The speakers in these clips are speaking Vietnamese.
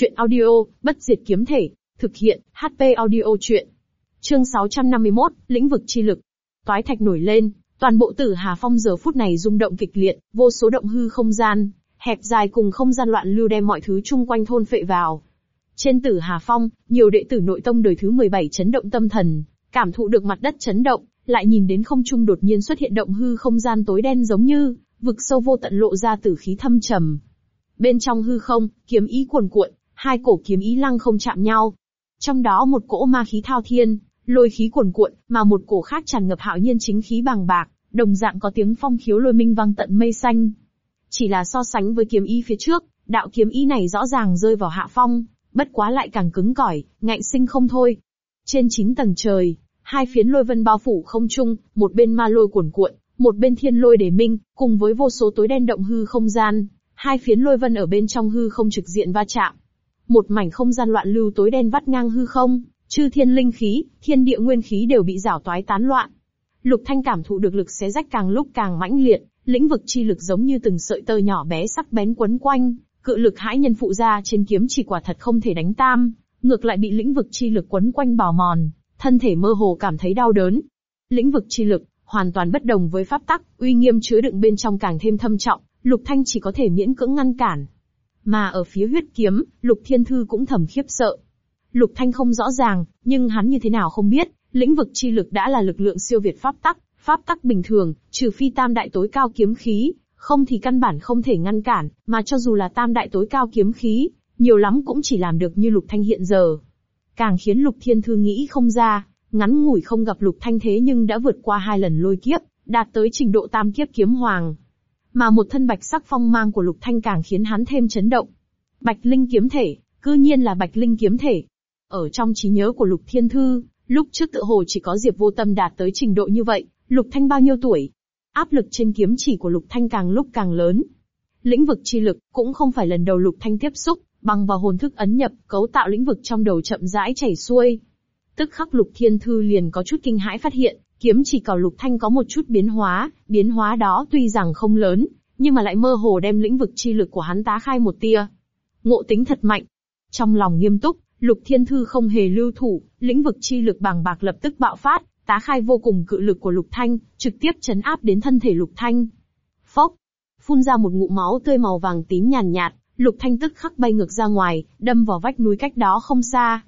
Chuyện audio, bất diệt kiếm thể, thực hiện, HP audio chuyện. Chương 651, lĩnh vực chi lực. Toái thạch nổi lên, toàn bộ tử Hà Phong giờ phút này rung động kịch liệt, vô số động hư không gian, hẹp dài cùng không gian loạn lưu đem mọi thứ chung quanh thôn phệ vào. Trên tử Hà Phong, nhiều đệ tử nội tông đời thứ 17 chấn động tâm thần, cảm thụ được mặt đất chấn động, lại nhìn đến không trung đột nhiên xuất hiện động hư không gian tối đen giống như vực sâu vô tận lộ ra tử khí thâm trầm. Bên trong hư không, kiếm ý cuồn cuộn, hai cổ kiếm ý lăng không chạm nhau. Trong đó một cỗ ma khí thao thiên, lôi khí cuồn cuộn, mà một cổ khác tràn ngập hạo nhiên chính khí bằng bạc, đồng dạng có tiếng phong khiếu lôi minh vang tận mây xanh. Chỉ là so sánh với kiếm ý phía trước, đạo kiếm ý này rõ ràng rơi vào hạ phong, bất quá lại càng cứng cỏi, ngạnh sinh không thôi. Trên chín tầng trời, hai phiến lôi vân bao phủ không trung, một bên ma lôi cuồn cuộn, một bên thiên lôi để minh, cùng với vô số tối đen động hư không gian, hai phiến lôi vân ở bên trong hư không trực diện va chạm. Một mảnh không gian loạn lưu tối đen vắt ngang hư không, chư thiên linh khí, thiên địa nguyên khí đều bị rảo toái tán loạn. Lục Thanh cảm thụ được lực xé rách càng lúc càng mãnh liệt, lĩnh vực chi lực giống như từng sợi tơ nhỏ bé sắc bén quấn quanh, cự lực hãi nhân phụ ra trên kiếm chỉ quả thật không thể đánh tam, ngược lại bị lĩnh vực chi lực quấn quanh bào mòn, thân thể mơ hồ cảm thấy đau đớn. Lĩnh vực chi lực, hoàn toàn bất đồng với pháp tắc, uy nghiêm chứa đựng bên trong càng thêm thâm trọng, Lục Thanh chỉ có thể miễn cưỡng ngăn cản. Mà ở phía huyết kiếm, Lục Thiên Thư cũng thầm khiếp sợ. Lục Thanh không rõ ràng, nhưng hắn như thế nào không biết, lĩnh vực chi lực đã là lực lượng siêu việt pháp tắc, pháp tắc bình thường, trừ phi tam đại tối cao kiếm khí, không thì căn bản không thể ngăn cản, mà cho dù là tam đại tối cao kiếm khí, nhiều lắm cũng chỉ làm được như Lục Thanh hiện giờ. Càng khiến Lục Thiên Thư nghĩ không ra, ngắn ngủi không gặp Lục Thanh thế nhưng đã vượt qua hai lần lôi kiếp, đạt tới trình độ tam kiếp kiếm hoàng. Mà một thân bạch sắc phong mang của Lục Thanh càng khiến hắn thêm chấn động. Bạch Linh kiếm thể, cư nhiên là Bạch Linh kiếm thể. Ở trong trí nhớ của Lục Thiên Thư, lúc trước tự hồ chỉ có Diệp Vô Tâm đạt tới trình độ như vậy, Lục Thanh bao nhiêu tuổi? Áp lực trên kiếm chỉ của Lục Thanh càng lúc càng lớn. Lĩnh vực chi lực cũng không phải lần đầu Lục Thanh tiếp xúc, bằng vào hồn thức ấn nhập, cấu tạo lĩnh vực trong đầu chậm rãi chảy xuôi. Tức khắc Lục Thiên Thư liền có chút kinh hãi phát hiện, kiếm chỉ cào Lục Thanh có một chút biến hóa, biến hóa đó tuy rằng không lớn, nhưng mà lại mơ hồ đem lĩnh vực chi lực của hắn tá khai một tia. Ngộ tính thật mạnh. Trong lòng nghiêm túc, Lục Thiên Thư không hề lưu thủ, lĩnh vực chi lực bằng bạc lập tức bạo phát, tá khai vô cùng cự lực của Lục Thanh, trực tiếp chấn áp đến thân thể Lục Thanh. Phốc, phun ra một ngụm máu tươi màu vàng tím nhàn nhạt, Lục Thanh tức khắc bay ngược ra ngoài, đâm vào vách núi cách đó không xa.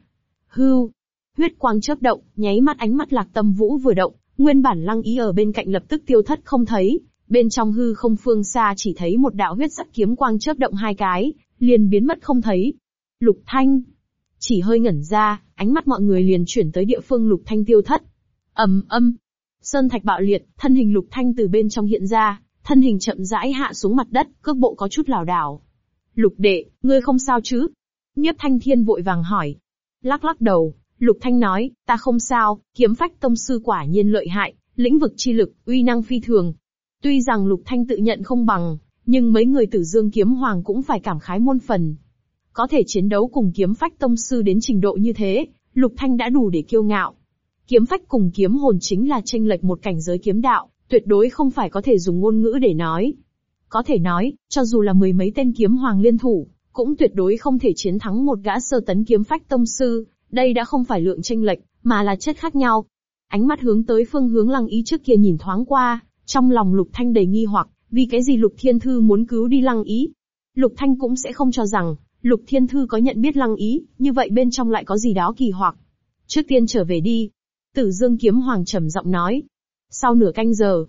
Hưu, huyết quang chớp động, nháy mắt ánh mắt Lạc Tâm Vũ vừa động, nguyên bản lăng ý ở bên cạnh lập tức tiêu thất không thấy, bên trong hư không phương xa chỉ thấy một đạo huyết sắc kiếm quang chớp động hai cái, liền biến mất không thấy. Lục Thanh, chỉ hơi ngẩn ra, ánh mắt mọi người liền chuyển tới địa phương Lục Thanh tiêu thất. ầm âm, sơn thạch bạo liệt, thân hình Lục Thanh từ bên trong hiện ra, thân hình chậm rãi hạ xuống mặt đất, cước bộ có chút lảo đảo. Lục đệ, ngươi không sao chứ? Nhiếp Thanh Thiên vội vàng hỏi. Lắc lắc đầu, Lục Thanh nói, ta không sao, kiếm phách tông sư quả nhiên lợi hại, lĩnh vực chi lực, uy năng phi thường. Tuy rằng Lục Thanh tự nhận không bằng, nhưng mấy người tử dương kiếm hoàng cũng phải cảm khái môn phần. Có thể chiến đấu cùng kiếm phách tông sư đến trình độ như thế, Lục Thanh đã đủ để kiêu ngạo. Kiếm phách cùng kiếm hồn chính là tranh lệch một cảnh giới kiếm đạo, tuyệt đối không phải có thể dùng ngôn ngữ để nói. Có thể nói, cho dù là mười mấy tên kiếm hoàng liên thủ, cũng tuyệt đối không thể chiến thắng một gã sơ tấn kiếm phách tông sư, đây đã không phải lượng tranh lệch, mà là chất khác nhau. Ánh mắt hướng tới phương hướng lăng ý trước kia nhìn thoáng qua, trong lòng lục thanh đầy nghi hoặc, vì cái gì lục thiên thư muốn cứu đi lăng ý. Lục thanh cũng sẽ không cho rằng, lục thiên thư có nhận biết lăng ý, như vậy bên trong lại có gì đó kỳ hoặc. Trước tiên trở về đi. Tử Dương kiếm hoàng trầm giọng nói. Sau nửa canh giờ,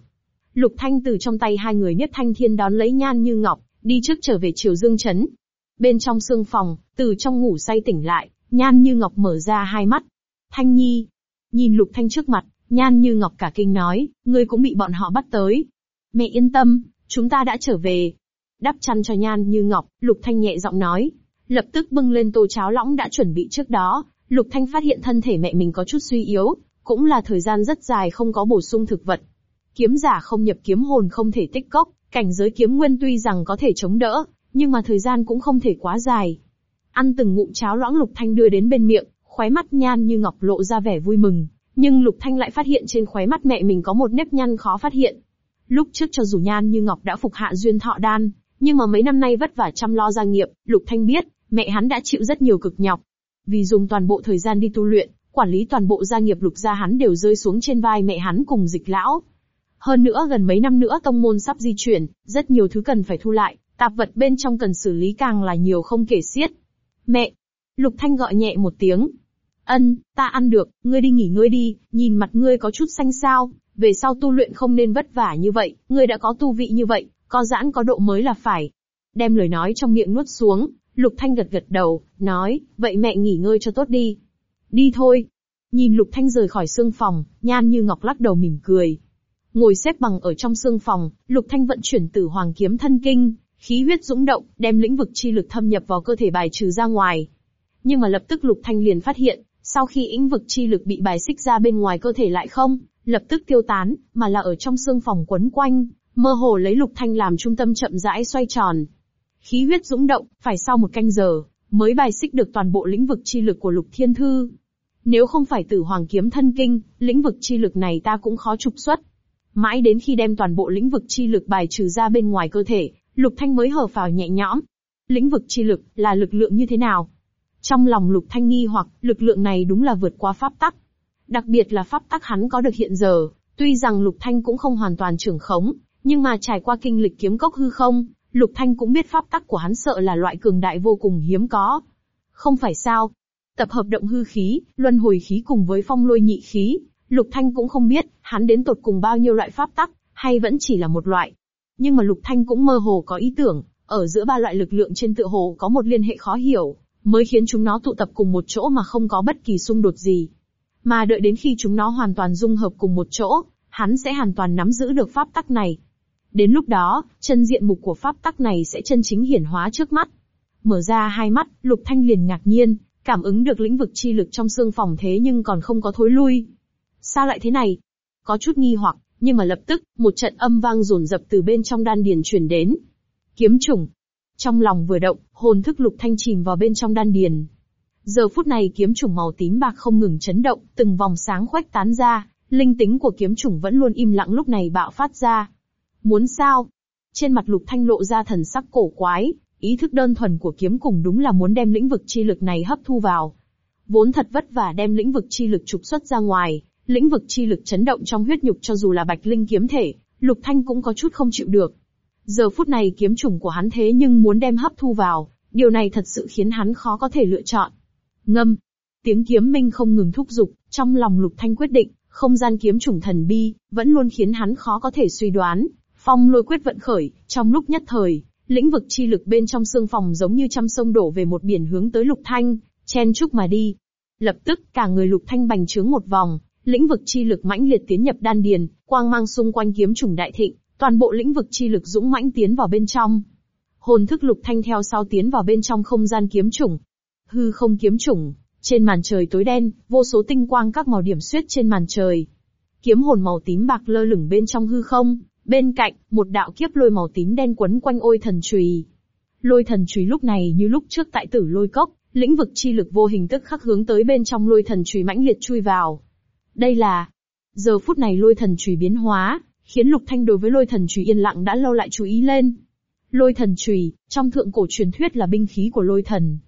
Lục Thanh từ trong tay hai người nhất thanh thiên đón lấy nhan như ngọc, đi trước trở về Triều Dương chấn. Bên trong sương phòng, từ trong ngủ say tỉnh lại, nhan như ngọc mở ra hai mắt. Thanh nhi, nhìn Lục Thanh trước mặt, nhan như ngọc cả kinh nói, ngươi cũng bị bọn họ bắt tới. Mẹ yên tâm, chúng ta đã trở về. Đắp chăn cho nhan như ngọc, Lục Thanh nhẹ giọng nói. Lập tức bưng lên tô cháo lõng đã chuẩn bị trước đó, Lục Thanh phát hiện thân thể mẹ mình có chút suy yếu, cũng là thời gian rất dài không có bổ sung thực vật. Kiếm giả không nhập kiếm hồn không thể tích cốc, cảnh giới kiếm nguyên tuy rằng có thể chống đỡ, nhưng mà thời gian cũng không thể quá dài. Ăn từng ngụm cháo loãng Lục Thanh đưa đến bên miệng, khóe mắt nhan như ngọc lộ ra vẻ vui mừng, nhưng Lục Thanh lại phát hiện trên khóe mắt mẹ mình có một nếp nhăn khó phát hiện. Lúc trước cho dù nhan như ngọc đã phục hạ duyên thọ đan, nhưng mà mấy năm nay vất vả chăm lo gia nghiệp, Lục Thanh biết, Mẹ hắn đã chịu rất nhiều cực nhọc. Vì dùng toàn bộ thời gian đi tu luyện, quản lý toàn bộ gia nghiệp lục gia hắn đều rơi xuống trên vai mẹ hắn cùng dịch lão. Hơn nữa gần mấy năm nữa tông môn sắp di chuyển, rất nhiều thứ cần phải thu lại, tạp vật bên trong cần xử lý càng là nhiều không kể xiết. Mẹ! Lục Thanh gọi nhẹ một tiếng. Ân, ta ăn được, ngươi đi nghỉ ngơi đi, nhìn mặt ngươi có chút xanh sao, về sau tu luyện không nên vất vả như vậy, ngươi đã có tu vị như vậy, có giãn có độ mới là phải. Đem lời nói trong miệng nuốt xuống, Lục Thanh gật gật đầu, nói, vậy mẹ nghỉ ngơi cho tốt đi. Đi thôi. Nhìn Lục Thanh rời khỏi xương phòng, nhan như ngọc lắc đầu mỉm cười. Ngồi xếp bằng ở trong xương phòng, Lục Thanh vận chuyển tử hoàng kiếm thân kinh, khí huyết dũng động, đem lĩnh vực chi lực thâm nhập vào cơ thể bài trừ ra ngoài. Nhưng mà lập tức Lục Thanh liền phát hiện, sau khi lĩnh vực chi lực bị bài xích ra bên ngoài cơ thể lại không, lập tức tiêu tán, mà là ở trong xương phòng quấn quanh, mơ hồ lấy Lục Thanh làm trung tâm chậm rãi xoay tròn. Khí huyết dũng động, phải sau một canh giờ, mới bài xích được toàn bộ lĩnh vực chi lực của Lục Thiên Thư. Nếu không phải tử hoàng kiếm thân kinh, lĩnh vực chi lực này ta cũng khó trục xuất. Mãi đến khi đem toàn bộ lĩnh vực chi lực bài trừ ra bên ngoài cơ thể, Lục Thanh mới hở phào nhẹ nhõm. Lĩnh vực chi lực là lực lượng như thế nào? Trong lòng Lục Thanh nghi hoặc, lực lượng này đúng là vượt qua pháp tắc. Đặc biệt là pháp tắc hắn có được hiện giờ, tuy rằng Lục Thanh cũng không hoàn toàn trưởng khống, nhưng mà trải qua kinh lịch kiếm cốc hư không, Lục Thanh cũng biết pháp tắc của hắn sợ là loại cường đại vô cùng hiếm có. Không phải sao? Tập hợp động hư khí, luân hồi khí cùng với phong lôi nhị khí, Lục Thanh cũng không biết, hắn đến tột cùng bao nhiêu loại pháp tắc, hay vẫn chỉ là một loại. Nhưng mà Lục Thanh cũng mơ hồ có ý tưởng, ở giữa ba loại lực lượng trên tựa hồ có một liên hệ khó hiểu, mới khiến chúng nó tụ tập cùng một chỗ mà không có bất kỳ xung đột gì. Mà đợi đến khi chúng nó hoàn toàn dung hợp cùng một chỗ, hắn sẽ hoàn toàn nắm giữ được pháp tắc này. Đến lúc đó, chân diện mục của pháp tắc này sẽ chân chính hiển hóa trước mắt. Mở ra hai mắt, Lục Thanh liền ngạc nhiên, cảm ứng được lĩnh vực chi lực trong xương phòng thế nhưng còn không có thối lui. Sao lại thế này? Có chút nghi hoặc, nhưng mà lập tức, một trận âm vang rồn rập từ bên trong đan điền truyền đến. Kiếm trùng. Trong lòng vừa động, hồn thức lục thanh chìm vào bên trong đan điền. Giờ phút này kiếm trùng màu tím bạc không ngừng chấn động, từng vòng sáng khuếch tán ra, linh tính của kiếm trùng vẫn luôn im lặng lúc này bạo phát ra. Muốn sao? Trên mặt lục thanh lộ ra thần sắc cổ quái, ý thức đơn thuần của kiếm cùng đúng là muốn đem lĩnh vực chi lực này hấp thu vào. Vốn thật vất vả đem lĩnh vực chi lực trục xuất ra ngoài, Lĩnh vực chi lực chấn động trong huyết nhục cho dù là bạch linh kiếm thể, Lục Thanh cũng có chút không chịu được. Giờ phút này kiếm trùng của hắn thế nhưng muốn đem hấp thu vào, điều này thật sự khiến hắn khó có thể lựa chọn. Ngâm. Tiếng kiếm minh không ngừng thúc giục, trong lòng Lục Thanh quyết định, không gian kiếm trùng thần bi, vẫn luôn khiến hắn khó có thể suy đoán. Phong lôi quyết vận khởi, trong lúc nhất thời, lĩnh vực chi lực bên trong xương phòng giống như trăm sông đổ về một biển hướng tới Lục Thanh, chen chúc mà đi. Lập tức, cả người Lục Thanh bành trướng một vòng, Lĩnh vực chi lực mãnh liệt tiến nhập đan điền, quang mang xung quanh kiếm trùng đại thịnh, toàn bộ lĩnh vực chi lực dũng mãnh tiến vào bên trong. Hồn thức lục thanh theo sau tiến vào bên trong không gian kiếm trùng. Hư không kiếm trùng, trên màn trời tối đen, vô số tinh quang các màu điểm xuyết trên màn trời. Kiếm hồn màu tím bạc lơ lửng bên trong hư không, bên cạnh, một đạo kiếp lôi màu tím đen quấn quanh ôi thần chùy. Lôi thần chùy lúc này như lúc trước tại tử lôi cốc, lĩnh vực chi lực vô hình tức khắc hướng tới bên trong lôi thần chùy mãnh liệt chui vào. Đây là... Giờ phút này lôi thần chùy biến hóa, khiến Lục Thanh đối với lôi thần chùy yên lặng đã lâu lại chú ý lên. Lôi thần chùy, trong thượng cổ truyền thuyết là binh khí của lôi thần.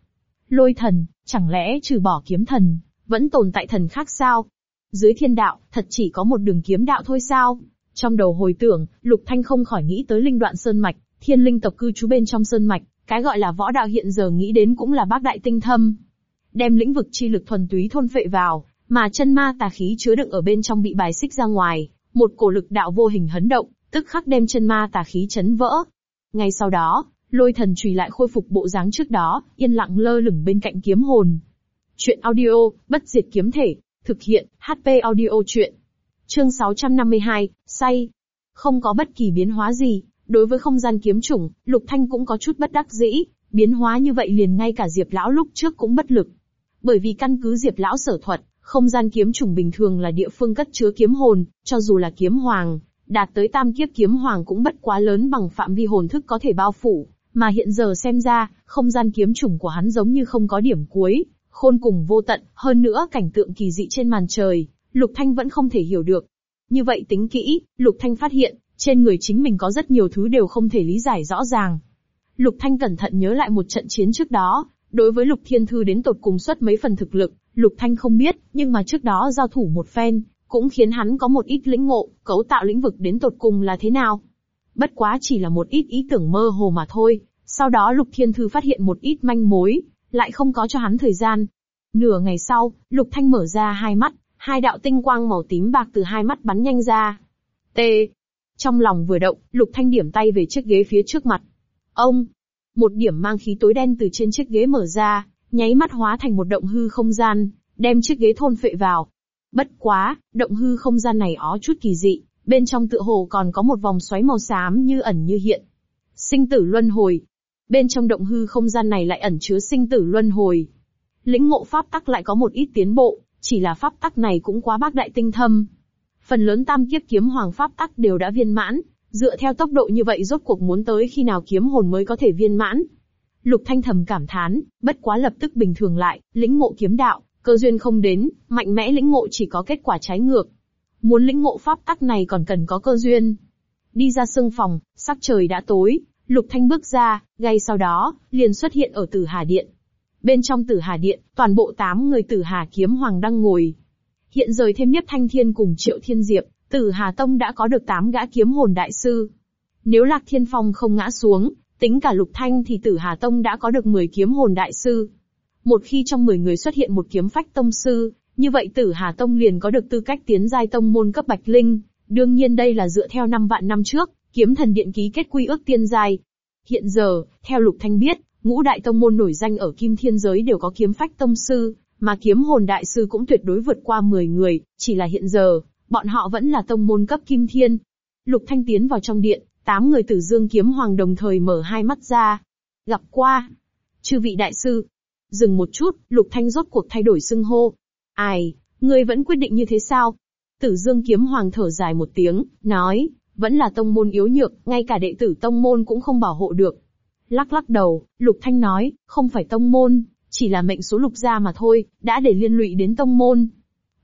Lôi thần, chẳng lẽ trừ bỏ kiếm thần, vẫn tồn tại thần khác sao? Dưới thiên đạo, thật chỉ có một đường kiếm đạo thôi sao? Trong đầu hồi tưởng, Lục Thanh không khỏi nghĩ tới linh đoạn sơn mạch, thiên linh tộc cư trú bên trong sơn mạch, cái gọi là võ đạo hiện giờ nghĩ đến cũng là bác đại tinh thâm. Đem lĩnh vực chi lực thuần túy thôn phệ vào, mà chân ma tà khí chứa đựng ở bên trong bị bài xích ra ngoài, một cổ lực đạo vô hình hấn động, tức khắc đem chân ma tà khí chấn vỡ. Ngay sau đó, lôi thần trùy lại khôi phục bộ dáng trước đó, yên lặng lơ lửng bên cạnh kiếm hồn. Chuyện audio, bất diệt kiếm thể, thực hiện, HP audio chuyện. Chương 652, say. Không có bất kỳ biến hóa gì, đối với không gian kiếm chủng, Lục Thanh cũng có chút bất đắc dĩ, biến hóa như vậy liền ngay cả Diệp Lão lúc trước cũng bất lực. Bởi vì căn cứ Diệp Lão sở thuật, không gian kiếm trùng bình thường là địa phương cất chứa kiếm hồn, cho dù là kiếm hoàng, đạt tới tam kiếp kiếm hoàng cũng bất quá lớn bằng phạm vi hồn thức có thể bao phủ, mà hiện giờ xem ra, không gian kiếm trùng của hắn giống như không có điểm cuối, khôn cùng vô tận, hơn nữa cảnh tượng kỳ dị trên màn trời, Lục Thanh vẫn không thể hiểu được. Như vậy tính kỹ, Lục Thanh phát hiện, trên người chính mình có rất nhiều thứ đều không thể lý giải rõ ràng. Lục Thanh cẩn thận nhớ lại một trận chiến trước đó, Đối với Lục Thiên Thư đến tột cùng xuất mấy phần thực lực, Lục Thanh không biết, nhưng mà trước đó giao thủ một phen, cũng khiến hắn có một ít lĩnh ngộ, cấu tạo lĩnh vực đến tột cùng là thế nào. Bất quá chỉ là một ít ý tưởng mơ hồ mà thôi, sau đó Lục Thiên Thư phát hiện một ít manh mối, lại không có cho hắn thời gian. Nửa ngày sau, Lục Thanh mở ra hai mắt, hai đạo tinh quang màu tím bạc từ hai mắt bắn nhanh ra. T. Trong lòng vừa động, Lục Thanh điểm tay về chiếc ghế phía trước mặt. Ông! Một điểm mang khí tối đen từ trên chiếc ghế mở ra, nháy mắt hóa thành một động hư không gian, đem chiếc ghế thôn phệ vào. Bất quá, động hư không gian này ó chút kỳ dị, bên trong tựa hồ còn có một vòng xoáy màu xám như ẩn như hiện. Sinh tử luân hồi. Bên trong động hư không gian này lại ẩn chứa sinh tử luân hồi. Lĩnh ngộ pháp tắc lại có một ít tiến bộ, chỉ là pháp tắc này cũng quá bác đại tinh thâm. Phần lớn tam kiếp kiếm hoàng pháp tắc đều đã viên mãn, dựa theo tốc độ như vậy rốt cuộc muốn tới khi nào kiếm hồn mới có thể viên mãn. Lục Thanh thầm cảm thán, bất quá lập tức bình thường lại, lĩnh ngộ kiếm đạo, cơ duyên không đến, mạnh mẽ lĩnh ngộ chỉ có kết quả trái ngược. Muốn lĩnh ngộ pháp tắc này còn cần có cơ duyên. Đi ra sương phòng, sắc trời đã tối, Lục Thanh bước ra, ngay sau đó, liền xuất hiện ở Tử Hà Điện. Bên trong Tử Hà Điện, toàn bộ tám người Tử Hà kiếm hoàng đang ngồi. Hiện rời thêm Nhất Thanh Thiên cùng Triệu Thiên Diệp, Tử Hà Tông đã có được tám gã kiếm hồn đại sư. Nếu Lạc Thiên Phong không ngã xuống, tính cả Lục Thanh thì Tử Hà Tông đã có được 10 kiếm hồn đại sư. Một khi trong 10 người xuất hiện một kiếm phách tông sư, như vậy Tử Hà Tông liền có được tư cách tiến giai tông môn cấp Bạch Linh. Đương nhiên đây là dựa theo năm vạn năm trước, kiếm thần điện ký kết quy ước tiên giai. Hiện giờ, theo Lục Thanh biết, ngũ đại tông môn nổi danh ở Kim Thiên giới đều có kiếm phách tông sư, mà kiếm hồn đại sư cũng tuyệt đối vượt qua 10 người, chỉ là hiện giờ, bọn họ vẫn là tông môn cấp Kim Thiên. Lục Thanh tiến vào trong điện, tám người tử dương kiếm hoàng đồng thời mở hai mắt ra. Gặp qua. Chư vị đại sư. Dừng một chút, Lục Thanh rốt cuộc thay đổi xưng hô. Ai, ngươi vẫn quyết định như thế sao? Tử dương kiếm hoàng thở dài một tiếng, nói, vẫn là tông môn yếu nhược, ngay cả đệ tử tông môn cũng không bảo hộ được. Lắc lắc đầu, Lục Thanh nói, không phải tông môn, chỉ là mệnh số lục gia mà thôi, đã để liên lụy đến tông môn.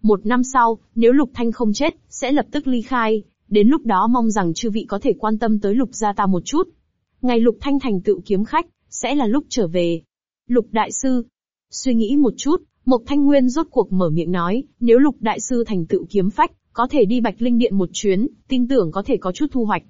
Một năm sau, nếu Lục Thanh không chết, sẽ lập tức ly khai, đến lúc đó mong rằng chư vị có thể quan tâm tới Lục gia ta một chút. Ngày Lục Thanh thành tựu kiếm khách, sẽ là lúc trở về. Lục Đại Sư, suy nghĩ một chút, Mộc Thanh Nguyên rốt cuộc mở miệng nói, nếu Lục Đại Sư thành tựu kiếm phách, có thể đi Bạch Linh Điện một chuyến, tin tưởng có thể có chút thu hoạch.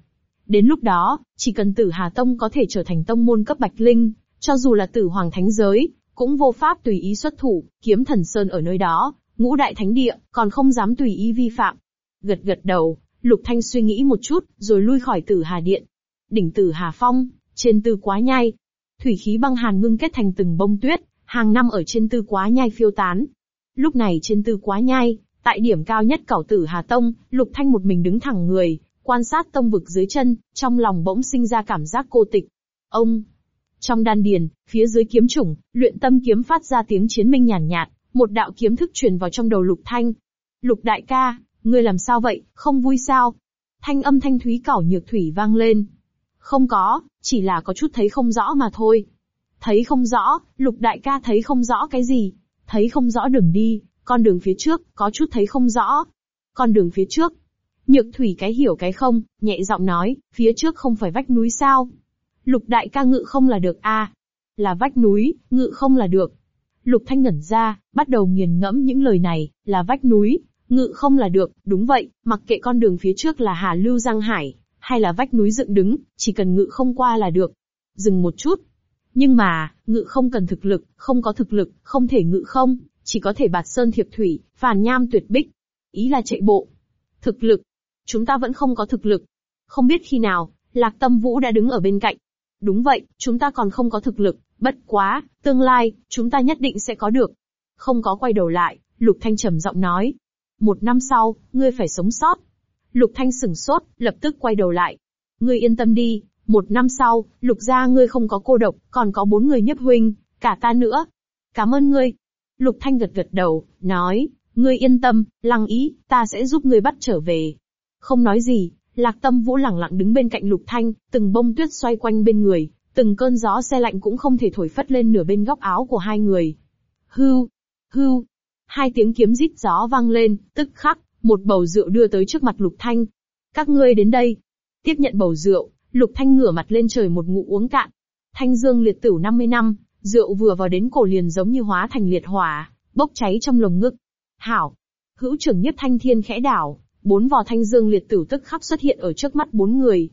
Đến lúc đó, chỉ cần Tử Hà Tông có thể trở thành tông môn cấp Bạch Linh, cho dù là Tử Hoàng Thánh Giới, cũng vô pháp tùy ý xuất thủ, kiếm thần Sơn ở nơi đó, ngũ đại thánh địa, còn không dám tùy ý vi phạm. Gật gật đầu, Lục Thanh suy nghĩ một chút, rồi lui khỏi Tử Hà Điện. Đỉnh Tử Hà Phong, trên tư quá nhai. Thủy khí băng hàn ngưng kết thành từng bông tuyết, hàng năm ở trên tư quá nhai phiêu tán. Lúc này trên tư quá nhai, tại điểm cao nhất cẩu Tử Hà Tông, Lục Thanh một mình đứng thẳng người, quan sát tông vực dưới chân, trong lòng bỗng sinh ra cảm giác cô tịch. Ông, trong đan điền, phía dưới kiếm chủng, luyện tâm kiếm phát ra tiếng chiến minh nhàn nhạt, nhạt, một đạo kiếm thức truyền vào trong đầu Lục Thanh. Lục đại ca, ngươi làm sao vậy, không vui sao? Thanh âm thanh thúy cảo nhược thủy vang lên. Không có, chỉ là có chút thấy không rõ mà thôi. Thấy không rõ, lục đại ca thấy không rõ cái gì? Thấy không rõ đường đi, con đường phía trước, có chút thấy không rõ. Con đường phía trước. Nhược thủy cái hiểu cái không, nhẹ giọng nói, phía trước không phải vách núi sao? Lục đại ca ngự không là được a à? Là vách núi, ngự không là được. Lục thanh ngẩn ra, bắt đầu nghiền ngẫm những lời này, là vách núi, ngự không là được, đúng vậy, mặc kệ con đường phía trước là Hà Lưu Giang Hải, hay là vách núi dựng đứng, chỉ cần ngự không qua là được. Dừng một chút. Nhưng mà, ngự không cần thực lực, không có thực lực, không thể ngự không, chỉ có thể bạt sơn thiệp thủy, phàn nham tuyệt bích. Ý là chạy bộ. Thực lực. Chúng ta vẫn không có thực lực. Không biết khi nào, Lạc Tâm Vũ đã đứng ở bên cạnh. Đúng vậy, chúng ta còn không có thực lực, bất quá, tương lai, chúng ta nhất định sẽ có được. Không có quay đầu lại, Lục Thanh trầm giọng nói, một năm sau, ngươi phải sống sót. Lục Thanh sửng sốt, lập tức quay đầu lại. Ngươi yên tâm đi, một năm sau, lục gia ngươi không có cô độc, còn có bốn người nhấp huynh, cả ta nữa. Cảm ơn ngươi. Lục Thanh gật gật đầu, nói, ngươi yên tâm, lăng ý, ta sẽ giúp ngươi bắt trở về. Không nói gì, Lạc Tâm Vũ lẳng lặng đứng bên cạnh Lục Thanh, từng bông tuyết xoay quanh bên người, từng cơn gió xe lạnh cũng không thể thổi phất lên nửa bên góc áo của hai người. Hưu, hưu, Hai tiếng kiếm rít gió vang lên, tức khắc, một bầu rượu đưa tới trước mặt Lục Thanh. Các ngươi đến đây. Tiếp nhận bầu rượu, Lục Thanh ngửa mặt lên trời một ngụ uống cạn. Thanh dương liệt tử 50 năm, Rượu vừa vào đến cổ liền giống như hóa thành liệt hỏa, bốc cháy trong lồng ngực. Hảo! Hữu trưởng nhất thanh thiên khẽ đảo, bốn vò thanh dương liệt tử tức khắc xuất hiện ở trước mắt bốn người.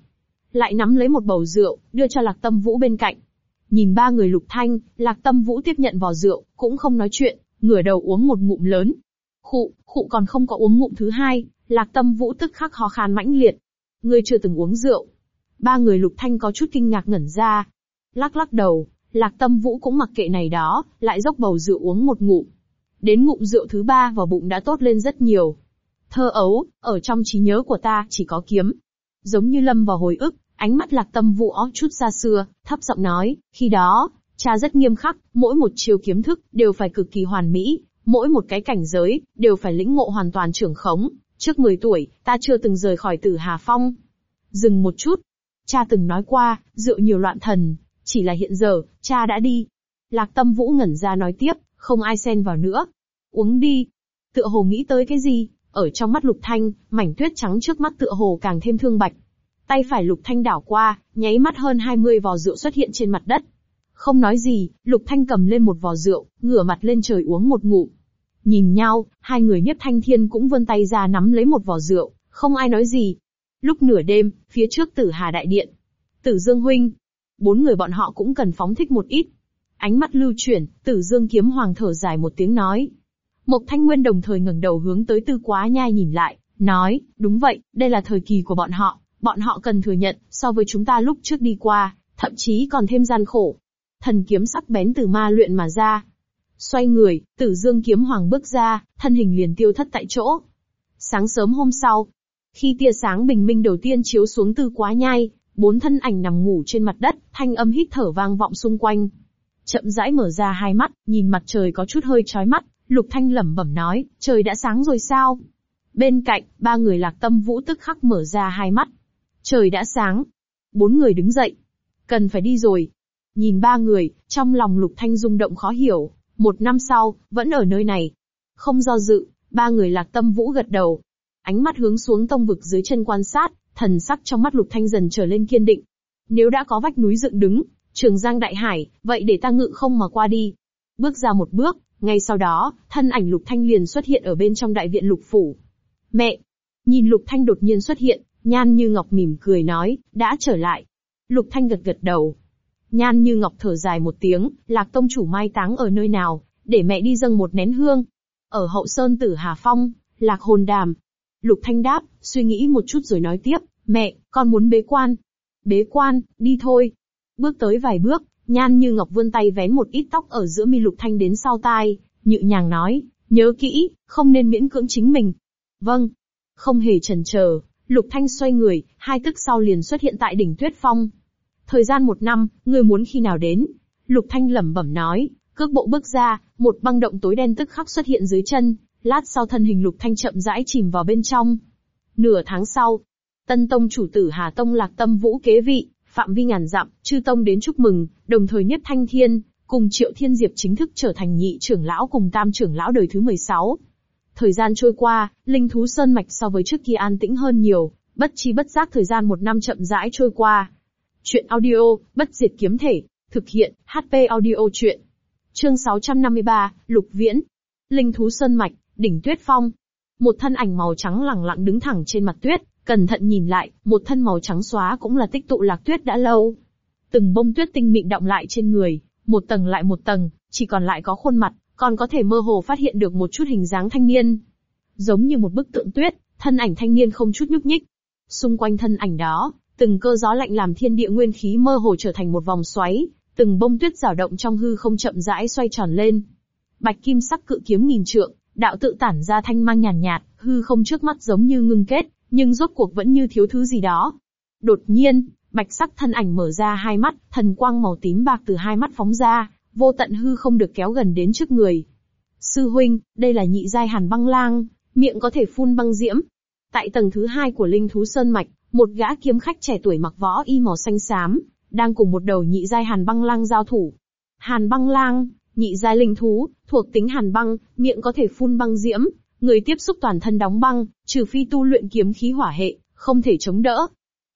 Lại nắm lấy một bầu rượu, đưa cho lạc tâm vũ bên cạnh. Nhìn ba người lục thanh, lạc tâm vũ tiếp nhận vò rượu, cũng không nói chuyện, ngửa đầu uống một ngụm lớn. Khụ, khụ còn không có uống ngụm thứ hai, lạc tâm vũ tức khắc ho khan mãnh liệt. Ngươi chưa từng uống rượu. Ba người lục thanh có chút kinh ngạc ngẩn ra. Lắc lắc đầu, lạc tâm vũ cũng mặc kệ này đó, lại dốc bầu rượu uống một ngụm. Đến ngụm rượu thứ ba vào bụng đã tốt lên rất nhiều. Thơ ấu, ở trong trí nhớ của ta chỉ có kiếm. Giống như lâm vào hồi ức, ánh mắt lạc tâm vũ ó chút xa xưa, thấp giọng nói, khi đó, cha rất nghiêm khắc, mỗi một chiêu kiếm thức, đều phải cực kỳ hoàn mỹ, mỗi một cái cảnh giới, đều phải lĩnh ngộ hoàn toàn trưởng khống. Trước 10 tuổi, ta chưa từng rời khỏi tử Hà Phong. Dừng một chút. Cha từng nói qua, rượu nhiều loạn thần, chỉ là hiện giờ, cha đã đi. Lạc tâm vũ ngẩn ra nói tiếp, không ai xen vào nữa. Uống đi. Tựa hồ nghĩ tới cái gì, ở trong mắt lục thanh, mảnh tuyết trắng trước mắt tựa hồ càng thêm thương bạch. Tay phải lục thanh đảo qua, nháy mắt hơn 20 vò rượu xuất hiện trên mặt đất. Không nói gì, lục thanh cầm lên một vò rượu, ngửa mặt lên trời uống một ngụm. Nhìn nhau, hai người nhất thanh thiên cũng vươn tay ra nắm lấy một vò rượu, không ai nói gì. Lúc nửa đêm, phía trước tử hà đại điện. Tử Dương Huynh. Bốn người bọn họ cũng cần phóng thích một ít. Ánh mắt lưu chuyển, tử Dương kiếm hoàng thở dài một tiếng nói. Mộc Thanh Nguyên đồng thời ngẩng đầu hướng tới tư quá nhai nhìn lại, nói, đúng vậy, đây là thời kỳ của bọn họ, bọn họ cần thừa nhận, so với chúng ta lúc trước đi qua, thậm chí còn thêm gian khổ. Thần kiếm sắc bén từ ma luyện mà ra. Xoay người, tử dương kiếm hoàng bước ra, thân hình liền tiêu thất tại chỗ. Sáng sớm hôm sau, khi tia sáng bình minh đầu tiên chiếu xuống từ quá nhai, bốn thân ảnh nằm ngủ trên mặt đất, thanh âm hít thở vang vọng xung quanh. Chậm rãi mở ra hai mắt, nhìn mặt trời có chút hơi chói mắt, Lục Thanh lẩm bẩm nói, trời đã sáng rồi sao? Bên cạnh, ba người lạc tâm vũ tức khắc mở ra hai mắt. Trời đã sáng. Bốn người đứng dậy. Cần phải đi rồi. Nhìn ba người, trong lòng Lục Thanh rung động khó hiểu. Một năm sau, vẫn ở nơi này. Không do dự, ba người lạc tâm vũ gật đầu. Ánh mắt hướng xuống tông vực dưới chân quan sát, thần sắc trong mắt Lục Thanh dần trở lên kiên định. Nếu đã có vách núi dựng đứng, trường giang đại hải, vậy để ta ngự không mà qua đi. Bước ra một bước, ngay sau đó, thân ảnh Lục Thanh liền xuất hiện ở bên trong đại viện Lục Phủ. Mẹ! Nhìn Lục Thanh đột nhiên xuất hiện, Nhan Như Ngọc mỉm cười nói, đã trở lại. Lục Thanh gật gật đầu. Nhan Như Ngọc thở dài một tiếng, Lạc Tông chủ mai táng ở nơi nào, để mẹ đi dâng một nén hương. Ở hậu sơn tử Hà Phong, Lạc hồn đàm. Lục Thanh đáp, suy nghĩ một chút rồi nói tiếp, mẹ, con muốn bế quan. Bế quan, đi thôi. Bước tới vài bước, Nhan như ngọc vươn tay vén một ít tóc ở giữa mi lục thanh đến sau tai, nhự nhàng nói, nhớ kỹ, không nên miễn cưỡng chính mình. Vâng. Không hề chần chờ, lục thanh xoay người, hai tức sau liền xuất hiện tại đỉnh tuyết phong. Thời gian một năm, người muốn khi nào đến? Lục thanh lẩm bẩm nói, cước bộ bước ra, một băng động tối đen tức khắc xuất hiện dưới chân, lát sau thân hình lục thanh chậm rãi chìm vào bên trong. Nửa tháng sau, tân tông chủ tử Hà Tông lạc tâm vũ kế vị, phạm vi ngàn dặm, chư tông đến chúc mừng, đồng thời nhất thanh thiên, cùng triệu thiên diệp chính thức trở thành nhị trưởng lão cùng tam trưởng lão đời thứ 16. Thời gian trôi qua, linh thú sơn mạch so với trước kia an tĩnh hơn nhiều, bất chi bất giác thời gian một năm chậm rãi trôi qua. Chuyện audio, bất diệt kiếm thể, thực hiện, HP audio chuyện. Chương 653, Lục Viễn. Linh thú sơn mạch, đỉnh tuyết phong. Một thân ảnh màu trắng lẳng lặng đứng thẳng trên mặt tuyết, Cẩn thận nhìn lại, một thân màu trắng xóa cũng là tích tụ lạc tuyết đã lâu. Từng bông tuyết tinh mịn động lại trên người, một tầng lại một tầng, chỉ còn lại có khuôn mặt, còn có thể mơ hồ phát hiện được một chút hình dáng thanh niên. Giống như một bức tượng tuyết, thân ảnh thanh niên không chút nhúc nhích. Xung quanh thân ảnh đó, từng cơ gió lạnh làm thiên địa nguyên khí mơ hồ trở thành một vòng xoáy, từng bông tuyết rào động trong hư không chậm rãi xoay tròn lên. Bạch kim sắc cự kiếm nghìn trượng, đạo tự tản ra thanh mang nhàn nhạt, nhạt, hư không trước mắt giống như ngưng kết, nhưng rốt cuộc vẫn như thiếu thứ gì đó. Đột nhiên, bạch sắc thân ảnh mở ra hai mắt, thần quang màu tím bạc từ hai mắt phóng ra, vô tận hư không được kéo gần đến trước người. Sư huynh, đây là nhị giai hàn băng lang, miệng có thể phun băng diễm. Tại tầng thứ hai của linh thú sơn mạch, một gã kiếm khách trẻ tuổi mặc võ y màu xanh xám, đang cùng một đầu nhị giai hàn băng lang giao thủ. Hàn băng lang, nhị giai linh thú, thuộc tính hàn băng, miệng có thể phun băng diễm, Người tiếp xúc toàn thân đóng băng, trừ phi tu luyện kiếm khí hỏa hệ, không thể chống đỡ.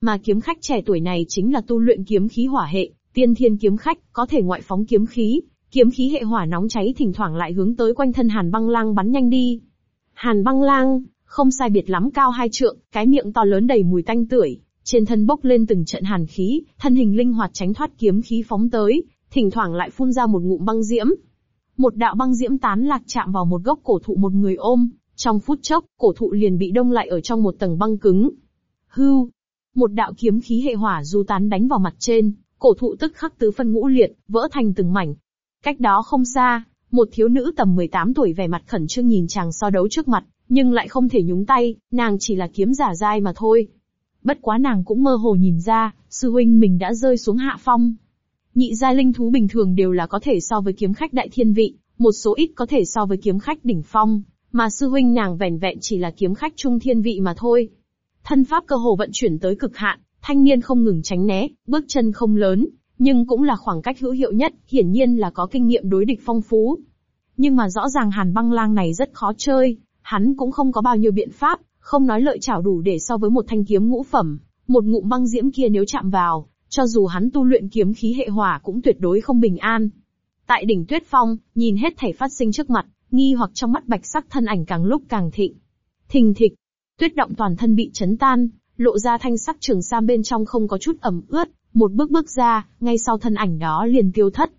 Mà kiếm khách trẻ tuổi này chính là tu luyện kiếm khí hỏa hệ, Tiên thiên kiếm khách, có thể ngoại phóng kiếm khí, kiếm khí hệ hỏa nóng cháy thỉnh thoảng lại hướng tới quanh thân Hàn Băng Lang bắn nhanh đi. Hàn Băng Lang, không sai biệt lắm cao hai trượng, cái miệng to lớn đầy mùi tanh tưởi, trên thân bốc lên từng trận hàn khí, thân hình linh hoạt tránh thoát kiếm khí phóng tới, thỉnh thoảng lại phun ra một ngụm băng diễm. Một đạo băng diễm tán lạc chạm vào một gốc cổ thụ một người ôm, trong phút chốc, cổ thụ liền bị đông lại ở trong một tầng băng cứng. Hưu, một đạo kiếm khí hệ hỏa du tán đánh vào mặt trên, cổ thụ tức khắc tứ phân ngũ liệt, vỡ thành từng mảnh. Cách đó không xa, một thiếu nữ tầm 18 tuổi vẻ mặt khẩn trương nhìn chàng so đấu trước mặt, nhưng lại không thể nhúng tay, nàng chỉ là kiếm giả dai mà thôi. Bất quá nàng cũng mơ hồ nhìn ra, sư huynh mình đã rơi xuống hạ phong. Nhị giai linh thú bình thường đều là có thể so với kiếm khách đại thiên vị, một số ít có thể so với kiếm khách đỉnh phong, mà sư huynh nàng vẻn vẹn chỉ là kiếm khách trung thiên vị mà thôi. Thân pháp cơ hồ vận chuyển tới cực hạn, thanh niên không ngừng tránh né, bước chân không lớn, nhưng cũng là khoảng cách hữu hiệu nhất, hiển nhiên là có kinh nghiệm đối địch phong phú. Nhưng mà rõ ràng hàn băng lang này rất khó chơi, hắn cũng không có bao nhiêu biện pháp, không nói lợi chảo đủ để so với một thanh kiếm ngũ phẩm, một ngụm băng diễm kia nếu chạm vào, cho dù hắn tu luyện kiếm khí hệ hỏa cũng tuyệt đối không bình an. Tại đỉnh tuyết phong, nhìn hết thảy phát sinh trước mặt, nghi hoặc trong mắt bạch sắc thân ảnh càng lúc càng thịnh. Thình thịch, tuyết động toàn thân bị chấn tan, lộ ra thanh sắc trường sam bên trong không có chút ẩm ướt, một bước bước ra, ngay sau thân ảnh đó liền tiêu thất.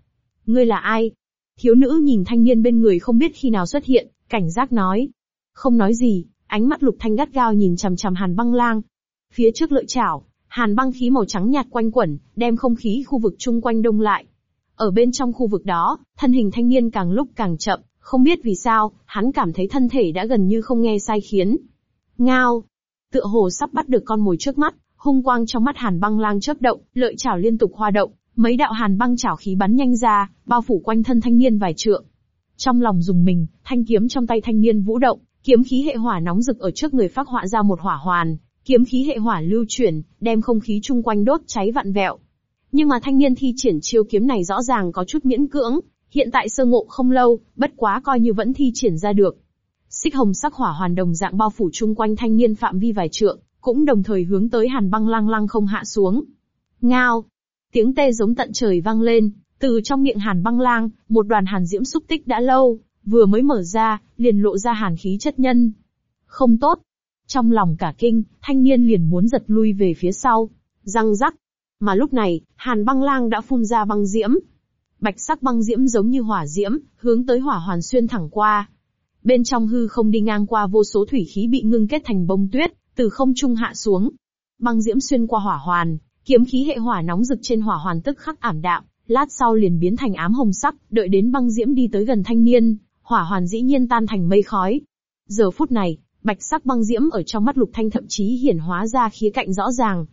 Ngươi là ai? Thiếu nữ nhìn thanh niên bên người không biết khi nào xuất hiện, cảnh giác nói. Không nói gì, ánh mắt lục thanh gắt gao nhìn chằm chằm hàn băng lang. Phía trước lợi chảo, hàn băng khí màu trắng nhạt quanh quẩn, đem không khí khu vực chung quanh đông lại. Ở bên trong khu vực đó, thân hình thanh niên càng lúc càng chậm, không biết vì sao, hắn cảm thấy thân thể đã gần như không nghe sai khiến. Ngao! Tựa hồ sắp bắt được con mồi trước mắt, hung quang trong mắt hàn băng lang chớp động, lợi chảo liên tục hoa động, mấy đạo hàn băng chảo khí bắn nhanh ra, bao phủ quanh thân thanh niên vài trượng. Trong lòng dùng mình, thanh kiếm trong tay thanh niên vũ động, kiếm khí hệ hỏa nóng rực ở trước người phát họa ra một hỏa hoàn, kiếm khí hệ hỏa lưu chuyển, đem không khí chung quanh đốt cháy vặn vẹo. Nhưng mà thanh niên thi triển chiêu kiếm này rõ ràng có chút miễn cưỡng, hiện tại sơ ngộ không lâu, bất quá coi như vẫn thi triển ra được. Xích hồng sắc hỏa hoàn đồng dạng bao phủ chung quanh thanh niên phạm vi vài trượng, cũng đồng thời hướng tới hàn băng lăng lăng không hạ xuống. Ngao! Tiếng tê giống tận trời vang lên, từ trong miệng hàn băng lang, một đoàn hàn diễm xúc tích đã lâu, vừa mới mở ra, liền lộ ra hàn khí chất nhân. Không tốt. Trong lòng cả kinh, thanh niên liền muốn giật lui về phía sau. Răng rắc. Mà lúc này, hàn băng lang đã phun ra băng diễm. Bạch sắc băng diễm giống như hỏa diễm, hướng tới hỏa hoàn xuyên thẳng qua. Bên trong hư không đi ngang qua vô số thủy khí bị ngưng kết thành bông tuyết, từ không trung hạ xuống. Băng diễm xuyên qua hỏa hoàn, kiếm khí hệ hỏa nóng rực trên hỏa hoàn tức khắc ảm đạm, lát sau liền biến thành ám hồng sắc, đợi đến băng diễm đi tới gần thanh niên, hỏa hoàn dĩ nhiên tan thành mây khói. Giờ phút này, bạch sắc băng diễm ở trong mắt lục thanh thậm chí hiển hóa ra khía cạnh rõ ràng.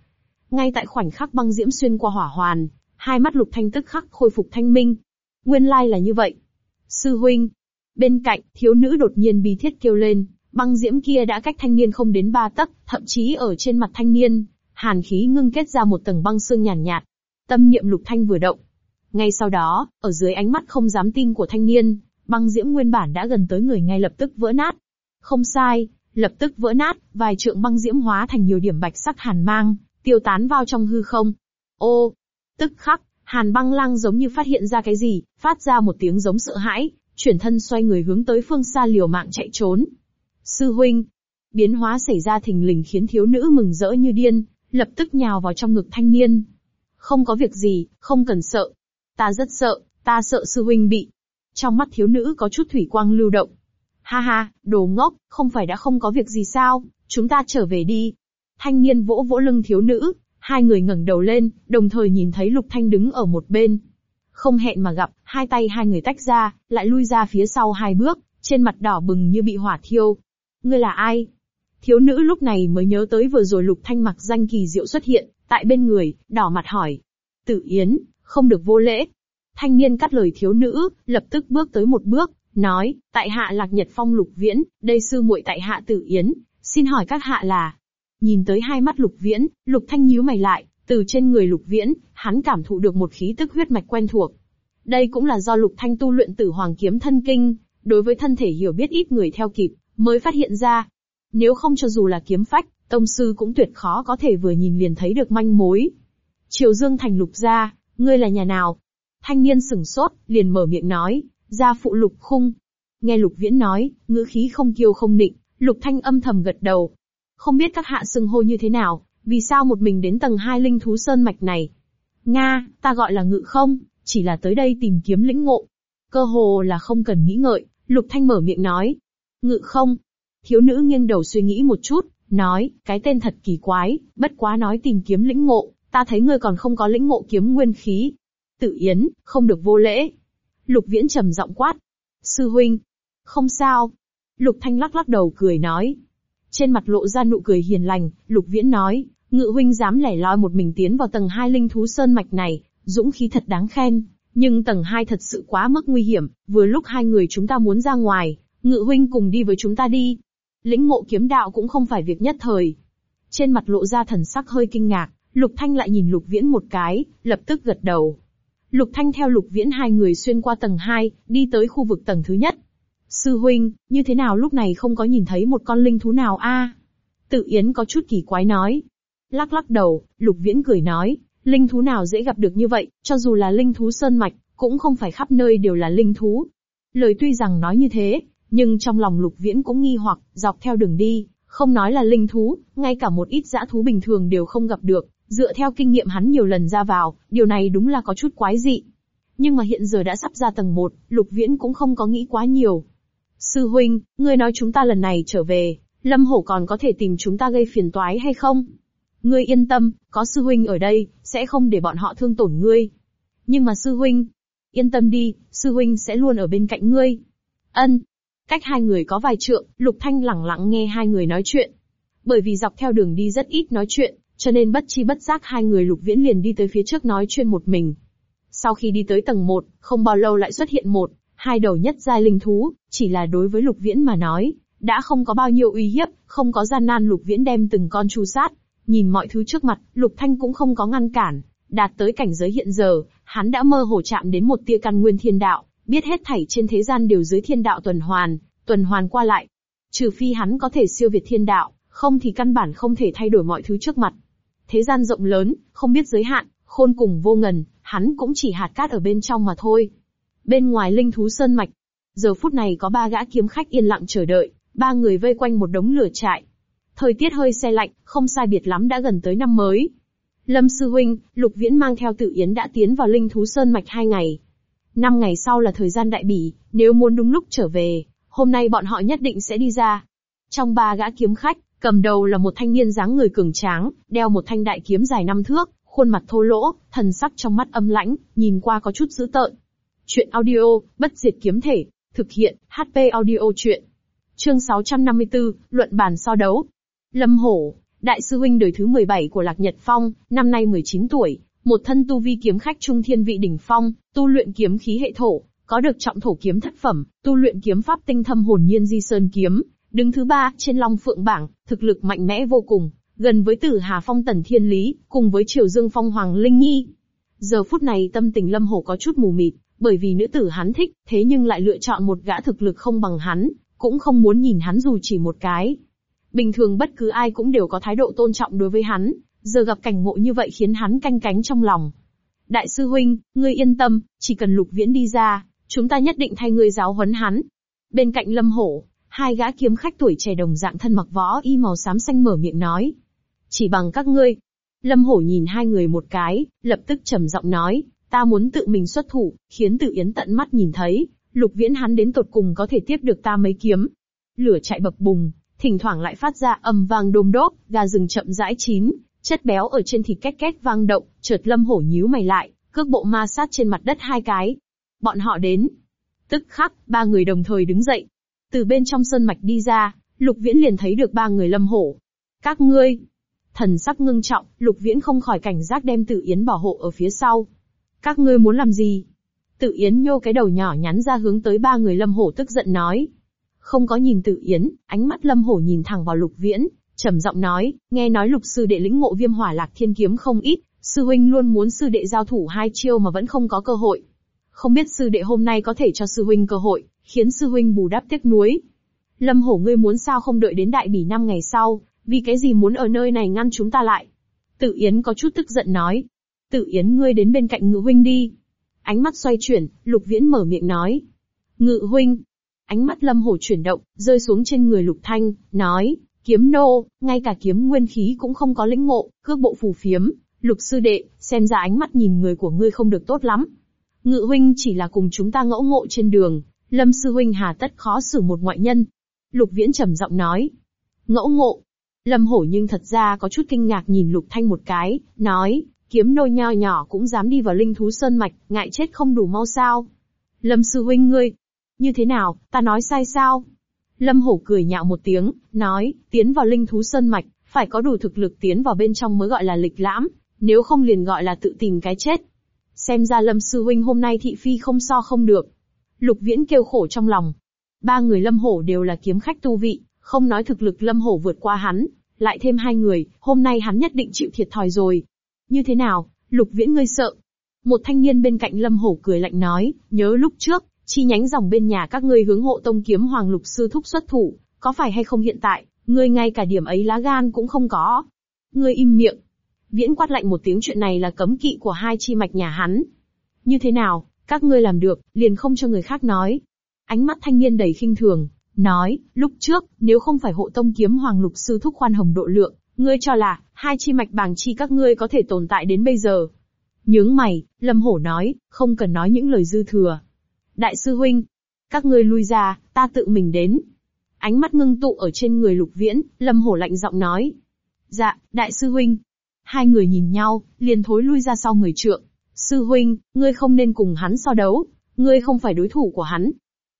Ngay tại khoảnh khắc băng diễm xuyên qua hỏa hoàn, hai mắt lục thanh tức khắc khôi phục thanh minh. Nguyên lai là như vậy. Sư huynh. Bên cạnh, thiếu nữ đột nhiên bi thiết kêu lên, băng diễm kia đã cách thanh niên không đến ba tấc, thậm chí ở trên mặt thanh niên, hàn khí ngưng kết ra một tầng băng xương nhàn nhạt, nhạt. Tâm niệm lục thanh vừa động. Ngay sau đó, ở dưới ánh mắt không dám tin của thanh niên, băng diễm nguyên bản đã gần tới người ngay lập tức vỡ nát. Không sai, lập tức vỡ nát, vài trượng băng diễm hóa thành nhiều điểm bạch sắc hàn mang, tiêu tán vào trong hư không. Ô, tức khắc, hàn băng lăng giống như phát hiện ra cái gì, phát ra một tiếng giống sợ hãi, chuyển thân xoay người hướng tới phương xa liều mạng chạy trốn. Sư huynh, biến hóa xảy ra thình lình khiến thiếu nữ mừng rỡ như điên, lập tức nhào vào trong ngực thanh niên. Không có việc gì, không cần sợ. Ta rất sợ, ta sợ sư huynh bị, trong mắt thiếu nữ có chút thủy quang lưu động. Ha ha, đồ ngốc, không phải đã không có việc gì sao, chúng ta trở về đi. Thanh niên vỗ vỗ lưng thiếu nữ, hai người ngẩng đầu lên, đồng thời nhìn thấy Lục Thanh đứng ở một bên. Không hẹn mà gặp, hai tay hai người tách ra, lại lui ra phía sau hai bước, trên mặt đỏ bừng như bị hỏa thiêu. Ngươi là ai? Thiếu nữ lúc này mới nhớ tới vừa rồi Lục Thanh mặc danh kỳ diệu xuất hiện, tại bên người, đỏ mặt hỏi. Tử Yến, không được vô lễ, Thanh niên cắt lời thiếu nữ, lập tức bước tới một bước, nói, tại hạ lạc nhật phong lục viễn, đây sư muội tại hạ tử yến, xin hỏi các hạ là. Nhìn tới hai mắt lục viễn, lục thanh nhíu mày lại, từ trên người lục viễn, hắn cảm thụ được một khí tức huyết mạch quen thuộc. Đây cũng là do lục thanh tu luyện tử hoàng kiếm thân kinh, đối với thân thể hiểu biết ít người theo kịp, mới phát hiện ra. Nếu không cho dù là kiếm phách, tông sư cũng tuyệt khó có thể vừa nhìn liền thấy được manh mối. Triều Dương thành lục gia, Ngươi là nhà nào? Thanh niên sửng sốt, liền mở miệng nói, gia phụ lục khung. Nghe lục viễn nói, ngữ khí không kiêu không nịnh, lục thanh âm thầm gật đầu. Không biết các hạ sừng hô như thế nào, vì sao một mình đến tầng hai linh thú sơn mạch này? Nga, ta gọi là ngự không, chỉ là tới đây tìm kiếm lĩnh ngộ. Cơ hồ là không cần nghĩ ngợi, lục thanh mở miệng nói. Ngự không? Thiếu nữ nghiêng đầu suy nghĩ một chút, nói, cái tên thật kỳ quái, bất quá nói tìm kiếm lĩnh ngộ, ta thấy ngươi còn không có lĩnh ngộ kiếm nguyên khí. Tự yến, không được vô lễ. Lục viễn trầm giọng quát. Sư huynh. Không sao. Lục thanh lắc lắc đầu cười nói. Trên mặt lộ ra nụ cười hiền lành, lục viễn nói, ngự huynh dám lẻ loi một mình tiến vào tầng hai linh thú sơn mạch này, dũng khí thật đáng khen. Nhưng tầng hai thật sự quá mức nguy hiểm, vừa lúc hai người chúng ta muốn ra ngoài, ngự huynh cùng đi với chúng ta đi. Lĩnh ngộ kiếm đạo cũng không phải việc nhất thời. Trên mặt lộ ra thần sắc hơi kinh ngạc, Lục Thanh lại nhìn Lục Viễn một cái, lập tức gật đầu. Lục Thanh theo Lục Viễn hai người xuyên qua tầng 2, đi tới khu vực tầng thứ nhất. Sư huynh, như thế nào lúc này không có nhìn thấy một con linh thú nào a? Tự Yến có chút kỳ quái nói. Lắc lắc đầu, Lục Viễn cười nói, linh thú nào dễ gặp được như vậy, cho dù là linh thú sơn mạch, cũng không phải khắp nơi đều là linh thú. Lời tuy rằng nói như thế, nhưng trong lòng Lục Viễn cũng nghi hoặc, dọc theo đường đi, không nói là linh thú, ngay cả một ít dã thú bình thường đều không gặp được, dựa theo kinh nghiệm hắn nhiều lần ra vào, điều này đúng là có chút quái dị. Nhưng mà hiện giờ đã sắp ra tầng 1, Lục Viễn cũng không có nghĩ quá nhiều. Sư huynh, ngươi nói chúng ta lần này trở về, Lâm Hổ còn có thể tìm chúng ta gây phiền toái hay không? Ngươi yên tâm, có sư huynh ở đây, sẽ không để bọn họ thương tổn ngươi. Nhưng mà sư huynh, yên tâm đi, sư huynh sẽ luôn ở bên cạnh ngươi. Ân. Cách hai người có vài trượng, Lục Thanh lẳng lặng nghe hai người nói chuyện. Bởi vì dọc theo đường đi rất ít nói chuyện, cho nên bất chi bất giác hai người Lục Viễn liền đi tới phía trước nói chuyện một mình. Sau khi đi tới tầng 1, không bao lâu lại xuất hiện một, hai đầu nhất giai linh thú, chỉ là đối với Lục Viễn mà nói, đã không có bao nhiêu uy hiếp, không có gian nan Lục Viễn đem từng con chu sát, nhìn mọi thứ trước mặt, Lục Thanh cũng không có ngăn cản, đạt tới cảnh giới hiện giờ, hắn đã mơ hồ chạm đến một tia căn nguyên thiên đạo, biết hết thảy trên thế gian đều dưới thiên đạo tuần hoàn, tuần hoàn qua lại. Trừ phi hắn có thể siêu việt thiên đạo, không thì căn bản không thể thay đổi mọi thứ trước mặt. Thế gian rộng lớn, không biết giới hạn, khôn cùng vô ngần, hắn cũng chỉ hạt cát ở bên trong mà thôi. Bên ngoài linh thú sơn mạch, giờ phút này có ba gã kiếm khách yên lặng chờ đợi, ba người vây quanh một đống lửa trại. Thời tiết hơi xe lạnh, không sai biệt lắm đã gần tới năm mới. Lâm Sư Huynh, Lục Viễn mang theo tự yến đã tiến vào linh thú sơn mạch hai ngày. Năm ngày sau là thời gian đại bỉ, nếu muốn đúng lúc trở về, hôm nay bọn họ nhất định sẽ đi ra. Trong ba gã kiếm khách, Cầm đầu là một thanh niên dáng người cường tráng, đeo một thanh đại kiếm dài năm thước, khuôn mặt thô lỗ, thần sắc trong mắt âm lãnh, nhìn qua có chút dữ tợn. Chuyện audio, bất diệt kiếm thể, thực hiện, HP audio chuyện. Chương 654, luận bàn so đấu. Lâm Hổ, đại sư huynh đời thứ 17 của Lạc Nhật Phong, năm nay 19 tuổi, một thân tu vi kiếm khách trung thiên vị đỉnh phong, tu luyện kiếm khí hệ thổ, có được trọng thổ kiếm thất phẩm, tu luyện kiếm pháp tinh thâm hồn nhiên di sơn kiếm, Đứng thứ ba, trên Long Phượng bảng, thực lực mạnh mẽ vô cùng, gần với Tử Hà Phong Tần Thiên Lý, cùng với Triều Dương Phong Hoàng Linh Nhi. Giờ phút này tâm tình Lâm Hổ có chút mù mịt, bởi vì nữ tử hắn thích, thế nhưng lại lựa chọn một gã thực lực không bằng hắn, cũng không muốn nhìn hắn dù chỉ một cái. Bình thường bất cứ ai cũng đều có thái độ tôn trọng đối với hắn, giờ gặp cảnh ngộ như vậy khiến hắn canh cánh trong lòng. Đại sư huynh, ngươi yên tâm, chỉ cần lục viễn đi ra, chúng ta nhất định thay ngươi giáo huấn hắn. Bên cạnh Lâm Hổ, Hai gã kiếm khách tuổi trẻ đồng dạng thân mặc võ y màu xám xanh mở miệng nói. Chỉ bằng các ngươi. Lâm Hổ nhìn hai người một cái, lập tức trầm giọng nói, ta muốn tự mình xuất thủ, khiến tự yến tận mắt nhìn thấy, lục viễn hắn đến tột cùng có thể tiếp được ta mấy kiếm. Lửa chạy bập bùng, thỉnh thoảng lại phát ra âm vang đôm đốp, gà rừng chậm rãi chín, chất béo ở trên thịt két két vang động, chợt lâm hổ nhíu mày lại, cước bộ ma sát trên mặt đất hai cái. Bọn họ đến. Tức khắc, ba người đồng thời đứng dậy, từ bên trong sơn mạch đi ra, Lục Viễn liền thấy được ba người lâm hổ. Các ngươi! Thần sắc ngưng trọng, Lục Viễn không khỏi cảnh giác đem Tự Yến bảo hộ ở phía sau. Các ngươi muốn làm gì? Tự Yến nhô cái đầu nhỏ nhắn ra hướng tới ba người lâm hổ tức giận nói. Không có nhìn Tự Yến, ánh mắt lâm hổ nhìn thẳng vào Lục Viễn, trầm giọng nói, nghe nói lục sư đệ lĩnh ngộ viêm hỏa lạc thiên kiếm không ít, sư huynh luôn muốn sư đệ giao thủ hai chiêu mà vẫn không có cơ hội. Không biết sư đệ hôm nay có thể cho sư huynh cơ hội, khiến sư huynh bù đắp tiếc nuối. Lâm hổ ngươi muốn sao không đợi đến đại bỉ năm ngày sau, vì cái gì muốn ở nơi này ngăn chúng ta lại? Tự Yến có chút tức giận nói. Tự Yến ngươi đến bên cạnh ngự huynh đi. Ánh mắt xoay chuyển, Lục Viễn mở miệng nói. Ngự huynh. Ánh mắt lâm hổ chuyển động, rơi xuống trên người Lục Thanh, nói, kiếm nô, ngay cả kiếm nguyên khí cũng không có lĩnh ngộ, cước bộ phù phiếm. Lục sư đệ, xem ra ánh mắt nhìn người của ngươi không được tốt lắm. Ngự huynh chỉ là cùng chúng ta ngẫu ngộ trên đường, lâm sư huynh hà tất khó xử một ngoại nhân. Lục Viễn trầm giọng nói. Ngẫu ngộ. Lâm hổ nhưng thật ra có chút kinh ngạc nhìn Lục Thanh một cái, nói, kiếm nô nho nhỏ cũng dám đi vào linh thú sơn mạch, ngại chết không đủ mau sao. Lâm sư huynh ngươi, như thế nào, ta nói sai sao? Lâm hổ cười nhạo một tiếng, nói, tiến vào linh thú sơn mạch, phải có đủ thực lực tiến vào bên trong mới gọi là lịch lãm, nếu không liền gọi là tự tìm cái chết. Xem ra lâm sư huynh hôm nay thị phi không so không được. Lục viễn kêu khổ trong lòng. Ba người lâm hổ đều là kiếm khách tu vị, không nói thực lực lâm hổ vượt qua hắn, lại thêm hai người, hôm nay hắn nhất định chịu thiệt thòi rồi. Như thế nào, lục viễn ngươi sợ? Một thanh niên bên cạnh lâm hổ cười lạnh nói, nhớ lúc trước, chi nhánh dòng bên nhà các ngươi hướng hộ tông kiếm hoàng lục sư thúc xuất thủ, có phải hay không hiện tại, ngươi ngay cả điểm ấy lá gan cũng không có. Ngươi im miệng. Viễn quát lạnh một tiếng chuyện này là cấm kỵ của hai chi mạch nhà hắn. Như thế nào, các ngươi làm được, liền không cho người khác nói. Ánh mắt thanh niên đầy khinh thường, nói, lúc trước, nếu không phải hộ tông kiếm hoàng lục sư thúc khoan hồng độ lượng, ngươi cho là, hai chi mạch bàng chi các ngươi có thể tồn tại đến bây giờ. Nhướng mày, Lâm Hổ nói, không cần nói những lời dư thừa. Đại sư huynh, các ngươi lui ra, ta tự mình đến. Ánh mắt ngưng tụ ở trên người lục viễn, Lâm Hổ lạnh giọng nói. Dạ, đại sư huynh. Hai người nhìn nhau, liền thối lui ra sau người trượng. Sư huynh, ngươi không nên cùng hắn so đấu, ngươi không phải đối thủ của hắn.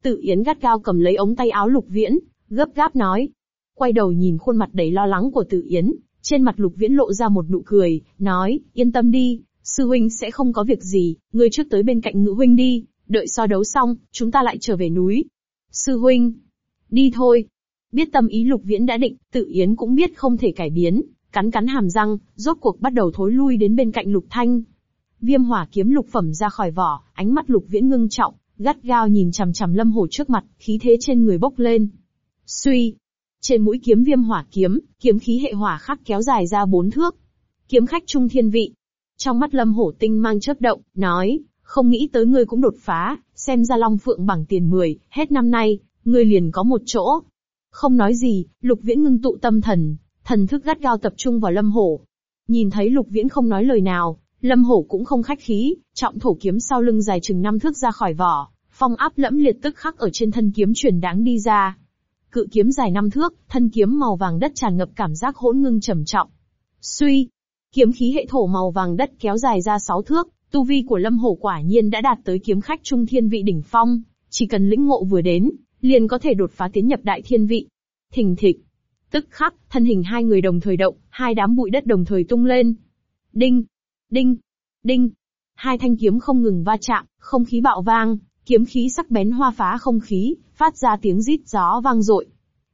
Tự Yến gắt gao cầm lấy ống tay áo lục viễn, gấp gáp nói. Quay đầu nhìn khuôn mặt đầy lo lắng của Tự Yến, trên mặt lục viễn lộ ra một nụ cười, nói, yên tâm đi, sư huynh sẽ không có việc gì, ngươi trước tới bên cạnh ngự huynh đi, đợi so đấu xong, chúng ta lại trở về núi. Sư huynh, đi thôi. Biết tâm ý lục viễn đã định, tự yến cũng biết không thể cải biến, cắn cắn hàm răng, rốt cuộc bắt đầu thối lui đến bên cạnh lục thanh. Viêm hỏa kiếm lục phẩm ra khỏi vỏ, ánh mắt lục viễn ngưng trọng, gắt gao nhìn chằm chằm lâm hổ trước mặt, khí thế trên người bốc lên. Suy, trên mũi kiếm viêm hỏa kiếm, kiếm khí hệ hỏa khắc kéo dài ra bốn thước. Kiếm khách trung thiên vị. Trong mắt lâm hổ tinh mang chớp động, nói, không nghĩ tới ngươi cũng đột phá, xem ra long phượng bằng tiền 10, hết năm nay, ngươi liền có một chỗ. Không nói gì, lục viễn ngưng tụ tâm thần, thần thức gắt gao tập trung vào lâm hổ. Nhìn thấy lục viễn không nói lời nào, lâm hổ cũng không khách khí, trọng thổ kiếm sau lưng dài chừng năm thước ra khỏi vỏ, phong áp lẫm liệt tức khắc ở trên thân kiếm truyền đáng đi ra. Cự kiếm dài năm thước, thân kiếm màu vàng đất tràn ngập cảm giác hỗn ngưng trầm trọng. Suy, kiếm khí hệ thổ màu vàng đất kéo dài ra sáu thước, tu vi của Lâm Hổ quả nhiên đã đạt tới kiếm khách trung thiên vị đỉnh phong, chỉ cần lĩnh ngộ vừa đến, liền có thể đột phá tiến nhập đại thiên vị. Thình thịch, tức khắc, thân hình hai người đồng thời động, hai đám bụi đất đồng thời tung lên. Đinh, đinh, đinh, hai thanh kiếm không ngừng va chạm, không khí bạo vang, kiếm khí sắc bén hoa phá không khí, phát ra tiếng rít gió vang dội.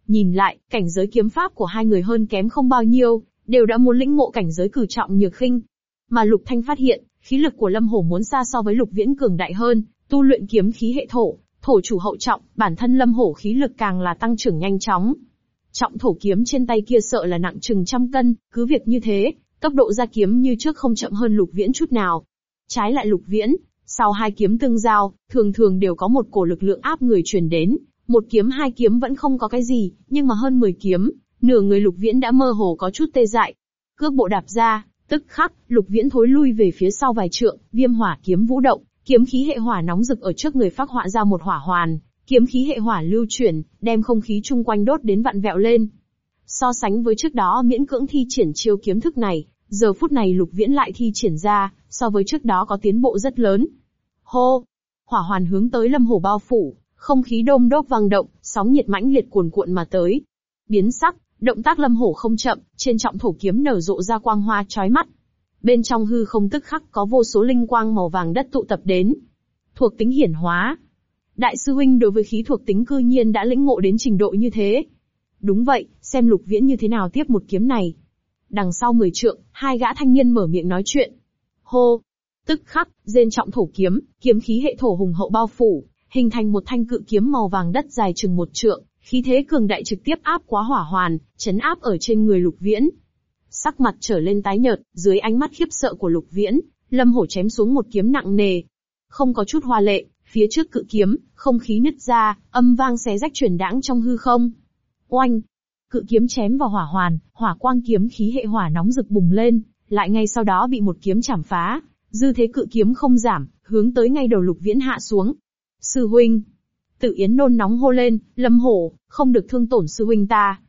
Nhìn lại, cảnh giới kiếm pháp của hai người hơn kém không bao nhiêu, đều đã muốn lĩnh ngộ cảnh giới cử trọng nhược khinh. Mà Lục Thanh phát hiện, khí lực của Lâm Hổ muốn xa so với Lục Viễn cường đại hơn, tu luyện kiếm khí hệ thổ, thổ chủ hậu trọng, bản thân Lâm Hổ khí lực càng là tăng trưởng nhanh chóng. Trọng thổ kiếm trên tay kia sợ là nặng chừng trăm cân, cứ việc như thế, tốc độ ra kiếm như trước không chậm hơn Lục Viễn chút nào. Trái lại Lục Viễn, sau hai kiếm tương giao, thường thường đều có một cổ lực lượng áp người truyền đến, một kiếm hai kiếm vẫn không có cái gì, nhưng mà hơn 10 kiếm, nửa người lục viễn đã mơ hồ có chút tê dại. Cước bộ đạp ra, tức khắc, lục viễn thối lui về phía sau vài trượng, viêm hỏa kiếm vũ động, kiếm khí hệ hỏa nóng rực ở trước người phát họa ra một hỏa hoàn, kiếm khí hệ hỏa lưu chuyển, đem không khí chung quanh đốt đến vặn vẹo lên. So sánh với trước đó miễn cưỡng thi triển chiêu kiếm thức này, giờ phút này lục viễn lại thi triển ra, so với trước đó có tiến bộ rất lớn. Hô! Hỏa hoàn hướng tới lâm hồ bao phủ, không khí đôm đốt vang động, sóng nhiệt mãnh liệt cuồn cuộn mà tới. Biến sắc, động tác lâm hổ không chậm, trên trọng thổ kiếm nở rộ ra quang hoa chói mắt. Bên trong hư không tức khắc có vô số linh quang màu vàng đất tụ tập đến. Thuộc tính hiển hóa. Đại sư huynh đối với khí thuộc tính cư nhiên đã lĩnh ngộ đến trình độ như thế. Đúng vậy, xem lục viễn như thế nào tiếp một kiếm này. Đằng sau mười trượng, hai gã thanh niên mở miệng nói chuyện. Hô! Tức khắc, rên trọng thổ kiếm, kiếm khí hệ thổ hùng hậu bao phủ, hình thành một thanh cự kiếm màu vàng đất dài chừng một trượng, khí thế cường đại trực tiếp áp quá hỏa hoàn, chấn áp ở trên người lục viễn. Sắc mặt trở lên tái nhợt, dưới ánh mắt khiếp sợ của lục viễn, Lâm Hổ chém xuống một kiếm nặng nề. Không có chút hoa lệ, phía trước cự kiếm, không khí nứt ra, âm vang xé rách truyền đãng trong hư không. Oanh! Cự kiếm chém vào hỏa hoàn, hỏa quang kiếm khí hệ hỏa nóng rực bùng lên, lại ngay sau đó bị một kiếm chảm phá. Dư thế cự kiếm không giảm, hướng tới ngay đầu lục viễn hạ xuống. Sư huynh! Tự Yến nôn nóng hô lên, Lâm Hổ, không được thương tổn sư huynh ta.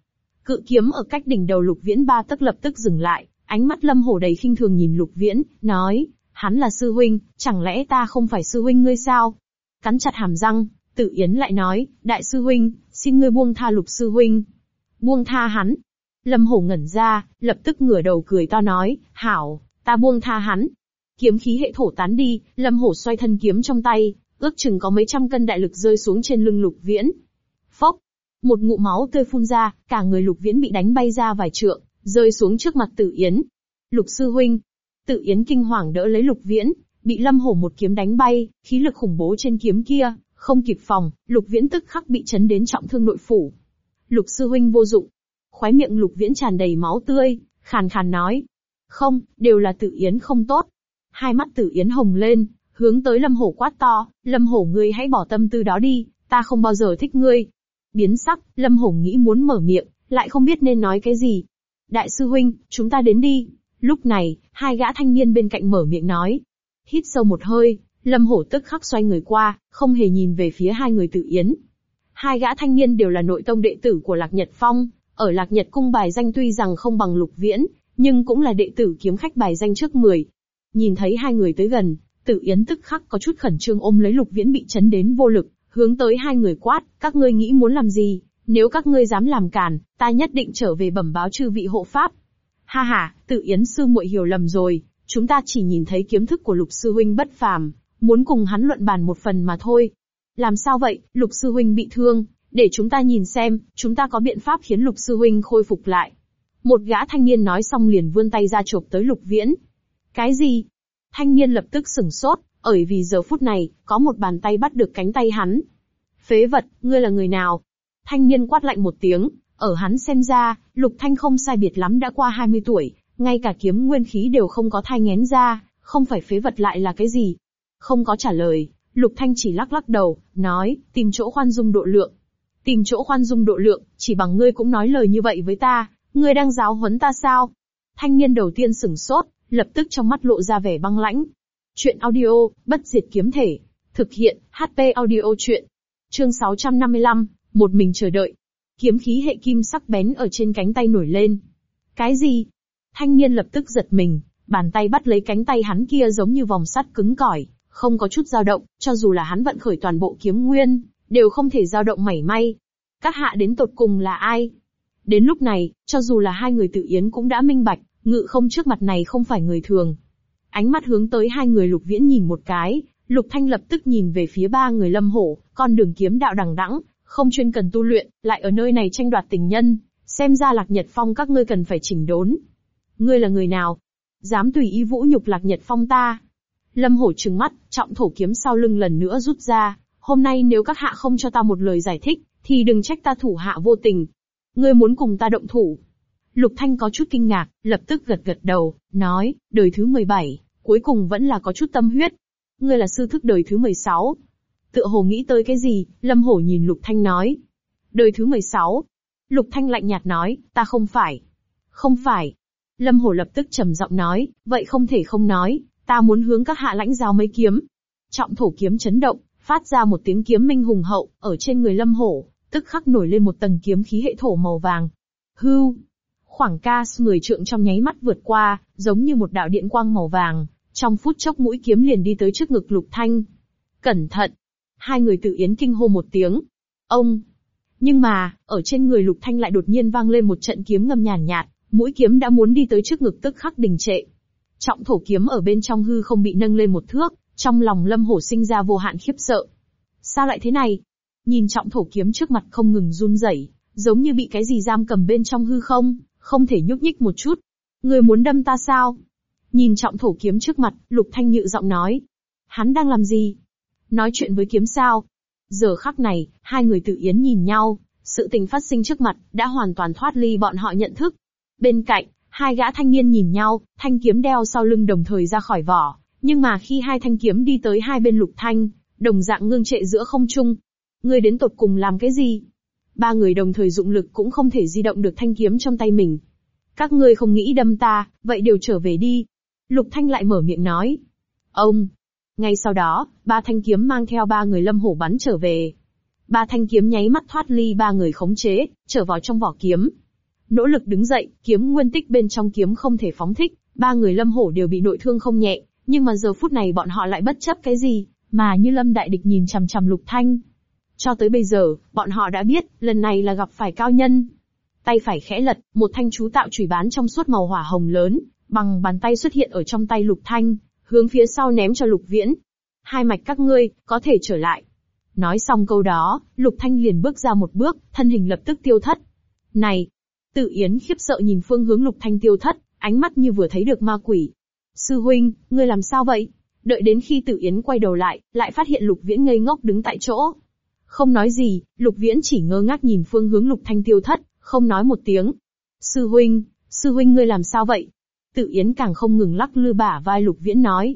Cự kiếm ở cách đỉnh đầu lục viễn ba tức lập tức dừng lại, ánh mắt Lâm Hổ đầy khinh thường nhìn lục viễn, nói, hắn là sư huynh, chẳng lẽ ta không phải sư huynh ngươi sao? Cắn chặt hàm răng, Tự Yến lại nói, đại sư huynh, xin ngươi buông tha lục sư huynh. Buông tha hắn. Lâm Hổ ngẩn ra, lập tức ngửa đầu cười to nói, hảo, ta buông tha hắn. Kiếm khí hệ thổ tán đi, Lâm Hổ xoay thân kiếm trong tay, ước chừng có mấy trăm cân đại lực rơi xuống trên lưng lục viễn. Phốc, một ngụ máu tươi phun ra, cả người lục viễn bị đánh bay ra vài trượng, rơi xuống trước mặt Tử Yến. Lục sư huynh, Tử Yến kinh hoàng đỡ lấy lục viễn, bị lâm hổ một kiếm đánh bay, khí lực khủng bố trên kiếm kia, không kịp phòng, lục viễn tức khắc bị chấn đến trọng thương nội phủ. Lục sư huynh vô dụng. Khóe miệng lục viễn tràn đầy máu tươi, khàn khàn nói. Không, đều là Tử Yến không tốt. Hai mắt Tử Yến hồng lên, hướng tới Lâm Hổ quát to, Lâm Hổ ngươi hãy bỏ tâm tư đó đi, ta không bao giờ thích ngươi. Biến sắc, Lâm Hổ nghĩ muốn mở miệng, lại không biết nên nói cái gì. Đại sư huynh, chúng ta đến đi. Lúc này, hai gã thanh niên bên cạnh mở miệng nói. Hít sâu một hơi, Lâm Hổ tức khắc xoay người qua, không hề nhìn về phía hai người tự yến. Hai gã thanh niên đều là nội tông đệ tử của Lạc Nhật Phong, ở Lạc Nhật Cung bài danh tuy rằng không bằng Lục Viễn, nhưng cũng là đệ tử kiếm khách bài danh trước 10. Nhìn thấy hai người tới gần, Tử Yến tức khắc có chút khẩn trương ôm lấy Lục Viễn bị chấn đến vô lực, hướng tới hai người quát, các ngươi nghĩ muốn làm gì? Nếu các ngươi dám làm cản, ta nhất định trở về bẩm báo chư vị hộ pháp. Ha ha, Tử Yến sư muội hiểu lầm rồi, chúng ta chỉ nhìn thấy kiếm thức của Lục sư huynh bất phàm, muốn cùng hắn luận bàn một phần mà thôi. Làm sao vậy, Lục sư huynh bị thương, để chúng ta nhìn xem, chúng ta có biện pháp khiến Lục sư huynh khôi phục lại. Một gã thanh niên nói xong liền vươn tay ra chộp tới Lục Viễn. Cái gì? Thanh niên lập tức sửng sốt, bởi vì giờ phút này, có một bàn tay bắt được cánh tay hắn. Phế vật, ngươi là người nào? Thanh niên quát lạnh một tiếng, ở hắn xem ra, Lục Thanh không sai biệt lắm đã qua 20 tuổi, ngay cả kiếm nguyên khí đều không có thai ngén ra, không phải phế vật lại là cái gì? Không có trả lời, Lục Thanh chỉ lắc lắc đầu, nói, tìm chỗ khoan dung độ lượng. Tìm chỗ khoan dung độ lượng, chỉ bằng ngươi cũng nói lời như vậy với ta, ngươi đang giáo huấn ta sao? Thanh niên đầu tiên sửng sốt, lập tức trong mắt lộ ra vẻ băng lãnh. Chuyện audio, bất diệt kiếm thể. Thực hiện, HP audio chuyện. Chương 655, một mình chờ đợi. Kiếm khí hệ kim sắc bén ở trên cánh tay nổi lên. Cái gì? Thanh niên lập tức giật mình, bàn tay bắt lấy cánh tay hắn kia giống như vòng sắt cứng cỏi, không có chút dao động, cho dù là hắn vận khởi toàn bộ kiếm nguyên, đều không thể dao động mảy may. Các hạ đến tột cùng là ai? Đến lúc này, cho dù là hai người tự yến cũng đã minh bạch, Ngự không trước mặt này không phải người thường. Ánh mắt hướng tới hai người lục viễn nhìn một cái, lục thanh lập tức nhìn về phía ba người lâm hổ, con đường kiếm đạo đằng đẵng, không chuyên cần tu luyện, lại ở nơi này tranh đoạt tình nhân, xem ra lạc nhật phong các ngươi cần phải chỉnh đốn. Ngươi là người nào? Dám tùy ý vũ nhục lạc nhật phong ta? Lâm hổ trừng mắt, trọng thổ kiếm sau lưng lần nữa rút ra, hôm nay nếu các hạ không cho ta một lời giải thích, thì đừng trách ta thủ hạ vô tình. Ngươi muốn cùng ta động thủ, Lục Thanh có chút kinh ngạc, lập tức gật gật đầu, nói, đời thứ 17, cuối cùng vẫn là có chút tâm huyết. Ngươi là sư thức đời thứ 16. Tựa hồ nghĩ tới cái gì, Lâm Hổ nhìn Lục Thanh nói. Đời thứ 16. Lục Thanh lạnh nhạt nói, ta không phải. Không phải. Lâm Hổ lập tức trầm giọng nói, vậy không thể không nói, ta muốn hướng các hạ lãnh giáo mấy kiếm. Trọng thổ kiếm chấn động, phát ra một tiếng kiếm minh hùng hậu, ở trên người Lâm Hổ, tức khắc nổi lên một tầng kiếm khí hệ thổ màu vàng. Hưu, Khoảng ca 10 trượng trong nháy mắt vượt qua, giống như một đạo điện quang màu vàng, trong phút chốc mũi kiếm liền đi tới trước ngực Lục Thanh. Cẩn thận! Hai người tự yến kinh hô một tiếng. Ông! Nhưng mà, ở trên người Lục Thanh lại đột nhiên vang lên một trận kiếm ngầm nhàn nhạt, mũi kiếm đã muốn đi tới trước ngực tức khắc đình trệ. Trọng thổ kiếm ở bên trong hư không bị nâng lên một thước, trong lòng lâm hổ sinh ra vô hạn khiếp sợ. Sao lại thế này? Nhìn trọng thổ kiếm trước mặt không ngừng run rẩy, giống như bị cái gì giam cầm bên trong hư không, không thể nhúc nhích một chút. Người muốn đâm ta sao? Nhìn trọng thổ kiếm trước mặt, Lục Thanh Nhự giọng nói. Hắn đang làm gì? Nói chuyện với kiếm sao? Giờ khắc này, hai người tự yến nhìn nhau, sự tình phát sinh trước mặt, đã hoàn toàn thoát ly bọn họ nhận thức. Bên cạnh, hai gã thanh niên nhìn nhau, thanh kiếm đeo sau lưng đồng thời ra khỏi vỏ, Nhưng mà khi hai thanh kiếm đi tới hai bên Lục Thanh, đồng dạng ngưng trệ giữa không trung. Ngươi đến tột cùng làm cái gì? Ba người đồng thời dụng lực cũng không thể di động được thanh kiếm trong tay mình. Các ngươi không nghĩ đâm ta, vậy đều trở về đi. Lục Thanh lại mở miệng nói. Ông! Ngay sau đó, ba thanh kiếm mang theo ba người lâm hổ bắn trở về. Ba thanh kiếm nháy mắt thoát ly ba người khống chế, trở vào trong vỏ kiếm. Nỗ lực đứng dậy, kiếm nguyên tích bên trong kiếm không thể phóng thích, ba người lâm hổ đều bị nội thương không nhẹ, nhưng mà giờ phút này bọn họ lại bất chấp cái gì, mà như lâm đại địch nhìn chằm chằm lục thanh. Cho tới bây giờ, bọn họ đã biết, lần này là gặp phải cao nhân. Tay phải khẽ lật, một thanh chú tạo chủy bán trong suốt màu hỏa hồng lớn, bằng bàn tay xuất hiện ở trong tay lục thanh, hướng phía sau ném cho lục viễn. Hai mạch các ngươi, có thể trở lại. Nói xong câu đó, lục thanh liền bước ra một bước, thân hình lập tức tiêu thất. Này! Tự Yến khiếp sợ nhìn phương hướng lục thanh tiêu thất, ánh mắt như vừa thấy được ma quỷ. Sư huynh, ngươi làm sao vậy? Đợi đến khi Tự Yến quay đầu lại, lại phát hiện Lục Viễn ngây ngốc đứng tại chỗ. Không nói gì, Lục Viễn chỉ ngơ ngác nhìn phương hướng Lục Thanh tiêu thất, không nói một tiếng. Sư huynh, sư huynh ngươi làm sao vậy? Tự Yến càng không ngừng lắc lư bả vai Lục Viễn nói.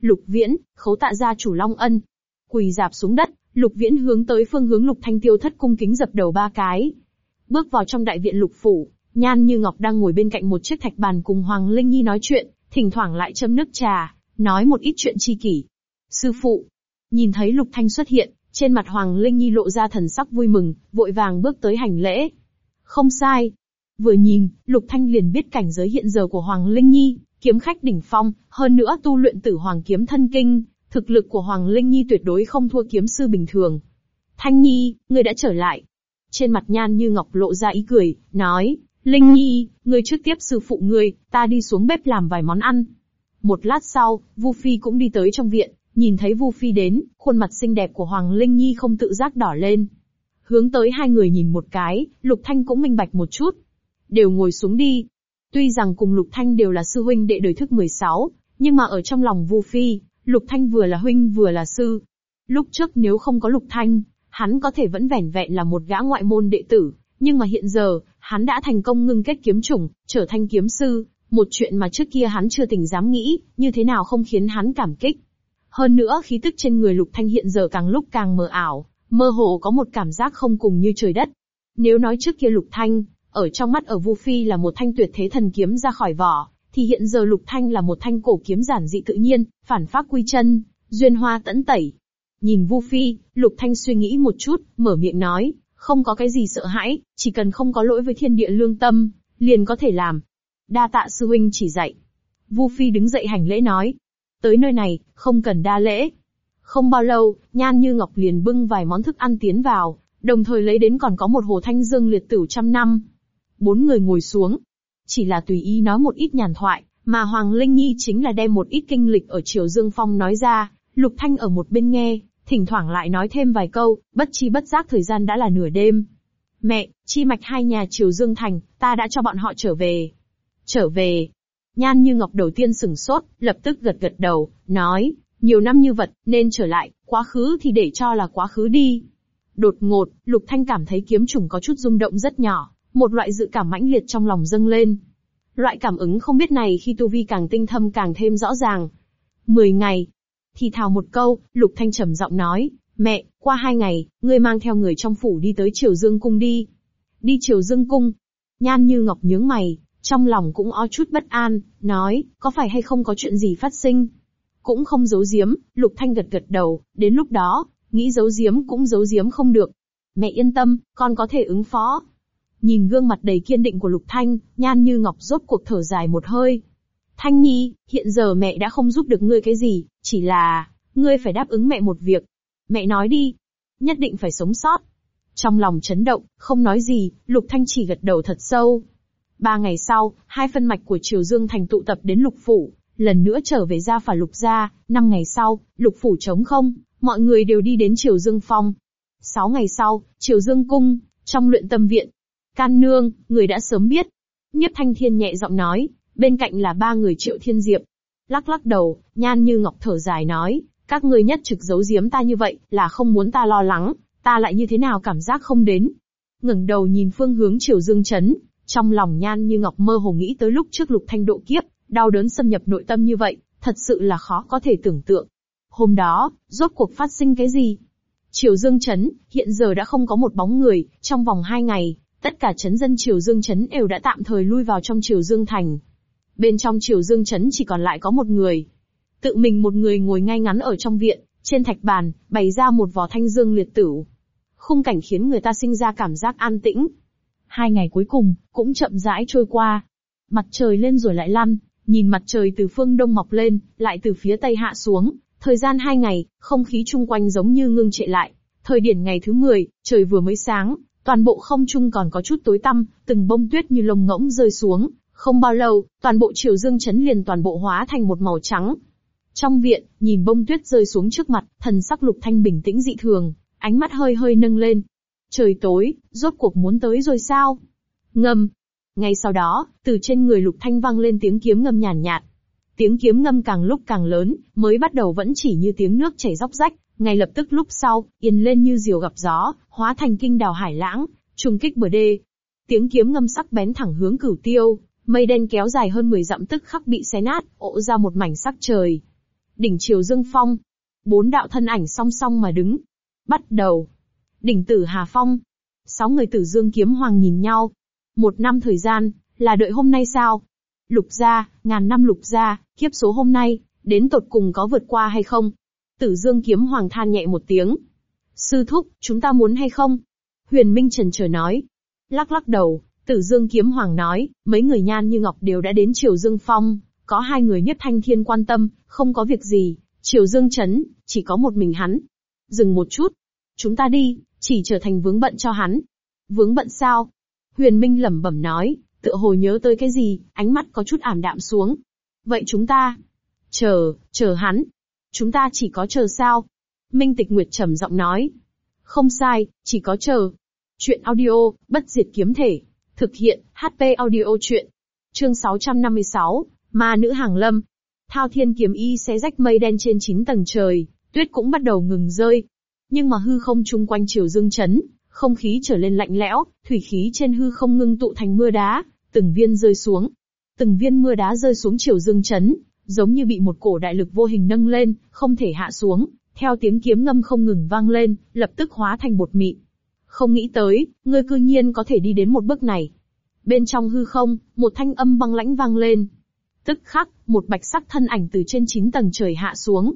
Lục Viễn, khấu tạ gia chủ Long Ân. Quỳ dạp xuống đất, Lục Viễn hướng tới phương hướng Lục Thanh tiêu thất cung kính dập đầu ba cái. Bước vào trong đại viện Lục Phủ, Nhan Như Ngọc đang ngồi bên cạnh một chiếc thạch bàn cùng Hoàng Linh Nhi nói chuyện, thỉnh thoảng lại châm nước trà, nói một ít chuyện chi kỷ. Sư phụ, nhìn thấy Lục Thanh xuất hiện, trên mặt Hoàng Linh Nhi lộ ra thần sắc vui mừng, vội vàng bước tới hành lễ. Không sai. Vừa nhìn, Lục Thanh liền biết cảnh giới hiện giờ của Hoàng Linh Nhi, kiếm khách đỉnh phong, hơn nữa tu luyện tử Hoàng kiếm thân kinh, thực lực của Hoàng Linh Nhi tuyệt đối không thua kiếm sư bình thường. Thanh Nhi, ngươi đã trở lại. Trên mặt nhan như ngọc lộ ra ý cười, nói, Linh Nhi, ngươi trước tiếp sư phụ ngươi, ta đi xuống bếp làm vài món ăn. Một lát sau, Vu Phi cũng đi tới trong viện, nhìn thấy Vu Phi đến, khuôn mặt xinh đẹp của Hoàng Linh Nhi không tự giác đỏ lên. Hướng tới hai người nhìn một cái, Lục Thanh cũng minh bạch một chút. Đều ngồi xuống đi. Tuy rằng cùng Lục Thanh đều là sư huynh đệ đời thức 16, nhưng mà ở trong lòng Vu Phi, Lục Thanh vừa là huynh vừa là sư. Lúc trước nếu không có Lục Thanh, hắn có thể vẫn vẻn vẹn là một gã ngoại môn đệ tử, nhưng mà hiện giờ, hắn đã thành công ngưng kết kiếm chủng, trở thành kiếm sư, một chuyện mà trước kia hắn chưa từng dám nghĩ, như thế nào không khiến hắn cảm kích. Hơn nữa khí tức trên người Lục Thanh hiện giờ càng lúc càng mờ ảo, mơ hồ có một cảm giác không cùng như trời đất. Nếu nói trước kia Lục Thanh, ở trong mắt ở Vu Phi là một thanh tuyệt thế thần kiếm ra khỏi vỏ, thì hiện giờ Lục Thanh là một thanh cổ kiếm giản dị tự nhiên, phản pháp quy chân, duyên hoa tẫn tẩy. Nhìn Vu Phi, Lục Thanh suy nghĩ một chút, mở miệng nói, không có cái gì sợ hãi, chỉ cần không có lỗi với thiên địa lương tâm, liền có thể làm. Đa tạ sư huynh chỉ dạy. Vu Phi đứng dậy hành lễ nói. Tới nơi này, không cần đa lễ. Không bao lâu, Nhan Như Ngọc liền bưng vài món thức ăn tiến vào, đồng thời lấy đến còn có một hồ thanh dương liệt tử trăm năm. Bốn người ngồi xuống. Chỉ là tùy ý nói một ít nhàn thoại, mà Hoàng Linh Nhi chính là đem một ít kinh lịch ở Triều Dương Phong nói ra, Lục Thanh ở một bên nghe, thỉnh thoảng lại nói thêm vài câu, bất chi bất giác thời gian đã là nửa đêm. Mẹ, chi mạch hai nhà Triều Dương Thành, ta đã cho bọn họ trở về. Trở về. Nhan như ngọc đầu tiên sừng sốt, lập tức gật gật đầu, nói, nhiều năm như vật, nên trở lại, quá khứ thì để cho là quá khứ đi. Đột ngột, Lục Thanh cảm thấy kiếm trùng có chút rung động rất nhỏ, một loại dự cảm mãnh liệt trong lòng dâng lên. Loại cảm ứng không biết này khi tu vi càng tinh thâm càng thêm rõ ràng. Mười ngày, thì thào một câu, Lục Thanh trầm giọng nói, mẹ, qua hai ngày, ngươi mang theo người trong phủ đi tới Triều Dương Cung đi. Đi Triều Dương Cung. Nhan như ngọc nhướng mày, trong lòng cũng o chút bất an, nói, có phải hay không có chuyện gì phát sinh? Cũng không giấu giếm, Lục Thanh gật gật đầu, đến lúc đó, nghĩ giấu giếm cũng giấu giếm không được. Mẹ yên tâm, con có thể ứng phó. Nhìn gương mặt đầy kiên định của Lục Thanh, Nhan Như Ngọc rốt cuộc thở dài một hơi, Thanh Nhi, hiện giờ mẹ đã không giúp được ngươi cái gì, chỉ là, ngươi phải đáp ứng mẹ một việc. Mẹ nói đi. Nhất định phải sống sót. Trong lòng chấn động, không nói gì, Lục Thanh chỉ gật đầu thật sâu. Ba ngày sau, hai phân mạch của Triều Dương Thành tụ tập đến Lục Phủ, lần nữa trở về ra phả Lục gia, năm ngày sau, Lục Phủ trống không, mọi người đều đi đến Triều Dương Phong. Sáu ngày sau, Triều Dương Cung, trong luyện tâm viện. Can Nương, người đã sớm biết. Nhiếp Thanh Thiên nhẹ giọng nói, Bên cạnh là ba người triệu thiên diệp. Lắc lắc đầu, nhan như ngọc thở dài nói, các ngươi nhất trực giấu giếm ta như vậy, là không muốn ta lo lắng, ta lại như thế nào cảm giác không đến. ngẩng đầu nhìn phương hướng triều dương chấn, trong lòng nhan như ngọc mơ hồ nghĩ tới lúc trước lục thanh độ kiếp, đau đớn xâm nhập nội tâm như vậy, thật sự là khó có thể tưởng tượng. Hôm đó, rốt cuộc phát sinh cái gì? Triều Dương Trấn, hiện giờ đã không có một bóng người, trong vòng hai ngày, tất cả chấn dân Triều Dương Trấn đều đã tạm thời lui vào trong Triều Dương Thành. Bên trong Triều Dương Trấn chỉ còn lại có một người. Tự mình một người ngồi ngay ngắn ở trong viện, trên thạch bàn, bày ra một vò thanh dương liệt tử. Khung cảnh khiến người ta sinh ra cảm giác an tĩnh. Hai ngày cuối cùng, cũng chậm rãi trôi qua. Mặt trời lên rồi lại lăn, nhìn mặt trời từ phương đông mọc lên, lại từ phía tây hạ xuống. Thời gian hai ngày, không khí chung quanh giống như ngưng trệ lại. Thời điểm ngày thứ 10, trời vừa mới sáng, toàn bộ không trung còn có chút tối tăm, từng bông tuyết như lồng ngỗng rơi xuống. Không bao lâu, toàn bộ triều dương chấn liền toàn bộ hóa thành một màu trắng. Trong viện, nhìn bông tuyết rơi xuống trước mặt, thần sắc lục thanh bình tĩnh dị thường, ánh mắt hơi hơi nâng lên. Trời tối, rốt cuộc muốn tới rồi sao? Ngâm. Ngay sau đó, từ trên người lục thanh vang lên tiếng kiếm ngâm nhàn nhạt, Tiếng kiếm ngâm càng lúc càng lớn, mới bắt đầu vẫn chỉ như tiếng nước chảy róc rách, ngay lập tức lúc sau, yên lên như diều gặp gió, hóa thành kinh đào hải lãng, trùng kích bờ đê. Tiếng kiếm ngâm sắc bén thẳng hướng cửu tiêu, mây đen kéo dài hơn 10 dặm tức khắc bị xé nát, ộ ra một mảnh sắc trời. Đỉnh chiều dương phong, bốn đạo thân ảnh song song mà đứng. Bắt đầu. Đỉnh tử Hà Phong. Sáu người tử dương kiếm hoàng nhìn nhau. Một năm thời gian, là đợi hôm nay sao? Lục gia, ngàn năm lục gia, kiếp số hôm nay, đến tột cùng có vượt qua hay không? Tử Dương kiếm hoàng than nhẹ một tiếng. Sư thúc, chúng ta muốn hay không? Huyền Minh trần chờ nói. Lắc lắc đầu, Tử Dương kiếm hoàng nói, mấy người nhan như ngọc đều đã đến Triều Dương Phong, có hai người nhất thanh thiên quan tâm, không có việc gì, Triều Dương chấn, chỉ có một mình hắn. Dừng một chút. Chúng ta đi, chỉ trở thành vướng bận cho hắn. Vướng bận sao? Huyền Minh lẩm bẩm nói, tựa hồ nhớ tới cái gì, ánh mắt có chút ảm đạm xuống. Vậy chúng ta, chờ, chờ hắn. Chúng ta chỉ có chờ sao? Minh Tịch Nguyệt trầm giọng nói. Không sai, chỉ có chờ. Chuyện audio, bất diệt kiếm thể. Thực hiện, HP audio chuyện. Chương 656, Ma nữ hàng lâm. Thao thiên kiếm y xé rách mây đen trên 9 tầng trời, tuyết cũng bắt đầu ngừng rơi. Nhưng mà hư không chung quanh chiều dương chấn, không khí trở lên lạnh lẽo, thủy khí trên hư không ngưng tụ thành mưa đá, từng viên rơi xuống. Từng viên mưa đá rơi xuống chiều dương chấn, giống như bị một cổ đại lực vô hình nâng lên, không thể hạ xuống, theo tiếng kiếm ngâm không ngừng vang lên, lập tức hóa thành bột mịn. Không nghĩ tới, ngươi cư nhiên có thể đi đến một bước này. Bên trong hư không, một thanh âm băng lãnh vang lên. Tức khắc, một bạch sắc thân ảnh từ trên chín tầng trời hạ xuống.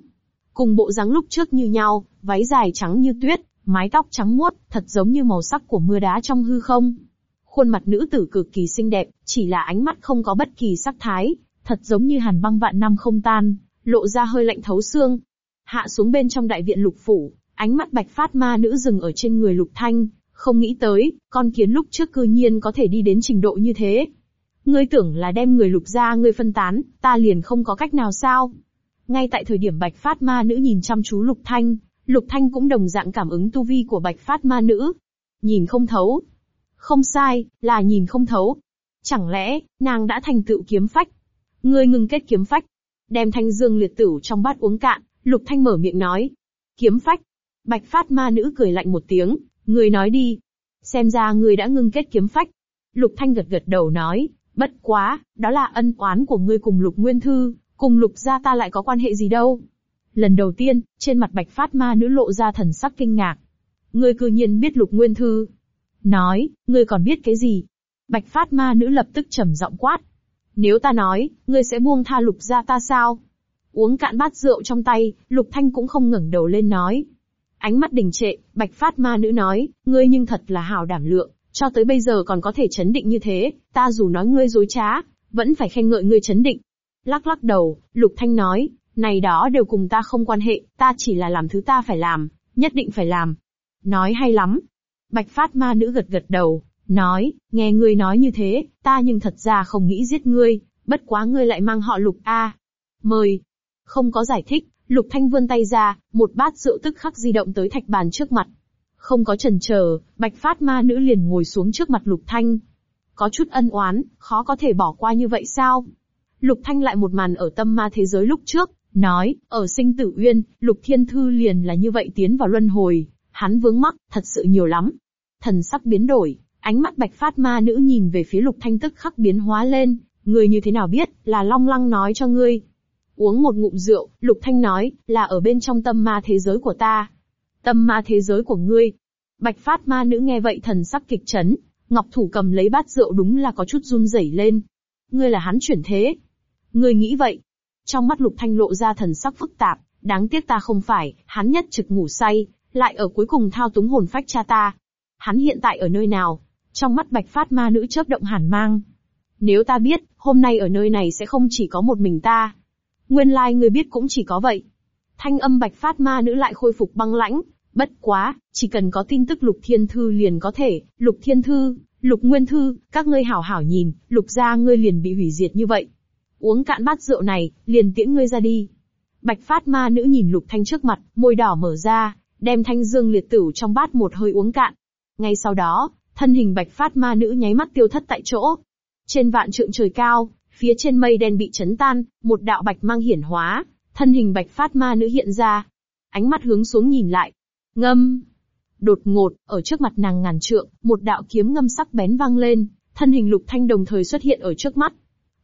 Cùng bộ dáng lúc trước như nhau, váy dài trắng như tuyết, mái tóc trắng muốt, thật giống như màu sắc của mưa đá trong hư không. Khuôn mặt nữ tử cực kỳ xinh đẹp, chỉ là ánh mắt không có bất kỳ sắc thái, thật giống như hàn băng vạn năm không tan, lộ ra hơi lạnh thấu xương. Hạ xuống bên trong đại viện lục phủ, ánh mắt bạch phát ma nữ dừng ở trên người lục thanh, không nghĩ tới, con kiến lúc trước cư nhiên có thể đi đến trình độ như thế. Ngươi tưởng là đem người lục ra ngươi phân tán, ta liền không có cách nào sao? Ngay tại thời điểm bạch phát ma nữ nhìn chăm chú lục thanh, lục thanh cũng đồng dạng cảm ứng tu vi của bạch phát ma nữ. Nhìn không thấu. Không sai, là nhìn không thấu. Chẳng lẽ, nàng đã thành tựu kiếm phách? Ngươi ngừng kết kiếm phách. Đem thanh dương liệt tử trong bát uống cạn, lục thanh mở miệng nói. Kiếm phách. Bạch phát ma nữ cười lạnh một tiếng, ngươi nói đi. Xem ra ngươi đã ngưng kết kiếm phách. Lục thanh gật gật đầu nói, bất quá, đó là ân oán của ngươi cùng lục nguyên thư, cùng lục gia ta lại có quan hệ gì đâu. Lần đầu tiên, trên mặt bạch phát ma nữ lộ ra thần sắc kinh ngạc. Ngươi cư nhiên biết lục nguyên thư. Nói, ngươi còn biết cái gì? Bạch phát ma nữ lập tức trầm giọng quát. Nếu ta nói, ngươi sẽ buông tha lục gia ta sao? Uống cạn bát rượu trong tay, lục thanh cũng không ngẩng đầu lên nói. Ánh mắt đình trệ, bạch phát ma nữ nói, ngươi nhưng thật là hào đảm lượng, cho tới bây giờ còn có thể chấn định như thế, ta dù nói ngươi dối trá, vẫn phải khen ngợi ngươi chấn định. Lắc lắc đầu, lục thanh nói, này đó đều cùng ta không quan hệ, ta chỉ là làm thứ ta phải làm, nhất định phải làm. Nói hay lắm. Bạch phát ma nữ gật gật đầu, nói, nghe ngươi nói như thế, ta nhưng thật ra không nghĩ giết ngươi, bất quá ngươi lại mang họ lục a. Mời. Không có giải thích, lục thanh vươn tay ra, một bát rượu tức khắc di động tới thạch bàn trước mặt. Không có chần chờ, bạch phát ma nữ liền ngồi xuống trước mặt lục thanh. Có chút ân oán, khó có thể bỏ qua như vậy sao? Lục thanh lại một màn ở tâm ma thế giới lúc trước, nói, ở sinh tử uyên, lục thiên thư liền là như vậy tiến vào luân hồi, hắn vướng mắc, thật sự nhiều lắm. Thần sắc biến đổi, Ánh mắt bạch phát ma nữ nhìn về phía lục thanh tức khắc biến hóa lên, người như thế nào biết, là long lăng nói cho ngươi. Uống một ngụm rượu, Lục Thanh nói, là ở bên trong tâm ma thế giới của ta. Tâm ma thế giới của ngươi. Bạch phát ma nữ nghe vậy thần sắc kịch chấn, Ngọc Thủ cầm lấy bát rượu đúng là có chút run rẩy lên. Ngươi là hắn chuyển thế. Ngươi nghĩ vậy. Trong mắt Lục Thanh lộ ra thần sắc phức tạp, đáng tiếc ta không phải, hắn nhất trực ngủ say, lại ở cuối cùng thao túng hồn phách cha ta. Hắn hiện tại ở nơi nào? Trong mắt bạch phát ma nữ chớp động hàn mang. Nếu ta biết, hôm nay ở nơi này sẽ không chỉ có một mình ta. Nguyên lai like ngươi biết cũng chỉ có vậy. Thanh âm bạch phát ma nữ lại khôi phục băng lãnh, bất quá, chỉ cần có tin tức lục thiên thư liền có thể, lục thiên thư, lục nguyên thư, các ngươi hảo hảo nhìn, lục gia ngươi liền bị hủy diệt như vậy. Uống cạn bát rượu này, liền tiễn ngươi ra đi. Bạch phát ma nữ nhìn lục thanh trước mặt, môi đỏ mở ra, đem thanh dương liệt tử trong bát một hơi uống cạn. Ngay sau đó, thân hình bạch phát ma nữ nháy mắt tiêu thất tại chỗ. Trên vạn trượng trời cao, phía trên mây đen bị chấn tan, một đạo bạch mang hiển hóa, thân hình bạch phát ma nữ hiện ra. Ánh mắt hướng xuống nhìn lại. Ngâm. Đột ngột, ở trước mặt nàng ngàn trượng, một đạo kiếm ngâm sắc bén vang lên, thân hình lục thanh đồng thời xuất hiện ở trước mắt.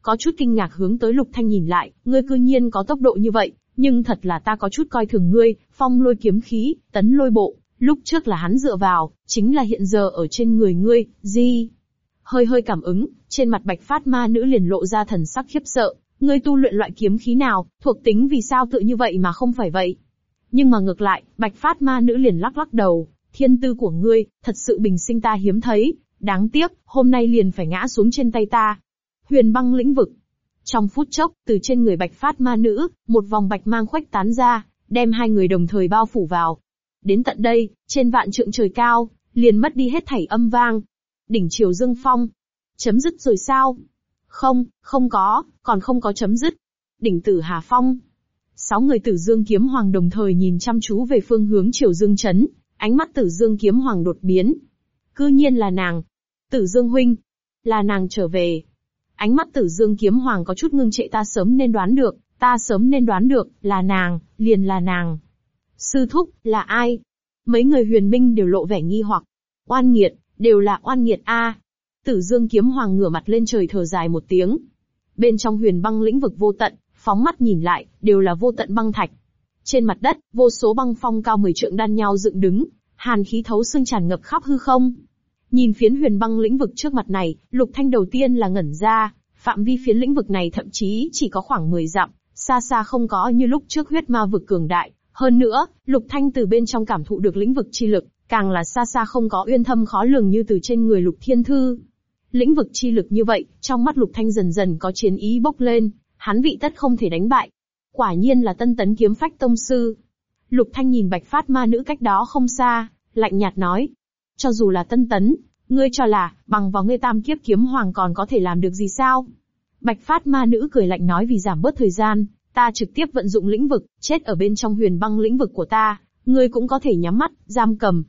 Có chút kinh ngạc hướng tới lục thanh nhìn lại, ngươi cư nhiên có tốc độ như vậy, nhưng thật là ta có chút coi thường ngươi, phong lôi kiếm khí, tấn lôi bộ, lúc trước là hắn dựa vào, chính là hiện giờ ở trên người ngươi, gì? Hơi hơi cảm ứng, trên mặt bạch phát ma nữ liền lộ ra thần sắc khiếp sợ, ngươi tu luyện loại kiếm khí nào, thuộc tính vì sao tự như vậy mà không phải vậy? Nhưng mà ngược lại, bạch phát ma nữ liền lắc lắc đầu, thiên tư của ngươi, thật sự bình sinh ta hiếm thấy, đáng tiếc, hôm nay liền phải ngã xuống trên tay ta. Huyền băng lĩnh vực, trong phút chốc, từ trên người bạch phát ma nữ, một vòng bạch mang khoách tán ra, đem hai người đồng thời bao phủ vào. Đến tận đây, trên vạn trượng trời cao, liền mất đi hết thảy âm vang. Đỉnh triều dương phong. Chấm dứt rồi sao? Không, không có, còn không có chấm dứt. Đỉnh tử Hà Phong. Sáu người tử dương kiếm hoàng đồng thời nhìn chăm chú về phương hướng triều dương chấn, ánh mắt tử dương kiếm hoàng đột biến. Cư nhiên là nàng. Tử dương huynh. Là nàng trở về. Ánh mắt tử dương kiếm hoàng có chút ngưng trệ ta sớm nên đoán được, ta sớm nên đoán được, là nàng, liền là nàng. Sư thúc, là ai? Mấy người huyền minh đều lộ vẻ nghi hoặc. Oan nghiệt, đều là oan nghiệt a. Tử dương kiếm hoàng ngửa mặt lên trời thở dài một tiếng. Bên trong huyền băng lĩnh vực vô tận, phóng mắt nhìn lại, đều là vô tận băng thạch. Trên mặt đất, vô số băng phong cao mười trượng đan nhau dựng đứng, hàn khí thấu xương tràn ngập khắp hư không. Nhìn phiến huyền băng lĩnh vực trước mặt này, Lục Thanh đầu tiên là ngẩn ra, phạm vi phiến lĩnh vực này thậm chí chỉ có khoảng 10 dặm, xa xa không có như lúc trước huyết ma vực cường đại. Hơn nữa, Lục Thanh từ bên trong cảm thụ được lĩnh vực chi lực, càng là xa xa không có uyên thâm khó lường như từ trên người Lục Thiên Thư. Lĩnh vực chi lực như vậy, trong mắt Lục Thanh dần dần có chiến ý bốc lên, hắn vị tất không thể đánh bại. Quả nhiên là tân tấn kiếm phách tông sư. Lục Thanh nhìn bạch phát ma nữ cách đó không xa, lạnh nhạt nói, cho dù là tân tấn, ngươi cho là, bằng vào ngươi tam kiếp kiếm hoàng còn có thể làm được gì sao? Bạch phát ma nữ cười lạnh nói vì giảm bớt thời gian, ta trực tiếp vận dụng lĩnh vực, chết ở bên trong huyền băng lĩnh vực của ta, ngươi cũng có thể nhắm mắt, giam cầm.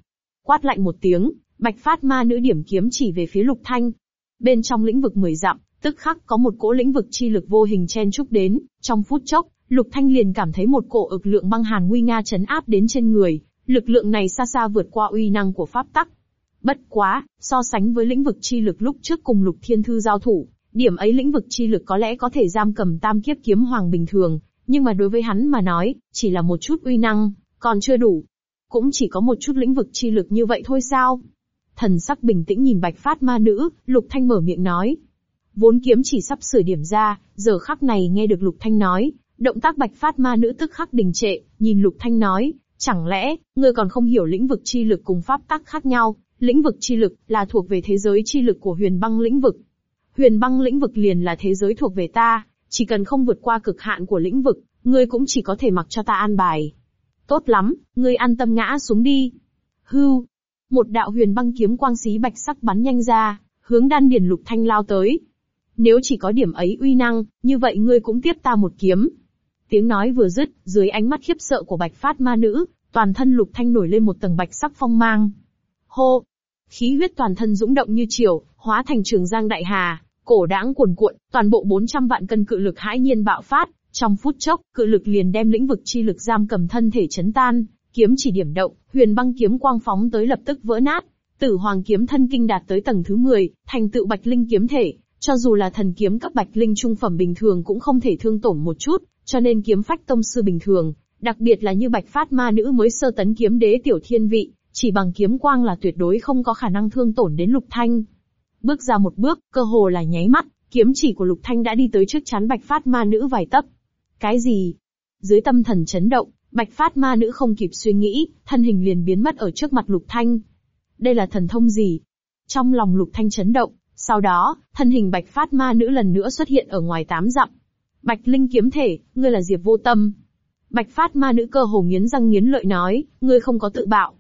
Quát lạnh một tiếng, bạch phát ma nữ điểm kiếm chỉ về phía lục thanh. Bên trong lĩnh vực mười dặm, tức khắc có một cỗ lĩnh vực chi lực vô hình chen chúc đến, trong phút chốc, lục thanh liền cảm thấy một cổ ực lượng băng hàn nguy nga chấn áp đến trên người, lực lượng này xa xa vượt qua uy năng của pháp tắc, Bất quá, so sánh với lĩnh vực chi lực lúc trước cùng lục thiên thư giao thủ, điểm ấy lĩnh vực chi lực có lẽ có thể giam cầm tam kiếp kiếm hoàng bình thường, nhưng mà đối với hắn mà nói, chỉ là một chút uy năng, còn chưa đủ. Cũng chỉ có một chút lĩnh vực chi lực như vậy thôi sao? Thần sắc bình tĩnh nhìn bạch phát ma nữ, lục thanh mở miệng nói. Vốn kiếm chỉ sắp sửa điểm ra, giờ khắc này nghe được lục thanh nói, động tác bạch phát ma nữ tức khắc đình trệ, nhìn lục thanh nói, chẳng lẽ, ngươi còn không hiểu lĩnh vực chi lực cùng pháp tắc khác nhau, Lĩnh vực chi lực là thuộc về thế giới chi lực của huyền băng lĩnh vực. Huyền băng lĩnh vực liền là thế giới thuộc về ta, chỉ cần không vượt qua cực hạn của lĩnh vực, ngươi cũng chỉ có thể mặc cho ta an bài. Tốt lắm, ngươi an tâm ngã xuống đi. Hưu. Một đạo huyền băng kiếm quang xí bạch sắc bắn nhanh ra, hướng đan điền lục thanh lao tới. Nếu chỉ có điểm ấy uy năng, như vậy ngươi cũng tiếp ta một kiếm. Tiếng nói vừa dứt, dưới ánh mắt khiếp sợ của bạch phát ma nữ, toàn thân lục thanh nổi lên một tầng bạch sắc phong mang. Hô! Khí huyết toàn thân dũng động như chiều, hóa thành trường giang đại hà, cổ đãng cuồn cuộn, toàn bộ 400 vạn cân cự lực hãi nhiên bạo phát, trong phút chốc, cự lực liền đem lĩnh vực chi lực giam cầm thân thể chấn tan, kiếm chỉ điểm động, huyền băng kiếm quang phóng tới lập tức vỡ nát. Tử Hoàng kiếm thân kinh đạt tới tầng thứ 10, thành tựu Bạch Linh kiếm thể, cho dù là thần kiếm cấp Bạch Linh trung phẩm bình thường cũng không thể thương tổn một chút, Cho nên kiếm phách tông sư bình thường, đặc biệt là như bạch phát ma nữ mới sơ tấn kiếm đế tiểu thiên vị, chỉ bằng kiếm quang là tuyệt đối không có khả năng thương tổn đến lục thanh. Bước ra một bước, cơ hồ là nháy mắt, kiếm chỉ của lục thanh đã đi tới trước chắn bạch phát ma nữ vài tấc. Cái gì? Dưới tâm thần chấn động, bạch phát ma nữ không kịp suy nghĩ, thân hình liền biến mất ở trước mặt lục thanh. Đây là thần thông gì? Trong lòng lục thanh chấn động, sau đó, thân hình bạch phát ma nữ lần nữa xuất hiện ở ngoài tám dặm. Bạch Linh kiếm thể, ngươi là Diệp vô tâm. Bạch phát ma nữ cơ hồ nghiến răng nghiến lợi nói, ngươi không có tự bạo,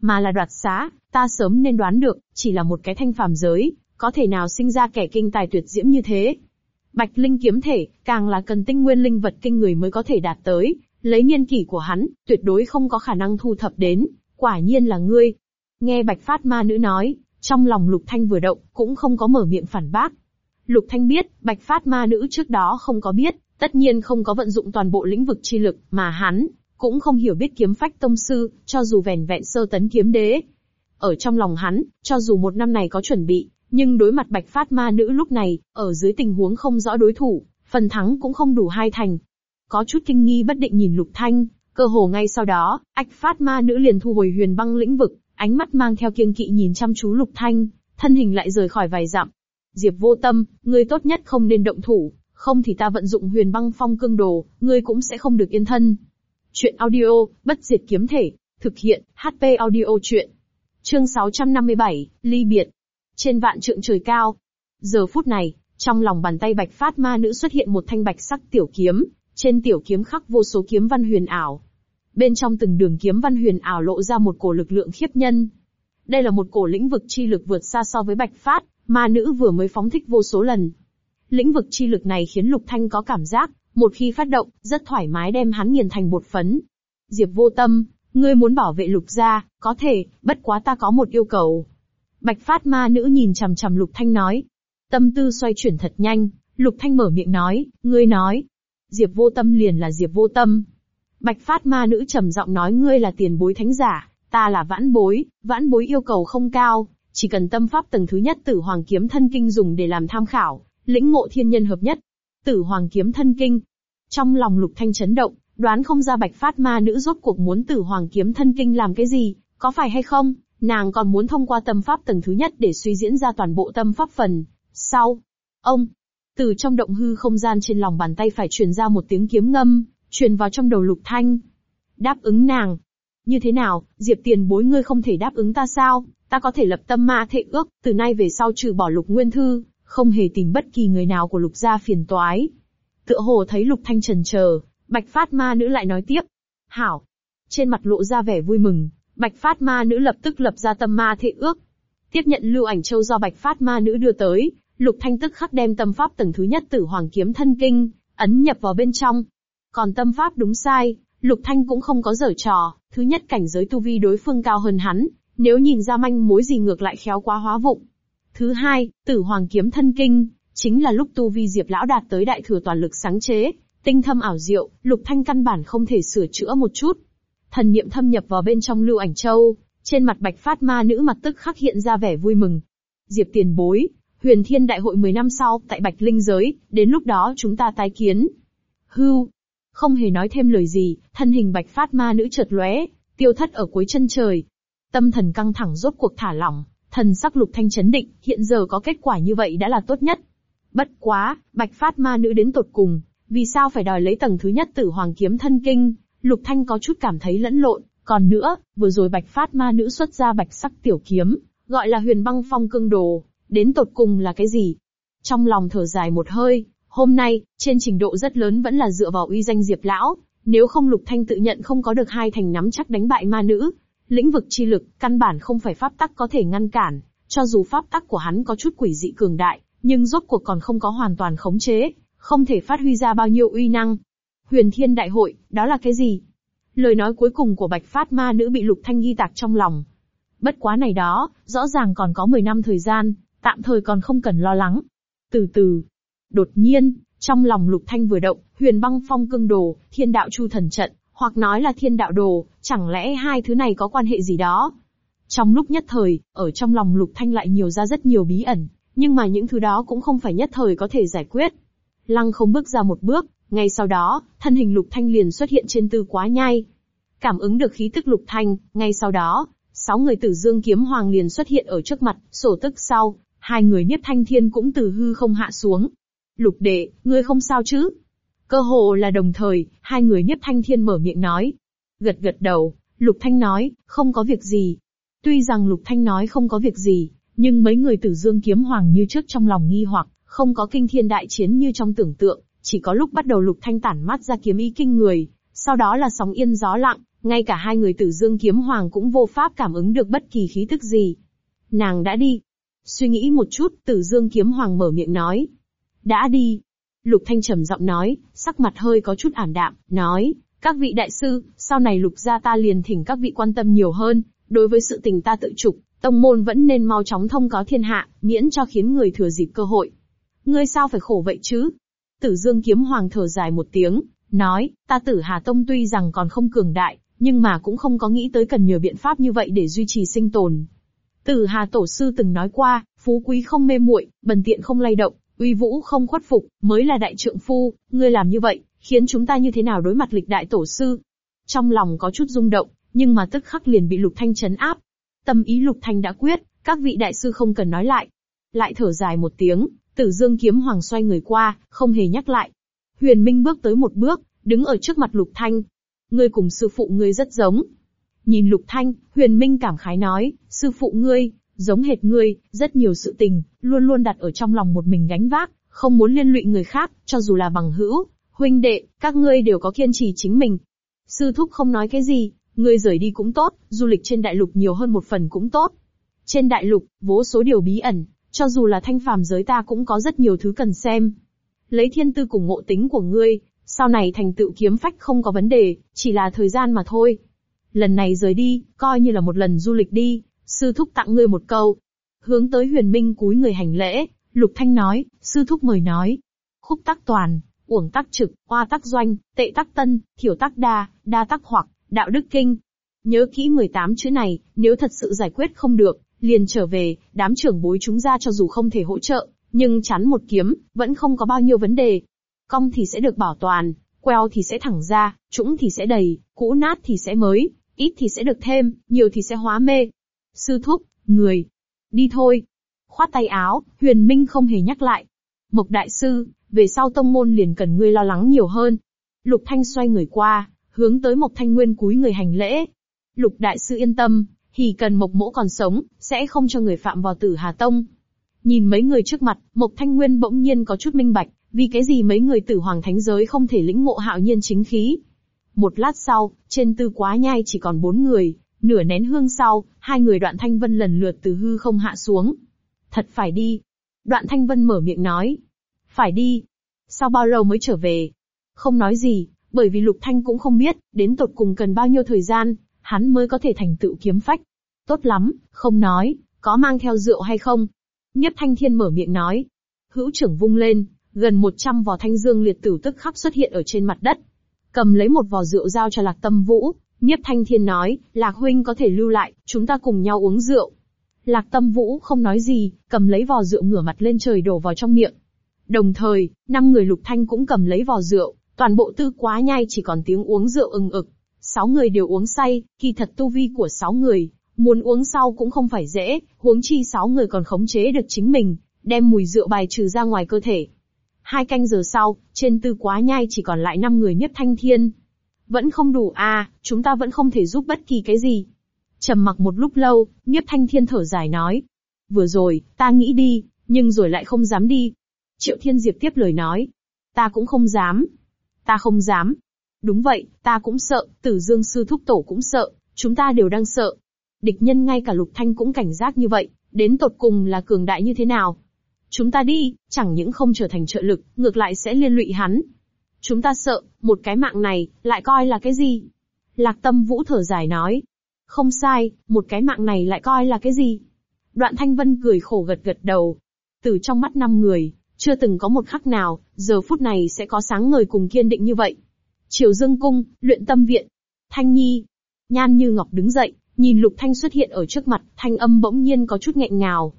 mà là đoạt xá, ta sớm nên đoán được, chỉ là một cái thanh phàm giới, có thể nào sinh ra kẻ kinh tài tuyệt diễm như thế. Bạch Linh kiếm thể, càng là cần tinh nguyên linh vật kinh người mới có thể đạt tới, lấy niên kỷ của hắn, tuyệt đối không có khả năng thu thập đến, quả nhiên là ngươi. Nghe Bạch Phát ma nữ nói, trong lòng Lục Thanh vừa động, cũng không có mở miệng phản bác. Lục Thanh biết, Bạch Phát ma nữ trước đó không có biết, tất nhiên không có vận dụng toàn bộ lĩnh vực chi lực, mà hắn, cũng không hiểu biết kiếm phách tông sư, cho dù vẻn vẹn sơ tấn kiếm đế. Ở trong lòng hắn, cho dù một năm này có chuẩn bị, nhưng đối mặt bạch phát ma nữ lúc này, ở dưới tình huống không rõ đối thủ, phần thắng cũng không đủ hai thành. Có chút kinh nghi bất định nhìn lục thanh, cơ hồ ngay sau đó, ách phát ma nữ liền thu hồi huyền băng lĩnh vực, ánh mắt mang theo kiêng kỵ nhìn chăm chú lục thanh, thân hình lại rời khỏi vài dặm. Diệp vô tâm, ngươi tốt nhất không nên động thủ, không thì ta vận dụng huyền băng phong cương đồ, ngươi cũng sẽ không được yên thân. Chuyện audio, bất diệt kiếm thể, thực hiện, HP audio chuyện. Chương 657, ly biệt. Trên vạn trượng trời cao. Giờ phút này, trong lòng bàn tay bạch phát ma nữ xuất hiện một thanh bạch sắc tiểu kiếm, trên tiểu kiếm khắc vô số kiếm văn huyền ảo. Bên trong từng đường kiếm văn huyền ảo lộ ra một cổ lực lượng khiếp nhân. Đây là một cổ lĩnh vực chi lực vượt xa so với bạch phát, ma nữ vừa mới phóng thích vô số lần. Lĩnh vực chi lực này khiến Lục Thanh có cảm giác, một khi phát động, rất thoải mái đem hắn nghiền thành bột phấn. Diệp vô tâm, ngươi muốn bảo vệ lục gia, có thể, bất quá ta có một yêu cầu. Bạch phát ma nữ nhìn chằm chằm lục thanh nói. Tâm tư xoay chuyển thật nhanh, lục thanh mở miệng nói, ngươi nói. Diệp vô tâm liền là diệp vô tâm. Bạch phát ma nữ trầm giọng nói ngươi là tiền bối thánh giả, ta là vãn bối, vãn bối yêu cầu không cao, chỉ cần tâm pháp tầng thứ nhất tử hoàng kiếm thân kinh dùng để làm tham khảo, lĩnh ngộ thiên nhân hợp nhất, Tử Hoàng kiếm thân kinh. Trong lòng Lục Thanh chấn động, đoán không ra Bạch Phát Ma nữ rốt cuộc muốn Tử Hoàng kiếm thân kinh làm cái gì, có phải hay không? Nàng còn muốn thông qua tâm pháp tầng thứ nhất để suy diễn ra toàn bộ tâm pháp phần. Sau, ông, từ trong động hư không gian trên lòng bàn tay phải truyền ra một tiếng kiếm ngâm, truyền vào trong đầu Lục Thanh. Đáp ứng nàng. Như thế nào, Diệp tiền bối ngươi không thể đáp ứng ta sao? Ta có thể lập tâm ma thệ ước, từ nay về sau trừ bỏ Lục Nguyên Thư, không hề tìm bất kỳ người nào của lục gia phiền toái. Tựa hồ thấy lục thanh trần chờ, bạch phát ma nữ lại nói tiếp. Hảo. Trên mặt lộ ra vẻ vui mừng, bạch phát ma nữ lập tức lập ra tâm ma thệ ước. Tiếp nhận lưu ảnh châu do bạch phát ma nữ đưa tới, lục thanh tức khắc đem tâm pháp tầng thứ nhất tử hoàng kiếm thân kinh, ấn nhập vào bên trong. Còn tâm pháp đúng sai, lục thanh cũng không có dở trò, thứ nhất cảnh giới tu vi đối phương cao hơn hắn, nếu nhìn ra manh mối gì ngược lại khéo quá hóa vụng. Thứ hai, tử hoàng kiếm thân kinh, chính là lúc tu vi diệp lão đạt tới đại thừa toàn lực sáng chế, tinh thâm ảo diệu, lục thanh căn bản không thể sửa chữa một chút. Thần niệm thâm nhập vào bên trong lưu ảnh châu, trên mặt bạch phát ma nữ mặt tức khắc hiện ra vẻ vui mừng. Diệp tiền bối, huyền thiên đại hội 10 năm sau, tại bạch linh giới, đến lúc đó chúng ta tái kiến. Hưu. Không hề nói thêm lời gì, thân hình bạch phát ma nữ chợt lóe, tiêu thất ở cuối chân trời. Tâm thần căng thẳng rốt cuộc thả lỏng, Thần sắc lục thanh chấn định, hiện giờ có kết quả như vậy đã là tốt nhất. Bất quá, bạch phát ma nữ đến tột cùng, vì sao phải đòi lấy tầng thứ nhất tử hoàng kiếm thân kinh, lục thanh có chút cảm thấy lẫn lộn. Còn nữa, vừa rồi bạch phát ma nữ xuất ra bạch sắc tiểu kiếm, gọi là huyền băng phong cương đồ, đến tột cùng là cái gì? Trong lòng thở dài một hơi, hôm nay, trên trình độ rất lớn vẫn là dựa vào uy danh diệp lão, nếu không lục thanh tự nhận không có được hai thành nắm chắc đánh bại ma nữ, Lĩnh vực chi lực, căn bản không phải pháp tắc có thể ngăn cản, cho dù pháp tắc của hắn có chút quỷ dị cường đại, nhưng rốt cuộc còn không có hoàn toàn khống chế, không thể phát huy ra bao nhiêu uy năng. Huyền Thiên Đại Hội, đó là cái gì? Lời nói cuối cùng của Bạch Phát Ma Nữ bị Lục Thanh ghi tạc trong lòng. Bất quá này đó, rõ ràng còn có 10 năm thời gian, tạm thời còn không cần lo lắng. Từ từ, đột nhiên, trong lòng Lục Thanh vừa động, huyền băng phong cương đồ, thiên đạo chu thần trận, hoặc nói là thiên đạo đồ, chẳng lẽ hai thứ này có quan hệ gì đó? Trong lúc nhất thời, ở trong lòng Lục Thanh lại nhiều ra rất nhiều bí ẩn, nhưng mà những thứ đó cũng không phải nhất thời có thể giải quyết. Lăng không bước ra một bước, ngay sau đó, thân hình Lục Thanh liền xuất hiện trên tư quá nhai. Cảm ứng được khí tức Lục Thanh, ngay sau đó, sáu người tử dương kiếm hoàng liền xuất hiện ở trước mặt, sổ tức sau, hai người Niếp Thanh Thiên cũng từ hư không hạ xuống. Lục đệ, ngươi không sao chứ? Cơ hồ là đồng thời, hai người Niếp Thanh Thiên mở miệng nói. Gật gật đầu, Lục Thanh nói, không có việc gì. Tuy rằng Lục Thanh nói không có việc gì, nhưng mấy người tử dương kiếm hoàng như trước trong lòng nghi hoặc, không có kinh thiên đại chiến như trong tưởng tượng, chỉ có lúc bắt đầu Lục Thanh tản mắt ra kiếm ý kinh người, sau đó là sóng yên gió lặng, ngay cả hai người tử dương kiếm hoàng cũng vô pháp cảm ứng được bất kỳ khí tức gì. Nàng đã đi. Suy nghĩ một chút, tử dương kiếm hoàng mở miệng nói. Đã đi. Lục Thanh trầm giọng nói, sắc mặt hơi có chút ảm đạm, nói, các vị đại sư, sau này lục gia ta liền thỉnh các vị quan tâm nhiều hơn, đối với sự tình ta tự trục, tông môn vẫn nên mau chóng thông cáo thiên hạ, miễn cho khiến người thừa dịp cơ hội. Ngươi sao phải khổ vậy chứ? Tử Dương kiếm hoàng thở dài một tiếng, nói, ta tử Hà Tông tuy rằng còn không cường đại, nhưng mà cũng không có nghĩ tới cần nhờ biện pháp như vậy để duy trì sinh tồn. Tử Hà Tổ sư từng nói qua, phú quý không mê muội, bần tiện không lay động, uy vũ không khuất phục, mới là đại trượng phu, ngươi làm như vậy, khiến chúng ta như thế nào đối mặt lịch đại tổ sư. Trong lòng có chút rung động, nhưng mà tức khắc liền bị Lục Thanh chấn áp. Tâm ý Lục Thanh đã quyết, các vị đại sư không cần nói lại. Lại thở dài một tiếng, Tử Dương kiếm hoàng xoay người qua, không hề nhắc lại. Huyền Minh bước tới một bước, đứng ở trước mặt Lục Thanh. Ngươi cùng sư phụ ngươi rất giống. Nhìn Lục Thanh, Huyền Minh cảm khái nói, sư phụ ngươi, giống hệt ngươi, rất nhiều sự tình, luôn luôn đặt ở trong lòng một mình gánh vác, không muốn liên lụy người khác, cho dù là bằng hữu, huynh đệ, các ngươi đều có kiên trì chính mình. Sư thúc không nói cái gì, ngươi rời đi cũng tốt, du lịch trên đại lục nhiều hơn một phần cũng tốt. Trên đại lục, vô số điều bí ẩn, cho dù là thanh phàm giới ta cũng có rất nhiều thứ cần xem. Lấy thiên tư cùng ngộ tính của ngươi, sau này thành tựu kiếm phách không có vấn đề, chỉ là thời gian mà thôi. Lần này rời đi, coi như là một lần du lịch đi, sư thúc tặng ngươi một câu. Hướng tới huyền minh cúi người hành lễ, lục thanh nói, sư thúc mời nói. Khúc tắc toàn, uổng tắc trực, hoa tắc doanh, tệ tắc tân, thiểu tắc đa, đa tắc hoặc, đạo đức kinh. Nhớ kỹ 18 chữ này, nếu thật sự giải quyết không được, liền trở về, đám trưởng bối chúng ra cho dù không thể hỗ trợ, nhưng chắn một kiếm, vẫn không có bao nhiêu vấn đề. Cong thì sẽ được bảo toàn, queo thì sẽ thẳng ra, trũng thì sẽ đầy, cũ nát thì sẽ mới, ít thì sẽ được thêm, nhiều thì sẽ hóa mê. Sư thúc, người, đi thôi. Khoát tay áo, huyền minh không hề nhắc lại. Mộc đại sư, về sau tông môn liền cần ngươi lo lắng nhiều hơn. Lục Thanh xoay người qua, hướng tới Mộc Thanh Nguyên cúi người hành lễ. Lục đại sư yên tâm, thì cần Mộc Mỗ còn sống, sẽ không cho người phạm vào Tử Hà Tông. Nhìn mấy người trước mặt, Mộc Thanh Nguyên bỗng nhiên có chút minh bạch, vì cái gì mấy người Tử Hoàng Thánh giới không thể lĩnh ngộ hạo nhiên chính khí. Một lát sau, trên tư quá nhai chỉ còn bốn người, nửa nén hương sau, hai người Đoạn Thanh Vân lần lượt từ hư không hạ xuống. Thật phải đi. Đoạn Thanh Vân mở miệng nói. Phải đi. Sau bao lâu mới trở về? Không nói gì, bởi vì Lục Thanh cũng không biết, đến tột cùng cần bao nhiêu thời gian, hắn mới có thể thành tựu kiếm phách. Tốt lắm, không nói, có mang theo rượu hay không? Nhất Thanh Thiên mở miệng nói. Hữu trưởng vung lên, gần 100 vò thanh dương liệt tử tức khắc xuất hiện ở trên mặt đất. Cầm lấy một vò rượu giao cho Lạc Tâm Vũ, Nhiếp Thanh Thiên nói, Lạc Huynh có thể lưu lại, chúng ta cùng nhau uống rượu. Lạc Tâm Vũ không nói gì, cầm lấy vò rượu ngửa mặt lên trời đổ vào trong miệng. Đồng thời, năm người Lục Thanh cũng cầm lấy vò rượu, toàn bộ tư quá nhai chỉ còn tiếng uống rượu ừng ực. Sáu người đều uống say, kỳ thật tu vi của sáu người, muốn uống sau cũng không phải dễ, huống chi sáu người còn khống chế được chính mình, đem mùi rượu bài trừ ra ngoài cơ thể. Hai canh giờ sau, trên tư quá nhai chỉ còn lại năm người nhất thanh thiên. Vẫn không đủ à, chúng ta vẫn không thể giúp bất kỳ cái gì. trầm mặc một lúc lâu, Nhiếp Thanh Thiên thở dài nói. Vừa rồi, ta nghĩ đi, nhưng rồi lại không dám đi. Triệu Thiên Diệp tiếp lời nói. Ta cũng không dám. Ta không dám. Đúng vậy, ta cũng sợ, tử dương sư thúc tổ cũng sợ, chúng ta đều đang sợ. Địch nhân ngay cả Lục Thanh cũng cảnh giác như vậy, đến tột cùng là cường đại như thế nào. Chúng ta đi, chẳng những không trở thành trợ lực, ngược lại sẽ liên lụy hắn. Chúng ta sợ, một cái mạng này, lại coi là cái gì? Lạc tâm vũ thở dài nói. Không sai, một cái mạng này lại coi là cái gì? Đoạn thanh vân cười khổ gật gật đầu. Từ trong mắt năm người, chưa từng có một khắc nào, giờ phút này sẽ có sáng ngời cùng kiên định như vậy. Triều Dương Cung, luyện tâm viện. Thanh Nhi. Nhan như ngọc đứng dậy, nhìn Lục Thanh xuất hiện ở trước mặt, thanh âm bỗng nhiên có chút nghẹn ngào.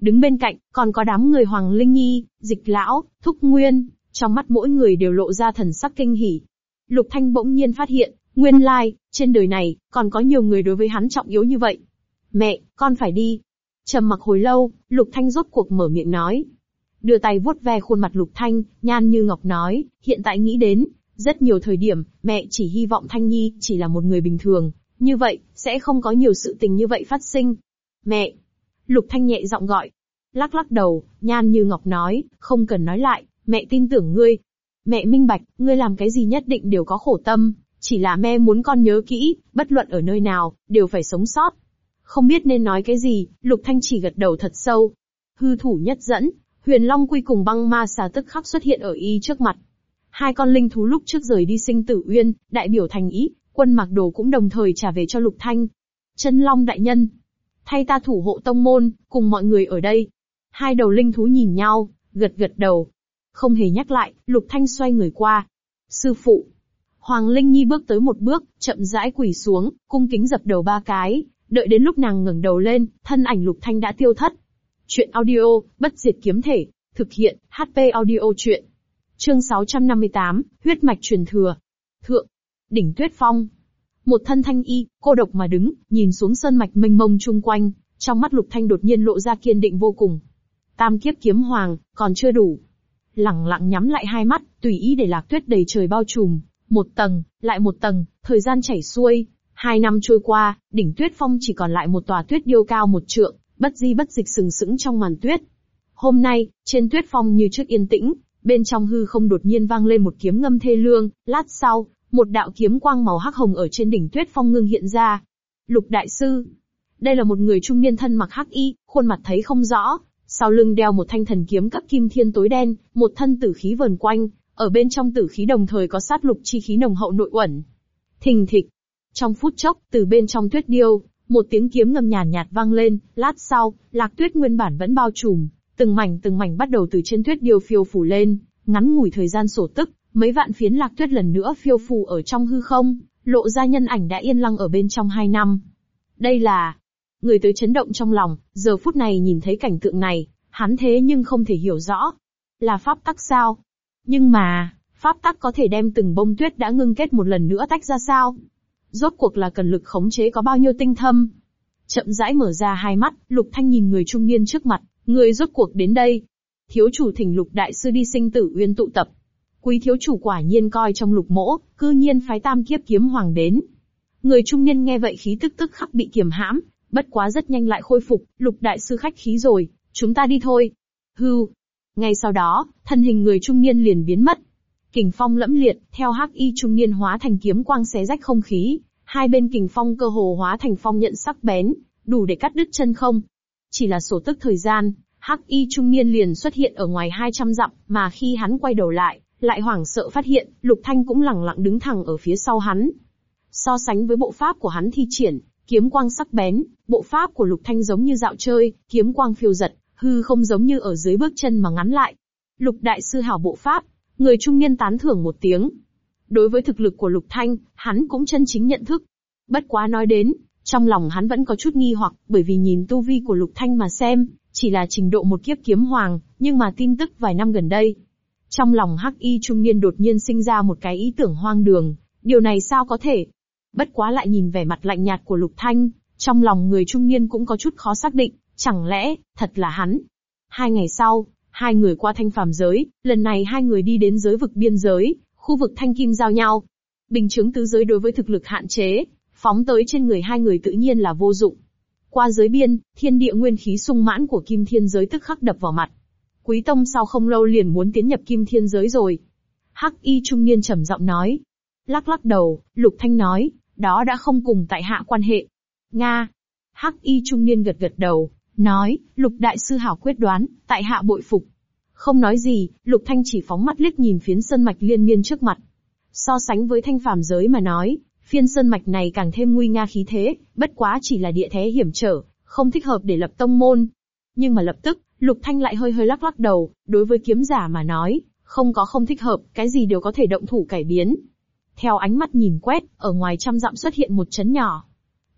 Đứng bên cạnh, còn có đám người Hoàng Linh Nhi, Dịch Lão, Thúc Nguyên, Trong mắt mỗi người đều lộ ra thần sắc kinh hỉ. Lục Thanh bỗng nhiên phát hiện, nguyên lai, trên đời này, còn có nhiều người đối với hắn trọng yếu như vậy. Mẹ, con phải đi. Trầm mặc hồi lâu, Lục Thanh rốt cuộc mở miệng nói. Đưa tay vuốt ve khuôn mặt Lục Thanh, nhan như ngọc nói, hiện tại nghĩ đến, rất nhiều thời điểm, mẹ chỉ hy vọng Thanh Nhi chỉ là một người bình thường, như vậy, sẽ không có nhiều sự tình như vậy phát sinh. Mẹ! Lục Thanh nhẹ giọng gọi. Lắc lắc đầu, nhan như ngọc nói, không cần nói lại, mẹ tin tưởng ngươi. Mẹ minh bạch, ngươi làm cái gì nhất định đều có khổ tâm, chỉ là mẹ muốn con nhớ kỹ, bất luận ở nơi nào, đều phải sống sót. Không biết nên nói cái gì, Lục Thanh chỉ gật đầu thật sâu. Hư thủ nhất dẫn, Huyền Long Quy cùng băng ma xà tức khắc xuất hiện ở y trước mặt. Hai con linh thú lúc trước rời đi sinh tử uyên, đại biểu thành ý, quân mặc đồ cũng đồng thời trả về cho Lục Thanh. Chân Long đại nhân, thay ta thủ hộ tông môn, cùng mọi người ở đây. Hai đầu linh thú nhìn nhau, gật gật đầu. Không hề nhắc lại, Lục Thanh xoay người qua. Sư phụ. Hoàng Linh Nhi bước tới một bước, chậm rãi quỳ xuống, cung kính dập đầu ba cái, đợi đến lúc nàng ngẩng đầu lên, thân ảnh Lục Thanh đã tiêu thất. Chuyện audio, bất diệt kiếm thể, thực hiện, HP audio chuyện. Chương 658, huyết mạch truyền thừa. Thượng, đỉnh tuyết phong. Một thân thanh y, cô độc mà đứng, nhìn xuống sơn mạch mênh mông chung quanh, trong mắt lục thanh đột nhiên lộ ra kiên định vô cùng. Tam kiếp kiếm hoàng, còn chưa đủ. Lặng lặng nhắm lại hai mắt, tùy ý để lạc tuyết đầy trời bao trùm, một tầng, lại một tầng, thời gian chảy xuôi. Hai năm trôi qua, đỉnh tuyết phong chỉ còn lại một tòa tuyết điêu cao một trượng, bất di bất dịch sừng sững trong màn tuyết. Hôm nay, trên tuyết phong như trước yên tĩnh, bên trong hư không đột nhiên vang lên một kiếm ngâm thê lương, lát sau, một đạo kiếm quang màu hắc hồng ở trên đỉnh tuyết phong ngưng hiện ra. Lục đại sư. Đây là một người trung niên thân mặc hắc y, khuôn mặt thấy không rõ, sau lưng đeo một thanh thần kiếm cấp kim thiên tối đen, một thân tử khí vờn quanh, ở bên trong tử khí đồng thời có sát lục chi khí nồng hậu nội uẩn. Thình thịch. Trong phút chốc, từ bên trong tuyết điêu, một tiếng kiếm ngầm nhàn nhạt, nhạt vang lên, lát sau, lạc tuyết nguyên bản vẫn bao trùm, từng mảnh từng mảnh bắt đầu từ trên tuyết điêu phiêu phủ lên, ngắn ngủi thời gian sổ tức, mấy vạn phiến lạc tuyết lần nữa phiêu phù ở trong hư không, lộ ra nhân ảnh đã yên lặng ở bên trong hai năm. Đây là... Người tới chấn động trong lòng, giờ phút này nhìn thấy cảnh tượng này, hắn thế nhưng không thể hiểu rõ. Là pháp tắc sao? Nhưng mà, pháp tắc có thể đem từng bông tuyết đã ngưng kết một lần nữa tách ra sao? Rốt cuộc là cần lực khống chế có bao nhiêu tinh thâm? Chậm rãi mở ra hai mắt, Lục Thanh nhìn người trung niên trước mặt, người rốt cuộc đến đây. Thiếu chủ thỉnh Lục Đại Sư đi sinh tử uyên tụ tập, Quý thiếu chủ quả nhiên coi trong lục mỗ, cư nhiên phái tam kiếp kiếm hoàng đến. Người trung niên nghe vậy khí tức tức khắc bị kiềm hãm, bất quá rất nhanh lại khôi phục, lục đại sư khách khí rồi, chúng ta đi thôi. Hưu. Ngay sau đó, thân hình người trung niên liền biến mất. Kình phong lẫm liệt, theo hắc y trung niên hóa thành kiếm quang xé rách không khí, hai bên kình phong cơ hồ hóa thành phong nhận sắc bén, đủ để cắt đứt chân không. Chỉ là sổ tức thời gian, hắc y trung niên liền xuất hiện ở ngoài 200 dặm, mà khi hắn quay đầu lại, lại hoảng sợ phát hiện, Lục Thanh cũng lẳng lặng đứng thẳng ở phía sau hắn. So sánh với bộ pháp của hắn thi triển, kiếm quang sắc bén, bộ pháp của Lục Thanh giống như dạo chơi, kiếm quang phiêu giật, hư không giống như ở dưới bước chân mà ngắn lại. Lục đại sư hảo bộ pháp, người trung niên tán thưởng một tiếng. Đối với thực lực của Lục Thanh, hắn cũng chân chính nhận thức. Bất quá nói đến, trong lòng hắn vẫn có chút nghi hoặc, bởi vì nhìn tu vi của Lục Thanh mà xem, chỉ là trình độ một kiếp kiếm hoàng, nhưng mà tin tức vài năm gần đây, trong lòng hắc y trung niên đột nhiên sinh ra một cái ý tưởng hoang đường, điều này sao có thể? Bất quá lại nhìn vẻ mặt lạnh nhạt của Lục Thanh, trong lòng người trung niên cũng có chút khó xác định, chẳng lẽ, thật là hắn? Hai ngày sau, hai người qua thanh phàm giới, lần này hai người đi đến giới vực biên giới, khu vực thanh kim giao nhau. Bình chứng tứ giới đối với thực lực hạn chế, phóng tới trên người hai người tự nhiên là vô dụng. Qua giới biên, thiên địa nguyên khí sung mãn của kim thiên giới tức khắc đập vào mặt. Quý tông sau không lâu liền muốn tiến nhập kim thiên giới rồi. Hắc y trung niên trầm giọng nói. Lắc lắc đầu, lục thanh nói, đó đã không cùng tại hạ quan hệ. Nga. Hắc y trung niên gật gật đầu, nói, lục đại sư hảo quyết đoán, tại hạ bội phục. Không nói gì, lục thanh chỉ phóng mắt liếc nhìn phiến sơn mạch liên miên trước mặt. So sánh với thanh phàm giới mà nói, phiên sơn mạch này càng thêm nguy nga khí thế, bất quá chỉ là địa thế hiểm trở, không thích hợp để lập tông môn. Nhưng mà lập tức, Lục Thanh lại hơi hơi lắc lắc đầu, đối với kiếm giả mà nói, không có không thích hợp, cái gì đều có thể động thủ cải biến. Theo ánh mắt nhìn quét, ở ngoài trăm dặm xuất hiện một chấn nhỏ.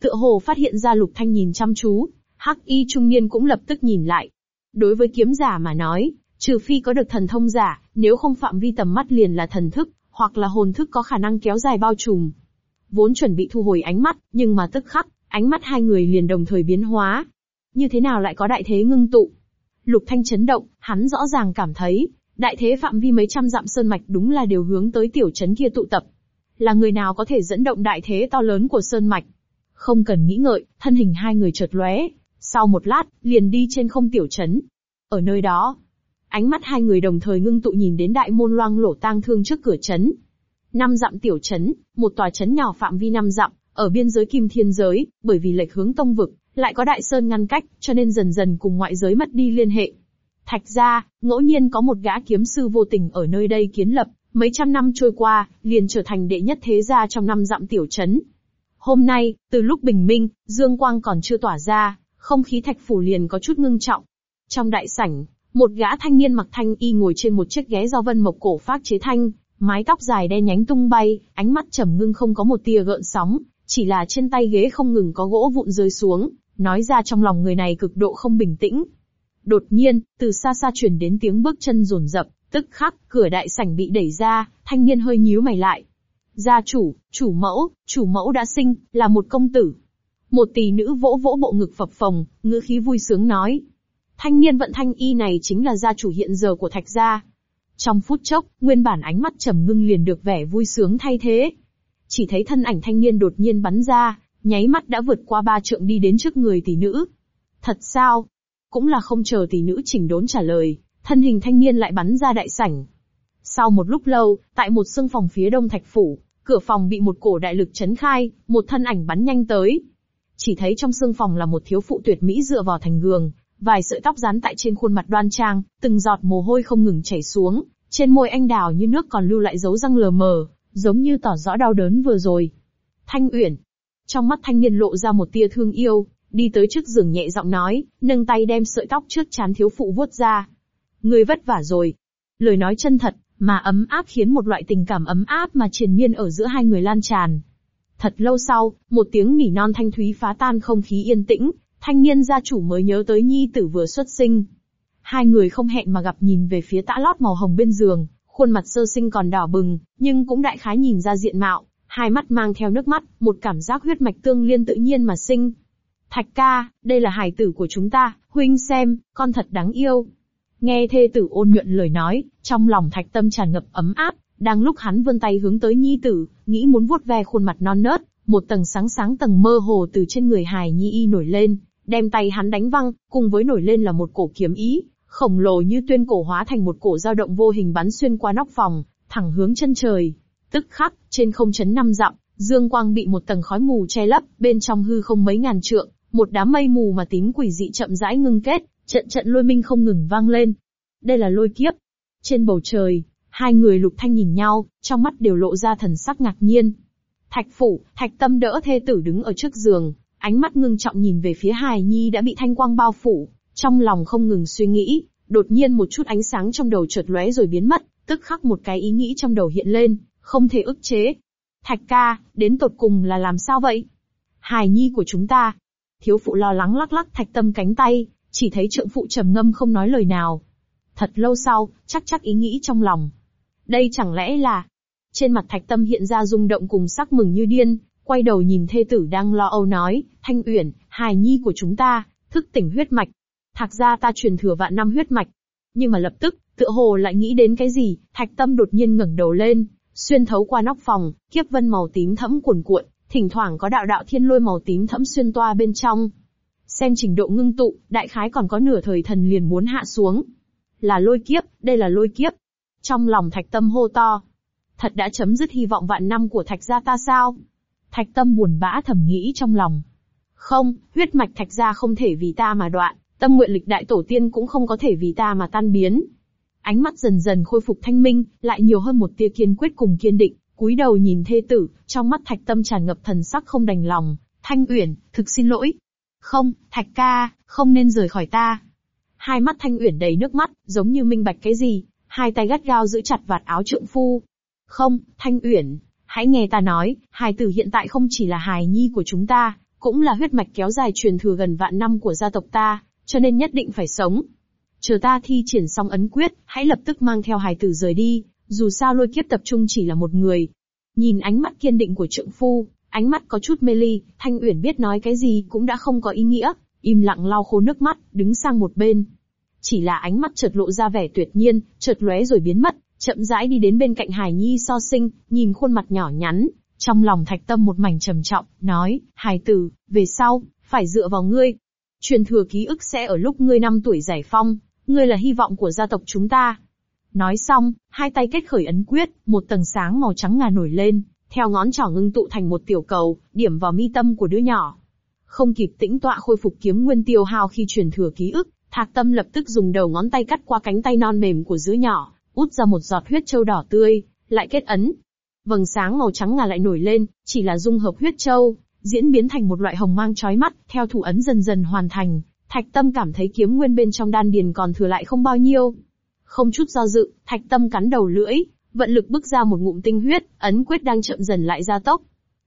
Tựa hồ phát hiện ra Lục Thanh nhìn chăm chú, Hắc Y trung niên cũng lập tức nhìn lại. Đối với kiếm giả mà nói, Trừ phi có được thần thông giả, nếu không phạm vi tầm mắt liền là thần thức, hoặc là hồn thức có khả năng kéo dài bao trùm. Vốn chuẩn bị thu hồi ánh mắt, nhưng mà tức khắc, ánh mắt hai người liền đồng thời biến hóa. Như thế nào lại có đại thế ngưng tụ? Lục Thanh chấn động, hắn rõ ràng cảm thấy, đại thế phạm vi mấy trăm dặm sơn mạch đúng là đều hướng tới tiểu trấn kia tụ tập. Là người nào có thể dẫn động đại thế to lớn của sơn mạch? Không cần nghĩ ngợi, thân hình hai người chợt lóe, sau một lát, liền đi trên không tiểu trấn. Ở nơi đó, ánh mắt hai người đồng thời ngưng tụ nhìn đến đại môn loang lổ tang thương trước cửa trấn. Năm dặm tiểu trấn, một tòa trấn nhỏ phạm vi năm dặm, ở biên giới kim thiên giới, bởi vì lệch hướng tông vực, lại có đại sơn ngăn cách, cho nên dần dần cùng ngoại giới mất đi liên hệ. Thạch ra, ngẫu nhiên có một gã kiếm sư vô tình ở nơi đây kiến lập, mấy trăm năm trôi qua, liền trở thành đệ nhất thế gia trong năm dặm tiểu trấn. Hôm nay, từ lúc bình minh, dương quang còn chưa tỏa ra, không khí thạch phủ liền có chút ngưng trọng. Trong đại sảnh, một gã thanh niên mặc thanh y ngồi trên một chiếc ghế do vân mộc cổ phát chế thanh, mái tóc dài đen nhánh tung bay, ánh mắt trầm ngưng không có một tia gợn sóng, chỉ là trên tay ghế không ngừng có gỗ vụn rơi xuống, nói ra trong lòng người này cực độ không bình tĩnh. Đột nhiên, từ xa xa chuyển đến tiếng bước chân rồn rập, tức khắc, cửa đại sảnh bị đẩy ra, thanh niên hơi nhíu mày lại. Gia chủ, chủ mẫu, chủ mẫu đã sinh, là một công tử. Một tỷ nữ vỗ vỗ bộ ngực phập phồng, ngữ khí vui sướng nói. Thanh niên vận thanh y này chính là gia chủ hiện giờ của thạch gia. Trong phút chốc, nguyên bản ánh mắt trầm ngưng liền được vẻ vui sướng thay thế. Chỉ thấy thân ảnh thanh niên đột nhiên bắn ra, nháy mắt đã vượt qua ba trượng đi đến trước người tỷ nữ. Thật sao? Cũng là không chờ tỷ nữ chỉnh đốn trả lời, thân hình thanh niên lại bắn ra đại sảnh. Sau một lúc lâu, tại một sương phòng phía đông thạch phủ, cửa phòng bị một cổ đại lực chấn khai, một thân ảnh bắn nhanh tới. Chỉ thấy trong sương phòng là một thiếu phụ tuyệt mỹ dựa vào thành gường, vài sợi tóc dán tại trên khuôn mặt đoan trang, từng giọt mồ hôi không ngừng chảy xuống, trên môi anh đào như nước còn lưu lại dấu răng lờ mờ, giống như tỏ rõ đau đớn vừa rồi. Thanh Uyển, trong mắt thanh niên lộ ra một tia thương yêu, đi tới trước giường nhẹ giọng nói, nâng tay đem sợi tóc trước chán thiếu phụ vuốt ra. Người vất vả rồi. Lời nói chân thật, mà ấm áp khiến một loại tình cảm ấm áp mà triền miên ở giữa hai người lan tràn. Thật lâu sau, một tiếng nỉ non thanh thúy phá tan không khí yên tĩnh, thanh niên gia chủ mới nhớ tới nhi tử vừa xuất sinh. Hai người không hẹn mà gặp nhìn về phía tã lót màu hồng bên giường, khuôn mặt sơ sinh còn đỏ bừng, nhưng cũng đại khái nhìn ra diện mạo, hai mắt mang theo nước mắt, một cảm giác huyết mạch tương liên tự nhiên mà sinh. Thạch ca, đây là hài tử của chúng ta, huynh xem, con thật đáng yêu. Nghe thê tử ôn nhuận lời nói, trong lòng thạch tâm tràn ngập ấm áp, đang lúc hắn vươn tay hướng tới nhi tử, nghĩ muốn vuốt ve khuôn mặt non nớt, một tầng sáng sáng tầng mơ hồ từ trên người hài nhi y nổi lên, đem tay hắn đánh văng, cùng với nổi lên là một cổ kiếm ý, khổng lồ như tuyên cổ hóa thành một cổ dao động vô hình bắn xuyên qua nóc phòng, thẳng hướng chân trời. Tức khắc, trên không chấn năm dặm, dương quang bị một tầng khói mù che lấp, bên trong hư không mấy ngàn trượng, một đám mây mù mà tím quỷ dị chậm rãi ngưng kết, trận trận lôi minh không ngừng vang lên. Đây là lôi kiếp. Trên bầu trời, hai người lục thanh nhìn nhau, trong mắt đều lộ ra thần sắc ngạc nhiên. Thạch phủ, thạch tâm đỡ thê tử đứng ở trước giường, ánh mắt ngưng trọng nhìn về phía hài nhi đã bị thanh quang bao phủ, trong lòng không ngừng suy nghĩ, đột nhiên một chút ánh sáng trong đầu chợt lóe rồi biến mất, tức khắc một cái ý nghĩ trong đầu hiện lên, không thể ức chế. Thạch ca, đến tột cùng là làm sao vậy? Hài nhi của chúng ta. Thiếu phụ lo lắng lắc lắc thạch tâm cánh tay, chỉ thấy trượng phụ trầm ngâm không nói lời nào. Thật lâu sau, chắc chắc ý nghĩ trong lòng. Đây chẳng lẽ là... Trên mặt thạch tâm hiện ra rung động cùng sắc mừng như điên, quay đầu nhìn thê tử đang lo âu nói, Thanh Uyển, hài nhi của chúng ta, thức tỉnh huyết mạch. Thạc ra ta truyền thừa vạn năm huyết mạch. Nhưng mà lập tức, tựa hồ lại nghĩ đến cái gì, thạch tâm đột nhiên ngẩng đầu lên, xuyên thấu qua nóc phòng, kiếp vân màu tím thẫm cuồn cuộn, thỉnh thoảng có đạo đạo thiên lôi màu tím thẫm xuyên toa bên trong. Xem trình độ ngưng tụ, đại khái còn có nửa thời thần liền muốn hạ xuống. Là lôi kiếp, đây là lôi kiếp. Trong lòng thạch tâm hô to. Thật đã chấm dứt hy vọng vạn năm của thạch gia ta sao? Thạch tâm buồn bã thầm nghĩ trong lòng. Không, huyết mạch thạch gia không thể vì ta mà đoạn, tâm nguyện lịch đại tổ tiên cũng không có thể vì ta mà tan biến. Ánh mắt dần dần khôi phục thanh minh, lại nhiều hơn một tia kiên quyết cùng kiên định, cúi đầu nhìn thê tử, trong mắt thạch tâm tràn ngập thần sắc không đành lòng. Thanh Uyển, thực xin lỗi. Không, thạch ca, không nên rời khỏi ta. Hai mắt Thanh Uyển đầy nước mắt, giống như minh bạch cái gì, hai tay gắt gao giữ chặt vạt áo trượng phu. Không, Thanh Uyển, hãy nghe ta nói, hài tử hiện tại không chỉ là hài nhi của chúng ta, cũng là huyết mạch kéo dài truyền thừa gần vạn năm của gia tộc ta, cho nên nhất định phải sống chờ ta thi triển xong ấn quyết, hãy lập tức mang theo hài tử rời đi, dù sao lôi kiếp tập trung chỉ là một người. Nhìn ánh mắt kiên định của trượng phu, ánh mắt có chút mê ly, Thanh Uyển biết nói cái gì cũng đã không có ý nghĩa, im lặng lau khô nước mắt, đứng sang một bên. Chỉ là ánh mắt chợt lộ ra vẻ tuyệt nhiên, chợt lóe rồi biến mất, chậm rãi đi đến bên cạnh Hải Nhi so sinh, nhìn khuôn mặt nhỏ nhắn, trong lòng thạch tâm một mảnh trầm trọng, nói, hài tử, về sau, phải dựa vào ngươi. Truyền thừa ký ức sẽ ở lúc ngươi năm tuổi giải phong, ngươi là hy vọng của gia tộc chúng ta. Nói xong, hai tay kết khởi ấn quyết, một tầng sáng màu trắng ngà nổi lên, theo ngón trỏ ngưng tụ thành một tiểu cầu, điểm vào mi tâm của đứa nhỏ. Không kịp tĩnh tọa khôi phục kiếm nguyên tiêu hao khi truyền thừa ký ức, Thạc Tâm lập tức dùng đầu ngón tay cắt qua cánh tay non mềm của đứa nhỏ, út ra một giọt huyết châu đỏ tươi, lại kết ấn. Vầng sáng màu trắng ngà lại nổi lên, chỉ là dung hợp huyết châu, diễn biến thành một loại hồng mang chói mắt, theo thủ ấn dần dần hoàn thành, Thạch Tâm cảm thấy kiếm nguyên bên trong đan điền còn thừa lại không bao nhiêu. Không chút do dự, Thạch Tâm cắn đầu lưỡi, vận lực bức ra một ngụm tinh huyết, ấn quyết đang chậm dần lại gia tốc.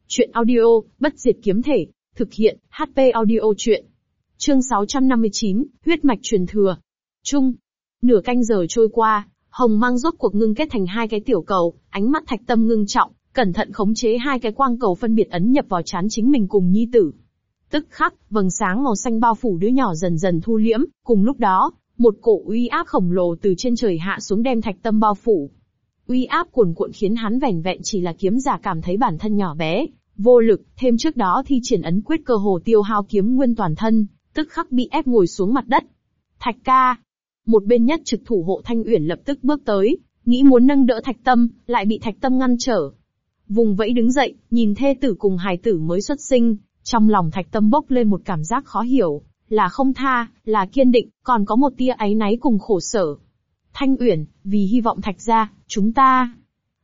Chuyện audio, bất diệt kiếm thể, thực hiện, HP audio chuyện. Chương 659, huyết mạch truyền thừa. Trung. Nửa canh giờ trôi qua, hồng mang rốt cuộc ngưng kết thành hai cái tiểu cầu, ánh mắt Thạch Tâm ngưng trọng, cẩn thận khống chế hai cái quang cầu phân biệt ấn nhập vào chán chính mình cùng nhi tử. Tức khắc, vầng sáng màu xanh bao phủ đứa nhỏ dần dần thu liễm, cùng lúc đó, một cổ uy áp khổng lồ từ trên trời hạ xuống đem thạch tâm bao phủ. Uy áp cuồn cuộn khiến hắn vẻn vẹn chỉ là kiếm giả cảm thấy bản thân nhỏ bé, vô lực, thêm trước đó thi triển ấn quyết cơ hồ tiêu hao kiếm nguyên toàn thân, tức khắc bị ép ngồi xuống mặt đất. Thạch ca. Một bên nhất trực thủ hộ Thanh Uyển lập tức bước tới, nghĩ muốn nâng đỡ Thạch Tâm, lại bị Thạch Tâm ngăn trở. Vùng vẫy đứng dậy, nhìn thê tử cùng hài tử mới xuất sinh, trong lòng thạch tâm bốc lên một cảm giác khó hiểu, là không tha, là kiên định, còn có một tia áy náy cùng khổ sở. Thanh Uyển, vì hy vọng thạch ra, chúng ta...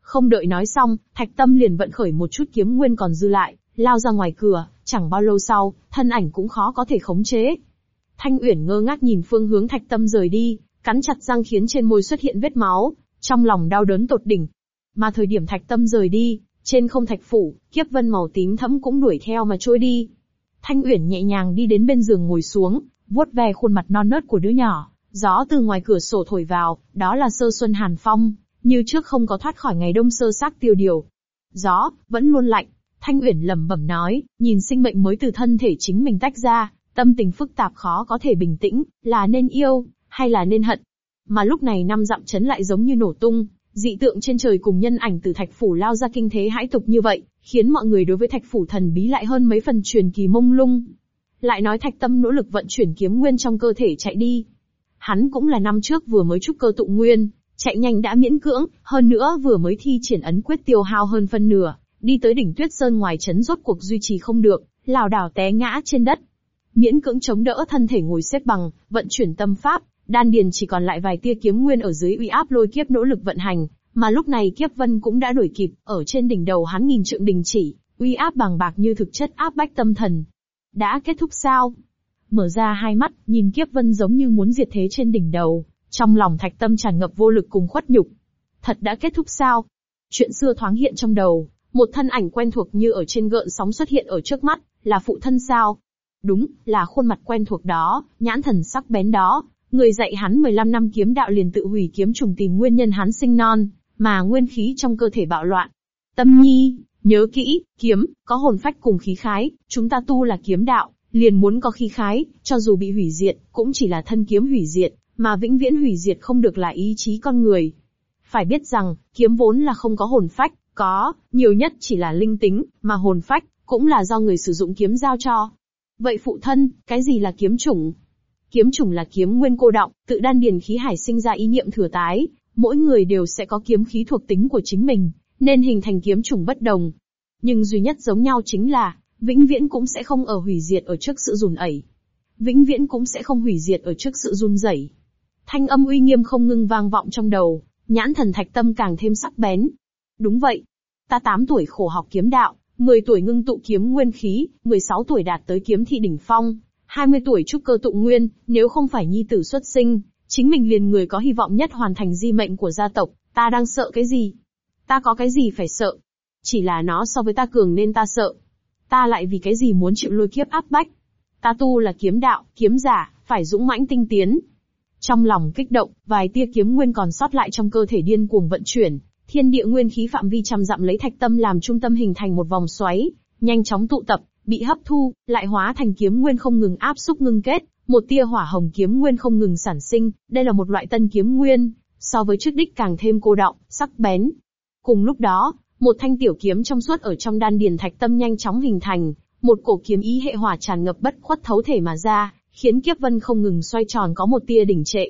Không đợi nói xong, thạch tâm liền vận khởi một chút kiếm nguyên còn dư lại, lao ra ngoài cửa, chẳng bao lâu sau, thân ảnh cũng khó có thể khống chế. Thanh Uyển ngơ ngác nhìn phương hướng thạch tâm rời đi, cắn chặt răng khiến trên môi xuất hiện vết máu, trong lòng đau đớn tột đỉnh. Mà thời điểm thạch tâm rời đi, trên không thạch phủ, kiếp vân màu tím thẫm cũng đuổi theo mà trôi đi. Thanh Uyển nhẹ nhàng đi đến bên giường ngồi xuống, vuốt ve khuôn mặt non nớt của đứa nhỏ. Gió từ ngoài cửa sổ thổi vào, đó là sơ xuân hàn phong, như trước không có thoát khỏi ngày đông sơ xác tiêu điều. Gió, vẫn luôn lạnh. Thanh Uyển lẩm bẩm nói, nhìn sinh mệnh mới từ thân thể chính mình tách ra, tâm tình phức tạp khó có thể bình tĩnh, là nên yêu, hay là nên hận. Mà lúc này năm dặm chấn lại giống như nổ tung, Dị tượng trên trời cùng nhân ảnh từ thạch phủ lao ra kinh thế hãi tục như vậy, khiến mọi người đối với thạch phủ thần bí lại hơn mấy phần truyền kỳ mông lung. Lại nói thạch tâm nỗ lực vận chuyển kiếm nguyên trong cơ thể chạy đi. Hắn cũng là năm trước vừa mới trúc cơ tụ nguyên, chạy nhanh đã miễn cưỡng, hơn nữa vừa mới thi triển ấn quyết tiêu hao hơn phân nửa, đi tới đỉnh tuyết sơn ngoài chấn rốt cuộc duy trì không được, lảo đảo té ngã trên đất. Miễn cưỡng chống đỡ thân thể ngồi xếp bằng, vận chuyển tâm pháp, Đan điền chỉ còn lại vài tia kiếm nguyên ở dưới uy áp lôi kiếp nỗ lực vận hành, mà lúc này kiếp vân cũng đã đuổi kịp, ở trên đỉnh đầu hắn nghìn trượng đình chỉ, uy áp bằng bạc như thực chất áp bách tâm thần. Đã kết thúc sao? Mở ra hai mắt, nhìn kiếp vân giống như muốn diệt thế trên đỉnh đầu, trong lòng thạch tâm tràn ngập vô lực cùng khuất nhục. Thật đã kết thúc sao? Chuyện xưa thoáng hiện trong đầu, một thân ảnh quen thuộc như ở trên gợn sóng xuất hiện ở trước mắt, là phụ thân sao? Đúng, là khuôn mặt quen thuộc đó, nhãn thần sắc bén đó, Người dạy hắn 15 năm kiếm đạo liền tự hủy kiếm trùng tìm nguyên nhân hắn sinh non, mà nguyên khí trong cơ thể bạo loạn. Tâm nhi, nhớ kỹ, kiếm, có hồn phách cùng khí khái, chúng ta tu là kiếm đạo, liền muốn có khí khái, cho dù bị hủy diệt, cũng chỉ là thân kiếm hủy diệt, mà vĩnh viễn hủy diệt không được là ý chí con người. Phải biết rằng, kiếm vốn là không có hồn phách, có, nhiều nhất chỉ là linh tính, mà hồn phách, cũng là do người sử dụng kiếm giao cho. Vậy phụ thân, cái gì là kiếm chủng? Kiếm chủng là kiếm nguyên cô động, tự đan điền khí hải sinh ra ý niệm thừa tái, mỗi người đều sẽ có kiếm khí thuộc tính của chính mình, nên hình thành kiếm chủng bất đồng. Nhưng duy nhất giống nhau chính là, vĩnh viễn cũng sẽ không ở hủy diệt ở trước sự run ẩy. Vĩnh viễn cũng sẽ không hủy diệt ở trước sự run rẩy. Thanh âm uy nghiêm không ngưng vang vọng trong đầu, nhãn thần thạch tâm càng thêm sắc bén. Đúng vậy. Ta 8 tuổi khổ học kiếm đạo, 10 tuổi ngưng tụ kiếm nguyên khí, 16 tuổi đạt tới kiếm thị đỉnh phong, 20 tuổi trúc cơ tụng nguyên, nếu không phải nhi tử xuất sinh, chính mình liền người có hy vọng nhất hoàn thành di mệnh của gia tộc, ta đang sợ cái gì? Ta có cái gì phải sợ? Chỉ là nó so với ta cường nên ta sợ. Ta lại vì cái gì muốn chịu lôi kiếp áp bách? Ta tu là kiếm đạo, kiếm giả, phải dũng mãnh tinh tiến. Trong lòng kích động, vài tia kiếm nguyên còn sót lại trong cơ thể điên cuồng vận chuyển, thiên địa nguyên khí phạm vi trăm dặm lấy thạch tâm làm trung tâm hình thành một vòng xoáy, nhanh chóng tụ tập, bị hấp thu, lại hóa thành kiếm nguyên không ngừng áp xúc ngưng kết, một tia hỏa hồng kiếm nguyên không ngừng sản sinh, đây là một loại tân kiếm nguyên, so với trước đích càng thêm cô đọng, sắc bén. Cùng lúc đó, một thanh tiểu kiếm trong suốt ở trong đan điền thạch tâm nhanh chóng hình thành, một cổ kiếm ý hệ hỏa tràn ngập bất khuất thấu thể mà ra, khiến kiếp vân không ngừng xoay tròn có một tia đỉnh trệ.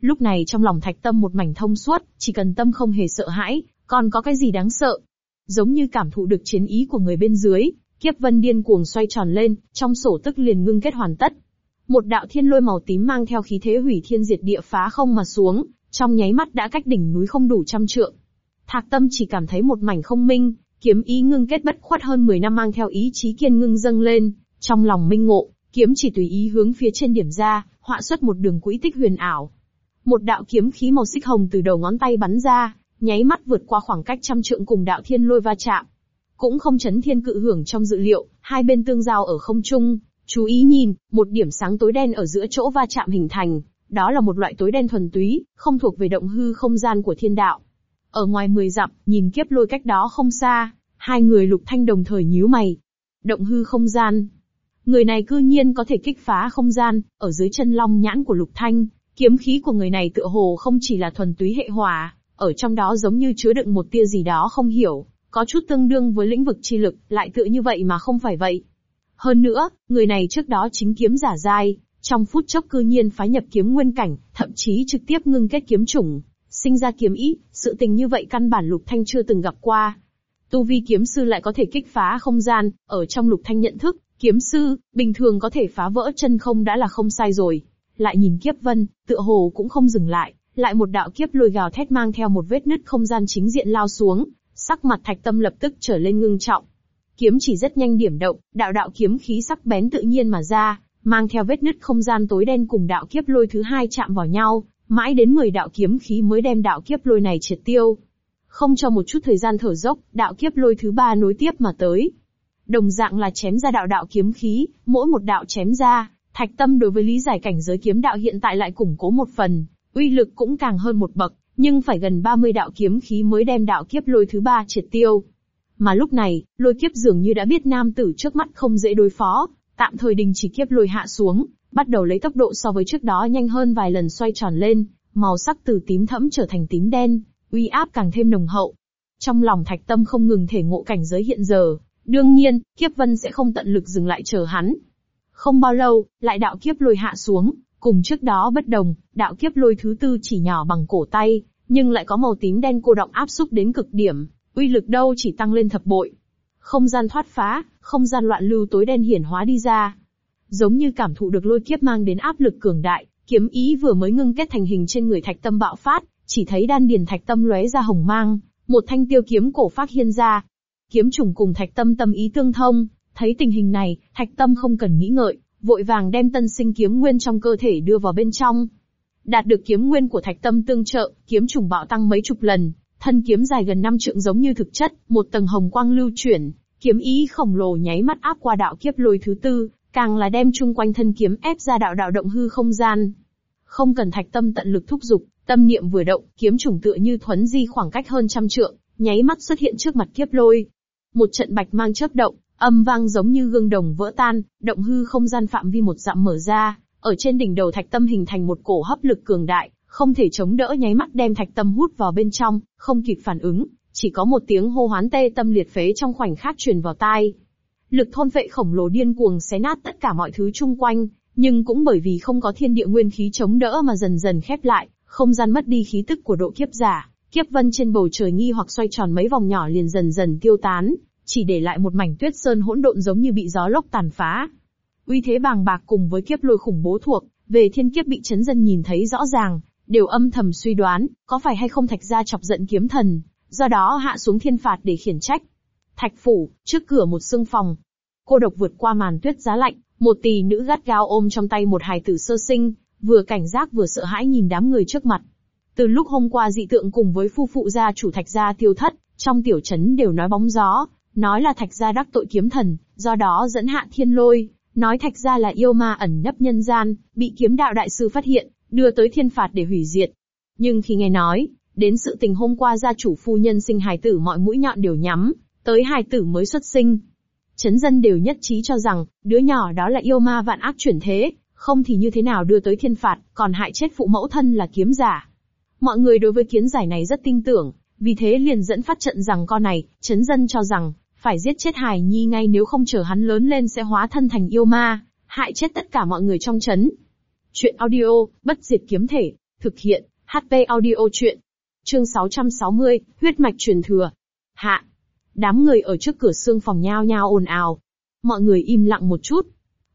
Lúc này trong lòng thạch tâm một mảnh thông suốt, chỉ cần tâm không hề sợ hãi, còn có cái gì đáng sợ. Giống như cảm thụ được chiến ý của người bên dưới, kiếp vân điên cuồng xoay tròn lên, trong sổ tức liền ngưng kết hoàn tất. Một đạo thiên lôi màu tím mang theo khí thế hủy thiên diệt địa phá không mà xuống, trong nháy mắt đã cách đỉnh núi không đủ trăm trượng. Thạc tâm chỉ cảm thấy một mảnh không minh, kiếm ý ngưng kết bất khuất hơn 10 năm mang theo ý chí kiên ngưng dâng lên, trong lòng minh ngộ, kiếm chỉ tùy ý hướng phía trên điểm ra, họa xuất một đường quỹ tích huyền ảo. Một đạo kiếm khí màu xích hồng từ đầu ngón tay bắn ra, nháy mắt vượt qua khoảng cách trăm trượng cùng đạo thiên lôi va chạm. Cũng không chấn thiên cự hưởng trong dự liệu, hai bên tương giao ở không trung, chú ý nhìn, một điểm sáng tối đen ở giữa chỗ va chạm hình thành, đó là một loại tối đen thuần túy, không thuộc về động hư không gian của thiên đạo. Ở ngoài mười dặm, nhìn kiếp lôi cách đó không xa, hai người lục thanh đồng thời nhíu mày. Động hư không gian. Người này cư nhiên có thể kích phá không gian, ở dưới chân long nhãn của lục thanh, kiếm khí của người này tựa hồ không chỉ là thuần túy hệ hòa ở trong đó giống như chứa đựng một tia gì đó không hiểu, có chút tương đương với lĩnh vực chi lực, lại tựa như vậy mà không phải vậy. Hơn nữa, người này trước đó chính kiếm giả dai, trong phút chốc cư nhiên phá nhập kiếm nguyên cảnh, thậm chí trực tiếp ngưng kết kiếm chủng, sinh ra kiếm ý, sự tình như vậy căn bản Lục Thanh chưa từng gặp qua. Tu vi kiếm sư lại có thể kích phá không gian, ở trong Lục Thanh nhận thức, kiếm sư, bình thường có thể phá vỡ chân không đã là không sai rồi. Lại nhìn kiếp vân, tựa hồ cũng không dừng lại, lại một đạo kiếp lôi gào thét mang theo một vết nứt không gian chính diện lao xuống, sắc mặt thạch tâm lập tức trở lên ngưng trọng. Kiếm chỉ rất nhanh điểm động, đạo đạo kiếm khí sắc bén tự nhiên mà ra, mang theo vết nứt không gian tối đen cùng đạo kiếp lôi thứ hai chạm vào nhau, mãi đến 10 đạo kiếm khí mới đem đạo kiếp lôi này triệt tiêu. Không cho một chút thời gian thở dốc, đạo kiếp lôi thứ ba nối tiếp mà tới. Đồng dạng là chém ra đạo đạo kiếm khí, mỗi một đạo chém ra, thạch tâm đối với lý giải cảnh giới kiếm đạo hiện tại lại củng cố một phần, uy lực cũng càng hơn một bậc, nhưng phải gần 30 đạo kiếm khí mới đem đạo kiếp lôi thứ ba triệt tiêu. Mà lúc này, lôi kiếp dường như đã biết nam tử trước mắt không dễ đối phó, tạm thời đình chỉ kiếp lôi hạ xuống, bắt đầu lấy tốc độ so với trước đó nhanh hơn vài lần xoay tròn lên, màu sắc từ tím thẫm trở thành tím đen, uy áp càng thêm nồng hậu. Trong lòng thạch tâm không ngừng thể ngộ cảnh giới hiện giờ, đương nhiên, kiếp vân sẽ không tận lực dừng lại chờ hắn. Không bao lâu, lại đạo kiếp lôi hạ xuống, cùng trước đó bất đồng, đạo kiếp lôi thứ tư chỉ nhỏ bằng cổ tay, nhưng lại có màu tím đen cô động áp xúc đến cực điểm, uy lực đâu chỉ tăng lên thập bội. Không gian thoát phá, không gian loạn lưu tối đen hiển hóa đi ra. Giống như cảm thụ được lôi kiếp mang đến áp lực cường đại, kiếm ý vừa mới ngưng kết thành hình trên người thạch tâm bạo phát, chỉ thấy đan điền thạch tâm lóe ra hồng mang, một thanh tiêu kiếm cổ phát hiên ra. Kiếm trùng cùng thạch tâm tâm ý tương thông, thấy tình hình này, thạch tâm không cần nghĩ ngợi, vội vàng đem tân sinh kiếm nguyên trong cơ thể đưa vào bên trong. Đạt được kiếm nguyên của thạch tâm tương trợ, kiếm trùng bạo tăng mấy chục lần, thân kiếm dài gần năm trượng giống như thực chất, một tầng hồng quang lưu chuyển, kiếm ý khổng lồ nháy mắt áp qua đạo kiếp lôi thứ tư, càng là đem chung quanh thân kiếm ép ra đạo đạo động hư không gian. Không cần thạch tâm tận lực thúc giục, tâm niệm vừa động, kiếm trùng tựa như thuấn di khoảng cách hơn trăm trượng, nháy mắt xuất hiện trước mặt kiếp lôi. Một trận bạch mang chớp động, âm vang giống như gương đồng vỡ tan, động hư không gian phạm vi một dặm mở ra, ở trên đỉnh đầu thạch tâm hình thành một cổ hấp lực cường đại, không thể chống đỡ nháy mắt đem thạch tâm hút vào bên trong, không kịp phản ứng, chỉ có một tiếng hô hoán tê tâm liệt phế trong khoảnh khắc truyền vào tai. Lực thôn vệ khổng lồ điên cuồng xé nát tất cả mọi thứ chung quanh, nhưng cũng bởi vì không có thiên địa nguyên khí chống đỡ mà dần dần khép lại, không gian mất đi khí tức của độ kiếp giả, kiếp vân trên bầu trời nghi hoặc xoay tròn mấy vòng nhỏ liền dần dần tiêu tán, chỉ để lại một mảnh tuyết sơn hỗn độn giống như bị gió lốc tàn phá. Uy thế bàng bạc cùng với kiếp lôi khủng bố thuộc, về thiên kiếp bị chấn dân nhìn thấy rõ ràng, đều âm thầm suy đoán, có phải hay không thạch gia chọc giận kiếm thần, do đó hạ xuống thiên phạt để khiển trách. Thạch phủ, trước cửa một xương phòng. Cô độc vượt qua màn tuyết giá lạnh, một tỷ nữ gắt gao ôm trong tay một hài tử sơ sinh, vừa cảnh giác vừa sợ hãi nhìn đám người trước mặt. Từ lúc hôm qua dị tượng cùng với phu phụ gia chủ thạch gia tiêu thất, trong tiểu trấn đều nói bóng gió, nói là thạch gia đắc tội kiếm thần, do đó dẫn hạ thiên lôi, nói thạch gia là yêu ma ẩn nấp nhân gian, bị kiếm đạo đại sư phát hiện, đưa tới thiên phạt để hủy diệt. Nhưng khi nghe nói, đến sự tình hôm qua gia chủ phu nhân sinh hài tử mọi mũi nhọn đều nhắm, tới hài tử mới xuất sinh. Chấn dân đều nhất trí cho rằng, đứa nhỏ đó là yêu ma vạn ác chuyển thế, không thì như thế nào đưa tới thiên phạt, còn hại chết phụ mẫu thân là kiếm giả. Mọi người đối với kiến giải này rất tin tưởng, vì thế liền dẫn phát trận rằng con này, chấn dân cho rằng, phải giết chết hài nhi ngay nếu không chờ hắn lớn lên sẽ hóa thân thành yêu ma, hại chết tất cả mọi người trong chấn. Chuyện audio, bất diệt kiếm thể, thực hiện, HP audio chuyện. Chương 660, huyết mạch truyền thừa. Hạ. Đám người ở trước cửa xương phòng nhao nhao ồn ào. Mọi người im lặng một chút.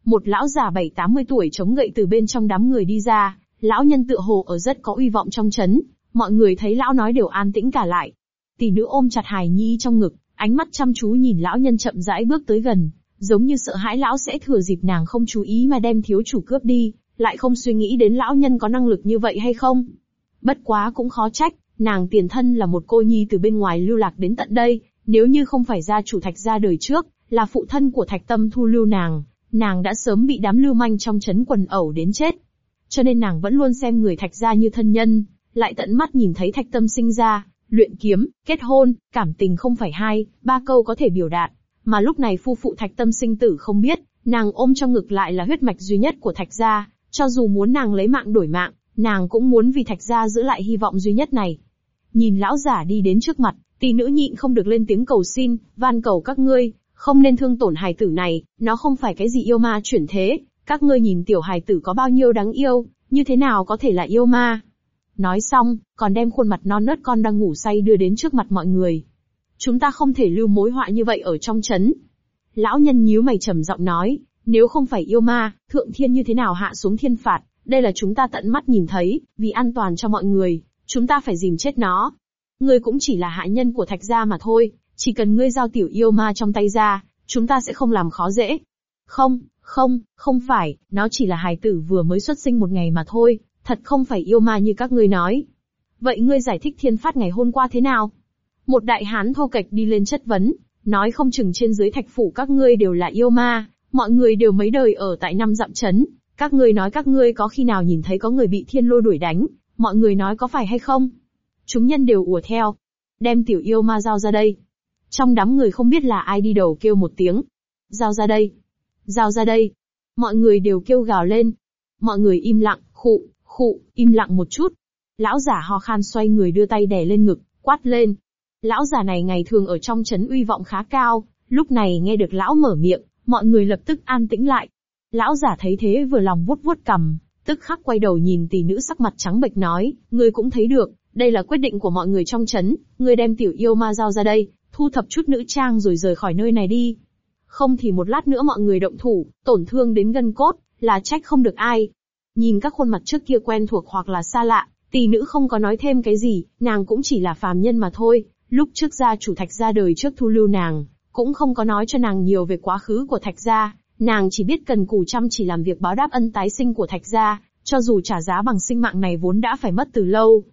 Một lão già bảy tám mươi tuổi chống gậy từ bên trong đám người đi ra, lão nhân tựa hồ ở rất có uy vọng trong chấn, mọi người thấy lão nói đều an tĩnh cả lại. Tỷ nữ ôm chặt hài nhi trong ngực, ánh mắt chăm chú nhìn lão nhân chậm rãi bước tới gần, giống như sợ hãi lão sẽ thừa dịp nàng không chú ý mà đem thiếu chủ cướp đi, lại không suy nghĩ đến lão nhân có năng lực như vậy hay không. Bất quá cũng khó trách, nàng tiền thân là một cô nhi từ bên ngoài lưu lạc đến tận đây, nếu như không phải gia chủ thạch gia đời trước, là phụ thân của thạch tâm thu lưu nàng, nàng đã sớm bị đám lưu manh trong chấn quần ẩu đến chết. Cho nên nàng vẫn luôn xem người thạch gia như thân nhân, lại tận mắt nhìn thấy thạch tâm sinh ra, luyện kiếm, kết hôn, cảm tình không phải hai, ba câu có thể biểu đạt. Mà lúc này phu phụ thạch tâm sinh tử không biết, nàng ôm trong ngực lại là huyết mạch duy nhất của thạch gia, cho dù muốn nàng lấy mạng đổi mạng, nàng cũng muốn vì thạch gia giữ lại hy vọng duy nhất này. Nhìn lão giả đi đến trước mặt, tỷ nữ nhịn không được lên tiếng cầu xin, van cầu các ngươi, không nên thương tổn hài tử này, nó không phải cái gì yêu ma chuyển thế, các ngươi nhìn tiểu hài tử có bao nhiêu đáng yêu, như thế nào có thể là yêu ma. Nói xong, còn đem khuôn mặt non nớt con đang ngủ say đưa đến trước mặt mọi người. Chúng ta không thể lưu mối họa như vậy ở trong chấn. Lão nhân nhíu mày trầm giọng nói, nếu không phải yêu ma, thượng thiên như thế nào hạ xuống thiên phạt, đây là chúng ta tận mắt nhìn thấy, vì an toàn cho mọi người, chúng ta phải dìm chết nó. Ngươi cũng chỉ là hạ nhân của thạch gia mà thôi, chỉ cần ngươi giao tiểu yêu ma trong tay ra, chúng ta sẽ không làm khó dễ. Không, không, không phải, nó chỉ là hài tử vừa mới xuất sinh một ngày mà thôi, thật không phải yêu ma như các ngươi nói. Vậy ngươi giải thích thiên phát ngày hôm qua thế nào? Một đại hán thô kệch đi lên chất vấn, nói không chừng trên dưới thạch phủ các ngươi đều là yêu ma, mọi người đều mấy đời ở tại năm dặm chấn, các ngươi nói các ngươi có khi nào nhìn thấy có người bị thiên lôi đuổi đánh, mọi người nói có phải hay không? Chúng nhân đều ùa theo. Đem tiểu yêu ma giao ra đây. Trong đám người không biết là ai đi đầu kêu một tiếng. Giao ra đây. Giao ra đây. Mọi người đều kêu gào lên. Mọi người im lặng, khụ, khụ, im lặng một chút. Lão giả ho khan xoay người đưa tay đè lên ngực, quát lên. Lão giả này ngày thường ở trong chấn uy vọng khá cao, lúc này nghe được lão mở miệng, mọi người lập tức an tĩnh lại. Lão giả thấy thế vừa lòng vuốt vuốt cầm, tức khắc quay đầu nhìn tỷ nữ sắc mặt trắng bệch nói, ngươi cũng thấy được, đây là quyết định của mọi người trong chấn, ngươi đem tiểu yêu ma giao ra đây, thu thập chút nữ trang rồi rời khỏi nơi này đi. Không thì một lát nữa mọi người động thủ, tổn thương đến gân cốt, là trách không được ai. Nhìn các khuôn mặt trước kia quen thuộc hoặc là xa lạ, tỷ nữ không có nói thêm cái gì, nàng cũng chỉ là phàm nhân mà thôi. Lúc trước gia chủ thạch ra đời trước thu lưu nàng, cũng không có nói cho nàng nhiều về quá khứ của thạch gia, nàng chỉ biết cần cù chăm chỉ làm việc báo đáp ân tái sinh của thạch gia, cho dù trả giá bằng sinh mạng này vốn đã phải mất từ lâu.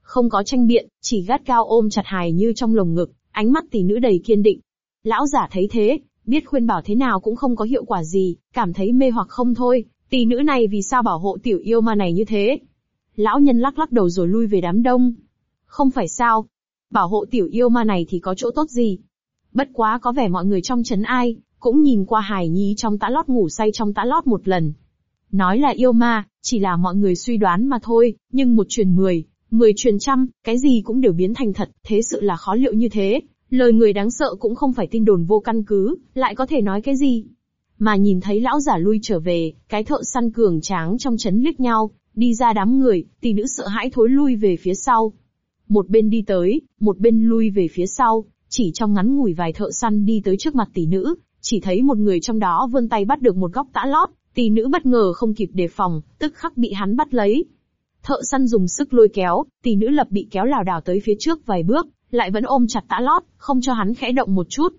Không có tranh biện, chỉ gắt cao ôm chặt hài như trong lồng ngực, ánh mắt tỷ nữ đầy kiên định. Lão giả thấy thế, biết khuyên bảo thế nào cũng không có hiệu quả gì, cảm thấy mê hoặc không thôi, tỷ nữ này vì sao bảo hộ tiểu yêu ma này như thế. Lão nhân lắc lắc đầu rồi lui về đám đông. Không phải sao, bảo hộ tiểu yêu ma này thì có chỗ tốt gì. Bất quá có vẻ mọi người trong chấn ai, cũng nhìn qua hài nhi trong tã lót ngủ say trong tã lót một lần. Nói là yêu ma, chỉ là mọi người suy đoán mà thôi, nhưng một truyền mười, mười truyền trăm, cái gì cũng đều biến thành thật, thế sự là khó liệu như thế. Lời người đáng sợ cũng không phải tin đồn vô căn cứ, lại có thể nói cái gì. Mà nhìn thấy lão giả lui trở về, cái thợ săn cường tráng trong chấn liếc nhau, đi ra đám người, tỷ nữ sợ hãi thối lui về phía sau. Một bên đi tới, một bên lui về phía sau, chỉ trong ngắn ngủi vài thợ săn đi tới trước mặt tỷ nữ, chỉ thấy một người trong đó vươn tay bắt được một góc tã lót, tỷ nữ bất ngờ không kịp đề phòng, tức khắc bị hắn bắt lấy. Thợ săn dùng sức lôi kéo, tỷ nữ lập bị kéo lảo đảo tới phía trước vài bước, lại vẫn ôm chặt tã lót, không cho hắn khẽ động một chút.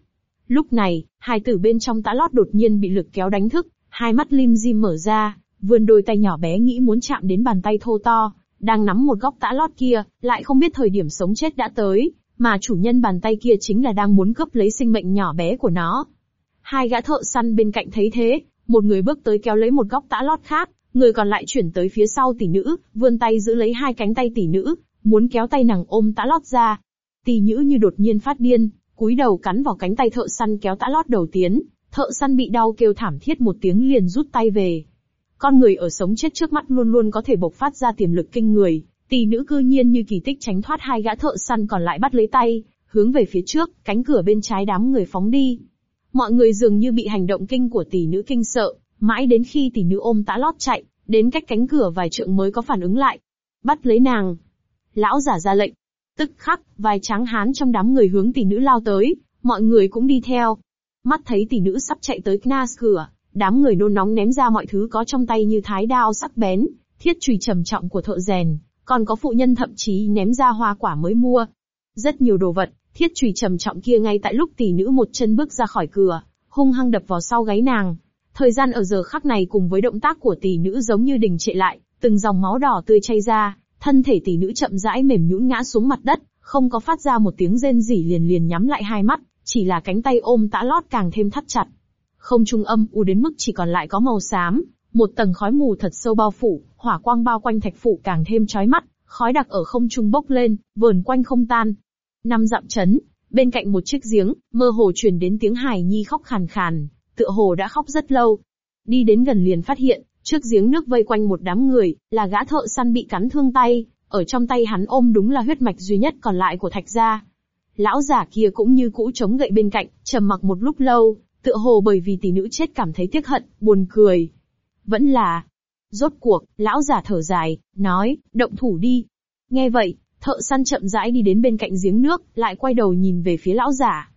Lúc này, hai tử bên trong tã lót đột nhiên bị lực kéo đánh thức, hai mắt lim dim mở ra, vươn đôi tay nhỏ bé nghĩ muốn chạm đến bàn tay thô to, đang nắm một góc tã lót kia, lại không biết thời điểm sống chết đã tới, mà chủ nhân bàn tay kia chính là đang muốn cướp lấy sinh mệnh nhỏ bé của nó. Hai gã thợ săn bên cạnh thấy thế, một người bước tới kéo lấy một góc tã lót khác, Người còn lại chuyển tới phía sau tỷ nữ, vươn tay giữ lấy hai cánh tay tỷ nữ, muốn kéo tay nàng ôm tã lót ra. Tỷ nữ như đột nhiên phát điên, cúi đầu cắn vào cánh tay thợ săn kéo tã lót đầu tiến, thợ săn bị đau kêu thảm thiết một tiếng liền rút tay về. Con người ở sống chết trước mắt luôn luôn có thể bộc phát ra tiềm lực kinh người, tỷ nữ cư nhiên như kỳ tích tránh thoát hai gã thợ săn còn lại bắt lấy tay, hướng về phía trước, cánh cửa bên trái đám người phóng đi. Mọi người dường như bị hành động kinh của tỷ nữ kinh sợ, mãi đến khi tỷ nữ ôm tã lót chạy, đến cách cánh cửa vài trượng mới có phản ứng lại. Bắt lấy nàng. Lão giả ra lệnh. Tức khắc, vài tráng hán trong đám người hướng tỷ nữ lao tới, mọi người cũng đi theo. Mắt thấy tỷ nữ sắp chạy tới Knas cửa, đám người nôn nóng ném ra mọi thứ có trong tay như thái đao sắc bén, thiết chùy trầm trọng của thợ rèn, còn có phụ nhân thậm chí ném ra hoa quả mới mua. Rất nhiều đồ vật, thiết chùy trầm trọng kia ngay tại lúc tỷ nữ một chân bước ra khỏi cửa, hung hăng đập vào sau gáy nàng. Thời gian ở giờ khắc này cùng với động tác của tỷ nữ giống như đình trệ lại, từng dòng máu đỏ tươi chay ra, thân thể tỷ nữ chậm rãi mềm nhũn ngã xuống mặt đất, không có phát ra một tiếng rên rỉ liền liền nhắm lại hai mắt, chỉ là cánh tay ôm tã lót càng thêm thắt chặt. Không trung âm u đến mức chỉ còn lại có màu xám, một tầng khói mù thật sâu bao phủ, hỏa quang bao quanh thạch phủ càng thêm chói mắt, khói đặc ở không trung bốc lên, vờn quanh không tan. Năm dặm chấn, bên cạnh một chiếc giếng, mơ hồ truyền đến tiếng hài nhi khóc khàn khàn, tựa hồ đã khóc rất lâu. Đi đến gần liền phát hiện, trước giếng nước vây quanh một đám người, là gã thợ săn bị cắn thương tay, ở trong tay hắn ôm đúng là huyết mạch duy nhất còn lại của thạch gia. Lão giả kia cũng như cũ chống gậy bên cạnh, trầm mặc một lúc lâu, tựa hồ bởi vì tỷ nữ chết cảm thấy tiếc hận, buồn cười. Vẫn là, Rốt cuộc, lão giả thở dài, nói, động thủ đi. Nghe vậy, thợ săn chậm rãi đi đến bên cạnh giếng nước, lại quay đầu nhìn về phía lão giả.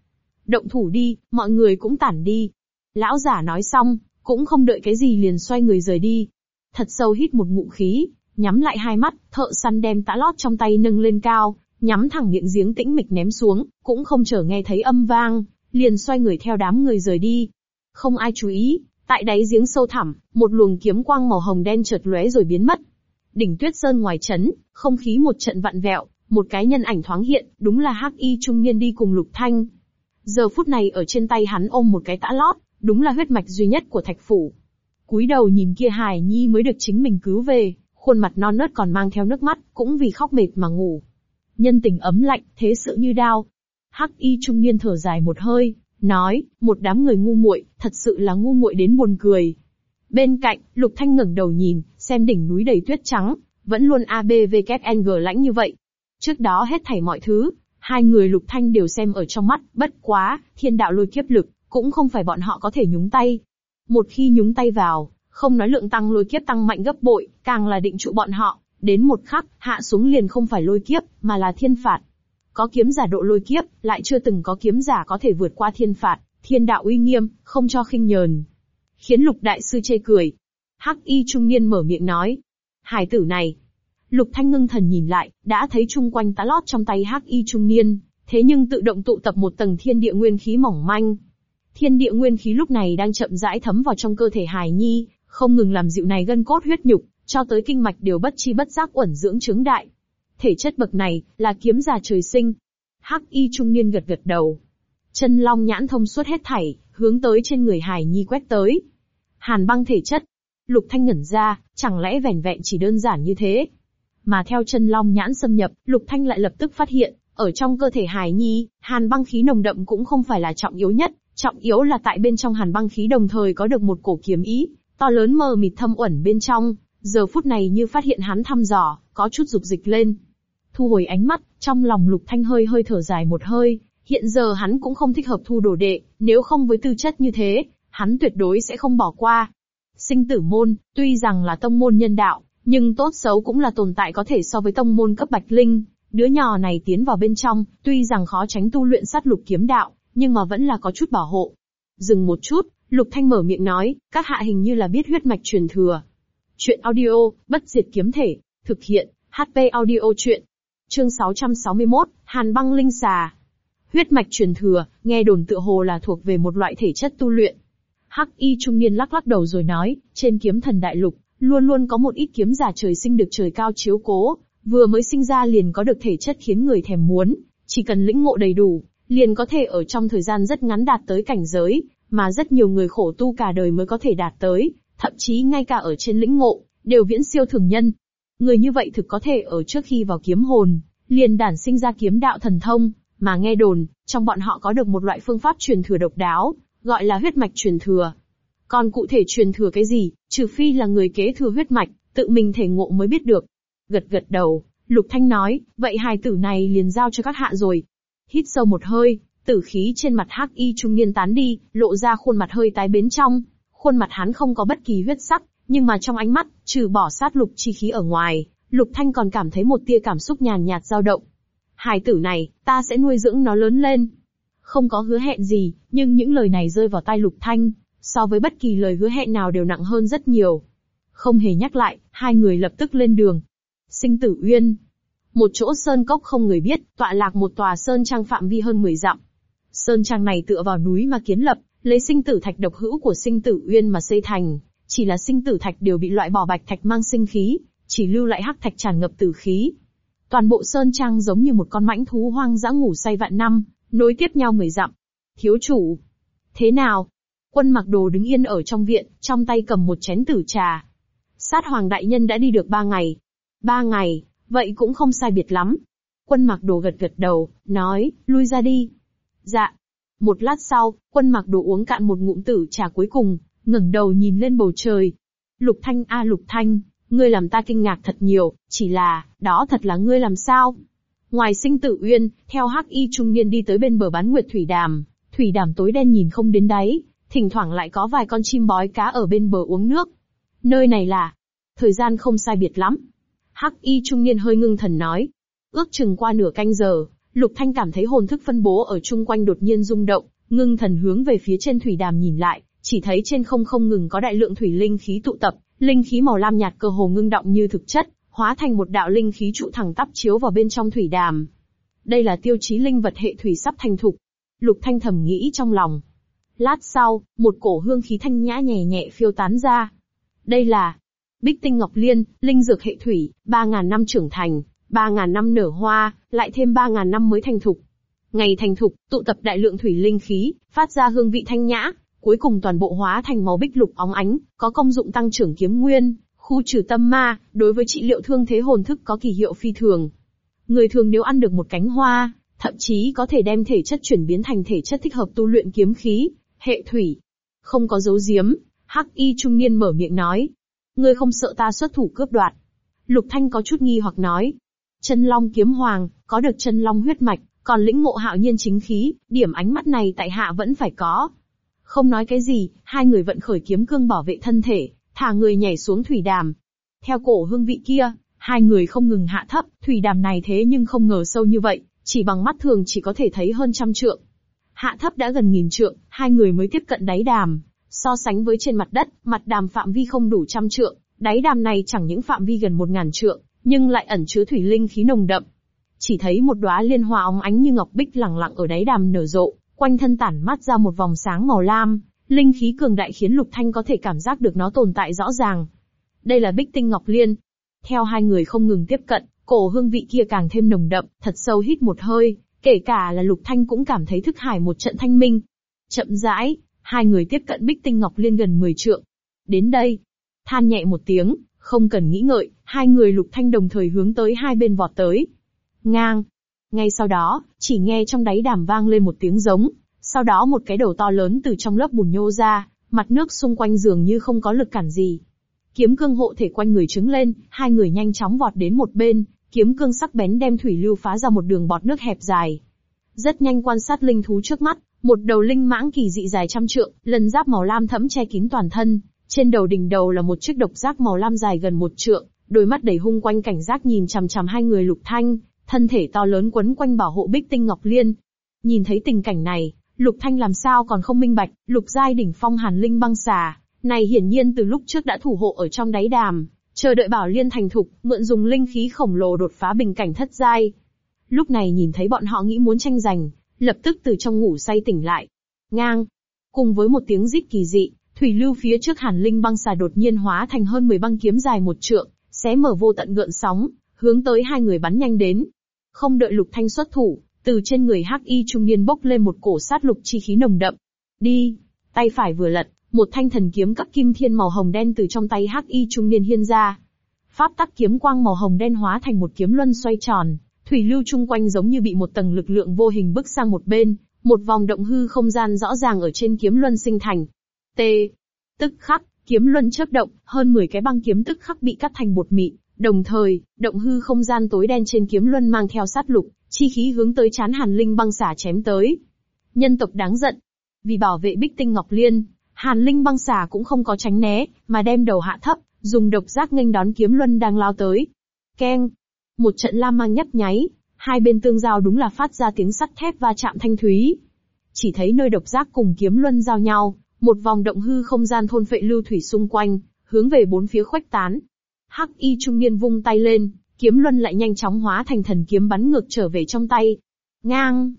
Động thủ đi, mọi người cũng tản đi. Lão giả nói xong, cũng không đợi cái gì liền xoay người rời đi. Thật sâu hít một ngụm khí, nhắm lại hai mắt, thợ săn đem tã lót trong tay nâng lên cao, nhắm thẳng miệng giếng tĩnh mịch ném xuống, cũng không chờ nghe thấy âm vang, liền xoay người theo đám người rời đi. Không ai chú ý, Tại đáy giếng sâu thẳm, một luồng kiếm quang màu hồng đen chợt lóe rồi biến mất. Đỉnh Tuyết Sơn ngoài chấn, không khí một trận vặn vẹo, một cái nhân ảnh thoáng hiện, đúng là Hắc Y trung niên đi cùng Lục Thanh. Giờ phút này ở trên tay hắn ôm một cái tã lót, đúng là huyết mạch duy nhất của Thạch phủ. Cúi đầu nhìn kia Hải Nhi mới được chính mình cứu về, khuôn mặt non nớt còn mang theo nước mắt, cũng vì khóc mệt mà ngủ. Nhân tình ấm lạnh, thế sự như đao. Hắc Y trung niên thở dài một hơi, nói, một đám người ngu muội, thật sự là ngu muội đến buồn cười. Bên cạnh, Lục Thanh ngẩng đầu nhìn, xem đỉnh núi đầy tuyết trắng, vẫn luôn ABVKNG lãnh như vậy. Trước đó hết thảy mọi thứ, hai người Lục Thanh đều xem ở trong mắt, bất quá, thiên đạo lôi kiếp lực, cũng không phải bọn họ có thể nhúng tay. Một khi nhúng tay vào, không nói lượng tăng lôi kiếp tăng mạnh gấp bội, càng là định trụ bọn họ, đến một khắc, hạ xuống liền không phải lôi kiếp, mà là thiên phạt. Có kiếm giả độ lôi kiếp, lại chưa từng có kiếm giả có thể vượt qua thiên phạt, thiên đạo uy nghiêm, không cho khinh nhờn. Khiến lục đại sư chê cười. Hắc y trung niên mở miệng nói. Hải tử này. Lục thanh ngưng thần nhìn lại, đã thấy chung quanh tá lót trong tay hắc y trung niên, thế nhưng tự động tụ tập một tầng thiên địa nguyên khí mỏng manh. Thiên địa nguyên khí lúc này đang chậm rãi thấm vào trong cơ thể Hải Nhi, không ngừng làm dịu này gân cốt huyết nhục, cho tới kinh mạch đều bất chi bất giác uẩn dưỡng chứng đại. Thể chất bậc này, là kiếm giả trời sinh. Hắc y trung niên gật gật đầu. Chân long nhãn thông suốt hết thảy, hướng tới trên người Hải Nhi quét tới. Hàn băng thể chất. Lục thanh ngẩn ra, chẳng lẽ vẻn vẹn chỉ đơn giản như thế. Mà theo chân long nhãn xâm nhập, lục thanh lại lập tức phát hiện, ở trong cơ thể Hải Nhi, hàn băng khí nồng đậm cũng không phải là trọng yếu nhất, trọng yếu là tại bên trong hàn băng khí đồng thời có được một cổ kiếm ý, to lớn mờ mịt thâm uẩn bên trong, giờ phút này như phát hiện hắn thăm dò, có chút dục dịch lên. Thu hồi ánh mắt, trong lòng lục thanh hơi hơi thở dài một hơi, hiện giờ hắn cũng không thích hợp thu đồ đệ, nếu không với tư chất như thế, hắn tuyệt đối sẽ không bỏ qua. Sinh tử môn, tuy rằng là tông môn nhân đạo, nhưng tốt xấu cũng là tồn tại có thể so với tông môn cấp bạch linh. Đứa nhỏ này tiến vào bên trong, tuy rằng khó tránh tu luyện sát lục kiếm đạo, nhưng mà vẫn là có chút bảo hộ. Dừng một chút, Lục Thanh mở miệng nói, các hạ hình như là biết huyết mạch truyền thừa. Chuyện audio, bất diệt kiếm thể, thực hiện, HP audio chuyện. Chương 661, Hàn băng linh xà. Huyết mạch truyền thừa, nghe đồn tựa hồ là thuộc về một loại thể chất tu luyện. Hắc y trung niên lắc lắc đầu rồi nói, trên kiếm thần đại lục, luôn luôn có một ít kiếm giả trời sinh được trời cao chiếu cố, vừa mới sinh ra liền có được thể chất khiến người thèm muốn, chỉ cần lĩnh ngộ đầy đủ, liền có thể ở trong thời gian rất ngắn đạt tới cảnh giới, mà rất nhiều người khổ tu cả đời mới có thể đạt tới, thậm chí ngay cả ở trên lĩnh ngộ, đều viễn siêu thường nhân. Người như vậy thực có thể ở trước khi vào kiếm hồn, liền đản sinh ra kiếm đạo thần thông, mà nghe đồn, trong bọn họ có được một loại phương pháp truyền thừa độc đáo, gọi là huyết mạch truyền thừa. Còn cụ thể truyền thừa cái gì, trừ phi là người kế thừa huyết mạch, tự mình thể ngộ mới biết được. Gật gật đầu, Lục Thanh nói, vậy hài tử này liền giao cho các hạ rồi. Hít sâu một hơi, tử khí trên mặt hắc y trung niên tán đi, lộ ra khuôn mặt hơi tái bến trong. Khuôn mặt hắn không có bất kỳ huyết sắc, nhưng mà trong ánh mắt, trừ bỏ sát lục chi khí ở ngoài, Lục Thanh còn cảm thấy một tia cảm xúc nhàn nhạt dao động. Hài tử này, ta sẽ nuôi dưỡng nó lớn lên. Không có hứa hẹn gì, nhưng những lời này rơi vào tai Lục Thanh, so với bất kỳ lời hứa hẹn nào đều nặng hơn rất nhiều. Không hề nhắc lại, hai người lập tức lên đường. Sinh tử uyên. Một chỗ sơn cốc không người biết, tọa lạc một tòa sơn trang phạm vi hơn 10 dặm. Sơn trang này tựa vào núi mà kiến lập, lấy sinh tử thạch độc hữu của sinh tử uyên mà xây thành. Chỉ là sinh tử thạch đều bị loại bỏ bạch thạch mang sinh khí, chỉ lưu lại hắc thạch tràn ngập tử khí. Toàn bộ sơn trang giống như một con mãnh thú hoang dã ngủ say vạn năm, nối tiếp nhau mười dặm. Thiếu chủ. Thế nào? Quân mặc đồ đứng yên ở trong viện, trong tay cầm một chén tử trà. Sát hoàng đại nhân đã đi được ba ngày. Ba ngày, vậy cũng không sai biệt lắm. Quân mặc đồ gật gật đầu, nói, lui ra đi. Dạ. Một lát sau, quân mặc đồ uống cạn một ngụm tử trà cuối cùng, ngẩng đầu nhìn lên bầu trời. Lục Thanh a Lục Thanh, ngươi làm ta kinh ngạc thật nhiều, chỉ là, đó thật là ngươi làm sao? Ngoài sinh tử uyên, theo hắc y trung niên đi tới bên bờ bán nguyệt thủy đàm, thủy đàm tối đen nhìn không đến đáy, thỉnh thoảng lại có vài con chim bói cá ở bên bờ uống nước. Nơi này là, thời gian không sai biệt lắm. Hắc y trung niên hơi ngưng thần nói. Ước chừng qua nửa canh giờ, Lục Thanh cảm thấy hồn thức phân bố ở chung quanh đột nhiên rung động, ngưng thần hướng về phía trên thủy đàm nhìn lại, chỉ thấy trên không không ngừng có đại lượng thủy linh khí tụ tập, linh khí màu lam nhạt cơ hồ ngưng động như thực chất, hóa thành một đạo linh khí trụ thẳng tắp chiếu vào bên trong thủy đàm. Đây là tiêu chí linh vật hệ thủy sắp thành thục. Lục Thanh thầm nghĩ trong lòng. Lát sau, một cổ hương khí thanh nhã nhẹ nhẹ phiêu tán ra. Đây là Bích Tinh Ngọc Liên, linh dược hệ thủy, 3.000 năm trưởng thành, 3.000 năm nở hoa, lại thêm 3.000 năm mới thành thục. Ngày thành thục, tụ tập đại lượng thủy linh khí, phát ra hương vị thanh nhã, cuối cùng toàn bộ hóa thành màu bích lục óng ánh, có công dụng tăng trưởng kiếm nguyên, khu trừ tâm ma, đối với trị liệu thương thế hồn thức có kỳ hiệu phi thường. Người thường nếu ăn được một cánh hoa, thậm chí có thể đem thể chất chuyển biến thành thể chất thích hợp tu luyện kiếm khí, hệ thủy. Không có dấu diếm, Hắc Y trung niên mở miệng nói. Ngươi không sợ ta xuất thủ cướp đoạt. Lục Thanh có chút nghi hoặc nói. Chân Long kiếm hoàng, có được chân Long huyết mạch, còn lĩnh ngộ hạo nhiên chính khí, điểm ánh mắt này tại hạ vẫn phải có. Không nói cái gì, hai người vận khởi kiếm cương bảo vệ thân thể, thả người nhảy xuống thủy đàm. Theo cổ hương vị kia, hai người không ngừng hạ thấp, thủy đàm này thế nhưng không ngờ sâu như vậy, chỉ bằng mắt thường chỉ có thể thấy hơn trăm trượng. Hạ thấp đã gần nghìn trượng, hai người mới tiếp cận đáy đàm. So sánh với trên mặt đất, mặt đàm phạm vi không đủ trăm trượng, đáy đàm này chẳng những phạm vi gần một ngàn trượng, nhưng lại ẩn chứa thủy linh khí nồng đậm. Chỉ thấy một đóa liên hoa óng ánh như ngọc bích lẳng lặng ở đáy đàm nở rộ, quanh thân tản mát ra một vòng sáng màu lam, linh khí cường đại khiến Lục Thanh có thể cảm giác được nó tồn tại rõ ràng. Đây là Bích Tinh Ngọc Liên. Theo hai người không ngừng tiếp cận, cổ hương vị kia càng thêm nồng đậm, thật sâu hít một hơi, kể cả là Lục Thanh cũng cảm thấy thức hải một trận thanh minh. Chậm rãi, hai người tiếp cận Bích Tinh Ngọc Liên gần 10 trượng. Đến đây, than nhẹ một tiếng, không cần nghĩ ngợi, hai người Lục Thanh đồng thời hướng tới hai bên vọt tới. Ngang, ngay sau đó, chỉ nghe trong đáy đàm vang lên một tiếng giống, sau đó một cái đầu to lớn từ trong lớp bùn nhô ra, mặt nước xung quanh dường như không có lực cản gì. Kiếm cương hộ thể quanh người trứng lên, hai người nhanh chóng vọt đến một bên, kiếm cương sắc bén đem thủy lưu phá ra một đường bọt nước hẹp dài. Rất nhanh quan sát linh thú trước mắt, một đầu linh mãng kỳ dị dài trăm trượng, lần giáp màu lam thẫm che kín toàn thân, trên đầu đỉnh đầu là một chiếc độc giác màu lam dài gần một trượng, đôi mắt đầy hung quanh cảnh giác nhìn chằm chằm hai người lục thanh, thân thể to lớn quấn quanh bảo hộ bích tinh ngọc liên. Nhìn thấy tình cảnh này, lục thanh làm sao còn không minh bạch, lục giai đỉnh phong hàn linh băng xà, này hiển nhiên từ lúc trước đã thủ hộ ở trong đáy đàm, chờ đợi bảo liên thành thục, mượn dùng linh khí khổng lồ đột phá bình cảnh thất giai. Lúc này nhìn thấy bọn họ nghĩ muốn tranh giành, lập tức từ trong ngủ say tỉnh lại. Ngang, cùng với một tiếng rít kỳ dị, thủy lưu phía trước hàn linh băng xà đột nhiên hóa thành hơn 10 băng kiếm dài một trượng, xé mở vô tận gợn sóng, hướng tới hai người bắn nhanh đến. Không đợi Lục Thanh xuất thủ, từ trên người Hắc Y trung niên bốc lên một cổ sát lục chi khí nồng đậm. Đi, tay phải vừa lật, một thanh thần kiếm cấp kim thiên màu hồng đen từ trong tay hắc y trung niên hiên ra. Pháp tắc kiếm quang màu hồng đen hóa thành một kiếm luân xoay tròn, thủy lưu chung quanh giống như bị một tầng lực lượng vô hình bức sang một bên, một vòng động hư không gian rõ ràng ở trên kiếm luân sinh thành. T. Tức khắc, kiếm luân chớp động, hơn 10 cái băng kiếm tức khắc bị cắt thành bột mịn, đồng thời, động hư không gian tối đen trên kiếm luân mang theo sát lục, chi khí hướng tới chán Hàn Linh băng xả chém tới. Nhân tộc đáng giận. Vì bảo vệ Bích Tinh Ngọc Liên, Hàn Linh băng xả cũng không có tránh né, mà đem đầu hạ thấp, dùng độc giác nghênh đón kiếm luân đang lao tới. Keng. Một trận lam mang nhấp nháy, hai bên tương giao đúng là phát ra tiếng sắt thép va chạm thanh thúy. Chỉ thấy nơi độc giác cùng kiếm luân giao nhau, một vòng động hư không gian thôn phệ lưu thủy xung quanh, hướng về bốn phía khuếch tán. Hắc y trung niên vung tay lên, kiếm luân lại nhanh chóng hóa thành thần kiếm bắn ngược trở về trong tay. Ngang!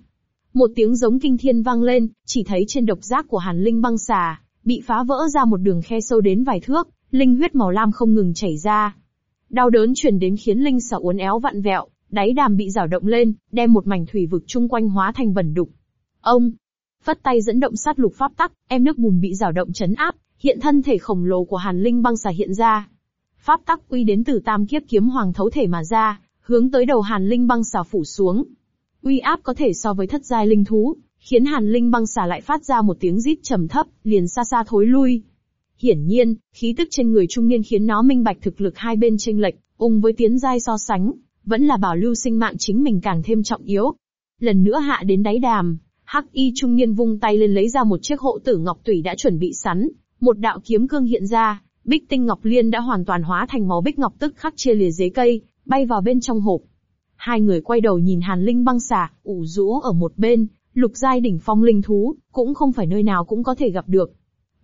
Một tiếng giống kinh thiên vang lên, chỉ thấy trên độc giác của hàn linh băng xà, bị phá vỡ ra một đường khe sâu đến vài thước, linh huyết màu lam không ngừng chảy ra. Đau đớn truyền đến khiến linh xà uốn éo vặn vẹo, đáy đàm bị rào động lên, đem một mảnh thủy vực chung quanh hóa thành bẩn đục. Ông, phất tay dẫn động sát lục pháp tắc, em nước bùn bị rào động chấn áp, hiện thân thể khổng lồ của Hàn Linh băng xà hiện ra. Pháp tắc uy đến từ tam kiếp kiếm hoàng thấu thể mà ra, hướng tới đầu Hàn Linh băng xà phủ xuống. Uy áp có thể so với thất giai linh thú, khiến Hàn Linh băng xà lại phát ra một tiếng rít trầm thấp, liền xa xa thối lui. Hiển nhiên, khí tức trên người trung niên khiến nó minh bạch thực lực hai bên chênh lệch, ung với tiến giai so sánh, vẫn là bảo lưu sinh mạng chính mình càng thêm trọng yếu. Lần nữa hạ đến đáy đàm, Hắc y trung niên vung tay lên lấy ra một chiếc hộ tử ngọc tủy đã chuẩn bị sẵn, một đạo kiếm cương hiện ra, bích tinh ngọc liên đã hoàn toàn hóa thành màu bích ngọc tức khắc chia lìa dế cây, bay vào bên trong hộp. Hai người quay đầu nhìn Hàn Linh băng xà, ủ rũ ở một bên, lục giai đỉnh phong linh thú, cũng không phải nơi nào cũng có thể gặp được.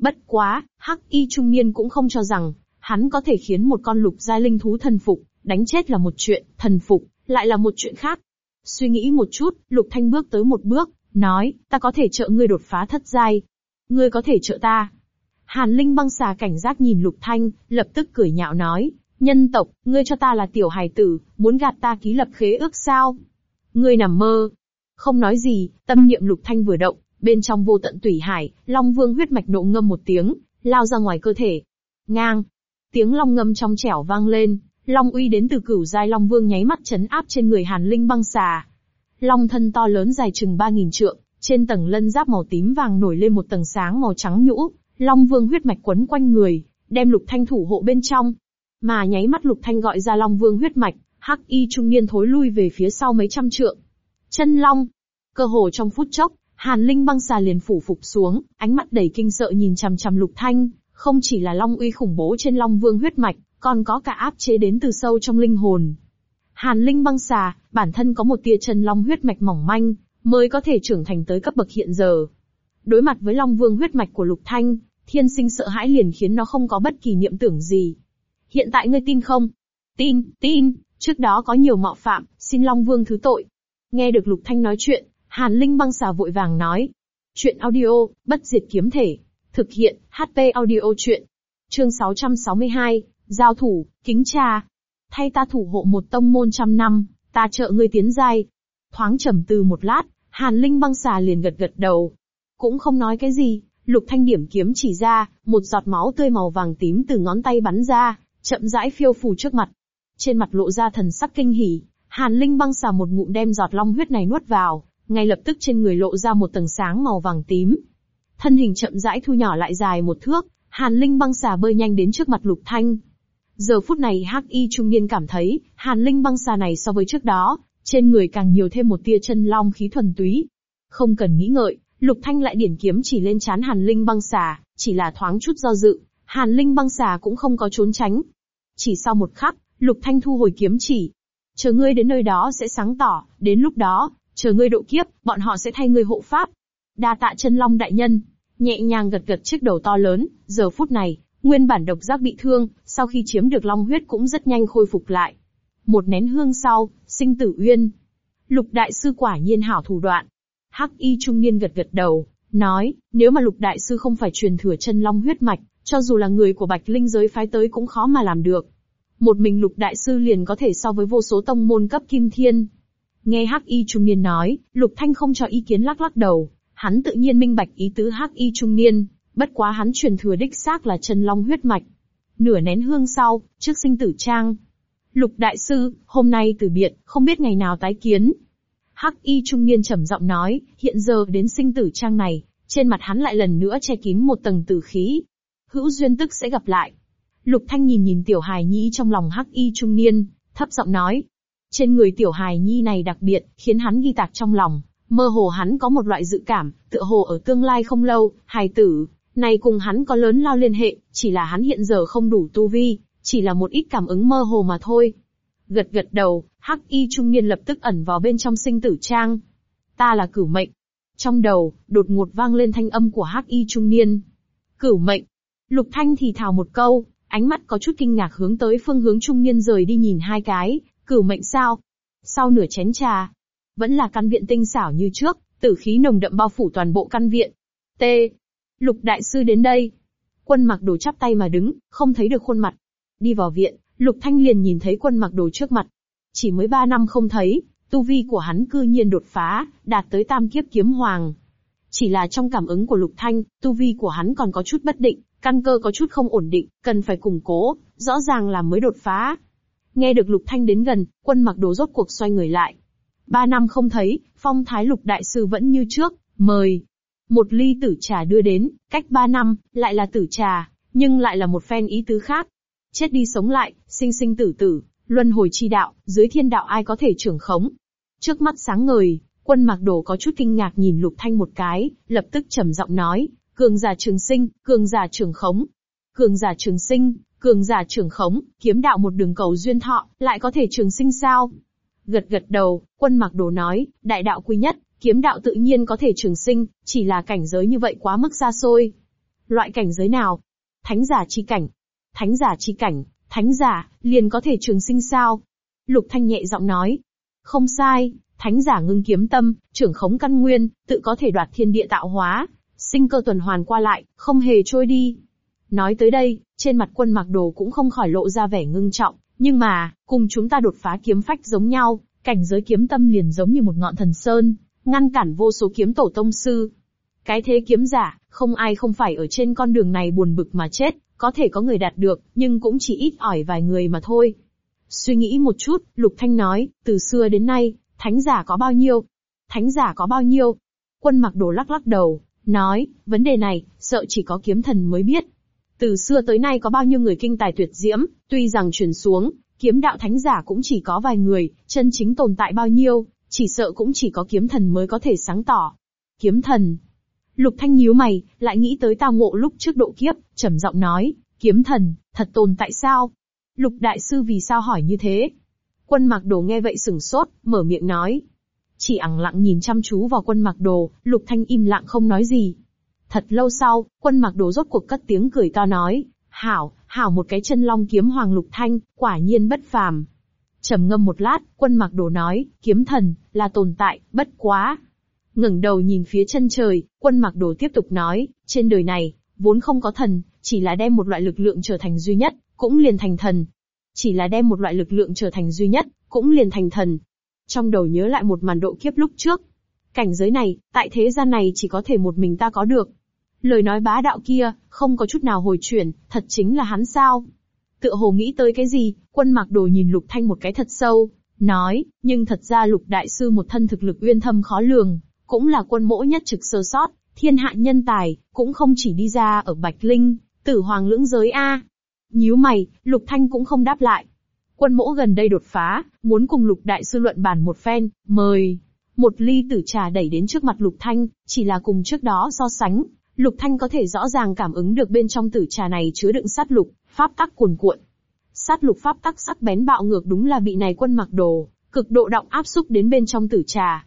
Bất quá, Hắc y trung niên cũng không cho rằng, hắn có thể khiến một con lục giai linh thú thần phục, đánh chết là một chuyện, thần phục, lại là một chuyện khác. Suy nghĩ một chút, Lục Thanh bước tới một bước, nói, ta có thể trợ ngươi đột phá thất giai. Ngươi có thể trợ ta. Hàn Linh băng xà cảnh giác nhìn Lục Thanh, lập tức cười nhạo nói, nhân tộc, ngươi cho ta là tiểu hài tử, muốn gạt ta ký lập khế ước sao? Ngươi nằm mơ. Không nói gì, tâm niệm Lục Thanh vừa động, bên trong vô tận tủy hải, Long Vương huyết mạch nộ ngâm một tiếng, lao ra ngoài cơ thể. Ngang. Tiếng long ngâm trong trẻo vang lên, Long uy đến từ cửu giai Long Vương nháy mắt chấn áp trên người Hàn Linh băng xà. Long thân to lớn dài chừng 3.000 trượng, trên tầng lân giáp màu tím vàng nổi lên một tầng sáng màu trắng nhũ, Long Vương huyết mạch quấn quanh người, đem Lục Thanh thủ hộ bên trong. Mà nháy mắt Lục Thanh gọi ra Long Vương huyết mạch, hắc y trung niên thối lui về phía sau mấy trăm trượng. Chân Long. Cơ hồ trong phút chốc, Hàn Linh băng xà liền phủ phục xuống, ánh mắt đầy kinh sợ nhìn chằm chằm Lục Thanh, không chỉ là Long uy khủng bố trên Long Vương huyết mạch, còn có cả áp chế đến từ sâu trong linh hồn. Hàn Linh băng xà, bản thân có một tia chân long huyết mạch mỏng manh, mới có thể trưởng thành tới cấp bậc hiện giờ. Đối mặt với Long Vương huyết mạch của Lục Thanh, thiên sinh sợ hãi liền khiến nó không có bất kỳ niệm tưởng gì. Hiện tại ngươi tin không? Tin, tin, trước đó có nhiều mạo phạm, xin Long Vương thứ tội. Nghe được Lục Thanh nói chuyện, Hàn Linh băng xà vội vàng nói. Chuyện audio, bất diệt kiếm thể. Thực hiện, HP audio chuyện. Chương 662, Giao thủ, kính cha. Thay ta thủ hộ một tông môn trăm năm, ta trợ ngươi tiến giai. Thoáng trầm tư một lát, Hàn Linh băng xà liền gật gật đầu. Cũng không nói cái gì, lục thanh điểm kiếm chỉ ra, một giọt máu tươi màu vàng tím từ ngón tay bắn ra, chậm rãi phiêu phù trước mặt. Trên mặt lộ ra thần sắc kinh hỉ, Hàn Linh băng xà một ngụm đem giọt long huyết này nuốt vào, ngay lập tức trên người lộ ra một tầng sáng màu vàng tím. Thân hình chậm rãi thu nhỏ lại dài một thước, Hàn Linh băng xà bơi nhanh đến trước mặt Lục Thanh, Giờ phút này Hắc Y trung niên cảm thấy, Hàn Linh băng xà này so với trước đó, trên người càng nhiều thêm một tia chân long khí thuần túy. Không cần nghĩ ngợi, Lục Thanh lại điển kiếm chỉ lên chán Hàn Linh băng xà, chỉ là thoáng chút do dự, Hàn Linh băng xà cũng không có trốn tránh. Chỉ sau một khắc, Lục Thanh thu hồi kiếm chỉ. Chờ ngươi đến nơi đó sẽ sáng tỏ, đến lúc đó, chờ ngươi độ kiếp, bọn họ sẽ thay ngươi hộ pháp. Đa tạ chân long đại nhân, nhẹ nhàng gật gật chiếc đầu to lớn, giờ phút này, Nguyên bản độc giác bị thương, sau khi chiếm được long huyết cũng rất nhanh khôi phục lại. Một nén hương sau, sinh tử uyên. Lục đại sư quả nhiên hảo thủ đoạn. Hắc y trung niên gật gật đầu, nói, nếu mà lục đại sư không phải truyền thừa chân long huyết mạch, cho dù là người của bạch linh giới phái tới cũng khó mà làm được. Một mình lục đại sư liền có thể so với vô số tông môn cấp kim thiên. Nghe Hắc y trung niên nói, lục thanh không cho ý kiến lắc lắc đầu, hắn tự nhiên minh bạch ý tứ Hắc y trung niên, bất quá hắn truyền thừa đích xác là chân long huyết mạch. Nửa nén hương sau, trước sinh tử trang. Lục đại sư, hôm nay từ biệt, không biết ngày nào tái kiến. Hắc y trung niên trầm giọng nói, hiện giờ đến sinh tử trang này, trên mặt hắn lại lần nữa che kín một tầng tử khí. Hữu duyên tức sẽ gặp lại. Lục Thanh nhìn nhìn tiểu hài nhi trong lòng hắc y trung niên, thấp giọng nói. Trên người tiểu hài nhi này đặc biệt, khiến hắn ghi tạc trong lòng, mơ hồ hắn có một loại dự cảm, tựa hồ ở tương lai không lâu, hài tử, này cùng hắn có lớn lao liên hệ, chỉ là hắn hiện giờ không đủ tu vi, chỉ là một ít cảm ứng mơ hồ mà thôi. Gật gật đầu, hắc y trung niên lập tức ẩn vào bên trong sinh tử trang. Ta là cửu mệnh. Trong đầu, đột ngột vang lên thanh âm của hắc y trung niên. Cửu mệnh. Lục thanh thì thào một câu, ánh mắt có chút kinh ngạc hướng tới phương hướng trung niên rời đi nhìn hai cái, cửu mệnh sao? Sau nửa chén trà, vẫn là căn viện tinh xảo như trước, tử khí nồng đậm bao phủ toàn bộ căn viện. T. Lục đại sư đến đây. Quân mặc đồ chắp tay mà đứng, không thấy được khuôn mặt. Đi vào viện, Lục Thanh liền nhìn thấy quân mặc đồ trước mặt. Chỉ mới ba năm không thấy, tu vi của hắn cư nhiên đột phá, đạt tới tam kiếp kiếm hoàng. Chỉ là trong cảm ứng của Lục Thanh, tu vi của hắn còn có chút bất định, căn cơ có chút không ổn định, cần phải củng cố, rõ ràng là mới đột phá. Nghe được Lục Thanh đến gần, quân mặc đồ rốt cuộc xoay người lại. Ba năm không thấy, phong thái Lục Đại Sư vẫn như trước, mời. Một ly tử trà đưa đến, cách ba năm, lại là tử trà, nhưng lại là một phen ý tứ khác. Chết đi sống lại, sinh sinh tử tử, luân hồi chi đạo, dưới thiên đạo ai có thể trưởng khống. Trước mắt sáng ngời, quân mặc đồ có chút kinh ngạc nhìn Lục Thanh một cái, lập tức trầm giọng nói, cường giả trường sinh, cường giả trường khống. Cường giả trường sinh, cường giả trưởng khống, kiếm đạo một đường cầu duyên thọ, lại có thể trường sinh sao? Gật gật đầu, quân mặc đồ nói, đại đạo quy nhất, kiếm đạo tự nhiên có thể trường sinh, chỉ là cảnh giới như vậy quá mức xa xôi. Loại cảnh giới nào? Thánh giả chi cảnh. Thánh giả chi cảnh, thánh giả, liền có thể trường sinh sao? Lục Thanh nhẹ giọng nói. Không sai, thánh giả ngưng kiếm tâm, trưởng khống căn nguyên, tự có thể đoạt thiên địa tạo hóa, sinh cơ tuần hoàn qua lại, không hề trôi đi. Nói tới đây, trên mặt quân mặc đồ cũng không khỏi lộ ra vẻ ngưng trọng, nhưng mà, cùng chúng ta đột phá kiếm phách giống nhau, cảnh giới kiếm tâm liền giống như một ngọn thần sơn, ngăn cản vô số kiếm tổ tông sư. Cái thế kiếm giả, không ai không phải ở trên con đường này buồn bực mà chết, có thể có người đạt được, nhưng cũng chỉ ít ỏi vài người mà thôi. Suy nghĩ một chút, Lục Thanh nói, từ xưa đến nay, thánh giả có bao nhiêu? Thánh giả có bao nhiêu? Quân mặc đồ lắc lắc đầu, nói, vấn đề này, sợ chỉ có kiếm thần mới biết. Từ xưa tới nay có bao nhiêu người kinh tài tuyệt diễm, tuy rằng truyền xuống, kiếm đạo thánh giả cũng chỉ có vài người, chân chính tồn tại bao nhiêu, chỉ sợ cũng chỉ có kiếm thần mới có thể sáng tỏ. Kiếm thần. Lục Thanh nhíu mày, lại nghĩ tới tao ngộ lúc trước độ kiếp, trầm giọng nói, kiếm thần, thật tồn tại sao? Lục đại sư vì sao hỏi như thế? Quân mặc đồ nghe vậy sừng sốt, mở miệng nói. Chỉ ẳng lặng nhìn chăm chú vào quân mặc đồ, lục thanh im lặng không nói gì. Thật lâu sau, quân mặc đồ rốt cuộc cất tiếng cười to nói, hảo, hảo một cái chân long kiếm hoàng lục thanh, quả nhiên bất phàm. trầm ngâm một lát, quân mặc đồ nói, kiếm thần, là tồn tại, bất quá. ngẩng đầu nhìn phía chân trời, quân mặc đồ tiếp tục nói, trên đời này, vốn không có thần, chỉ là đem một loại lực lượng trở thành duy nhất, cũng liền thành thần. Chỉ là đem một loại lực lượng trở thành duy nhất, cũng liền thành thần. Trong đầu nhớ lại một màn độ kiếp lúc trước. Cảnh giới này, tại thế gian này chỉ có thể một mình ta có được. Lời nói bá đạo kia, không có chút nào hồi chuyển, thật chính là hắn sao? Tựa hồ nghĩ tới cái gì, quân mặc đồ nhìn lục thanh một cái thật sâu, nói, nhưng thật ra lục đại sư một thân thực lực uyên thâm khó lường, cũng là quân mỗ nhất trực sơ sót, thiên hạ nhân tài, cũng không chỉ đi ra ở Bạch Linh, tử hoàng lưỡng giới A. Nhíu mày, lục thanh cũng không đáp lại. Quân mỗ gần đây đột phá, muốn cùng lục đại sư luận bàn một phen, mời. Một ly tử trà đẩy đến trước mặt lục thanh, chỉ là cùng trước đó so sánh, Lục Thanh có thể rõ ràng cảm ứng được bên trong tử trà này chứa đựng sát lục, pháp tắc cuồn cuộn. Sát lục pháp tắc sắc bén bạo ngược đúng là bị này quân mặc đồ, cực độ động áp xúc đến bên trong tử trà.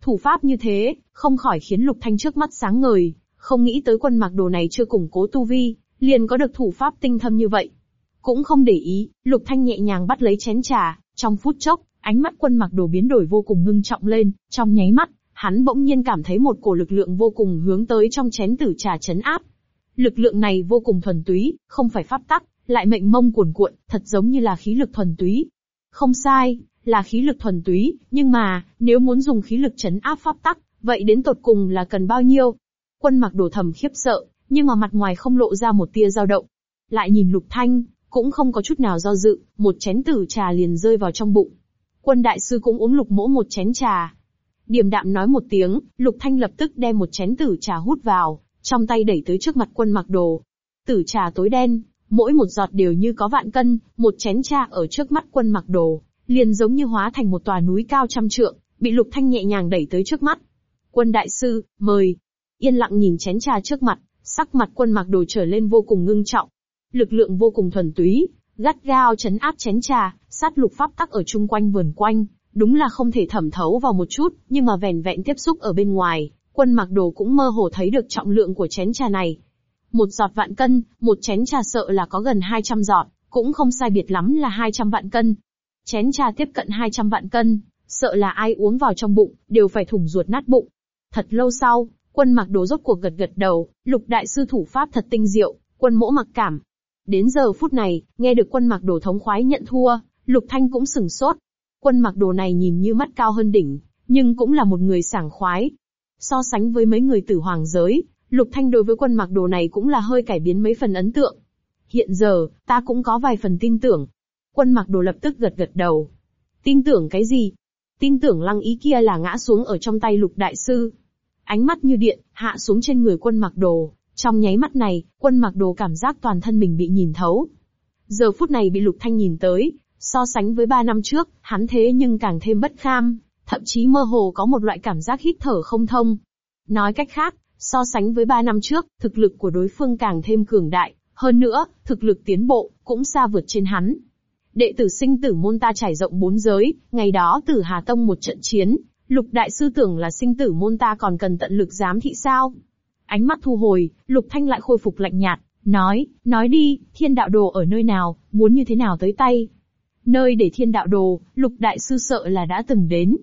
Thủ pháp như thế, không khỏi khiến Lục Thanh trước mắt sáng ngời, không nghĩ tới quân mặc đồ này chưa củng cố tu vi, liền có được thủ pháp tinh thâm như vậy. Cũng không để ý, Lục Thanh nhẹ nhàng bắt lấy chén trà, trong phút chốc, ánh mắt quân mặc đồ biến đổi vô cùng ngưng trọng lên, trong nháy mắt, hắn bỗng nhiên cảm thấy một cổ lực lượng vô cùng hướng tới trong chén tử trà chấn áp. Lực lượng này vô cùng thuần túy, không phải pháp tắc, lại mệnh mông cuồn cuộn, thật giống như là khí lực thuần túy. Không sai, là khí lực thuần túy, nhưng mà, nếu muốn dùng khí lực chấn áp pháp tắc, vậy đến tột cùng là cần bao nhiêu? Quân mặc đồ thầm khiếp sợ, nhưng mà mặt ngoài không lộ ra một tia dao động. Lại nhìn Lục Thanh, cũng không có chút nào do dự, một chén tử trà liền rơi vào trong bụng. Quân đại sư cũng uống lục mỗ một chén trà. Điềm đạm nói một tiếng, Lục Thanh lập tức đem một chén tử trà hút vào, trong tay đẩy tới trước mặt quân mặc đồ. Tử trà tối đen, mỗi một giọt đều như có vạn cân, một chén trà ở trước mắt quân mặc đồ, liền giống như hóa thành một tòa núi cao trăm trượng, bị Lục Thanh nhẹ nhàng đẩy tới trước mắt. Quân đại sư, mời. Yên lặng nhìn chén trà trước mặt, sắc mặt quân mặc đồ trở lên vô cùng ngưng trọng. Lực lượng vô cùng thuần túy, gắt gao chấn áp chén trà, sát lục pháp tắc ở chung quanh vườn quanh, đúng là không thể thẩm thấu vào một chút, nhưng mà vẻn vẹn tiếp xúc ở bên ngoài, quân mặc đồ cũng mơ hồ thấy được trọng lượng của chén trà này. Một giọt vạn cân, một chén trà sợ là có gần 200 giọt, cũng không sai biệt lắm là 200 vạn cân. Chén trà tiếp cận 200 vạn cân, sợ là ai uống vào trong bụng, đều phải thủng ruột nát bụng. Thật lâu sau, quân mặc đồ rốt cuộc gật gật đầu, lục đại sư thủ pháp thật tinh diệu, quân mỗ mặc cảm. Đến giờ phút này, nghe được quân mặc đồ thống khoái nhận thua, lục thanh cũng sừng sốt. Quân mặc đồ này nhìn như mắt cao hơn đỉnh, nhưng cũng là một người sảng khoái. So sánh với mấy người tử hoàng giới, lục thanh đối với quân mặc đồ này cũng là hơi cải biến mấy phần ấn tượng. Hiện giờ, ta cũng có vài phần tin tưởng. Quân mặc đồ lập tức gật gật đầu. Tin tưởng cái gì? Tin tưởng lăng ý kia là ngã xuống ở trong tay lục đại sư. Ánh mắt như điện, hạ xuống trên người quân mặc đồ. Trong nháy mắt này, quân mặc đồ cảm giác toàn thân mình bị nhìn thấu. Giờ phút này bị lục thanh nhìn tới, so sánh với ba năm trước, hắn thế nhưng càng thêm bất kham, thậm chí mơ hồ có một loại cảm giác hít thở không thông. Nói cách khác, so sánh với ba năm trước, thực lực của đối phương càng thêm cường đại, hơn nữa, thực lực tiến bộ, cũng xa vượt trên hắn. Đệ tử sinh tử môn ta trải rộng bốn giới, ngày đó tử Hà Tông một trận chiến, lục đại sư tưởng là sinh tử môn ta còn cần tận lực giám thị sao. Ánh mắt thu hồi, lục thanh lại khôi phục lạnh nhạt, nói, nói đi, thiên đạo đồ ở nơi nào, muốn như thế nào tới tay. Nơi để thiên đạo đồ, lục đại sư sợ là đã từng đến.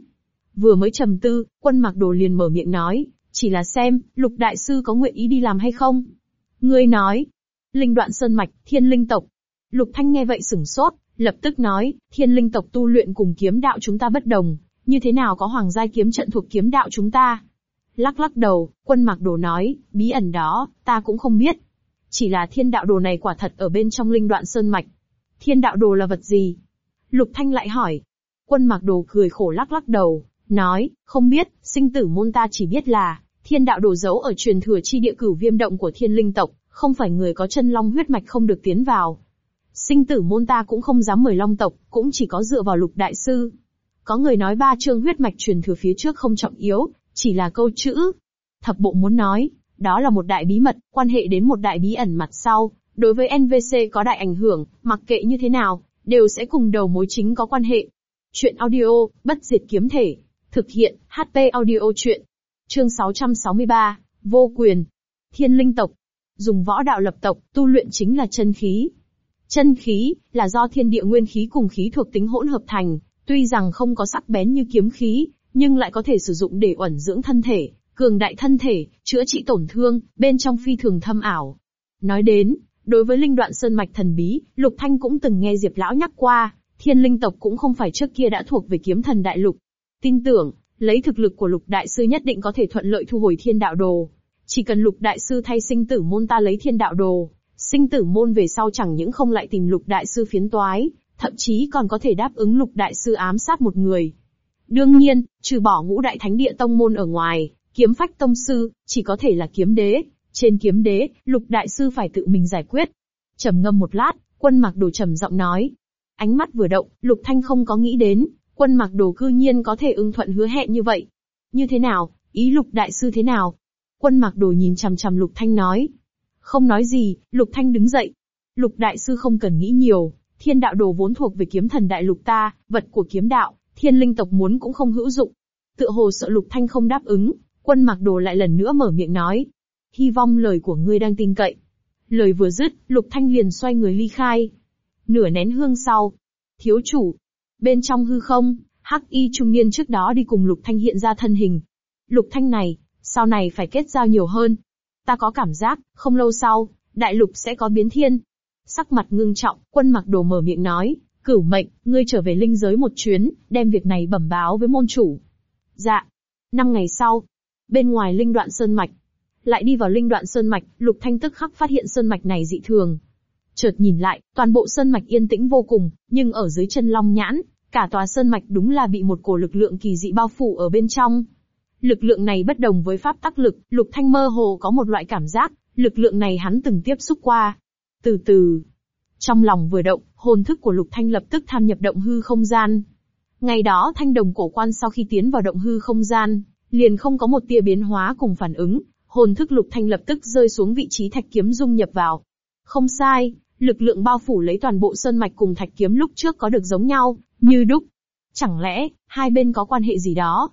Vừa mới trầm tư, quân mặc đồ liền mở miệng nói, chỉ là xem, lục đại sư có nguyện ý đi làm hay không. Ngươi nói, linh đoạn sơn mạch, thiên linh tộc. Lục thanh nghe vậy sửng sốt, lập tức nói, thiên linh tộc tu luyện cùng kiếm đạo chúng ta bất đồng, như thế nào có hoàng giai kiếm trận thuộc kiếm đạo chúng ta? Lắc lắc đầu, quân mặc đồ nói, bí ẩn đó, ta cũng không biết. Chỉ là thiên đạo đồ này quả thật ở bên trong linh đoạn sơn mạch. Thiên đạo đồ là vật gì? Lục Thanh lại hỏi. Quân mặc đồ cười khổ lắc lắc đầu, nói, không biết, sinh tử môn ta chỉ biết là, thiên đạo đồ giấu ở truyền thừa chi địa cửu viêm động của thiên linh tộc, không phải người có chân long huyết mạch không được tiến vào. Sinh tử môn ta cũng không dám mời long tộc, cũng chỉ có dựa vào lục đại sư. Có người nói ba chương huyết mạch truyền thừa phía trước không trọng yếu, chỉ là câu chữ. Thập bộ muốn nói, đó là một đại bí mật, quan hệ đến một đại bí ẩn mặt sau, đối với NVC có đại ảnh hưởng, mặc kệ như thế nào, đều sẽ cùng đầu mối chính có quan hệ. Chuyện audio, bất diệt kiếm thể. Thực hiện, HP audio chuyện. Chương 663, vô quyền. Thiên linh tộc. Dùng võ đạo lập tộc, tu luyện chính là chân khí. Chân khí, là do thiên địa nguyên khí cùng khí thuộc tính hỗn hợp thành, tuy rằng không có sắc bén như kiếm khí, nhưng lại có thể sử dụng để ẩn dưỡng thân thể, cường đại thân thể, chữa trị tổn thương, bên trong phi thường thâm ảo. Nói đến, đối với linh đoạn sơn mạch thần bí, Lục Thanh cũng từng nghe Diệp Lão nhắc qua, thiên linh tộc cũng không phải trước kia đã thuộc về kiếm thần đại lục. Tin tưởng, lấy thực lực của Lục Đại Sư nhất định có thể thuận lợi thu hồi thiên đạo đồ. Chỉ cần Lục Đại Sư thay sinh tử môn ta lấy thiên đạo đồ, sinh tử môn về sau chẳng những không lại tìm Lục Đại Sư phiến toái, thậm chí còn có thể đáp ứng Lục Đại Sư ám sát một người. Đương nhiên, trừ bỏ ngũ đại thánh địa tông môn ở ngoài, kiếm phách tông sư, chỉ có thể là kiếm đế, trên kiếm đế, lục đại sư phải tự mình giải quyết. trầm ngâm một lát, quân mặc đồ trầm giọng nói. Ánh mắt vừa động, lục thanh không có nghĩ đến, quân mặc đồ cư nhiên có thể ưng thuận hứa hẹn như vậy. Như thế nào, ý lục đại sư thế nào? Quân mặc đồ nhìn chằm chằm lục thanh nói. Không nói gì, lục thanh đứng dậy. Lục đại sư không cần nghĩ nhiều, thiên đạo đồ vốn thuộc về kiếm thần đại lục ta, vật của kiếm đạo, thiên linh tộc muốn cũng không hữu dụng. Tựa hồ sợ lục thanh không đáp ứng, quân mặc đồ lại lần nữa mở miệng nói, hy vọng lời của ngươi đang tin cậy. Lời vừa dứt, Lục Thanh liền xoay người ly khai. Nửa nén hương sau, thiếu chủ. Bên trong hư không, Hắc Y trung niên trước đó đi cùng Lục Thanh hiện ra thân hình. Lục Thanh này, sau này phải kết giao nhiều hơn. Ta có cảm giác, không lâu sau, đại lục sẽ có biến thiên. Sắc mặt ngưng trọng, quân mặc đồ mở miệng nói, cửu mệnh, ngươi trở về linh giới một chuyến, đem việc này bẩm báo với môn chủ. Dạ. Năm ngày sau, bên ngoài linh đoạn sơn mạch, lại đi vào linh đoạn sơn mạch, Lục Thanh tức khắc phát hiện sơn mạch này dị thường. Chợt nhìn lại, toàn bộ sơn mạch yên tĩnh vô cùng, nhưng ở dưới chân long nhãn, cả tòa sơn mạch đúng là bị một cổ lực lượng kỳ dị bao phủ ở bên trong. Lực lượng này bất đồng với pháp tắc lực, Lục Thanh mơ hồ có một loại cảm giác, lực lượng này hắn từng tiếp xúc qua. Từ từ, trong lòng vừa động, hồn thức của Lục Thanh lập tức tham nhập động hư không gian. Ngày đó thanh đồng cổ quan sau khi tiến vào động hư không gian, liền không có một tia biến hóa cùng phản ứng, hồn thức Lục Thanh lập tức rơi xuống vị trí thạch kiếm dung nhập vào. Không sai, lực lượng bao phủ lấy toàn bộ sơn mạch cùng thạch kiếm lúc trước có được giống nhau, như đúc. Chẳng lẽ, hai bên có quan hệ gì đó?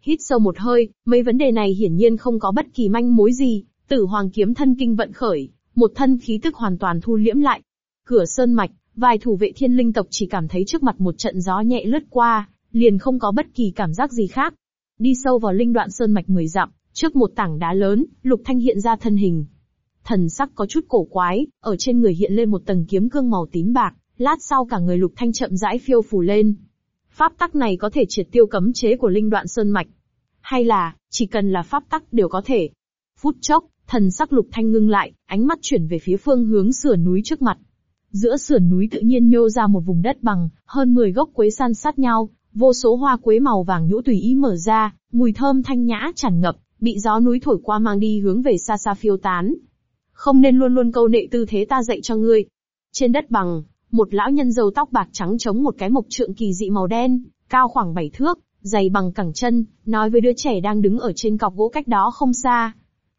Hít sâu một hơi, mấy vấn đề này hiển nhiên không có bất kỳ manh mối gì, tử hoàng kiếm thân kinh vận khởi, một thân khí tức hoàn toàn thu liễm lại. Cửa sơn mạch, vài thủ vệ thiên linh tộc chỉ cảm thấy trước mặt một trận gió nhẹ lướt qua, liền không có bất kỳ cảm giác gì khác. Đi sâu vào linh đoạn sơn mạch 10 dặm, trước một tảng đá lớn, Lục Thanh hiện ra thân hình. Thần sắc có chút cổ quái, ở trên người hiện lên một tầng kiếm cương màu tím bạc, lát sau cả người Lục Thanh chậm rãi phiêu phù lên. Pháp tắc này có thể triệt tiêu cấm chế của linh đoạn sơn mạch. Hay là, chỉ cần là pháp tắc đều có thể. Phút chốc, thần sắc Lục Thanh ngưng lại, ánh mắt chuyển về phía phương hướng sườn núi trước mặt. Giữa sườn núi tự nhiên nhô ra một vùng đất bằng, hơn 10 gốc quế san sát nhau, vô số hoa quế màu vàng nhũ tùy ý mở ra, mùi thơm thanh nhã tràn ngập, bị gió núi thổi qua mang đi hướng về xa xa phiêu tán. Không nên luôn luôn câu nệ tư thế ta dạy cho ngươi. Trên đất bằng, một lão nhân râu tóc bạc trắng chống một cái mộc trượng kỳ dị màu đen, cao khoảng 7 thước, dày bằng cẳng chân, nói với đứa trẻ đang đứng ở trên cọc gỗ cách đó không xa.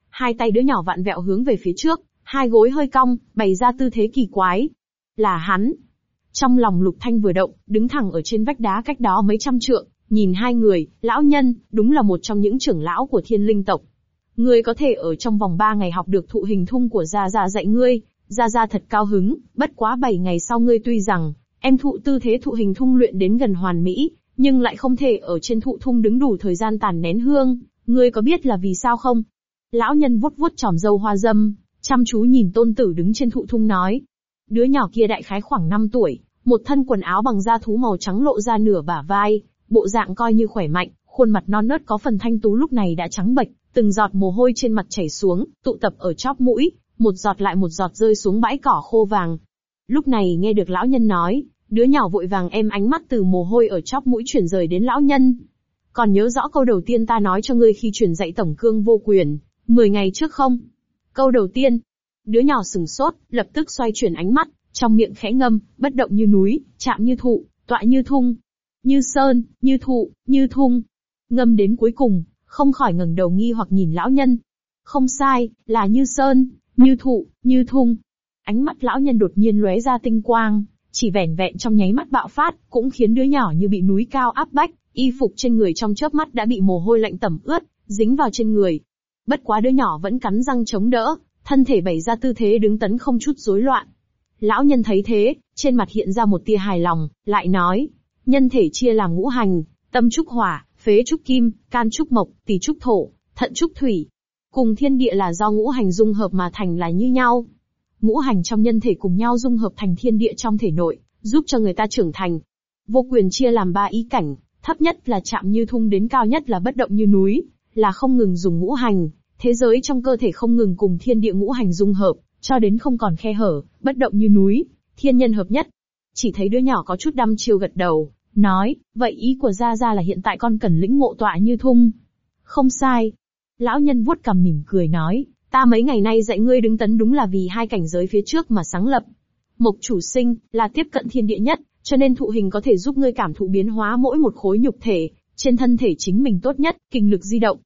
Hai tay đứa nhỏ vặn vẹo hướng về phía trước, hai gối hơi cong, bày ra tư thế kỳ quái. Là hắn. Trong lòng lục thanh vừa động, đứng thẳng ở trên vách đá cách đó mấy trăm trượng, nhìn hai người, lão nhân, đúng là một trong những trưởng lão của thiên linh tộc. Ngươi có thể ở trong vòng ba ngày học được thụ hình thung của Gia Gia dạy ngươi, Gia Gia thật cao hứng, bất quá bảy ngày sau ngươi tuy rằng, em thụ tư thế thụ hình thung luyện đến gần hoàn mỹ, nhưng lại không thể ở trên thụ thung đứng đủ thời gian tàn nén hương, ngươi có biết là vì sao không? Lão nhân vuốt vuốt tròm dâu hoa dâm, chăm chú nhìn tôn tử đứng trên thụ thung nói. Đứa nhỏ kia đại khái khoảng 5 tuổi, một thân quần áo bằng da thú màu trắng lộ ra nửa bả vai, bộ dạng coi như khỏe mạnh, khuôn mặt non nớt có phần thanh tú lúc này đã trắng bệch, từng giọt mồ hôi trên mặt chảy xuống, tụ tập ở chóp mũi, một giọt lại một giọt rơi xuống bãi cỏ khô vàng. Lúc này nghe được lão nhân nói, đứa nhỏ vội vàng em ánh mắt từ mồ hôi ở chóp mũi chuyển rời đến lão nhân. Còn nhớ rõ câu đầu tiên ta nói cho ngươi khi truyền dạy tổng cương vô quyền, 10 ngày trước không? Câu đầu tiên, đứa nhỏ sừng sốt, lập tức xoay chuyển ánh mắt, trong miệng khẽ ngâm, bất động như núi, chạm như thụ, tọa như thung, như sơn, như thụ, như thung. Ngâm đến cuối cùng, không khỏi ngẩng đầu nghi hoặc nhìn lão nhân. Không sai, là như sơn, như thụ, như thung. Ánh mắt lão nhân đột nhiên lóe ra tinh quang, chỉ vẻn vẹn trong nháy mắt bạo phát, cũng khiến đứa nhỏ như bị núi cao áp bách, y phục trên người trong chớp mắt đã bị mồ hôi lạnh tẩm ướt, dính vào trên người. Bất quá đứa nhỏ vẫn cắn răng chống đỡ, thân thể bày ra tư thế đứng tấn không chút rối loạn. Lão nhân thấy thế, trên mặt hiện ra một tia hài lòng, lại nói, nhân thể chia làm ngũ hành, tâm trúc hỏa, phế trúc kim, can trúc mộc, tỳ trúc thổ, thận trúc thủy. Cùng thiên địa là do ngũ hành dung hợp mà thành là như nhau. Ngũ hành trong nhân thể cùng nhau dung hợp thành thiên địa trong thể nội, giúp cho người ta trưởng thành. Vô quyền chia làm ba ý cảnh, thấp nhất là chạm như thung đến cao nhất là bất động như núi, là không ngừng dùng ngũ hành, thế giới trong cơ thể không ngừng cùng thiên địa ngũ hành dung hợp, cho đến không còn khe hở, bất động như núi, thiên nhân hợp nhất. Chỉ thấy đứa nhỏ có chút đăm chiêu gật đầu, nói, vậy ý của Gia Gia là hiện tại con cần lĩnh ngộ tọa như thung. Không sai. Lão nhân vuốt cằm mỉm cười nói, ta mấy ngày nay dạy ngươi đứng tấn đúng là vì hai cảnh giới phía trước mà sáng lập. Mộc chủ sinh, là tiếp cận thiên địa nhất, cho nên thụ hình có thể giúp ngươi cảm thụ biến hóa mỗi một khối nhục thể, trên thân thể chính mình tốt nhất, kinh lực di động.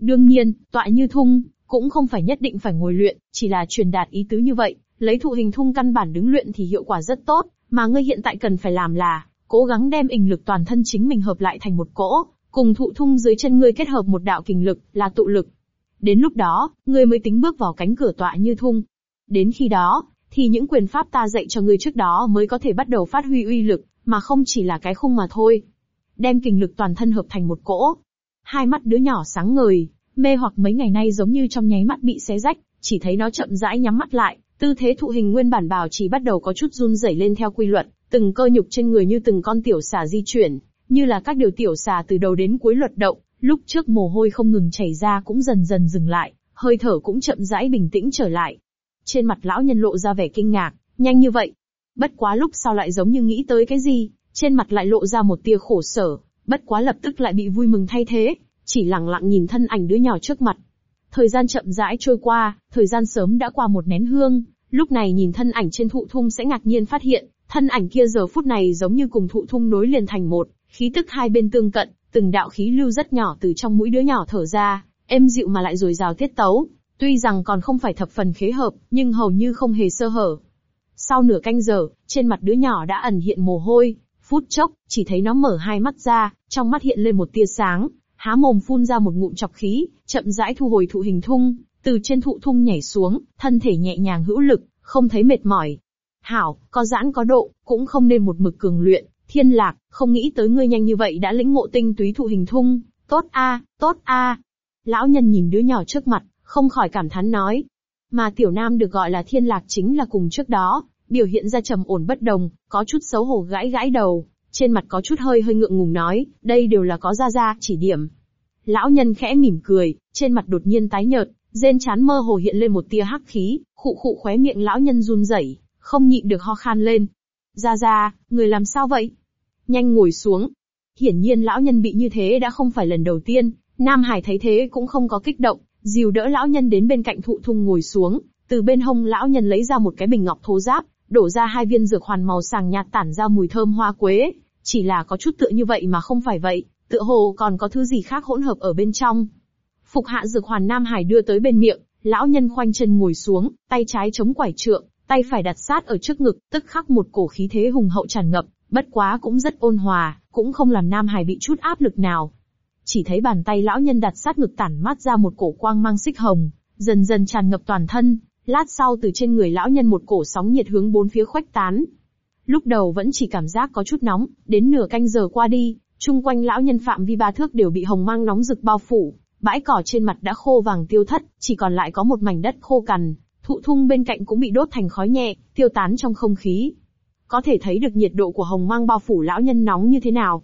Đương nhiên, tọa như thung, cũng không phải nhất định phải ngồi luyện, chỉ là truyền đạt ý tứ như vậy, lấy thụ hình thung căn bản đứng luyện thì hiệu quả rất tốt, mà ngươi hiện tại cần phải làm là, cố gắng đem ình lực toàn thân chính mình hợp lại thành một cỗ, cùng thụ thung dưới chân ngươi kết hợp một đạo kình lực, là tụ lực. Đến lúc đó, ngươi mới tính bước vào cánh cửa tọa như thung. Đến khi đó, thì những quyền pháp ta dạy cho ngươi trước đó mới có thể bắt đầu phát huy uy lực, mà không chỉ là cái khung mà thôi. Đem kình lực toàn thân hợp thành một cỗ. Hai mắt đứa nhỏ sáng ngời, mê hoặc mấy ngày nay giống như trong nháy mắt bị xé rách, chỉ thấy nó chậm rãi nhắm mắt lại, tư thế thụ hình nguyên bản bào chỉ bắt đầu có chút run rẩy lên theo quy luật, từng cơ nhục trên người như từng con tiểu xà di chuyển, như là các điều tiểu xà từ đầu đến cuối luật động, lúc trước mồ hôi không ngừng chảy ra cũng dần dần dừng lại, hơi thở cũng chậm rãi bình tĩnh trở lại. Trên mặt lão nhân lộ ra vẻ kinh ngạc, nhanh như vậy. Bất quá lúc sau lại giống như nghĩ tới cái gì, trên mặt lại lộ ra một tia khổ sở, bất quá lập tức lại bị vui mừng thay thế, chỉ lặng lặng nhìn thân ảnh đứa nhỏ trước mặt. Thời gian chậm rãi trôi qua, thời gian sớm đã qua một nén hương, lúc này nhìn thân ảnh trên thụ thung sẽ ngạc nhiên phát hiện, thân ảnh kia giờ phút này giống như cùng thụ thung nối liền thành một, khí tức hai bên tương cận, từng đạo khí lưu rất nhỏ từ trong mũi đứa nhỏ thở ra, êm dịu mà lại dồi rào tiết tấu, tuy rằng còn không phải thập phần khế hợp, nhưng hầu như không hề sơ hở. Sau nửa canh giờ, trên mặt đứa nhỏ đã ẩn hiện mồ hôi, phút chốc, chỉ thấy nó mở hai mắt ra, trong mắt hiện lên một tia sáng, há mồm phun ra một ngụm chọc khí, chậm rãi thu hồi thụ hình thung, từ trên thụ thung nhảy xuống, thân thể nhẹ nhàng hữu lực, không thấy mệt mỏi. Hảo, có giãn có độ, cũng không nên một mực cường luyện, thiên lạc, không nghĩ tới ngươi nhanh như vậy đã lĩnh ngộ tinh túy thụ hình thung, tốt a, tốt a. Lão nhân nhìn đứa nhỏ trước mặt, không khỏi cảm thán nói. Mà tiểu nam được gọi là thiên lạc chính là cùng trước đó, biểu hiện ra trầm ổn bất đồng, có chút xấu hổ gãi gãi đầu, trên mặt có chút hơi hơi ngượng ngùng nói, đây đều là có ra ra, chỉ điểm. Lão nhân khẽ mỉm cười, trên mặt đột nhiên tái nhợt, rên chán mơ hồ hiện lên một tia hắc khí, khụ khụ khóe miệng lão nhân run rẩy, không nhịn được ho khan lên. Ra ra, người làm sao vậy? Nhanh ngồi xuống. Hiển nhiên lão nhân bị như thế đã không phải lần đầu tiên, Nam Hải thấy thế cũng không có kích động, dìu đỡ lão nhân đến bên cạnh thụ thung ngồi xuống, từ bên hông lão nhân lấy ra một cái bình ngọc thô giáp, đổ ra hai viên dược hoàn màu sàng nhạt tản ra mùi thơm hoa quế, chỉ là có chút tựa như vậy mà không phải vậy, tựa hồ còn có thứ gì khác hỗn hợp ở bên trong. Phục hạ dược hoàn Nam Hải đưa tới bên miệng, lão nhân khoanh chân ngồi xuống, tay trái chống quải trượng, tay phải đặt sát ở trước ngực, tức khắc một cổ khí thế hùng hậu tràn ngập, bất quá cũng rất ôn hòa, cũng không làm Nam Hải bị chút áp lực nào. Chỉ thấy bàn tay lão nhân đặt sát ngực tản mát ra một cổ quang mang xích hồng, dần dần tràn ngập toàn thân, lát sau từ trên người lão nhân một cổ sóng nhiệt hướng bốn phía khuếch tán. Lúc đầu vẫn chỉ cảm giác có chút nóng, đến nửa canh giờ qua đi, chung quanh lão nhân phạm vi ba thước đều bị hồng mang nóng rực bao phủ, bãi cỏ trên mặt đã khô vàng tiêu thất, chỉ còn lại có một mảnh đất khô cằn, thụ thung bên cạnh cũng bị đốt thành khói nhẹ, tiêu tán trong không khí. Có thể thấy được nhiệt độ của hồng mang bao phủ lão nhân nóng như thế nào.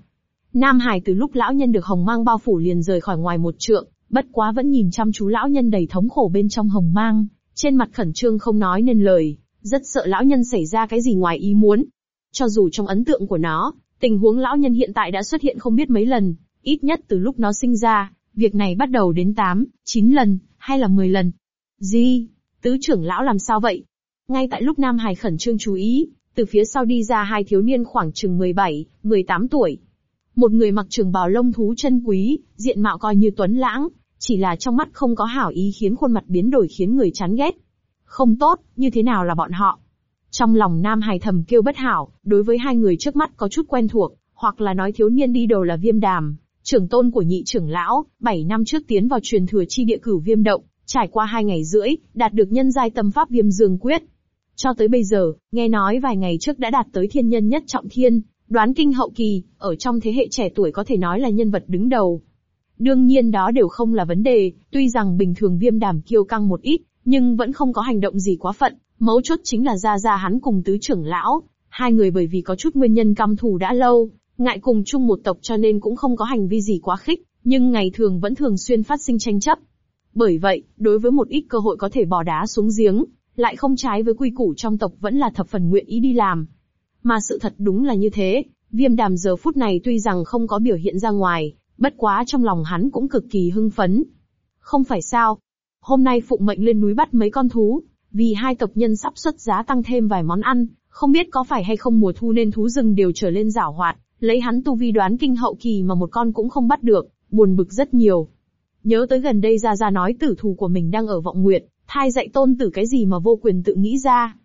Nam Hải từ lúc lão nhân được hồng mang bao phủ liền rời khỏi ngoài một trượng, bất quá vẫn nhìn chăm chú lão nhân đầy thống khổ bên trong hồng mang, trên mặt khẩn trương không nói nên lời, rất sợ lão nhân xảy ra cái gì ngoài ý muốn. Cho dù trong ấn tượng của nó, tình huống lão nhân hiện tại đã xuất hiện không biết mấy lần, ít nhất từ lúc nó sinh ra, việc này bắt đầu đến 8, 9 lần, hay là 10 lần. Gì? Tứ trưởng lão làm sao vậy? Ngay tại lúc Nam Hải khẩn trương chú ý, từ phía sau đi ra hai thiếu niên khoảng chừng 17, 18 tuổi. Một người mặc trường bào lông thú chân quý, diện mạo coi như tuấn lãng, chỉ là trong mắt không có hảo ý khiến khuôn mặt biến đổi khiến người chán ghét. Không tốt, như thế nào là bọn họ? Trong lòng Nam Hải thầm kêu bất hảo, đối với hai người trước mắt có chút quen thuộc, hoặc là nói thiếu niên đi đầu là viêm đàm, trưởng tôn của nhị trưởng lão, 7 năm trước tiến vào truyền thừa chi địa cửu viêm động, trải qua hai ngày rưỡi, đạt được nhân giai tâm pháp viêm dương quyết. Cho tới bây giờ, nghe nói vài ngày trước đã đạt tới thiên nhân nhất trọng thiên, đoán kinh hậu kỳ, ở trong thế hệ trẻ tuổi có thể nói là nhân vật đứng đầu. Đương nhiên đó đều không là vấn đề, tuy rằng bình thường viêm đàm kiêu căng một ít, nhưng vẫn không có hành động gì quá phận, mấu chốt chính là ra ra hắn cùng tứ trưởng lão, hai người bởi vì có chút nguyên nhân căm thù đã lâu, ngại cùng chung một tộc cho nên cũng không có hành vi gì quá khích, nhưng ngày thường vẫn thường xuyên phát sinh tranh chấp. Bởi vậy, đối với một ít cơ hội có thể bỏ đá xuống giếng, lại không trái với quy củ trong tộc vẫn là thập phần nguyện ý đi làm. Mà sự thật đúng là như thế, viêm đàm giờ phút này tuy rằng không có biểu hiện ra ngoài, bất quá trong lòng hắn cũng cực kỳ hưng phấn. Không phải sao? Hôm nay phụ mệnh lên núi bắt mấy con thú, vì hai tộc nhân sắp xuất giá tăng thêm vài món ăn, không biết có phải hay không mùa thu nên thú rừng đều trở lên rảo hoạt, lấy hắn tu vi đoán kinh hậu kỳ mà một con cũng không bắt được, buồn bực rất nhiều. Nhớ tới gần đây ra ra nói tử thù của mình đang ở vọng nguyệt, thai dạy tôn tử cái gì mà vô quyền tự nghĩ ra.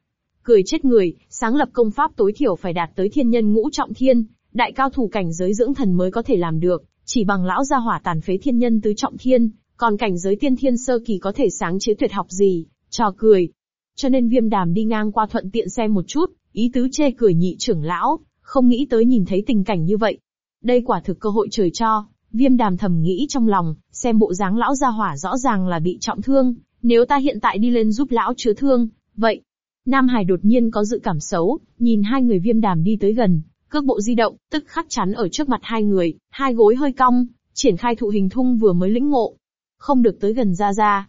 Cười chết người, sáng lập công pháp tối thiểu phải đạt tới thiên nhân ngũ trọng thiên, đại cao thủ cảnh giới dưỡng thần mới có thể làm được, chỉ bằng lão gia hỏa tàn phế thiên nhân tứ trọng thiên, còn cảnh giới tiên thiên sơ kỳ có thể sáng chế tuyệt học gì, trò cười. Cho nên viêm đàm đi ngang qua thuận tiện xem một chút, ý tứ chê cười nhị trưởng lão, không nghĩ tới nhìn thấy tình cảnh như vậy. Đây quả thực cơ hội trời cho, viêm đàm thầm nghĩ trong lòng, xem bộ dáng lão gia hỏa rõ ràng là bị trọng thương, nếu ta hiện tại đi lên giúp lão chữa thương, vậy. Nam Hải đột nhiên có dự cảm xấu, nhìn hai người viêm đàm đi tới gần, cước bộ di động, tức khắc chắn ở trước mặt hai người, hai gối hơi cong, triển khai thụ hình thung vừa mới lĩnh ngộ. Không được tới gần ra ra.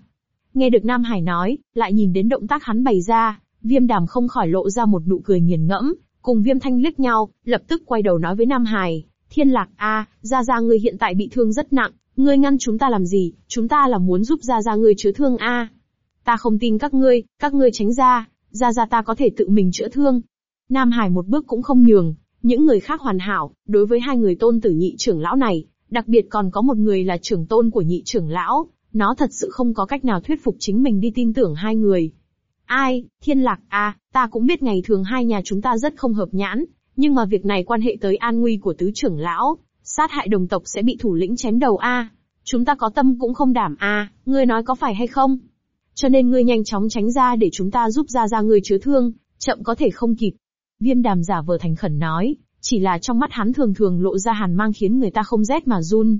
Nghe được Nam Hải nói, lại nhìn đến động tác hắn bày ra, viêm đàm không khỏi lộ ra một nụ cười nghiền ngẫm, cùng viêm thanh liếc nhau, lập tức quay đầu nói với Nam Hải, thiên lạc a, ra ra ngươi hiện tại bị thương rất nặng, ngươi ngăn chúng ta làm gì, chúng ta là muốn giúp ra ra ngươi chữa thương a. Ta không tin các ngươi, các ngươi tránh ra, ra ra ta có thể tự mình chữa thương. Nam Hải một bước cũng không nhường, những người khác hoàn hảo, đối với hai người tôn tử nhị trưởng lão này, đặc biệt còn có một người là trưởng tôn của nhị trưởng lão, nó thật sự không có cách nào thuyết phục chính mình đi tin tưởng hai người. Ai, thiên lạc à, ta cũng biết ngày thường hai nhà chúng ta rất không hợp nhãn, nhưng mà việc này quan hệ tới an nguy của tứ trưởng lão, sát hại đồng tộc sẽ bị thủ lĩnh chém đầu a. Chúng ta có tâm cũng không đảm a, ngươi nói có phải hay không? Cho nên ngươi nhanh chóng tránh ra để chúng ta giúp ra ra ngươi chứa thương, chậm có thể không kịp. Viêm đàm giả vờ thành khẩn nói, chỉ là trong mắt hắn thường thường lộ ra hàn mang khiến người ta không rét mà run.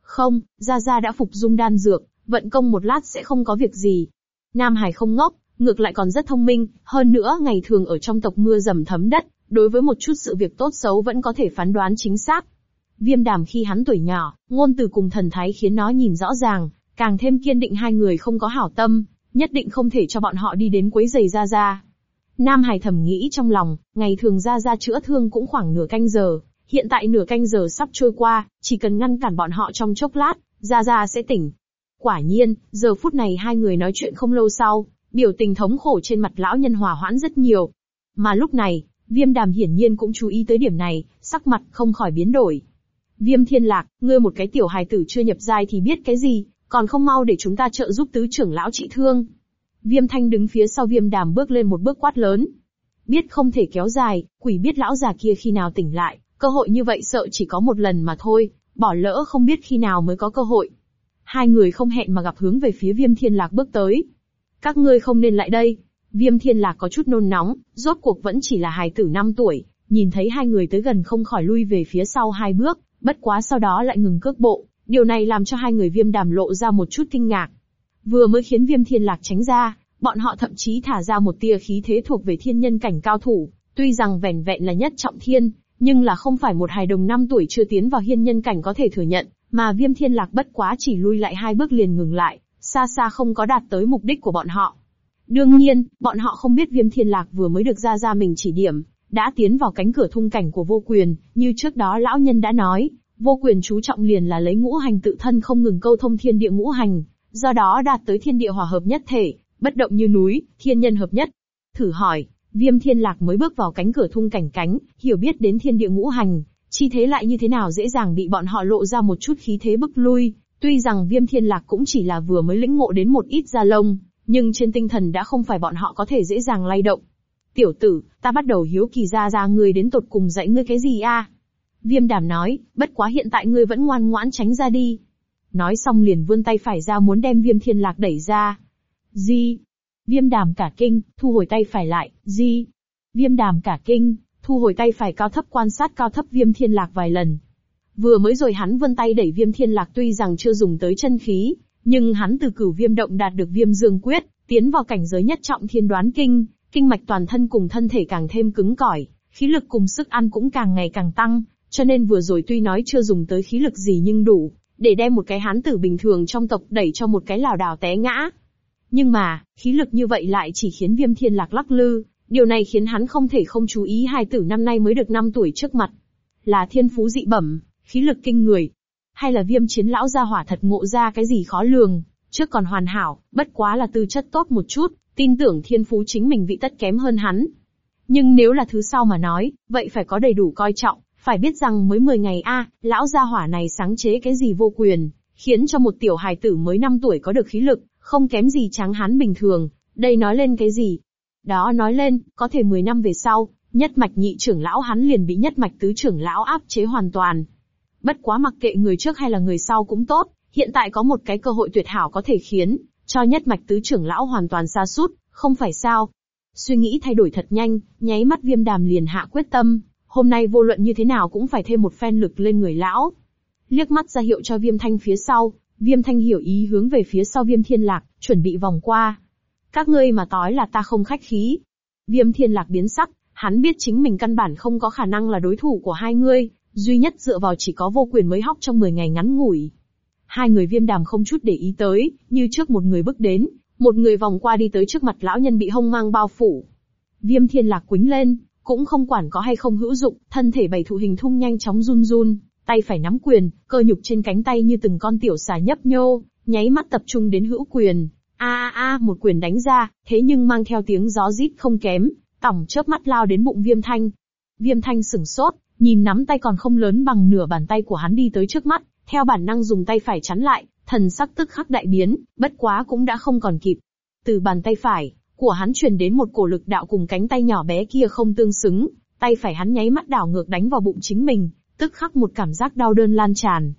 Không, Gia Gia đã phục dung đan dược, vận công một lát sẽ không có việc gì. Nam Hải không ngốc, ngược lại còn rất thông minh, hơn nữa ngày thường ở trong tộc mưa dầm thấm đất, đối với một chút sự việc tốt xấu vẫn có thể phán đoán chính xác. Viêm đàm khi hắn tuổi nhỏ, ngôn từ cùng thần thái khiến nó nhìn rõ ràng, càng thêm kiên định hai người không có hảo tâm, nhất định không thể cho bọn họ đi đến quấy giày Gia Gia. Nam Hải thầm nghĩ trong lòng, ngày thường Gia Gia chữa thương cũng khoảng nửa canh giờ, hiện tại nửa canh giờ sắp trôi qua, chỉ cần ngăn cản bọn họ trong chốc lát, Gia Gia sẽ tỉnh. Quả nhiên, giờ phút này hai người nói chuyện không lâu sau, biểu tình thống khổ trên mặt lão nhân hòa hoãn rất nhiều. Mà lúc này, viêm đàm hiển nhiên cũng chú ý tới điểm này, sắc mặt không khỏi biến đổi. Viêm thiên lạc, ngươi một cái tiểu hài tử chưa nhập giai thì biết cái gì, còn không mau để chúng ta trợ giúp tứ trưởng lão trị thương. Viêm thanh đứng phía sau viêm đàm bước lên một bước quát lớn. Biết không thể kéo dài, quỷ biết lão già kia khi nào tỉnh lại, cơ hội như vậy sợ chỉ có một lần mà thôi, bỏ lỡ không biết khi nào mới có cơ hội. Hai người không hẹn mà gặp hướng về phía viêm thiên lạc bước tới. Các ngươi không nên lại đây. Viêm thiên lạc có chút nôn nóng, rốt cuộc vẫn chỉ là hài tử 5 tuổi, nhìn thấy hai người tới gần không khỏi lui về phía sau hai bước, bất quá sau đó lại ngừng cước bộ, điều này làm cho hai người viêm đàm lộ ra một chút kinh ngạc. Vừa mới khiến viêm thiên lạc tránh ra, bọn họ thậm chí thả ra một tia khí thế thuộc về thiên nhân cảnh cao thủ, tuy rằng vẻn vẹn là nhất trọng thiên, nhưng là không phải một hài đồng năm tuổi chưa tiến vào hiên nhân cảnh có thể thừa nhận, mà viêm thiên lạc bất quá chỉ lui lại hai bước liền ngừng lại, xa xa không có đạt tới mục đích của bọn họ. Đương nhiên, bọn họ không biết viêm thiên lạc vừa mới được ra ra mình chỉ điểm, đã tiến vào cánh cửa thung cảnh của vô quyền, như trước đó lão nhân đã nói, vô quyền chú trọng liền là lấy ngũ hành tự thân không ngừng câu thông thiên địa ngũ hành, do đó đạt tới thiên địa hòa hợp nhất thể, bất động như núi, thiên nhân hợp nhất. Thử hỏi, viêm thiên lạc mới bước vào cánh cửa thung cảnh cánh, hiểu biết đến thiên địa ngũ hành, chi thế lại như thế nào dễ dàng bị bọn họ lộ ra một chút khí thế bức lui, tuy rằng viêm thiên lạc cũng chỉ là vừa mới lĩnh ngộ đến một ít da lông, nhưng trên tinh thần đã không phải bọn họ có thể dễ dàng lay động. Tiểu tử, ta bắt đầu hiếu kỳ ra ra ngươi đến tột cùng dạy ngươi cái gì a? Viêm đàm nói, bất quá hiện tại ngươi vẫn ngoan ngoãn tránh ra đi. Nói xong liền vươn tay phải ra muốn đem viêm thiên lạc đẩy ra. Di. Viêm đàm cả kinh, thu hồi tay phải lại, di. Viêm đàm cả kinh, thu hồi tay phải cao thấp quan sát cao thấp viêm thiên lạc vài lần. Vừa mới rồi hắn vươn tay đẩy viêm thiên lạc tuy rằng chưa dùng tới chân khí, nhưng hắn từ cửu viêm động đạt được viêm dương quyết, tiến vào cảnh giới nhất trọng thiên đoán kinh, kinh mạch toàn thân cùng thân thể càng thêm cứng cỏi, khí lực cùng sức ăn cũng càng ngày càng tăng, cho nên vừa rồi tuy nói chưa dùng tới khí lực gì nhưng đủ, để đem một cái hán tử bình thường trong tộc đẩy cho một cái lào đảo té ngã. Nhưng mà, khí lực như vậy lại chỉ khiến viêm thiên lạc lắc lư, điều này khiến hắn không thể không chú ý hai tử năm nay mới được 5 tuổi trước mặt. Là thiên phú dị bẩm, khí lực kinh người. Hay là viêm chiến lão gia hỏa thật ngộ ra cái gì khó lường, trước còn hoàn hảo, bất quá là tư chất tốt một chút, tin tưởng thiên phú chính mình vị tất kém hơn hắn. Nhưng nếu là thứ sau mà nói, vậy phải có đầy đủ coi trọng, phải biết rằng mới 10 ngày a, lão gia hỏa này sáng chế cái gì vô quyền, khiến cho một tiểu hài tử mới 5 tuổi có được khí lực, không kém gì tráng hán bình thường, đây nói lên cái gì? Đó nói lên, có thể 10 năm về sau, nhất mạch nhị trưởng lão hắn liền bị nhất mạch tứ trưởng lão áp chế hoàn toàn. Bất quá mặc kệ người trước hay là người sau cũng tốt, hiện tại có một cái cơ hội tuyệt hảo có thể khiến cho nhất mạch tứ trưởng lão hoàn toàn xa sút, không phải sao? Suy nghĩ thay đổi thật nhanh, nháy mắt viêm đàm liền hạ quyết tâm, hôm nay vô luận như thế nào cũng phải thêm một phen lực lên người lão. Liếc mắt ra hiệu cho viêm thanh phía sau, viêm thanh hiểu ý hướng về phía sau viêm thiên lạc, chuẩn bị vòng qua. Các ngươi mà tói là ta không khách khí. Viêm thiên lạc biến sắc, hắn biết chính mình căn bản không có khả năng là đối thủ của hai ngươi, duy nhất dựa vào chỉ có vô quyền mới hóc trong 10 ngày ngắn ngủi. Hai người viêm đàm không chút để ý tới, như trước một người bước đến, Một người vòng qua đi tới trước mặt lão nhân bị hông mang bao phủ. Viêm thiên lạc quính lên, cũng không quản có hay không hữu dụng, thân thể bày thụ hình thung nhanh chóng run run, tay phải nắm quyền, cơ nhục trên cánh tay như từng con tiểu xà nhấp nhô, nháy mắt tập trung đến hữu quyền. A a a, một quyền đánh ra, thế nhưng mang theo tiếng gió rít không kém, tỏng chớp mắt lao đến bụng Viêm Thanh. Viêm Thanh sửng sốt, nhìn nắm tay còn không lớn bằng nửa bàn tay của hắn đi tới trước mắt, theo bản năng dùng tay phải chắn lại, thần sắc tức khắc đại biến, bất quá cũng đã không còn kịp. Từ bàn tay phải, của hắn truyền đến một cổ lực đạo cùng cánh tay nhỏ bé kia không tương xứng, tay phải hắn nháy mắt đảo ngược đánh vào bụng chính mình, tức khắc một cảm giác đau đớn lan tràn.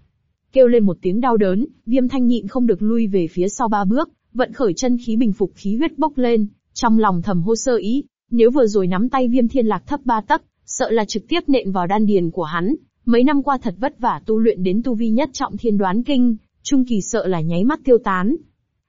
Kêu lên một tiếng đau đớn, viêm thanh nhịn không được lui về phía sau ba bước, vận khởi chân khí bình phục khí huyết bốc lên, trong lòng thầm hô sơ ý, nếu vừa rồi nắm tay viêm thiên lạc thấp ba tấc, sợ là trực tiếp nện vào đan điền của hắn, mấy năm qua thật vất vả tu luyện đến tu vi nhất trọng thiên đoán kinh, trung kỳ sợ là nháy mắt tiêu tán.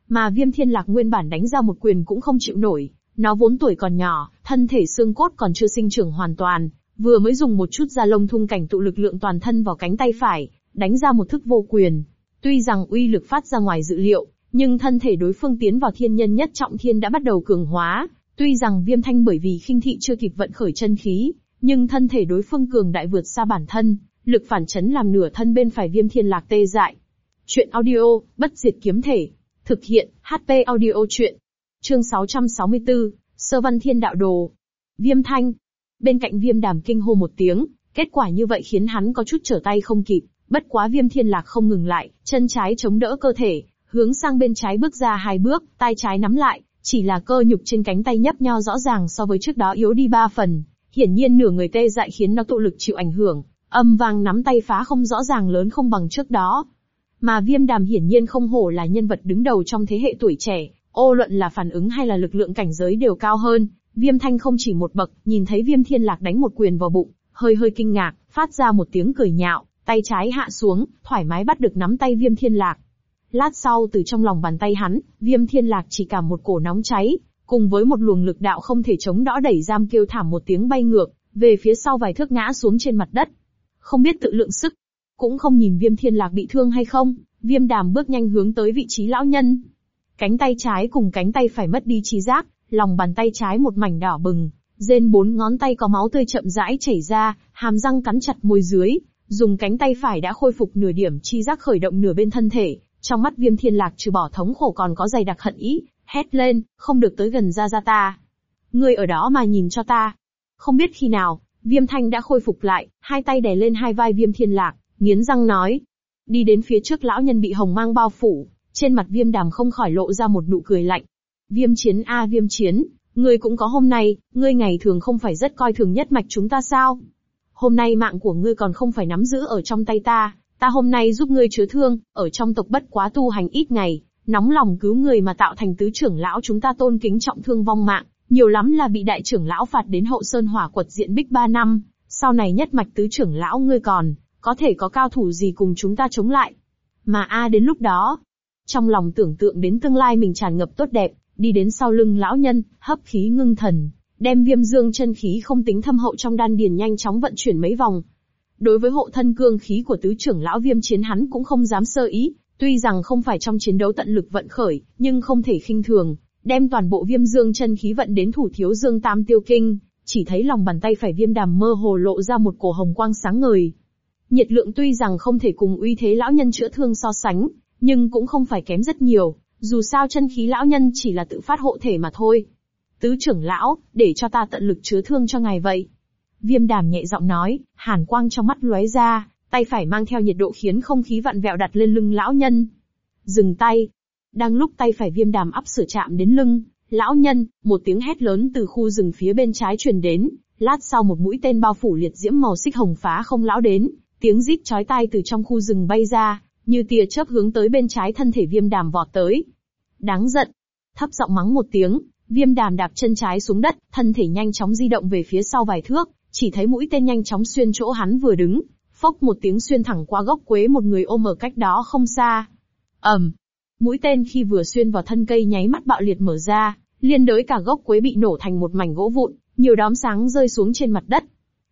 Mà viêm thiên lạc nguyên bản đánh ra một quyền cũng không chịu nổi, nó vốn tuổi còn nhỏ, thân thể xương cốt còn chưa sinh trưởng hoàn toàn, vừa mới dùng một chút da lông thung cảnh tụ lực lượng toàn thân vào cánh tay phải, đánh ra một thức vô quyền. Tuy rằng uy lực phát ra ngoài dự liệu, nhưng thân thể đối phương tiến vào thiên nhân nhất trọng thiên đã bắt đầu cường hóa. Tuy rằng viêm thanh bởi vì khinh thị chưa kịp vận khởi chân khí, nhưng thân thể đối phương cường đại vượt xa bản thân, lực phản chấn làm nửa thân bên phải viêm thiên lạc tê dại. Chuyện audio, bất diệt kiếm thể. Thực hiện, HP audio chuyện. Chương 664, Sơ Văn Thiên Đạo Đồ. Viêm Thanh. Bên cạnh viêm đàm kinh hô một tiếng, kết quả như vậy khiến hắn có chút trở tay không kịp, bất quá viêm thiên lạc không ngừng lại, chân trái chống đỡ cơ thể, hướng sang bên trái bước ra hai bước, tay trái nắm lại, chỉ là cơ nhục trên cánh tay nhấp nho rõ ràng so với trước đó yếu đi ba phần, hiển nhiên nửa người tê dại khiến nó tụ lực chịu ảnh hưởng, âm vang nắm tay phá không rõ ràng lớn không bằng trước đó. Mà viêm đàm hiển nhiên không hổ là nhân vật đứng đầu trong thế hệ tuổi trẻ, ô luận là phản ứng hay là lực lượng cảnh giới đều cao hơn, viêm thanh không chỉ một bậc, nhìn thấy viêm thiên lạc đánh một quyền vào bụng, hơi hơi kinh ngạc, phát ra một tiếng cười nhạo, tay trái hạ xuống, thoải mái bắt được nắm tay viêm thiên lạc. Lát sau từ trong lòng bàn tay hắn, viêm thiên lạc chỉ cảm một cổ nóng cháy, cùng với một luồng lực đạo không thể chống đỡ đẩy giam kêu thảm một tiếng bay ngược, về phía sau vài thước ngã xuống trên mặt đất. Không biết tự lượng sức, cũng không nhìn viêm thiên lạc bị thương hay không, viêm đàm bước nhanh hướng tới vị trí lão nhân. Cánh tay trái cùng cánh tay phải mất đi trí giác, lòng bàn tay trái một mảnh đỏ bừng, rên bốn ngón tay có máu tươi chậm rãi chảy ra, hàm răng cắn chặt môi dưới, dùng cánh tay phải đã khôi phục nửa điểm chi giác khởi động nửa bên thân thể, trong mắt viêm thiên lạc trừ bỏ thống khổ còn có dày đặc hận ý, hét lên, không được tới gần ra ra ta. Ngươi ở đó mà nhìn cho ta. Không biết khi nào, viêm thanh đã khôi phục lại, hai tay đè lên hai vai viêm thiên lạc, nghiến răng nói. Đi đến phía trước lão nhân bị hồng mang bao phủ, trên mặt viêm đàm không khỏi lộ ra một nụ cười lạnh. Viêm chiến a viêm chiến, ngươi cũng có hôm nay, ngươi ngày thường không phải rất coi thường nhất mạch chúng ta sao? Hôm nay mạng của ngươi còn không phải nắm giữ ở trong tay ta, ta hôm nay giúp ngươi chứa thương, ở trong tộc bất quá tu hành ít ngày, nóng lòng cứu người mà tạo thành tứ trưởng lão chúng ta tôn kính trọng thương vong mạng, nhiều lắm là bị đại trưởng lão phạt đến hậu sơn hỏa quật diện bích ba năm, sau này nhất mạch tứ trưởng lão ngươi còn, có thể có cao thủ gì cùng chúng ta chống lại. Mà a đến lúc đó, trong lòng tưởng tượng đến tương lai mình tràn ngập tốt đẹp, đi đến sau lưng lão nhân, hấp khí ngưng thần, đem viêm dương chân khí không tính thâm hậu trong đan điền nhanh chóng vận chuyển mấy vòng. Đối với hộ thân cương khí của tứ trưởng lão viêm chiến hắn cũng không dám sơ ý, tuy rằng không phải trong chiến đấu tận lực vận khởi, nhưng không thể khinh thường, đem toàn bộ viêm dương chân khí vận đến thủ thiếu dương tam tiêu kinh, chỉ thấy lòng bàn tay phải viêm đàm mơ hồ lộ ra một cổ hồng quang sáng ngời. Nhiệt lượng tuy rằng không thể cùng uy thế lão nhân chữa thương so sánh, nhưng cũng không phải kém rất nhiều, dù sao chân khí lão nhân chỉ là tự phát hộ thể mà thôi. Tứ trưởng lão, để cho ta tận lực chứa thương cho ngài vậy. Viêm đàm nhẹ giọng nói, hàn quang trong mắt lóe ra, tay phải mang theo nhiệt độ khiến không khí vặn vẹo đặt lên lưng lão nhân. Dừng tay. Đang lúc tay phải viêm đàm áp sửa chạm đến lưng, lão nhân, một tiếng hét lớn từ khu rừng phía bên trái truyền đến, lát sau một mũi tên bao phủ liệt diễm màu xích hồng phá không lão đến, tiếng rít chói tai từ trong khu rừng bay ra, như tia chớp hướng tới bên trái thân thể viêm đàm vọt tới. Đáng giận. Thấp giọng mắng một tiếng, viêm đàm đạp chân trái xuống đất, thân thể nhanh chóng di động về phía sau vài thước, chỉ thấy mũi tên nhanh chóng xuyên chỗ hắn vừa đứng, phốc một tiếng xuyên thẳng qua gốc quế một người ôm ở cách đó không xa. ầm, mũi tên khi vừa xuyên vào thân cây nháy mắt bạo liệt mở ra, liên đới cả gốc quế bị nổ thành một mảnh gỗ vụn, nhiều đóm sáng rơi xuống trên mặt đất.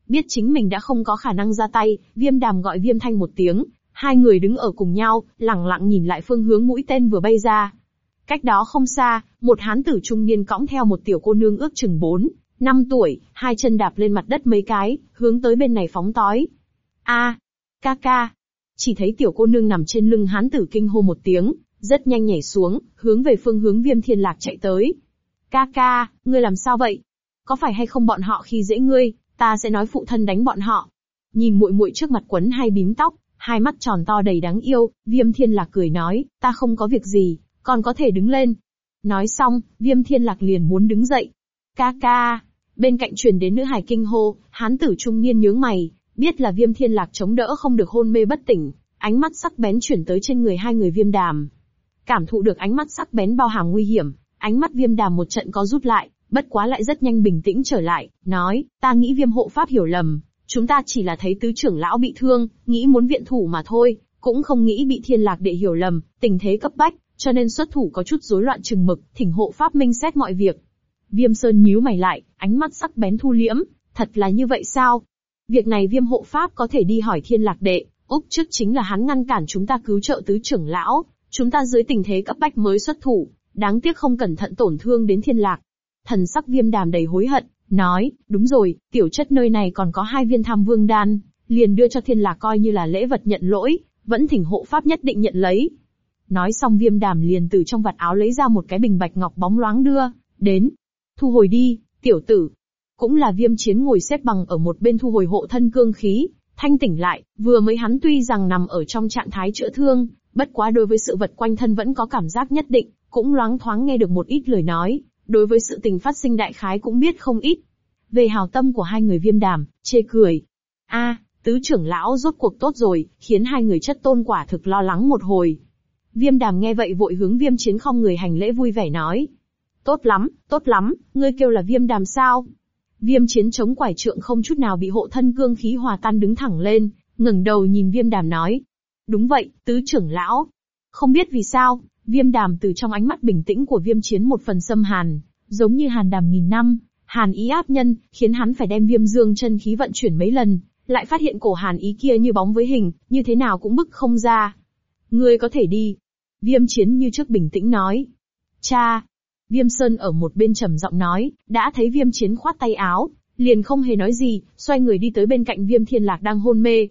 Biết chính mình đã không có khả năng ra tay, viêm đàm gọi viêm thanh một tiếng, hai người đứng ở cùng nhau, lặng lặng nhìn lại phương hướng mũi tên vừa bay ra. Cách đó không xa, một hán tử trung niên cõng theo một tiểu cô nương ước chừng 4, 5 tuổi, hai chân đạp lên mặt đất mấy cái, hướng tới bên này phóng tói. A, ca ca. Chỉ thấy tiểu cô nương nằm trên lưng hán tử kinh hô một tiếng, rất nhanh nhảy xuống, hướng về phương hướng viêm thiên lạc chạy tới. Ca ca, ngươi làm sao vậy? Có phải hay không bọn họ khi dễ ngươi, ta sẽ nói phụ thân đánh bọn họ. Nhìn muội muội trước mặt quấn hai bím tóc, hai mắt tròn to đầy đáng yêu, viêm thiên lạc cười nói, ta không có việc gì, còn có thể đứng lên. Nói xong, viêm thiên lạc liền muốn đứng dậy. Ca ca, bên cạnh truyền đến nữ hài kinh hô, hán tử trung niên nhướng mày, biết là viêm thiên lạc chống đỡ không được hôn mê bất tỉnh, ánh mắt sắc bén chuyển tới trên người hai người viêm đàm. Cảm thụ được ánh mắt sắc bén bao hàm nguy hiểm, ánh mắt viêm đàm một trận có rút lại, bất quá lại rất nhanh bình tĩnh trở lại, nói, ta nghĩ viêm hộ pháp hiểu lầm, chúng ta chỉ là thấy tứ trưởng lão bị thương, nghĩ muốn viện thủ mà thôi, cũng không nghĩ bị thiên lạc đệ hiểu lầm, tình thế cấp bách, cho nên xuất thủ có chút rối loạn chừng mực, thỉnh hộ pháp minh xét mọi việc. Viêm Sơn nhíu mày lại, ánh mắt sắc bén thu liễm, thật là như vậy sao? Việc này viêm hộ pháp có thể đi hỏi thiên lạc đệ, Úc trước chính là hắn ngăn cản chúng ta cứu trợ tứ trưởng lão, chúng ta dưới tình thế cấp bách mới xuất thủ, đáng tiếc không cẩn thận tổn thương đến thiên lạc. Thần sắc viêm đàm đầy hối hận, nói, đúng rồi, tiểu chất nơi này còn có hai viên tham vương đan, liền đưa cho thiên lạc coi như là lễ vật nhận lỗi, vẫn thỉnh hộ pháp nhất định nhận lấy. Nói xong viêm đàm liền từ trong vạt áo lấy ra một cái bình bạch ngọc bóng loáng đưa, đến. Thu hồi đi, tiểu tử. Cũng là viêm chiến ngồi xếp bằng ở một bên thu hồi hộ thân cương khí, thanh tỉnh lại, vừa mới hắn tuy rằng nằm ở trong trạng thái chữa thương, bất quá đối với sự vật quanh thân vẫn có cảm giác nhất định, cũng loáng thoáng nghe được một ít lời nói, đối với sự tình phát sinh đại khái cũng biết không ít. Về hào tâm của hai người viêm đàm, chê cười. a tứ trưởng lão rốt cuộc tốt rồi, khiến hai người chất tôn quả thực lo lắng một hồi. Viêm đàm nghe vậy vội hướng viêm chiến không người hành lễ vui vẻ nói. Tốt lắm, tốt lắm, ngươi kêu là viêm đàm sao? Viêm chiến chống quải trượng không chút nào bị hộ thân cương khí hòa tan đứng thẳng lên, ngẩng đầu nhìn viêm đàm nói. Đúng vậy, tứ trưởng lão. Không biết vì sao, viêm đàm từ trong ánh mắt bình tĩnh của viêm chiến một phần xâm hàn, giống như hàn đàm nghìn năm, hàn ý áp nhân, khiến hắn phải đem viêm dương chân khí vận chuyển mấy lần, lại phát hiện cổ hàn ý kia như bóng với hình, như thế nào cũng bức không ra. Ngươi có thể đi. Viêm chiến như trước bình tĩnh nói. Cha. Viêm Sơn ở một bên trầm giọng nói, đã thấy viêm chiến khoát tay áo, liền không hề nói gì, xoay người đi tới bên cạnh viêm thiên lạc đang hôn mê.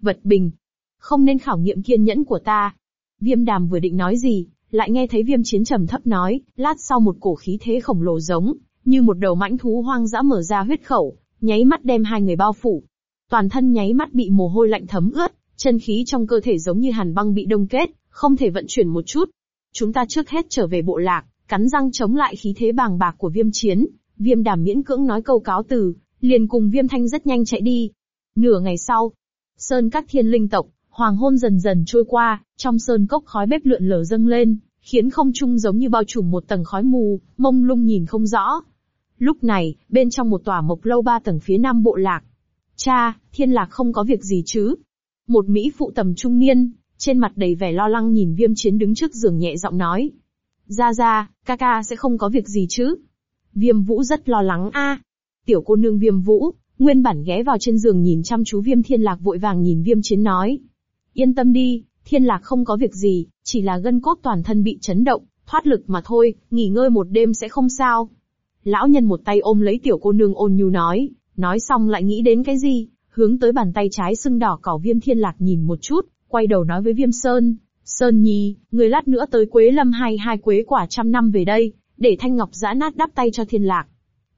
Vật bình. Không nên khảo nghiệm kiên nhẫn của ta. Viêm đàm vừa định nói gì, lại nghe thấy viêm chiến trầm thấp nói, lát sau một cổ khí thế khổng lồ giống, như một đầu mãnh thú hoang dã mở ra huyết khẩu, nháy mắt đem hai người bao phủ. Toàn thân nháy mắt bị mồ hôi lạnh thấm ướt, chân khí trong cơ thể giống như hàn băng bị đông kết, không thể vận chuyển một chút. Chúng ta trước hết trở về bộ lạc, cắn răng chống lại khí thế bàng bạc của viêm chiến, viêm đàm miễn cưỡng nói câu cáo từ, liền cùng viêm thanh rất nhanh chạy đi. Nửa ngày sau, sơn các thiên linh tộc, hoàng hôn dần dần trôi qua, trong sơn cốc khói bếp lượn lờ dâng lên, khiến không trung giống như bao trùm một tầng khói mù, mông lung nhìn không rõ. Lúc này, bên trong một tòa mộc lâu ba tầng phía nam bộ lạc. Cha, thiên lạc không có việc gì chứ? Một Mỹ phụ tầm trung niên, trên mặt đầy vẻ lo lắng nhìn viêm chiến đứng trước giường nhẹ giọng nói. Ra ra, ca ca sẽ không có việc gì chứ? Viêm vũ rất lo lắng a. Tiểu cô nương viêm vũ, nguyên bản ghé vào trên giường nhìn chăm chú viêm thiên lạc vội vàng nhìn viêm chiến nói. Yên tâm đi, thiên lạc không có việc gì, chỉ là gân cốt toàn thân bị chấn động, thoát lực mà thôi, nghỉ ngơi một đêm sẽ không sao. Lão nhân một tay ôm lấy tiểu cô nương ôn nhu nói, nói xong lại nghĩ đến cái gì, hướng tới bàn tay trái sưng đỏ cỏ viêm thiên lạc nhìn một chút, quay đầu nói với viêm sơn, Sơn Nhi, người lát nữa tới Quế Lâm hay hai quế quả trăm năm về đây, để Thanh Ngọc giã nát đắp tay cho thiên lạc.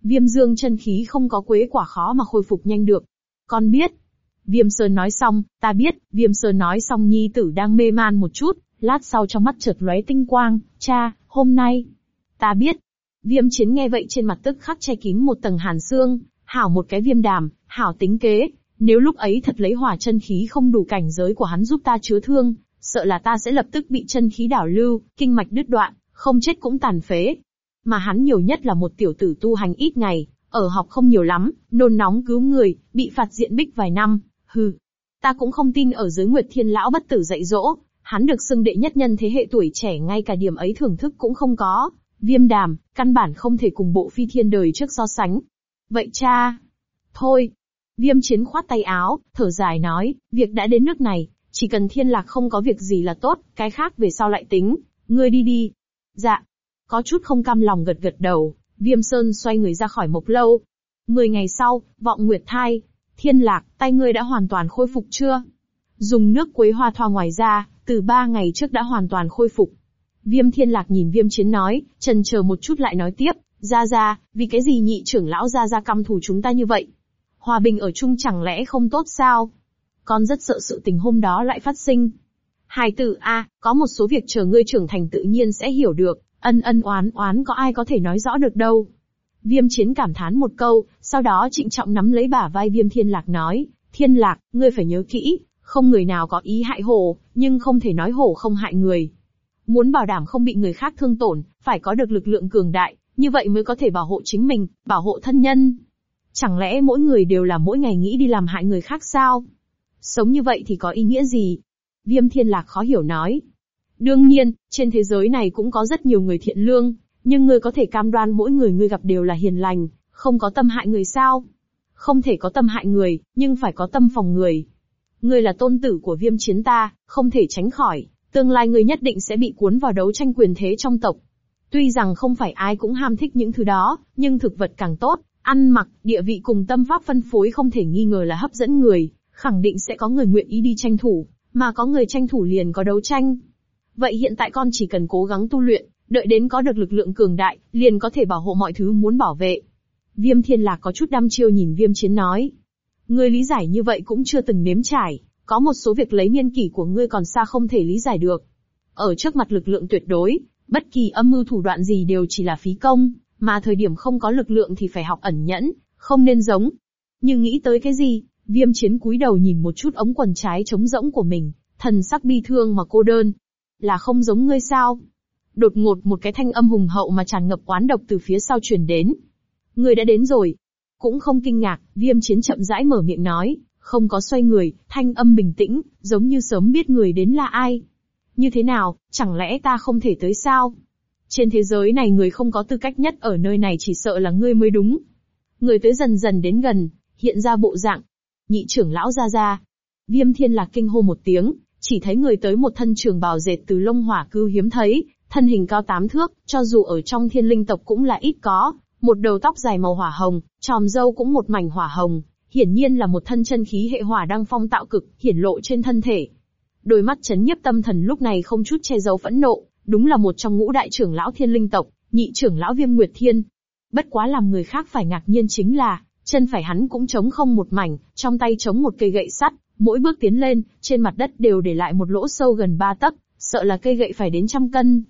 Viêm dương chân khí không có quế quả khó mà khôi phục nhanh được. Con biết. Viêm Sơn nói xong, ta biết, Viêm Sơn nói xong Nhi tử đang mê man một chút, lát sau trong mắt chợt lóe tinh quang, cha, hôm nay. Ta biết. Viêm chiến nghe vậy trên mặt tức khắc che kín một tầng hàn xương, hảo một cái viêm đàm, hảo tính kế, nếu lúc ấy thật lấy hỏa chân khí không đủ cảnh giới của hắn giúp ta chứa thương, sợ là ta sẽ lập tức bị chân khí đảo lưu, kinh mạch đứt đoạn, không chết cũng tàn phế. Mà hắn nhiều nhất là một tiểu tử tu hành ít ngày, ở học không nhiều lắm, nôn nóng cứu người, bị phạt diện bích vài năm, hừ. Ta cũng không tin ở dưới Nguyệt Thiên Lão bất tử dạy dỗ, hắn được xưng đệ nhất nhân thế hệ tuổi trẻ ngay cả điểm ấy thưởng thức cũng không có. Viêm đàm, căn bản không thể cùng bộ phi thiên đời trước so sánh. Vậy cha? Thôi. Viêm chiến khoát tay áo, thở dài nói, việc đã đến nước này, chỉ cần thiên lạc không có việc gì là tốt, cái khác về sau lại tính, ngươi đi đi. Dạ. Có chút không cam lòng gật gật đầu, Viêm Sơn xoay người ra khỏi mộc lâu. Mười ngày sau, vọng nguyệt thai. Thiên lạc, tay ngươi đã hoàn toàn khôi phục chưa? Dùng nước quế hoa thoa ngoài ra, từ ba ngày trước đã hoàn toàn khôi phục. Viêm thiên lạc nhìn viêm chiến nói, trần chờ một chút lại nói tiếp, ra ra, vì cái gì nhị trưởng lão ra ra căm thù chúng ta như vậy? Hòa bình ở chung chẳng lẽ không tốt sao? Con rất sợ sự tình hôm đó lại phát sinh. Hài tử A, có một số việc chờ ngươi trưởng thành tự nhiên sẽ hiểu được, ân ân oán oán có ai có thể nói rõ được đâu. Viêm chiến cảm thán một câu, sau đó trịnh trọng nắm lấy bả vai viêm thiên lạc nói, thiên lạc, ngươi phải nhớ kỹ, không người nào có ý hại hổ, nhưng không thể nói hổ không hại người. Muốn bảo đảm không bị người khác thương tổn, phải có được lực lượng cường đại, như vậy mới có thể bảo hộ chính mình, bảo hộ thân nhân. Chẳng lẽ mỗi người đều là mỗi ngày nghĩ đi làm hại người khác sao? Sống như vậy thì có ý nghĩa gì? Viêm thiên lạc khó hiểu nói. Đương nhiên, trên thế giới này cũng có rất nhiều người thiện lương, nhưng ngươi có thể cam đoan mỗi người ngươi gặp đều là hiền lành, không có tâm hại người sao? Không thể có tâm hại người, nhưng phải có tâm phòng người. Ngươi là tôn tử của viêm chiến ta, không thể tránh khỏi, tương lai ngươi nhất định sẽ bị cuốn vào đấu tranh quyền thế trong tộc. Tuy rằng không phải ai cũng ham thích những thứ đó, nhưng thực vật càng tốt, ăn mặc, địa vị cùng tâm pháp phân phối không thể nghi ngờ là hấp dẫn người, khẳng định sẽ có người nguyện ý đi tranh thủ, mà có người tranh thủ liền có đấu tranh. Vậy hiện tại con chỉ cần cố gắng tu luyện, đợi đến có được lực lượng cường đại, liền có thể bảo hộ mọi thứ muốn bảo vệ. Viêm thiên lạc có chút đăm chiêu nhìn viêm chiến nói. Ngươi lý giải như vậy cũng chưa từng nếm trải, có một số việc lấy niên kỷ của ngươi còn xa không thể lý giải được. Ở trước mặt lực lượng tuyệt đối, bất kỳ âm mưu thủ đoạn gì đều chỉ là phí công, mà thời điểm không có lực lượng thì phải học ẩn nhẫn, không nên giống. Nhưng nghĩ tới cái gì, viêm chiến cúi đầu nhìn một chút ống quần trái trống rỗng của mình, thần sắc bi thương mà cô đơn. Là không giống ngươi sao? Đột ngột một cái thanh âm hùng hậu mà tràn ngập oán độc từ phía sau truyền đến. Ngươi đã đến rồi. Cũng không kinh ngạc, viêm chiến chậm rãi mở miệng nói, không có xoay người, thanh âm bình tĩnh, giống như sớm biết người đến là ai. Như thế nào, chẳng lẽ ta không thể tới sao? Trên thế giới này người không có tư cách nhất ở nơi này chỉ sợ là ngươi mới đúng. Người tới dần dần đến gần, hiện ra bộ dạng. Nhị trưởng lão ra ra. Viêm thiên lạc kinh hô một tiếng, chỉ thấy người tới một thân trường bào dệt từ lông hỏa cưu hiếm thấy, thân hình cao tám thước, cho dù ở trong thiên linh tộc cũng là ít có, một đầu tóc dài màu hỏa hồng, tròm dâu cũng một mảnh hỏa hồng, hiển nhiên là một thân chân khí hệ hỏa đang phong tạo cực, hiển lộ trên thân thể. Đôi mắt chấn nhiếp tâm thần lúc này không chút che giấu phẫn nộ, đúng là một trong ngũ đại trưởng lão thiên linh tộc, nhị trưởng lão viêm nguyệt thiên. Bất quá làm người khác phải ngạc nhiên chính là, chân phải hắn cũng chống không một mảnh, trong tay chống một cây gậy sắt, mỗi bước tiến lên, trên mặt đất đều để lại một lỗ sâu gần ba tấc, sợ là cây gậy phải đến trăm cân.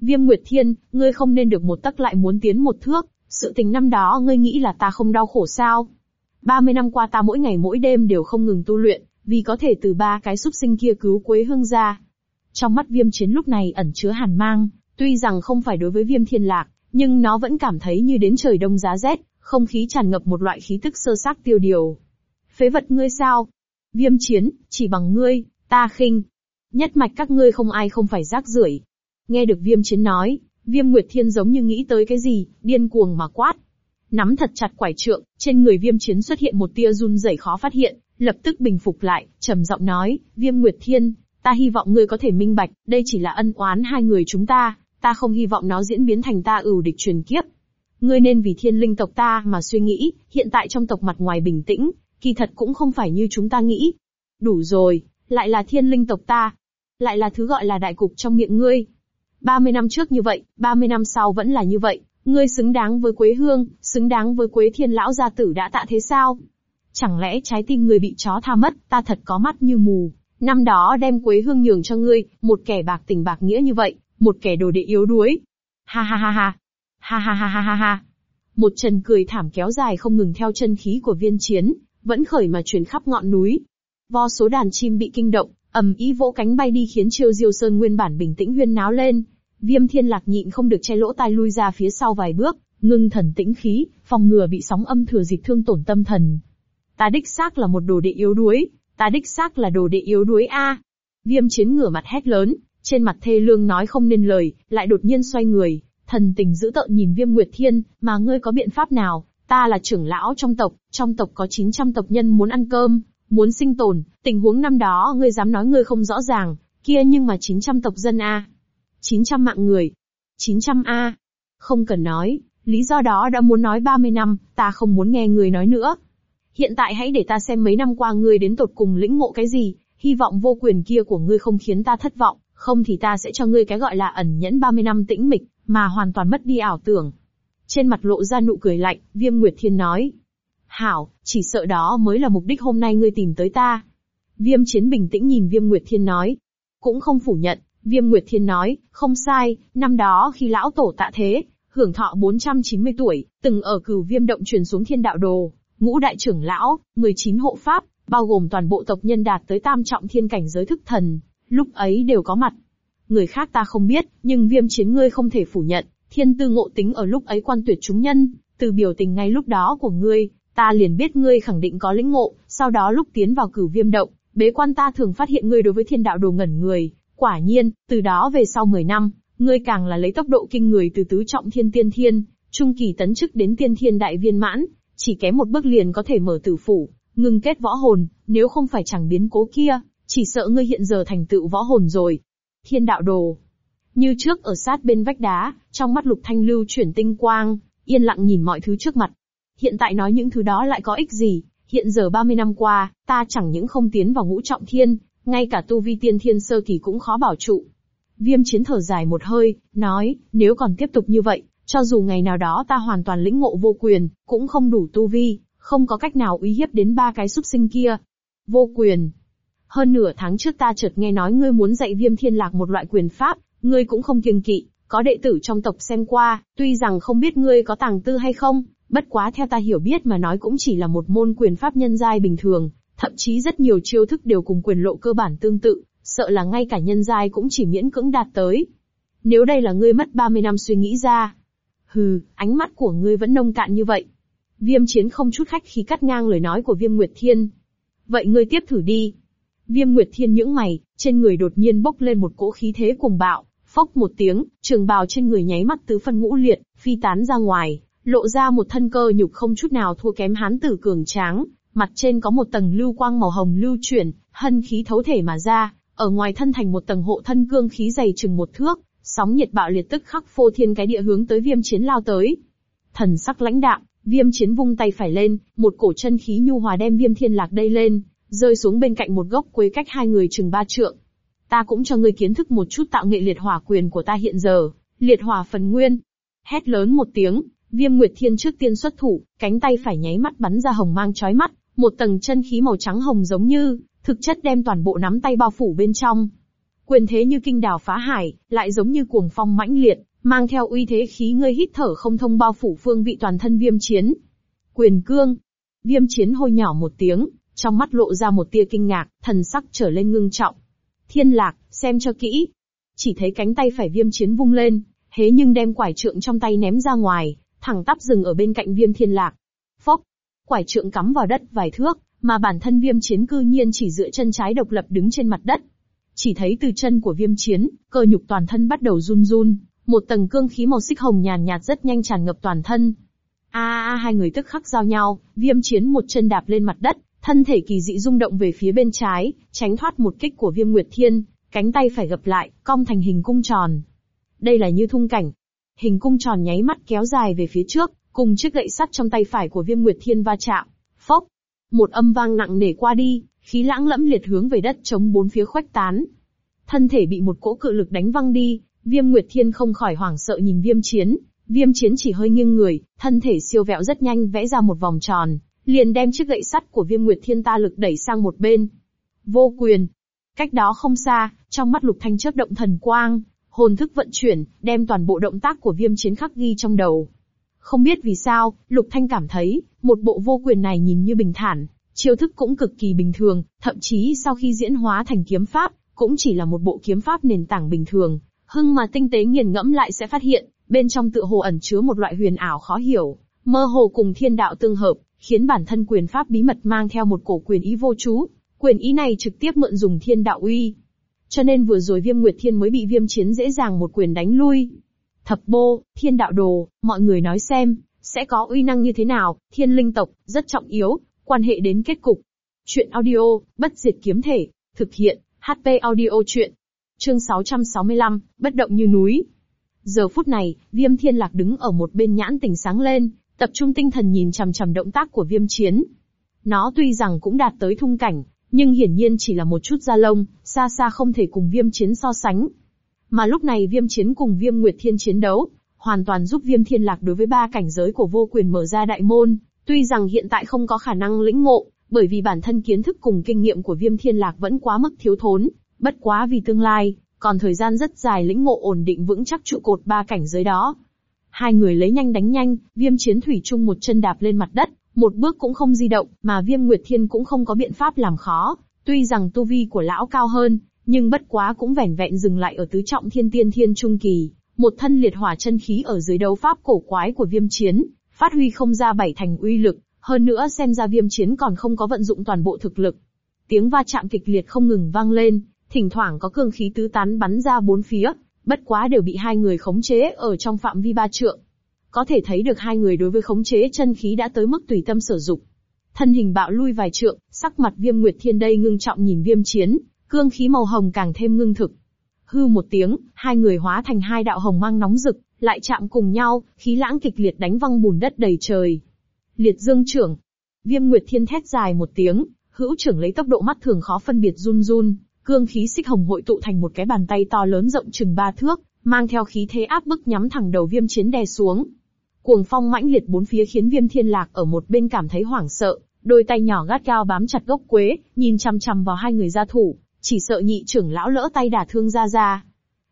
Viêm Nguyệt Thiên, ngươi không nên được một tấc lại muốn tiến một thước, sự tình năm đó ngươi nghĩ là ta không đau khổ sao? 30 năm qua ta mỗi ngày mỗi đêm đều không ngừng tu luyện, vì có thể từ ba cái súc sinh kia cứu Quế Hương ra. Trong mắt viêm chiến lúc này ẩn chứa hàn mang, tuy rằng không phải đối với viêm thiên lạc, nhưng nó vẫn cảm thấy như đến trời đông giá rét, không khí tràn ngập một loại khí tức sơ xác tiêu điều. Phế vật ngươi sao? Viêm chiến, chỉ bằng ngươi, ta khinh. Nhất mạch các ngươi không ai không phải rác rưởi. Nghe được viêm chiến nói, viêm nguyệt thiên giống như nghĩ tới cái gì, điên cuồng mà quát. Nắm thật chặt quải trượng, trên người viêm chiến xuất hiện một tia run rẩy khó phát hiện, lập tức bình phục lại, trầm giọng nói, viêm nguyệt thiên, ta hy vọng ngươi có thể minh bạch, đây chỉ là ân oán hai người chúng ta, ta không hy vọng nó diễn biến thành ta ửu địch truyền kiếp. Ngươi nên vì thiên linh tộc ta mà suy nghĩ, hiện tại trong tộc mặt ngoài bình tĩnh, kỳ thật cũng không phải như chúng ta nghĩ. Đủ rồi, lại là thiên linh tộc ta. Lại là thứ gọi là đại cục trong miệng ngươi. 30 năm trước như vậy, 30 năm sau vẫn là như vậy, ngươi xứng đáng với Quế Hương, xứng đáng với Quế Thiên lão gia tử đã tạ thế sao? Chẳng lẽ trái tim ngươi bị chó tha mất, ta thật có mắt như mù. Năm đó đem Quế Hương nhường cho ngươi, một kẻ bạc tình bạc nghĩa như vậy, một kẻ đồ đệ yếu đuối. Ha ha ha ha. Ha ha ha ha ha ha. Một trần cười thảm kéo dài không ngừng theo chân khí của viên chiến, vẫn khởi mà truyền khắp ngọn núi. Vo số đàn chim bị kinh động, ầm ý vỗ cánh bay đi khiến chiêu diêu sơn nguyên bản bình tĩnh huyên náo lên. Viêm thiên lạc nhịn không được che lỗ tai lui ra phía sau vài bước, ngưng thần tĩnh khí, phòng ngừa bị sóng âm thừa dịch thương tổn tâm thần. Ta đích xác là một đồ đệ yếu đuối, ta đích xác là đồ đệ yếu đuối a. Viêm chiến ngửa mặt hét lớn, trên mặt thê lương nói không nên lời, lại đột nhiên xoay người, thần tình dữ tợn nhìn Viêm Nguyệt Thiên, mà ngươi có biện pháp nào? Ta là trưởng lão trong tộc, trong tộc có 900 tộc nhân muốn ăn cơm, muốn sinh tồn, tình huống năm đó ngươi dám nói ngươi không rõ ràng, kia nhưng mà 900 tộc dân a. 900 mạng người. 900A. Không cần nói, lý do đó đã muốn nói 30 năm, ta không muốn nghe người nói nữa. Hiện tại hãy để ta xem mấy năm qua ngươi đến tột cùng lĩnh ngộ cái gì, hy vọng vô quyền kia của ngươi không khiến ta thất vọng, không thì ta sẽ cho ngươi cái gọi là ẩn nhẫn 30 năm tĩnh mịch, mà hoàn toàn mất đi ảo tưởng. Trên mặt lộ ra nụ cười lạnh, Viêm Nguyệt Thiên nói. Hảo, chỉ sợ đó mới là mục đích hôm nay ngươi tìm tới ta. Viêm Chiến bình tĩnh nhìn Viêm Nguyệt Thiên nói. Cũng không phủ nhận, Viêm Nguyệt Thiên nói, không sai, năm đó khi lão tổ tạ thế, hưởng thọ 490 tuổi, từng ở cửu viêm động truyền xuống thiên đạo đồ, ngũ đại trưởng lão, 19 hộ pháp, bao gồm toàn bộ tộc nhân đạt tới tam trọng thiên cảnh giới thức thần, lúc ấy đều có mặt. Người khác ta không biết, nhưng viêm chiến ngươi không thể phủ nhận, thiên tư ngộ tính ở lúc ấy quan tuyệt chúng nhân, từ biểu tình ngay lúc đó của ngươi, ta liền biết ngươi khẳng định có lĩnh ngộ, sau đó lúc tiến vào cửu viêm động, bế quan ta thường phát hiện ngươi đối với thiên đạo đồ ngẩn người, quả nhiên, từ đó về sau 10 năm, ngươi càng là lấy tốc độ kinh người từ tứ trọng thiên tiên thiên, trung kỳ tấn chức đến tiên thiên đại viên mãn, chỉ kém một bước liền có thể mở tử phủ, ngưng kết võ hồn, nếu không phải chẳng biến cố kia, chỉ sợ ngươi hiện giờ thành tựu võ hồn rồi. Thiên đạo đồ. Như trước ở sát bên vách đá, trong mắt lục thanh lưu chuyển tinh quang, yên lặng nhìn mọi thứ trước mặt. Hiện tại nói những thứ đó lại có ích gì, hiện giờ 30 năm qua, ta chẳng những không tiến vào ngũ trọng thiên, ngay cả tu vi tiên thiên sơ kỳ cũng khó bảo trụ. Viêm chiến thở dài một hơi, nói, nếu còn tiếp tục như vậy, cho dù ngày nào đó ta hoàn toàn lĩnh ngộ vô quyền, cũng không đủ tu vi, không có cách nào uy hiếp đến ba cái súc sinh kia. Vô quyền. Hơn nửa tháng trước ta chợt nghe nói ngươi muốn dạy viêm thiên lạc một loại quyền pháp, ngươi cũng không kiêng kỵ, có đệ tử trong tộc xem qua, tuy rằng không biết ngươi có tàng tư hay không, bất quá theo ta hiểu biết mà nói cũng chỉ là một môn quyền pháp nhân giai bình thường, thậm chí rất nhiều chiêu thức đều cùng quyền lộ cơ bản tương tự, sợ là ngay cả nhân giai cũng chỉ miễn cưỡng đạt tới. Nếu đây là ngươi mất 30 năm suy nghĩ ra, hừ, ánh mắt của ngươi vẫn nông cạn như vậy. Viêm chiến không chút khách khí cắt ngang lời nói của Viêm Nguyệt Thiên. Vậy ngươi tiếp thử đi. Viêm Nguyệt Thiên những mày, trên người đột nhiên bốc lên một cỗ khí thế cuồng bạo, phốc một tiếng, trường bào trên người nháy mắt tứ phân ngũ liệt, phi tán ra ngoài, lộ ra một thân cơ nhục không chút nào thua kém hán tử cường tráng, mặt trên có một tầng lưu quang màu hồng lưu chuyển, hân khí thấu thể mà ra, ở ngoài thân thành một tầng hộ thân cương khí dày chừng một thước, sóng nhiệt bạo liệt tức khắc phô thiên cái địa hướng tới viêm chiến lao tới. Thần sắc lãnh đạm, viêm chiến vung tay phải lên, một cổ chân khí nhu hòa đem viêm thiên lạc đây lên, rơi xuống bên cạnh một gốc quế cách hai người chừng ba trượng. Ta cũng cho ngươi kiến thức một chút tạo nghệ liệt hỏa quyền của ta hiện giờ, liệt hỏa phần nguyên. Hét lớn một tiếng, viêm nguyệt thiên trước tiên xuất thủ, cánh tay phải nháy mắt bắn ra hồng mang chói mắt, một tầng chân khí màu trắng hồng giống như, thực chất đem toàn bộ nắm tay bao phủ bên trong. Quyền thế như kinh đảo phá hải, lại giống như cuồng phong mãnh liệt, mang theo uy thế khí ngươi hít thở không thông bao phủ phương vị toàn thân viêm chiến. Quyền cương. Viêm chiến hôi nhỏ một tiếng, trong mắt lộ ra một tia kinh ngạc, thần sắc trở lên ngưng trọng. Thiên lạc, xem cho kỹ. Chỉ thấy cánh tay phải viêm chiến vung lên, hế nhưng đem quải trượng trong tay ném ra ngoài, thẳng tắp dừng ở bên cạnh viêm thiên lạc. Phốc, quải trượng cắm vào đất vài thước, mà bản thân viêm chiến cư nhiên chỉ dựa chân trái độc lập đứng trên mặt đất. Chỉ thấy từ chân của viêm chiến, cơ nhục toàn thân bắt đầu run run, một tầng cương khí màu xích hồng nhàn nhạt rất nhanh tràn ngập toàn thân. A a hai người tức khắc giao nhau, viêm chiến một chân đạp lên mặt đất, thân thể kỳ dị rung động về phía bên trái, tránh thoát một kích của viêm nguyệt thiên, cánh tay phải gập lại, cong thành hình cung tròn. Đây là như thung cảnh. Hình cung tròn nháy mắt kéo dài về phía trước, cùng chiếc gậy sắt trong tay phải của viêm nguyệt thiên va chạm. Phốc! Một âm vang nặng nề qua đi, khí lãng lẫm liệt hướng về đất chống bốn phía khoách tán. Thân thể bị một cỗ cự lực đánh văng đi, viêm nguyệt thiên không khỏi hoảng sợ nhìn viêm chiến. Viêm chiến chỉ hơi nghiêng người, thân thể siêu vẹo rất nhanh vẽ ra một vòng tròn, liền đem chiếc gậy sắt của viêm nguyệt thiên ta lực đẩy sang một bên. Vô quyền. Cách đó không xa, trong mắt lục thanh chớp động thần quang, hồn thức vận chuyển, đem toàn bộ động tác của viêm chiến khắc ghi trong đầu. Không biết vì sao, Lục Thanh cảm thấy, một bộ vô quyền này nhìn như bình thản, chiêu thức cũng cực kỳ bình thường, thậm chí sau khi diễn hóa thành kiếm pháp, cũng chỉ là một bộ kiếm pháp nền tảng bình thường. Hưng mà tinh tế nghiền ngẫm lại sẽ phát hiện, bên trong tựa hồ ẩn chứa một loại huyền ảo khó hiểu, mơ hồ cùng thiên đạo tương hợp, khiến bản thân quyền pháp bí mật mang theo một cổ quyền ý vô chú. Quyền ý này trực tiếp mượn dùng thiên đạo uy. Cho nên vừa rồi viêm nguyệt thiên mới bị viêm chiến dễ dàng một quyền đánh lui. Thập bô, thiên đạo đồ, mọi người nói xem, sẽ có uy năng như thế nào, thiên linh tộc, rất trọng yếu, quan hệ đến kết cục. Chuyện audio, bất diệt kiếm thể, thực hiện, HP audio chuyện. Chương 665, bất động như núi. Giờ phút này, viêm thiên lạc đứng ở một bên nhãn tình sáng lên, tập trung tinh thần nhìn chằm chằm động tác của viêm chiến. Nó tuy rằng cũng đạt tới thung cảnh, nhưng hiển nhiên chỉ là một chút da lông, xa xa không thể cùng viêm chiến so sánh. Mà lúc này viêm chiến cùng viêm nguyệt thiên chiến đấu, hoàn toàn giúp viêm thiên lạc đối với ba cảnh giới của vô quyền mở ra đại môn, tuy rằng hiện tại không có khả năng lĩnh ngộ, bởi vì bản thân kiến thức cùng kinh nghiệm của viêm thiên lạc vẫn quá mức thiếu thốn, bất quá vì tương lai, còn thời gian rất dài lĩnh ngộ ổn định vững chắc trụ cột ba cảnh giới đó. Hai người lấy nhanh đánh nhanh, viêm chiến thủy chung một chân đạp lên mặt đất, một bước cũng không di động, mà viêm nguyệt thiên cũng không có biện pháp làm khó, tuy rằng tu vi của lão cao hơn, nhưng bất quá cũng vẻn vẹn dừng lại ở tứ trọng thiên tiên thiên trung kỳ, một thân liệt hỏa chân khí ở dưới đấu pháp cổ quái của viêm chiến, phát huy không ra bảy thành uy lực, hơn nữa xem ra viêm chiến còn không có vận dụng toàn bộ thực lực. Tiếng va chạm kịch liệt không ngừng vang lên, thỉnh thoảng có cương khí tứ tán bắn ra bốn phía, bất quá đều bị hai người khống chế ở trong phạm vi ba trượng. Có thể thấy được hai người đối với khống chế chân khí đã tới mức tùy tâm sử dụng. Thân hình bạo lui vài trượng, sắc mặt viêm nguyệt thiên đây ngưng trọng nhìn viêm chiến, cương khí màu hồng càng thêm ngưng thực. Hư một tiếng, hai người hóa thành hai đạo hồng mang nóng rực, lại chạm cùng nhau, khí lãng kịch liệt đánh văng bùn đất đầy trời. Liệt dương trưởng. Viêm Nguyệt Thiên thét dài một tiếng, hữu trưởng lấy tốc độ mắt thường khó phân biệt run run, cương khí xích hồng hội tụ thành một cái bàn tay to lớn rộng chừng ba thước, mang theo khí thế áp bức nhắm thẳng đầu viêm chiến đè xuống. Cuồng phong mãnh liệt bốn phía khiến viêm thiên lạc ở một bên cảm thấy hoảng sợ, đôi tay nhỏ gắt cao bám chặt gốc quế, nhìn chăm chăm vào hai người gia thủ, chỉ sợ nhị trưởng lão lỡ tay đả thương ra ra.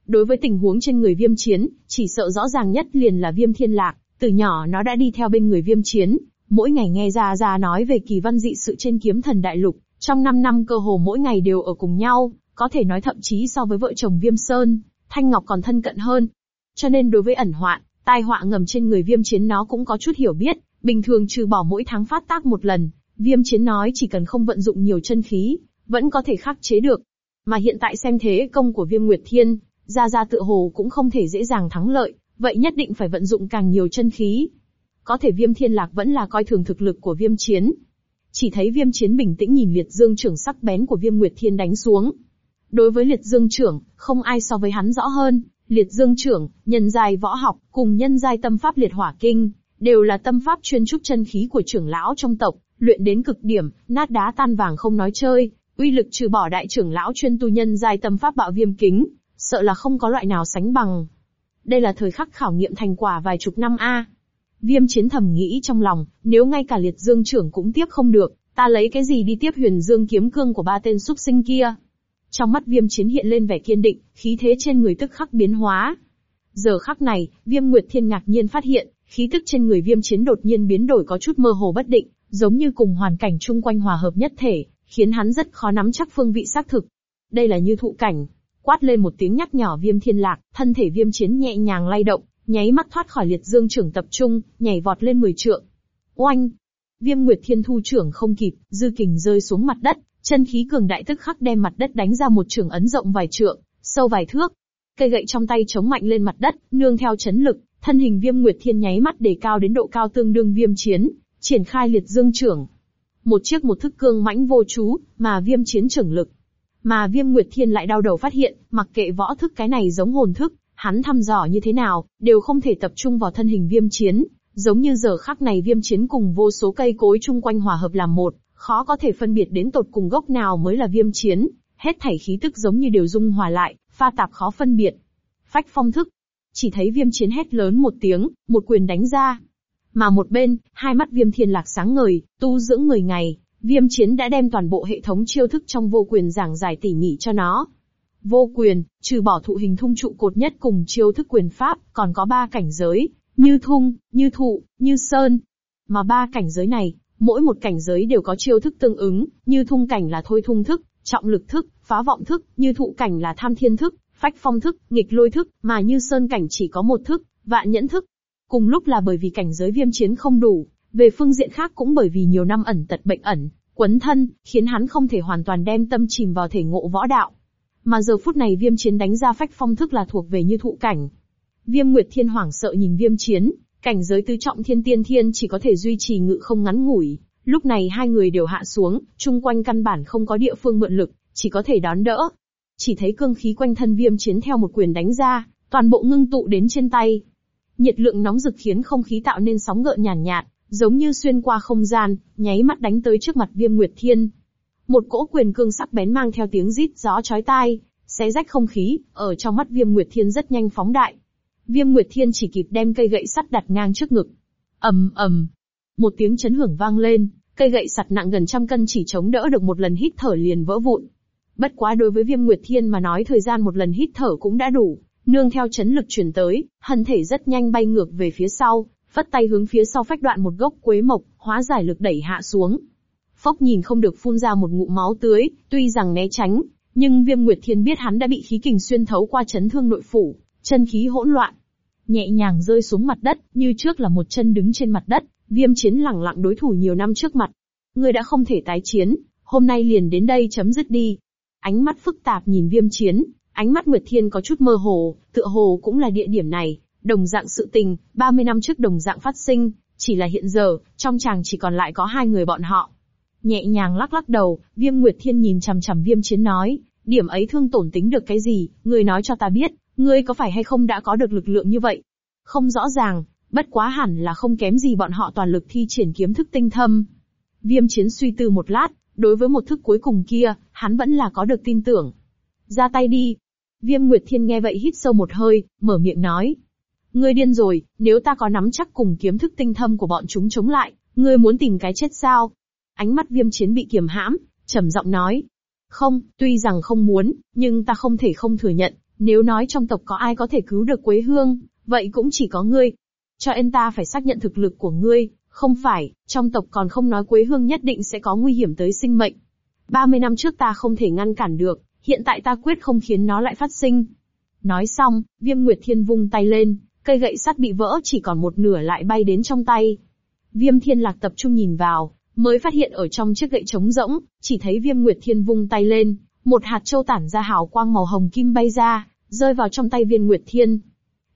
Đối với tình huống trên người viêm chiến, chỉ sợ rõ ràng nhất liền là viêm thiên lạc, từ nhỏ nó đã đi theo bên người viêm chiến, mỗi ngày nghe ra ra nói về kỳ văn dị sự trên kiếm thần đại lục, trong 5 năm cơ hồ mỗi ngày đều ở cùng nhau, có thể nói thậm chí so với vợ chồng viêm sơn, Thanh Ngọc còn thân cận hơn. Cho nên đối với ẩn hoạn, tai họa ngầm trên người viêm chiến nó cũng có chút hiểu biết, bình thường trừ bỏ mỗi tháng phát tác một lần, viêm chiến nói chỉ cần không vận dụng nhiều chân khí, vẫn có thể khắc chế được. Mà hiện tại xem thế công của viêm Nguyệt Thiên, ra ra tự hồ cũng không thể dễ dàng thắng lợi, vậy nhất định phải vận dụng càng nhiều chân khí. Có thể viêm thiên lạc vẫn là coi thường thực lực của viêm chiến. Chỉ thấy viêm chiến bình tĩnh nhìn liệt dương trưởng sắc bén của viêm nguyệt thiên đánh xuống. Đối với liệt dương trưởng, không ai so với hắn rõ hơn, liệt dương trưởng, nhân giai võ học, cùng nhân giai tâm pháp liệt hỏa kinh, đều là tâm pháp chuyên trúc chân khí của trưởng lão trong tộc, luyện đến cực điểm, nát đá tan vàng không nói chơi, uy lực trừ bỏ đại trưởng lão chuyên tu nhân giai tâm pháp bạo viêm kính, sợ là không có loại nào sánh bằng. Đây là thời khắc khảo nghiệm thành quả vài chục năm a. Viêm chiến thầm nghĩ trong lòng, nếu ngay cả liệt dương trưởng cũng tiếp không được, ta lấy cái gì đi tiếp huyền dương kiếm cương của ba tên súc sinh kia. Trong mắt viêm chiến hiện lên vẻ kiên định, khí thế trên người tức khắc biến hóa. Giờ khắc này, viêm nguyệt thiên ngạc nhiên phát hiện, khí tức trên người viêm chiến đột nhiên biến đổi có chút mơ hồ bất định, giống như cùng hoàn cảnh chung quanh hòa hợp nhất thể, khiến hắn rất khó nắm chắc phương vị xác thực. Đây là như thụ cảnh. Quát lên một tiếng nhắc nhỏ viêm thiên lạc, thân thể viêm chiến nhẹ nhàng lay động, nháy mắt thoát khỏi liệt dương trưởng tập trung, nhảy vọt lên 10 trượng. Oanh! Viêm Nguyệt Thiên Thu trưởng không kịp, dư kình rơi xuống mặt đất, chân khí cường đại tức khắc đem mặt đất đánh ra một trường ấn rộng vài trượng, sâu vài thước. Cây gậy trong tay chống mạnh lên mặt đất, nương theo chấn lực, thân hình Viêm Nguyệt Thiên nháy mắt để cao đến độ cao tương đương viêm chiến, triển khai liệt dương trưởng. Một chiếc một thức cương mãnh vô chú, mà viêm chiến trưởng lực. Mà Viêm Nguyệt Thiên lại đau đầu phát hiện, mặc kệ võ thức cái này giống hồn thức, Hắn thăm dò như thế nào, đều không thể tập trung vào thân hình viêm chiến, giống như giờ khắc này viêm chiến cùng vô số cây cối chung quanh hòa hợp làm một, khó có thể phân biệt đến tột cùng gốc nào mới là viêm chiến, hết thảy khí tức giống như đều dung hòa lại, pha tạp khó phân biệt. Phách phong thức. Chỉ thấy viêm chiến hét lớn một tiếng, một quyền đánh ra. Mà một bên, hai mắt viêm thiên lạc sáng ngời, tu dưỡng người ngày, viêm chiến đã đem toàn bộ hệ thống chiêu thức trong vô quyền giảng giải tỉ mỉ cho nó. Vô quyền, trừ bỏ thụ hình thung trụ cột nhất cùng chiêu thức quyền pháp, còn có ba cảnh giới, như thung, như thụ, như sơn. Mà ba cảnh giới này, mỗi một cảnh giới đều có chiêu thức tương ứng, như thung cảnh là thôi thung thức, trọng lực thức, phá vọng thức, như thụ cảnh là tham thiên thức, phách phong thức, nghịch lôi thức, mà như sơn cảnh chỉ có một thức, vạn nhẫn thức. Cùng lúc là bởi vì cảnh giới viêm chiến không đủ, về phương diện khác cũng bởi vì nhiều năm ẩn tật bệnh ẩn, quấn thân, khiến hắn không thể hoàn toàn đem tâm chìm vào thể ngộ võ đạo. Mà giờ phút này viêm chiến đánh ra phách phong thức là thuộc về như thụ cảnh. Viêm Nguyệt Thiên hoảng sợ nhìn viêm chiến, cảnh giới tứ trọng thiên tiên thiên chỉ có thể duy trì ngự không ngắn ngủi. Lúc này hai người đều hạ xuống, chung quanh căn bản không có địa phương mượn lực, chỉ có thể đón đỡ. Chỉ thấy cương khí quanh thân viêm chiến theo một quyền đánh ra, toàn bộ ngưng tụ đến trên tay. Nhiệt lượng nóng rực khiến không khí tạo nên sóng gợn nhàn nhạt, nhạt, giống như xuyên qua không gian, nháy mắt đánh tới trước mặt Viêm Nguyệt Thiên. Một cỗ quyền cương sắc bén mang theo tiếng rít gió chói tai, xé rách không khí, ở trong mắt Viêm Nguyệt Thiên rất nhanh phóng đại. Viêm Nguyệt Thiên chỉ kịp đem cây gậy sắt đặt ngang trước ngực. ầm ầm, một tiếng chấn hưởng vang lên, cây gậy sắt nặng gần trăm cân chỉ chống đỡ được một lần hít thở liền vỡ vụn. Bất quá đối với Viêm Nguyệt Thiên mà nói thời gian một lần hít thở cũng đã đủ, nương theo chấn lực truyền tới, thân thể rất nhanh bay ngược về phía sau, vất tay hướng phía sau phách đoạn một gốc quế mộc, hóa giải lực đẩy hạ xuống. Phốc nhìn không được phun ra một ngụm máu tưới, tuy rằng né tránh, nhưng Viêm Nguyệt Thiên biết hắn đã bị khí kình xuyên thấu qua chấn thương nội phủ, chân khí hỗn loạn. Nhẹ nhàng rơi xuống mặt đất, như trước là một chân đứng trên mặt đất, Viêm Chiến lẳng lặng đối thủ nhiều năm trước mặt. Ngươi đã không thể tái chiến, hôm nay liền đến đây chấm dứt đi. Ánh mắt phức tạp nhìn Viêm Chiến, ánh mắt Nguyệt Thiên có chút mơ hồ, tựa hồ cũng là địa điểm này, đồng dạng sự tình, 30 năm trước đồng dạng phát sinh, chỉ là hiện giờ, trong chàng chỉ còn lại có hai người bọn họ. Nhẹ nhàng lắc lắc đầu, Viêm Nguyệt Thiên nhìn chằm chằm Viêm Chiến nói, điểm ấy thương tổn tính được cái gì, ngươi nói cho ta biết, ngươi có phải hay không đã có được lực lượng như vậy? Không rõ ràng, bất quá hẳn là không kém gì bọn họ toàn lực thi triển kiếm thức tinh thâm. Viêm Chiến suy tư một lát, đối với một thức cuối cùng kia, hắn vẫn là có được tin tưởng. Ra tay đi. Viêm Nguyệt Thiên nghe vậy hít sâu một hơi, mở miệng nói. Ngươi điên rồi, nếu ta có nắm chắc cùng kiếm thức tinh thâm của bọn chúng chống lại, ngươi muốn tìm cái chết sao? Ánh mắt viêm chiến bị kiềm hãm, trầm giọng nói. Không, tuy rằng không muốn, nhưng ta không thể không thừa nhận, nếu nói trong tộc có ai có thể cứu được Quế Hương, vậy cũng chỉ có ngươi. Cho nên ta phải xác nhận thực lực của ngươi, không phải, trong tộc còn không nói Quế Hương nhất định sẽ có nguy hiểm tới sinh mệnh. 30 năm trước ta không thể ngăn cản được, hiện tại ta quyết không khiến nó lại phát sinh. Nói xong, viêm nguyệt thiên vung tay lên, cây gậy sắt bị vỡ chỉ còn một nửa lại bay đến trong tay. Viêm thiên lạc tập trung nhìn vào, mới phát hiện ở trong chiếc gậy trống rỗng, chỉ thấy viêm nguyệt thiên vung tay lên, một hạt châu tản ra hào quang màu hồng kim bay ra, rơi vào trong tay viên nguyệt thiên.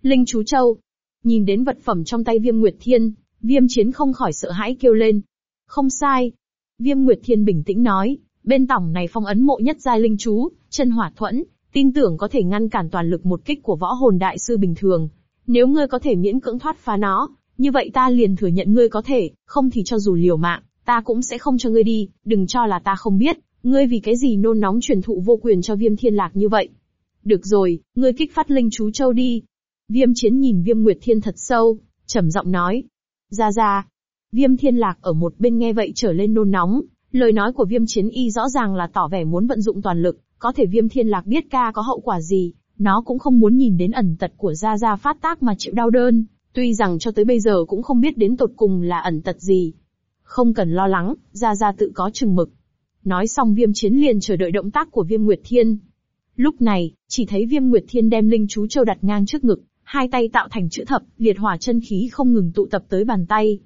Linh chú châu. Nhìn đến vật phẩm trong tay viêm nguyệt thiên, viêm chiến không khỏi sợ hãi kêu lên. Không sai. Viêm nguyệt thiên bình tĩnh nói, bên tổng này phong ấn mộ nhất giai linh chú, chân hỏa thuẫn, tin tưởng có thể ngăn cản toàn lực một kích của võ hồn đại sư bình thường, nếu ngươi có thể miễn cưỡng thoát phá nó, như vậy ta liền thừa nhận ngươi có thể, không thì cho dù liều mạng, ta cũng sẽ không cho ngươi đi, đừng cho là ta không biết, ngươi vì cái gì nôn nóng truyền thụ vô quyền cho viêm thiên lạc như vậy. Được rồi, ngươi kích phát linh chú châu đi. Viêm chiến nhìn viêm nguyệt thiên thật sâu, trầm giọng nói. Ra ra. Viêm thiên lạc ở một bên nghe vậy trở lên nôn nóng, lời nói của viêm chiến y rõ ràng là tỏ vẻ muốn vận dụng toàn lực, có thể viêm thiên lạc biết ca có hậu quả gì, nó cũng không muốn nhìn đến ẩn tật của Gia Gia phát tác mà chịu đau đơn, tuy rằng cho tới bây giờ cũng không biết đến tột cùng là ẩn tật gì. Không cần lo lắng, Gia Gia tự có chừng mực. Nói xong viêm chiến liền chờ đợi động tác của viêm Nguyệt Thiên. Lúc này, chỉ thấy viêm Nguyệt Thiên đem linh chú châu đặt ngang trước ngực, hai tay tạo thành chữ thập, liệt hỏa chân khí không ngừng tụ tập tới bàn tay.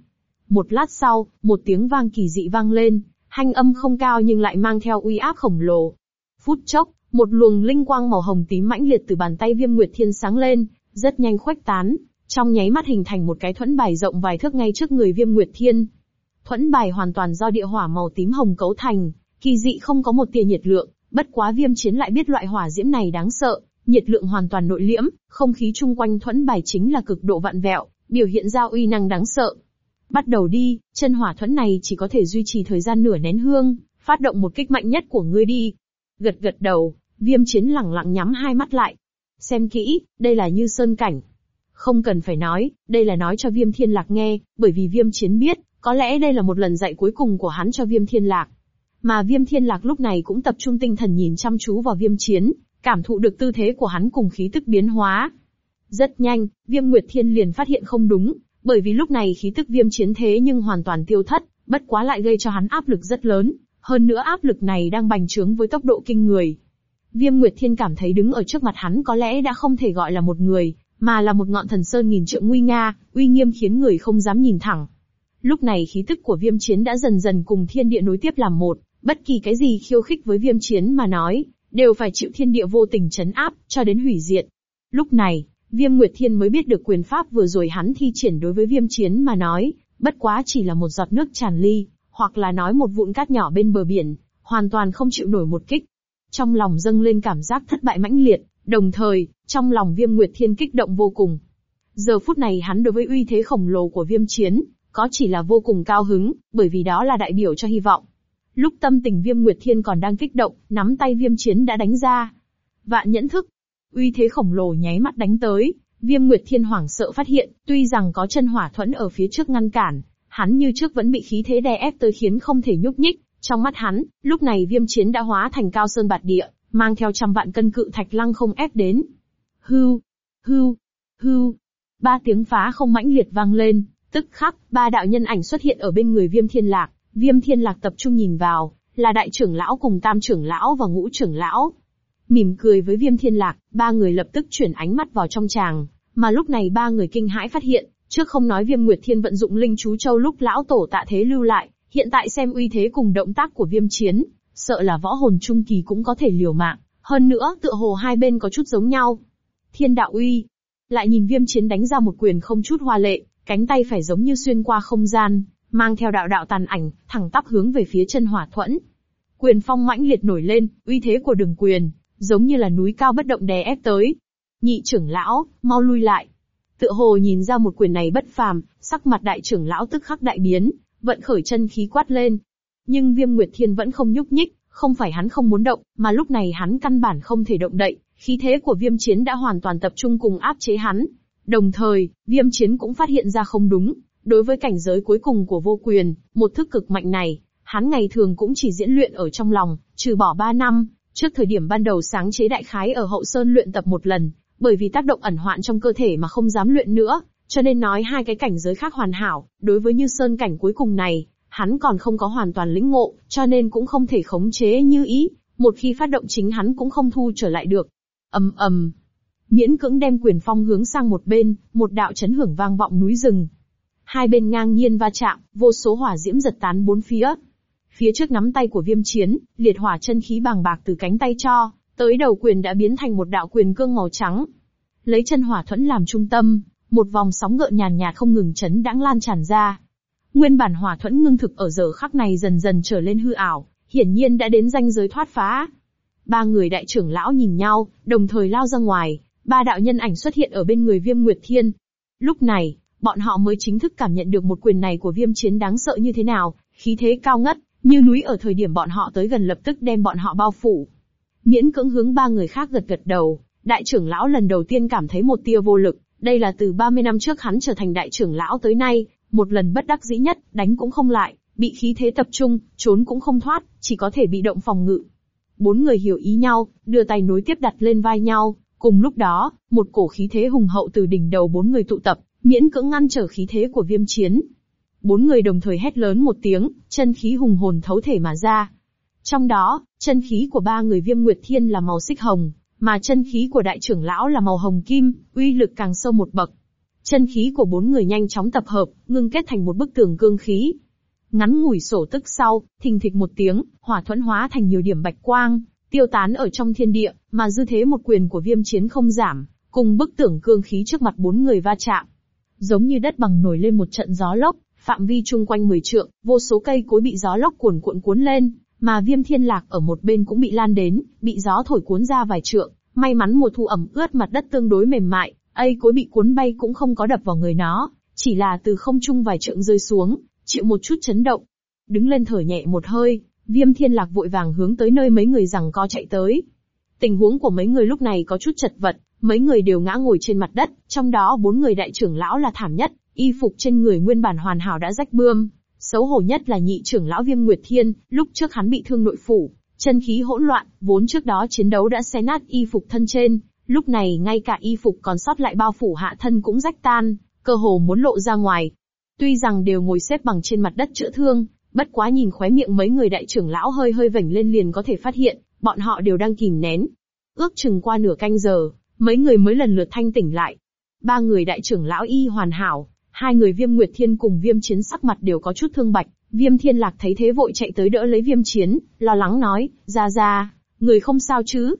Một lát sau, một tiếng vang kỳ dị vang lên, thanh âm không cao nhưng lại mang theo uy áp khổng lồ. Phút chốc, một luồng linh quang màu hồng tím mãnh liệt từ bàn tay Viêm Nguyệt Thiên sáng lên, rất nhanh khuếch tán, trong nháy mắt hình thành một cái thuẫn bài rộng vài thước ngay trước người Viêm Nguyệt Thiên. Thuẫn bài hoàn toàn do địa hỏa màu tím hồng cấu thành, kỳ dị không có một tia nhiệt lượng, bất quá Viêm Chiến lại biết loại hỏa diễm này đáng sợ, nhiệt lượng hoàn toàn nội liễm, không khí chung quanh thuẫn bài chính là cực độ vặn vẹo, biểu hiện ra uy năng đáng sợ. Bắt đầu đi, chân hỏa thuẫn này chỉ có thể duy trì thời gian nửa nén hương, phát động một kích mạnh nhất của ngươi đi. Gật gật đầu, Viêm chiến lẳng lặng nhắm hai mắt lại. Xem kỹ, đây là như sơn cảnh. Không cần phải nói, đây là nói cho viêm thiên lạc nghe, bởi vì viêm chiến biết, có lẽ đây là một lần dạy cuối cùng của hắn cho viêm thiên lạc. Mà viêm thiên lạc lúc này cũng tập trung tinh thần nhìn chăm chú vào viêm chiến, cảm thụ được tư thế của hắn cùng khí tức biến hóa. Rất nhanh, viêm nguyệt thiên liền phát hiện không đúng, bởi vì lúc này khí tức viêm chiến thế nhưng hoàn toàn tiêu thất, bất quá lại gây cho hắn áp lực rất lớn, hơn nữa áp lực này đang bành trướng với tốc độ kinh người. Viêm Nguyệt Thiên cảm thấy đứng ở trước mặt hắn có lẽ đã không thể gọi là một người, mà là một ngọn thần sơn nghìn trượng nguy nga, uy nghiêm khiến người không dám nhìn thẳng. Lúc này khí tức của viêm chiến đã dần dần cùng thiên địa nối tiếp làm một, bất kỳ cái gì khiêu khích với viêm chiến mà nói, đều phải chịu thiên địa vô tình chấn áp, cho đến hủy diệt. Lúc này, viêm Nguyệt Thiên mới biết được quyền pháp vừa rồi hắn thi triển đối với viêm chiến mà nói, bất quá chỉ là một giọt nước tràn ly, hoặc là nói một vụn cát nhỏ bên bờ biển, hoàn toàn không chịu nổi một kích. Trong lòng dâng lên cảm giác thất bại mãnh liệt, Đồng thời, trong lòng viêm nguyệt thiên kích động vô cùng. Giờ phút này hắn đối với uy thế khổng lồ của viêm chiến, có chỉ là vô cùng cao hứng, bởi vì đó là đại biểu cho hy vọng. Lúc tâm tình viêm nguyệt thiên còn đang kích động, nắm tay viêm chiến đã đánh ra. Vạn nhẫn thức. Uy thế khổng lồ nháy mắt đánh tới, viêm nguyệt thiên hoảng sợ phát hiện, tuy rằng có chân hỏa thuẫn ở phía trước ngăn cản, hắn như trước vẫn bị khí thế đè ép tới khiến không thể nhúc nhích. Trong mắt hắn, lúc này viêm chiến đã hóa thành cao sơn bạt địa, mang theo trăm vạn cân cự thạch lăng không ép đến. Hưu, hưu, hưu. Ba tiếng phá không mãnh liệt vang lên, tức khắc, ba đạo nhân ảnh xuất hiện ở bên người viêm thiên lạc. Viêm thiên lạc tập trung nhìn vào, là đại trưởng lão cùng tam trưởng lão và ngũ trưởng lão. Mỉm cười với viêm thiên lạc, ba người lập tức chuyển ánh mắt vào trong tràng, mà lúc này ba người kinh hãi phát hiện, trước không nói viêm nguyệt thiên vận dụng linh chú châu lúc lão tổ tạ thế lưu lại, hiện tại xem uy thế cùng động tác của viêm chiến, sợ là võ hồn trung kỳ cũng có thể liều mạng, hơn nữa tựa hồ hai bên có chút giống nhau. Thiên đạo uy, lại nhìn viêm chiến đánh ra một quyền không chút hoa lệ, cánh tay phải giống như xuyên qua không gian, mang theo đạo đạo tàn ảnh, thẳng tắp hướng về phía chân hỏa thuẫn. Quyền phong mãnh liệt nổi lên, uy thế của đường quyền, giống như là núi cao bất động đè ép tới. Nhị trưởng lão, mau lui lại. Tựa hồ nhìn ra một quyền này bất phàm, sắc mặt đại trưởng lão tức khắc đại biến, vận khởi chân khí quát lên. Nhưng viêm nguyệt thiên vẫn không nhúc nhích, không phải hắn không muốn động, mà lúc này hắn căn bản không thể động đậy, khí thế của viêm chiến đã hoàn toàn tập trung cùng áp chế hắn. Đồng thời, viêm chiến cũng phát hiện ra không đúng, đối với cảnh giới cuối cùng của vô quyền, một thức cực mạnh này, hắn ngày thường cũng chỉ diễn luyện ở trong lòng, trừ bỏ 3 năm, trước thời điểm ban đầu sáng chế đại khái ở hậu sơn luyện tập một lần, bởi vì tác động ẩn hoạn trong cơ thể mà không dám luyện nữa, cho nên nói hai cái cảnh giới khác hoàn hảo, đối với như sơn cảnh cuối cùng này, hắn còn không có hoàn toàn lĩnh ngộ, cho nên cũng không thể khống chế như ý, một khi phát động chính hắn cũng không thu trở lại được. ầm ầm, miễn cưỡng đem quyền phong hướng sang một bên, một đạo chấn hưởng vang vọng núi rừng. Hai bên ngang nhiên va chạm, vô số hỏa diễm giật tán bốn phía. Phía trước nắm tay của viêm chiến, liệt hỏa chân khí bàng bạc từ cánh tay cho, tới đầu quyền đã biến thành một đạo quyền cương màu trắng. Lấy chân hỏa thuẫn làm trung tâm, một vòng sóng gợn nhàn nhạt không ngừng chấn đãng lan tràn ra. Nguyên bản hỏa thuẫn ngưng thực ở giờ khắc này dần dần trở lên hư ảo, hiển nhiên đã đến ranh giới thoát phá. Ba người đại trưởng lão nhìn nhau, đồng thời lao ra ngoài, ba đạo nhân ảnh xuất hiện ở bên người viêm nguyệt thiên. Lúc này, bọn họ mới chính thức cảm nhận được một quyền này của viêm chiến đáng sợ như thế nào, khí thế cao ngất, như núi ở thời điểm bọn họ tới gần lập tức đem bọn họ bao phủ. Miễn cưỡng hướng ba người khác gật gật đầu, đại trưởng lão lần đầu tiên cảm thấy một tia vô lực, đây là từ 30 năm trước hắn trở thành đại trưởng lão tới nay, một lần bất đắc dĩ nhất, đánh cũng không lại, bị khí thế tập trung, trốn cũng không thoát, chỉ có thể bị động phòng ngự. Bốn người hiểu ý nhau, đưa tay nối tiếp đặt lên vai nhau, cùng lúc đó, một cổ khí thế hùng hậu từ đỉnh đầu bốn người tụ tập, miễn cưỡng ngăn trở khí thế của viêm chiến. Bốn người đồng thời hét lớn một tiếng, chân khí hùng hồn thấu thể mà ra. Trong đó, chân khí của ba người viêm nguyệt thiên là màu xích hồng, mà chân khí của đại trưởng lão là màu hồng kim, uy lực càng sâu một bậc. Chân khí của bốn người nhanh chóng tập hợp, ngưng kết thành một bức tường cương khí. Ngắn ngủi sổ tức sau, thình thịch một tiếng, hỏa thuẫn hóa thành nhiều điểm bạch quang, tiêu tán ở trong thiên địa, mà dư thế một quyền của viêm chiến không giảm, cùng bức tưởng cương khí trước mặt bốn người va chạm. Giống như đất bằng nổi lên một trận gió lốc, phạm vi chung quanh mười trượng, vô số cây cối bị gió lốc cuồn cuộn cuốn lên, mà viêm thiên lạc ở một bên cũng bị lan đến, bị gió thổi cuốn ra vài trượng, may mắn mùa thu ẩm ướt mặt đất tương đối mềm mại, Ây cối bị cuốn bay cũng không có đập vào người nó, chỉ là từ không trung vài trượng rơi xuống, chịu một chút chấn động. Đứng lên thở nhẹ một hơi, viêm thiên lạc vội vàng hướng tới nơi mấy người rằng co chạy tới. Tình huống của mấy người lúc này có chút chật vật, mấy người đều ngã ngồi trên mặt đất, trong đó bốn người đại trưởng lão là thảm nhất, y phục trên người nguyên bản hoàn hảo đã rách bươm. Xấu hổ nhất là nhị trưởng lão viêm nguyệt thiên, lúc trước hắn bị thương nội phủ, chân khí hỗn loạn, vốn trước đó chiến đấu đã xé nát y phục thân trên, Lúc này ngay cả y phục còn sót lại bao phủ hạ thân cũng rách tan, cơ hồ muốn lộ ra ngoài. Tuy rằng đều ngồi xếp bằng trên mặt đất chữa thương, bất quá nhìn khóe miệng mấy người đại trưởng lão hơi hơi vểnh lên liền có thể phát hiện, bọn họ đều đang kìm nén. Ước chừng qua nửa canh giờ, mấy người mới lần lượt thanh tỉnh lại. Ba người đại trưởng lão y hoàn hảo, hai người viêm nguyệt thiên cùng viêm chiến sắc mặt đều có chút thương bạch, viêm thiên lạc thấy thế vội chạy tới đỡ lấy viêm chiến, lo lắng nói, ra ra, người không sao chứ,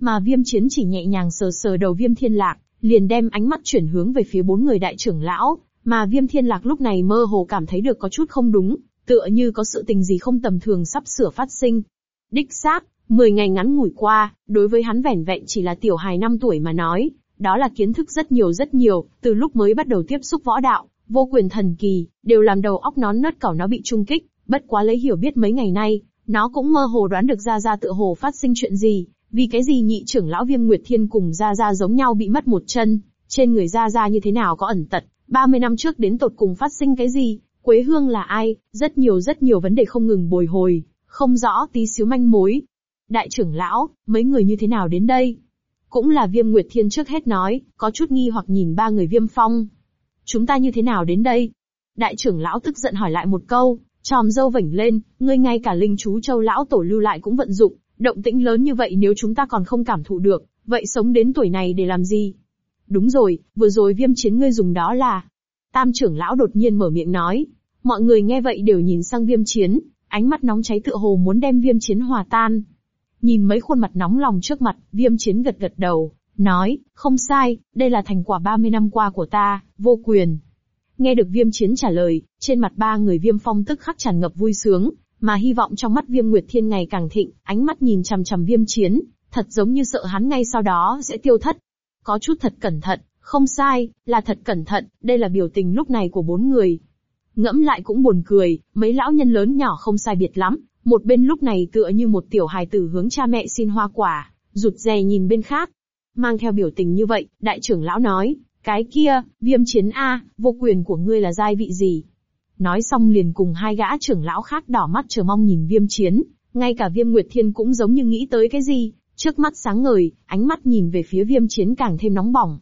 mà viêm chiến chỉ nhẹ nhàng sờ sờ đầu viêm thiên lạc, liền đem ánh mắt chuyển hướng về phía bốn người đại trưởng lão, mà viêm thiên lạc lúc này mơ hồ cảm thấy được có chút không đúng, tựa như có sự tình gì không tầm thường sắp sửa phát sinh. Đích xác, Mười ngày ngắn ngủi qua, đối với hắn vẻn vẹn chỉ là tiểu hài năm tuổi mà nói, đó là kiến thức rất nhiều rất nhiều, từ lúc mới bắt đầu tiếp xúc võ đạo, vô quyền thần kỳ, đều làm đầu óc nón nớt cẩu nó bị trung kích, bất quá lấy hiểu biết mấy ngày nay, nó cũng mơ hồ đoán được ra ra tựa hồ phát sinh chuyện gì, vì cái gì nhị trưởng lão viêm Nguyệt Thiên cùng ra ra giống nhau bị mất một chân, trên người ra ra như thế nào có ẩn tật, 30 năm trước đến tột cùng phát sinh cái gì, Quế Hương là ai, rất nhiều rất nhiều vấn đề không ngừng bồi hồi, không rõ tí xíu manh mối. Đại trưởng lão, mấy người như thế nào đến đây? Cũng là viêm Nguyệt Thiên trước hết nói, có chút nghi hoặc nhìn ba người viêm phong. Chúng ta như thế nào đến đây? Đại trưởng lão tức giận hỏi lại một câu, tròm dâu vảnh lên, ngươi ngay cả linh chú châu lão tổ lưu lại cũng vận dụng, động tĩnh lớn như vậy nếu chúng ta còn không cảm thụ được, vậy sống đến tuổi này để làm gì? Đúng rồi, vừa rồi viêm chiến ngươi dùng đó là... Tam trưởng lão đột nhiên mở miệng nói. Mọi người nghe vậy đều nhìn sang viêm chiến, ánh mắt nóng cháy tựa hồ muốn đem viêm chiến hòa tan. Nhìn mấy khuôn mặt nóng lòng trước mặt, viêm chiến gật gật đầu, nói, không sai, đây là thành quả 30 năm qua của ta, vô quyền. Nghe được viêm chiến trả lời, trên mặt ba người viêm phong tức khắc tràn ngập vui sướng, mà hy vọng trong mắt viêm nguyệt thiên ngày càng thịnh, ánh mắt nhìn chằm chằm viêm chiến, thật giống như sợ hắn ngay sau đó sẽ tiêu thất. Có chút thật cẩn thận, không sai, là thật cẩn thận, đây là biểu tình lúc này của bốn người. Ngẫm lại cũng buồn cười, mấy lão nhân lớn nhỏ không sai biệt lắm, một bên lúc này tựa như một tiểu hài tử hướng cha mẹ xin hoa quả, rụt rè nhìn bên khác. Mang theo biểu tình như vậy, đại trưởng lão nói, cái kia, viêm chiến A, vô quyền của ngươi là giai vị gì? Nói xong liền cùng hai gã trưởng lão khác đỏ mắt chờ mong nhìn viêm chiến, ngay cả viêm nguyệt thiên cũng giống như nghĩ tới cái gì, trước mắt sáng ngời, ánh mắt nhìn về phía viêm chiến càng thêm nóng bỏng.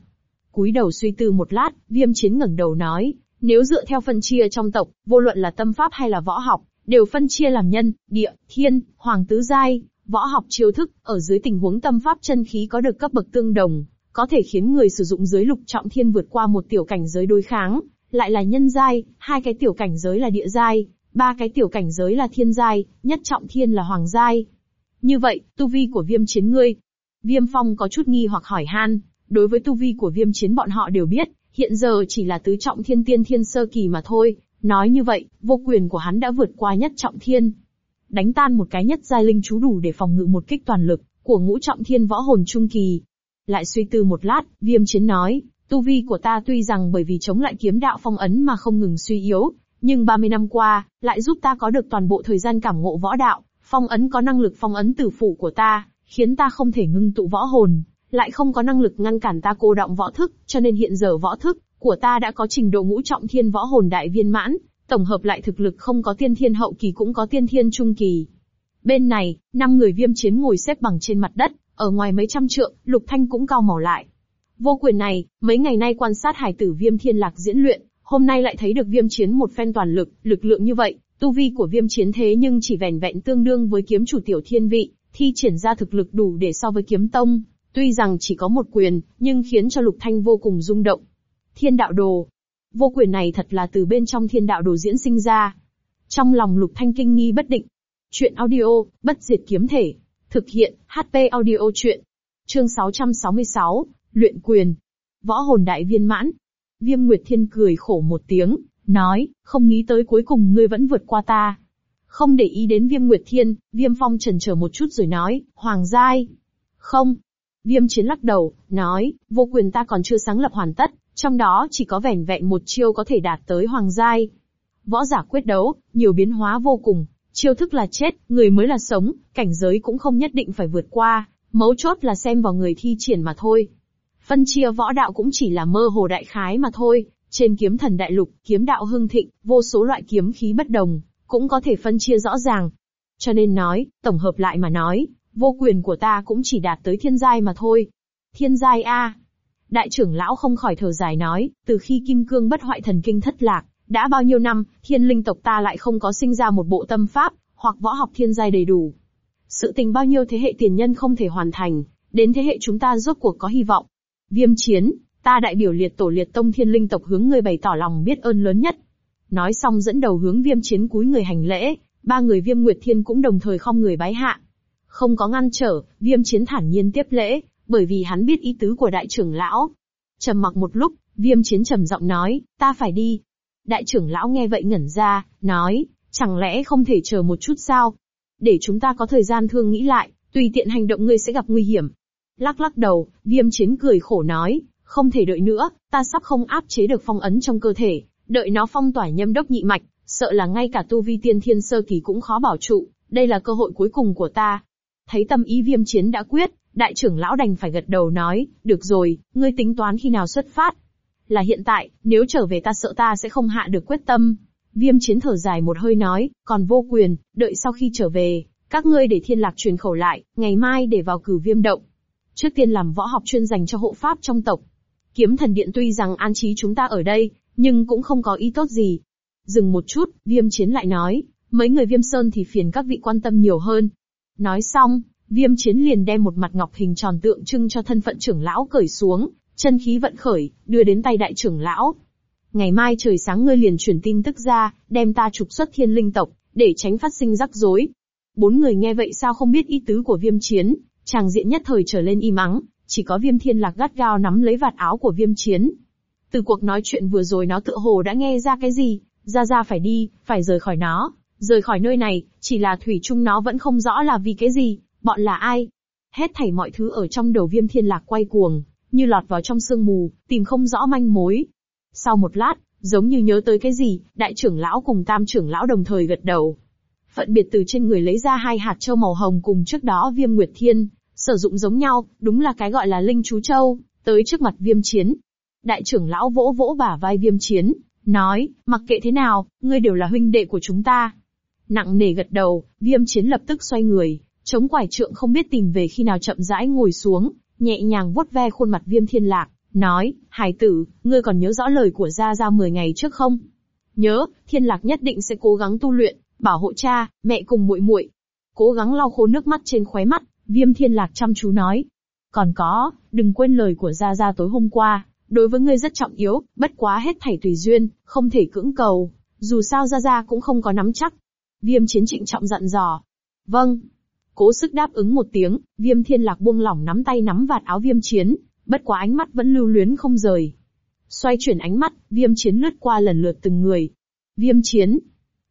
Cúi đầu suy tư một lát, viêm chiến ngẩng đầu nói, nếu dựa theo phân chia trong tộc, vô luận là tâm pháp hay là võ học, đều phân chia làm nhân, địa, thiên, hoàng tứ giai, võ học chiêu thức, ở dưới tình huống tâm pháp chân khí có được cấp bậc tương đồng, có thể khiến người sử dụng dưới lục trọng thiên vượt qua một tiểu cảnh giới đối kháng, lại là nhân giai, hai cái tiểu cảnh giới là địa giai, ba cái tiểu cảnh giới là thiên giai, nhất trọng thiên là hoàng giai. Như vậy, tu vi của viêm chiến ngươi. Viêm phong có chút nghi hoặc hỏi han, đối với tu vi của viêm chiến bọn họ đều biết, hiện giờ chỉ là tứ trọng thiên tiên thiên sơ kỳ mà thôi, nói như vậy, vô quyền của hắn đã vượt qua nhất trọng thiên. Đánh tan một cái nhất giai linh chú đủ để phòng ngự một kích toàn lực, của ngũ trọng thiên võ hồn trung kỳ. Lại suy tư một lát, viêm chiến nói, Tu vi của ta tuy rằng bởi vì chống lại kiếm đạo phong ấn mà không ngừng suy yếu, nhưng 30 năm qua, lại giúp ta có được toàn bộ thời gian cảm ngộ võ đạo, phong ấn có năng lực phong ấn tử phụ của ta, khiến ta không thể ngưng tụ võ hồn, lại không có năng lực ngăn cản ta cô động võ thức, cho nên hiện giờ võ thức của ta đã có trình độ ngũ trọng thiên võ hồn đại viên mãn, tổng hợp lại thực lực không có tiên thiên hậu kỳ cũng có tiên thiên trung kỳ. Bên này, năm người viêm chiến ngồi xếp bằng trên mặt đất, ở ngoài mấy trăm trượng, Lục Thanh cũng cao màu lại. Vô quyền này, mấy ngày nay quan sát hải tử viêm thiên lạc diễn luyện, hôm nay lại thấy được viêm chiến một phen toàn lực, lực lượng như vậy, tu vi của viêm chiến thế nhưng chỉ vẻn vẹn tương đương với kiếm chủ tiểu thiên vị, thi triển ra thực lực đủ để so với kiếm tông. Tuy rằng chỉ có một quyền, nhưng khiến cho lục thanh vô cùng rung động. Thiên đạo đồ. Vô quyền này thật là từ bên trong thiên đạo đồ diễn sinh ra. Trong lòng lục thanh kinh nghi bất định. Chuyện audio, bất diệt kiếm thể. Thực hiện, HP audio chuyện. Chương 666, Luyện quyền. Võ hồn đại viên mãn. Viêm Nguyệt Thiên cười khổ một tiếng, nói, không nghĩ tới cuối cùng ngươi vẫn vượt qua ta. Không để ý đến Viêm Nguyệt Thiên, Viêm Phong trần chờ một chút rồi nói, Hoàng Giai. Không. Viêm Chiến lắc đầu, nói, vô quyền ta còn chưa sáng lập hoàn tất, trong đó chỉ có vẻn vẹn một chiêu có thể đạt tới Hoàng Giai. Võ giả quyết đấu, nhiều biến hóa vô cùng, chiêu thức là chết, người mới là sống, cảnh giới cũng không nhất định phải vượt qua, mấu chốt là xem vào người thi triển mà thôi. Phân chia võ đạo cũng chỉ là mơ hồ đại khái mà thôi, trên kiếm thần đại lục, kiếm đạo hưng thịnh, vô số loại kiếm khí bất đồng, cũng có thể phân chia rõ ràng. Cho nên nói, tổng hợp lại mà nói, vô quyền của ta cũng chỉ đạt tới thiên giai mà thôi. Thiên giai A. Đại trưởng lão không khỏi thở dài nói, từ khi kim cương bất hoại thần kinh thất lạc, đã bao nhiêu năm, thiên linh tộc ta lại không có sinh ra một bộ tâm pháp, hoặc võ học thiên giai đầy đủ. Sự tình bao nhiêu thế hệ tiền nhân không thể hoàn thành, đến thế hệ chúng ta rốt cuộc có hy vọng. Viêm chiến, ta đại biểu liệt tổ liệt tông thiên linh tộc hướng ngươi bày tỏ lòng biết ơn lớn nhất. Nói xong dẫn đầu hướng viêm chiến cúi người hành lễ, ba người viêm nguyệt thiên cũng đồng thời không người bái hạ. Không có ngăn trở, viêm chiến thản nhiên tiếp lễ, bởi vì hắn biết ý tứ của đại trưởng lão. trầm mặc một lúc, viêm chiến trầm giọng nói, ta phải đi. Đại trưởng lão nghe vậy ngẩn ra, nói, chẳng lẽ không thể chờ một chút sao? Để chúng ta có thời gian thương nghĩ lại, Tùy tiện hành động ngươi sẽ gặp nguy hiểm. Lắc lắc đầu, viêm chiến cười khổ nói, không thể đợi nữa, ta sắp không áp chế được phong ấn trong cơ thể, đợi nó phong tỏa nhâm đốc nhị mạch, sợ là ngay cả tu vi tiên thiên sơ kỳ cũng khó bảo trụ, đây là cơ hội cuối cùng của ta. Thấy tâm ý viêm chiến đã quyết, đại trưởng lão đành phải gật đầu nói, được rồi, ngươi tính toán khi nào xuất phát. Là hiện tại, nếu trở về ta sợ ta sẽ không hạ được quyết tâm. Viêm chiến thở dài một hơi nói, còn vô quyền, đợi sau khi trở về, các ngươi để thiên lạc truyền khẩu lại, ngày mai để vào cử viêm động. Trước tiên làm võ học chuyên dành cho hộ pháp trong tộc. Kiếm thần điện tuy rằng an trí chúng ta ở đây, nhưng cũng không có ý tốt gì. Dừng một chút, viêm chiến lại nói, mấy người viêm sơn thì phiền các vị quan tâm nhiều hơn. Nói xong, viêm chiến liền đem một mặt ngọc hình tròn tượng trưng cho thân phận trưởng lão cởi xuống, chân khí vận khởi, đưa đến tay đại trưởng lão. Ngày mai trời sáng ngươi liền truyền tin tức ra, đem ta trục xuất thiên linh tộc, để tránh phát sinh rắc rối. Bốn người nghe vậy sao không biết ý tứ của viêm chiến, chàng diện nhất thời trở lên im ắng, chỉ có viêm thiên lạc gắt gao nắm lấy vạt áo của viêm chiến. Từ cuộc nói chuyện vừa rồi nó tựa hồ đã nghe ra cái gì, ra ra phải đi, phải rời khỏi nó, rời khỏi nơi này, chỉ là thủy chung nó vẫn không rõ là vì cái gì, bọn là ai. Hết thảy mọi thứ ở trong đầu viêm thiên lạc quay cuồng, như lọt vào trong sương mù, tìm không rõ manh mối. Sau một lát, giống như nhớ tới cái gì, đại trưởng lão cùng tam trưởng lão đồng thời gật đầu. Phận biệt từ trên người lấy ra hai hạt châu màu hồng cùng trước đó viêm nguyệt thiên, sử dụng giống nhau, đúng là cái gọi là linh chú châu, tới trước mặt viêm chiến. Đại trưởng lão vỗ vỗ bả vai viêm chiến, nói, mặc kệ thế nào, ngươi đều là huynh đệ của chúng ta. Nặng nề gật đầu, viêm chiến lập tức xoay người, chống quải trượng không biết tìm về khi nào chậm rãi ngồi xuống, nhẹ nhàng vuốt ve khuôn mặt viêm thiên lạc, nói, hài tử, ngươi còn nhớ rõ lời của Gia Gia 10 ngày trước không? Nhớ, thiên lạc nhất định sẽ cố gắng tu luyện, bảo hộ cha, mẹ cùng muội muội Cố gắng lau khô nước mắt trên khóe mắt, viêm thiên lạc chăm chú nói. Còn có, đừng quên lời của Gia Gia tối hôm qua, đối với ngươi rất trọng yếu, bất quá hết thảy tùy duyên, không thể cưỡng cầu, dù sao Gia Gia cũng không có nắm chắc. Viêm chiến trịnh trọng dặn dò. Vâng. Cố sức đáp ứng một tiếng, viêm thiên lạc buông lỏng nắm tay nắm vạt áo viêm chiến, bất quá ánh mắt vẫn lưu luyến không rời. Xoay chuyển ánh mắt, viêm chiến lướt qua lần lượt từng người. Viêm chiến.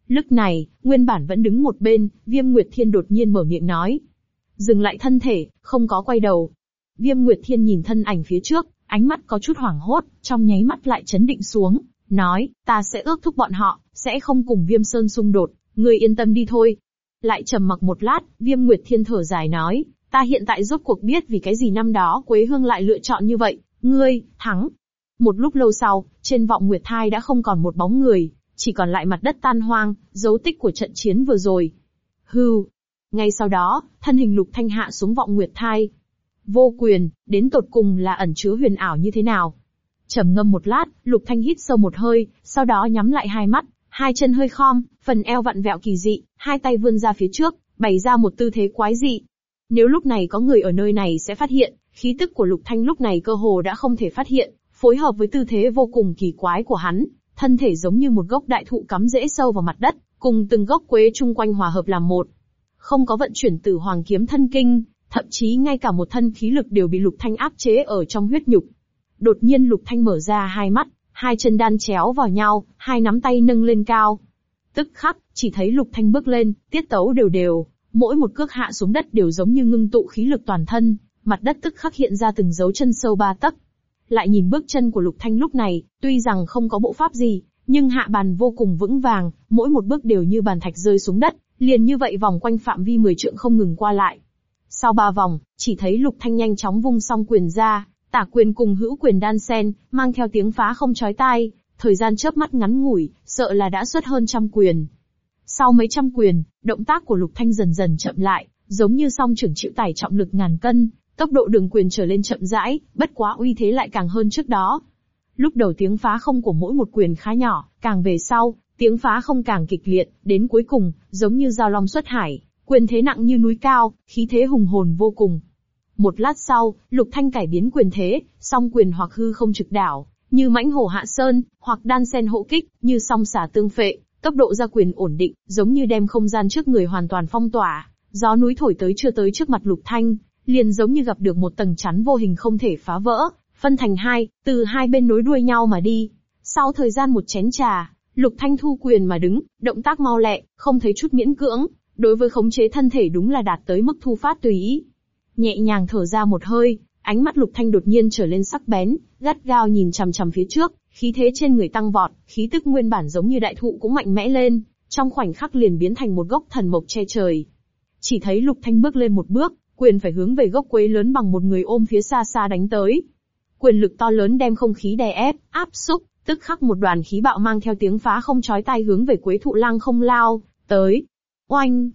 Lúc này, nguyên bản vẫn đứng một bên, viêm Nguyệt Thiên đột nhiên mở miệng nói. Dừng lại thân thể, không có quay đầu. Viêm Nguyệt Thiên nhìn thân ảnh phía trước, ánh mắt có chút hoảng hốt, trong nháy mắt lại chấn định xuống, nói, ta sẽ ước thúc bọn họ, sẽ không cùng Viêm Sơn xung đột, ngươi yên tâm đi thôi. Lại trầm mặc một lát, Viêm Nguyệt Thiên thở dài nói, ta hiện tại rốt cuộc biết vì cái gì năm đó Quế Hương lại lựa chọn như vậy, ngươi, thắng. Một lúc lâu sau, trên vọng Nguyệt Thai đã không còn một bóng người, chỉ còn lại mặt đất tan hoang, dấu tích của trận chiến vừa rồi. Hừ. Ngay sau đó, thân hình Lục Thanh hạ xuống vọng Nguyệt Thai. Vô quyền, đến tột cùng là ẩn chứa huyền ảo như thế nào? trầm ngâm một lát, Lục Thanh hít sâu một hơi, sau đó nhắm lại hai mắt, hai chân hơi khom, phần eo vặn vẹo kỳ dị, hai tay vươn ra phía trước, bày ra một tư thế quái dị. Nếu lúc này có người ở nơi này sẽ phát hiện, khí tức của Lục Thanh lúc này cơ hồ đã không thể phát hiện, phối hợp với tư thế vô cùng kỳ quái của hắn, thân thể giống như một gốc đại thụ cắm rễ sâu vào mặt đất, cùng từng gốc quế chung quanh hòa hợp làm một. Không có vận chuyển tử hoàng kiếm thân kinh, thậm chí ngay cả một thân khí lực đều bị Lục Thanh áp chế ở trong huyết nhục. Đột nhiên Lục Thanh mở ra hai mắt, hai chân đan chéo vào nhau, hai nắm tay nâng lên cao. Tức khắc, chỉ thấy Lục Thanh bước lên, tiết tấu đều đều, mỗi một cước hạ xuống đất đều giống như ngưng tụ khí lực toàn thân, mặt đất tức khắc hiện ra từng dấu chân sâu ba tấc. Lại nhìn bước chân của Lục Thanh lúc này, tuy rằng không có bộ pháp gì, nhưng hạ bàn vô cùng vững vàng, mỗi một bước đều như bàn thạch rơi xuống đất, liền như vậy vòng quanh phạm vi 10 trượng không ngừng qua lại. Sau ba vòng, chỉ thấy Lục Thanh nhanh chóng vung song quyền ra, tả quyền cùng hữu quyền đan sen, mang theo tiếng phá không chói tai, thời gian chớp mắt ngắn ngủi, sợ là đã xuất hơn trăm quyền. Sau mấy trăm quyền, động tác của Lục Thanh dần dần chậm lại, giống như song trưởng chịu tải trọng lực ngàn cân, tốc độ đường quyền trở lên chậm rãi, bất quá uy thế lại càng hơn trước đó. Lúc đầu tiếng phá không của mỗi một quyền khá nhỏ, càng về sau, tiếng phá không càng kịch liệt, đến cuối cùng, giống như giao long xuất hải, quyền thế nặng như núi cao, khí thế hùng hồn vô cùng. Một lát sau, Lục Thanh cải biến quyền thế, song quyền hoặc hư không trực đảo, như mãnh hổ hạ sơn, hoặc đan sen hộ kích, như song xả tương phệ, tốc độ ra quyền ổn định, giống như đem không gian trước người hoàn toàn phong tỏa, gió núi thổi tới chưa tới trước mặt Lục Thanh, liền giống như gặp được một tầng chắn vô hình không thể phá vỡ, phân thành hai, từ hai bên nối đuôi nhau mà đi. Sau thời gian một chén trà, Lục Thanh thu quyền mà đứng, động tác mau lẹ, không thấy chút miễn cưỡng, đối với khống chế thân thể đúng là đạt tới mức thu phát tùy ý. Nhẹ nhàng thở ra một hơi, ánh mắt Lục Thanh đột nhiên trở lên sắc bén, gắt gao nhìn chằm chằm phía trước, khí thế trên người tăng vọt, khí tức nguyên bản giống như đại thụ cũng mạnh mẽ lên, trong khoảnh khắc liền biến thành một gốc thần mộc che trời. Chỉ thấy Lục Thanh bước lên một bước, quyền phải hướng về gốc quế lớn bằng một người ôm phía xa xa đánh tới. Quyền lực to lớn đem không khí đè ép, áp xúc, tức khắc một đoàn khí bạo mang theo tiếng phá không chói tai hướng về quế thụ lang không lao, tới. Oanh!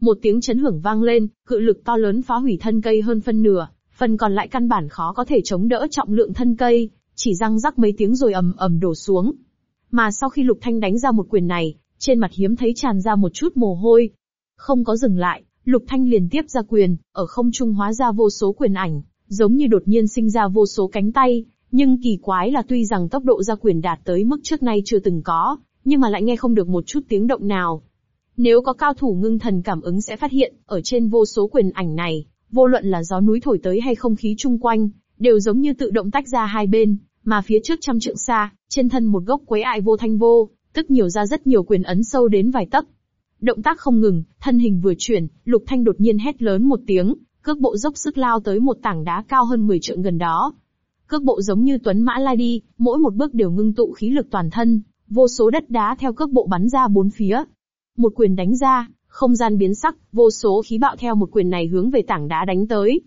Một tiếng chấn hưởng vang lên, cự lực to lớn phá hủy thân cây hơn phân nửa, phần còn lại căn bản khó có thể chống đỡ trọng lượng thân cây, chỉ răng rắc mấy tiếng rồi ầm ầm đổ xuống. Mà sau khi Lục Thanh đánh ra một quyền này, trên mặt hiếm thấy tràn ra một chút mồ hôi. Không có dừng lại, Lục Thanh liền tiếp ra quyền, ở không trung hóa ra vô số quyền ảnh, giống như đột nhiên sinh ra vô số cánh tay, nhưng kỳ quái là tuy rằng tốc độ ra quyền đạt tới mức trước nay chưa từng có, nhưng mà lại nghe không được một chút tiếng động nào. Nếu có cao thủ ngưng thần cảm ứng sẽ phát hiện, ở trên vô số quyền ảnh này, vô luận là gió núi thổi tới hay không khí chung quanh, đều giống như tự động tách ra hai bên, mà phía trước trăm trượng xa, trên thân một gốc quế ai vô thanh vô, tức nhiều ra rất nhiều quyền ấn sâu đến vài tấc. Động tác không ngừng, thân hình vừa chuyển, Lục Thanh đột nhiên hét lớn một tiếng, cước bộ dốc sức lao tới một tảng đá cao hơn 10 trượng gần đó. Cước bộ giống như tuấn mã lai đi, mỗi một bước đều ngưng tụ khí lực toàn thân, vô số đất đá theo cước bộ bắn ra bốn phía. Một quyền đánh ra, không gian biến sắc, vô số khí bạo theo một quyền này hướng về tảng đá đánh tới.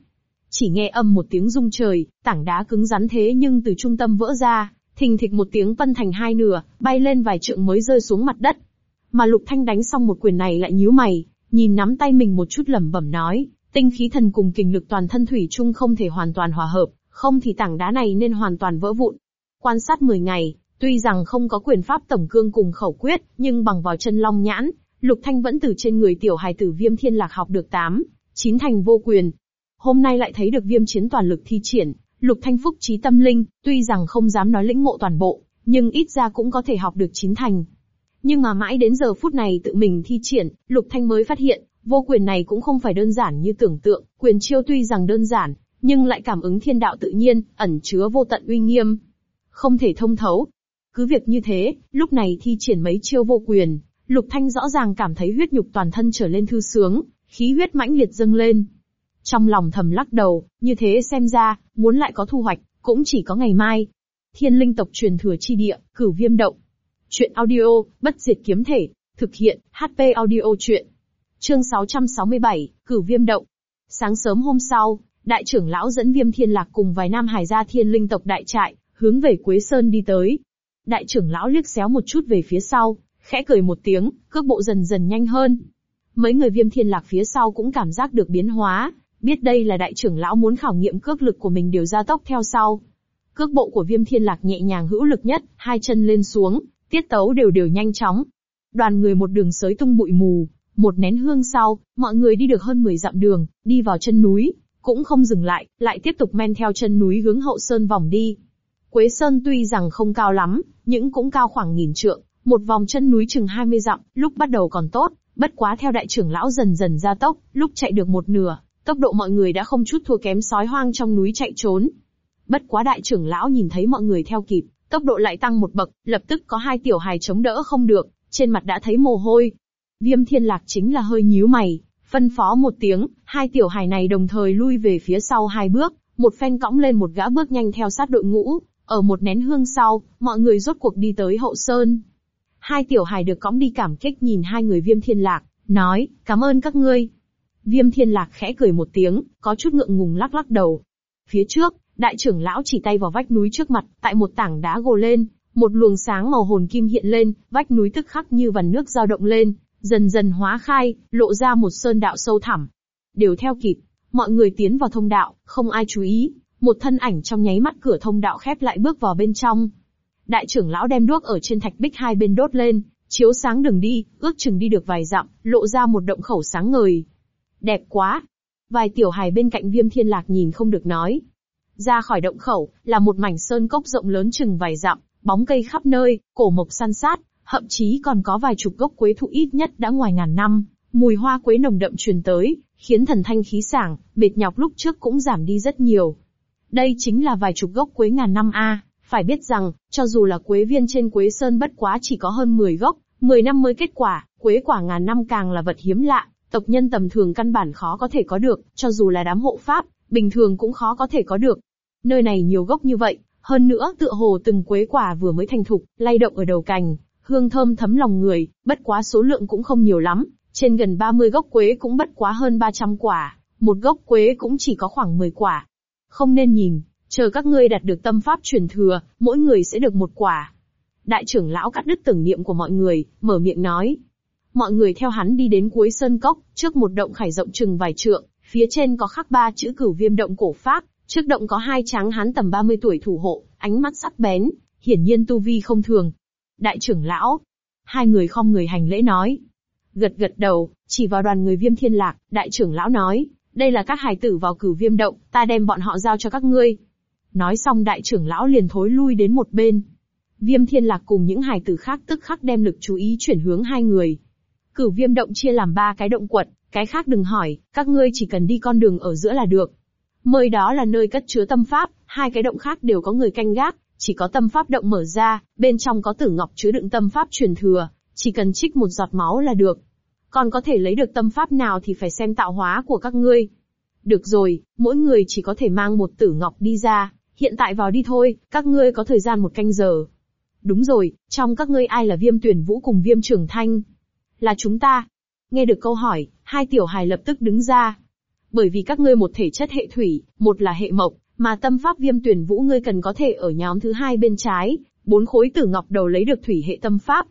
Chỉ nghe âm một tiếng rung trời, tảng đá cứng rắn thế nhưng từ trung tâm vỡ ra, thình thịch một tiếng phân thành hai nửa, bay lên vài trượng mới rơi xuống mặt đất. Mà Lục Thanh đánh xong một quyền này lại nhíu mày, nhìn nắm tay mình một chút lẩm bẩm nói, tinh khí thần cùng kình lực toàn thân thủy chung không thể hoàn toàn hòa hợp, không thì tảng đá này nên hoàn toàn vỡ vụn. Quan sát 10 ngày, tuy rằng không có quyền pháp tổng cương cùng khẩu quyết, nhưng bằng vào chân long nhãn, Lục Thanh vẫn từ trên người tiểu hài tử viêm thiên lạc học được 8, 9 thành vô quyền. Hôm nay lại thấy được viêm chiến toàn lực thi triển, Lục Thanh phúc trí tâm linh, tuy rằng không dám nói lĩnh ngộ toàn bộ, nhưng ít ra cũng có thể học được chín thành. Nhưng mà mãi đến giờ phút này tự mình thi triển, Lục Thanh mới phát hiện, vô quyền này cũng không phải đơn giản như tưởng tượng, quyền chiêu tuy rằng đơn giản, nhưng lại cảm ứng thiên đạo tự nhiên, ẩn chứa vô tận uy nghiêm. Không thể thông thấu. Cứ việc như thế, lúc này thi triển mấy chiêu vô quyền, Lục Thanh rõ ràng cảm thấy huyết nhục toàn thân trở lên thư sướng, khí huyết mãnh liệt dâng lên. Trong lòng thầm lắc đầu, như thế xem ra, muốn lại có thu hoạch, cũng chỉ có ngày mai. Thiên linh tộc truyền thừa chi địa, cửu viêm động. Chuyện audio, bất diệt kiếm thể, thực hiện, HP audio chuyện. Chương 667, cửu viêm động. Sáng sớm hôm sau, đại trưởng lão dẫn viêm thiên lạc cùng vài nam hải gia thiên linh tộc đại trại, hướng về Quế Sơn đi tới. Đại trưởng lão liếc xéo một chút về phía sau, khẽ cười một tiếng, cước bộ dần dần nhanh hơn. Mấy người viêm thiên lạc phía sau cũng cảm giác được biến hóa, biết đây là đại trưởng lão muốn khảo nghiệm cước lực của mình đều ra tốc theo sau. Cước bộ của viêm thiên lạc nhẹ nhàng hữu lực nhất, hai chân lên xuống, tiết tấu đều đều nhanh chóng. Đoàn người một đường sới tung bụi mù, một nén hương sau, mọi người đi được hơn 10 dặm đường, đi vào chân núi, cũng không dừng lại, lại tiếp tục men theo chân núi hướng hậu sơn vòng đi. Quế Sơn tuy rằng không cao lắm, nhưng cũng cao khoảng nghìn trượng, một vòng chân núi chừng 20 dặm, lúc bắt đầu còn tốt, bất quá theo đại trưởng lão dần dần gia tốc, lúc chạy được một nửa, tốc độ mọi người đã không chút thua kém sói hoang trong núi chạy trốn. Bất quá đại trưởng lão nhìn thấy mọi người theo kịp, tốc độ lại tăng một bậc, lập tức có hai tiểu hài chống đỡ không được, trên mặt đã thấy mồ hôi. Viêm thiên lạc chính là hơi nhíu mày, phân phó một tiếng, hai tiểu hài này đồng thời lui về phía sau hai bước, một phen cõng lên một gã bước nhanh theo sát đội ngũ, ở một nén hương sau, mọi người rốt cuộc đi tới hậu sơn. Hai tiểu hài được cõng đi cảm kích nhìn hai người viêm thiên lạc, nói, cảm ơn các ngươi. Viêm thiên lạc khẽ cười một tiếng, có chút ngượng ngùng lắc lắc đầu. Phía trước, đại trưởng lão chỉ tay vào vách núi trước mặt, tại một tảng đá gồ lên, một luồng sáng màu hồn kim hiện lên, vách núi tức khắc như vằn nước dao động lên, dần dần hóa khai, lộ ra một sơn đạo sâu thẳm. Đều theo kịp, mọi người tiến vào thông đạo, không ai chú ý, một thân ảnh trong nháy mắt cửa thông đạo khép lại bước vào bên trong. Đại trưởng lão đem đuốc ở trên thạch bích hai bên đốt lên, chiếu sáng đường đi, ước chừng đi được vài dặm, lộ ra một động khẩu sáng ngời. Đẹp quá! Vài tiểu hài bên cạnh viêm thiên lạc nhìn không được nói. Ra khỏi động khẩu, là một mảnh sơn cốc rộng lớn chừng vài dặm, bóng cây khắp nơi, cổ mộc săn sát, thậm chí còn có vài chục gốc quế thụ ít nhất đã ngoài ngàn năm, mùi hoa quế nồng đậm truyền tới, khiến thần thanh khí sảng, mệt nhọc lúc trước cũng giảm đi rất nhiều. Đây chính là vài chục gốc quế ngàn năm a. Phải biết rằng, cho dù là quế viên trên quế sơn bất quá chỉ có hơn 10 gốc, 10 năm mới kết quả, quế quả ngàn năm càng là vật hiếm lạ, tộc nhân tầm thường căn bản khó có thể có được, cho dù là đám hộ pháp, bình thường cũng khó có thể có được. Nơi này nhiều gốc như vậy, hơn nữa tựa hồ từng quế quả vừa mới thành thục, lay động ở đầu cành, hương thơm thấm lòng người, bất quá số lượng cũng không nhiều lắm, trên gần 30 gốc quế cũng bất quá hơn 300 quả, một gốc quế cũng chỉ có khoảng 10 quả. Không nên nhìn, chờ các ngươi đạt được tâm pháp truyền thừa, mỗi người sẽ được một quả. Đại trưởng lão cắt đứt tưởng niệm của mọi người, mở miệng nói. Mọi người theo hắn đi đến cuối sơn cốc, trước một động khải rộng chừng vài trượng, phía trên có khắc ba chữ cửu viêm động cổ pháp, trước động có hai tráng hán tầm 30 tuổi thủ hộ, ánh mắt sắc bén, hiển nhiên tu vi không thường. Đại trưởng lão, hai người không người hành lễ nói. Gật gật đầu, chỉ vào đoàn người viêm thiên lạc, đại trưởng lão nói, đây là các hài tử vào cửu viêm động, ta đem bọn họ giao cho các ngươi. Nói xong đại trưởng lão liền thối lui đến một bên. Viêm thiên lạc cùng những hài tử khác tức khắc đem lực chú ý chuyển hướng hai người. Cửu viêm động chia làm ba cái động quật, cái khác đừng hỏi, các ngươi chỉ cần đi con đường ở giữa là được. Mời đó là nơi cất chứa tâm pháp, hai cái động khác đều có người canh gác, chỉ có tâm pháp động mở ra, bên trong có tử ngọc chứa đựng tâm pháp truyền thừa, chỉ cần trích một giọt máu là được. Còn có thể lấy được tâm pháp nào thì phải xem tạo hóa của các ngươi. Được rồi, mỗi người chỉ có thể mang một tử ngọc đi ra, hiện tại vào đi thôi, các ngươi có thời gian một canh giờ. Đúng rồi, trong các ngươi ai là viêm tuyển vũ cùng viêm trường thanh? Là chúng ta. Nghe được câu hỏi, hai tiểu hài lập tức đứng ra. Bởi vì các ngươi một thể chất hệ thủy, một là hệ mộc, mà tâm pháp viêm tuyển vũ ngươi cần có thể ở nhóm thứ hai bên trái, bốn khối tử ngọc đầu lấy được thủy hệ tâm pháp.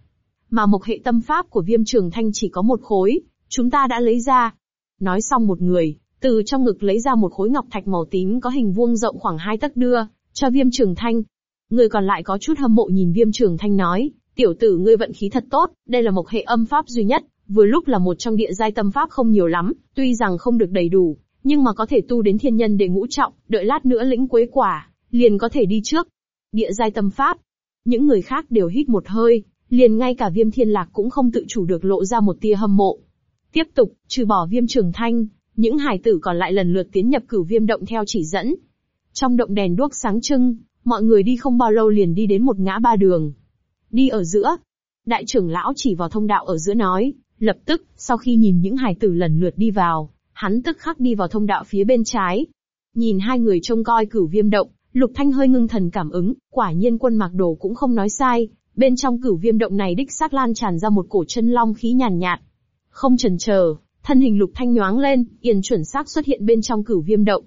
Mà một hệ tâm pháp của viêm trường thanh chỉ có một khối, chúng ta đã lấy ra. Nói xong một người, từ trong ngực lấy ra một khối ngọc thạch màu tím có hình vuông rộng khoảng hai tấc đưa, cho viêm trường thanh. Người còn lại có chút hâm mộ nhìn viêm trường thanh nói, tiểu tử ngươi vận khí thật tốt, đây là một hệ âm pháp duy nhất, vừa lúc là một trong địa giai tâm pháp không nhiều lắm, tuy rằng không được đầy đủ, nhưng mà có thể tu đến thiên nhân để ngũ trọng, đợi lát nữa lĩnh quế quả, liền có thể đi trước. Địa giai tâm pháp. Những người khác đều hít một hơi, liền ngay cả viêm thiên lạc cũng không tự chủ được lộ ra một tia hâm mộ. Tiếp tục, trừ bỏ viêm trường thanh, những hải tử còn lại lần lượt tiến nhập cửu viêm động theo chỉ dẫn. Trong động đèn đuốc sáng trưng, mọi người đi không bao lâu liền đi đến một ngã ba đường. Đi ở giữa. Đại trưởng lão chỉ vào thông đạo ở giữa nói, lập tức, sau khi nhìn những hải tử lần lượt đi vào, hắn tức khắc đi vào thông đạo phía bên trái. Nhìn hai người trông coi cửu viêm động, Lục Thanh hơi ngưng thần cảm ứng, quả nhiên quân mạc đồ cũng không nói sai, bên trong cửu viêm động này đích xác lan tràn ra một cổ chân long khí nhàn nhạt. Không chần chờ, thân hình Lục Thanh nhoáng lên, yên chuẩn xác xuất hiện bên trong cửu viêm động.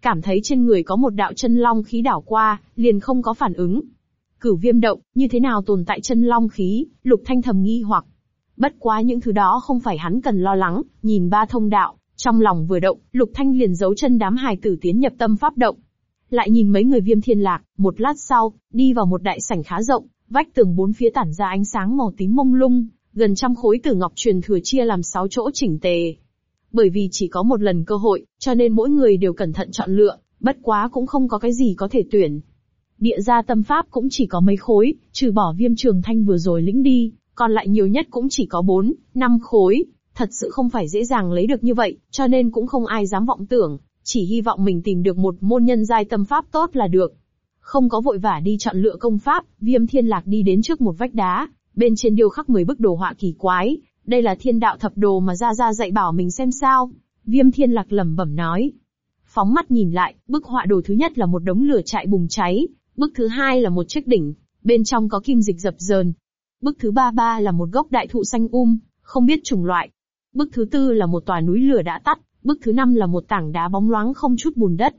Cảm thấy trên người có một đạo chân long khí đảo qua, liền không có phản ứng. Cửu viêm động, như thế nào tồn tại chân long khí, Lục Thanh thầm nghi hoặc. Bất quá những thứ đó không phải hắn cần lo lắng, nhìn ba thông đạo, trong lòng vừa động, Lục Thanh liền giấu chân đám hài tử tiến nhập tâm pháp động. Lại nhìn mấy người viêm thiên lạc, một lát sau, đi vào một đại sảnh khá rộng, vách tường bốn phía tản ra ánh sáng màu tím mông lung, gần trăm khối tử ngọc truyền thừa chia làm sáu chỗ chỉnh tề. Bởi vì chỉ có một lần cơ hội, cho nên mỗi người đều cẩn thận chọn lựa, bất quá cũng không có cái gì có thể tuyển. Địa gia tâm pháp cũng chỉ có mấy khối, trừ bỏ viêm trường thanh vừa rồi lĩnh đi, còn lại nhiều nhất cũng chỉ có bốn, năm khối, thật sự không phải dễ dàng lấy được như vậy, cho nên cũng không ai dám vọng tưởng, chỉ hy vọng mình tìm được một môn nhân giai tâm pháp tốt là được. Không có vội vả đi chọn lựa công pháp, viêm thiên lạc đi đến trước một vách đá, bên trên điêu khắc 10 bức đồ họa kỳ quái, đây là thiên đạo thập đồ mà ra ra dạy bảo mình xem sao. Viêm thiên lạc lẩm bẩm nói. Phóng mắt nhìn lại, bức họa đồ thứ nhất là một đống lửa chạy bùng cháy, bức thứ hai là một chiếc đỉnh, bên trong có kim dịch dập dờn. Bức thứ ba ba là một gốc đại thụ xanh um, không biết chủng loại, Bức thứ tư là một tòa núi lửa đã tắt, bức thứ năm là một tảng đá bóng loáng không chút bùn đất.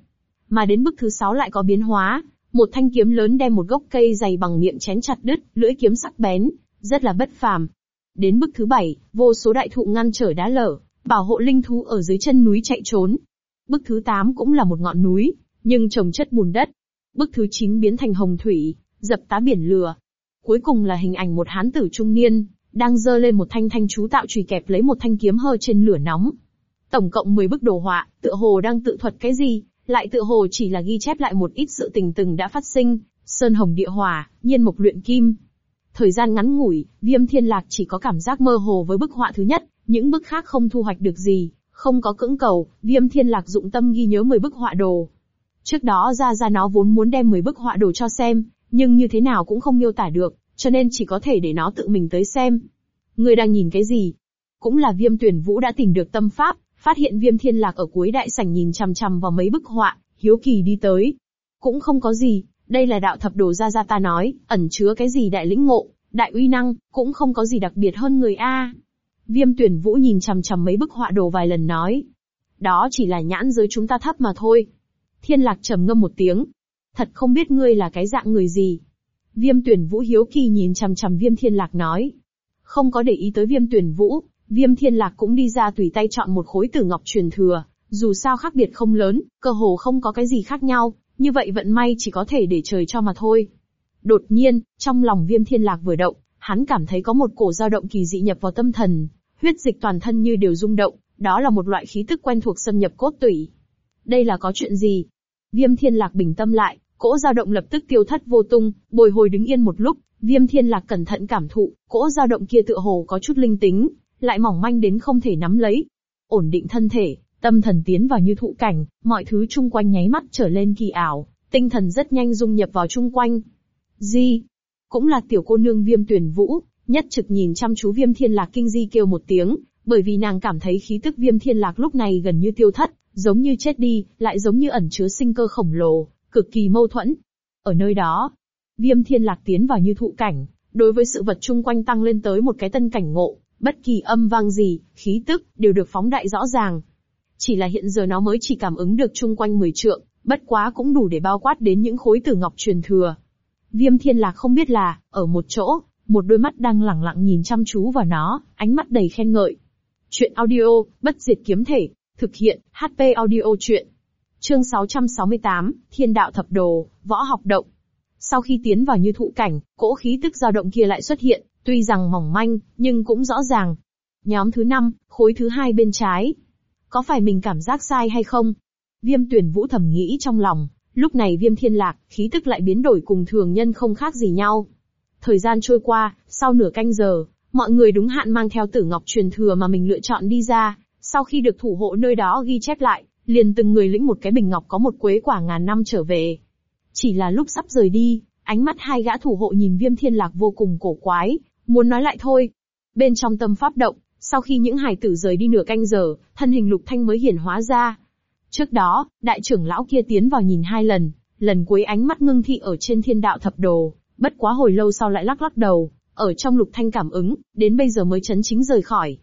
Mà đến bức thứ sáu lại có biến hóa, một thanh kiếm lớn đem một gốc cây dày bằng miệng chén chặt đứt, lưỡi kiếm sắc bén, rất là bất phàm. Đến bức thứ bảy, vô số đại thụ ngăn trở đá lở, bảo hộ linh thú ở dưới chân núi chạy trốn. Bức thứ tám cũng là một ngọn núi, nhưng trồng chất bùn đất. Bức thứ chín biến thành hồng thủy, dập tá biển lửa. Cuối cùng là hình ảnh một hán tử trung niên, đang dơ lên một thanh thanh chú tạo chùy kẹp lấy một thanh kiếm hơ trên lửa nóng. Tổng cộng 10 bức đồ họa, tựa hồ đang tự thuật cái gì, lại tựa hồ chỉ là ghi chép lại một ít sự tình từng đã phát sinh, sơn hồng địa hỏa, nhiên mộc luyện kim. Thời gian ngắn ngủi, viêm thiên lạc chỉ có cảm giác mơ hồ với bức họa thứ nhất, những bức khác không thu hoạch được gì, không có cưỡng cầu, viêm thiên lạc dụng tâm ghi nhớ 10 bức họa đồ. Trước đó ra ra nó vốn muốn đem 10 bức họa đồ cho xem, nhưng như thế nào cũng không miêu tả được, cho nên chỉ có thể để nó tự mình tới xem. người đang nhìn cái gì? Cũng là viêm tuyển vũ đã tìm được tâm pháp, phát hiện viêm thiên lạc ở cuối đại sảnh nhìn chằm chằm vào mấy bức họa, hiếu kỳ đi tới. Cũng không có gì, đây là đạo thập đồ gia gia ta nói, ẩn chứa cái gì đại lĩnh ngộ, đại uy năng, cũng không có gì đặc biệt hơn người A. Viêm tuyển vũ nhìn chằm chằm mấy bức họa đồ vài lần nói. Đó chỉ là nhãn giới chúng ta thấp mà thôi. Thiên lạc trầm ngâm một tiếng. Thật không biết ngươi là cái dạng người gì. Viêm tuyển vũ hiếu kỳ nhìn chằm chằm viêm thiên lạc nói. Không có để ý tới viêm tuyển vũ, viêm thiên lạc cũng đi ra tùy tay chọn một khối tử ngọc truyền thừa. Dù sao khác biệt không lớn, cơ hồ không có cái gì khác nhau, như vậy vận may chỉ có thể để trời cho mà thôi. Đột nhiên, trong lòng viêm thiên lạc vừa động, hắn cảm thấy có một cổ dao động kỳ dị nhập vào tâm thần, huyết dịch toàn thân như đều rung động, đó là một loại khí tức quen thuộc xâm nhập cốt tủy. Đây là có chuyện gì? Viêm thiên lạc bình tâm lại, cỗ dao động lập tức tiêu thất vô tung, bồi hồi đứng yên một lúc, viêm thiên lạc cẩn thận cảm thụ, cỗ dao động kia tựa hồ có chút linh tính, lại mỏng manh đến không thể nắm lấy. Ổn định thân thể, tâm thần tiến vào như thụ cảnh, mọi thứ chung quanh nháy mắt trở lên kỳ ảo, tinh thần rất nhanh dung nhập vào chung quanh. Di, cũng là tiểu cô nương viêm tuyển vũ, nhất trực nhìn chăm chú viêm thiên lạc kinh di kêu một tiếng, bởi vì nàng cảm thấy khí tức viêm thiên lạc lúc này gần như tiêu thất, giống như chết đi, lại giống như ẩn chứa sinh cơ khổng lồ, cực kỳ mâu thuẫn. Ở nơi đó, viêm thiên lạc tiến vào như thụ cảnh, đối với sự vật chung quanh tăng lên tới một cái tân cảnh ngộ, bất kỳ âm vang gì, khí tức, đều được phóng đại rõ ràng. Chỉ là hiện giờ nó mới chỉ cảm ứng được chung quanh 10 trượng, bất quá cũng đủ để bao quát đến những khối tử ngọc truyền thừa. Viêm thiên lạc không biết là, ở một chỗ, một đôi mắt đang lẳng lặng nhìn chăm chú vào nó, ánh mắt đầy khen ngợi. Chuyện audio, bất diệt kiếm thể, thực hiện, HP audio chuyện. Chương 668, Thiên đạo thập đồ, võ học động. Sau khi tiến vào như thụ cảnh, cỗ khí tức dao động kia lại xuất hiện, tuy rằng mỏng manh, nhưng cũng rõ ràng. Nhóm thứ 5, khối thứ hai bên trái. Có phải mình cảm giác sai hay không? Viêm tuyển vũ thầm nghĩ trong lòng, lúc này viêm thiên lạc, khí tức lại biến đổi cùng thường nhân không khác gì nhau. Thời gian trôi qua, sau nửa canh giờ, mọi người đúng hạn mang theo tử ngọc truyền thừa mà mình lựa chọn đi ra, sau khi được thủ hộ nơi đó ghi chép lại, liền từng người lĩnh một cái bình ngọc có một quế quả ngàn năm trở về. Chỉ là lúc sắp rời đi, ánh mắt hai gã thủ hộ nhìn viêm thiên lạc vô cùng cổ quái, muốn nói lại thôi. Bên trong tâm pháp động, sau khi những hải tử rời đi nửa canh giờ, thân hình lục thanh mới hiển hóa ra. Trước đó, đại trưởng lão kia tiến vào nhìn hai lần, lần cuối ánh mắt ngưng thị ở trên thiên đạo thập đồ, bất quá hồi lâu sau lại lắc lắc đầu, ở trong lục thanh cảm ứng, đến bây giờ mới chấn chính rời khỏi.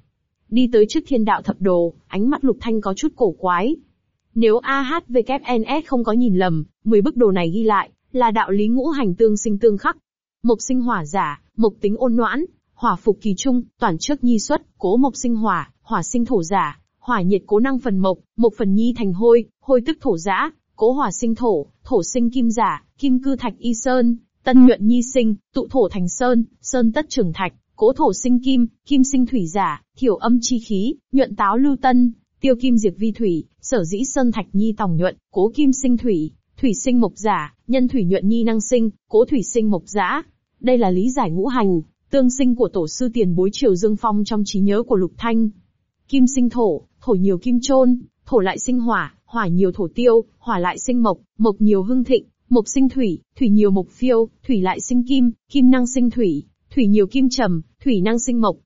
Đi tới trước thiên đạo thập đồ, ánh mắt lục thanh có chút cổ quái. Nếu AHVKNS không có nhìn lầm, 10 bức đồ này ghi lại, là đạo lý ngũ hành tương sinh tương khắc. Mộc sinh hỏa giả, mộc tính ôn noãn, hỏa phục kỳ trung, toàn trước nhi xuất, cố mộc sinh hỏa, hỏa sinh thổ giả, hỏa nhiệt cố năng phần mộc, mộc phần nhi thành hôi, hôi tức thổ giả, cố hỏa sinh thổ, thổ sinh kim giả, kim cư thạch y sơn, tân nhuận nhi sinh, tụ thổ thành sơn, sơn tất trưởng thạch, cố thổ sinh kim, kim sinh thủy giả, thiểu âm chi khí, nhuận táo lưu tân, tiêu kim diệt vi thủy, sở dĩ sơn thạch nhi tòng nhuận, cố kim sinh thủy, thủy sinh mộc giả, nhân thủy nhuận nhi năng sinh, cố thủy sinh mộc giả. Đây là lý giải ngũ hành, tương sinh của tổ sư tiền bối triều Dương Phong trong trí nhớ của Lục Thanh. Kim sinh thổ, thổ nhiều kim trôn, thổ lại sinh hỏa, hỏa nhiều thổ tiêu, hỏa lại sinh mộc, mộc nhiều hưng thịnh, mộc sinh thủy, thủy nhiều mộc phiêu, thủy lại sinh kim, kim năng sinh thủy, thủy nhiều kim trầm, thủy năng sinh mộc.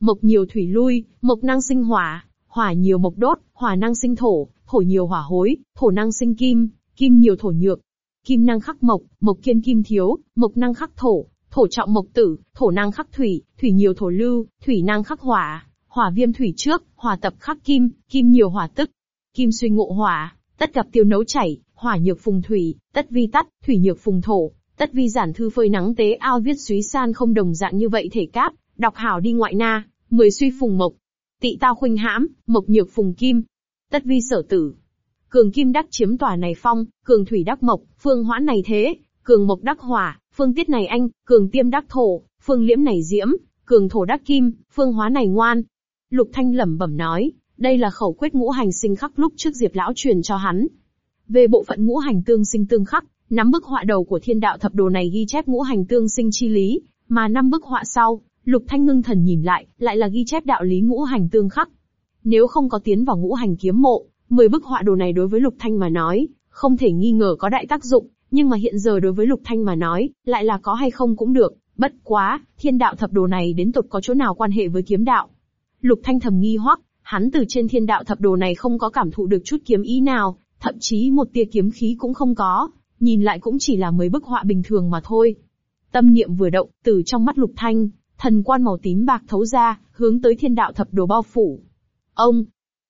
Mộc nhiều thủy lui, mộc năng sinh hỏa, hỏa nhiều mộc đốt, hỏa năng sinh thổ, thổ nhiều hỏa hối, thổ năng sinh kim, kim nhiều thổ nhược. Kim năng khắc mộc, mộc kiên kim thiếu, mộc năng khắc thổ, thổ trọng mộc tử, thổ năng khắc thủy, thủy nhiều thổ lưu, thủy năng khắc hỏa, hỏa viêm thủy trước, hỏa tập khắc kim, kim nhiều hỏa tức. Kim suy ngộ hỏa, tất gặp tiêu nấu chảy, hỏa nhược phùng thủy, tất vi tắt, thủy nhược phùng thổ, tất vi giản thư phơi nắng tế ao viết suý san không đồng dạng như vậy thể cáp, đọc hảo đi ngoại na, mười suy phùng mộc, tị tao khuynh hãm, mộc nhược phùng kim, tất vi sở tử. Cường kim đắc chiếm tòa này phong, cường thủy đắc mộc, phương hoãn này thế, cường mộc đắc hỏa, phương tiết này anh, cường tiêm đắc thổ, phương liễm này diễm, cường thổ đắc kim, phương hóa này ngoan. Lục Thanh lẩm bẩm nói, đây là khẩu quyết ngũ hành sinh khắc lúc trước Diệp lão truyền cho hắn. Về bộ phận ngũ hành tương sinh tương khắc, năm bức họa đầu của thiên đạo thập đồ này ghi chép ngũ hành tương sinh chi lý, mà năm bức họa sau, Lục Thanh ngưng thần nhìn lại, lại là ghi chép đạo lý ngũ hành tương khắc. Nếu không có tiến vào ngũ hành kiếm mộ, 10 bức họa đồ này đối với Lục Thanh mà nói, không thể nghi ngờ có đại tác dụng, nhưng mà hiện giờ đối với Lục Thanh mà nói, lại là có hay không cũng được, Bất quá, thiên đạo thập đồ này đến tột có chỗ nào quan hệ với kiếm đạo? Lục Thanh thầm nghi hoắc, hắn từ trên thiên đạo thập đồ này không có cảm thụ được chút kiếm ý nào, thậm chí một tia kiếm khí cũng không có, nhìn lại cũng chỉ là mấy bức họa bình thường mà thôi. Tâm niệm vừa động, từ trong mắt Lục Thanh, thần quan màu tím bạc thấu ra, hướng tới thiên đạo thập đồ bao phủ. Ông,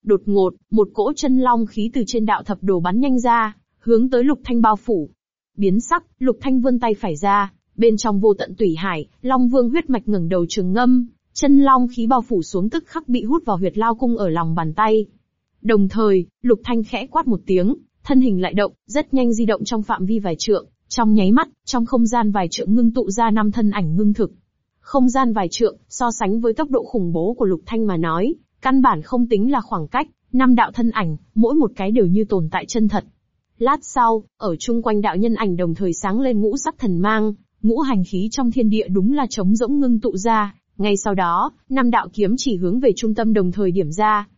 đột ngột, một cỗ chân long khí từ trên đạo thập đồ bắn nhanh ra, hướng tới Lục Thanh bao phủ. Biến sắc, Lục Thanh vươn tay phải ra, bên trong vô tận tủy hải, Long Vương huyết mạch ngẩng đầu trường ngâm, chân long khí bao phủ xuống tức khắc bị hút vào huyệt lao cung ở lòng bàn tay. Đồng thời, Lục Thanh khẽ quát một tiếng, thân hình lại động, rất nhanh di động trong phạm vi vài trượng, trong nháy mắt, trong không gian vài trượng ngưng tụ ra năm thân ảnh ngưng thực. Không gian vài trượng, so sánh với tốc độ khủng bố của Lục Thanh mà nói, căn bản không tính là khoảng cách, năm đạo thân ảnh, mỗi một cái đều như tồn tại chân thật. Lát sau, ở chung quanh đạo nhân ảnh đồng thời sáng lên ngũ sắc thần mang, ngũ hành khí trong thiên địa đúng là trống rỗng ngưng tụ ra, ngay sau đó, năm đạo kiếm chỉ hướng về trung tâm đồng thời điểm ra.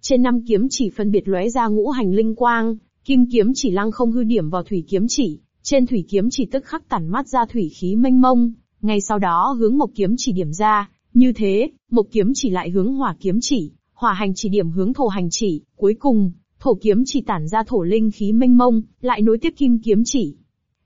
Trên năm kiếm chỉ phân biệt lóe ra ngũ hành linh quang, kim kiếm chỉ lăng không hư điểm vào thủy kiếm chỉ, trên thủy kiếm chỉ tức khắc tản mát ra thủy khí mênh mông, ngay sau đó hướng một kiếm chỉ điểm ra, như thế, một kiếm chỉ lại hướng hỏa kiếm chỉ, hỏa hành chỉ điểm hướng thổ hành chỉ, cuối cùng, thổ kiếm chỉ tản ra thổ linh khí mênh mông, lại nối tiếp kim kiếm chỉ.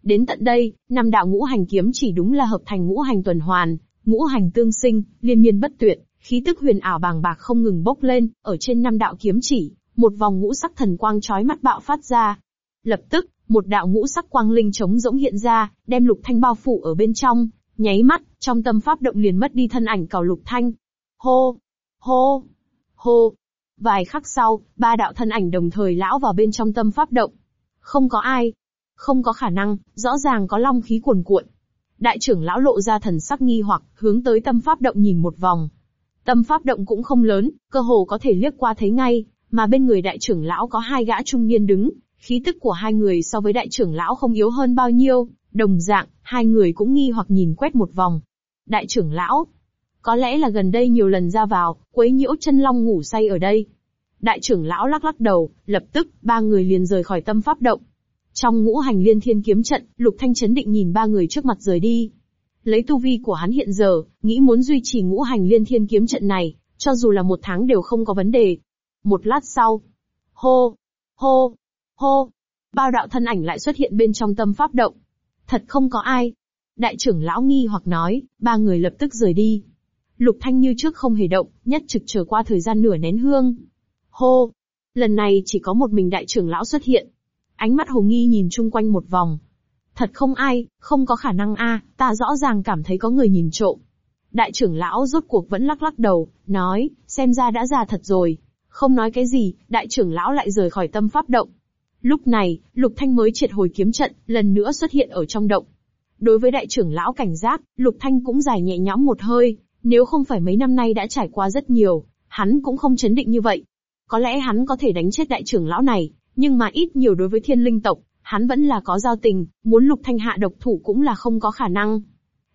Đến tận đây, năm đạo ngũ hành kiếm chỉ đúng là hợp thành ngũ hành tuần hoàn, ngũ hành tương sinh, liên miên bất tuyệt, khí tức huyền ảo bàng bạc không ngừng bốc lên, ở trên năm đạo kiếm chỉ, một vòng ngũ sắc thần quang chói mắt bạo phát ra. Lập tức, một đạo ngũ sắc quang linh chống rỗng hiện ra, đem Lục Thanh bao phủ ở bên trong, nháy mắt, trong tâm pháp động liền mất đi thân ảnh cào Lục Thanh. Hô, hô, hô. Vài khắc sau, ba đạo thân ảnh đồng thời lão vào bên trong tâm pháp động. Không có ai, không có khả năng, rõ ràng có long khí cuồn cuộn. Đại trưởng lão lộ ra thần sắc nghi hoặc, hướng tới tâm pháp động nhìn một vòng. Tâm pháp động cũng không lớn, cơ hồ có thể liếc qua thấy ngay, mà bên người đại trưởng lão có hai gã trung niên đứng, khí tức của hai người so với đại trưởng lão không yếu hơn bao nhiêu, đồng dạng, hai người cũng nghi hoặc nhìn quét một vòng. Đại trưởng lão, có lẽ là gần đây nhiều lần ra vào, quấy nhiễu chân long ngủ say ở đây. Đại trưởng lão lắc lắc đầu, lập tức, ba người liền rời khỏi tâm pháp động. Trong ngũ hành liên thiên kiếm trận, Lục Thanh chấn định nhìn ba người trước mặt rời đi. Lấy tu vi của hắn hiện giờ, nghĩ muốn duy trì ngũ hành liên thiên kiếm trận này, cho dù là một tháng đều không có vấn đề. Một lát sau, hô, hô, hô, bao đạo thân ảnh lại xuất hiện bên trong tâm pháp động. Thật không có ai. Đại trưởng lão nghi hoặc nói, ba người lập tức rời đi. Lục Thanh như trước không hề động, nhất trực chờ qua thời gian nửa nén hương. Hô! Lần này chỉ có một mình đại trưởng lão xuất hiện. Ánh mắt hồ nghi nhìn chung quanh một vòng. Thật không ai, không có khả năng a, ta rõ ràng cảm thấy có người nhìn trộm. Đại trưởng lão rốt cuộc vẫn lắc lắc đầu, nói, xem ra đã già thật rồi. Không nói cái gì, đại trưởng lão lại rời khỏi tâm pháp động. Lúc này, Lục Thanh mới triệt hồi kiếm trận, lần nữa xuất hiện ở trong động. Đối với đại trưởng lão cảnh giác, Lục Thanh cũng dài nhẹ nhõm một hơi, nếu không phải mấy năm nay đã trải qua rất nhiều, hắn cũng không chấn định như vậy. Có lẽ hắn có thể đánh chết đại trưởng lão này, nhưng mà ít nhiều đối với thiên linh tộc, hắn vẫn là có giao tình, muốn Lục Thanh hạ độc thủ cũng là không có khả năng.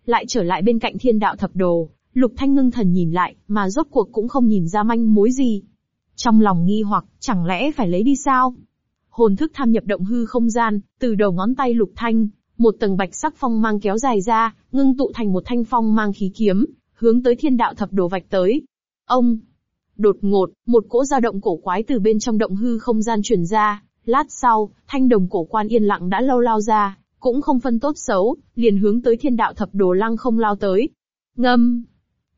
Lại trở lại bên cạnh thiên đạo thập đồ, Lục Thanh ngưng thần nhìn lại, mà rốt cuộc cũng không nhìn ra manh mối gì. Trong lòng nghi hoặc, chẳng lẽ phải lấy đi sao? Hồn thức tham nhập động hư không gian, từ đầu ngón tay Lục Thanh, một tầng bạch sắc phong mang kéo dài ra, ngưng tụ thành một thanh phong mang khí kiếm, hướng tới thiên đạo thập đồ vạch tới. Ông! Đột ngột, một cỗ dao động cổ quái từ bên trong động hư không gian truyền ra, lát sau, thanh đồng cổ quan yên lặng đã lâu lao ra, cũng không phân tốt xấu, liền hướng tới thiên đạo thập đồ lăng không lao tới. Ngâm!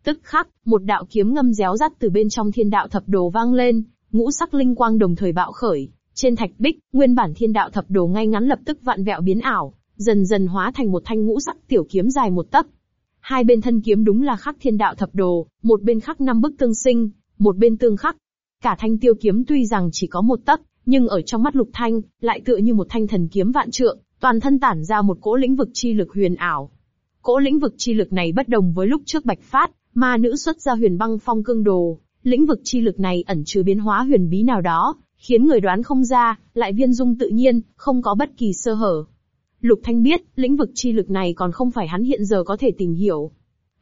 Tức khắc, một đạo kiếm ngâm réo rắt từ bên trong thiên đạo thập đồ vang lên, ngũ sắc linh quang đồng thời bạo khởi. Trên thạch bích, nguyên bản thiên đạo thập đồ ngay ngắn lập tức vạn vẹo biến ảo, dần dần hóa thành một thanh ngũ sắc tiểu kiếm dài một tấc. Hai bên thân kiếm đúng là khắc thiên đạo thập đồ, một bên khắc năm bức tương sinh, một bên tương khắc. Cả thanh tiêu kiếm tuy rằng chỉ có một tấc, nhưng ở trong mắt lục thanh, lại tựa như một thanh thần kiếm vạn trượng, toàn thân tản ra một cỗ lĩnh vực chi lực huyền ảo. Cỗ lĩnh vực chi lực này bất đồng với lúc trước bạch phát, ma nữ xuất ra huyền băng phong cương đồ, lĩnh vực chi lực này ẩn chứa biến hóa huyền bí nào đó, khiến người đoán không ra, lại viên dung tự nhiên, không có bất kỳ sơ hở. Lục Thanh biết, lĩnh vực chi lực này còn không phải hắn hiện giờ có thể tìm hiểu.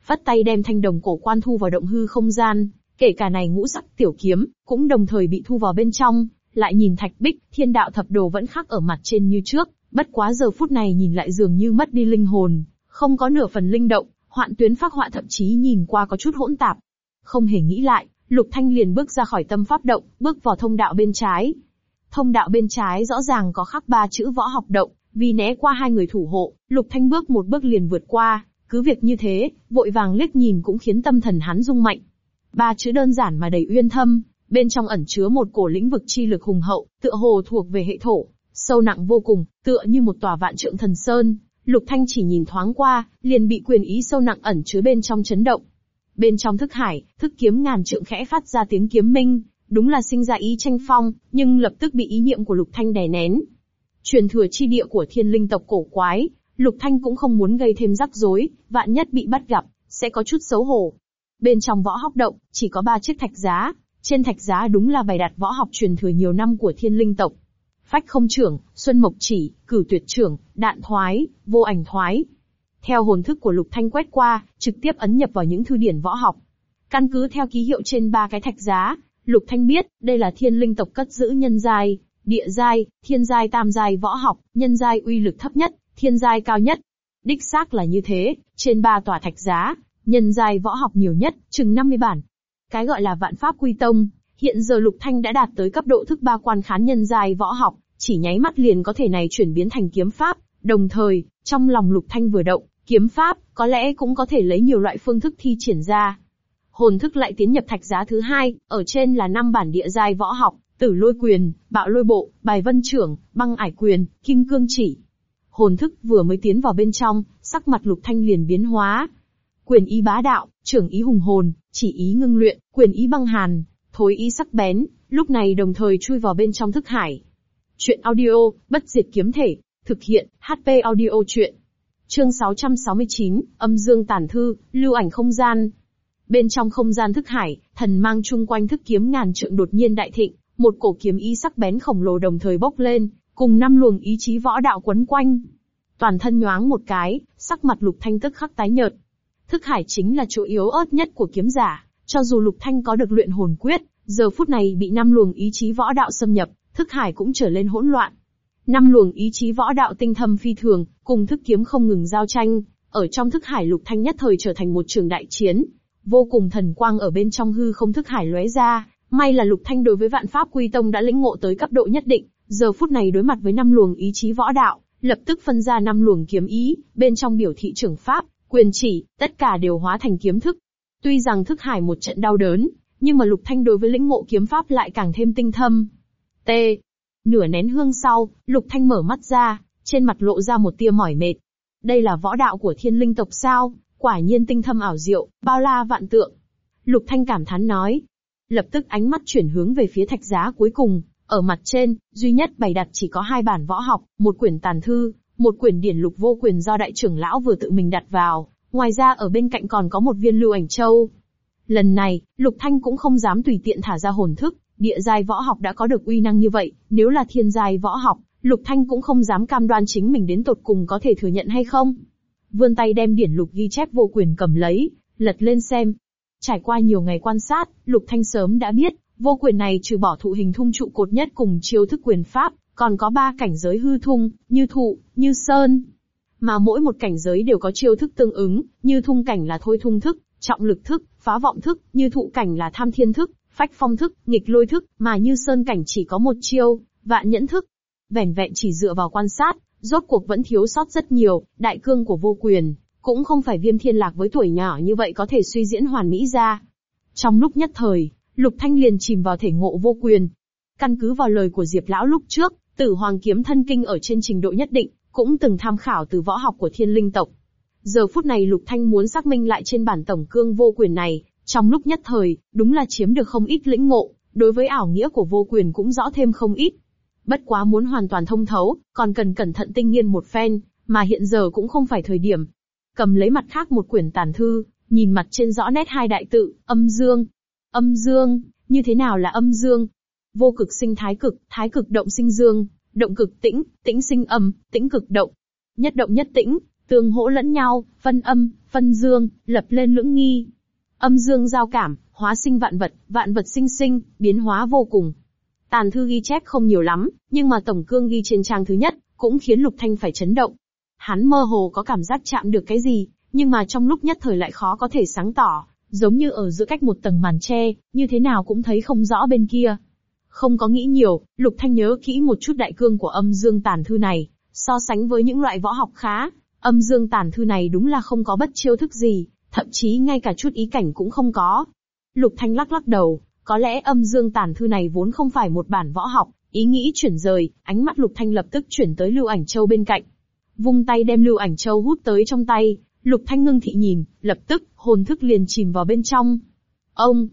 Vắt tay đem thanh đồng cổ quan thu vào động hư không gian, kể cả này ngũ sắc tiểu kiếm, cũng đồng thời bị thu vào bên trong, lại nhìn thạch bích, thiên đạo thập đồ vẫn khắc ở mặt trên như trước, bất quá giờ phút này nhìn lại dường như mất đi linh hồn, không có nửa phần linh động, Hoạn tuyến phác họa thậm chí nhìn qua có chút hỗn tạp. Không hề nghĩ lại, Lục Thanh liền bước ra khỏi tâm pháp động, bước vào thông đạo bên trái. Thông đạo bên trái rõ ràng có khắc ba chữ võ học động, vì né qua hai người thủ hộ, Lục Thanh bước một bước liền vượt qua, cứ việc như thế, vội vàng liếc nhìn cũng khiến tâm thần hắn rung mạnh. Ba chữ đơn giản mà đầy uyên thâm, bên trong ẩn chứa một cổ lĩnh vực chi lực hùng hậu, tựa hồ thuộc về hệ thổ, sâu nặng vô cùng, tựa như một tòa vạn trượng thần sơn. Lục Thanh chỉ nhìn thoáng qua, liền bị quyền ý sâu nặng ẩn chứa bên trong chấn động. Bên trong thức hải, thức kiếm ngàn trượng khẽ phát ra tiếng kiếm minh, đúng là sinh ra ý tranh phong, nhưng lập tức bị ý niệm của Lục Thanh đè nén. Truyền thừa chi địa của thiên linh tộc cổ quái, Lục Thanh cũng không muốn gây thêm rắc rối, vạn nhất bị bắt gặp, sẽ có chút xấu hổ. Bên trong võ học động, chỉ có ba chiếc thạch giá, trên thạch giá đúng là bày đặt võ học truyền thừa nhiều năm của thiên linh tộc. Phách không trưởng, xuân mộc chỉ, cử tuyệt trưởng, đạn thoái, vô ảnh thoái. Theo hồn thức của Lục Thanh quét qua, trực tiếp ấn nhập vào những thư điển võ học. Căn cứ theo ký hiệu trên ba cái thạch giá, Lục Thanh biết, đây là thiên linh tộc cất giữ nhân giai, địa giai, thiên giai tam giai võ học, nhân giai uy lực thấp nhất, thiên giai cao nhất. Đích xác là như thế, trên ba tòa thạch giá, nhân giai võ học nhiều nhất, chừng 50 bản. Cái gọi là vạn pháp quy tông, hiện giờ Lục Thanh đã đạt tới cấp độ thức ba quan khán nhân giai võ học, chỉ nháy mắt liền có thể này chuyển biến thành kiếm pháp, đồng thời, trong lòng Lục Thanh vừa động, kiếm pháp, có lẽ cũng có thể lấy nhiều loại phương thức thi triển ra. Hồn thức lại tiến nhập thạch giá thứ hai, ở trên là năm bản địa giai võ học, tử lôi quyền, bạo lôi bộ, bài vân trưởng, băng ải quyền, kim cương chỉ. Hồn thức vừa mới tiến vào bên trong, sắc mặt lục thanh liền biến hóa. Quyền ý bá đạo, trưởng ý hùng hồn, chỉ ý ngưng luyện, quyền ý băng hàn, thối ý sắc bén, lúc này đồng thời chui vào bên trong thức hải. Chuyện audio, bất diệt kiếm thể, thực hiện, HP audio chuyện. Chương 669, âm dương tản thư, lưu ảnh không gian. Bên trong không gian thức hải, thần mang chung quanh thức kiếm ngàn trượng đột nhiên đại thịnh, một cổ kiếm ý sắc bén khổng lồ đồng thời bốc lên, cùng năm luồng ý chí võ đạo quấn quanh. Toàn thân nhoáng một cái, sắc mặt lục thanh tức khắc tái nhợt. Thức hải chính là chỗ yếu ớt nhất của kiếm giả, cho dù lục thanh có được luyện hồn quyết, giờ phút này bị năm luồng ý chí võ đạo xâm nhập, thức hải cũng trở lên hỗn loạn. Năm luồng ý chí võ đạo tinh thâm phi thường, cùng thức kiếm không ngừng giao tranh, ở trong thức hải lục thanh nhất thời trở thành một trường đại chiến. Vô cùng thần quang ở bên trong hư không thức hải lóe ra, may là lục thanh đối với vạn pháp quy tông đã lĩnh ngộ tới cấp độ nhất định, giờ phút này đối mặt với năm luồng ý chí võ đạo, lập tức phân ra năm luồng kiếm ý, bên trong biểu thị trưởng pháp, quyền chỉ, tất cả đều hóa thành kiếm thức. Tuy rằng thức hải một trận đau đớn, nhưng mà lục thanh đối với lĩnh ngộ kiếm pháp lại càng thêm tinh thâm. T. Nửa nén hương sau, lục thanh mở mắt ra, trên mặt lộ ra một tia mỏi mệt. Đây là võ đạo của thiên linh tộc sao, quả nhiên tinh thâm ảo diệu, bao la vạn tượng. Lục thanh cảm thán nói. Lập tức ánh mắt chuyển hướng về phía thạch giá cuối cùng, ở mặt trên, duy nhất bày đặt chỉ có hai bản võ học, một quyển tàn thư, một quyển điển lục vô quyền do đại trưởng lão vừa tự mình đặt vào, ngoài ra ở bên cạnh còn có một viên lưu ảnh châu. Lần này, Lục Thanh cũng không dám tùy tiện thả ra hồn thức, địa giai võ học đã có được uy năng như vậy, nếu là thiên giai võ học, Lục Thanh cũng không dám cam đoan chính mình đến tột cùng có thể thừa nhận hay không. Vươn tay đem điển lục ghi chép vô quyền cầm lấy, lật lên xem. Trải qua nhiều ngày quan sát, Lục Thanh sớm đã biết, vô quyền này trừ bỏ thụ hình thung trụ cột nhất cùng chiêu thức quyền pháp, còn có ba cảnh giới hư thung, như thụ, như sơn. Mà mỗi một cảnh giới đều có chiêu thức tương ứng, như thung cảnh là thôi thung thức, trọng lực thức, phá vọng thức, như thụ cảnh là tham thiên thức, phách phong thức, nghịch lôi thức, mà như sơn cảnh chỉ có một chiêu, vạn nhẫn thức. Vẻn vẹn chỉ dựa vào quan sát, rốt cuộc vẫn thiếu sót rất nhiều, đại cương của vô quyền, cũng không phải viêm thiên lạc với tuổi nhỏ như vậy có thể suy diễn hoàn mỹ ra. Trong lúc nhất thời, Lục Thanh liền chìm vào thể ngộ vô quyền. Căn cứ vào lời của Diệp Lão lúc trước, tử hoàng kiếm thân kinh ở trên trình độ nhất định, cũng từng tham khảo từ võ học của thiên linh tộc. Giờ phút này Lục Thanh muốn xác minh lại trên bản tổng cương vô quyền này, trong lúc nhất thời, đúng là chiếm được không ít lĩnh ngộ, đối với ảo nghĩa của vô quyền cũng rõ thêm không ít. Bất quá muốn hoàn toàn thông thấu, còn cần cẩn thận tinh nghiên một phen, mà hiện giờ cũng không phải thời điểm. Cầm lấy mặt khác một quyển tàn thư, nhìn mặt trên rõ nét hai đại tự, âm dương. Âm dương, như thế nào là âm dương? Vô cực sinh thái cực, thái cực động sinh dương, động cực tĩnh, tĩnh sinh âm, tĩnh cực động. Nhất động nhất tĩnh, tương hỗ lẫn nhau, phân âm, phân dương, lập lên lưỡng nghi. Âm dương giao cảm, hóa sinh vạn vật, vạn vật sinh sinh, biến hóa vô cùng. Tàn thư ghi chép không nhiều lắm, nhưng mà tổng cương ghi trên trang thứ nhất, cũng khiến Lục Thanh phải chấn động. Hắn mơ hồ có cảm giác chạm được cái gì, nhưng mà trong lúc nhất thời lại khó có thể sáng tỏ, giống như ở giữa cách một tầng màn tre, như thế nào cũng thấy không rõ bên kia. Không có nghĩ nhiều, Lục Thanh nhớ kỹ một chút đại cương của âm dương tàn thư này, so sánh với những loại võ học khá, âm dương tàn thư này đúng là không có bất chiêu thức gì, thậm chí ngay cả chút ý cảnh cũng không có. Lục Thanh lắc lắc đầu, có lẽ âm dương tàn thư này vốn không phải một bản võ học, ý nghĩ chuyển rời, ánh mắt Lục Thanh lập tức chuyển tới Lưu Ảnh Châu bên cạnh. Vung tay đem Lưu Ảnh Châu hút tới trong tay, Lục Thanh ngưng thị nhìn, lập tức, hồn thức liền chìm vào bên trong. Ông!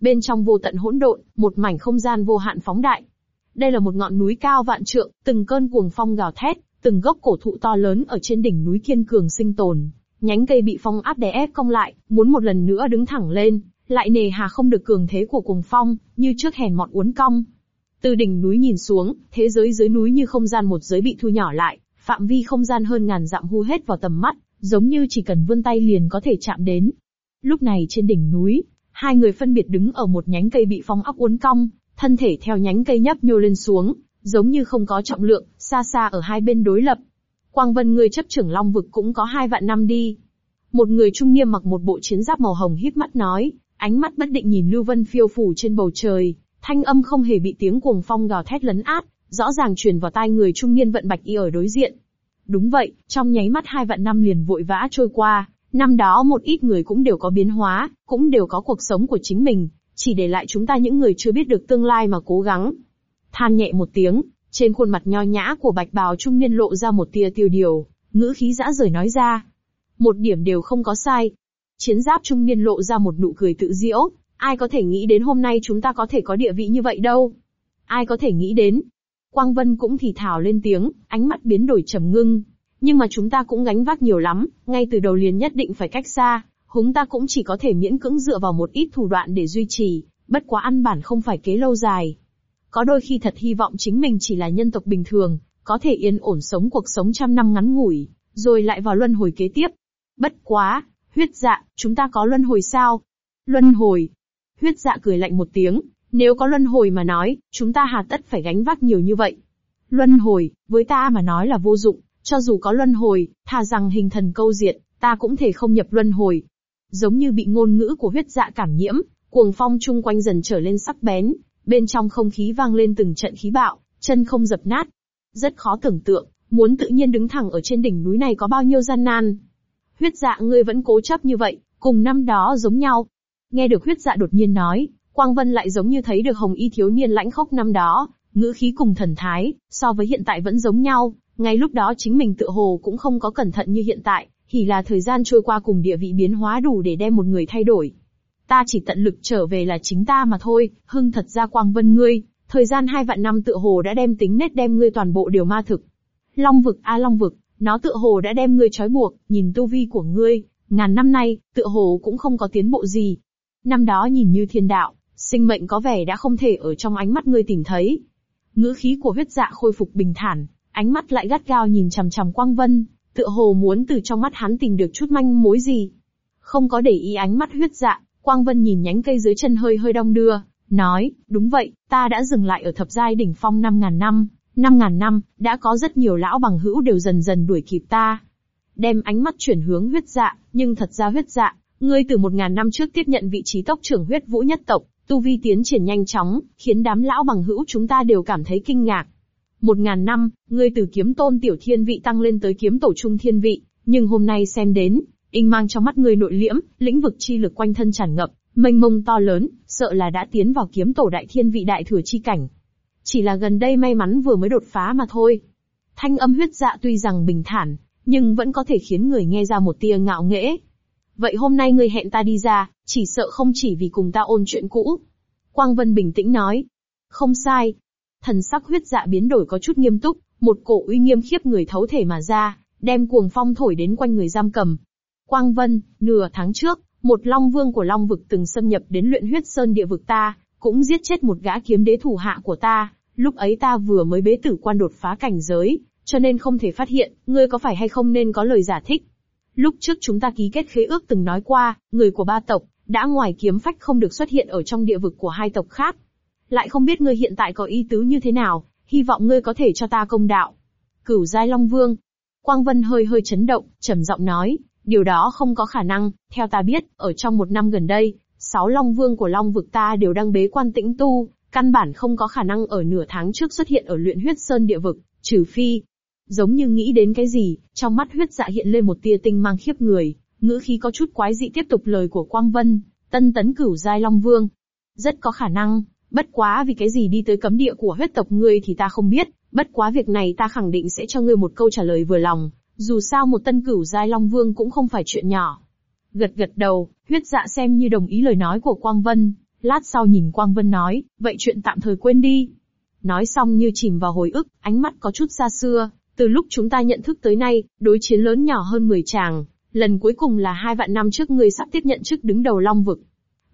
Bên trong vô tận hỗn độn, một mảnh không gian vô hạn phóng đại. Đây là một ngọn núi cao vạn trượng, từng cơn cuồng phong gào thét, từng gốc cổ thụ to lớn ở trên đỉnh núi kiên cường sinh tồn. Nhánh cây bị phong áp đè ép cong lại, muốn một lần nữa đứng thẳng lên, lại nề hà không được cường thế của cuồng phong, như trước hèn mọn uốn cong. Từ đỉnh núi nhìn xuống, thế giới dưới núi như không gian một giới bị thu nhỏ lại, phạm vi không gian hơn ngàn dặm hu hết vào tầm mắt, giống như chỉ cần vươn tay liền có thể chạm đến. Lúc này trên đỉnh núi, hai người phân biệt đứng ở một nhánh cây bị phong áp uốn cong, thân thể theo nhánh cây nhấp nhô lên xuống, giống như không có trọng lượng, xa xa ở hai bên đối lập. Quang Vân người chấp trưởng Long vực cũng có hai vạn năm đi. Một người trung niên mặc một bộ chiến giáp màu hồng híp mắt nói, ánh mắt bất định nhìn Lưu Vân phiêu phủ trên bầu trời, thanh âm không hề bị tiếng cuồng phong gào thét lấn át, rõ ràng truyền vào tai người trung niên vận bạch y ở đối diện. Đúng vậy, trong nháy mắt hai vạn năm liền vội vã trôi qua, năm đó một ít người cũng đều có biến hóa, cũng đều có cuộc sống của chính mình, chỉ để lại chúng ta những người chưa biết được tương lai mà cố gắng. Than nhẹ một tiếng, trên khuôn mặt nho nhã của bạch bào trung niên lộ ra một tia tiêu điều, ngữ khí dã rời nói ra. Một điểm đều không có sai. Chiến giáp trung niên lộ ra một nụ cười tự diễu, ai có thể nghĩ đến hôm nay chúng ta có thể có địa vị như vậy đâu. Ai có thể nghĩ đến, Quang Vân cũng thì thào lên tiếng, ánh mắt biến đổi trầm ngưng. Nhưng mà chúng ta cũng gánh vác nhiều lắm, ngay từ đầu liền nhất định phải cách xa, húng ta cũng chỉ có thể miễn cưỡng dựa vào một ít thủ đoạn để duy trì, bất quá ăn bản không phải kế lâu dài. Có đôi khi thật hy vọng chính mình chỉ là nhân tộc bình thường, có thể yên ổn sống cuộc sống trăm năm ngắn ngủi, rồi lại vào luân hồi kế tiếp. Bất quá, huyết dạ, chúng ta có luân hồi sao? Luân hồi. Huyết dạ cười lạnh một tiếng, nếu có luân hồi mà nói, chúng ta hà tất phải gánh vác nhiều như vậy. Luân hồi, với ta mà nói là vô dụng, cho dù có luân hồi, thà rằng hình thần câu diệt, ta cũng thể không nhập luân hồi. Giống như bị ngôn ngữ của huyết dạ cảm nhiễm, cuồng phong chung quanh dần trở lên sắc bén, bên trong không khí vang lên từng trận khí bạo, chân không dập nát. Rất khó tưởng tượng, muốn tự nhiên đứng thẳng ở trên đỉnh núi này có bao nhiêu gian nan. Huyết dạ ngươi vẫn cố chấp như vậy, cùng năm đó giống nhau. Nghe được huyết dạ đột nhiên nói, Quang Vân lại giống như thấy được hồng y thiếu niên lãnh khốc năm đó, ngữ khí cùng thần thái, so với hiện tại vẫn giống nhau, ngay lúc đó chính mình tự hồ cũng không có cẩn thận như hiện tại, thì là thời gian trôi qua cùng địa vị biến hóa đủ để đem một người thay đổi. Ta chỉ tận lực trở về là chính ta mà thôi, hưng thật ra Quang Vân ngươi, thời gian hai vạn năm tự hồ đã đem tính nết đem ngươi toàn bộ điều ma thực. Long vực a long vực, nó tự hồ đã đem ngươi trói buộc, nhìn tu vi của ngươi, ngàn năm nay, tự hồ cũng không có tiến bộ gì. Năm đó nhìn như thiên đạo, sinh mệnh có vẻ đã không thể ở trong ánh mắt ngươi tìm thấy. Ngữ khí của huyết dạ khôi phục bình thản, ánh mắt lại gắt gao nhìn chằm chằm Quang Vân, tựa hồ muốn từ trong mắt hắn tìm được chút manh mối gì. Không có để ý ánh mắt huyết dạ, Quang Vân nhìn nhánh cây dưới chân hơi hơi đong đưa, nói, đúng vậy, ta đã dừng lại ở thập giai đỉnh phong 5.000 năm, 5.000 năm, đã có rất nhiều lão bằng hữu đều dần dần đuổi kịp ta. Đem ánh mắt chuyển hướng huyết dạ, nhưng thật ra huyết dạ, ngươi từ 1.000 năm trước tiếp nhận vị trí tốc trưởng huyết vũ nhất tộc, Tu vi tiến triển nhanh chóng, khiến đám lão bằng hữu chúng ta đều cảm thấy kinh ngạc. Một ngàn năm, ngươi từ kiếm tôn tiểu thiên vị tăng lên tới kiếm tổ trung thiên vị, nhưng hôm nay xem đến, inh mang trong mắt ngươi nội liễm, lĩnh vực chi lực quanh thân tràn ngập, mênh mông to lớn, sợ là đã tiến vào kiếm tổ đại thiên vị đại thừa chi cảnh. Chỉ là gần đây may mắn vừa mới đột phá mà thôi. Thanh âm huyết dạ tuy rằng bình thản, nhưng vẫn có thể khiến người nghe ra một tia ngạo nghễ. Vậy hôm nay ngươi hẹn ta đi ra, chỉ sợ không chỉ vì cùng ta ôn chuyện cũ. Quang Vân bình tĩnh nói. Không sai. Thần sắc huyết dạ biến đổi có chút nghiêm túc, một cổ uy nghiêm khiếp người thấu thể mà ra, đem cuồng phong thổi đến quanh người giam cầm. Quang Vân, nửa tháng trước, một long vương của long vực từng xâm nhập đến luyện huyết sơn địa vực ta, cũng giết chết một gã kiếm đế thủ hạ của ta, lúc ấy ta vừa mới bế tử quan đột phá cảnh giới, cho nên không thể phát hiện, ngươi có phải hay không nên có lời giả thích. Lúc trước chúng ta ký kết khế ước từng nói qua, người của ba tộc, đã ngoài kiếm phách không được xuất hiện ở trong địa vực của hai tộc khác. Lại không biết ngươi hiện tại có ý tứ như thế nào, hy vọng ngươi có thể cho ta công đạo. Cửu Giai Long Vương. Quang Vân hơi hơi chấn động, trầm giọng nói, Điều đó không có khả năng, theo ta biết, ở trong một năm gần đây, sáu Long Vương của Long vực ta đều đang bế quan tĩnh tu, căn bản không có khả năng ở nửa tháng trước xuất hiện ở luyện huyết sơn địa vực, trừ phi. Giống như nghĩ đến cái gì, trong mắt huyết dạ hiện lên một tia tinh mang khiếp người, ngữ khí có chút quái dị tiếp tục lời của Quang Vân, tân tấn cửu giai Long Vương. Rất có khả năng, bất quá vì cái gì đi tới cấm địa của huyết tộc ngươi thì ta không biết, bất quá việc này ta khẳng định sẽ cho ngươi một câu trả lời vừa lòng, dù sao một tân cửu giai Long Vương cũng không phải chuyện nhỏ. Gật gật đầu, huyết dạ xem như đồng ý lời nói của Quang Vân, lát sau nhìn Quang Vân nói, vậy chuyện tạm thời quên đi. Nói xong như chìm vào hồi ức, ánh mắt có chút xa xưa, từ lúc chúng ta nhận thức tới nay, đối chiến lớn nhỏ hơn 10 chàng, lần cuối cùng là hai vạn năm trước ngươi sắp tiếp nhận chức đứng đầu Long vực.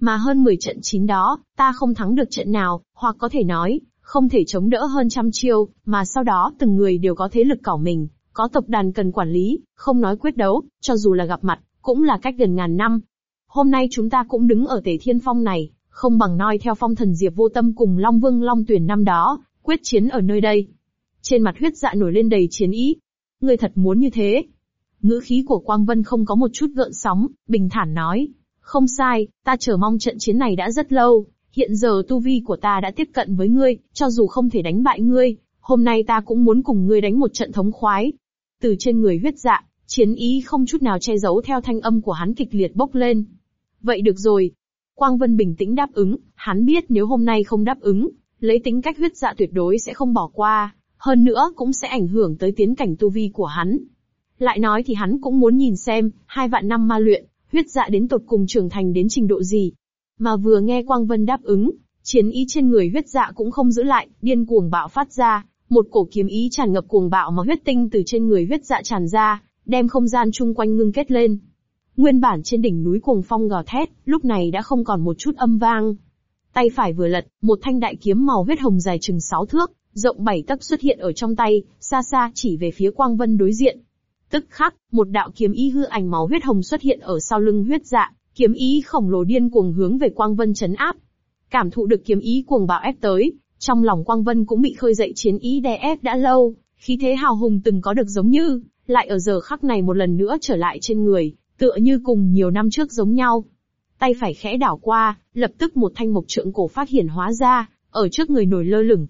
Mà hơn 10 trận chín đó, ta không thắng được trận nào, hoặc có thể nói, không thể chống đỡ hơn trăm chiêu, mà sau đó từng người đều có thế lực cỏ mình, có tộc đàn cần quản lý, không nói quyết đấu, cho dù là gặp mặt, cũng là cách gần ngàn năm. Hôm nay chúng ta cũng đứng ở Tề Thiên Phong này, không bằng noi theo phong thần Diệp vô tâm cùng Long Vương Long Tuyển năm đó, quyết chiến ở nơi đây. Trên mặt huyết dạ nổi lên đầy chiến ý. Ngươi thật muốn như thế. Ngữ khí của Quang Vân không có một chút gợn sóng, bình thản nói. Không sai, ta chờ mong trận chiến này đã rất lâu, hiện giờ tu vi của ta đã tiếp cận với ngươi, cho dù không thể đánh bại ngươi, hôm nay ta cũng muốn cùng ngươi đánh một trận thống khoái. Từ trên người huyết dạ, chiến ý không chút nào che giấu theo thanh âm của hắn kịch liệt bốc lên. Vậy được rồi. Quang Vân bình tĩnh đáp ứng, hắn biết nếu hôm nay không đáp ứng, lấy tính cách huyết dạ tuyệt đối sẽ không bỏ qua, hơn nữa cũng sẽ ảnh hưởng tới tiến cảnh tu vi của hắn. Lại nói thì hắn cũng muốn nhìn xem, hai vạn năm ma luyện, huyết dạ đến tột cùng trưởng thành đến trình độ gì. Mà vừa nghe Quang Vân đáp ứng, chiến ý trên người huyết dạ cũng không giữ lại, điên cuồng bạo phát ra, một cổ kiếm ý tràn ngập cuồng bạo mà huyết tinh từ trên người huyết dạ tràn ra, đem không gian chung quanh ngưng kết lên. Nguyên bản trên đỉnh núi cuồng phong gào thét, lúc này đã không còn một chút âm vang. Tay phải vừa lật, một thanh đại kiếm màu huyết hồng dài chừng 6 thước, rộng 7 tấc xuất hiện ở trong tay, xa xa chỉ về phía Quang Vân đối diện. Tức khắc, một đạo kiếm ý hư ảnh màu huyết hồng xuất hiện ở sau lưng huyết dạ, kiếm ý khổng lồ điên cuồng hướng về Quang Vân chấn áp. Cảm thụ được kiếm ý cuồng bạo ép tới, trong lòng Quang Vân cũng bị khơi dậy chiến ý đè ép đã lâu, khí thế hào hùng từng có được giống như, lại ở giờ khắc này một lần nữa trở lại trên người, tựa như cùng nhiều năm trước giống nhau. Tay phải khẽ đảo qua, lập tức một thanh mộc trượng cổ phát hiển hóa ra, ở trước người nổi lơ lửng.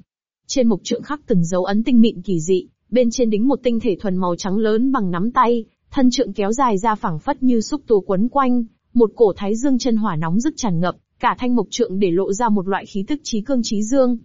Trên mộc trượng khắc từng dấu ấn tinh mịn kỳ dị, bên trên đính một tinh thể thuần màu trắng lớn bằng nắm tay, thân trượng kéo dài ra phẳng phất như xúc tu quấn quanh, một cổ thái dương chân hỏa nóng rực tràn ngập, cả thanh mộc trượng để lộ ra một loại khí tức trí cương trí dương.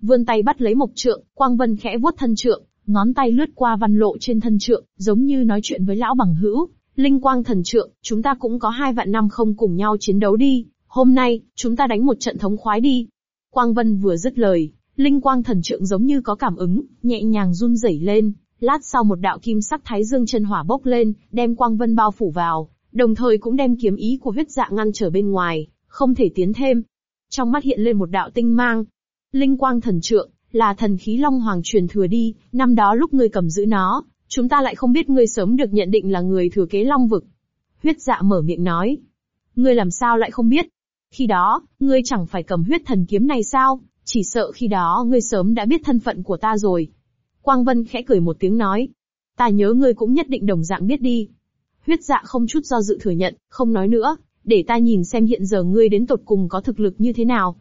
Vươn tay bắt lấy mộc trượng, Quang Vân khẽ vuốt thân trượng, ngón tay lướt qua văn lộ trên thân trượng, giống như nói chuyện với lão bằng hữu. Linh quang thần trượng, chúng ta cũng có hai vạn năm không cùng nhau chiến đấu đi, hôm nay, chúng ta đánh một trận thống khoái đi. Quang Vân vừa dứt lời, linh quang thần trượng giống như có cảm ứng, nhẹ nhàng run rẩy lên, lát sau một đạo kim sắc thái dương chân hỏa bốc lên, đem Quang Vân bao phủ vào, đồng thời cũng đem kiếm ý của huyết dạ ngăn trở bên ngoài, không thể tiến thêm. Trong mắt hiện lên một đạo tinh mang. Linh quang thần trượng, là thần khí Long Hoàng truyền thừa đi, năm đó lúc ngươi cầm giữ nó, chúng ta lại không biết ngươi sớm được nhận định là người thừa kế Long vực. Huyết dạ mở miệng nói. Ngươi làm sao lại không biết? Khi đó, ngươi chẳng phải cầm huyết thần kiếm này sao? Chỉ sợ khi đó ngươi sớm đã biết thân phận của ta rồi. Quang Vân khẽ cười một tiếng nói. Ta nhớ ngươi cũng nhất định đồng dạng biết đi. Huyết dạ không chút do dự thừa nhận, không nói nữa, để ta nhìn xem hiện giờ ngươi đến tột cùng có thực lực như thế nào.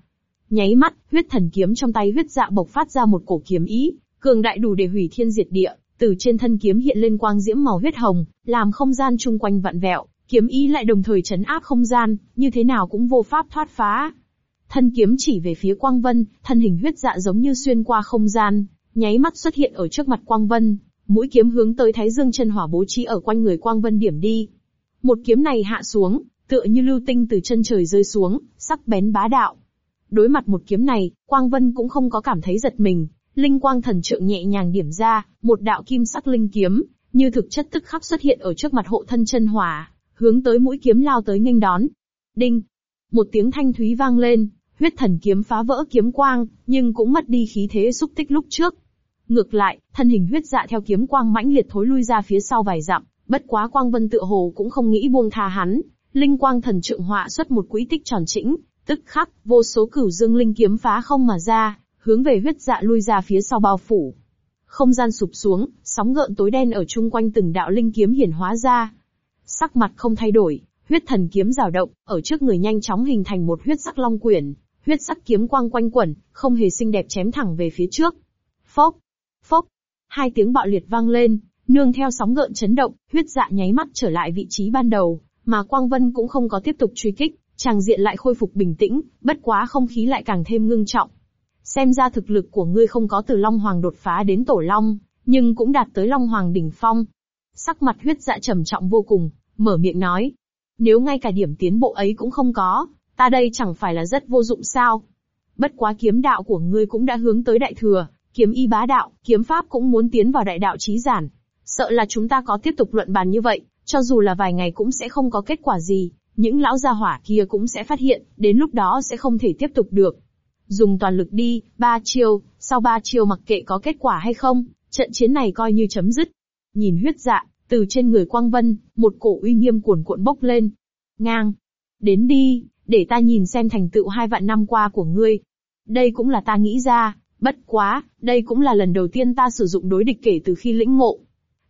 Nháy mắt, huyết thần kiếm trong tay huyết dạ bộc phát ra một cổ kiếm ý, cường đại đủ để hủy thiên diệt địa, từ trên thân kiếm hiện lên quang diễm màu huyết hồng, làm không gian chung quanh vặn vẹo, kiếm ý lại đồng thời chấn áp không gian, như thế nào cũng vô pháp thoát phá. Thân kiếm chỉ về phía Quang Vân, thân hình huyết dạ giống như xuyên qua không gian, nháy mắt xuất hiện ở trước mặt Quang Vân, mũi kiếm hướng tới Thái Dương chân hỏa bố trí ở quanh người Quang Vân điểm đi. Một kiếm này hạ xuống, tựa như lưu tinh từ chân trời rơi xuống, sắc bén bá đạo. Đối mặt một kiếm này, Quang Vân cũng không có cảm thấy giật mình, linh quang thần trượng nhẹ nhàng điểm ra, một đạo kim sắc linh kiếm, như thực chất tức khắc xuất hiện ở trước mặt hộ thân chân hỏa, hướng tới mũi kiếm lao tới nghênh đón. Đinh! Một tiếng thanh thúy vang lên, huyết thần kiếm phá vỡ kiếm quang, nhưng cũng mất đi khí thế xúc tích lúc trước. Ngược lại, thân hình huyết dạ theo kiếm quang mãnh liệt thối lui ra phía sau vài dặm, bất quá quang vân tựa hồ cũng không nghĩ buông tha hắn, linh quang thần trượng họa xuất một quỹ tích tròn chỉnh, tức khắc, vô số cửu dương linh kiếm phá không mà ra, hướng về huyết dạ lui ra phía sau bao phủ. Không gian sụp xuống, sóng gợn tối đen ở chung quanh từng đạo linh kiếm hiển hóa ra. Sắc mặt không thay đổi, huyết thần kiếm rào động, ở trước người nhanh chóng hình thành một huyết sắc long quyển, huyết sắc kiếm quang quanh quẩn, không hề xinh đẹp chém thẳng về phía trước. Phốc, phốc, hai tiếng bạo liệt vang lên, nương theo sóng gợn chấn động, huyết dạ nháy mắt trở lại vị trí ban đầu, mà Quang Vân cũng không có tiếp tục truy kích, chàng diện lại khôi phục bình tĩnh, bất quá không khí lại càng thêm ngưng trọng. Xem ra thực lực của ngươi không có từ Long Hoàng đột phá đến Tổ Long, nhưng cũng đạt tới Long Hoàng đỉnh phong. Sắc mặt huyết dạ trầm trọng vô cùng, mở miệng nói. Nếu ngay cả điểm tiến bộ ấy cũng không có, ta đây chẳng phải là rất vô dụng sao? Bất quá kiếm đạo của ngươi cũng đã hướng tới đại thừa, kiếm y bá đạo, kiếm pháp cũng muốn tiến vào đại đạo trí giản. Sợ là chúng ta có tiếp tục luận bàn như vậy, cho dù là vài ngày cũng sẽ không có kết quả gì, những lão gia hỏa kia cũng sẽ phát hiện, đến lúc đó sẽ không thể tiếp tục được. Dùng toàn lực đi, ba chiêu, sau ba chiêu mặc kệ có kết quả hay không, trận chiến này coi như chấm dứt. Nhìn huyết dạ, từ trên người Quang Vân, một cổ uy nghiêm cuồn cuộn bốc lên. Ngang. Đến đi, để ta nhìn xem thành tựu hai vạn năm qua của ngươi. Đây cũng là ta nghĩ ra, bất quá, đây cũng là lần đầu tiên ta sử dụng đối địch kể từ khi lĩnh ngộ.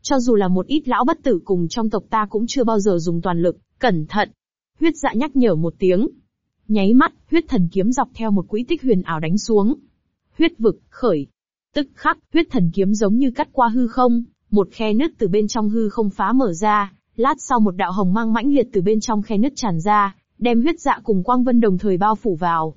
Cho dù là một ít lão bất tử cùng trong tộc ta cũng chưa bao giờ dùng toàn lực, cẩn thận. Huyết dạ nhắc nhở một tiếng. Nháy mắt, huyết thần kiếm dọc theo một quỹ tích huyền ảo đánh xuống. Huyết vực, khởi. Tức khắc, huyết thần kiếm giống như cắt qua hư không, một khe nứt từ bên trong hư không phá mở ra, lát sau một đạo hồng mang mãnh liệt từ bên trong khe nứt tràn ra, đem huyết dạ cùng quang vân đồng thời bao phủ vào.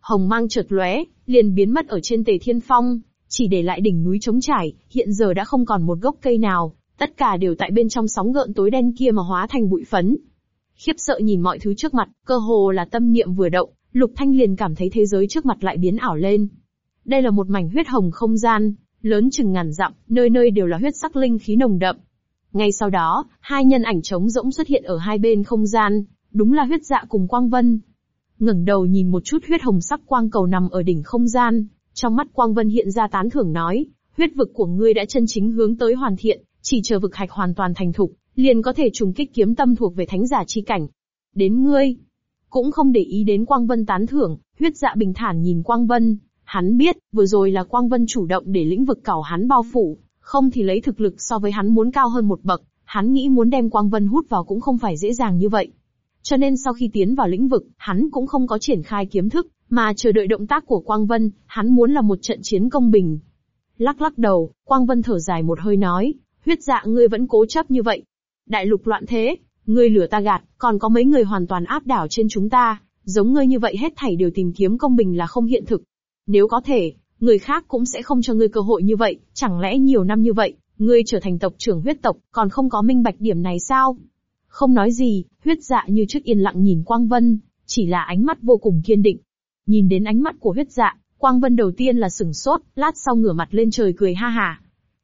Hồng mang chợt lóe, liền biến mất ở trên tề thiên phong, chỉ để lại đỉnh núi trống trải, hiện giờ đã không còn một gốc cây nào, tất cả đều tại bên trong sóng gợn tối đen kia mà hóa thành bụi phấn. Khiếp sợ nhìn mọi thứ trước mặt, cơ hồ là tâm niệm vừa động, Lục Thanh liền cảm thấy thế giới trước mặt lại biến ảo lên. Đây là một mảnh huyết hồng không gian, lớn chừng ngàn dặm, nơi nơi đều là huyết sắc linh khí nồng đậm. Ngay sau đó, hai nhân ảnh trống rỗng xuất hiện ở hai bên không gian, đúng là huyết dạ cùng Quang Vân. ngẩng đầu nhìn một chút huyết hồng sắc quang cầu nằm ở đỉnh không gian, trong mắt Quang Vân hiện ra tán thưởng nói, huyết vực của ngươi đã chân chính hướng tới hoàn thiện, chỉ chờ vực hạch hoàn toàn thành thục, liền có thể trùng kích kiếm tâm thuộc về thánh giả chi cảnh. Đến ngươi, cũng không để ý đến Quang Vân tán thưởng, huyết dạ bình thản nhìn Quang Vân, hắn biết, vừa rồi là Quang Vân chủ động để lĩnh vực cảo hắn bao phủ, không thì lấy thực lực so với hắn muốn cao hơn một bậc, hắn nghĩ muốn đem Quang Vân hút vào cũng không phải dễ dàng như vậy. Cho nên sau khi tiến vào lĩnh vực, hắn cũng không có triển khai kiếm thức, mà chờ đợi động tác của Quang Vân, hắn muốn là một trận chiến công bình. Lắc lắc đầu, Quang Vân thở dài một hơi nói, huyết dạ ngươi vẫn cố chấp như vậy. Đại lục loạn thế, ngươi lửa ta gạt, còn có mấy người hoàn toàn áp đảo trên chúng ta, giống ngươi như vậy hết thảy đều tìm kiếm công bình là không hiện thực. Nếu có thể, người khác cũng sẽ không cho ngươi cơ hội như vậy, chẳng lẽ nhiều năm như vậy, ngươi trở thành tộc trưởng huyết tộc, còn không có minh bạch điểm này sao? Không nói gì, huyết dạ như trước yên lặng nhìn Quang Vân, chỉ là ánh mắt vô cùng kiên định. Nhìn đến ánh mắt của huyết dạ, Quang Vân đầu tiên là sửng sốt, lát sau ngửa mặt lên trời cười ha hà.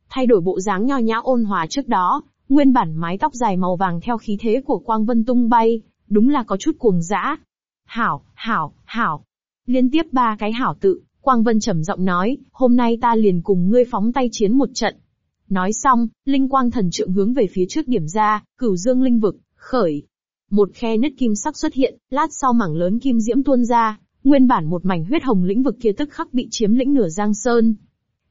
Thay đổi bộ dáng nho nhã ôn hòa trước đó, nguyên bản mái tóc dài màu vàng theo khí thế của Quang Vân tung bay, đúng là có chút cuồng dã. Hảo, hảo, hảo. Liên tiếp ba cái hảo tự, Quang Vân trầm giọng nói, hôm nay ta liền cùng ngươi phóng tay chiến một trận. Nói xong, linh quang thần trượng hướng về phía trước điểm ra, cửu dương linh vực, khởi. Một khe nứt kim sắc xuất hiện, lát sau mảng lớn kim diễm tuôn ra, nguyên bản một mảnh huyết hồng lĩnh vực kia tức khắc bị chiếm lĩnh nửa giang sơn.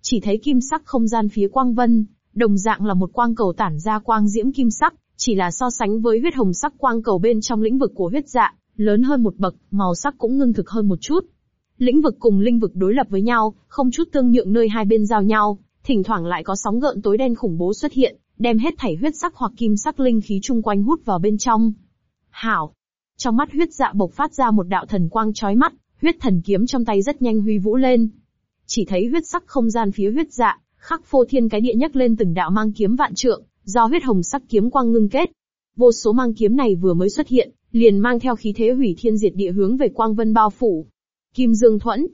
Chỉ thấy kim sắc không gian phía quang vân, đồng dạng là một quang cầu tản ra quang diễm kim sắc, chỉ là so sánh với huyết hồng sắc quang cầu bên trong lĩnh vực của huyết dạ, lớn hơn một bậc, màu sắc cũng ngưng thực hơn một chút. Lĩnh vực cùng linh vực đối lập với nhau, không chút tương nhượng nơi hai bên giao nhau, thỉnh thoảng lại có sóng gợn tối đen khủng bố xuất hiện, đem hết thảy huyết sắc hoặc kim sắc linh khí chung quanh hút vào bên trong. Hảo! Trong mắt huyết dạ bộc phát ra một đạo thần quang chói mắt, huyết thần kiếm trong tay rất nhanh huy vũ lên. Chỉ thấy huyết sắc không gian phía huyết dạ, khắc phô thiên cái địa nhấc lên từng đạo mang kiếm vạn trượng, do huyết hồng sắc kiếm quang ngưng kết. Vô số mang kiếm này vừa mới xuất hiện, liền mang theo khí thế hủy thiên diệt địa hướng về quang vân bao phủ. Kim Dương Thuẫn.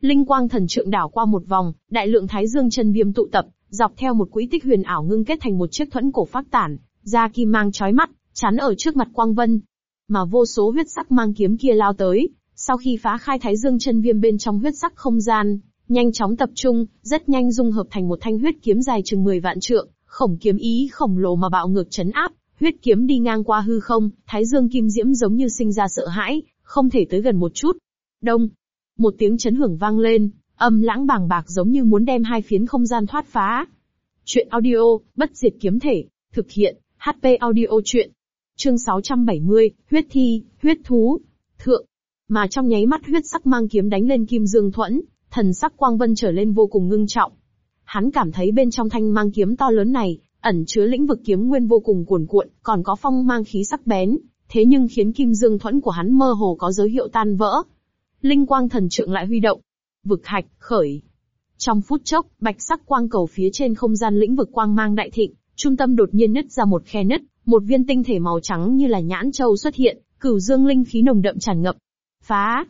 Linh quang thần trượng đảo qua một vòng, đại lượng thái dương chân viêm tụ tập, dọc theo một quỹ tích huyền ảo ngưng kết thành một chiếc thuẫn cổ phát tản, ra kim mang chói mắt, chắn ở trước mặt quang vân. Mà vô số huyết sắc mang kiếm kia lao tới, sau khi phá khai thái dương chân viêm bên trong huyết sắc không gian, nhanh chóng tập trung, rất nhanh dung hợp thành một thanh huyết kiếm dài chừng 10 vạn trượng, khổng kiếm ý khổng lồ mà bạo ngược chấn áp, huyết kiếm đi ngang qua hư không, thái dương kim diễm giống như sinh ra sợ hãi, không thể tới gần một chút. Đông, một tiếng chấn hưởng vang lên, âm lãng bàng bạc giống như muốn đem hai phiến không gian thoát phá. Chuyện audio, bất diệt kiếm thể, thực hiện, HP audio chuyện. Chương 670, huyết thi, huyết thú. Thượng. Mà trong nháy mắt huyết sắc mang kiếm đánh lên Kim Dương Thuẫn, thần sắc Quang Vân trở lên vô cùng ngưng trọng. Hắn cảm thấy bên trong thanh mang kiếm to lớn này, ẩn chứa lĩnh vực kiếm nguyên vô cùng cuồn cuộn, còn có phong mang khí sắc bén, thế nhưng khiến Kim Dương Thuẫn của hắn mơ hồ có dấu hiệu tan vỡ. Linh quang thần trượng lại huy động. Vực hạch, khởi. Trong phút chốc, bạch sắc quang cầu phía trên không gian lĩnh vực quang mang đại thịnh, trung tâm đột nhiên nứt ra một khe nứt, một viên tinh thể màu trắng như là nhãn châu xuất hiện, cửu dương linh khí nồng đậm tràn ngập. Phá!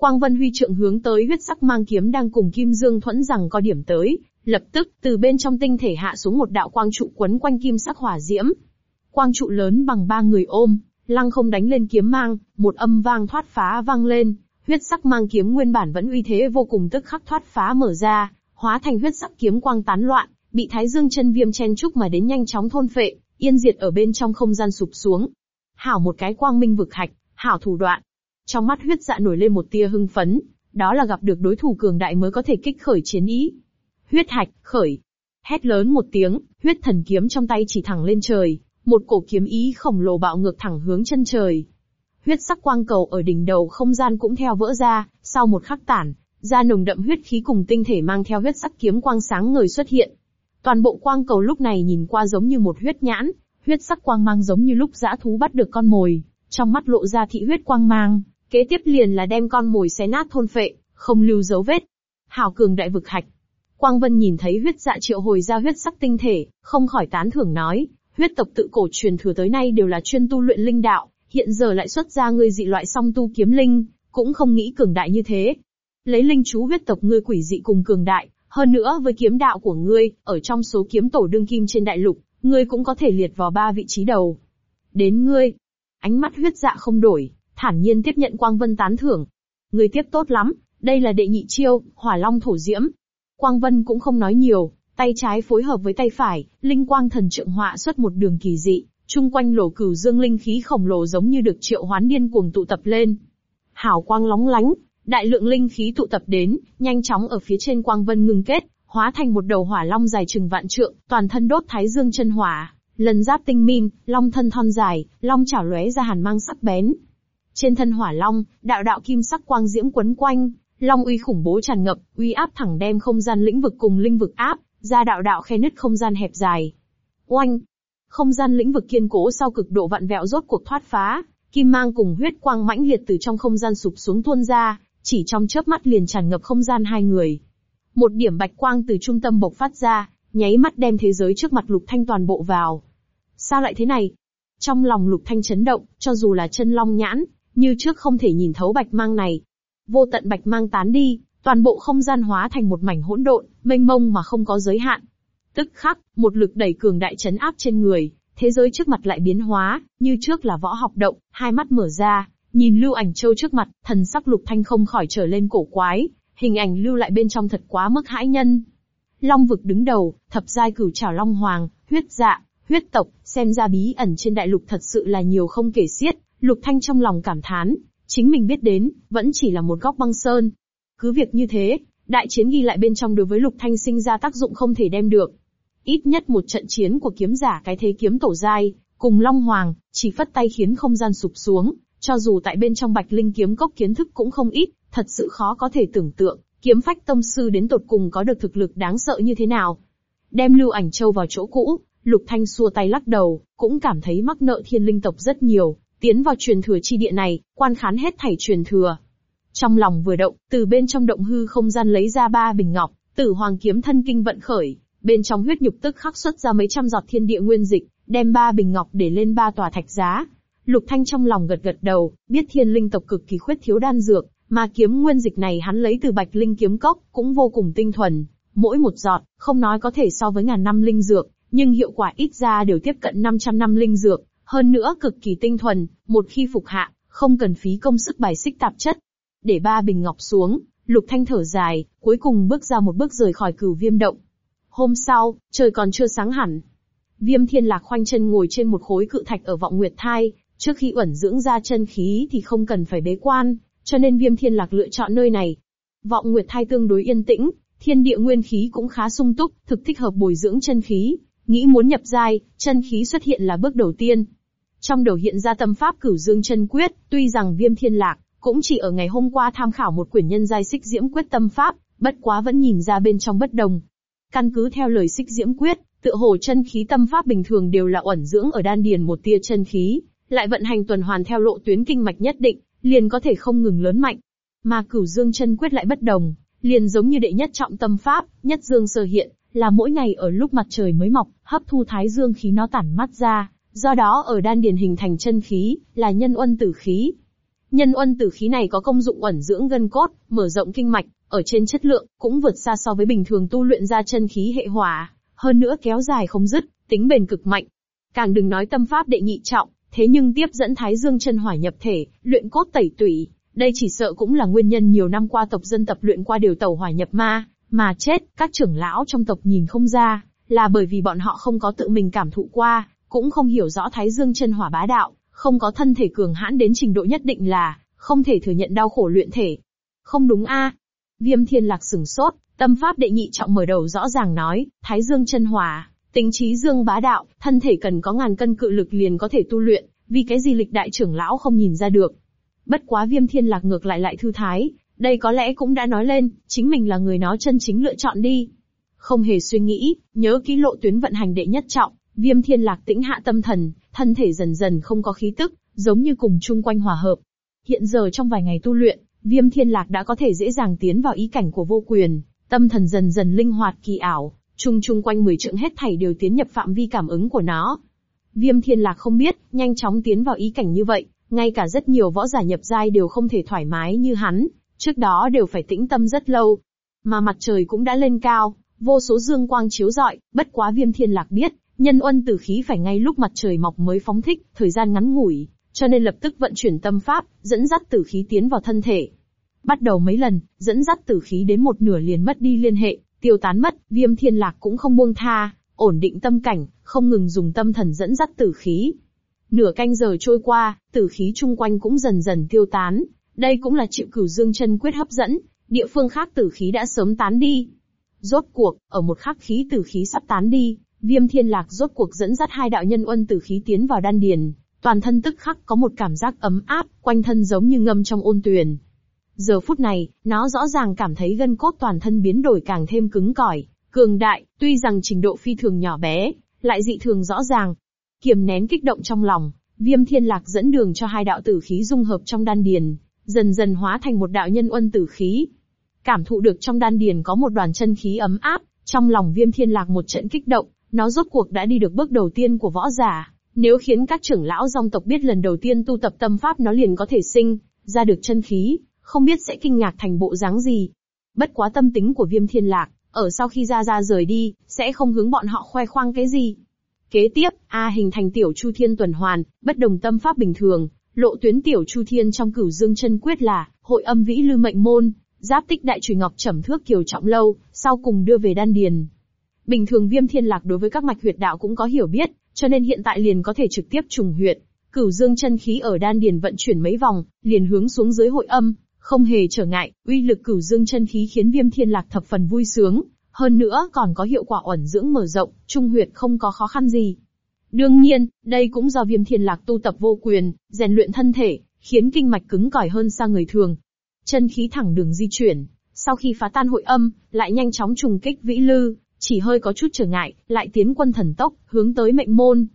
Quang Vân Huy trượng hướng tới huyết sắc mang kiếm đang cùng Kim Dương thuẫn rằng có điểm tới, lập tức từ bên trong tinh thể hạ xuống một đạo quang trụ quấn quanh kim sắc hỏa diễm. Quang trụ lớn bằng ba người ôm, lăng không đánh lên kiếm mang, một âm vang thoát phá vang lên, huyết sắc mang kiếm nguyên bản vẫn uy thế vô cùng tức khắc thoát phá mở ra, hóa thành huyết sắc kiếm quang tán loạn, bị Thái Dương chân viêm chen trúc mà đến nhanh chóng thôn phệ, yên diệt ở bên trong không gian sụp xuống. Hảo một cái quang minh vực hạch, hảo thủ đoạn. Trong mắt huyết dạ nổi lên một tia hưng phấn, đó là gặp được đối thủ cường đại mới có thể kích khởi chiến ý. Huyết hạch, khởi. Hét lớn một tiếng, huyết thần kiếm trong tay chỉ thẳng lên trời, một cổ kiếm ý khổng lồ bạo ngược thẳng hướng chân trời. Huyết sắc quang cầu ở đỉnh đầu không gian cũng theo vỡ ra, sau một khắc tản, ra nồng đậm huyết khí cùng tinh thể mang theo huyết sắc kiếm quang sáng ngời xuất hiện. Toàn bộ quang cầu lúc này nhìn qua giống như một huyết nhãn, huyết sắc quang mang giống như lúc dã thú bắt được con mồi, trong mắt lộ ra thị huyết quang mang, kế tiếp liền là đem con mồi xé nát thôn phệ, không lưu dấu vết. Hảo cường đại vực hạch. Quang Vân nhìn thấy huyết dạ triệu hồi ra huyết sắc tinh thể, không khỏi tán thưởng nói, huyết tộc tự cổ truyền thừa tới nay đều là chuyên tu luyện linh đạo, hiện giờ lại xuất ra ngươi dị loại song tu kiếm linh, cũng không nghĩ cường đại như thế. Lấy linh chú huyết tộc ngươi quỷ dị cùng cường đại, hơn nữa với kiếm đạo của ngươi, ở trong số kiếm tổ đương kim trên đại lục, ngươi cũng có thể liệt vào ba vị trí đầu. Đến ngươi, ánh mắt huyết dạ không đổi, thản nhiên tiếp nhận Quang Vân tán thưởng. người tiếp tốt lắm, đây là đệ nhị chiêu, hỏa long thổ diễm. Quang Vân cũng không nói nhiều, tay trái phối hợp với tay phải, linh quang thần trượng họa xuất một đường kỳ dị, chung quanh lỗ cửu dương linh khí khổng lồ giống như được triệu hoán điên cuồng tụ tập lên. Hảo quang lóng lánh, đại lượng linh khí tụ tập đến, nhanh chóng ở phía trên quang vân ngừng kết, hóa thành một đầu hỏa long dài chừng vạn trượng, toàn thân đốt thái dương chân hỏa, lần giáp tinh minh, long thân thon dài, long chảo lóe ra hàn mang sắc bén. Trên thân hỏa long, đạo đạo kim sắc quang diễm quấn quanh, long uy khủng bố tràn ngập, uy áp thẳng đem không gian lĩnh vực cùng linh vực áp, ra đạo đạo khe nứt không gian hẹp dài. Oanh! Không gian lĩnh vực kiên cố sau cực độ vặn vẹo rốt cuộc thoát phá, kim mang cùng huyết quang mãnh liệt từ trong không gian sụp xuống tuôn ra, chỉ trong chớp mắt liền tràn ngập không gian hai người. Một điểm bạch quang từ trung tâm bộc phát ra, nháy mắt đem thế giới trước mặt Lục Thanh toàn bộ vào. Sao lại thế này? Trong lòng Lục Thanh chấn động, cho dù là chân long nhãn, như trước không thể nhìn thấu bạch mang này. Vô tận bạch mang tán đi, toàn bộ không gian hóa thành một mảnh hỗn độn, mênh mông mà không có giới hạn. Tức khắc, một lực đẩy cường đại chấn áp trên người, thế giới trước mặt lại biến hóa, như trước là võ học động, hai mắt mở ra, nhìn lưu ảnh châu trước mặt, thần sắc lục thanh không khỏi trở lên cổ quái, hình ảnh lưu lại bên trong thật quá mức hãi nhân. Long vực đứng đầu, thập giai cửu trảo long hoàng, huyết dạ, huyết tộc, xem ra bí ẩn trên đại lục thật sự là nhiều không kể xiết, lục thanh trong lòng cảm thán, chính mình biết đến, vẫn chỉ là một góc băng sơn. Cứ việc như thế, đại chiến ghi lại bên trong đối với lục thanh sinh ra tác dụng không thể đem được. Ít nhất một trận chiến của kiếm giả cái thế kiếm tổ giai, cùng Long Hoàng, chỉ phất tay khiến không gian sụp xuống, cho dù tại bên trong Bạch Linh kiếm cốc kiến thức cũng không ít, thật sự khó có thể tưởng tượng, kiếm phách tông sư đến tột cùng có được thực lực đáng sợ như thế nào. Đem lưu ảnh châu vào chỗ cũ, Lục Thanh xua tay lắc đầu, cũng cảm thấy mắc nợ thiên linh tộc rất nhiều, tiến vào truyền thừa chi địa này, quan khán hết thảy truyền thừa. Trong lòng vừa động, từ bên trong động hư không gian lấy ra ba bình ngọc, tử hoàng kiếm thân kinh vận khởi, bên trong huyết nhục tức khắc xuất ra mấy trăm giọt thiên địa nguyên dịch, đem ba bình ngọc để lên ba tòa thạch giá. Lục Thanh trong lòng gật gật đầu, biết thiên linh tộc cực kỳ khuyết thiếu đan dược, mà kiếm nguyên dịch này hắn lấy từ bạch linh kiếm cốc, cũng vô cùng tinh thuần. Mỗi một giọt, không nói có thể so với ngàn năm linh dược, nhưng hiệu quả ít ra đều tiếp cận 500 năm linh dược, hơn nữa cực kỳ tinh thuần, một khi phục hạ, không cần phí công sức bài xích tạp chất. Để ba bình ngọc xuống, Lục Thanh thở dài, cuối cùng bước ra một bước rời khỏi cửu viêm động. Hôm sau, trời còn chưa sáng hẳn. Viêm thiên lạc khoanh chân ngồi trên một khối cự thạch ở vọng nguyệt thai, trước khi ẩn dưỡng ra chân khí thì không cần phải bế quan, cho nên viêm thiên lạc lựa chọn nơi này. Vọng nguyệt thai tương đối yên tĩnh, thiên địa nguyên khí cũng khá sung túc, thực thích hợp bồi dưỡng chân khí. Nghĩ muốn nhập giai, chân khí xuất hiện là bước đầu tiên. Trong đầu hiện ra tâm pháp cửu dương chân quyết, tuy rằng viêm thiên lạc, cũng chỉ ở ngày hôm qua tham khảo một quyển nhân giai xích diễm quyết tâm pháp, bất quá vẫn nhìn ra bên trong bất đồng. Căn cứ theo lời xích diễm quyết, tựa hồ chân khí tâm pháp bình thường đều là ẩn dưỡng ở đan điền một tia chân khí, lại vận hành tuần hoàn theo lộ tuyến kinh mạch nhất định, liền có thể không ngừng lớn mạnh. Mà cửu dương chân quyết lại bất đồng, liền giống như đệ nhất trọng tâm pháp, nhất dương sơ hiện, là mỗi ngày ở lúc mặt trời mới mọc, hấp thu thái dương khí nó tản mắt ra, do đó ở đan điền hình thành chân khí, là nhân uân tử khí. Nhân uân tử khí này có công dụng ẩn dưỡng gân cốt, mở rộng kinh mạch, ở trên chất lượng, cũng vượt xa so với bình thường tu luyện ra chân khí hệ hỏa, hơn nữa kéo dài không dứt, tính bền cực mạnh. Càng đừng nói tâm pháp đệ nhị trọng, thế nhưng tiếp dẫn thái dương chân hỏa nhập thể, luyện cốt tẩy tủy, đây chỉ sợ cũng là nguyên nhân nhiều năm qua tộc dân tập luyện qua điều tẩu hỏa nhập ma, mà chết, các trưởng lão trong tộc nhìn không ra, là bởi vì bọn họ không có tự mình cảm thụ qua, cũng không hiểu rõ thái dương chân hỏa bá đạo, không có thân thể cường hãn đến trình độ nhất định là, không thể thừa nhận đau khổ luyện thể. Không đúng a? Viêm thiên lạc sừng sốt, tâm pháp đệ nhị trọng mở đầu rõ ràng nói, thái dương chân hỏa, tính trí dương bá đạo, thân thể cần có ngàn cân cự lực liền có thể tu luyện, vì cái gì lịch đại trưởng lão không nhìn ra được. Bất quá viêm thiên lạc ngược lại lại thư thái, đây có lẽ cũng đã nói lên, chính mình là người nó chân chính lựa chọn đi. Không hề suy nghĩ, nhớ kỹ lộ tuyến vận hành đệ nhất trọng, viêm thiên lạc tĩnh hạ tâm thần, thân thể dần dần không có khí tức, giống như cùng chung quanh hòa hợp. Hiện giờ trong vài ngày tu luyện, viêm thiên lạc đã có thể dễ dàng tiến vào ý cảnh của vô quyền, tâm thần dần dần linh hoạt kỳ ảo, chung chung quanh mười trượng hết thảy đều tiến nhập phạm vi cảm ứng của nó. Viêm thiên lạc không biết, nhanh chóng tiến vào ý cảnh như vậy, ngay cả rất nhiều võ giả nhập giai đều không thể thoải mái như hắn, trước đó đều phải tĩnh tâm rất lâu. Mà mặt trời cũng đã lên cao, vô số dương quang chiếu rọi, bất quá viêm thiên lạc biết, nhân uân tử khí phải ngay lúc mặt trời mọc mới phóng thích, thời gian ngắn ngủi, cho nên lập tức vận chuyển tâm pháp, dẫn dắt tử khí tiến vào thân thể. Bắt đầu mấy lần, dẫn dắt tử khí đến một nửa liền mất đi liên hệ, tiêu tán mất, viêm thiên lạc cũng không buông tha, ổn định tâm cảnh, không ngừng dùng tâm thần dẫn dắt tử khí. Nửa canh giờ trôi qua, tử khí chung quanh cũng dần dần tiêu tán, đây cũng là chịu cửu dương chân quyết hấp dẫn, địa phương khác tử khí đã sớm tán đi. Rốt cuộc, ở một khắc khí tử khí sắp tán đi, viêm thiên lạc rốt cuộc dẫn dắt hai đạo nhân uân tử khí tiến vào đan điền, toàn thân tức khắc có một cảm giác ấm áp, quanh thân giống như ngâm trong ôn tuyền. Giờ phút này, nó rõ ràng cảm thấy gân cốt toàn thân biến đổi càng thêm cứng cỏi, cường đại, tuy rằng trình độ phi thường nhỏ bé, lại dị thường rõ ràng. Kiềm nén kích động trong lòng, viêm thiên lạc dẫn đường cho hai đạo tử khí dung hợp trong đan điền, dần dần hóa thành một đạo nhân uân tử khí. Cảm thụ được trong đan điền có một đoàn chân khí ấm áp, trong lòng viêm thiên lạc một trận kích động, nó rốt cuộc đã đi được bước đầu tiên của võ giả. Nếu khiến các trưởng lão dòng tộc biết lần đầu tiên tu tập tâm pháp nó liền có thể sinh, ra được chân khí, không biết sẽ kinh ngạc thành bộ dáng gì. Bất quá tâm tính của viêm thiên lạc, ở sau khi ra ra rời đi, sẽ không hướng bọn họ khoe khoang cái gì. Kế tiếp, A hình thành tiểu chu thiên tuần hoàn, bất đồng tâm pháp bình thường, lộ tuyến tiểu chu thiên trong cửu dương chân quyết là, hội âm vĩ lư mệnh môn, giáp tích đại trùy ngọc trầm thước kiều trọng lâu, sau cùng đưa về đan điền. Bình thường viêm thiên lạc đối với các mạch huyệt đạo cũng có hiểu biết, cho nên hiện tại liền có thể trực tiếp trùng huyệt. Cửu dương chân khí ở đan điền vận chuyển mấy vòng, liền hướng xuống dưới hội âm, không hề trở ngại, uy lực cửu dương chân khí khiến viêm thiên lạc thập phần vui sướng, hơn nữa còn có hiệu quả ẩn dưỡng mở rộng, trung huyệt không có khó khăn gì. Đương nhiên, đây cũng do viêm thiên lạc tu tập vô quyền, rèn luyện thân thể, khiến kinh mạch cứng cỏi hơn xa người thường. Chân khí thẳng đường di chuyển, sau khi phá tan hội âm, lại nhanh chóng trùng kích vĩ lư, chỉ hơi có chút trở ngại, lại tiến quân thần tốc, hướng tới mệnh môn.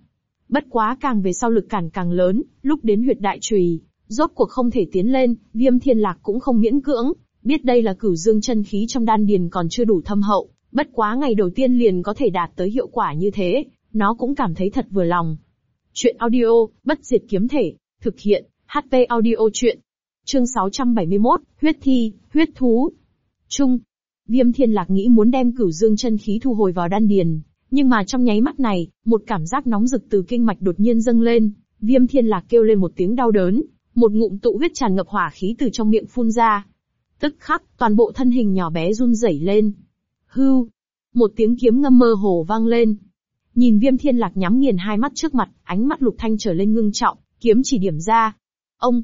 Bất quá càng về sau lực cản càng lớn, lúc đến huyệt đại trùy, rốt cuộc không thể tiến lên, viêm thiên lạc cũng không miễn cưỡng, biết đây là cửu dương chân khí trong đan điền còn chưa đủ thâm hậu, bất quá ngày đầu tiên liền có thể đạt tới hiệu quả như thế, nó cũng cảm thấy thật vừa lòng. Chuyện audio, bất diệt kiếm thể, thực hiện, HP audio chuyện. Chương 671, huyết thi, huyết thú. Trung. Viêm thiên lạc nghĩ muốn đem cửu dương chân khí thu hồi vào đan điền, nhưng mà trong nháy mắt này, một cảm giác nóng rực từ kinh mạch đột nhiên dâng lên, viêm thiên lạc kêu lên một tiếng đau đớn, một ngụm tụ huyết tràn ngập hỏa khí từ trong miệng phun ra. Tức khắc, toàn bộ thân hình nhỏ bé run rẩy lên. Hưu. Một tiếng kiếm ngâm mơ hồ vang lên. Nhìn viêm thiên lạc nhắm nghiền hai mắt trước mặt, ánh mắt lục thanh trở lên ngưng trọng, kiếm chỉ điểm ra. Ông.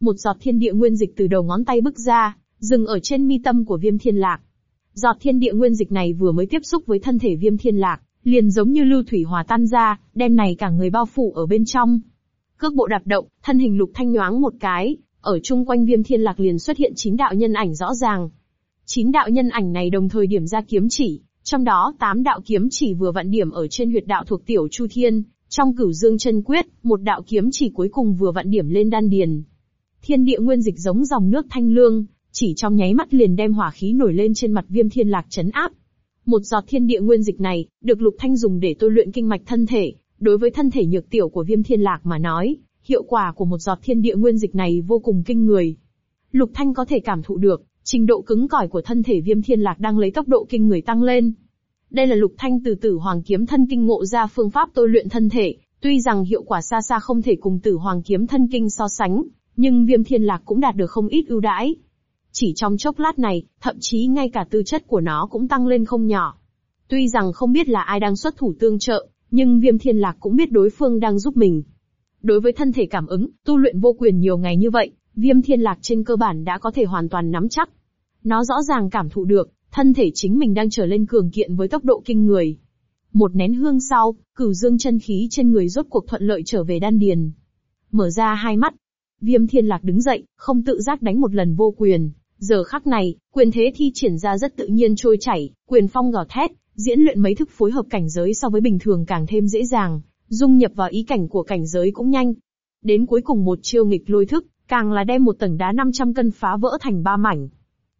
Một giọt thiên địa nguyên dịch từ đầu ngón tay bức ra, dừng ở trên mi tâm của viêm thiên lạc. Giọt thiên địa nguyên dịch này vừa mới tiếp xúc với thân thể viêm thiên lạc, liền giống như lưu thủy hòa tan ra, đem này cả người bao phủ ở bên trong. Cước bộ đạp động, thân hình Lục Thanh nhoáng một cái, ở chung quanh Viêm Thiên Lạc liền xuất hiện chín đạo nhân ảnh rõ ràng. Chín đạo nhân ảnh này đồng thời điểm ra kiếm chỉ, trong đó tám đạo kiếm chỉ vừa vặn điểm ở trên huyệt đạo thuộc Tiểu Chu Thiên, trong Cửu Dương chân quyết, một đạo kiếm chỉ cuối cùng vừa vặn điểm lên đan điền. Thiên địa nguyên dịch giống dòng nước thanh lương, chỉ trong nháy mắt liền đem hỏa khí nổi lên trên mặt Viêm Thiên Lạc chấn áp. Một giọt thiên địa nguyên dịch này, được Lục Thanh dùng để tôi luyện kinh mạch thân thể, đối với thân thể nhược tiểu của Viêm Thiên Lạc mà nói, hiệu quả của một giọt thiên địa nguyên dịch này vô cùng kinh người. Lục Thanh có thể cảm thụ được, trình độ cứng cỏi của thân thể Viêm Thiên Lạc đang lấy tốc độ kinh người tăng lên. Đây là Lục Thanh từ Tử Hoàng kiếm thân kinh ngộ ra phương pháp tôi luyện thân thể, tuy rằng hiệu quả xa xa không thể cùng Tử Hoàng kiếm thân kinh so sánh, nhưng Viêm Thiên Lạc cũng đạt được không ít ưu đãi. Chỉ trong chốc lát này, thậm chí ngay cả tư chất của nó cũng tăng lên không nhỏ. Tuy rằng không biết là ai đang xuất thủ tương trợ, nhưng Viêm Thiên Lạc cũng biết đối phương đang giúp mình. Đối với thân thể cảm ứng, tu luyện vô quyền nhiều ngày như vậy, Viêm Thiên Lạc trên cơ bản đã có thể hoàn toàn nắm chắc. Nó rõ ràng cảm thụ được, thân thể chính mình đang trở lên cường kiện với tốc độ kinh người. Một nén hương sau, cửu dương chân khí trên người rốt cuộc thuận lợi trở về đan điền. Mở ra hai mắt, Viêm Thiên Lạc đứng dậy, không tự giác đánh một lần vô quyền. Giờ khắc này, quyền thế thi triển ra rất tự nhiên trôi chảy, quyền phong gào thét, diễn luyện mấy thức phối hợp cảnh giới so với bình thường càng thêm dễ dàng, dung nhập vào ý cảnh của cảnh giới cũng nhanh. Đến cuối cùng một chiêu nghịch lôi thức, càng là đem một tầng đá 500 cân phá vỡ thành ba mảnh.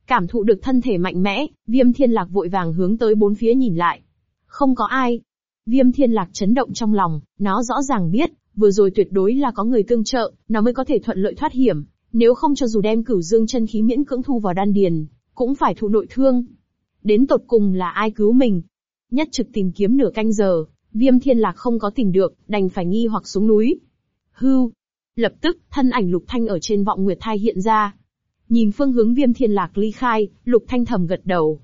Cảm thụ được thân thể mạnh mẽ, viêm thiên lạc vội vàng hướng tới bốn phía nhìn lại. Không có ai. Viêm thiên lạc chấn động trong lòng, nó rõ ràng biết, vừa rồi tuyệt đối là có người tương trợ, nó mới có thể thuận lợi thoát hiểm, nếu không cho dù đem cửu dương chân khí miễn cưỡng thu vào đan điền, cũng phải thụ nội thương. Đến tột cùng là ai cứu mình? Nhất trực tìm kiếm nửa canh giờ, viêm thiên lạc không có tìm được, đành phải nghi hoặc xuống núi. Hưu. Lập tức, thân ảnh lục thanh ở trên vọng nguyệt thai hiện ra. Nhìn phương hướng viêm thiên lạc ly khai, lục thanh thầm gật đầu.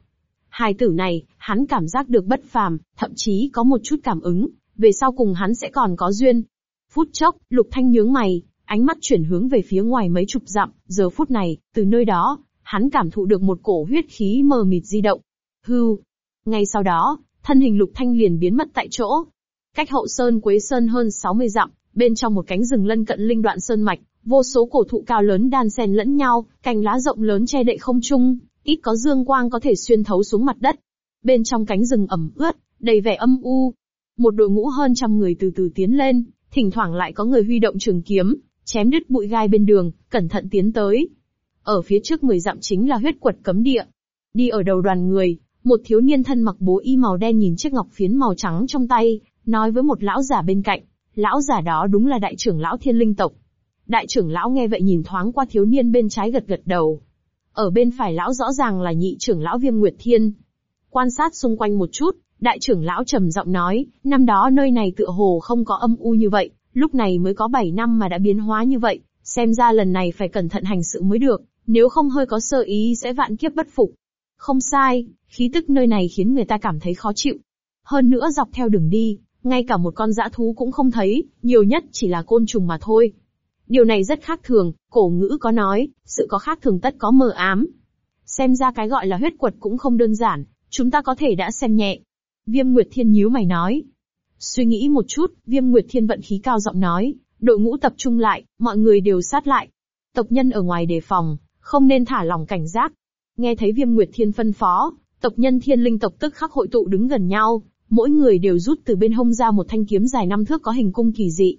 Hai tử này, hắn cảm giác được bất phàm, thậm chí có một chút cảm ứng, về sau cùng hắn sẽ còn có duyên. Phút chốc, lục thanh nhướng mày, ánh mắt chuyển hướng về phía ngoài mấy chục dặm, giờ phút này, từ nơi đó, hắn cảm thụ được một cổ huyết khí mờ mịt di động. Hưu. Ngay sau đó, thân hình lục thanh liền biến mất tại chỗ. Cách hậu sơn Quế Sơn hơn 60 dặm, bên trong một cánh rừng lân cận linh đoạn sơn mạch, vô số cổ thụ cao lớn đan xen lẫn nhau, cành lá rộng lớn che đậy không trung, ít có dương quang có thể xuyên thấu xuống mặt đất. Bên trong cánh rừng ẩm ướt, đầy vẻ âm u. Một đội ngũ hơn trăm người từ từ tiến lên, thỉnh thoảng lại có người huy động trường kiếm, chém đứt bụi gai bên đường, cẩn thận tiến tới. Ở phía trước người dặm chính là huyết quật cấm địa. Đi ở đầu đoàn người, một thiếu niên thân mặc bố y màu đen nhìn chiếc ngọc phiến màu trắng trong tay, nói với một lão giả bên cạnh. Lão giả đó đúng là đại trưởng lão thiên linh tộc. Đại trưởng lão nghe vậy nhìn thoáng qua thiếu niên bên trái gật gật đầu. Ở bên phải lão rõ ràng là nhị trưởng lão viêm nguyệt thiên. Quan sát xung quanh một chút, đại trưởng lão trầm giọng nói, năm đó nơi này tựa hồ không có âm u như vậy, lúc này mới có 7 năm mà đã biến hóa như vậy, xem ra lần này phải cẩn thận hành sự mới được, nếu không hơi có sơ ý sẽ vạn kiếp bất phục. Không sai, khí tức nơi này khiến người ta cảm thấy khó chịu. Hơn nữa dọc theo đường đi, ngay cả một con dã thú cũng không thấy, nhiều nhất chỉ là côn trùng mà thôi. Điều này rất khác thường, cổ ngữ có nói, sự có khác thường tất có mờ ám. Xem ra cái gọi là huyết quật cũng không đơn giản, chúng ta có thể đã xem nhẹ. Viêm Nguyệt Thiên nhíu mày nói. Suy nghĩ một chút, Viêm Nguyệt Thiên vận khí cao giọng nói, đội ngũ tập trung lại, mọi người đều sát lại. Tộc nhân ở ngoài đề phòng, không nên thả lòng cảnh giác. Nghe thấy Viêm Nguyệt Thiên phân phó, tộc nhân thiên linh tộc tức khắc hội tụ đứng gần nhau, mỗi người đều rút từ bên hông ra một thanh kiếm dài năm thước có hình cung kỳ dị.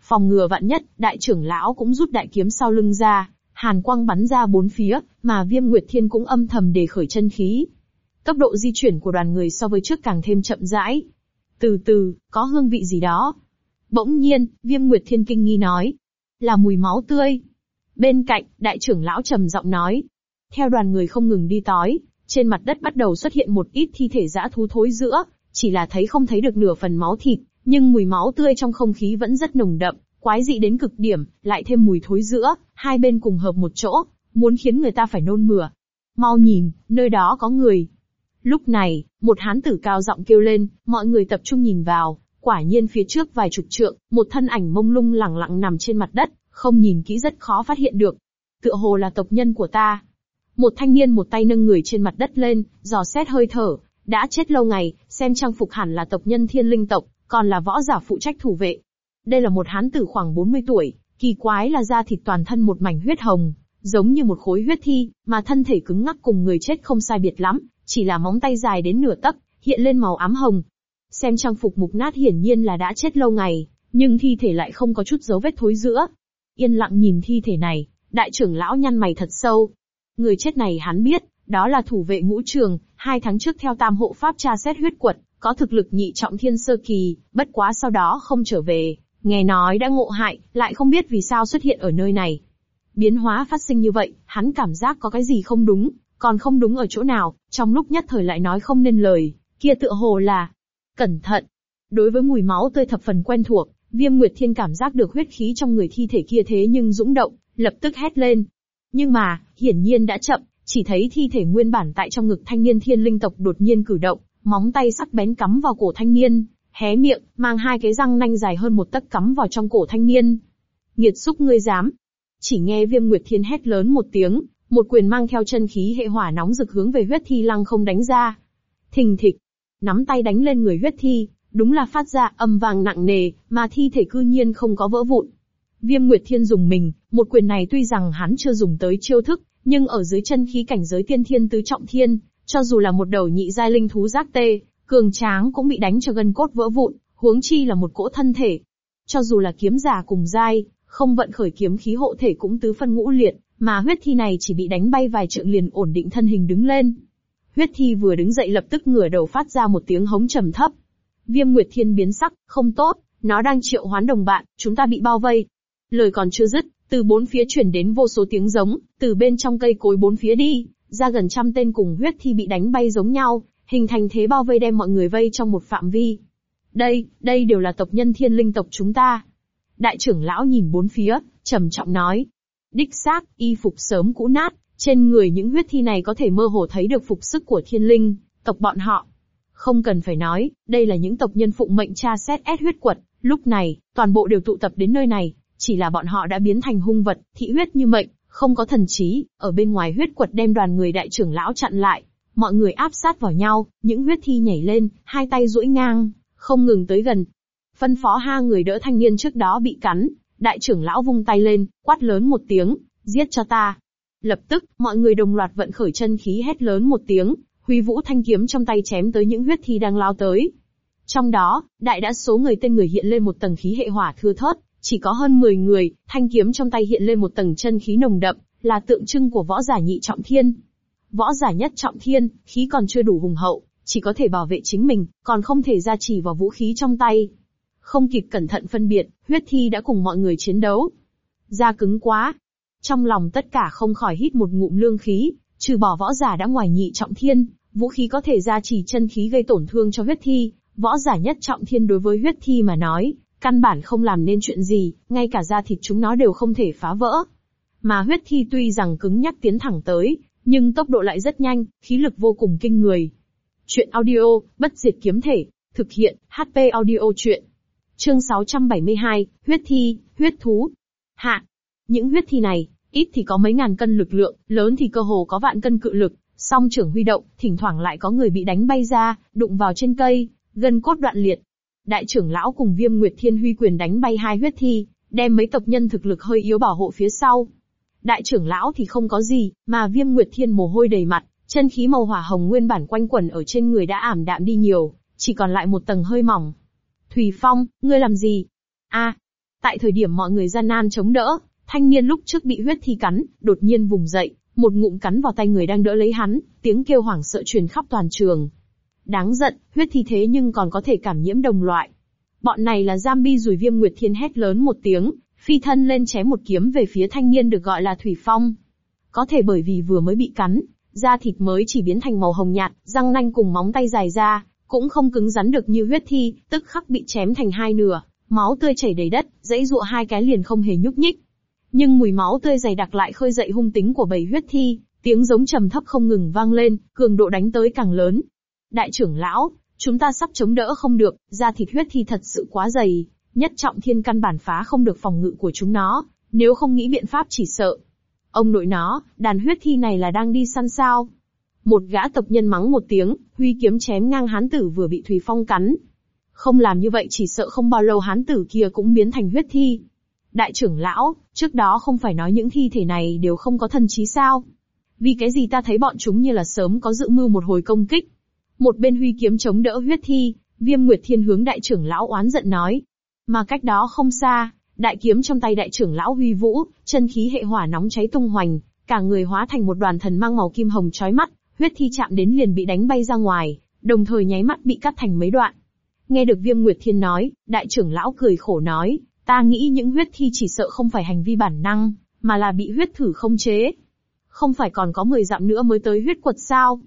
Phòng ngừa vạn nhất, đại trưởng lão cũng rút đại kiếm sau lưng ra, hàn quang bắn ra bốn phía, mà viêm nguyệt thiên cũng âm thầm để khởi chân khí. Tốc độ di chuyển của đoàn người so với trước càng thêm chậm rãi. Từ từ, có hương vị gì đó. Bỗng nhiên, viêm nguyệt thiên kinh nghi nói. Là mùi máu tươi. Bên cạnh, đại trưởng lão trầm giọng nói. Theo đoàn người không ngừng đi tói, trên mặt đất bắt đầu xuất hiện một ít thi thể dã thú thối giữa, chỉ là thấy không thấy được nửa phần máu thịt, nhưng mùi máu tươi trong không khí vẫn rất nồng đậm, quái dị đến cực điểm, lại thêm mùi thối giữa, hai bên cùng hợp một chỗ, muốn khiến người ta phải nôn mửa. Mau nhìn, nơi đó có người. Lúc này, một hán tử cao giọng kêu lên, mọi người tập trung nhìn vào, quả nhiên phía trước vài chục trượng, một thân ảnh mông lung lẳng lặng nằm trên mặt đất, không nhìn kỹ rất khó phát hiện được. Tựa hồ là tộc nhân của ta. Một thanh niên một tay nâng người trên mặt đất lên, dò xét hơi thở, đã chết lâu ngày, xem trang phục hẳn là tộc nhân thiên linh tộc, còn là võ giả phụ trách thủ vệ. Đây là một hán tử khoảng 40 tuổi, kỳ quái là da thịt toàn thân một mảnh huyết hồng, giống như một khối huyết thi, mà thân thể cứng ngắc cùng người chết không sai biệt lắm, chỉ là móng tay dài đến nửa tấc, hiện lên màu ám hồng. Xem trang phục mục nát hiển nhiên là đã chết lâu ngày, nhưng thi thể lại không có chút dấu vết thối giữa. Yên lặng nhìn thi thể này, đại trưởng lão nhăn mày thật sâu. Người chết này hắn biết, đó là thủ vệ ngũ trường, hai tháng trước theo tam hộ pháp tra xét huyết quật, có thực lực nhị trọng thiên sơ kỳ, bất quá sau đó không trở về, nghe nói đã ngộ hại, lại không biết vì sao xuất hiện ở nơi này. Biến hóa phát sinh như vậy, hắn cảm giác có cái gì không đúng, còn không đúng ở chỗ nào, trong lúc nhất thời lại nói không nên lời, kia tựa hồ là, cẩn thận. Đối với mùi máu tươi thập phần quen thuộc, viêm nguyệt thiên cảm giác được huyết khí trong người thi thể kia thế nhưng dũng động, lập tức hét lên. Nhưng mà, hiển nhiên đã chậm, chỉ thấy thi thể nguyên bản tại trong ngực thanh niên thiên linh tộc đột nhiên cử động, móng tay sắc bén cắm vào cổ thanh niên, hé miệng, mang hai cái răng nanh dài hơn một tấc cắm vào trong cổ thanh niên. Nghiệt xúc ngươi dám. Chỉ nghe viêm nguyệt thiên hét lớn một tiếng, một quyền mang theo chân khí hệ hỏa nóng rực hướng về huyết thi lăng không đánh ra. Thình thịch, nắm tay đánh lên người huyết thi, đúng là phát ra âm vàng nặng nề, mà thi thể cư nhiên không có vỡ vụn. Viêm Nguyệt Thiên dùng mình, một quyền này tuy rằng hắn chưa dùng tới chiêu thức, nhưng ở dưới chân khí cảnh giới tiên thiên tứ trọng thiên, cho dù là một đầu nhị giai linh thú giác tê, cường tráng cũng bị đánh cho gân cốt vỡ vụn, huống chi là một cỗ thân thể. Cho dù là kiếm giả cùng giai, không vận khởi kiếm khí hộ thể cũng tứ phân ngũ liệt, mà huyết thi này chỉ bị đánh bay vài trượng liền ổn định thân hình đứng lên. Huyết thi vừa đứng dậy lập tức ngửa đầu phát ra một tiếng hống trầm thấp. Viêm Nguyệt Thiên biến sắc, không tốt, nó đang triệu hoán đồng bạn, chúng ta bị bao vây. Lời còn chưa dứt, từ bốn phía chuyển đến vô số tiếng giống, từ bên trong cây cối bốn phía đi, ra gần trăm tên cùng huyết thi bị đánh bay giống nhau, hình thành thế bao vây đem mọi người vây trong một phạm vi. Đây, đây đều là tộc nhân thiên linh tộc chúng ta. Đại trưởng lão nhìn bốn phía, trầm trọng nói. Đích xác, y phục sớm cũ nát, trên người những huyết thi này có thể mơ hồ thấy được phục sức của thiên linh, tộc bọn họ. Không cần phải nói, đây là những tộc nhân phụng mệnh tra xét ép huyết quật, lúc này, toàn bộ đều tụ tập đến nơi này, chỉ là bọn họ đã biến thành hung vật, thị huyết như mệnh, không có thần trí, ở bên ngoài huyết quật đem đoàn người đại trưởng lão chặn lại. Mọi người áp sát vào nhau, những huyết thi nhảy lên, hai tay duỗi ngang, không ngừng tới gần. Phân phó hai người đỡ thanh niên trước đó bị cắn, đại trưởng lão vung tay lên, quát lớn một tiếng, giết cho ta. Lập tức, mọi người đồng loạt vận khởi chân khí hét lớn một tiếng, huy vũ thanh kiếm trong tay chém tới những huyết thi đang lao tới. Trong đó, đại đa số người tên người hiện lên một tầng khí hệ hỏa thưa thớt, chỉ có hơn 10 người, thanh kiếm trong tay hiện lên một tầng chân khí nồng đậm, là tượng trưng của võ giả nhị trọng thiên. Võ giả nhất trọng thiên, khí còn chưa đủ hùng hậu, chỉ có thể bảo vệ chính mình, còn không thể ra chỉ vào vũ khí trong tay. Không kịp cẩn thận phân biệt, huyết thi đã cùng mọi người chiến đấu. Da cứng quá. Trong lòng tất cả không khỏi hít một ngụm lương khí, trừ bỏ võ giả đã ngoài nhị trọng thiên, vũ khí có thể ra chỉ chân khí gây tổn thương cho huyết thi, võ giả nhất trọng thiên đối với huyết thi mà nói, Căn bản không làm nên chuyện gì, ngay cả da thịt chúng nó đều không thể phá vỡ. Mà huyết thi tuy rằng cứng nhắc tiến thẳng tới, nhưng tốc độ lại rất nhanh, khí lực vô cùng kinh người. Chuyện audio, bất diệt kiếm thể, thực hiện, HP audio chuyện. Chương 672, huyết thi, huyết thú. Hạ. Những huyết thi này, ít thì có mấy ngàn cân lực lượng, lớn thì cơ hồ có vạn cân cự lực, song trưởng huy động, thỉnh thoảng lại có người bị đánh bay ra, đụng vào trên cây, gân cốt đoạn liệt, đại trưởng lão cùng viêm nguyệt thiên huy quyền đánh bay hai huyết thi, đem mấy tộc nhân thực lực hơi yếu bảo hộ phía sau. Đại trưởng lão thì không có gì, mà viêm nguyệt thiên mồ hôi đầy mặt, chân khí màu hỏa hồng nguyên bản quanh quẩn ở trên người đã ảm đạm đi nhiều, chỉ còn lại một tầng hơi mỏng. Thủy Phong, ngươi làm gì? A, tại thời điểm mọi người gian nan chống đỡ, thanh niên lúc trước bị huyết thi cắn, đột nhiên vùng dậy, một ngụm cắn vào tay người đang đỡ lấy hắn, tiếng kêu hoảng sợ truyền khắp toàn trường, Đáng giận, huyết thi thế nhưng còn có thể cảm nhiễm đồng loại. Bọn này là zombie rùi viêm nguyệt thiên hét lớn một tiếng, phi thân lên chém một kiếm về phía thanh niên được gọi là Thủy Phong. Có thể bởi vì vừa mới bị cắn, da thịt mới chỉ biến thành màu hồng nhạt, răng nanh cùng móng tay dài ra, cũng không cứng rắn được như huyết thi, tức khắc bị chém thành hai nửa, máu tươi chảy đầy đất, dãy dụa hai cái liền không hề nhúc nhích. Nhưng mùi máu tươi dày đặc lại khơi dậy hung tính của bầy huyết thi, tiếng giống trầm thấp không ngừng vang lên, cường độ đánh tới càng lớn, Đại trưởng lão, chúng ta sắp chống đỡ không được, da thịt huyết thi thật sự quá dày, nhất trọng thiên căn bản phá không được phòng ngự của chúng nó, nếu không nghĩ biện pháp chỉ sợ. Ông nội nó, đàn huyết thi này là đang đi săn sao? Một gã tộc nhân mắng một tiếng, huy kiếm chém ngang hán tử vừa bị Thùy Phong cắn. Không làm như vậy chỉ sợ không bao lâu hán tử kia cũng biến thành huyết thi. Đại trưởng lão, trước đó không phải nói những thi thể này đều không có thần trí sao? Vì cái gì ta thấy bọn chúng như là sớm có dự mưu một hồi công kích? Một bên huy kiếm chống đỡ huyết thi, viêm nguyệt thiên hướng đại trưởng lão oán giận nói. Mà cách đó không xa, đại kiếm trong tay đại trưởng lão huy vũ, chân khí hệ hỏa nóng cháy tung hoành, cả người hóa thành một đoàn thần mang màu kim hồng chói mắt, huyết thi chạm đến liền bị đánh bay ra ngoài, đồng thời nháy mắt bị cắt thành mấy đoạn. Nghe được Viêm Nguyệt Thiên nói, đại trưởng lão cười khổ nói, ta nghĩ những huyết thi chỉ sợ không phải hành vi bản năng, mà là bị huyết thử không chế. Không phải còn có 10 dặm nữa mới tới huyết quật sao?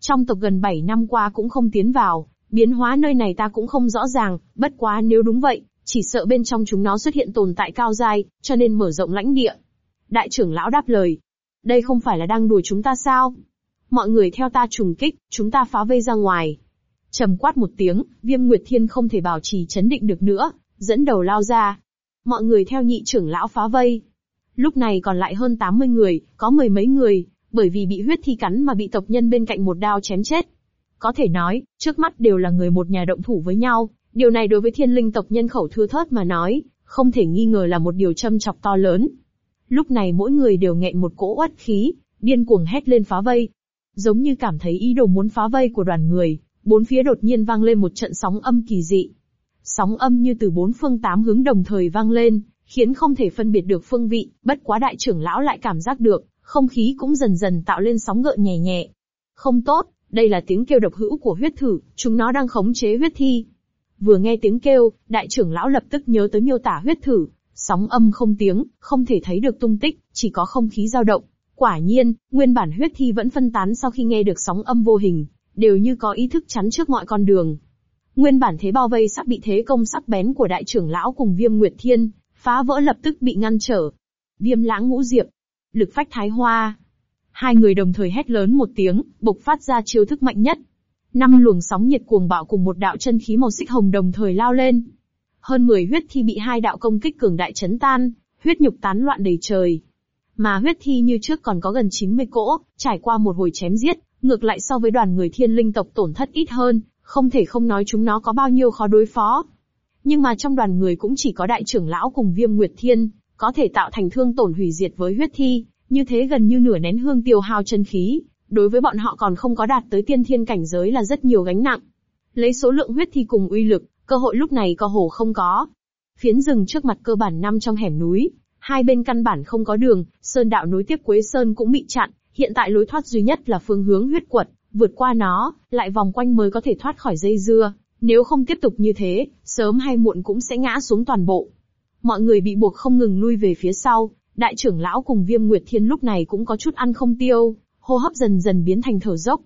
Trong tộc gần 7 năm qua cũng không tiến vào, biến hóa nơi này ta cũng không rõ ràng, bất quá nếu đúng vậy, chỉ sợ bên trong chúng nó xuất hiện tồn tại cao dai, cho nên mở rộng lãnh địa. Đại trưởng lão đáp lời, đây không phải là đang đùa chúng ta sao? Mọi người theo ta trùng kích, chúng ta phá vây ra ngoài. trầm quát một tiếng, viêm nguyệt thiên không thể bảo trì chấn định được nữa, dẫn đầu lao ra. Mọi người theo nhị trưởng lão phá vây. Lúc này còn lại hơn 80 người, có mười mấy người, bởi vì bị huyết thi cắn mà bị tộc nhân bên cạnh một đao chém chết. Có thể nói, trước mắt đều là người một nhà động thủ với nhau, điều này đối với thiên linh tộc nhân khẩu thưa thớt mà nói, không thể nghi ngờ là một điều châm chọc to lớn. Lúc này mỗi người đều nghẹn một cỗ uất khí, điên cuồng hét lên phá vây. Giống như cảm thấy ý đồ muốn phá vây của đoàn người, bốn phía đột nhiên vang lên một trận sóng âm kỳ dị. Sóng âm như từ bốn phương tám hướng đồng thời vang lên, khiến không thể phân biệt được phương vị, bất quá đại trưởng lão lại cảm giác được, không khí cũng dần dần tạo lên sóng gợn nhẹ nhẹ. Không tốt, đây là tiếng kêu độc hữu của huyết thử, chúng nó đang khống chế huyết thi. Vừa nghe tiếng kêu, đại trưởng lão lập tức nhớ tới miêu tả huyết thử, Sóng âm không tiếng, không thể thấy được tung tích, chỉ có không khí dao động. Quả nhiên, nguyên bản huyết thi vẫn phân tán sau khi nghe được sóng âm vô hình, đều như có ý thức chắn trước mọi con đường. Nguyên bản thế bao vây sắp bị thế công sắc bén của đại trưởng lão cùng viêm nguyệt thiên, phá vỡ lập tức bị ngăn trở. Viêm lãng ngũ diệp, lực phách thái hoa. Hai người đồng thời hét lớn một tiếng, bộc phát ra chiêu thức mạnh nhất. Năm luồng sóng nhiệt cuồng bạo cùng một đạo chân khí màu xích hồng đồng thời lao lên, hơn 10 huyết thi bị hai đạo công kích cường đại chấn tan, huyết nhục tán loạn đầy trời. Mà huyết thi như trước còn có gần 90 cỗ, trải qua một hồi chém giết, ngược lại so với đoàn người thiên linh tộc tổn thất ít hơn, không thể không nói chúng nó có bao nhiêu khó đối phó. Nhưng mà trong đoàn người cũng chỉ có đại trưởng lão cùng viêm nguyệt thiên, có thể tạo thành thương tổn hủy diệt với huyết thi, như thế gần như nửa nén hương tiêu hao chân khí, đối với bọn họ còn không có đạt tới tiên thiên cảnh giới là rất nhiều gánh nặng. Lấy số lượng huyết thi cùng uy lực, Cơ hội lúc này co hồ không có. Phiến rừng trước mặt cơ bản nằm trong hẻm núi, hai bên căn bản không có đường, sơn đạo nối tiếp Quế Sơn cũng bị chặn, hiện tại lối thoát duy nhất là phương hướng huyết quật, vượt qua nó, lại vòng quanh mới có thể thoát khỏi dây dưa, nếu không tiếp tục như thế, sớm hay muộn cũng sẽ ngã xuống toàn bộ. Mọi người bị buộc không ngừng lui về phía sau, đại trưởng lão cùng viêm nguyệt thiên lúc này cũng có chút ăn không tiêu, hô hấp dần dần biến thành thở dốc.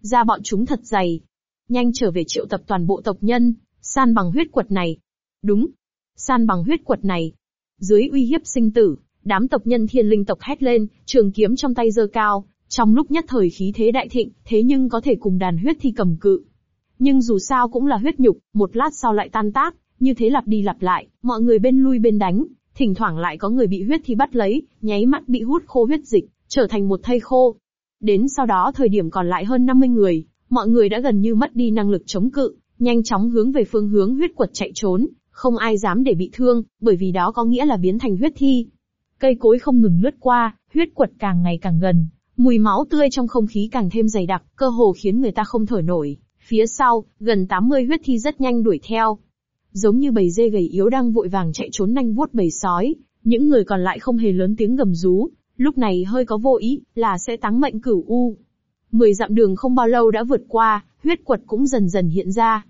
Ra bọn chúng thật dày. Nhanh trở về triệu tập toàn bộ tộc nhân, San bằng huyết quật này. Đúng. San bằng huyết quật này. Dưới uy hiếp sinh tử, đám tộc nhân thiên linh tộc hét lên, trường kiếm trong tay giơ cao, trong lúc nhất thời khí thế đại thịnh, thế nhưng có thể cùng đàn huyết thi cầm cự. Nhưng dù sao cũng là huyết nhục, một lát sau lại tan tác, như thế lặp đi lặp lại, mọi người bên lui bên đánh, thỉnh thoảng lại có người bị huyết thi bắt lấy, nháy mắt bị hút khô huyết dịch, trở thành một thây khô. Đến sau đó thời điểm còn lại hơn 50 người, mọi người đã gần như mất đi năng lực chống cự, nhanh chóng hướng về phương hướng huyết quật chạy trốn, không ai dám để bị thương, bởi vì đó có nghĩa là biến thành huyết thi. Cây cối không ngừng lướt qua, huyết quật càng ngày càng gần, mùi máu tươi trong không khí càng thêm dày đặc, cơ hồ khiến người ta không thở nổi. Phía sau, gần 80 huyết thi rất nhanh đuổi theo. Giống như bầy dê gầy yếu đang vội vàng chạy trốn nhanh vuốt bầy sói, những người còn lại không hề lớn tiếng gầm rú, lúc này hơi có vô ý, là sẽ táng mệnh cửu u. Mười dặm đường không bao lâu đã vượt qua, huyết quật cũng dần dần hiện ra.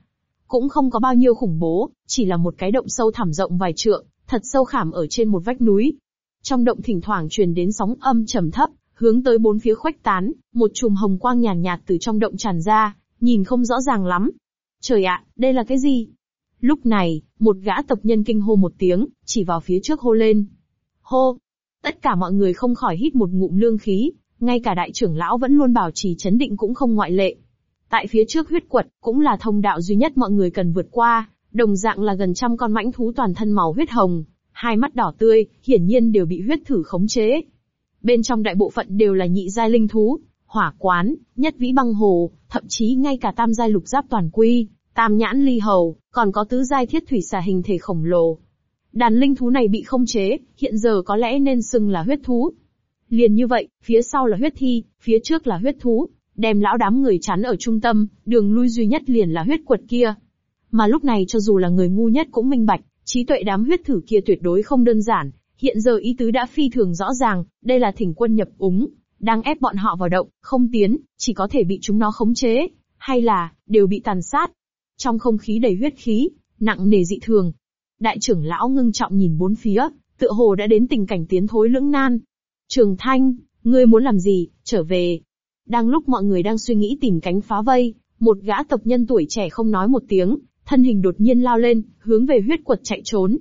Cũng không có bao nhiêu khủng bố, chỉ là một cái động sâu thẳm rộng vài trượng, thật sâu khảm ở trên một vách núi. Trong động thỉnh thoảng truyền đến sóng âm trầm thấp, hướng tới bốn phía khuếch tán, một chùm hồng quang nhàn nhạt, nhạt từ trong động tràn ra, nhìn không rõ ràng lắm. Trời ạ, đây là cái gì? Lúc này, một gã tộc nhân kinh hô một tiếng, chỉ vào phía trước hô lên. Hô! Tất cả mọi người không khỏi hít một ngụm lương khí, ngay cả đại trưởng lão vẫn luôn bảo trì chấn định cũng không ngoại lệ. Tại phía trước huyết quật, cũng là thông đạo duy nhất mọi người cần vượt qua, đồng dạng là gần trăm con mãnh thú toàn thân màu huyết hồng, hai mắt đỏ tươi, hiển nhiên đều bị huyết thử khống chế. Bên trong đại bộ phận đều là nhị giai linh thú, hỏa quán, nhất vĩ băng hồ, thậm chí ngay cả tam giai lục giáp toàn quy, tam nhãn ly hầu, còn có tứ giai thiết thủy xà hình thể khổng lồ. Đàn linh thú này bị không chế, hiện giờ có lẽ nên xưng là huyết thú. Liền như vậy, phía sau là huyết thi, phía trước là huyết thú, đem lão đám người chắn ở trung tâm, đường lui duy nhất liền là huyết quật kia. Mà lúc này cho dù là người ngu nhất cũng minh bạch, trí tuệ đám huyết thử kia tuyệt đối không đơn giản, hiện giờ ý tứ đã phi thường rõ ràng, đây là thỉnh quân nhập úng, đang ép bọn họ vào động, không tiến, chỉ có thể bị chúng nó khống chế, hay là, đều bị tàn sát. Trong không khí đầy huyết khí, nặng nề dị thường. Đại trưởng lão ngưng trọng nhìn bốn phía, tựa hồ đã đến tình cảnh tiến thối lưỡng nan. Trường Thanh, ngươi muốn làm gì, trở về. Đang lúc mọi người đang suy nghĩ tìm cánh phá vây, một gã tộc nhân tuổi trẻ không nói một tiếng, thân hình đột nhiên lao lên, hướng về huyết quật chạy trốn.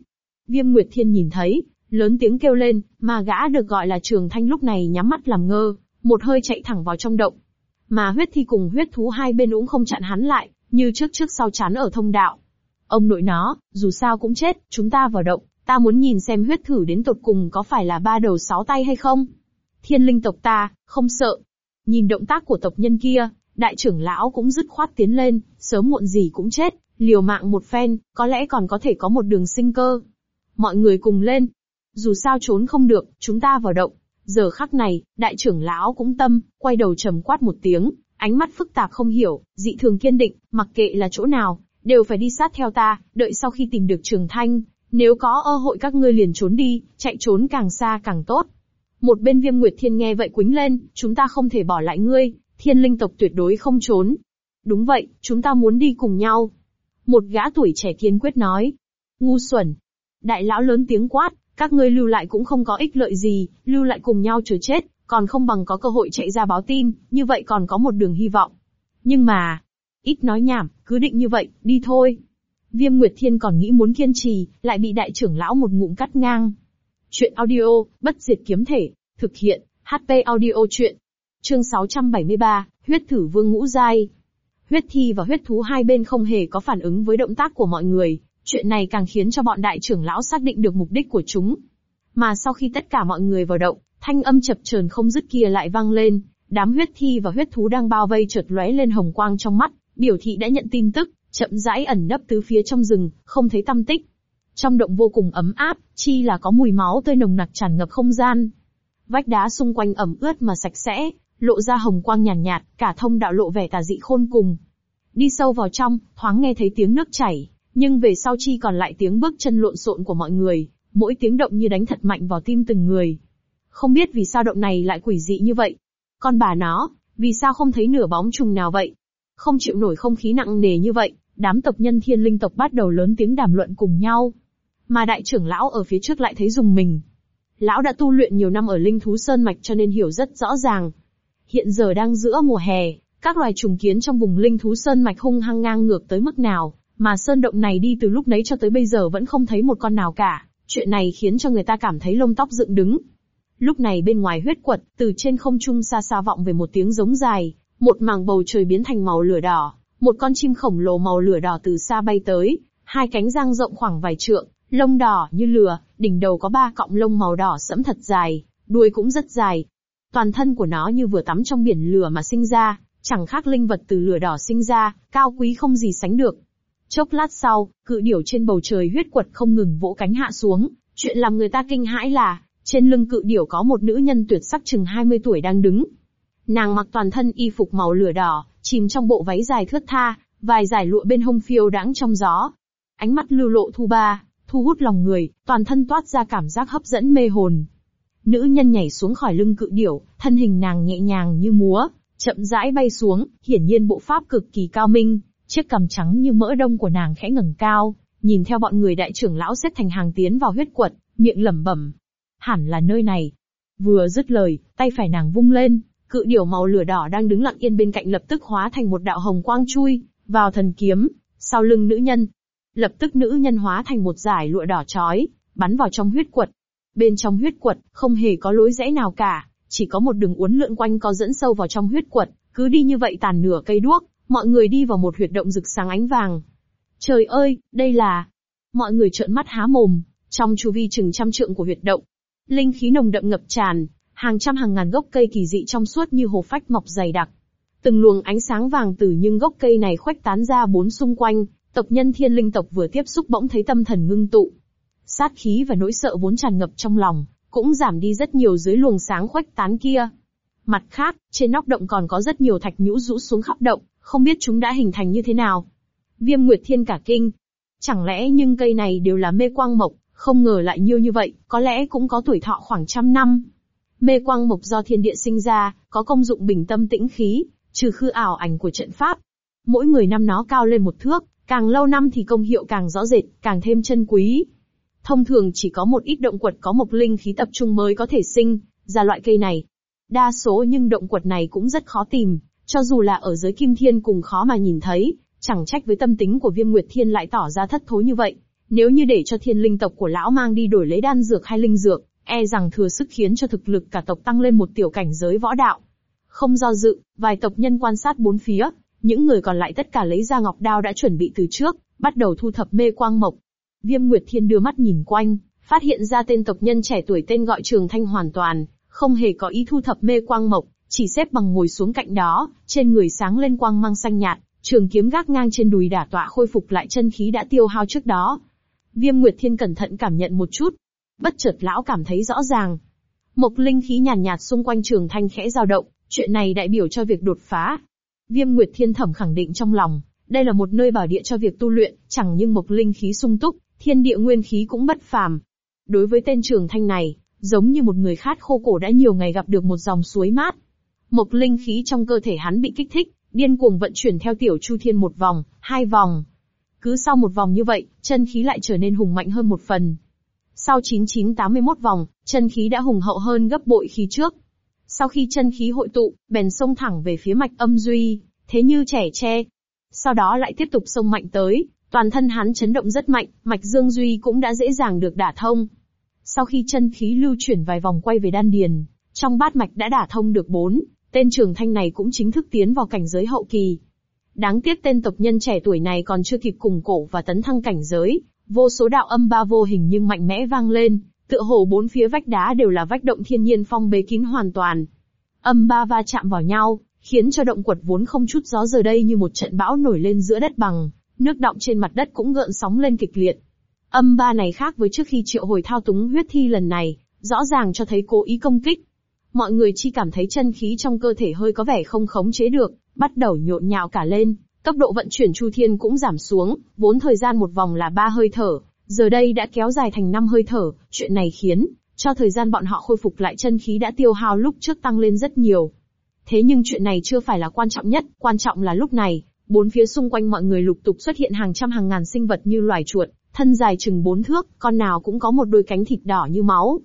Viêm Nguyệt Thiên nhìn thấy, lớn tiếng kêu lên, mà gã được gọi là Trường Thanh lúc này nhắm mắt làm ngơ, một hơi chạy thẳng vào trong động. Mà huyết thi cùng huyết thú hai bên cũng không chặn hắn lại, như trước trước sau chán ở thông đạo. Ông nội nó, dù sao cũng chết, chúng ta vào động, ta muốn nhìn xem huyết thử đến tột cùng có phải là ba đầu sáu tay hay không. Thiên linh tộc ta, không sợ. Nhìn động tác của tộc nhân kia, đại trưởng lão cũng dứt khoát tiến lên, sớm muộn gì cũng chết, liều mạng một phen, có lẽ còn có thể có một đường sinh cơ. Mọi người cùng lên. Dù sao trốn không được, chúng ta vào động. Giờ khắc này, đại trưởng lão cũng tâm, quay đầu trầm quát một tiếng, ánh mắt phức tạp không hiểu, dị thường kiên định, mặc kệ là chỗ nào, đều phải đi sát theo ta, đợi sau khi tìm được trường thanh, nếu có ơ hội các ngươi liền trốn đi, chạy trốn càng xa càng tốt. Một bên viêm nguyệt thiên nghe vậy quính lên, chúng ta không thể bỏ lại ngươi, thiên linh tộc tuyệt đối không trốn. Đúng vậy, chúng ta muốn đi cùng nhau. Một gã tuổi trẻ kiên quyết nói. Ngu xuẩn. Đại lão lớn tiếng quát, các ngươi lưu lại cũng không có ích lợi gì, lưu lại cùng nhau chờ chết, còn không bằng có cơ hội chạy ra báo tin, như vậy còn có một đường hy vọng. Nhưng mà, ít nói nhảm, cứ định như vậy, đi thôi. Viêm Nguyệt Thiên còn nghĩ muốn kiên trì, lại bị đại trưởng lão một ngụm cắt ngang. Chuyện audio, bất diệt kiếm thể, thực hiện, HP audio chuyện. Chương 673, huyết thử vương ngũ giai. Huyết thi và huyết thú hai bên không hề có phản ứng với động tác của mọi người, chuyện này càng khiến cho bọn đại trưởng lão xác định được mục đích của chúng. Mà sau khi tất cả mọi người vào động, thanh âm chập chờn không dứt kia lại vang lên, đám huyết thi và huyết thú đang bao vây chợt lóe lên hồng quang trong mắt, biểu thị đã nhận tin tức, chậm rãi ẩn nấp tứ phía trong rừng, không thấy tâm tích. Trong động vô cùng ấm áp, chi là có mùi máu tươi nồng nặc tràn ngập không gian. Vách đá xung quanh ẩm ướt mà sạch sẽ, lộ ra hồng quang nhàn nhạt, nhạt, cả thông đạo lộ vẻ tà dị khôn cùng. Đi sâu vào trong, thoáng nghe thấy tiếng nước chảy, nhưng về sau chi còn lại tiếng bước chân lộn xộn của mọi người, mỗi tiếng động như đánh thật mạnh vào tim từng người. Không biết vì sao động này lại quỷ dị như vậy. Con bà nó, vì sao không thấy nửa bóng trùng nào vậy? Không chịu nổi không khí nặng nề như vậy, đám tộc nhân thiên linh tộc bắt đầu lớn tiếng đàm luận cùng nhau. Mà đại trưởng lão ở phía trước lại thấy dùng mình. Lão đã tu luyện nhiều năm ở linh thú sơn mạch cho nên hiểu rất rõ ràng. Hiện giờ đang giữa mùa hè, các loài trùng kiến trong vùng linh thú sơn mạch hung hăng ngang ngược tới mức nào, mà sơn động này đi từ lúc nấy cho tới bây giờ vẫn không thấy một con nào cả. Chuyện này khiến cho người ta cảm thấy lông tóc dựng đứng. Lúc này bên ngoài huyết quật, từ trên không trung xa xa vọng về một tiếng giống dài, một mảng bầu trời biến thành màu lửa đỏ, một con chim khổng lồ màu lửa đỏ từ xa bay tới, hai cánh răng rộng khoảng vài trượng, lông đỏ như lửa, đỉnh đầu có ba cọng lông màu đỏ sẫm thật dài, đuôi cũng rất dài. Toàn thân của nó như vừa tắm trong biển lửa mà sinh ra, chẳng khác linh vật từ lửa đỏ sinh ra, cao quý không gì sánh được. Chốc lát sau, cự điểu trên bầu trời huyết quật không ngừng vỗ cánh hạ xuống, chuyện làm người ta kinh hãi là, trên lưng cự điểu có một nữ nhân tuyệt sắc chừng 20 tuổi đang đứng. Nàng mặc toàn thân y phục màu lửa đỏ, chìm trong bộ váy dài thướt tha, vài giải lụa bên hông phiêu đãng trong gió. Ánh mắt lưu lộ thu ba, thu hút lòng người, toàn thân toát ra cảm giác hấp dẫn mê hồn. Nữ nhân nhảy xuống khỏi lưng cự điểu, thân hình nàng nhẹ nhàng như múa, chậm rãi bay xuống, hiển nhiên bộ pháp cực kỳ cao minh, chiếc cằm trắng như mỡ đông của nàng khẽ ngẩng cao, nhìn theo bọn người đại trưởng lão xếp thành hàng tiến vào huyết quật, miệng lẩm bẩm. Hẳn là nơi này. Vừa dứt lời, tay phải nàng vung lên, cự điểu màu lửa đỏ đang đứng lặng yên bên cạnh lập tức hóa thành một đạo hồng quang chui, vào thần kiếm, sau lưng nữ nhân. Lập tức nữ nhân hóa thành một giải lụa đỏ chói, bắn vào trong huyết quật. Bên trong huyết quật, không hề có lối rẽ nào cả, chỉ có một đường uốn lượn quanh có dẫn sâu vào trong huyết quật, cứ đi như vậy tàn nửa cây đuốc, mọi người đi vào một huyệt động rực sáng ánh vàng. Trời ơi, đây là... Mọi người trợn mắt há mồm, trong chu vi chừng trăm trượng của huyệt động. Linh khí nồng đậm ngập tràn, hàng trăm hàng ngàn gốc cây kỳ dị trong suốt như hồ phách mọc dày đặc. Từng luồng ánh sáng vàng từ những gốc cây này khoách tán ra bốn xung quanh, tộc nhân thiên linh tộc vừa tiếp xúc bỗng thấy tâm thần ngưng tụ. Sát khí và nỗi sợ vốn tràn ngập trong lòng, cũng giảm đi rất nhiều dưới luồng sáng khuếch tán kia. Mặt khác, trên nóc động còn có rất nhiều thạch nhũ rũ xuống khắp động, không biết chúng đã hình thành như thế nào. Viêm Nguyệt Thiên cả kinh. Chẳng lẽ nhưng cây này đều là mê quang mộc, không ngờ lại nhiều như vậy, có lẽ cũng có tuổi thọ khoảng trăm năm. Mê quang mộc do thiên địa sinh ra, có công dụng bình tâm tĩnh khí, trừ khư ảo ảnh của trận pháp. Mỗi người năm nó cao lên một thước, càng lâu năm thì công hiệu càng rõ rệt, càng thêm chân quý. Thông thường chỉ có một ít động quật có một linh khí tập trung mới có thể sinh ra loại cây này. Đa số nhưng động quật này cũng rất khó tìm, cho dù là ở giới kim thiên cùng khó mà nhìn thấy, chẳng trách với tâm tính của viêm nguyệt thiên lại tỏ ra thất thối như vậy. Nếu như để cho thiên linh tộc của lão mang đi đổi lấy đan dược hay linh dược, e rằng thừa sức khiến cho thực lực cả tộc tăng lên một tiểu cảnh giới võ đạo. Không do dự, vài tộc nhân quan sát bốn phía, những người còn lại tất cả lấy ra ngọc đao đã chuẩn bị từ trước, bắt đầu thu thập mê quang mộc. Viêm Nguyệt Thiên đưa mắt nhìn quanh, phát hiện ra tên tộc nhân trẻ tuổi tên gọi Trường Thanh hoàn toàn, không hề có ý thu thập mê quang mộc, chỉ xếp bằng ngồi xuống cạnh đó, trên người sáng lên quang mang xanh nhạt, trường kiếm gác ngang trên đùi đả tọa khôi phục lại chân khí đã tiêu hao trước đó. Viêm Nguyệt Thiên cẩn thận cảm nhận một chút, bất chợt lão cảm thấy rõ ràng. Mộc linh khí nhàn nhạt, nhạt xung quanh Trường Thanh khẽ dao động, chuyện này đại biểu cho việc đột phá. Viêm Nguyệt Thiên thẩm khẳng định trong lòng, đây là một nơi bảo địa cho việc tu luyện, chẳng nhưng mộc linh khí sung túc, thiên địa nguyên khí cũng bất phàm. Đối với tên Trường Thanh này, giống như một người khát khô cổ đã nhiều ngày gặp được một dòng suối mát. Mộc linh khí trong cơ thể hắn bị kích thích, điên cuồng vận chuyển theo tiểu chu thiên một vòng, hai vòng. Cứ sau một vòng như vậy, chân khí lại trở nên hùng mạnh hơn một phần. Sau 9981 vòng, chân khí đã hùng hậu hơn gấp bội khí trước. Sau khi chân khí hội tụ, bèn xông thẳng về phía mạch âm duy, thế như trẻ tre. Sau đó lại tiếp tục xông mạnh tới, toàn thân hắn chấn động rất mạnh, mạch dương duy cũng đã dễ dàng được đả thông. Sau khi chân khí lưu chuyển vài vòng quay về đan điền, trong bát mạch đã đả thông được bốn, tên trường thanh này cũng chính thức tiến vào cảnh giới hậu kỳ. Đáng tiếc tên tộc nhân trẻ tuổi này còn chưa kịp cùng cổ và tấn thăng cảnh giới, vô số đạo âm ba vô hình nhưng mạnh mẽ vang lên, tựa hồ bốn phía vách đá đều là vách động thiên nhiên phong bế kín hoàn toàn. Âm ba va chạm vào nhau, khiến cho động quật vốn không chút gió giờ đây như một trận bão nổi lên giữa đất bằng, nước động trên mặt đất cũng gợn sóng lên kịch liệt. Âm ba này khác với trước khi triệu hồi thao túng huyết thi lần này, rõ ràng cho thấy cố ý công kích. Mọi người chỉ cảm thấy chân khí trong cơ thể hơi có vẻ không khống chế được, bắt đầu nhộn nhạo cả lên, tốc độ vận chuyển chu thiên cũng giảm xuống, vốn thời gian một vòng là ba hơi thở, giờ đây đã kéo dài thành năm hơi thở, chuyện này khiến cho thời gian bọn họ khôi phục lại chân khí đã tiêu hao lúc trước tăng lên rất nhiều. Thế nhưng chuyện này chưa phải là quan trọng nhất, quan trọng là lúc này, bốn phía xung quanh mọi người lục tục xuất hiện hàng trăm hàng ngàn sinh vật như loài chuột, thân dài chừng bốn thước, con nào cũng có một đôi cánh thịt đỏ như máu.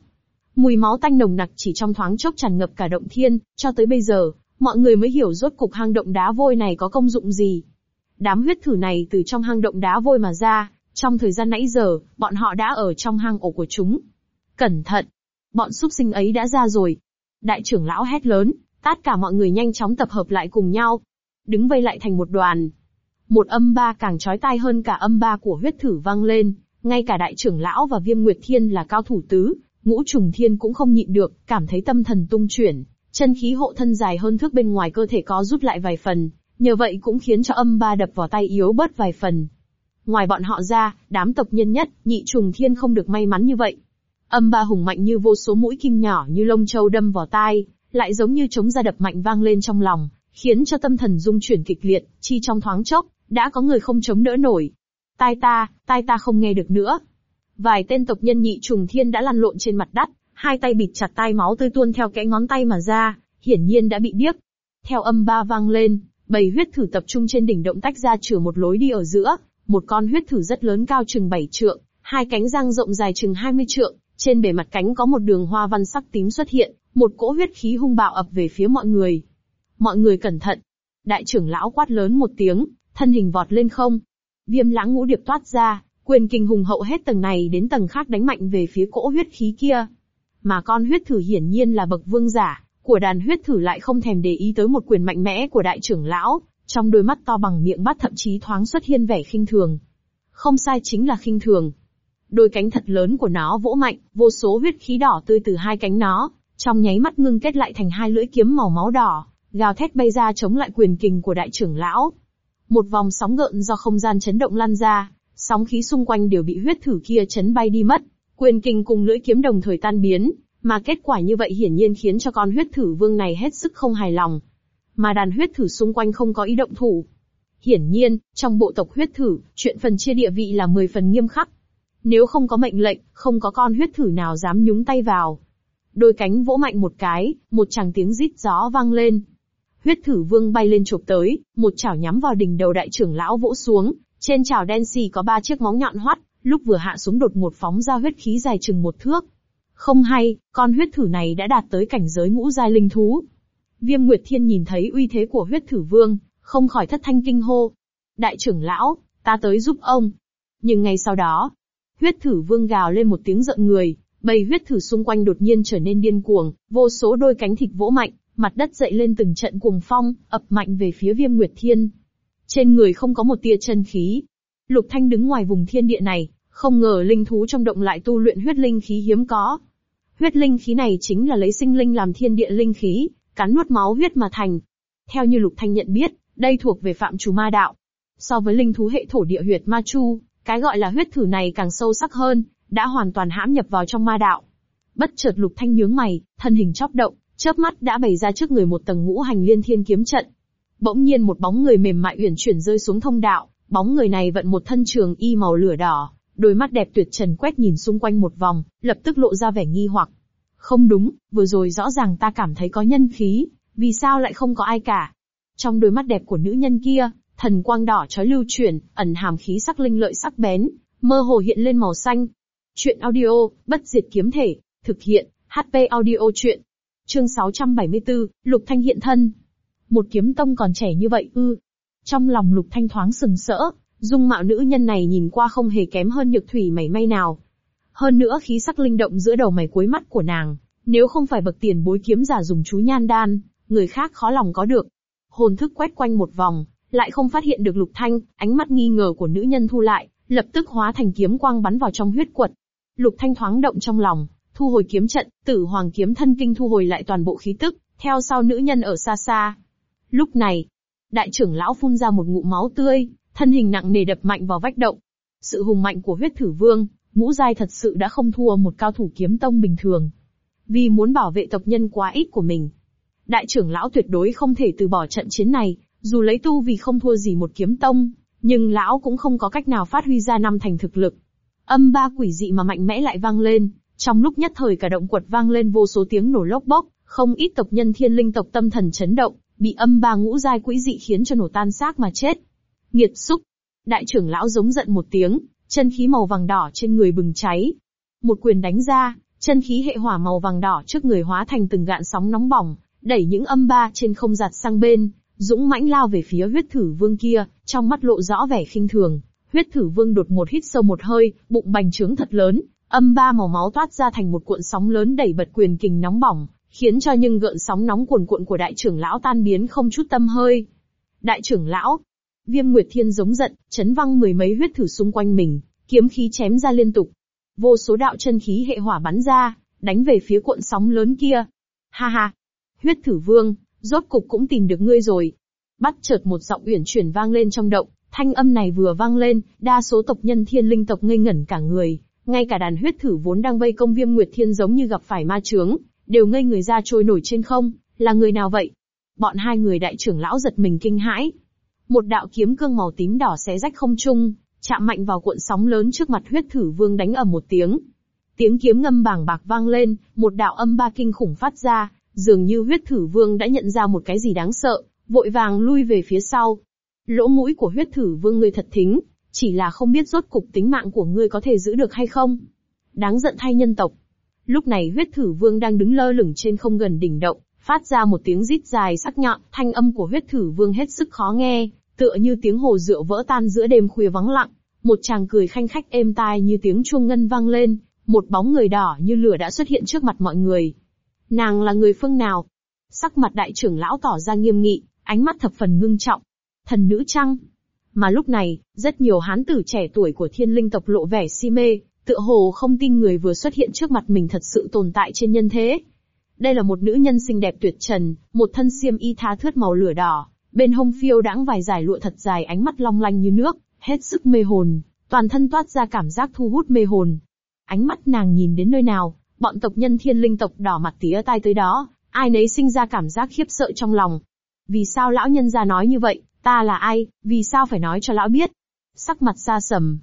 Mùi máu tanh nồng nặc chỉ trong thoáng chốc tràn ngập cả động thiên, cho tới bây giờ, mọi người mới hiểu rốt cục hang động đá vôi này có công dụng gì. Đám huyết thử này từ trong hang động đá vôi mà ra, trong thời gian nãy giờ, bọn họ đã ở trong hang ổ của chúng. Cẩn thận! Bọn súc sinh ấy đã ra rồi. Đại trưởng lão hét lớn, tất cả mọi người nhanh chóng tập hợp lại cùng nhau. Đứng vây lại thành một đoàn. Một âm ba càng trói tai hơn cả âm ba của huyết thử vang lên, ngay cả đại trưởng lão và viêm nguyệt thiên là cao thủ tứ, ngũ trùng thiên cũng không nhịn được, cảm thấy tâm thần tung chuyển, chân khí hộ thân dài hơn thước bên ngoài cơ thể có rút lại vài phần, nhờ vậy cũng khiến cho âm ba đập vào tay yếu bớt vài phần. Ngoài bọn họ ra, đám tộc nhân nhất, nhị trùng thiên không được may mắn như vậy. Âm ba hùng mạnh như vô số mũi kim nhỏ như lông châu đâm vào tai, lại giống như chống ra đập mạnh vang lên trong lòng, khiến cho tâm thần dung chuyển kịch liệt, chi trong thoáng chốc, đã có người không chống đỡ nổi. Tai ta, tai ta không nghe được nữa. Vài tên tộc nhân nhị trùng thiên đã lăn lộn trên mặt đất, hai tay bịt chặt tai máu tươi tuôn theo kẽ ngón tay mà ra, hiển nhiên đã bị điếc. Theo âm ba vang lên, bầy huyết thử tập trung trên đỉnh động tách ra chừa một lối đi ở giữa, một con huyết thử rất lớn cao chừng 7 trượng, hai cánh răng rộng dài chừng 20 trượng, trên bề mặt cánh có một đường hoa văn sắc tím xuất hiện, một cỗ huyết khí hung bạo ập về phía mọi người. Mọi người cẩn thận. Đại trưởng lão quát lớn một tiếng, thân hình vọt lên không. Viêm lãng ngũ điệp toát ra, quyền kinh hùng hậu hết tầng này đến tầng khác đánh mạnh về phía cỗ huyết khí kia. Mà con huyết thử hiển nhiên là bậc vương giả, của đàn huyết thử lại không thèm để ý tới một quyền mạnh mẽ của đại trưởng lão, trong đôi mắt to bằng miệng bắt thậm chí thoáng xuất hiện vẻ khinh thường. Không sai chính là khinh thường. Đôi cánh thật lớn của nó vỗ mạnh, vô số huyết khí đỏ tươi từ hai cánh nó, trong nháy mắt ngưng kết lại thành hai lưỡi kiếm màu máu đỏ, gào thét bay ra chống lại quyền kình của đại trưởng lão. Một vòng sóng gợn do không gian chấn động lan ra, sóng khí xung quanh đều bị huyết thử kia chấn bay đi mất. Quyền kình cùng lưỡi kiếm đồng thời tan biến, mà kết quả như vậy hiển nhiên khiến cho con huyết thử vương này hết sức không hài lòng. Mà đàn huyết thử xung quanh không có ý động thủ. Hiển nhiên, trong bộ tộc huyết thử, chuyện phần chia địa vị là 10 phần nghiêm khắc. Nếu không có mệnh lệnh, không có con huyết thử nào dám nhúng tay vào. Đôi cánh vỗ mạnh một cái, một tràng tiếng rít gió vang lên. Huyết thử vương bay lên chụp tới, một chảo nhắm vào đỉnh đầu đại trưởng lão vỗ xuống, trên chảo đen xì có ba chiếc móng nhọn hoắt, lúc vừa hạ xuống đột một phóng ra huyết khí dài chừng một thước. Không hay, con huyết thử này đã đạt tới cảnh giới ngũ giai linh thú. Viêm Nguyệt Thiên nhìn thấy uy thế của huyết thử vương, không khỏi thất thanh kinh hô. Đại trưởng lão, ta tới giúp ông. Nhưng ngay sau đó, huyết thử vương gào lên một tiếng giận người, bầy huyết thử xung quanh đột nhiên trở nên điên cuồng, vô số đôi cánh thịt vỗ mạnh, mặt đất dậy lên từng trận cuồng phong, ập mạnh về phía viêm nguyệt thiên. Trên người không có một tia chân khí. Lục Thanh đứng ngoài vùng thiên địa này, không ngờ linh thú trong động lại tu luyện huyết linh khí hiếm có. Huyết linh khí này chính là lấy sinh linh làm thiên địa linh khí, cắn nuốt máu huyết mà thành. Theo như Lục Thanh nhận biết, đây thuộc về phạm chủ ma đạo. So với linh thú hệ thổ địa huyệt ma chu, cái gọi là huyết thử này càng sâu sắc hơn, đã hoàn toàn hãm nhập vào trong ma đạo. Bất chợt Lục Thanh nhướng mày, thân hình chớp động, chớp mắt đã bày ra trước người một tầng ngũ hành liên thiên kiếm trận. Bỗng nhiên một bóng người mềm mại uyển chuyển rơi xuống thông đạo, bóng người này vận một thân trường y màu lửa đỏ, đôi mắt đẹp tuyệt trần quét nhìn xung quanh một vòng, lập tức lộ ra vẻ nghi hoặc. Không đúng, vừa rồi rõ ràng ta cảm thấy có nhân khí, vì sao lại không có ai cả? Trong đôi mắt đẹp của nữ nhân kia, thần quang đỏ chói lưu chuyển, ẩn hàm khí sắc linh lợi sắc bén, mơ hồ hiện lên màu xanh. Chuyện audio, bất diệt kiếm thể, thực hiện, HP audio chuyện. Chương 674, Lục Thanh hiện thân. Một kiếm tông còn trẻ như vậy ư. Trong lòng Lục Thanh thoáng sừng sỡ, dung mạo nữ nhân này nhìn qua không hề kém hơn nhược thủy mảy may nào. Hơn nữa khí sắc linh động giữa đầu mày cuối mắt của nàng, nếu không phải bậc tiền bối kiếm giả dùng chú nhan đan, người khác khó lòng có được. Hồn thức quét quanh một vòng, lại không phát hiện được Lục Thanh, ánh mắt nghi ngờ của nữ nhân thu lại, lập tức hóa thành kiếm quang bắn vào trong huyết quật. Lục Thanh thoáng động trong lòng, thu hồi kiếm trận, tử hoàng kiếm thân kinh thu hồi lại toàn bộ khí tức, theo sau nữ nhân ở xa xa. Lúc này, đại trưởng lão phun ra một ngụm máu tươi, thân hình nặng nề đập mạnh vào vách động. Sự hùng mạnh của huyết thử vương, ngũ giai thật sự đã không thua một cao thủ kiếm tông bình thường. Vì muốn bảo vệ tộc nhân quá ít của mình, đại trưởng lão tuyệt đối không thể từ bỏ trận chiến này, dù lấy tu vì không thua gì một kiếm tông, nhưng lão cũng không có cách nào phát huy ra năm thành thực lực. Âm ba quỷ dị mà mạnh mẽ lại vang lên, trong lúc nhất thời cả động quật vang lên vô số tiếng nổ lốc bốc, không ít tộc nhân thiên linh tộc tâm thần chấn động, bị âm ba ngũ giai quỷ dị khiến cho nổ tan xác mà chết. Nghiệt xúc! Đại trưởng lão giống giận một tiếng, chân khí màu vàng đỏ trên người bừng cháy. Một quyền đánh ra, chân khí hệ hỏa màu vàng đỏ trước người hóa thành từng gạn sóng nóng bỏng, đẩy những âm ba trên không giặt sang bên, dũng mãnh lao về phía huyết thử vương kia, trong mắt lộ rõ vẻ khinh thường. Huyết thử vương đột một hít sâu một hơi, bụng bành trướng thật lớn, âm ba màu máu toát ra thành một cuộn sóng lớn đẩy bật quyền kình nóng bỏng, khiến cho những gợn sóng nóng cuồn cuộn của đại trưởng lão tan biến không chút tâm hơi. Đại trưởng lão, viêm nguyệt thiên giống giận, chấn văng mười mấy huyết thử xung quanh mình, kiếm khí chém ra liên tục. Vô số đạo chân khí hệ hỏa bắn ra, đánh về phía cuộn sóng lớn kia. Ha ha, huyết thử vương, rốt cục cũng tìm được ngươi rồi. Bắt chợt một giọng uyển chuyển vang lên trong động, thanh âm này vừa vang lên, đa số tộc nhân thiên linh tộc ngây ngẩn cả người, ngay cả đàn huyết thử vốn đang vây công viêm nguyệt thiên giống như gặp phải ma chướng, đều ngây người ra trôi nổi trên không, là người nào vậy? Bọn hai người đại trưởng lão giật mình kinh hãi. Một đạo kiếm cương màu tím đỏ xé rách không trung, chạm mạnh vào cuộn sóng lớn trước mặt huyết thử vương đánh ở một tiếng. Tiếng kiếm ngâm bảng bạc vang lên, một đạo âm ba kinh khủng phát ra, Dường như huyết thử vương đã nhận ra một cái gì đáng sợ, vội vàng lui về phía sau. Lỗ mũi của huyết thử vương ngươi thật thính, chỉ là không biết rốt cục tính mạng của ngươi có thể giữ được hay không. Đáng giận thay nhân tộc. Lúc này huyết thử vương đang đứng lơ lửng trên không gần đỉnh động, phát ra một tiếng rít dài sắc nhọn, thanh âm của huyết thử vương hết sức khó nghe, tựa như tiếng hồ rượu vỡ tan giữa đêm khuya vắng lặng. Một chàng cười khanh khách êm tai như tiếng chuông ngân vang lên, một bóng người đỏ như lửa đã xuất hiện trước mặt mọi người. Nàng là người phương nào? Sắc mặt đại trưởng lão tỏ ra nghiêm nghị, ánh mắt thập phần ngưng trọng. Thần nữ trăng. Mà lúc này, rất nhiều hán tử trẻ tuổi của thiên linh tộc lộ vẻ si mê, tựa hồ không tin người vừa xuất hiện trước mặt mình thật sự tồn tại trên nhân thế. Đây là một nữ nhân xinh đẹp tuyệt trần, một thân xiêm y tha thướt màu lửa đỏ, bên hông phiêu đãng vài dải lụa thật dài ánh mắt long lanh như nước, hết sức mê hồn, toàn thân toát ra cảm giác thu hút mê hồn. Ánh mắt nàng nhìn đến nơi nào, bọn tộc nhân thiên linh tộc đỏ mặt tía tai tới đó, ai nấy sinh ra cảm giác khiếp sợ trong lòng. Vì sao lão nhân gia nói như vậy, ta là ai, vì sao phải nói cho lão biết? Sắc mặt xa sầm.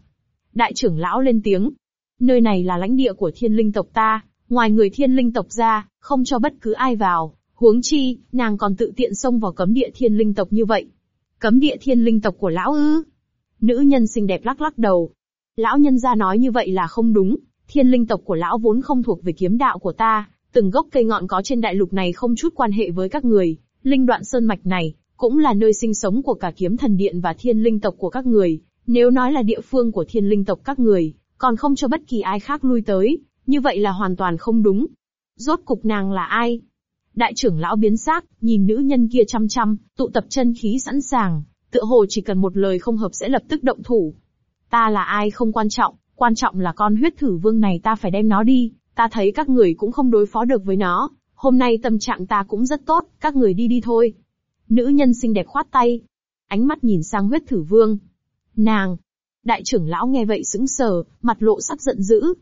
Đại trưởng lão lên tiếng. Nơi này là lãnh địa của thiên linh tộc ta, ngoài người thiên linh tộc ra, không cho bất cứ ai vào. Huống chi, nàng còn tự tiện xông vào cấm địa thiên linh tộc như vậy. Cấm địa thiên linh tộc của lão ư? Nữ nhân xinh đẹp lắc lắc đầu. Lão nhân gia nói như vậy là không đúng, thiên linh tộc của lão vốn không thuộc về kiếm đạo của ta, từng gốc cây ngọn có trên đại lục này không chút quan hệ với các người, linh đoạn sơn mạch này, cũng là nơi sinh sống của cả kiếm thần điện và thiên linh tộc của các người, nếu nói là địa phương của thiên linh tộc các người, còn không cho bất kỳ ai khác lui tới, như vậy là hoàn toàn không đúng. Rốt cục nàng là ai? Đại trưởng lão biến sắc, nhìn nữ nhân kia chăm chăm, tụ tập chân khí sẵn sàng, tựa hồ chỉ cần một lời không hợp sẽ lập tức động thủ. Ta là ai không quan trọng, quan trọng là con huyết thử vương này ta phải đem nó đi, ta thấy các người cũng không đối phó được với nó, hôm nay tâm trạng ta cũng rất tốt, các người đi đi thôi. Nữ nhân xinh đẹp khoát tay, ánh mắt nhìn sang huyết thử vương. Nàng! Đại trưởng lão nghe vậy sững sờ, mặt lộ sắc giận dữ.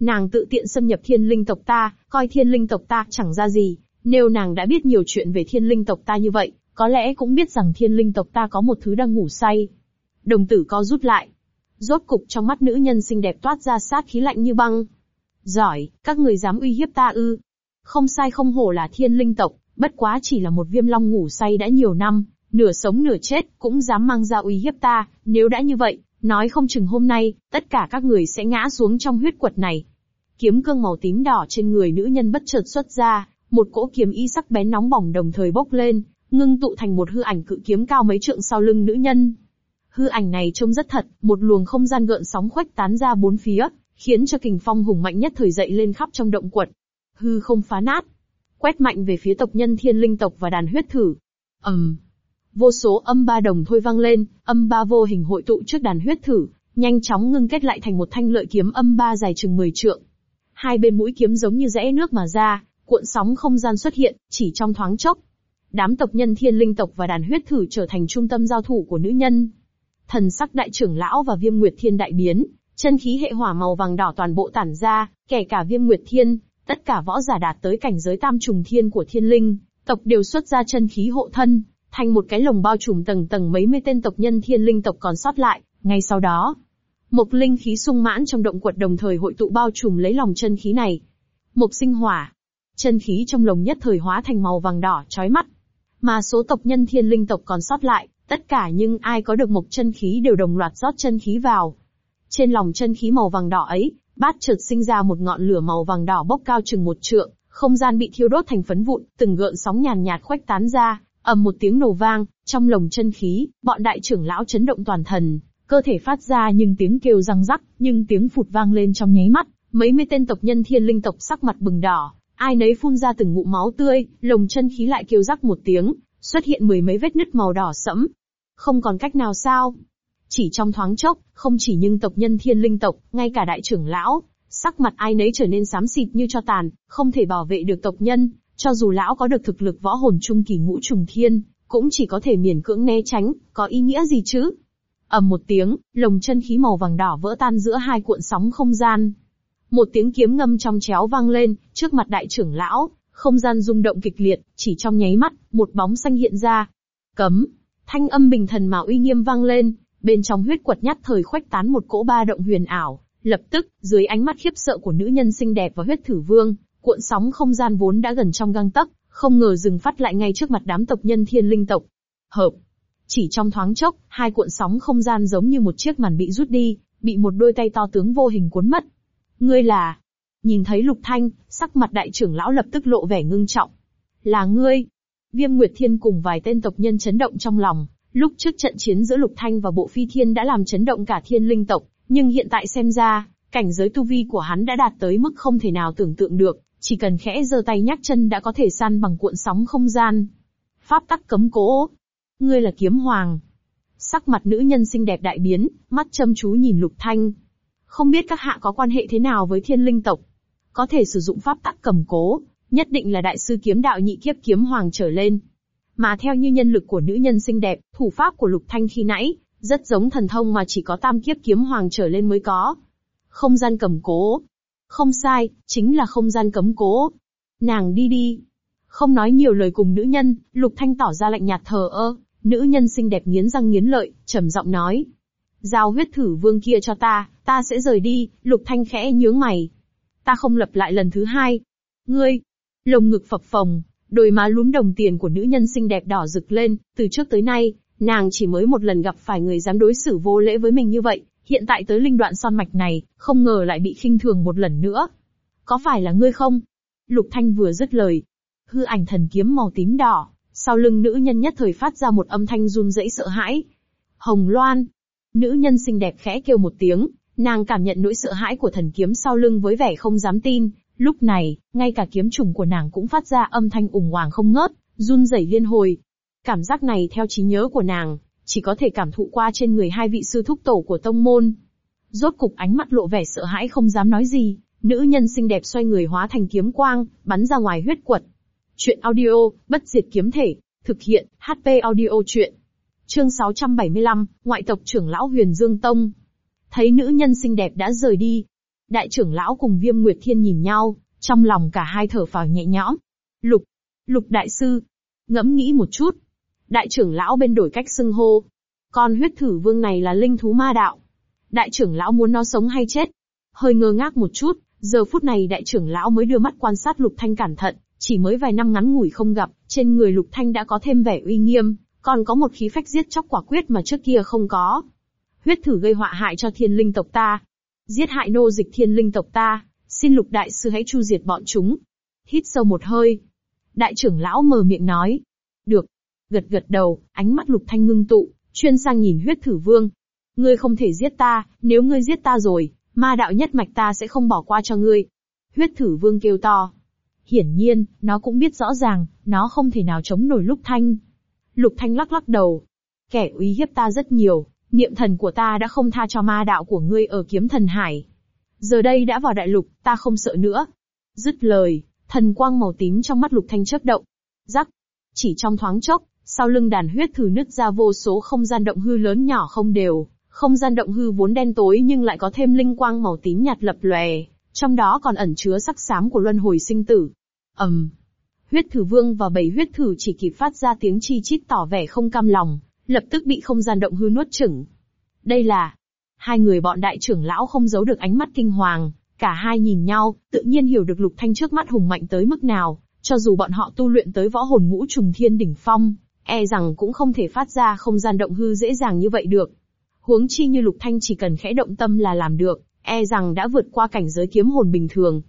Nàng tự tiện xâm nhập thiên linh tộc ta, coi thiên linh tộc ta chẳng ra gì, nếu nàng đã biết nhiều chuyện về thiên linh tộc ta như vậy, có lẽ cũng biết rằng thiên linh tộc ta có một thứ đang ngủ say. Đồng tử co rút lại. Rốt cục trong mắt nữ nhân xinh đẹp toát ra sát khí lạnh như băng. Giỏi, các người dám uy hiếp ta ư. Không sai không hổ là thiên linh tộc, bất quá chỉ là một viêm long ngủ say đã nhiều năm, nửa sống nửa chết, cũng dám mang ra uy hiếp ta, nếu đã như vậy, nói không chừng hôm nay, tất cả các người sẽ ngã xuống trong huyết quật này. Kiếm cương màu tím đỏ trên người nữ nhân bất chợt xuất ra, một cỗ kiếm y sắc bén nóng bỏng đồng thời bốc lên, ngưng tụ thành một hư ảnh cự kiếm cao mấy trượng sau lưng nữ nhân. Hư ảnh này trông rất thật, một luồng không gian gợn sóng khuếch tán ra bốn phía, khiến cho kình phong hùng mạnh nhất thời dậy lên khắp trong động quật. Hư không phá nát, quét mạnh về phía tộc nhân thiên linh tộc và đàn huyết thử. ầm, um, vô số âm ba đồng thôi vang lên, âm ba vô hình hội tụ trước đàn huyết thử, nhanh chóng ngưng kết lại thành một thanh lợi kiếm âm ba dài chừng 10 trượng. Hai bên mũi kiếm giống như rẽ nước mà ra, cuộn sóng không gian xuất hiện, chỉ trong thoáng chốc. Đám tộc nhân thiên linh tộc và đàn huyết thử trở thành trung tâm giao thủ của nữ nhân. Thần sắc đại trưởng lão và viêm nguyệt thiên đại biến, chân khí hệ hỏa màu vàng đỏ toàn bộ tản ra, kể cả viêm nguyệt thiên, tất cả võ giả đạt tới cảnh giới tam trùng thiên của thiên linh, tộc đều xuất ra chân khí hộ thân, thành một cái lồng bao trùm tầng tầng mấy mươi tên tộc nhân thiên linh tộc còn sót lại. Ngay sau đó, Mộc linh khí sung mãn trong động quật đồng thời hội tụ bao trùm lấy lòng chân khí này. Mộc sinh hỏa, chân khí trong lồng nhất thời hóa thành màu vàng đỏ chói mắt. Mà số tộc nhân thiên linh tộc còn sót lại, tất cả nhưng ai có được một chân khí đều đồng loạt rót chân khí vào. Trên lòng chân khí màu vàng đỏ ấy, bát chợt sinh ra một ngọn lửa màu vàng đỏ bốc cao chừng một trượng, không gian bị thiêu đốt thành phấn vụn, từng gợn sóng nhàn nhạt khuếch tán ra, ầm một tiếng nổ vang, trong lồng chân khí, bọn đại trưởng lão chấn động toàn thần, cơ thể phát ra nhưng tiếng kêu răng rắc, nhưng tiếng phụt vang lên trong nháy mắt, mấy mươi tên tộc nhân thiên linh tộc sắc mặt bừng đỏ, ai nấy phun ra từng ngụm máu tươi, lồng chân khí lại kêu rắc một tiếng, xuất hiện mười mấy vết nứt màu đỏ sẫm. Không còn cách nào sao? Chỉ trong thoáng chốc, không chỉ nhưng tộc nhân thiên linh tộc, ngay cả đại trưởng lão, sắc mặt ai nấy trở nên xám xịt như cho tàn, không thể bảo vệ được tộc nhân, cho dù lão có được thực lực võ hồn trung kỳ ngũ trùng thiên, cũng chỉ có thể miễn cưỡng né tránh, có ý nghĩa gì chứ? Ầm một tiếng, lồng chân khí màu vàng đỏ vỡ tan giữa hai cuộn sóng không gian. Một tiếng kiếm ngâm trong chéo vang lên, trước mặt đại trưởng lão, không gian rung động kịch liệt, chỉ trong nháy mắt, một bóng xanh hiện ra. Cấm! Thanh âm bình thần mà uy nghiêm vang lên, bên trong huyết quật nhát thời khuếch tán một cỗ ba động huyền ảo. Lập tức, dưới ánh mắt khiếp sợ của nữ nhân xinh đẹp và huyết thử vương, cuộn sóng không gian vốn đã gần trong găng tấc, không ngờ dừng phát lại ngay trước mặt đám tộc nhân thiên linh tộc. Hợp! Chỉ trong thoáng chốc, hai cuộn sóng không gian giống như một chiếc màn bị rút đi, bị một đôi tay to tướng vô hình cuốn mất. Ngươi là... Nhìn thấy Lục Thanh, sắc mặt đại trưởng lão lập tức lộ vẻ ngưng trọng. Là ngươi. Viêm Nguyệt Thiên cùng vài tên tộc nhân chấn động trong lòng, lúc trước trận chiến giữa Lục Thanh và Bộ Phi Thiên đã làm chấn động cả thiên linh tộc, nhưng hiện tại xem ra, cảnh giới tu vi của hắn đã đạt tới mức không thể nào tưởng tượng được, chỉ cần khẽ giơ tay nhắc chân đã có thể san bằng cuộn sóng không gian. Pháp tắc cấm cố. Ngươi là kiếm hoàng. Sắc mặt nữ nhân xinh đẹp đại biến, mắt chăm chú nhìn Lục Thanh. Không biết các hạ có quan hệ thế nào với thiên linh tộc? Có thể sử dụng pháp tắc cầm cố, nhất định là đại sư kiếm đạo nhị kiếp kiếm hoàng trở lên. Mà theo như nhân lực của nữ nhân xinh đẹp, thủ pháp của Lục Thanh khi nãy, rất giống thần thông mà chỉ có tam kiếp kiếm hoàng trở lên mới có. Không gian cầm cố. Không sai, chính là không gian cấm cố. Nàng đi đi. Không nói nhiều lời cùng nữ nhân, Lục Thanh tỏ ra lạnh nhạt thờ ơ, nữ nhân xinh đẹp nghiến răng nghiến lợi, trầm giọng nói. Giao huyết thử vương kia cho ta, ta sẽ rời đi, Lục Thanh khẽ nhướng mày. Ta không lập lại lần thứ hai. Ngươi, lồng ngực phập phồng, đôi má lúm đồng tiền của nữ nhân xinh đẹp đỏ rực lên, từ trước tới nay, nàng chỉ mới một lần gặp phải người dám đối xử vô lễ với mình như vậy, hiện tại tới linh đoạn son mạch này, không ngờ lại bị khinh thường một lần nữa. Có phải là ngươi không? Lục Thanh vừa dứt lời. Hư ảnh thần kiếm màu tím đỏ, sau lưng nữ nhân nhất thời phát ra một âm thanh run rẩy sợ hãi. Hồng Loan. Nữ nhân xinh đẹp khẽ kêu một tiếng, nàng cảm nhận nỗi sợ hãi của thần kiếm sau lưng với vẻ không dám tin. Lúc này, ngay cả kiếm trùng của nàng cũng phát ra âm thanh ủng hoàng không ngớt, run rẩy liên hồi. Cảm giác này theo trí nhớ của nàng, chỉ có thể cảm thụ qua trên người hai vị sư thúc tổ của tông môn. Rốt cục ánh mắt lộ vẻ sợ hãi không dám nói gì, nữ nhân xinh đẹp xoay người hóa thành kiếm quang, bắn ra ngoài huyết quật. Chuyện audio, bất diệt kiếm thể, thực hiện, HP audio chuyện. Chương 675, ngoại tộc trưởng lão Huyền Dương Tông. Thấy nữ nhân xinh đẹp đã rời đi. Đại trưởng lão cùng Viêm Nguyệt Thiên nhìn nhau, trong lòng cả hai thở phào nhẹ nhõm. Lục, Lục đại sư. Ngẫm nghĩ một chút, Đại trưởng lão bên đổi cách xưng hô. Con huyết thử vương này là linh thú ma đạo. Đại trưởng lão muốn nó sống hay chết? Hơi ngơ ngác một chút, giờ phút này đại trưởng lão mới đưa mắt quan sát Lục Thanh cẩn thận, chỉ mới vài năm ngắn ngủi không gặp, trên người Lục Thanh đã có thêm vẻ uy nghiêm, còn có một khí phách giết chóc quả quyết mà trước kia không có. Huyết thử gây họa hại cho thiên linh tộc ta. Giết hại nô dịch thiên linh tộc ta, xin Lục Đại Sư hãy chu diệt bọn chúng. Hít sâu một hơi. Đại trưởng lão mở miệng nói. Được, Gật gật đầu, ánh mắt lục thanh ngưng tụ, chuyên sang nhìn huyết thử vương. Ngươi không thể giết ta, nếu ngươi giết ta rồi, ma đạo nhất mạch ta sẽ không bỏ qua cho ngươi. Huyết thử vương kêu to. Hiển nhiên, nó cũng biết rõ ràng, nó không thể nào chống nổi lục thanh. Lục thanh lắc lắc đầu. Kẻ uy hiếp ta rất nhiều, niệm thần của ta đã không tha cho ma đạo của ngươi ở kiếm thần hải. Giờ đây đã vào đại lục, ta không sợ nữa. Dứt lời, thần quang màu tím trong mắt lục thanh chớp động. Rắc. Chỉ trong thoáng chốc, sau lưng đàn huyết thử nứt ra vô số không gian động hư lớn nhỏ không đều, không gian động hư vốn đen tối nhưng lại có thêm linh quang màu tím nhạt lập lòe, trong đó còn ẩn chứa sắc xám của luân hồi sinh tử ầm, um, huyết thử vương và bảy huyết thử chỉ kịp phát ra tiếng chi chít tỏ vẻ không cam lòng, lập tức bị không gian động hư nuốt chửng. Đây là hai người bọn đại trưởng lão không giấu được ánh mắt kinh hoàng, cả hai nhìn nhau, tự nhiên hiểu được lục thanh trước mắt hùng mạnh tới mức nào, cho dù bọn họ tu luyện tới võ hồn ngũ trùng thiên đỉnh phong, e rằng cũng không thể phát ra không gian động hư dễ dàng như vậy được. Huống chi như Lục Thanh chỉ cần khẽ động tâm là làm được, e rằng đã vượt qua cảnh giới kiếm hồn bình thường.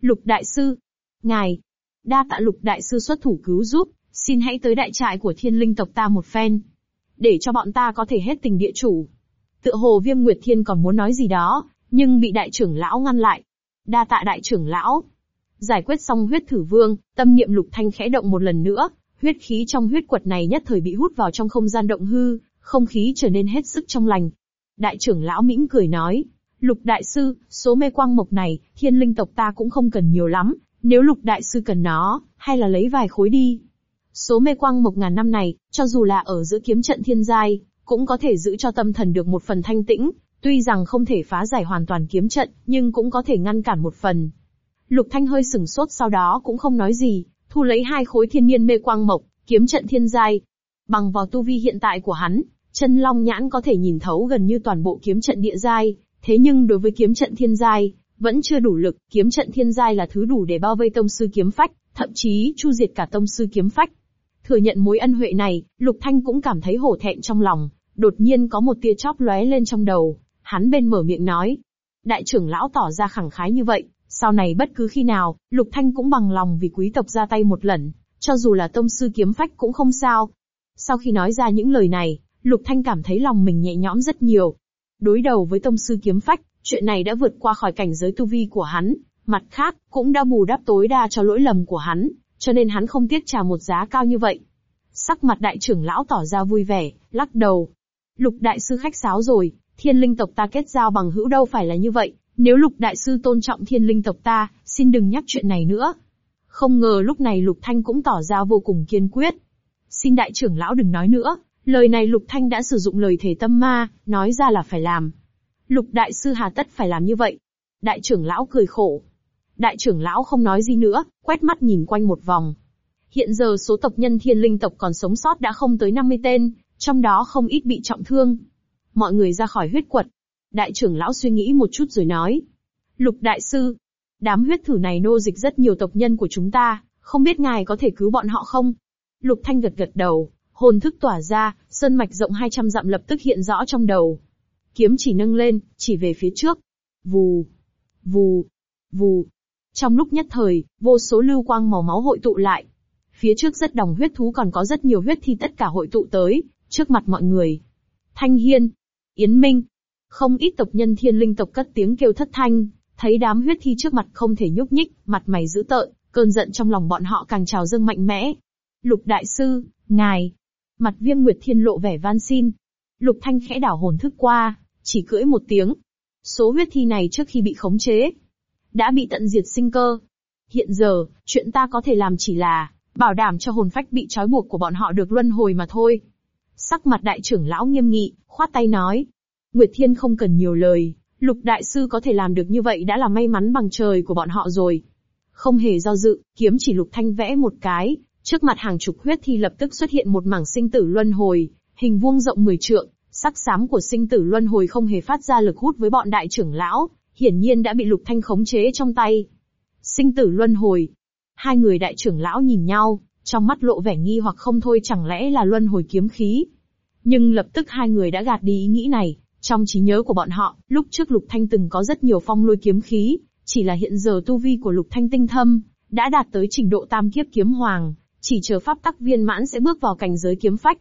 Lục Đại Sư, Ngài, đa tạ Lục Đại Sư xuất thủ cứu giúp, xin hãy tới đại trại của thiên linh tộc ta một phen. Để cho bọn ta có thể hết tình địa chủ. Tựa hồ viêm Nguyệt Thiên còn muốn nói gì đó, nhưng bị đại trưởng lão ngăn lại. Đa tạ đại trưởng lão. Giải quyết xong huyết thử vương, tâm niệm Lục Thanh khẽ động một lần nữa, Huyết khí trong huyết quật này nhất thời bị hút vào trong không gian động hư, không khí trở nên hết sức trong lành. Đại trưởng lão mỉm cười nói, Lục đại sư, số mê quang mộc này, thiên linh tộc ta cũng không cần nhiều lắm, nếu lục đại sư cần nó, hay là lấy vài khối đi. Số mê quang mộc ngàn năm này, cho dù là ở giữa kiếm trận thiên giai, cũng có thể giữ cho tâm thần được một phần thanh tĩnh, tuy rằng không thể phá giải hoàn toàn kiếm trận, nhưng cũng có thể ngăn cản một phần. Lục Thanh hơi sừng sốt sau đó cũng không nói gì, thu lấy hai khối thiên niên mê quang mộc, kiếm trận thiên giai. Bằng vào tu vi hiện tại của hắn, chân long nhãn có thể nhìn thấu gần như toàn bộ kiếm trận địa giai, thế nhưng đối với kiếm trận thiên giai, vẫn chưa đủ lực, kiếm trận thiên giai là thứ đủ để bao vây tông sư kiếm phách, thậm chí chu diệt cả tông sư kiếm phách. Thừa nhận mối ân huệ này, Lục Thanh cũng cảm thấy hổ thẹn trong lòng, đột nhiên có một tia chóp lóe lên trong đầu, hắn bên mở miệng nói. Đại trưởng lão tỏ ra khẳng khái như vậy, sau này bất cứ khi nào, Lục Thanh cũng bằng lòng vì quý tộc ra tay một lần, cho dù là tông sư kiếm phách cũng không sao. Sau khi nói ra những lời này, Lục Thanh cảm thấy lòng mình nhẹ nhõm rất nhiều. Đối đầu với tông sư kiếm phách, chuyện này đã vượt qua khỏi cảnh giới tu vi của hắn, mặt khác, cũng đã bù đắp tối đa cho lỗi lầm của hắn, cho nên hắn không tiếc trả một giá cao như vậy. Sắc mặt đại trưởng lão tỏ ra vui vẻ, lắc đầu. Lục đại sư khách sáo rồi, thiên linh tộc ta kết giao bằng hữu đâu phải là như vậy, nếu lục đại sư tôn trọng thiên linh tộc ta, xin đừng nhắc chuyện này nữa. Không ngờ lúc này Lục Thanh cũng tỏ ra vô cùng kiên quyết. Xin đại trưởng lão đừng nói nữa, lời này Lục Thanh đã sử dụng lời thể tâm ma, nói ra là phải làm. Lục đại sư hà tất phải làm như vậy. Đại trưởng lão cười khổ. Đại trưởng lão không nói gì nữa, quét mắt nhìn quanh một vòng. Hiện giờ số tộc nhân thiên linh tộc còn sống sót đã không tới 50 tên, trong đó không ít bị trọng thương. Mọi người ra khỏi huyết quật. Đại trưởng lão suy nghĩ một chút rồi nói. Lục đại sư, đám huyết thử này nô dịch rất nhiều tộc nhân của chúng ta, không biết ngài có thể cứu bọn họ không? Lục Thanh gật gật đầu, hồn thức tỏa ra, sơn mạch rộng 200 dặm lập tức hiện rõ trong đầu. Kiếm chỉ nâng lên, chỉ về phía trước. Vù, vù, vù. Trong lúc nhất thời, vô số lưu quang màu máu hội tụ lại. Phía trước rất đồng huyết thú còn có rất nhiều huyết thi tất cả hội tụ tới, trước mặt mọi người. Thanh Hiên, Yến Minh, không ít tộc nhân thiên linh tộc cất tiếng kêu thất thanh, thấy đám huyết thi trước mặt không thể nhúc nhích, mặt mày dữ tợn, cơn giận trong lòng bọn họ càng trào dâng mạnh mẽ. Lục đại sư, ngài, mặt viêm nguyệt thiên lộ vẻ van xin. Lục thanh khẽ đảo hồn thức qua, chỉ cưỡi một tiếng. Số huyết thi này trước khi bị khống chế, đã bị tận diệt sinh cơ. Hiện giờ, chuyện ta có thể làm chỉ là, bảo đảm cho hồn phách bị trói buộc của bọn họ được luân hồi mà thôi. Sắc mặt đại trưởng lão nghiêm nghị, khoát tay nói. Nguyệt Thiên không cần nhiều lời, lục đại sư có thể làm được như vậy đã là may mắn bằng trời của bọn họ rồi. Không hề do dự, kiếm chỉ lục thanh vẽ một cái, trước mặt hàng chục huyết thi lập tức xuất hiện một mảng sinh tử luân hồi, hình vuông rộng 10 trượng, sắc xám của sinh tử luân hồi không hề phát ra lực hút với bọn đại trưởng lão, hiển nhiên đã bị lục thanh khống chế trong tay. Sinh tử luân hồi. Hai người đại trưởng lão nhìn nhau, trong mắt lộ vẻ nghi hoặc không thôi chẳng lẽ là luân hồi kiếm khí. Nhưng lập tức hai người đã gạt đi ý nghĩ này, trong trí nhớ của bọn họ, lúc trước Lục Thanh từng có rất nhiều phong lôi kiếm khí, chỉ là hiện giờ tu vi của Lục Thanh tinh thâm, đã đạt tới trình độ tam kiếp kiếm hoàng, chỉ chờ pháp tắc viên mãn sẽ bước vào cảnh giới kiếm phách.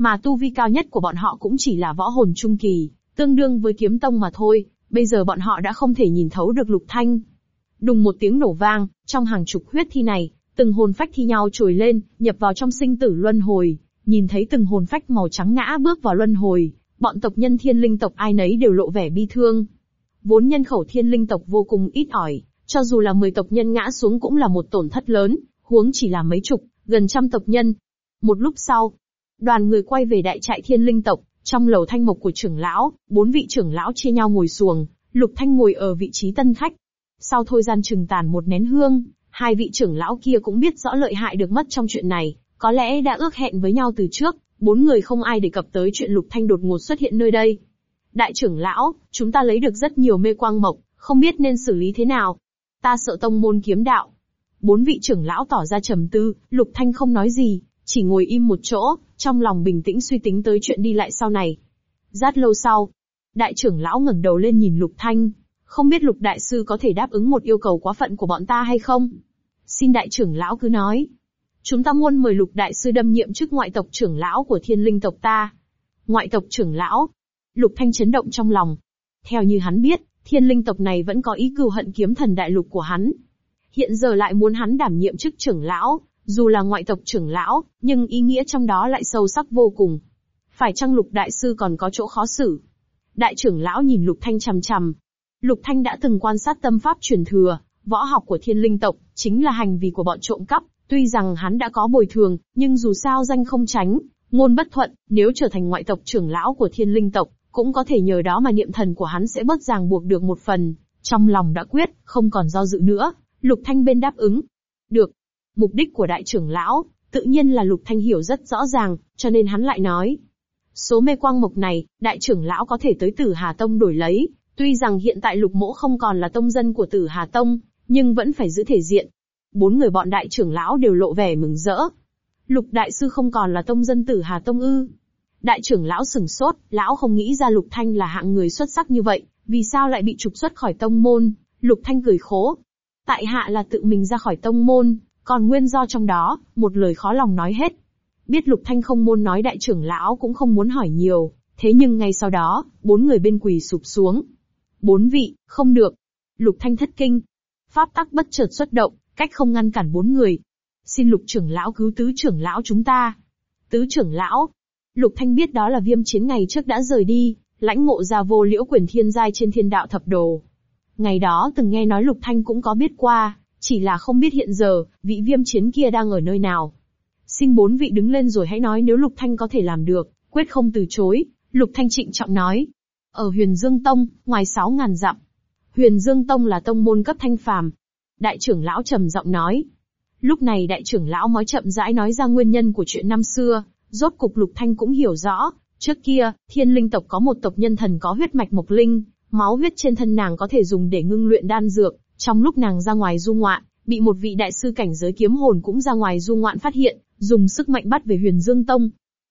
Mà tu vi cao nhất của bọn họ cũng chỉ là võ hồn trung kỳ, tương đương với kiếm tông mà thôi, bây giờ bọn họ đã không thể nhìn thấu được Lục Thanh. Đùng một tiếng nổ vang, trong hàng chục huyết thi này, từng hồn phách thi nhau trồi lên, nhập vào trong sinh tử luân hồi, nhìn thấy từng hồn phách màu trắng ngã bước vào luân hồi, bọn tộc nhân thiên linh tộc ai nấy đều lộ vẻ bi thương. Vốn nhân khẩu thiên linh tộc vô cùng ít ỏi, cho dù là 10 tộc nhân ngã xuống cũng là một tổn thất lớn, huống chỉ là mấy chục, gần trăm tộc nhân. Một lúc sau, đoàn người quay về đại trại thiên linh tộc, trong lầu thanh mộc của trưởng lão, bốn vị trưởng lão chia nhau ngồi xuồng, lục thanh ngồi ở vị trí tân khách. Sau thôi gian trừng tàn một nén hương, hai vị trưởng lão kia cũng biết rõ lợi hại được mất trong chuyện này, có lẽ đã ước hẹn với nhau từ trước, bốn người không ai đề cập tới chuyện Lục Thanh đột ngột xuất hiện nơi đây. Đại trưởng lão, chúng ta lấy được rất nhiều mê quang mộc, không biết nên xử lý thế nào. Ta sợ tông môn kiếm đạo. Bốn vị trưởng lão tỏ ra trầm tư, Lục Thanh không nói gì, chỉ ngồi im một chỗ, trong lòng bình tĩnh suy tính tới chuyện đi lại sau này. rát lâu sau, đại trưởng lão ngẩng đầu lên nhìn Lục Thanh, không biết Lục đại sư có thể đáp ứng một yêu cầu quá phận của bọn ta hay không? Xin đại trưởng lão cứ nói. Chúng ta muốn mời lục đại sư đâm nhiệm chức ngoại tộc trưởng lão của thiên linh tộc ta. Ngoại tộc trưởng lão. Lục thanh chấn động trong lòng. Theo như hắn biết, thiên linh tộc này vẫn có ý cừu hận kiếm thần đại lục của hắn. Hiện giờ lại muốn hắn đảm nhiệm chức trưởng lão, dù là ngoại tộc trưởng lão, nhưng ý nghĩa trong đó lại sâu sắc vô cùng. Phải chăng lục đại sư còn có chỗ khó xử? Đại trưởng lão nhìn lục thanh chằm chằm. Lục thanh đã từng quan sát tâm pháp truyền thừa, võ học của thiên linh tộc, chính là hành vi của bọn trộm cắp, Tuy rằng hắn đã có bồi thường, nhưng dù sao danh không tránh, ngôn bất thuận, nếu trở thành ngoại tộc trưởng lão của thiên linh tộc, cũng có thể nhờ đó mà niệm thần của hắn sẽ bớt ràng buộc được một phần. Trong lòng đã quyết, không còn do dự nữa, Lục Thanh bên đáp ứng. Được. Mục đích của đại trưởng lão, tự nhiên là Lục Thanh hiểu rất rõ ràng, cho nên hắn lại nói. Số mê quang mộc này, đại trưởng lão có thể tới tử Hà Tông đổi lấy, tuy rằng hiện tại Lục Mỗ không còn là tông dân của tử Hà Tông, nhưng vẫn phải giữ thể diện, Bốn người bọn đại trưởng lão đều lộ vẻ mừng rỡ. Lục đại sư không còn là tông dân tử Hà Tông ư. Đại trưởng lão sừng sốt, lão không nghĩ ra Lục Thanh là hạng người xuất sắc như vậy, vì sao lại bị trục xuất khỏi tông môn, Lục Thanh cười khố. Tại hạ là tự mình ra khỏi tông môn, còn nguyên do trong đó, một lời khó lòng nói hết. Biết Lục Thanh không muốn nói đại trưởng lão cũng không muốn hỏi nhiều, thế nhưng ngay sau đó, bốn người bên quỳ sụp xuống. Bốn vị, không được. Lục Thanh thất kinh. Pháp tắc bất chợt xuất động, cách không ngăn cản bốn người. Xin lục trưởng lão cứu tứ trưởng lão chúng ta. Tứ trưởng lão. Lục Thanh biết đó là viêm chiến ngày trước đã rời đi, lãnh ngộ ra vô liễu quyền thiên giai trên thiên đạo thập đồ. Ngày đó từng nghe nói Lục Thanh cũng có biết qua, chỉ là không biết hiện giờ, vị viêm chiến kia đang ở nơi nào. Xin bốn vị đứng lên rồi hãy nói nếu Lục Thanh có thể làm được, quyết không từ chối. Lục Thanh trịnh trọng nói. Ở huyền Dương Tông, ngoài sáu ngàn dặm. Huyền Dương Tông là tông môn cấp thanh phàm. Đại trưởng lão trầm giọng nói. Lúc này đại trưởng lão mới chậm rãi nói ra nguyên nhân của chuyện năm xưa, rốt cục Lục Thanh cũng hiểu rõ, trước kia, thiên linh tộc có một tộc nhân thần có huyết mạch mộc linh, máu huyết trên thân nàng có thể dùng để ngưng luyện đan dược, trong lúc nàng ra ngoài du ngoạn, bị một vị đại sư cảnh giới kiếm hồn cũng ra ngoài du ngoạn phát hiện, dùng sức mạnh bắt về huyền dương tông.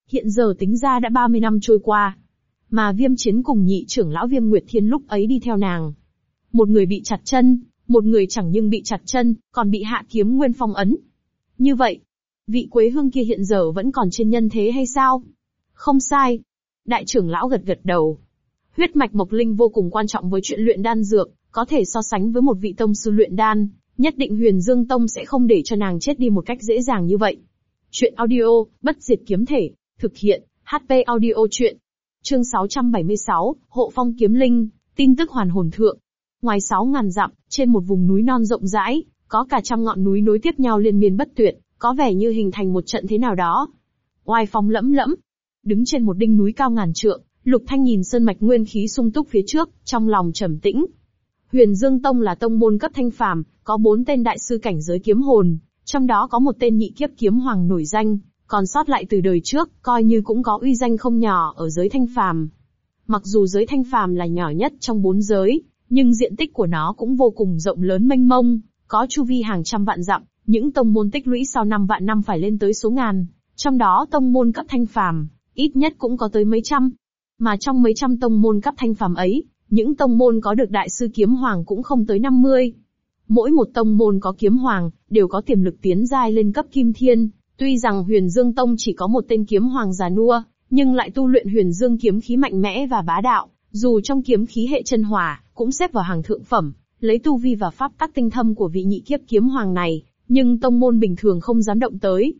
Hiện giờ tính ra đã 30 năm trôi qua. Mà viêm chiến cùng nhị trưởng lão viêm Nguyệt Thiên lúc ấy đi theo nàng. Một người bị chặt chân, một người chẳng nhưng bị chặt chân, còn bị hạ kiếm nguyên phong ấn. Như vậy, vị quế hương kia hiện giờ vẫn còn trên nhân thế hay sao? Không sai. Đại trưởng lão gật gật đầu. Huyết mạch mộc linh vô cùng quan trọng với chuyện luyện đan dược, có thể so sánh với một vị tông sư luyện đan, nhất định huyền dương tông sẽ không để cho nàng chết đi một cách dễ dàng như vậy. Chuyện audio, bất diệt kiếm thể, thực hiện, HP audio chuyện. Chương 676, Hộ phong kiếm linh, tin tức hoàn hồn thượng. Ngoài 6.000 dặm, trên một vùng núi non rộng rãi, có cả trăm ngọn núi nối tiếp nhau liên miên bất tuyệt, có vẻ như hình thành một trận thế nào đó. Oai phong lẫm lẫm. Đứng trên một đỉnh núi cao ngàn trượng, Lục Thanh nhìn sơn mạch nguyên khí sung túc phía trước, trong lòng trầm tĩnh. Huyền Dương Tông là tông môn cấp thanh phàm, có bốn tên đại sư cảnh giới kiếm hồn, trong đó có một tên nhị kiếp kiếm hoàng nổi danh, còn sót lại từ đời trước, coi như cũng có uy danh không nhỏ ở giới thanh phàm. Mặc dù giới thanh phàm là nhỏ nhất trong bốn giới, nhưng diện tích của nó cũng vô cùng rộng lớn mênh mông, có chu vi hàng trăm vạn dặm, những tông môn tích lũy sau năm vạn năm phải lên tới số ngàn, trong đó tông môn cấp thanh phàm, ít nhất cũng có tới mấy trăm. Mà trong mấy trăm tông môn cấp thanh phàm ấy, những tông môn có được đại sư kiếm hoàng cũng không tới 50. Mỗi một tông môn có kiếm hoàng, đều có tiềm lực tiến giai lên cấp kim thiên. Tuy rằng huyền dương tông chỉ có một tên kiếm hoàng già nua, nhưng lại tu luyện huyền dương kiếm khí mạnh mẽ và bá đạo, dù trong kiếm khí hệ chân hỏa, cũng xếp vào hàng thượng phẩm, lấy tu vi và pháp tắc tinh thâm của vị nhị kiếp kiếm hoàng này, nhưng tông môn bình thường không dám động tới.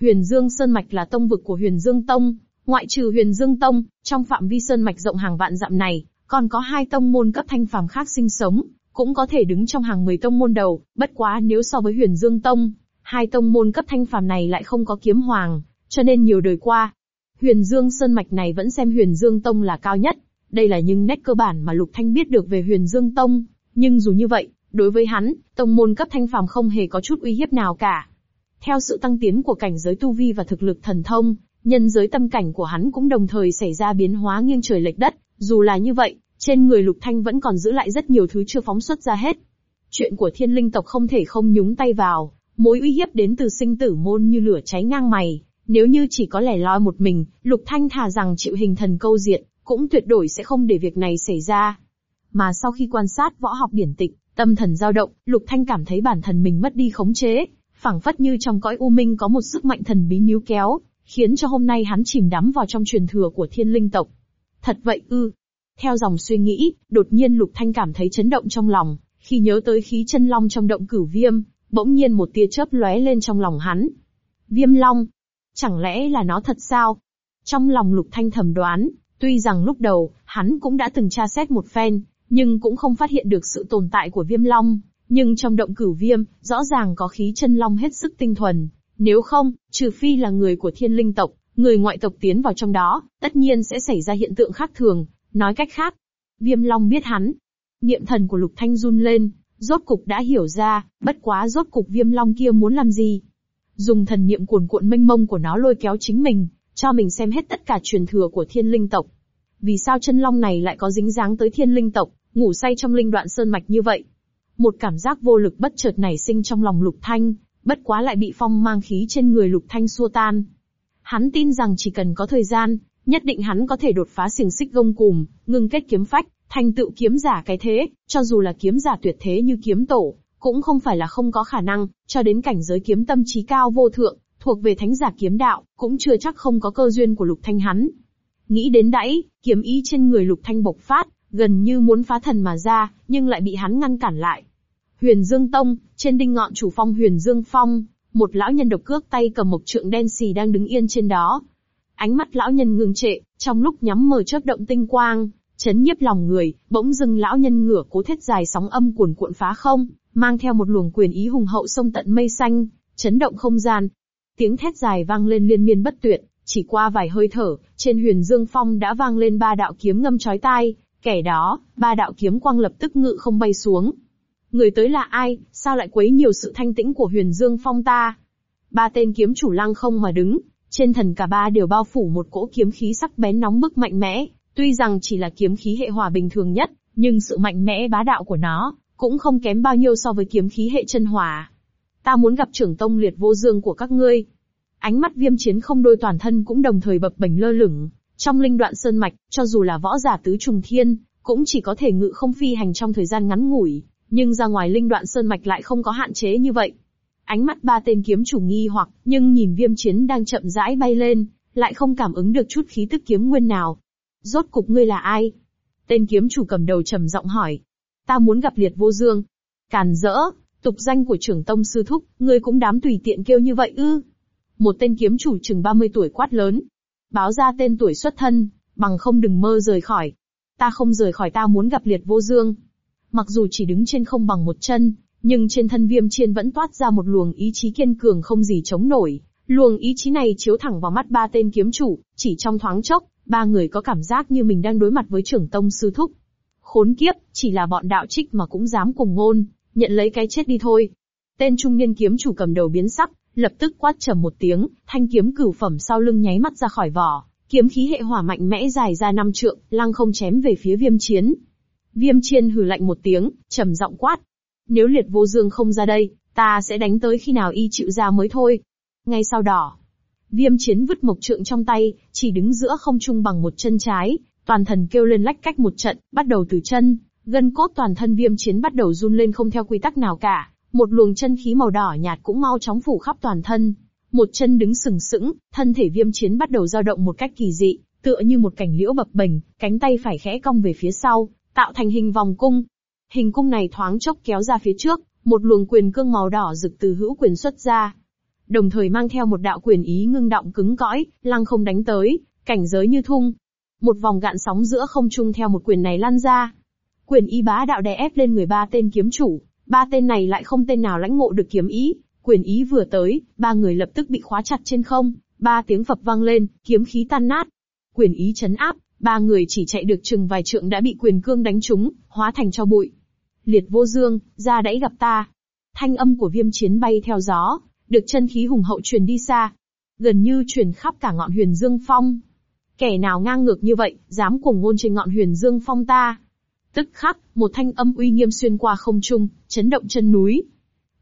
Huyền Dương Sơn Mạch là tông vực của Huyền Dương Tông, ngoại trừ Huyền Dương Tông, trong phạm vi Sơn Mạch rộng hàng vạn dặm này, còn có hai tông môn cấp thanh phàm khác sinh sống, cũng có thể đứng trong hàng 10 tông môn đầu, bất quá nếu so với Huyền Dương Tông, hai tông môn cấp thanh phàm này lại không có kiếm hoàng, cho nên nhiều đời qua, Huyền Dương Sơn Mạch này vẫn xem Huyền Dương Tông là cao nhất. Đây là những nét cơ bản mà Lục Thanh biết được về Huyền Dương Tông, nhưng dù như vậy, đối với hắn, tông môn cấp thanh phàm không hề có chút uy hiếp nào cả. Theo sự tăng tiến của cảnh giới tu vi và thực lực thần thông, nhân giới tâm cảnh của hắn cũng đồng thời xảy ra biến hóa nghiêng trời lệch đất, dù là như vậy, trên người Lục Thanh vẫn còn giữ lại rất nhiều thứ chưa phóng xuất ra hết. Chuyện của thiên linh tộc không thể không nhúng tay vào, mối uy hiếp đến từ sinh tử môn như lửa cháy ngang mày. Nếu như chỉ có lẻ loi một mình, Lục Thanh thà rằng chịu hình thần câu diệt, cũng tuyệt đối sẽ không để việc này xảy ra. Mà sau khi quan sát võ học điển tịch, tâm thần dao động, Lục Thanh cảm thấy bản thân mình mất đi khống chế, phảng phất như trong cõi u minh có một sức mạnh thần bí níu kéo, khiến cho hôm nay hắn chìm đắm vào trong truyền thừa của thiên linh tộc. Thật vậy ư, theo dòng suy nghĩ, đột nhiên Lục Thanh cảm thấy chấn động trong lòng, khi nhớ tới khí chân long trong động cửu viêm, bỗng nhiên một tia chớp lóe lên trong lòng hắn. Viêm long? Chẳng lẽ là nó thật sao? Trong lòng Lục Thanh thầm đoán, tuy rằng lúc đầu, hắn cũng đã từng tra xét một phen, nhưng cũng không phát hiện được sự tồn tại của viêm long. Nhưng trong động cửu viêm, rõ ràng có khí chân long hết sức tinh thuần. Nếu không, trừ phi là người của thiên linh tộc, người ngoại tộc tiến vào trong đó, tất nhiên sẽ xảy ra hiện tượng khác thường, Nói cách khác, Viêm Long biết hắn. Niệm thần của Lục Thanh run lên, rốt cục đã hiểu ra, bất quá rốt cục Viêm Long kia muốn làm gì. Dùng thần niệm cuồn cuộn mênh mông của nó lôi kéo chính mình, cho mình xem hết tất cả truyền thừa của thiên linh tộc. Vì sao chân long này lại có dính dáng tới thiên linh tộc, ngủ say trong linh đoạn sơn mạch như vậy? Một cảm giác vô lực bất chợt nảy sinh trong lòng Lục Thanh, bất quá lại bị phong mang khí trên người Lục Thanh xua tan. Hắn tin rằng chỉ cần có thời gian, nhất định hắn có thể đột phá xiềng xích gông cùm, ngưng kết kiếm phách, thành tựu kiếm giả cái thế, cho dù là kiếm giả tuyệt thế như kiếm tổ, cũng không phải là không có khả năng, cho đến cảnh giới kiếm tâm trí cao vô thượng, thuộc về thánh giả kiếm đạo, cũng chưa chắc không có cơ duyên của lục thanh hắn. Nghĩ đến đấy, kiếm ý trên người lục thanh bộc phát, gần như muốn phá thần mà ra, nhưng lại bị hắn ngăn cản lại. Huyền Dương Tông, trên đinh ngọn chủ phong Huyền Dương Phong, một lão nhân độc cước tay cầm một trượng đen xì đang đứng yên trên đó, Ánh mắt lão nhân ngưng trệ, trong lúc nhắm mờ chớp động tinh quang, chấn nhiếp lòng người, bỗng dưng lão nhân ngửa cố thiết dài sóng âm cuồn cuộn phá không, mang theo một luồng quyền ý hùng hậu sông tận mây xanh, chấn động không gian. Tiếng thét dài vang lên liên miên bất tuyệt, chỉ qua vài hơi thở, trên huyền dương phong đã vang lên ba đạo kiếm ngâm chói tai, kẻ đó, ba đạo kiếm quang lập tức ngự không bay xuống. Người tới là ai, sao lại quấy nhiều sự thanh tĩnh của huyền dương phong ta? Ba tên kiếm chủ lăng không mà đứng, trên thần cả ba đều bao phủ một cỗ kiếm khí sắc bén nóng bức mạnh mẽ, tuy rằng chỉ là kiếm khí hệ hỏa bình thường nhất, nhưng sự mạnh mẽ bá đạo của nó, cũng không kém bao nhiêu so với kiếm khí hệ chân hỏa. Ta muốn gặp trưởng tông liệt vô dương của các ngươi. Ánh mắt viêm chiến không đôi toàn thân cũng đồng thời bập bềnh lơ lửng. Trong linh đoạn sơn mạch, cho dù là võ giả tứ trùng thiên, cũng chỉ có thể ngự không phi hành trong thời gian ngắn ngủi, nhưng ra ngoài linh đoạn sơn mạch lại không có hạn chế như vậy. Ánh mắt ba tên kiếm chủ nghi hoặc, nhưng nhìn viêm chiến đang chậm rãi bay lên, lại không cảm ứng được chút khí tức kiếm nguyên nào. Rốt cục ngươi là ai? Tên kiếm chủ cầm đầu trầm giọng hỏi. Ta muốn gặp liệt vô dương. Càn rỡ, tục danh của trưởng tông sư thúc, ngươi cũng dám tùy tiện kêu như vậy ư. Một tên kiếm chủ chừng 30 tuổi quát lớn. Báo ra tên tuổi xuất thân, bằng không đừng mơ rời khỏi. Ta không rời khỏi ta muốn gặp liệt vô dương. Mặc dù chỉ đứng trên không bằng một chân, nhưng trên thân viêm chiên vẫn toát ra một luồng ý chí kiên cường không gì chống nổi. Luồng ý chí này chiếu thẳng vào mắt ba tên kiếm chủ, chỉ trong thoáng chốc, ba người có cảm giác như mình đang đối mặt với trưởng tông sư thúc. Khốn kiếp, chỉ là bọn đạo trích mà cũng dám cùng ngôn, nhận lấy cái chết đi thôi. Tên trung niên kiếm chủ cầm đầu biến sắc, lập tức quát trầm một tiếng, thanh kiếm cửu phẩm sau lưng nháy mắt ra khỏi vỏ, kiếm khí hệ hỏa mạnh mẽ dài ra năm trượng, lăng không chém về phía viêm chiến. Viêm chiên hừ lạnh một tiếng, trầm giọng quát. Nếu liệt vô dương không ra đây, ta sẽ đánh tới khi nào y chịu ra mới thôi. Ngay sau đó, viêm chiến vứt mộc trượng trong tay, chỉ đứng giữa không trung bằng một chân trái, toàn thần kêu lên lách cách một trận, bắt đầu từ chân, gân cốt toàn thân viêm chiến bắt đầu run lên không theo quy tắc nào cả, một luồng chân khí màu đỏ nhạt cũng mau chóng phủ khắp toàn thân. Một chân đứng sừng sững, thân thể viêm chiến bắt đầu dao động một cách kỳ dị, tựa như một cảnh liễu bập bềnh, cánh tay phải khẽ cong về phía sau, tạo thành hình vòng cung. Hình cung này thoáng chốc kéo ra phía trước, một luồng quyền cương màu đỏ rực từ hữu quyền xuất ra. Đồng thời mang theo một đạo quyền ý ngưng động cứng cõi, lăng không đánh tới, cảnh giới như thung. Một vòng gạn sóng giữa không trung theo một quyền này lan ra. Quyền ý bá đạo đè ép lên người ba tên kiếm chủ, ba tên này lại không tên nào lãnh ngộ được kiếm ý, quyền ý vừa tới, ba người lập tức bị khóa chặt trên không, ba tiếng phập vang lên, kiếm khí tan nát. Quyền ý chấn áp, Ba người chỉ chạy được chừng vài trượng đã bị quyền cương đánh trúng, hóa thành cho bụi. Liệt vô dương, ra đẫy gặp ta. Thanh âm của viêm chiến bay theo gió, được chân khí hùng hậu truyền đi xa. Gần như truyền khắp cả ngọn huyền dương phong. Kẻ nào ngang ngược như vậy, dám cuồng ngôn trên ngọn huyền dương phong ta. Tức khắc, một thanh âm uy nghiêm xuyên qua không trung, chấn động chân núi.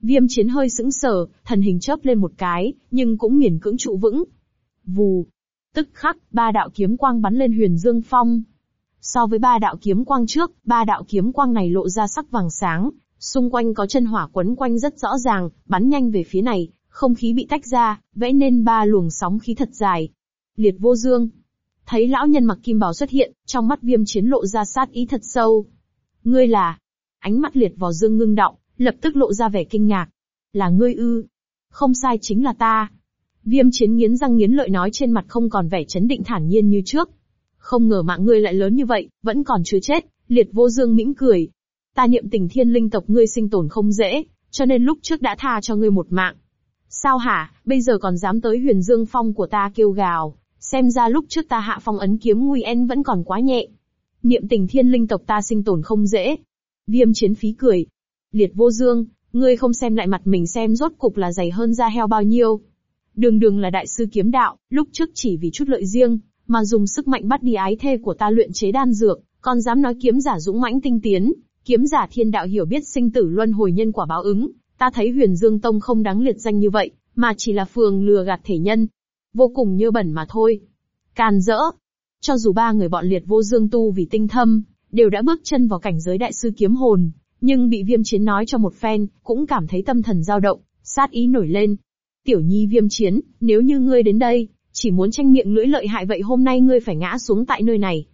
Viêm chiến hơi sững sờ, thần hình chớp lên một cái, nhưng cũng miễn cưỡng trụ vững. Vù, Tức khắc, ba đạo kiếm quang bắn lên huyền dương phong. So với ba đạo kiếm quang trước, ba đạo kiếm quang này lộ ra sắc vàng sáng, xung quanh có chân hỏa quấn quanh rất rõ ràng, bắn nhanh về phía này, không khí bị tách ra, vẽ nên ba luồng sóng khí thật dài. Liệt vô dương. Thấy lão nhân mặc kim bào xuất hiện, trong mắt viêm chiến lộ ra sát ý thật sâu. Ngươi là... Ánh mắt liệt vào dương ngưng động, lập tức lộ ra vẻ kinh ngạc. Là ngươi ư? Không sai chính là ta. Viêm chiến nghiến răng nghiến lợi nói trên mặt không còn vẻ chấn định thản nhiên như trước. Không ngờ mạng ngươi lại lớn như vậy, vẫn còn chưa chết, liệt vô dương mỉm cười. Ta niệm tình thiên linh tộc ngươi sinh tồn không dễ, cho nên lúc trước đã tha cho ngươi một mạng. Sao hả, bây giờ còn dám tới huyền dương phong của ta kêu gào, xem ra lúc trước ta hạ phong ấn kiếm nguy en vẫn còn quá nhẹ. Niệm tình thiên linh tộc ta sinh tồn không dễ. Viêm chiến phí cười. Liệt vô dương, ngươi không xem lại mặt mình xem rốt cục là dày hơn da heo bao nhiêu. Đường đường là đại sư kiếm đạo, lúc trước chỉ vì chút lợi riêng, mà dùng sức mạnh bắt đi ái thê của ta luyện chế đan dược, còn dám nói kiếm giả dũng mãnh tinh tiến, kiếm giả thiên đạo hiểu biết sinh tử luân hồi nhân quả báo ứng, ta thấy huyền dương tông không đáng liệt danh như vậy, mà chỉ là phường lừa gạt thể nhân. Vô cùng như bẩn mà thôi. Càn rỡ. Cho dù ba người bọn liệt vô dương tu vì tinh thâm, đều đã bước chân vào cảnh giới đại sư kiếm hồn, nhưng bị viêm chiến nói cho một phen, cũng cảm thấy tâm thần dao động, sát ý nổi lên, Tiểu nhi viêm chiến, nếu như ngươi đến đây, chỉ muốn tranh miệng lưỡi lợi hại vậy hôm nay ngươi phải ngã xuống tại nơi này.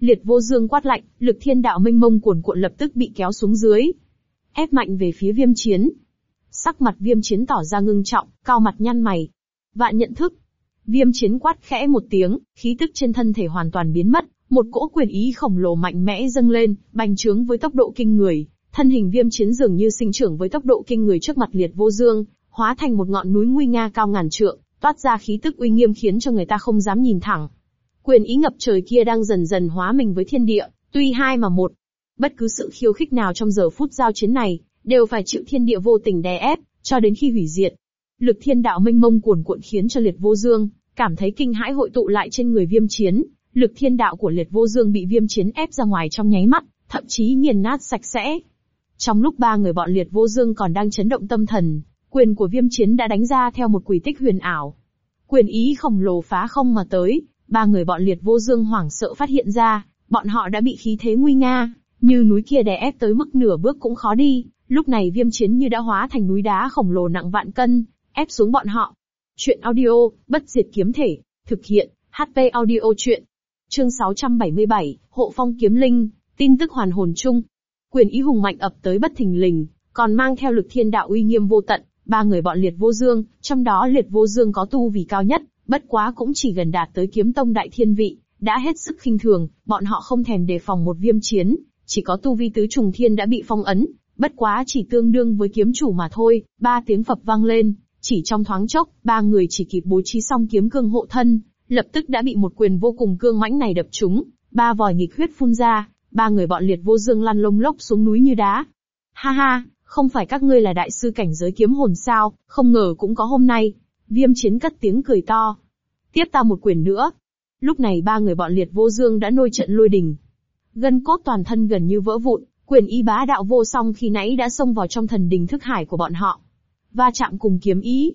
Liệt vô dương quát lạnh, lực thiên đạo minh mông cuồn cuộn lập tức bị kéo xuống dưới. Ép mạnh về phía viêm chiến. Sắc mặt viêm chiến tỏ ra ngưng trọng, cao mặt nhăn mày. Vạn nhận thức. Viêm chiến quát khẽ một tiếng, khí tức trên thân thể hoàn toàn biến mất, một cỗ quyền ý khổng lồ mạnh mẽ dâng lên, bành trướng với tốc độ kinh người, Thân hình viêm chiến dường như sinh trưởng với tốc độ kinh người trước mặt liệt vô dương, hóa thành một ngọn núi nguy nga cao ngàn trượng, toát ra khí tức uy nghiêm khiến cho người ta không dám nhìn thẳng. Quyền ý ngập trời kia đang dần dần hóa mình với thiên địa, tuy hai mà một. Bất cứ sự khiêu khích nào trong giờ phút giao chiến này, đều phải chịu thiên địa vô tình đè ép, cho đến khi hủy diệt. Lực thiên đạo mênh mông cuồn cuộn khiến cho liệt vô dương, cảm thấy kinh hãi hội tụ lại trên người viêm chiến. Lực thiên đạo của liệt vô dương bị viêm chiến ép ra ngoài trong nháy mắt, thậm chí nghiền nát sạch sẽ. Trong lúc ba người bọn liệt vô dương còn đang chấn động tâm thần, quyền của viêm chiến đã đánh ra theo một quỷ tích huyền ảo. Quyền ý khổng lồ phá không mà tới, ba người bọn liệt vô dương hoảng sợ phát hiện ra, bọn họ đã bị khí thế nguy nga, như núi kia đè ép tới mức nửa bước cũng khó đi, lúc này viêm chiến như đã hóa thành núi đá khổng lồ nặng vạn cân, ép xuống bọn họ. Chuyện audio, bất diệt kiếm thể, thực hiện, HP audio chuyện. Chương 677, Hộ phong kiếm linh, tin tức hoàn hồn chung. Quyền ý hùng mạnh ập tới bất thình lình, còn mang theo lực thiên đạo uy nghiêm vô tận, ba người bọn liệt vô dương, trong đó liệt vô dương có tu vì cao nhất, bất quá cũng chỉ gần đạt tới kiếm tông đại thiên vị, đã hết sức khinh thường, bọn họ không thèm đề phòng một viêm chiến, chỉ có tu vi tứ trùng thiên đã bị phong ấn, bất quá chỉ tương đương với kiếm chủ mà thôi, ba tiếng phập vang lên, chỉ trong thoáng chốc, ba người chỉ kịp bố trí xong kiếm cương hộ thân, lập tức đã bị một quyền vô cùng cương mãnh này đập trúng, ba vòi nghịch huyết phun ra, ba người bọn liệt vô dương lăn lông lốc xuống núi như đá. Ha ha, không phải các ngươi là đại sư cảnh giới kiếm hồn sao, không ngờ cũng có hôm nay. Viêm chiến cất tiếng cười to. Tiếp ta một quyền nữa. Lúc này ba người bọn liệt vô dương đã nôi trận lôi đình. Gân cốt toàn thân gần như vỡ vụn, quyền y bá đạo vô song khi nãy đã xông vào trong thần đình thức hải của bọn họ. Va chạm cùng kiếm ý.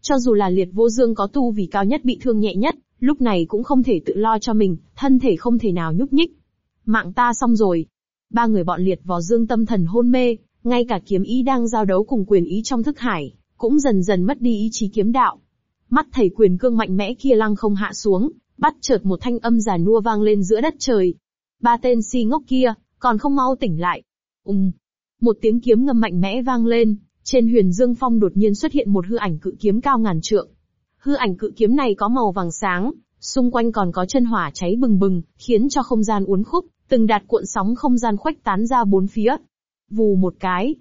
Cho dù là liệt vô dương có tu vì cao nhất bị thương nhẹ nhất, lúc này cũng không thể tự lo cho mình, thân thể không thể nào nhúc nhích. Mạng ta xong rồi. Ba người bọn liệt vò dương tâm thần hôn mê, ngay cả kiếm ý đang giao đấu cùng quyền ý trong thức hải, cũng dần dần mất đi ý chí kiếm đạo. Mắt thầy quyền cương mạnh mẽ kia lăng không hạ xuống, bắt chợt một thanh âm già nua vang lên giữa đất trời. Ba tên si ngốc kia, còn không mau tỉnh lại. Ùng. Một tiếng kiếm ngâm mạnh mẽ vang lên, trên huyền dương phong đột nhiên xuất hiện một hư ảnh cự kiếm cao ngàn trượng. Hư ảnh cự kiếm này có màu vàng sáng, xung quanh còn có chân hỏa cháy bừng bừng, khiến cho không gian uốn khúc, từng đạt cuộn sóng không gian khuếch tán ra bốn phía. Vù một cái.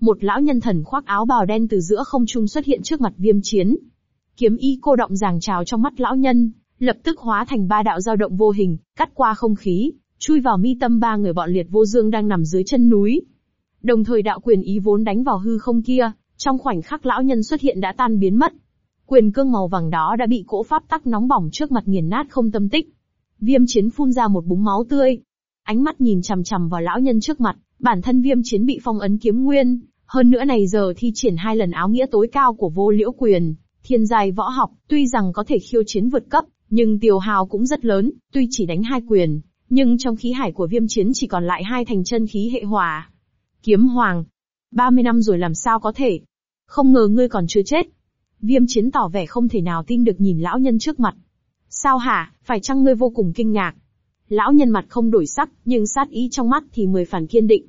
Một lão nhân thần khoác áo bào đen từ giữa không trung xuất hiện trước mặt viêm chiến. Kiếm y cô động giàng trào trong mắt lão nhân, lập tức hóa thành ba đạo dao động vô hình, cắt qua không khí, chui vào mi tâm ba người bọn liệt vô dương đang nằm dưới chân núi. Đồng thời đạo quyền ý vốn đánh vào hư không kia, trong khoảnh khắc lão nhân xuất hiện đã tan biến mất. Quyền cương màu vàng đó đã bị cỗ pháp tắc nóng bỏng trước mặt nghiền nát không tâm tích. Viêm chiến phun ra một búng máu tươi. Ánh mắt nhìn chằm chằm vào lão nhân trước mặt, bản thân viêm chiến bị phong ấn kiếm nguyên, hơn nữa này giờ thi triển hai lần áo nghĩa tối cao của vô liễu quyền, thiên giai võ học, tuy rằng có thể khiêu chiến vượt cấp, nhưng tiêu hào cũng rất lớn, tuy chỉ đánh hai quyền, nhưng trong khí hải của viêm chiến chỉ còn lại hai thành chân khí hệ hỏa. Kiếm hoàng. 30 năm rồi làm sao có thể? Không ngờ ngươi còn chưa chết. Viêm chiến tỏ vẻ không thể nào tin được nhìn lão nhân trước mặt. Sao hả, phải chăng ngươi vô cùng kinh ngạc? Lão nhân mặt không đổi sắc, nhưng sát ý trong mắt thì mười phản kiên định.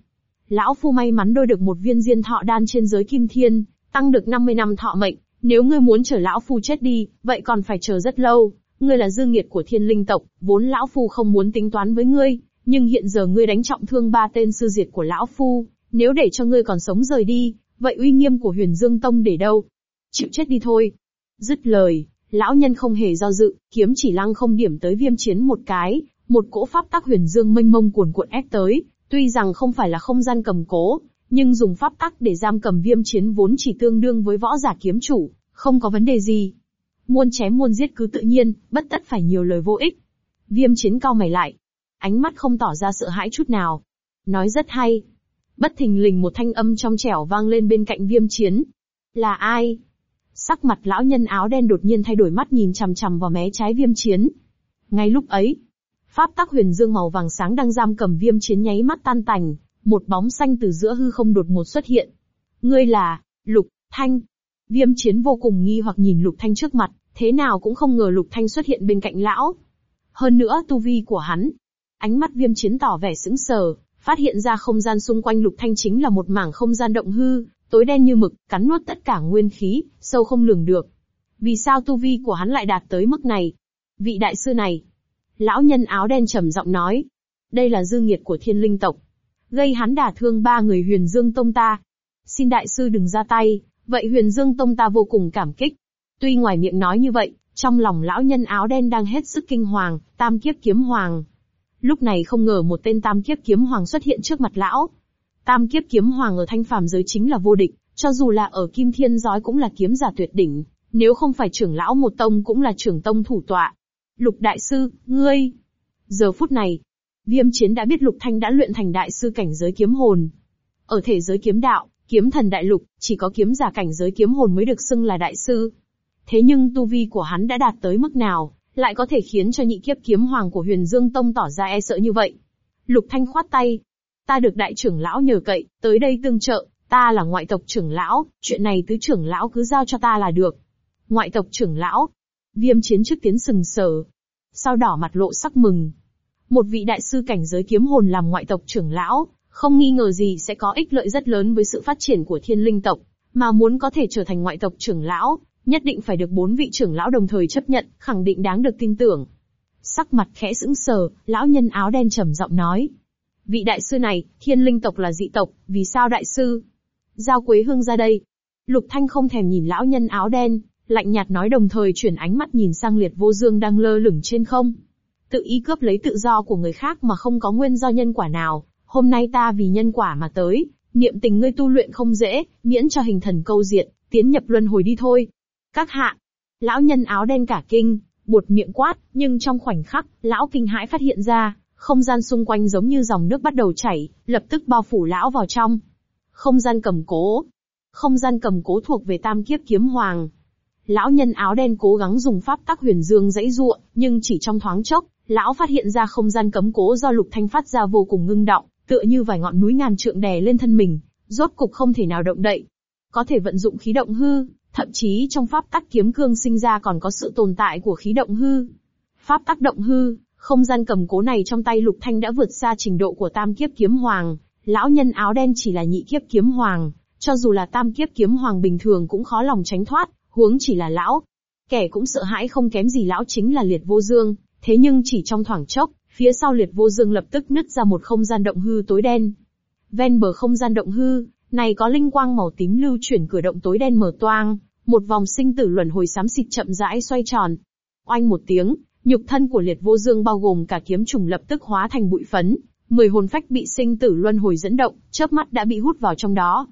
Lão phu may mắn đôi được một viên diên thọ đan trên giới kim thiên, tăng được 50 năm thọ mệnh, nếu ngươi muốn chờ lão phu chết đi, vậy còn phải chờ rất lâu. Ngươi là dương nghiệt của thiên linh tộc, vốn lão phu không muốn tính toán với ngươi, nhưng hiện giờ ngươi đánh trọng thương ba tên sư diệt của lão phu, nếu để cho ngươi còn sống rời đi, vậy uy nghiêm của huyền dương tông để đâu? Chịu chết đi thôi. Dứt lời, lão nhân không hề do dự, kiếm chỉ lăng không điểm tới viêm chiến một cái, một cỗ pháp tắc huyền dương mênh mông cuồn cuộn ép tới, tuy rằng không phải là không gian cầm cố, nhưng dùng pháp tắc để giam cầm viêm chiến vốn chỉ tương đương với võ giả kiếm chủ, không có vấn đề gì. Muôn chém muôn giết cứ tự nhiên, bất tất phải nhiều lời vô ích. Viêm chiến cao mày lại. Ánh mắt không tỏ ra sợ hãi chút nào. Nói rất hay. Bất thình lình một thanh âm trong trẻo vang lên bên cạnh viêm chiến. Là ai? Sắc mặt lão nhân áo đen đột nhiên thay đổi mắt nhìn chằm chằm vào mé trái viêm chiến. Ngay lúc ấy, pháp tắc huyền dương màu vàng sáng đang giam cầm viêm chiến nháy mắt tan tành, một bóng xanh từ giữa hư không đột ngột xuất hiện. Ngươi là, Lục, Thanh. Viêm chiến vô cùng nghi hoặc nhìn Lục Thanh trước mặt, thế nào cũng không ngờ Lục Thanh xuất hiện bên cạnh lão. Hơn nữa tu vi của hắn. Ánh mắt viêm chiến tỏ vẻ sững sờ, phát hiện ra không gian xung quanh Lục Thanh chính là một mảng không gian động hư, tối đen như mực, cắn nuốt tất cả nguyên khí, sâu không lường được. Vì sao tu vi của hắn lại đạt tới mức này? Vị đại sư này. Lão nhân áo đen trầm giọng nói. Đây là dư nghiệt của thiên linh tộc. gây hắn đả thương ba người huyền dương tông ta. Xin đại sư đừng ra tay, vậy huyền dương tông ta vô cùng cảm kích. Tuy ngoài miệng nói như vậy, trong lòng lão nhân áo đen đang hết sức kinh hoàng, tam kiếp kiếm hoàng. Lúc này không ngờ một tên tam kiếp kiếm hoàng xuất hiện trước mặt lão. Tam kiếp kiếm hoàng ở thanh phàm giới chính là vô địch, cho dù là ở kim thiên giói cũng là kiếm giả tuyệt đỉnh, nếu không phải trưởng lão một tông cũng là trưởng tông thủ tọa. Lục đại sư, ngươi. Giờ phút này, viêm chiến đã biết lục thanh đã luyện thành đại sư cảnh giới kiếm hồn. Ở thể giới kiếm đạo, kiếm thần đại lục, chỉ có kiếm giả cảnh giới kiếm hồn mới được xưng là đại sư. Thế nhưng tu vi của hắn đã đạt tới mức nào, lại có thể khiến cho nhị kiếp kiếm hoàng của huyền dương tông tỏ ra e sợ như vậy. Lục thanh khoát tay. Ta được đại trưởng lão nhờ cậy, tới đây tương trợ, ta là ngoại tộc trưởng lão, chuyện này tứ trưởng lão cứ giao cho ta là được. Ngoại tộc trưởng lão. Viêm chiến trước tiến sừng sờ. Sau đỏ mặt lộ sắc mừng. Một vị đại sư cảnh giới kiếm hồn làm ngoại tộc trưởng lão, không nghi ngờ gì sẽ có ích lợi rất lớn với sự phát triển của thiên linh tộc, mà muốn có thể trở thành ngoại tộc trưởng lão, nhất định phải được bốn vị trưởng lão đồng thời chấp nhận, khẳng định đáng được tin tưởng. Sắc mặt khẽ sững sờ, lão nhân áo đen trầm giọng nói. Vị đại sư này, thiên linh tộc là dị tộc, vì sao đại sư? Giao Quế Hương ra đây. Lục Thanh không thèm nhìn lão nhân áo đen, lạnh nhạt nói đồng thời chuyển ánh mắt nhìn sang liệt vô dương đang lơ lửng trên không. Tự ý cướp lấy tự do của người khác mà không có nguyên do nhân quả nào, hôm nay ta vì nhân quả mà tới, niệm tình ngươi tu luyện không dễ, miễn cho hình thần câu diện, tiến nhập luân hồi đi thôi. Các hạ, lão nhân áo đen cả kinh, buột miệng quát, nhưng trong khoảnh khắc, lão kinh hãi phát hiện ra, không gian xung quanh giống như dòng nước bắt đầu chảy, lập tức bao phủ lão vào trong. Không gian cầm cố. Không gian cầm cố thuộc về tam kiếp kiếm hoàng. Lão nhân áo đen cố gắng dùng pháp tắc huyền dương dãy ruộng, nhưng chỉ trong thoáng chốc, lão phát hiện ra không gian cấm cố do lục thanh phát ra vô cùng ngưng động, tựa như vài ngọn núi ngàn trượng đè lên thân mình, rốt cục không thể nào động đậy. Có thể vận dụng khí động hư, thậm chí trong pháp tắc kiếm cương sinh ra còn có sự tồn tại của khí động hư. Pháp tắc động hư, không gian cầm cố này trong tay lục thanh đã vượt xa trình độ của tam kiếp kiếm hoàng, lão nhân áo đen chỉ là nhị kiếp kiếm hoàng, cho dù là tam kiếp kiếm hoàng bình thường cũng khó lòng tránh thoát, huống chỉ là lão. Kẻ cũng sợ hãi không kém gì lão chính là liệt vô dương, thế nhưng chỉ trong thoảng chốc, phía sau liệt vô dương lập tức nứt ra một không gian động hư tối đen. Ven bờ không gian động hư, này có linh quang màu tím lưu chuyển cửa động tối đen mở toang, một vòng sinh tử luẩn hồi xám xịt chậm rãi xoay tròn. Oanh một tiếng, nhục thân của liệt vô dương bao gồm cả kiếm trùng lập tức hóa thành bụi phấn, mười hồn phách bị sinh tử luân hồi dẫn động, chớp mắt đã bị hút vào trong đó.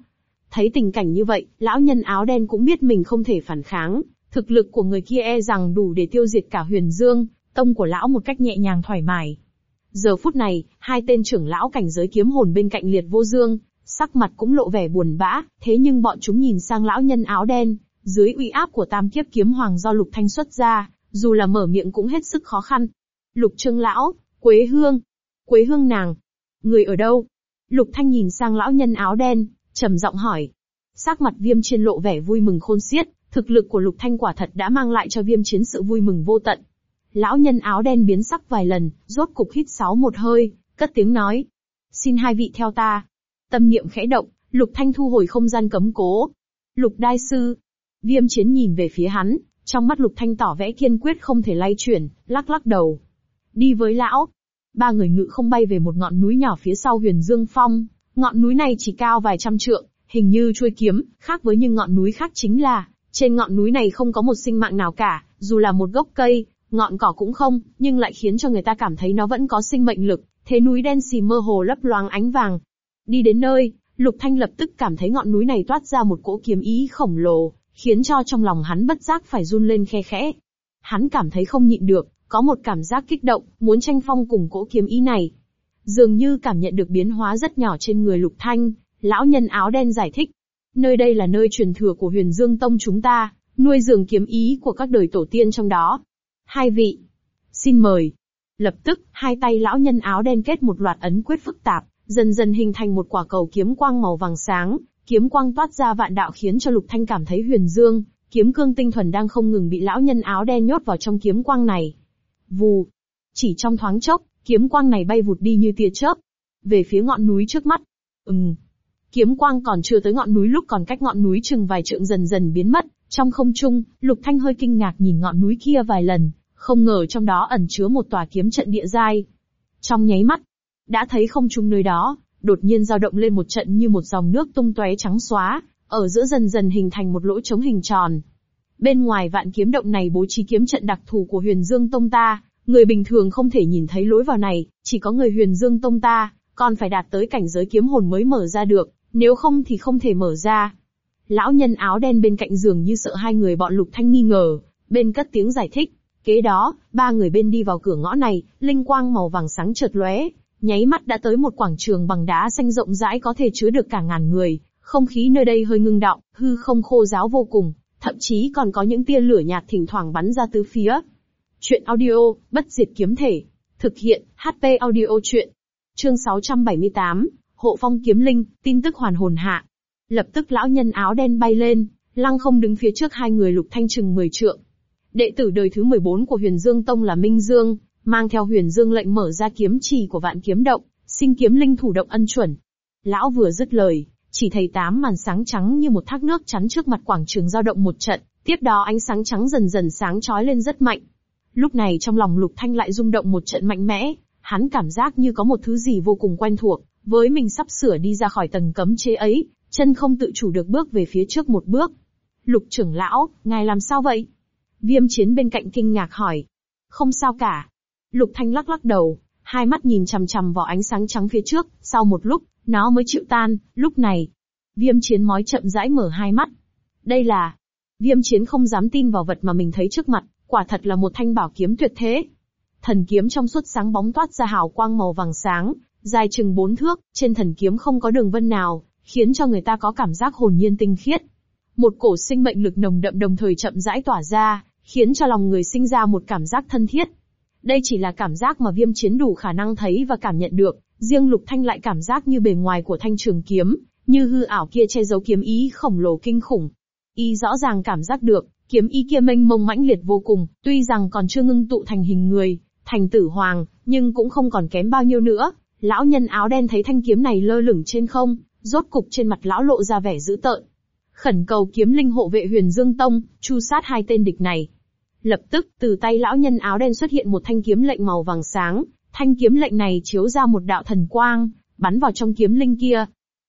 Thấy tình cảnh như vậy, lão nhân áo đen cũng biết mình không thể phản kháng, thực lực của người kia e rằng đủ để tiêu diệt cả huyền dương, tông của lão một cách nhẹ nhàng thoải mái. Giờ phút này, hai tên trưởng lão cảnh giới kiếm hồn bên cạnh liệt vô dương, sắc mặt cũng lộ vẻ buồn bã, thế nhưng bọn chúng nhìn sang lão nhân áo đen, dưới uy áp của tam kiếp kiếm hoàng do lục thanh xuất ra, dù là mở miệng cũng hết sức khó khăn. Lục trương lão, Quế Hương, Quế Hương nàng, người ở đâu? Lục thanh nhìn sang lão nhân áo đen, trầm giọng hỏi. Sắc mặt viêm chiến lộ vẻ vui mừng khôn xiết, thực lực của lục thanh quả thật đã mang lại cho viêm chiến sự vui mừng vô tận. Lão nhân áo đen biến sắc vài lần, rốt cục hít sáu một hơi, cất tiếng nói. Xin hai vị theo ta. Tâm niệm khẽ động, lục thanh thu hồi không gian cấm cố. Lục đai sư. Viêm chiến nhìn về phía hắn, trong mắt lục thanh tỏ vẻ kiên quyết không thể lay chuyển, lắc lắc đầu. Đi với lão. Ba người ngự không bay về một ngọn núi nhỏ phía sau huyền dương phong. Ngọn núi này chỉ cao vài trăm trượng, hình như chuôi kiếm, khác với những ngọn núi khác chính là, trên ngọn núi này không có một sinh mạng nào cả, dù là một gốc cây, ngọn cỏ cũng không, nhưng lại khiến cho người ta cảm thấy nó vẫn có sinh mệnh lực, thế núi đen xì mơ hồ lấp loáng ánh vàng. Đi đến nơi, Lục Thanh lập tức cảm thấy ngọn núi này toát ra một cỗ kiếm ý khổng lồ, khiến cho trong lòng hắn bất giác phải run lên khe khẽ. Hắn cảm thấy không nhịn được, có một cảm giác kích động, muốn tranh phong cùng cỗ kiếm ý này. Dường như cảm nhận được biến hóa rất nhỏ trên người Lục Thanh, lão nhân áo đen giải thích. Nơi đây là nơi truyền thừa của huyền dương tông chúng ta, nuôi dưỡng kiếm ý của các đời tổ tiên trong đó. Hai vị. Xin mời. Lập tức, hai tay lão nhân áo đen kết một loạt ấn quyết phức tạp, dần dần hình thành một quả cầu kiếm quang màu vàng sáng, kiếm quang toát ra vạn đạo khiến cho Lục Thanh cảm thấy huyền dương, kiếm cương tinh thuần đang không ngừng bị lão nhân áo đen nhốt vào trong kiếm quang này. Vù. Chỉ trong thoáng chốc, kiếm quang này bay vụt đi như tia chớp. Về phía ngọn núi trước mắt. Ừm. Kiếm quang còn chưa tới ngọn núi lúc còn cách ngọn núi chừng vài trượng dần dần biến mất. Trong không trung, Lục Thanh hơi kinh ngạc nhìn ngọn núi kia vài lần, không ngờ trong đó ẩn chứa một tòa kiếm trận địa giai. Trong nháy mắt, đã thấy không trung nơi đó, đột nhiên dao động lên một trận như một dòng nước tung tóe trắng xóa, ở giữa dần dần hình thành một lỗ trống hình tròn. Bên ngoài vạn kiếm động này bố trí kiếm trận đặc thù của huyền dương tông ta, người bình thường không thể nhìn thấy lối vào này, chỉ có người huyền dương tông ta, còn phải đạt tới cảnh giới kiếm hồn mới mở ra được, nếu không thì không thể mở ra. Lão nhân áo đen bên cạnh giường như sợ hai người bọn lục thanh nghi ngờ, bên cất tiếng giải thích. Kế đó, ba người bên đi vào cửa ngõ này, linh quang màu vàng sáng chợt lóe, nháy mắt đã tới một quảng trường bằng đá xanh rộng rãi có thể chứa được cả ngàn người, không khí nơi đây hơi ngưng động, hư không khô giáo vô cùng, thậm chí còn có những tia lửa nhạt thỉnh thoảng bắn ra tứ phía. Chuyện audio, bất diệt kiếm thể. Thực hiện, HP audio chuyện. Chương 678, Hộ phong kiếm linh, tin tức hoàn hồn hạ. Lập tức lão nhân áo đen bay lên, lăng không đứng phía trước hai người lục thanh trừng 10 trượng. Đệ tử đời thứ 14 của huyền dương tông là Minh Dương, mang theo huyền dương lệnh mở ra kiếm trì của vạn kiếm động, xin kiếm linh thủ động ân chuẩn. Lão vừa dứt lời, chỉ thấy tám màn sáng trắng như một thác nước chắn trước mặt quảng trường giao động một trận, tiếp đó ánh sáng trắng dần dần sáng chói lên rất mạnh. Lúc này trong lòng Lục Thanh lại rung động một trận mạnh mẽ, hắn cảm giác như có một thứ gì vô cùng quen thuộc, với mình sắp sửa đi ra khỏi tầng cấm chế ấy, chân không tự chủ được bước về phía trước một bước. Lục trưởng lão, ngài làm sao vậy? Viêm chiến bên cạnh kinh ngạc hỏi. Không sao cả. Lục Thanh lắc lắc đầu, hai mắt nhìn chằm chằm vào ánh sáng trắng phía trước, sau một lúc, nó mới chịu tan, lúc này. Viêm chiến mói chậm rãi mở hai mắt. Đây là... Viêm chiến không dám tin vào vật mà mình thấy trước mặt, quả thật là một thanh bảo kiếm tuyệt thế. Thần kiếm trong suốt sáng bóng toát ra hào quang màu vàng sáng, dài chừng bốn thước, trên thần kiếm không có đường vân nào, khiến cho người ta có cảm giác hồn nhiên tinh khiết. Một cổ sinh mệnh lực nồng đậm đồng thời chậm rãi tỏa ra, khiến cho lòng người sinh ra một cảm giác thân thiết. Đây chỉ là cảm giác mà viêm chiến đủ khả năng thấy và cảm nhận được, riêng lục thanh lại cảm giác như bề ngoài của thanh trường kiếm, như hư ảo kia che giấu kiếm ý khổng lồ kinh khủng. Y rõ ràng cảm giác được, kiếm ý kia mênh mông mãnh liệt vô cùng, tuy rằng còn chưa ngưng tụ thành hình người, thành tử hoàng, nhưng cũng không còn kém bao nhiêu nữa. Lão nhân áo đen thấy thanh kiếm này lơ lửng trên không, rốt cục trên mặt lão lộ ra vẻ dữ tợn. Khẩn cầu kiếm linh hộ vệ huyền Dương Tông, chu sát hai tên địch này. Lập tức, từ tay lão nhân áo đen xuất hiện một thanh kiếm lệnh màu vàng sáng, thanh kiếm lệnh này chiếu ra một đạo thần quang, bắn vào trong kiếm linh kia.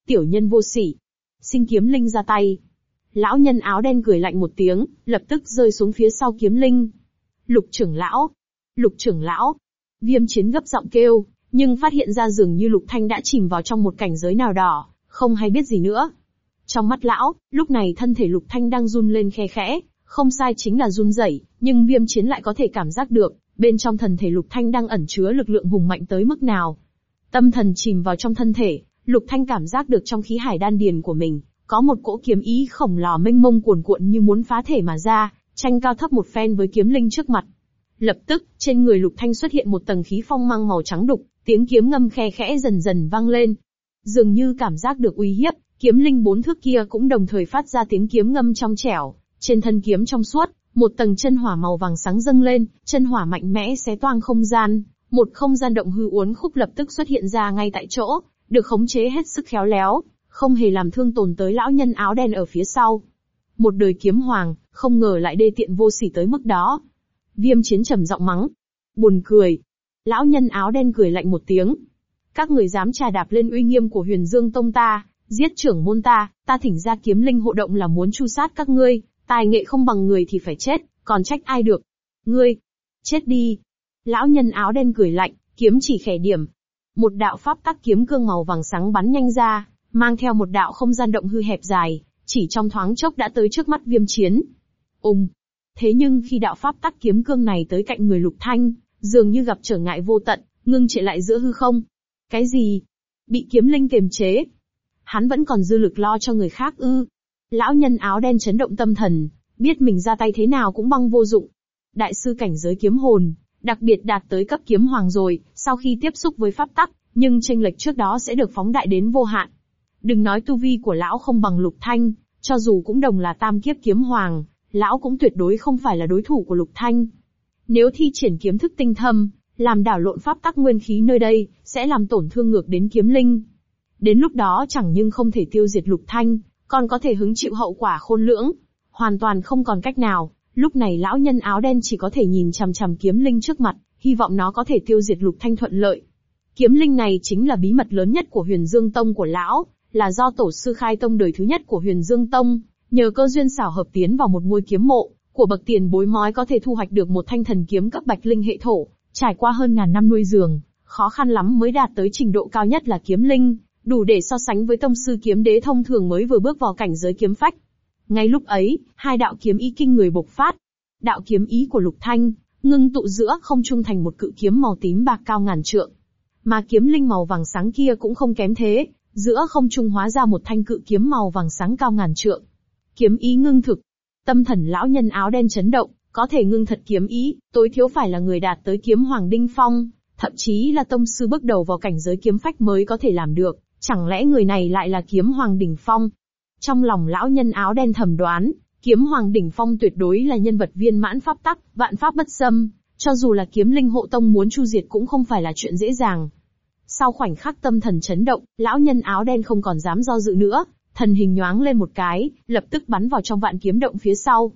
Tiểu nhân vô sỉ. Xin kiếm linh ra tay. Lão nhân áo đen cười lạnh một tiếng, lập tức rơi xuống phía sau kiếm linh. Lục trưởng lão. Lục trưởng lão. Viêm chiến gấp giọng kêu, nhưng phát hiện ra dường như lục thanh đã chìm vào trong một cảnh giới nào đỏ, không hay biết gì nữa. Trong mắt lão, lúc này thân thể lục thanh đang run lên khe khẽ, không sai chính là run rẩy, nhưng viêm chiến lại có thể cảm giác được, bên trong thần thể lục thanh đang ẩn chứa lực lượng hùng mạnh tới mức nào. Tâm thần chìm vào trong thân thể, lục thanh cảm giác được trong khí hải đan điền của mình, có một cỗ kiếm ý khổng lồ mênh mông cuồn cuộn như muốn phá thể mà ra, tranh cao thấp một phen với kiếm linh trước mặt. Lập tức, trên người lục thanh xuất hiện một tầng khí phong mang màu trắng đục, tiếng kiếm ngâm khe khẽ dần dần vang lên. Dường như cảm giác được uy hiếp, kiếm linh bốn thước kia cũng đồng thời phát ra tiếng kiếm ngâm trong trẻo, trên thân kiếm trong suốt, một tầng chân hỏa màu vàng sáng dâng lên, chân hỏa mạnh mẽ xé toang không gian, một không gian động hư uốn khúc lập tức xuất hiện ra ngay tại chỗ, được khống chế hết sức khéo léo, không hề làm thương tổn tới lão nhân áo đen ở phía sau. Một đời kiếm hoàng, không ngờ lại đê tiện vô sỉ tới mức đó. Viêm chiến trầm giọng mắng. Buồn cười. Lão nhân áo đen cười lạnh một tiếng. Các người dám trà đạp lên uy nghiêm của huyền dương tông ta, giết trưởng môn ta, ta thỉnh ra kiếm linh hộ động là muốn chu sát các ngươi, tài nghệ không bằng người thì phải chết, còn trách ai được. Ngươi, chết đi. Lão nhân áo đen cười lạnh, kiếm chỉ khẻ điểm. Một đạo pháp tắc kiếm cương màu vàng sáng bắn nhanh ra, mang theo một đạo không gian động hư hẹp dài, chỉ trong thoáng chốc đã tới trước mắt viêm chiến. Ùng! Thế nhưng khi đạo pháp tắc kiếm cương này tới cạnh người lục thanh, dường như gặp trở ngại vô tận, ngưng trệ lại giữa hư không. Cái gì? Bị kiếm linh kiềm chế. Hắn vẫn còn dư lực lo cho người khác ư. Lão nhân áo đen chấn động tâm thần, biết mình ra tay thế nào cũng băng vô dụng. Đại sư cảnh giới kiếm hồn, đặc biệt đạt tới cấp kiếm hoàng rồi, sau khi tiếp xúc với pháp tắc, nhưng tranh lệch trước đó sẽ được phóng đại đến vô hạn. Đừng nói tu vi của lão không bằng lục thanh, cho dù cũng đồng là tam kiếp kiếm hoàng, lão cũng tuyệt đối không phải là đối thủ của lục thanh. Nếu thi triển kiếm thức tinh thâm, làm đảo lộn pháp tắc nguyên khí nơi đây, sẽ làm tổn thương ngược đến kiếm linh. Đến lúc đó chẳng nhưng không thể tiêu diệt lục thanh, còn có thể hứng chịu hậu quả khôn lưỡng. Hoàn toàn không còn cách nào, lúc này lão nhân áo đen chỉ có thể nhìn chằm chằm kiếm linh trước mặt, hy vọng nó có thể tiêu diệt lục thanh thuận lợi. Kiếm linh này chính là bí mật lớn nhất của huyền dương tông của lão, là do tổ sư khai tông đời thứ nhất của huyền dương tông, nhờ cơ duyên xảo hợp tiến vào một ngôi kiếm mộ, của bậc tiền bối mói có thể thu hoạch được một thanh thần kiếm cấp bạch linh hệ thổ, trải qua hơn ngàn năm nuôi dưỡng, khó khăn lắm mới đạt tới trình độ cao nhất là kiếm linh, đủ để so sánh với tông sư kiếm đế thông thường mới vừa bước vào cảnh giới kiếm phách. Ngay lúc ấy, hai đạo kiếm ý kinh người bộc phát. Đạo kiếm ý của Lục Thanh, ngưng tụ giữa không trung thành một cự kiếm màu tím bạc cao ngàn trượng. Mà kiếm linh màu vàng sáng kia cũng không kém thế, giữa không trung hóa ra một thanh cự kiếm màu vàng sáng cao ngàn trượng. Kiếm ý ngưng thực. Tâm thần lão nhân áo đen chấn động, có thể ngưng thật kiếm ý, tối thiếu phải là người đạt tới kiếm hoàng đinh phong, thậm chí là tông sư bước đầu vào cảnh giới kiếm phách mới có thể làm được, chẳng lẽ người này lại là kiếm hoàng đỉnh phong? Trong lòng lão nhân áo đen thầm đoán, kiếm hoàng đỉnh phong tuyệt đối là nhân vật viên mãn pháp tắc, vạn pháp bất xâm, cho dù là kiếm linh hộ tông muốn chu diệt cũng không phải là chuyện dễ dàng. Sau khoảnh khắc tâm thần chấn động, lão nhân áo đen không còn dám do dự nữa, thần hình nhoáng lên một cái, lập tức bắn vào trong vạn kiếm động phía sau.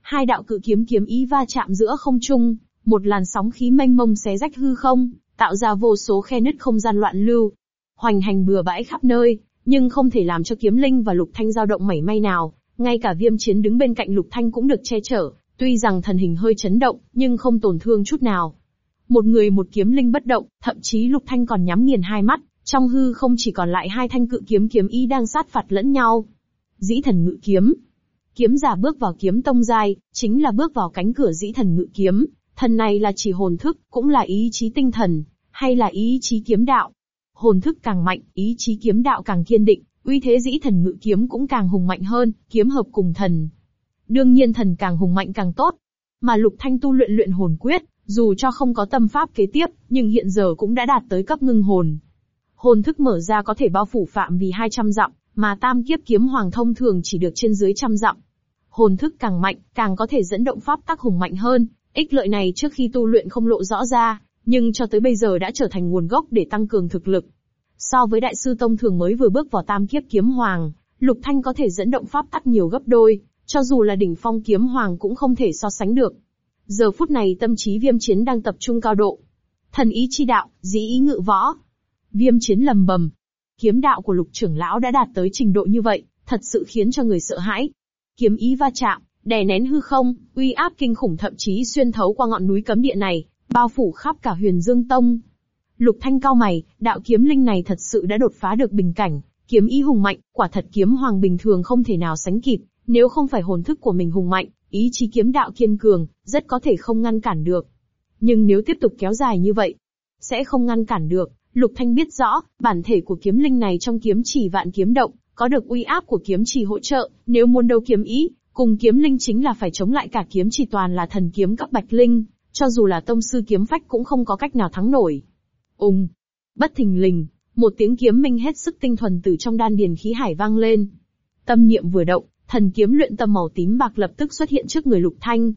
Hai đạo cự kiếm kiếm ý va chạm giữa không trung, một làn sóng khí mênh mông xé rách hư không, tạo ra vô số khe nứt không gian loạn lưu, hoành hành bừa bãi khắp nơi, nhưng không thể làm cho kiếm linh và lục thanh dao động mảy may nào. Ngay cả viêm chiến đứng bên cạnh lục thanh cũng được che chở, tuy rằng thần hình hơi chấn động, nhưng không tổn thương chút nào. Một người một kiếm linh bất động, thậm chí lục thanh còn nhắm nghiền hai mắt, trong hư không chỉ còn lại hai thanh cự kiếm kiếm ý đang sát phạt lẫn nhau. Dĩ thần ngự kiếm. Kiếm giả bước vào kiếm tông giai, chính là bước vào cánh cửa dĩ thần ngự kiếm. Thần này là chỉ hồn thức, cũng là ý chí tinh thần, hay là ý chí kiếm đạo. Hồn thức càng mạnh, ý chí kiếm đạo càng kiên định, uy thế dĩ thần ngự kiếm cũng càng hùng mạnh hơn, kiếm hợp cùng thần. Đương nhiên thần càng hùng mạnh càng tốt. Mà Lục Thanh tu luyện luyện hồn quyết, dù cho không có tâm pháp kế tiếp, nhưng hiện giờ cũng đã đạt tới cấp ngưng hồn. Hồn thức mở ra có thể bao phủ phạm vì 200 dặm, mà tam kiếp kiếm hoàng thông thường chỉ được trên dưới trăm dặm. Hồn thức càng mạnh, càng có thể dẫn động pháp tác hùng mạnh hơn, ích lợi này trước khi tu luyện không lộ rõ ra, nhưng cho tới bây giờ đã trở thành nguồn gốc để tăng cường thực lực. So với đại sư tông thường mới vừa bước vào tam kiếp kiếm hoàng, Lục Thanh có thể dẫn động pháp tắc nhiều gấp đôi, cho dù là đỉnh phong kiếm hoàng cũng không thể so sánh được. Giờ phút này tâm trí viêm chiến đang tập trung cao độ. Thần ý chi đạo, dĩ ý ngự võ. Viêm chiến lầm bầm. Kiếm đạo của lục trưởng lão đã đạt tới trình độ như vậy, thật sự khiến cho người sợ hãi. Kiếm ý va chạm, đè nén hư không, uy áp kinh khủng thậm chí xuyên thấu qua ngọn núi cấm địa này, bao phủ khắp cả huyền dương tông. Lục thanh cao mày, đạo kiếm linh này thật sự đã đột phá được bình cảnh, kiếm ý hùng mạnh, quả thật kiếm hoàng bình thường không thể nào sánh kịp, nếu không phải hồn thức của mình hùng mạnh, ý chí kiếm đạo kiên cường, rất có thể không ngăn cản được. Nhưng nếu tiếp tục kéo dài như vậy, sẽ không ngăn cản được. Lục Thanh biết rõ, bản thể của kiếm linh này trong kiếm chỉ vạn kiếm động, có được uy áp của kiếm chỉ hỗ trợ, nếu muốn đấu kiếm ý, cùng kiếm linh chính là phải chống lại cả kiếm chỉ toàn là thần kiếm cấp bạch linh, cho dù là tông sư kiếm phách cũng không có cách nào thắng nổi. Ùng! Bất thình lình, một tiếng kiếm minh hết sức tinh thuần từ trong đan điền khí hải vang lên. Tâm niệm vừa động, thần kiếm luyện tâm màu tím bạc lập tức xuất hiện trước người Lục Thanh.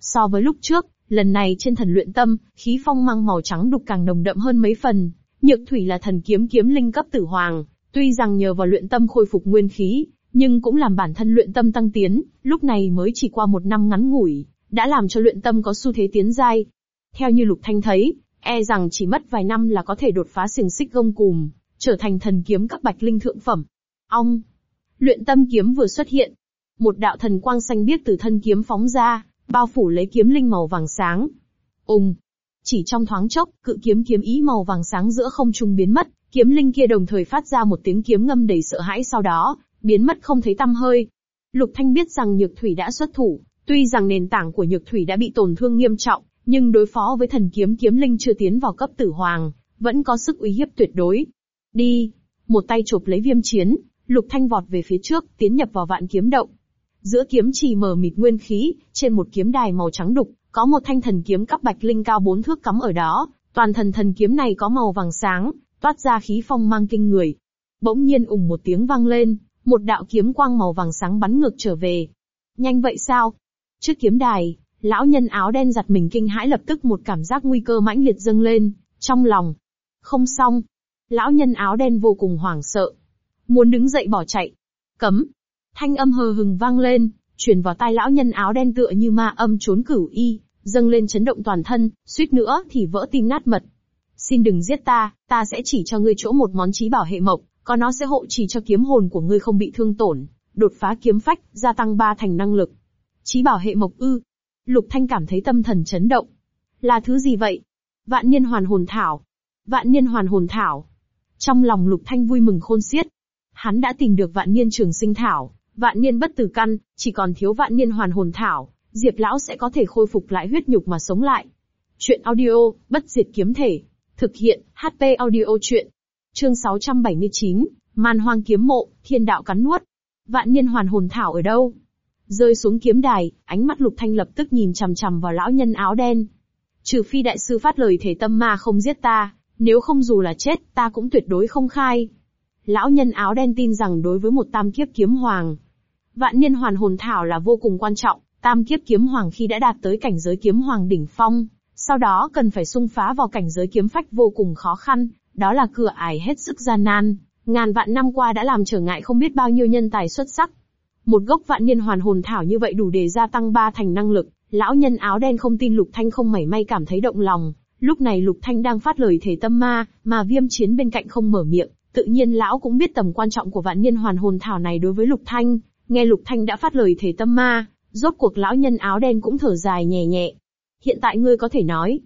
So với lúc trước, lần này trên thần luyện tâm, khí phong mang màu trắng đục càng nồng đậm hơn mấy phần. Nhược thủy là thần kiếm kiếm linh cấp tử hoàng, tuy rằng nhờ vào luyện tâm khôi phục nguyên khí, nhưng cũng làm bản thân luyện tâm tăng tiến, lúc này mới chỉ qua một năm ngắn ngủi, đã làm cho luyện tâm có xu thế tiến giai. Theo như Lục Thanh thấy, e rằng chỉ mất vài năm là có thể đột phá xiềng xích gông cùm, trở thành thần kiếm cấp bạch linh thượng phẩm. Ong! Luyện tâm kiếm vừa xuất hiện. Một đạo thần quang xanh biếc từ thân kiếm phóng ra, bao phủ lấy kiếm linh màu vàng sáng. Ùng! Chỉ trong thoáng chốc, cự kiếm kiếm ý màu vàng sáng giữa không trung biến mất, kiếm linh kia đồng thời phát ra một tiếng kiếm ngâm đầy sợ hãi sau đó, biến mất không thấy tăm hơi. Lục Thanh biết rằng Nhược Thủy đã xuất thủ, tuy rằng nền tảng của Nhược Thủy đã bị tổn thương nghiêm trọng, nhưng đối phó với thần kiếm kiếm linh chưa tiến vào cấp tử hoàng, vẫn có sức uy hiếp tuyệt đối. Đi! Một tay chộp lấy viêm chiến, Lục Thanh vọt về phía trước, tiến nhập vào vạn kiếm động. Giữa kiếm trì mở mịt nguyên khí, trên một kiếm đài màu trắng đục, có một thanh thần kiếm cấp bạch linh cao bốn thước cắm ở đó, toàn thần thần kiếm này có màu vàng sáng, toát ra khí phong mang kinh người. Bỗng nhiên ùng một tiếng vang lên, một đạo kiếm quang màu vàng sáng bắn ngược trở về. Nhanh vậy sao? Trước kiếm đài, lão nhân áo đen giật mình kinh hãi lập tức một cảm giác nguy cơ mãnh liệt dâng lên, trong lòng. Không xong. Lão nhân áo đen vô cùng hoảng sợ. Muốn đứng dậy bỏ chạy. Cấm. Thanh âm hờ hừng vang lên, truyền vào tai lão nhân áo đen tựa như ma âm trốn cửu y, dâng lên chấn động toàn thân, suýt nữa thì vỡ tim nát mật. Xin đừng giết ta, ta sẽ chỉ cho ngươi chỗ một món trí bảo hệ mộc, có nó sẽ hộ trì cho kiếm hồn của ngươi không bị thương tổn, đột phá kiếm phách, gia tăng ba thành năng lực. Trí bảo hệ mộc ư? Lục Thanh cảm thấy tâm thần chấn động. Là thứ gì vậy? Vạn niên hoàn hồn thảo. Vạn niên hoàn hồn thảo. Trong lòng Lục Thanh vui mừng khôn xiết. Hắn đã tìm được vạn niên trường sinh thảo, vạn niên bất tử căn, chỉ còn thiếu vạn niên hoàn hồn thảo, Diệp lão sẽ có thể khôi phục lại huyết nhục mà sống lại. Chuyện audio, bất diệt kiếm thể. Thực hiện, HP audio chuyện. Chương 679, Man hoang kiếm mộ, thiên đạo cắn nuốt. Vạn niên hoàn hồn thảo ở đâu? Rơi xuống kiếm đài, ánh mắt lục thanh lập tức nhìn chằm chằm vào lão nhân áo đen. Trừ phi đại sư phát lời thể tâm ma không giết ta, nếu không dù là chết, ta cũng tuyệt đối không khai. Lão nhân áo đen tin rằng đối với một tam kiếp kiếm hoàng, vạn niên hoàn hồn thảo là vô cùng quan trọng, tam kiếp kiếm hoàng khi đã đạt tới cảnh giới kiếm hoàng đỉnh phong, sau đó cần phải xung phá vào cảnh giới kiếm phách vô cùng khó khăn, đó là cửa ải hết sức gian nan, ngàn vạn năm qua đã làm trở ngại không biết bao nhiêu nhân tài xuất sắc. Một gốc vạn niên hoàn hồn thảo như vậy đủ để gia tăng ba thành năng lực, lão nhân áo đen không tin Lục Thanh không mảy may cảm thấy động lòng, lúc này Lục Thanh đang phát lời thể tâm ma, mà viêm chiến bên cạnh không mở miệng, tự nhiên lão cũng biết tầm quan trọng của vạn niên hoàn hồn thảo này đối với Lục Thanh, nghe Lục Thanh đã phát lời thể tâm ma, rốt cuộc lão nhân áo đen cũng thở dài nhẹ nhẹ. Hiện tại ngươi có thể nói.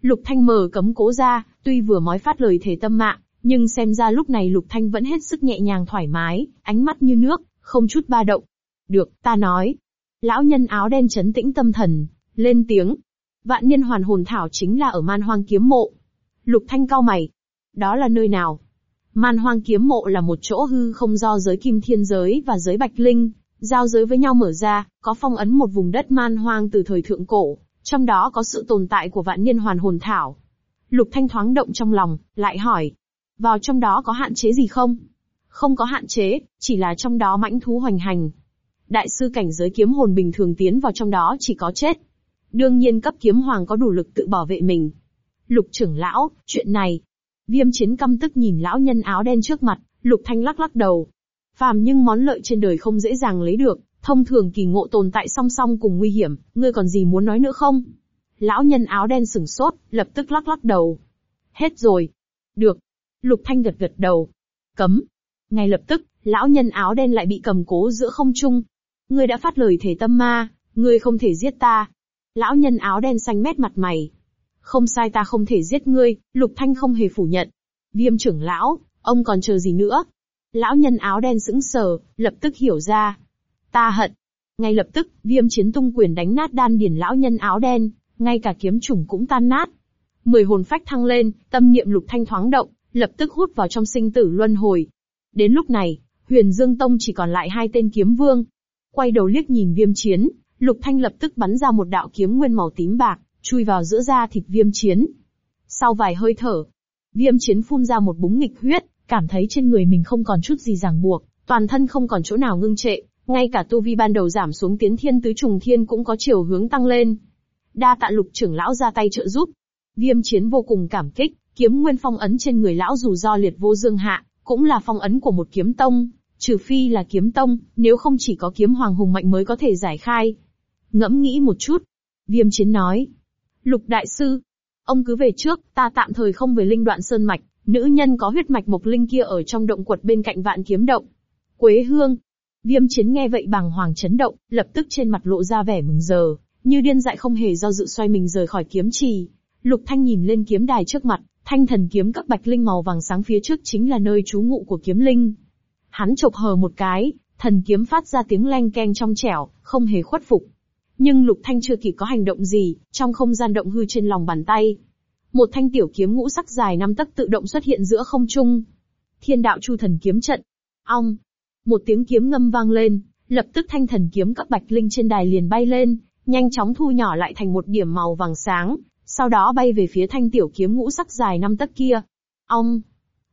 Lục Thanh mở cấm cố ra, tuy vừa mới phát lời thể tâm mạng, nhưng xem ra lúc này Lục Thanh vẫn hết sức nhẹ nhàng thoải mái, ánh mắt như nước, không chút ba động. Được, ta nói. Lão nhân áo đen chấn tĩnh tâm thần, lên tiếng. Vạn niên hoàn hồn thảo chính là ở man hoang kiếm mộ. Lục Thanh cao mày. Đó là nơi nào? Man hoang kiếm mộ là một chỗ hư không do giới kim thiên giới và giới bạch linh, giao giới với nhau mở ra, có phong ấn một vùng đất man hoang từ thời thượng cổ, trong đó có sự tồn tại của vạn niên hoàn hồn thảo. Lục Thanh thoáng động trong lòng, lại hỏi, vào trong đó có hạn chế gì không? Không có hạn chế, chỉ là trong đó mãnh thú hoành hành. Đại sư cảnh giới kiếm hồn bình thường tiến vào trong đó chỉ có chết. Đương nhiên cấp kiếm hoàng có đủ lực tự bảo vệ mình. Lục trưởng lão, chuyện này. Viêm chiến căm tức nhìn lão nhân áo đen trước mặt, lục thanh lắc lắc đầu. Phàm nhưng món lợi trên đời không dễ dàng lấy được, thông thường kỳ ngộ tồn tại song song cùng nguy hiểm, ngươi còn gì muốn nói nữa không? Lão nhân áo đen sừng sốt, lập tức lắc lắc đầu. Hết rồi. Được, Lục Thanh gật gật đầu. Cấm. Ngay lập tức, lão nhân áo đen lại bị cầm cố giữa không trung. Ngươi đã phát lời thể tâm ma, ngươi không thể giết ta. Lão nhân áo đen xanh mét mặt mày. Không sai ta không thể giết ngươi, Lục Thanh không hề phủ nhận. Viêm trưởng lão, ông còn chờ gì nữa? Lão nhân áo đen sững sờ, lập tức hiểu ra. Ta hận. Ngay lập tức, viêm chiến tung quyền đánh nát đan điển lão nhân áo đen, ngay cả kiếm trùng cũng tan nát. Mười hồn phách thăng lên, tâm niệm lục thanh thoáng động, lập tức hút vào trong sinh tử luân hồi. Đến lúc này, huyền dương tông chỉ còn lại hai tên kiếm vương. Quay đầu liếc nhìn viêm chiến, lục thanh lập tức bắn ra một đạo kiếm nguyên màu tím bạc, chui vào giữa da thịt viêm chiến. Sau vài hơi thở, viêm chiến phun ra một búng nghịch huyết, cảm thấy trên người mình không còn chút gì ràng buộc, toàn thân không còn chỗ nào ngưng trệ, ngay cả tu vi ban đầu giảm xuống tiến thiên tứ trùng thiên cũng có chiều hướng tăng lên. Đa tạ lục trưởng lão ra tay trợ giúp. Viêm chiến vô cùng cảm kích, Kiếm nguyên phong ấn trên người lão dù do liệt vô dương hạ, cũng là phong ấn của một kiếm tông, trừ phi là kiếm tông, nếu không chỉ có kiếm hoàng hùng mạnh mới có thể giải khai. Ngẫm nghĩ một chút. Viêm chiến nói. Lục đại sư. Ông cứ về trước, ta tạm thời không về linh đoạn sơn mạch, nữ nhân có huyết mạch mộc linh kia ở trong động quật bên cạnh vạn kiếm động. Quế hương. Viêm chiến nghe vậy bằng hoàng chấn động, lập tức trên mặt lộ ra vẻ mừng giờ, như điên dại không hề do dự xoay mình rời khỏi kiếm trì. Lục Thanh nhìn lên kiếm đài trước mặt, Thanh thần kiếm các bạch linh màu vàng sáng phía trước chính là nơi trú ngụ của kiếm linh. Hắn chộp hờ một cái, thần kiếm phát ra tiếng leng keng trong trẻo, không hề khuất phục. Nhưng Lục Thanh chưa kịp có hành động gì, trong không gian động hư trên lòng bàn tay. Một thanh tiểu kiếm ngũ sắc dài năm tấc tự động xuất hiện giữa không trung. Thiên đạo chu thần kiếm trận. Ong. Một tiếng kiếm ngâm vang lên, lập tức thanh thần kiếm các bạch linh trên đài liền bay lên, nhanh chóng thu nhỏ lại thành một điểm màu vàng sáng, sau đó bay về phía thanh tiểu kiếm ngũ sắc dài năm tấc kia. Ong!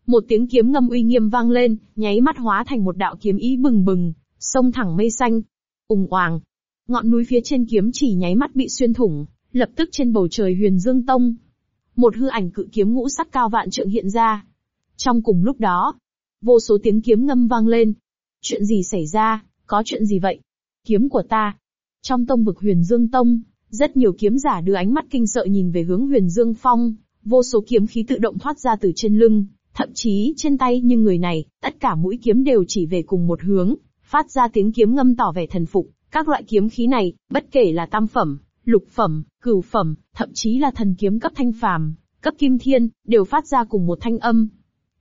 Một tiếng kiếm ngâm uy nghiêm vang lên, nháy mắt hóa thành một đạo kiếm ý bừng bừng, sông thẳng mây xanh. Ùng oàng! Ngọn núi phía trên kiếm chỉ nháy mắt bị xuyên thủng, lập tức trên bầu trời huyền dương tông. Một hư ảnh cự kiếm ngũ sắc cao vạn trượng hiện ra. Trong cùng lúc đó, vô số tiếng kiếm ngâm vang lên. Chuyện gì xảy ra, có chuyện gì vậy? Kiếm của ta. Trong tông vực huyền dương tông, rất nhiều kiếm giả đưa ánh mắt kinh sợ nhìn về hướng huyền Dương Phong, vô số kiếm khí tự động thoát ra từ trên lưng, thậm chí trên tay nhưng người này, tất cả mũi kiếm đều chỉ về cùng một hướng, phát ra tiếng kiếm ngâm tỏ vẻ thần phục. Các loại kiếm khí này, bất kể là tam phẩm, lục phẩm, cửu phẩm, thậm chí là thần kiếm cấp thanh phàm, cấp kim thiên, đều phát ra cùng một thanh âm.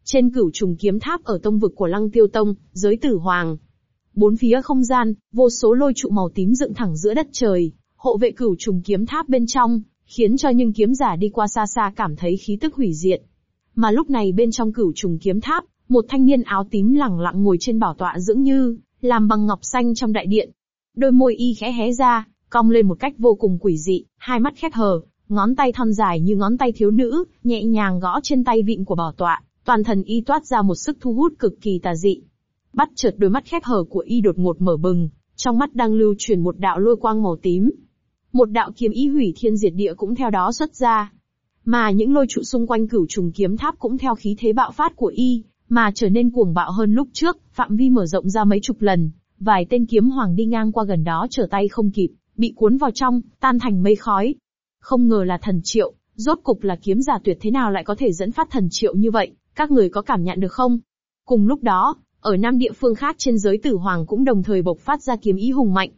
Trên cửu trùng kiếm tháp ở tông vực của Lăng Tiêu Tông, giới tử hoàng. Bốn phía không gian, vô số lôi trụ màu tím dựng thẳng giữa đất trời, hộ vệ cửu trùng kiếm tháp bên trong, khiến cho những kiếm giả đi qua xa xa cảm thấy khí tức hủy diệt. Mà lúc này bên trong cửu trùng kiếm tháp, một thanh niên áo tím lẳng lặng ngồi trên bảo tọa dưỡng như, làm bằng ngọc xanh trong đại điện. Đôi môi y khẽ hé ra, cong lên một cách vô cùng quỷ dị, hai mắt khép hờ, ngón tay thon dài như ngón tay thiếu nữ, nhẹ nhàng gõ trên tay vịn của bảo tọa, toàn thân y toát ra một sức thu hút cực kỳ tà dị. Bắt chợt đôi mắt khép hờ của y đột ngột mở bừng, trong mắt đang lưu truyền một đạo lôi quang màu tím. Một đạo kiếm ý hủy thiên diệt địa cũng theo đó xuất ra. Mà những lôi trụ xung quanh cửu trùng kiếm tháp cũng theo khí thế bạo phát của y, mà trở nên cuồng bạo hơn lúc trước, phạm vi mở rộng ra mấy chục lần. Vài tên kiếm hoàng đi ngang qua gần đó trở tay không kịp, bị cuốn vào trong, tan thành mây khói. Không ngờ là thần triệu, rốt cục là kiếm giả tuyệt thế nào lại có thể dẫn phát thần triệu như vậy, các người có cảm nhận được không? Cùng lúc đó, ở năm địa phương khác trên giới tử hoàng cũng đồng thời bộc phát ra kiếm ý hùng mạnh.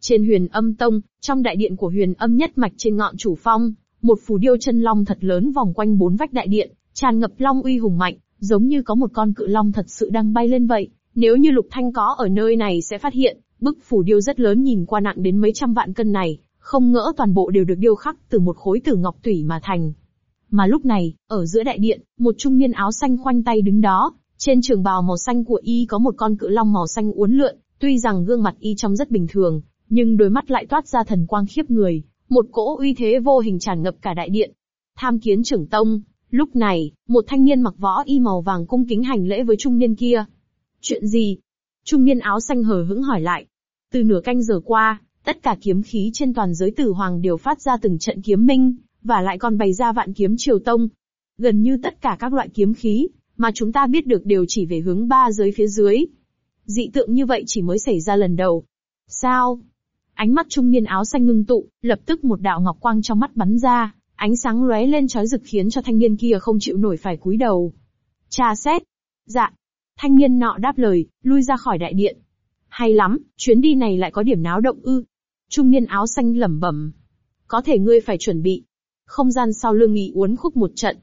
Trên huyền âm tông, trong đại điện của huyền âm nhất mạch trên ngọn chủ phong, một phù điêu chân long thật lớn vòng quanh bốn vách đại điện, tràn ngập long uy hùng mạnh, giống như có một con cự long thật sự đang bay lên vậy. Nếu như Lục Thanh có ở nơi này sẽ phát hiện, bức phủ điêu rất lớn nhìn qua nặng đến mấy trăm vạn cân này, không ngỡ toàn bộ đều được điêu khắc từ một khối tử ngọc tủy mà thành. Mà lúc này, ở giữa đại điện, một trung niên áo xanh khoanh tay đứng đó, trên trường bào màu xanh của y có một con cự long màu xanh uốn lượn, tuy rằng gương mặt y trông rất bình thường, nhưng đôi mắt lại toát ra thần quang khiếp người, một cỗ uy thế vô hình tràn ngập cả đại điện. Tham kiến trưởng tông, lúc này, một thanh niên mặc võ y màu vàng cung kính hành lễ với trung niên kia. Chuyện gì? Trung niên áo xanh hờ hững hỏi lại. Từ nửa canh giờ qua, tất cả kiếm khí trên toàn giới tử hoàng đều phát ra từng trận kiếm minh, và lại còn bày ra vạn kiếm triều tông. Gần như tất cả các loại kiếm khí, mà chúng ta biết được đều chỉ về hướng ba giới phía dưới. Dị tượng như vậy chỉ mới xảy ra lần đầu. Sao? Ánh mắt trung niên áo xanh ngưng tụ, lập tức một đạo ngọc quang trong mắt bắn ra, ánh sáng lóe lên chói rực khiến cho thanh niên kia không chịu nổi phải cúi đầu. Cha xét. Dạ. Thanh niên nọ đáp lời, lui ra khỏi đại điện. Hay lắm, chuyến đi này lại có điểm náo động ư. Trung niên áo xanh lẩm bẩm. Có thể ngươi phải chuẩn bị. Không gian sau lưng nghị uốn khúc một trận.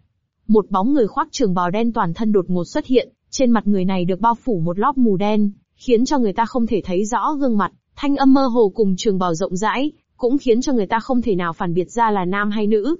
Một bóng người khoác trường bào đen toàn thân đột ngột xuất hiện, trên mặt người này được bao phủ một lóp mù đen, khiến cho người ta không thể thấy rõ gương mặt, thanh âm mơ hồ cùng trường bào rộng rãi, cũng khiến cho người ta không thể nào phản biệt ra là nam hay nữ.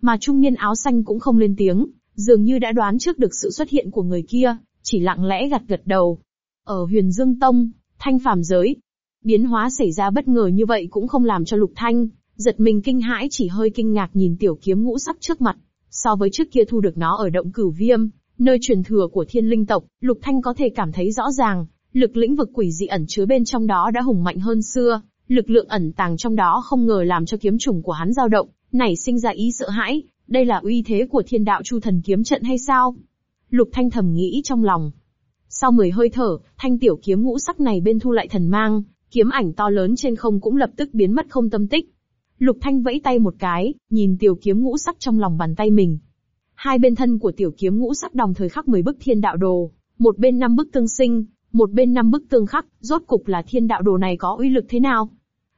Mà trung niên áo xanh cũng không lên tiếng, dường như đã đoán trước được sự xuất hiện của người kia, chỉ lặng lẽ gật gật đầu. Ở huyền Dương Tông, thanh phàm giới, biến hóa xảy ra bất ngờ như vậy cũng không làm cho Lục Thanh, giật mình kinh hãi chỉ hơi kinh ngạc nhìn tiểu kiếm ngũ sắc trước mặt. So với trước kia thu được nó ở động cửu viêm, nơi truyền thừa của thiên linh tộc, Lục Thanh có thể cảm thấy rõ ràng, lực lĩnh vực quỷ dị ẩn chứa bên trong đó đã hùng mạnh hơn xưa, lực lượng ẩn tàng trong đó không ngờ làm cho kiếm trùng của hắn dao động, nảy sinh ra ý sợ hãi, đây là uy thế của thiên đạo chu thần kiếm trận hay sao? Lục Thanh thầm nghĩ trong lòng. Sau mười hơi thở, thanh tiểu kiếm ngũ sắc này bên thu lại thần mang, kiếm ảnh to lớn trên không cũng lập tức biến mất không tâm tích. Lục Thanh vẫy tay một cái, nhìn tiểu kiếm ngũ sắc trong lòng bàn tay mình. Hai bên thân của tiểu kiếm ngũ sắc đồng thời khắc 10 bức thiên đạo đồ, một bên năm bức tương sinh, một bên năm bức tương khắc, rốt cục là thiên đạo đồ này có uy lực thế nào?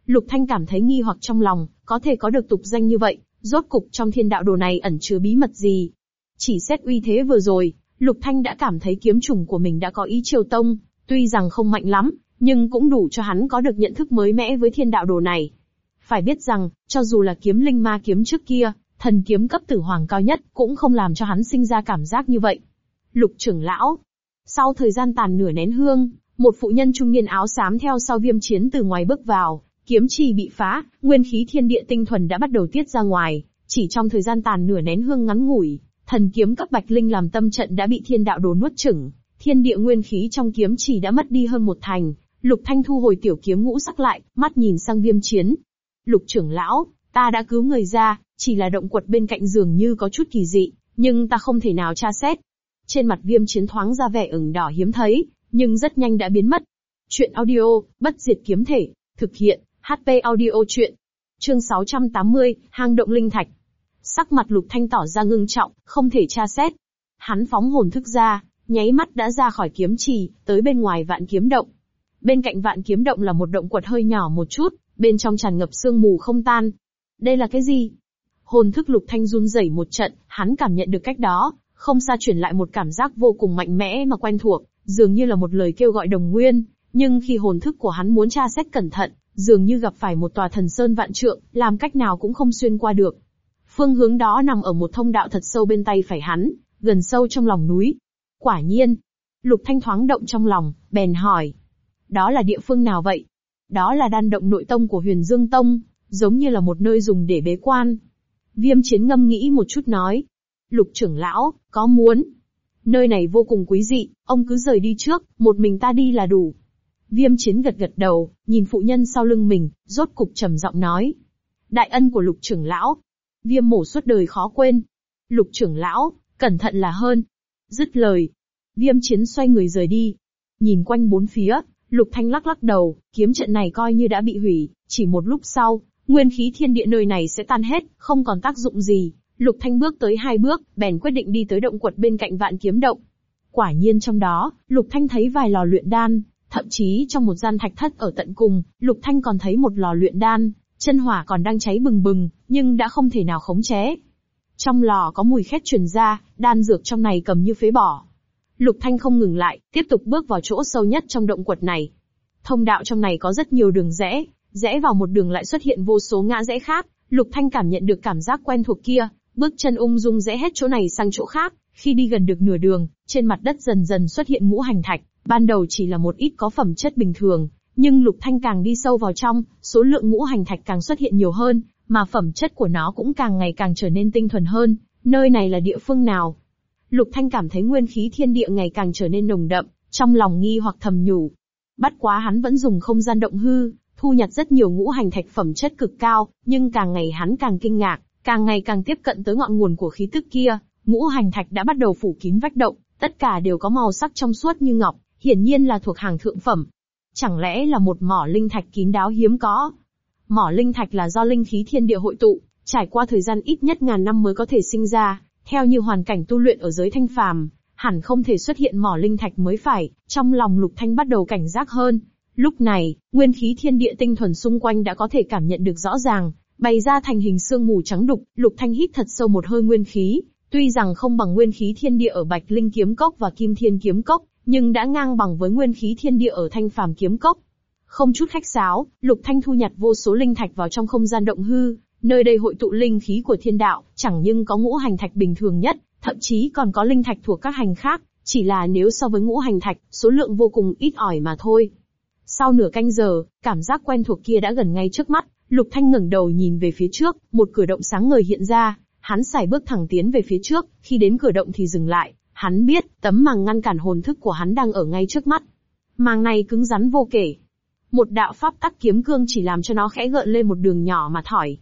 Lục Thanh cảm thấy nghi hoặc trong lòng, có thể có được tục danh như vậy, rốt cục trong thiên đạo đồ này ẩn chứa bí mật gì? Chỉ xét uy thế vừa rồi, Lục Thanh đã cảm thấy kiếm trùng của mình đã có ý triều tông, tuy rằng không mạnh lắm, nhưng cũng đủ cho hắn có được nhận thức mới mẽ với thiên đạo đồ này. Phải biết rằng, cho dù là kiếm linh ma kiếm trước kia, thần kiếm cấp tử hoàng cao nhất, cũng không làm cho hắn sinh ra cảm giác như vậy. Lục trưởng lão. Sau thời gian tàn nửa nén hương, một phụ nhân trung niên áo xám theo sau viêm chiến từ ngoài bước vào, kiếm trì bị phá, nguyên khí thiên địa tinh thuần đã bắt đầu tiết ra ngoài, chỉ trong thời gian tàn nửa nén hương ngắn ngủi, thần kiếm cấp bạch linh làm tâm trận đã bị thiên đạo đồ nuốt chửng, thiên địa nguyên khí trong kiếm chỉ đã mất đi hơn một thành, Lục Thanh thu hồi tiểu kiếm ngũ sắc lại, mắt nhìn sang viêm chiến. Lục trưởng lão, ta đã cứu người ra, chỉ là động quật bên cạnh giường như có chút kỳ dị, nhưng ta không thể nào tra xét. Trên mặt viêm chiến thoáng ra vẻ ửng đỏ hiếm thấy, nhưng rất nhanh đã biến mất. Chuyện audio, bất diệt kiếm thể, thực hiện, HP audio chuyện. Chương 680, hang động linh thạch. Sắc mặt Lục Thanh tỏ ra ngưng trọng, không thể tra xét. Hắn phóng hồn thức ra, nháy mắt đã ra khỏi kiếm trì, tới bên ngoài vạn kiếm động. Bên cạnh vạn kiếm động là một động quật hơi nhỏ một chút, bên trong tràn ngập sương mù không tan. Đây là cái gì? Hồn thức Lục Thanh run rẩy một trận, hắn cảm nhận được cách đó, không xa chuyển lại một cảm giác vô cùng mạnh mẽ mà quen thuộc, dường như là một lời kêu gọi đồng nguyên, nhưng khi hồn thức của hắn muốn tra xét cẩn thận, dường như gặp phải một tòa thần sơn vạn trượng, làm cách nào cũng không xuyên qua được. Phương hướng đó nằm ở một thông đạo thật sâu bên tay phải hắn, gần sâu trong lòng núi. Quả nhiên, Lục Thanh thoáng động trong lòng, bèn hỏi. Đó là địa phương nào vậy? Đó là đan động nội tông của huyền Dương Tông, giống như là một nơi dùng để bế quan. Viêm chiến ngâm nghĩ một chút nói. Lục trưởng lão, có muốn. Nơi này vô cùng quý dị, ông cứ rời đi trước, một mình ta đi là đủ. Viêm chiến gật gật đầu, nhìn phụ nhân sau lưng mình, rốt cục trầm giọng nói. Đại ân của lục trưởng lão. Viêm mổ suốt đời khó quên. Lục trưởng lão, cẩn thận là hơn. Dứt lời. Viêm chiến xoay người rời đi. Nhìn quanh bốn phía, lục thanh lắc lắc đầu, kiếm trận này coi như đã bị hủy, chỉ một lúc sau, nguyên khí thiên địa nơi này sẽ tan hết, không còn tác dụng gì. Lục Thanh bước tới hai bước, bèn quyết định đi tới động quật bên cạnh vạn kiếm động. Quả nhiên trong đó, Lục Thanh thấy vài lò luyện đan, thậm chí trong một gian thạch thất ở tận cùng, Lục Thanh còn thấy một lò luyện đan, chân hỏa còn đang cháy bừng bừng, nhưng đã không thể nào khống chế. Trong lò có mùi khét truyền ra, đan dược trong này cầm như phế bỏ. Lục Thanh không ngừng lại, tiếp tục bước vào chỗ sâu nhất trong động quật này. Thông đạo trong này có rất nhiều đường rẽ, rẽ vào một đường lại xuất hiện vô số ngã rẽ khác, Lục Thanh cảm nhận được cảm giác quen thuộc kia, bước chân ung dung rẽ hết chỗ này sang chỗ khác, khi đi gần được nửa đường, trên mặt đất dần dần xuất hiện ngũ hành thạch, ban đầu chỉ là một ít có phẩm chất bình thường, nhưng Lục Thanh càng đi sâu vào trong, số lượng ngũ hành thạch càng xuất hiện nhiều hơn, mà phẩm chất của nó cũng càng ngày càng trở nên tinh thuần hơn. Nơi này là địa phương nào? Lục Thanh cảm thấy nguyên khí thiên địa ngày càng trở nên nồng đậm, trong lòng nghi hoặc thầm nhủ. Bắt quá hắn vẫn dùng không gian động hư, thu nhặt rất nhiều ngũ hành thạch phẩm chất cực cao, nhưng càng ngày hắn càng kinh ngạc, càng ngày càng tiếp cận tới ngọn nguồn của khí tức kia, ngũ hành thạch đã bắt đầu phủ kín vách động, tất cả đều có màu sắc trong suốt như ngọc, hiển nhiên là thuộc hàng thượng phẩm. Chẳng lẽ là một mỏ linh thạch kín đáo hiếm có? Mỏ linh thạch là do linh khí thiên địa hội tụ, trải qua thời gian ít nhất ngàn năm mới có thể sinh ra, theo như hoàn cảnh tu luyện ở giới thanh phàm, hẳn không thể xuất hiện mỏ linh thạch mới phải, trong lòng lục thanh bắt đầu cảnh giác hơn. Lúc này, nguyên khí thiên địa tinh thuần xung quanh đã có thể cảm nhận được rõ ràng, bày ra thành hình xương mù trắng đục, lục thanh hít thật sâu một hơi nguyên khí, tuy rằng không bằng nguyên khí thiên địa ở Bạch Linh kiếm cốc và Kim Thiên kiếm cốc, nhưng đã ngang bằng với nguyên khí thiên địa ở Thanh Phàm kiếm cốc. Không chút khách sáo, Lục Thanh thu nhặt vô số linh thạch vào trong không gian động hư, nơi đây hội tụ linh khí của thiên đạo, chẳng nhưng có ngũ hành thạch bình thường nhất, thậm chí còn có linh thạch thuộc các hành khác, chỉ là nếu so với ngũ hành thạch, số lượng vô cùng ít ỏi mà thôi. Sau nửa canh giờ, cảm giác quen thuộc kia đã gần ngay trước mắt, Lục Thanh ngẩng đầu nhìn về phía trước, một cửa động sáng ngời hiện ra, hắn xài bước thẳng tiến về phía trước, khi đến cửa động thì dừng lại, hắn biết, tấm màng ngăn cản hồn thức của hắn đang ở ngay trước mắt. Màng này cứng rắn vô kể. Một đạo pháp tắc kiếm cương chỉ làm cho nó khẽ gợn lên một đường nhỏ mà thỏi.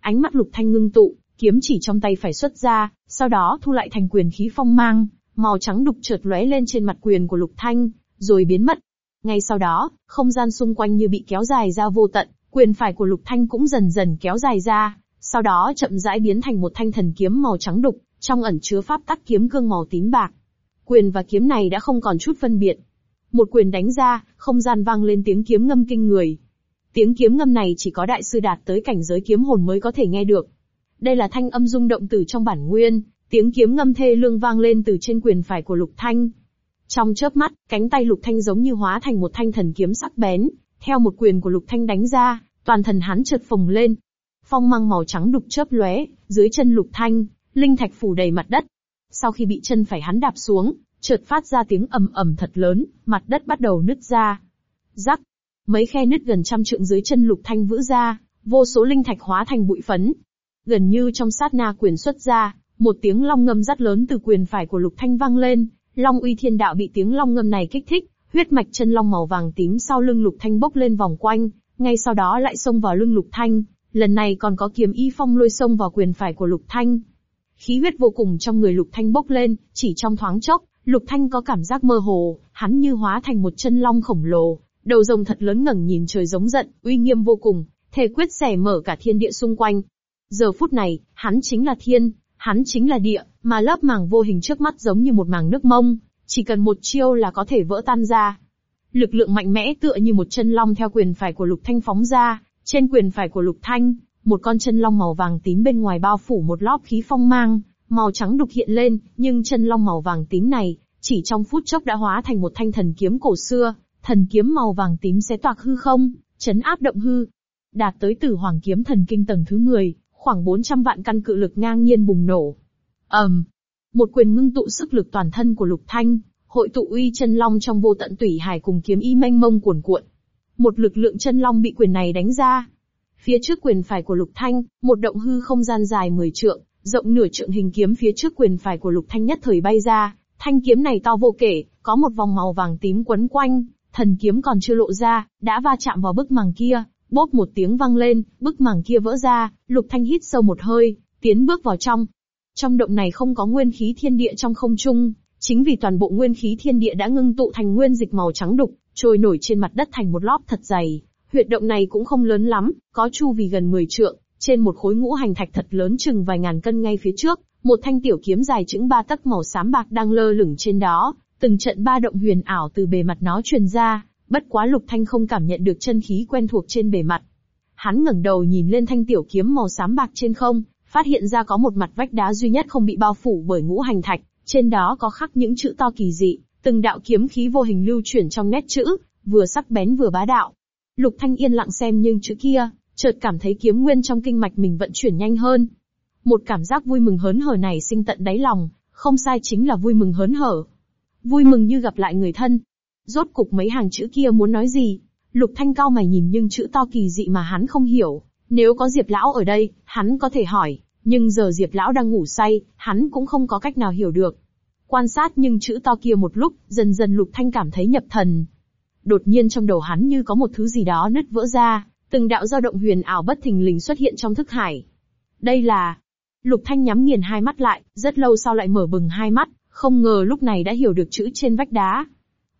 Ánh mắt Lục Thanh ngưng tụ, kiếm chỉ trong tay phải xuất ra, sau đó thu lại thành quyền khí phong mang, màu trắng đục chợt lóe lên trên mặt quyền của Lục Thanh, rồi biến mất. Ngay sau đó, không gian xung quanh như bị kéo dài ra vô tận, quyền phải của Lục Thanh cũng dần dần kéo dài ra, sau đó chậm rãi biến thành một thanh thần kiếm màu trắng đục, trong ẩn chứa pháp tắc kiếm cương màu tím bạc. Quyền và kiếm này đã không còn chút phân biệt. Một quyền đánh ra, không gian vang lên tiếng kiếm ngâm kinh người. Tiếng kiếm ngâm này chỉ có đại sư đạt tới cảnh giới kiếm hồn mới có thể nghe được. Đây là thanh âm rung động từ trong bản nguyên, tiếng kiếm ngâm thê lương vang lên từ trên quyền phải của Lục Thanh. Trong chớp mắt, cánh tay Lục Thanh giống như hóa thành một thanh thần kiếm sắc bén, theo một quyền của Lục Thanh đánh ra, toàn thân hắn chợt phồng lên. Phong mang màu trắng đục chớp lóe, dưới chân Lục Thanh, linh thạch phủ đầy mặt đất. Sau khi bị chân phải hắn đạp xuống, chợt phát ra tiếng ầm ầm thật lớn, mặt đất bắt đầu nứt ra. Rắc, mấy khe nứt gần trăm trượng dưới chân Lục Thanh vỡ ra, vô số linh thạch hóa thành bụi phấn. Gần như trong sát na quyền xuất ra, một tiếng long ngâm rất lớn từ quyền phải của Lục Thanh vang lên, Long uy thiên đạo bị tiếng long ngâm này kích thích, huyết mạch chân long màu vàng tím sau lưng Lục Thanh bốc lên vòng quanh, ngay sau đó lại xông vào lưng Lục Thanh, lần này còn có kiếm y phong lôi xông vào quyền phải của Lục Thanh. Khí huyết vô cùng trong người Lục Thanh bốc lên, chỉ trong thoáng chốc, Lục Thanh có cảm giác mơ hồ, hắn như hóa thành một chân long khổng lồ, đầu rồng thật lớn ngẩng nhìn trời giống giận, uy nghiêm vô cùng, thể quyết xẻ mở cả thiên địa xung quanh. Giờ phút này, hắn chính là thiên, hắn chính là địa, mà lớp màng vô hình trước mắt giống như một màng nước mông, chỉ cần một chiêu là có thể vỡ tan ra. Lực lượng mạnh mẽ tựa như một chân long theo quyền phải của Lục Thanh phóng ra, trên quyền phải của Lục Thanh, một con chân long màu vàng tím bên ngoài bao phủ một lóp khí phong mang, màu trắng đục hiện lên, nhưng chân long màu vàng tím này, chỉ trong phút chốc đã hóa thành một thanh thần kiếm cổ xưa, thần kiếm màu vàng tím xé toạc hư không, chấn áp động hư. Đạt tới tử hoàng kiếm thần kinh tầng thứ 10, khoảng 400 vạn căn cự lực ngang nhiên bùng nổ. ầm, um, một quyền ngưng tụ sức lực toàn thân của Lục Thanh, hội tụ uy chân long trong vô tận tủy hải cùng kiếm y mênh mông cuồn cuộn. Một lực lượng chân long bị quyền này đánh ra. Phía trước quyền phải của Lục Thanh, một động hư không gian dài 10 trượng, rộng nửa trượng hình kiếm phía trước quyền phải của Lục Thanh nhất thời bay ra, thanh kiếm này to vô kể, có một vòng màu vàng tím quấn quanh, thần kiếm còn chưa lộ ra, đã va chạm vào bức màng kia, bốp một tiếng vang lên, bức màng kia vỡ ra, Lục Thanh hít sâu một hơi, tiến bước vào trong. Trong động này không có nguyên khí thiên địa trong không trung, chính vì toàn bộ nguyên khí thiên địa đã ngưng tụ thành nguyên dịch màu trắng đục, trôi nổi trên mặt đất thành một lóp thật dày. Huyệt động này cũng không lớn lắm, có chu vì gần 10 trượng, trên một khối ngũ hành thạch thật lớn chừng vài ngàn cân ngay phía trước, một thanh tiểu kiếm dài chững ba tấc màu xám bạc đang lơ lửng trên đó, từng trận ba động huyền ảo từ bề mặt nó truyền ra, bất quá Lục Thanh không cảm nhận được chân khí quen thuộc trên bề mặt. Hắn ngẩng đầu nhìn lên thanh tiểu kiếm màu xám bạc trên không, phát hiện ra có một mặt vách đá duy nhất không bị bao phủ bởi ngũ hành thạch, trên đó có khắc những chữ to kỳ dị, từng đạo kiếm khí vô hình lưu chuyển trong nét chữ, vừa sắc bén vừa bá đạo. Lục Thanh yên lặng xem nhưng chữ kia, chợt cảm thấy kiếm nguyên trong kinh mạch mình vận chuyển nhanh hơn. Một cảm giác vui mừng hớn hở này sinh tận đáy lòng, không sai chính là vui mừng hớn hở. Vui mừng như gặp lại người thân. Rốt cục mấy hàng chữ kia muốn nói gì? Lục Thanh cao mày nhìn nhưng chữ to kỳ dị mà hắn không hiểu. Nếu có Diệp Lão ở đây, hắn có thể hỏi, nhưng giờ Diệp Lão đang ngủ say, hắn cũng không có cách nào hiểu được. Quan sát nhưng chữ to kia một lúc, dần dần Lục Thanh cảm thấy nhập thần. Đột nhiên trong đầu hắn như có một thứ gì đó nứt vỡ ra, từng đạo dao động huyền ảo bất thình lình xuất hiện trong thức hải. Đây là... Lục Thanh nhắm nghiền hai mắt lại, rất lâu sau lại mở bừng hai mắt, không ngờ lúc này đã hiểu được chữ trên vách đá.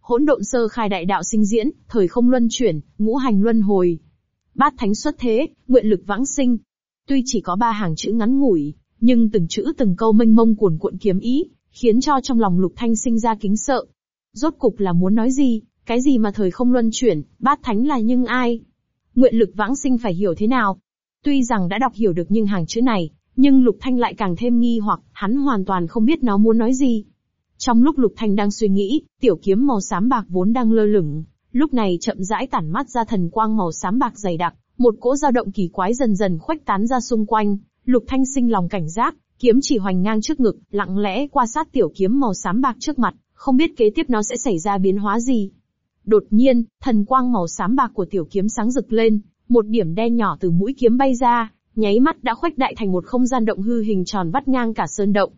Hỗn độn sơ khai đại đạo sinh diễn, thời không luân chuyển, ngũ hành luân hồi. Bát thánh xuất thế, nguyện lực vãng sinh. Tuy chỉ có ba hàng chữ ngắn ngủi, nhưng từng chữ từng câu mênh mông cuồn cuộn kiếm ý, khiến cho trong lòng Lục Thanh sinh ra kính sợ. Rốt cục là muốn nói gì, cái gì mà thời không luân chuyển, bát thánh là nhưng ai? Nguyện lực vãng sinh phải hiểu thế nào? Tuy rằng đã đọc hiểu được nhưng hàng chữ này, nhưng Lục Thanh lại càng thêm nghi hoặc, hắn hoàn toàn không biết nó muốn nói gì. Trong lúc Lục Thanh đang suy nghĩ, tiểu kiếm màu xám bạc vốn đang lơ lửng, lúc này chậm rãi tản mắt ra thần quang màu xám bạc dày đặc, một cỗ dao động kỳ quái dần dần khuếch tán ra xung quanh, Lục Thanh sinh lòng cảnh giác, kiếm chỉ hoành ngang trước ngực, lặng lẽ qua sát tiểu kiếm màu xám bạc trước mặt, không biết kế tiếp nó sẽ xảy ra biến hóa gì. Đột nhiên, thần quang màu xám bạc của tiểu kiếm sáng rực lên, một điểm đen nhỏ từ mũi kiếm bay ra, nháy mắt đã khuếch đại thành một không gian động hư hình tròn vắt ngang cả sơn động.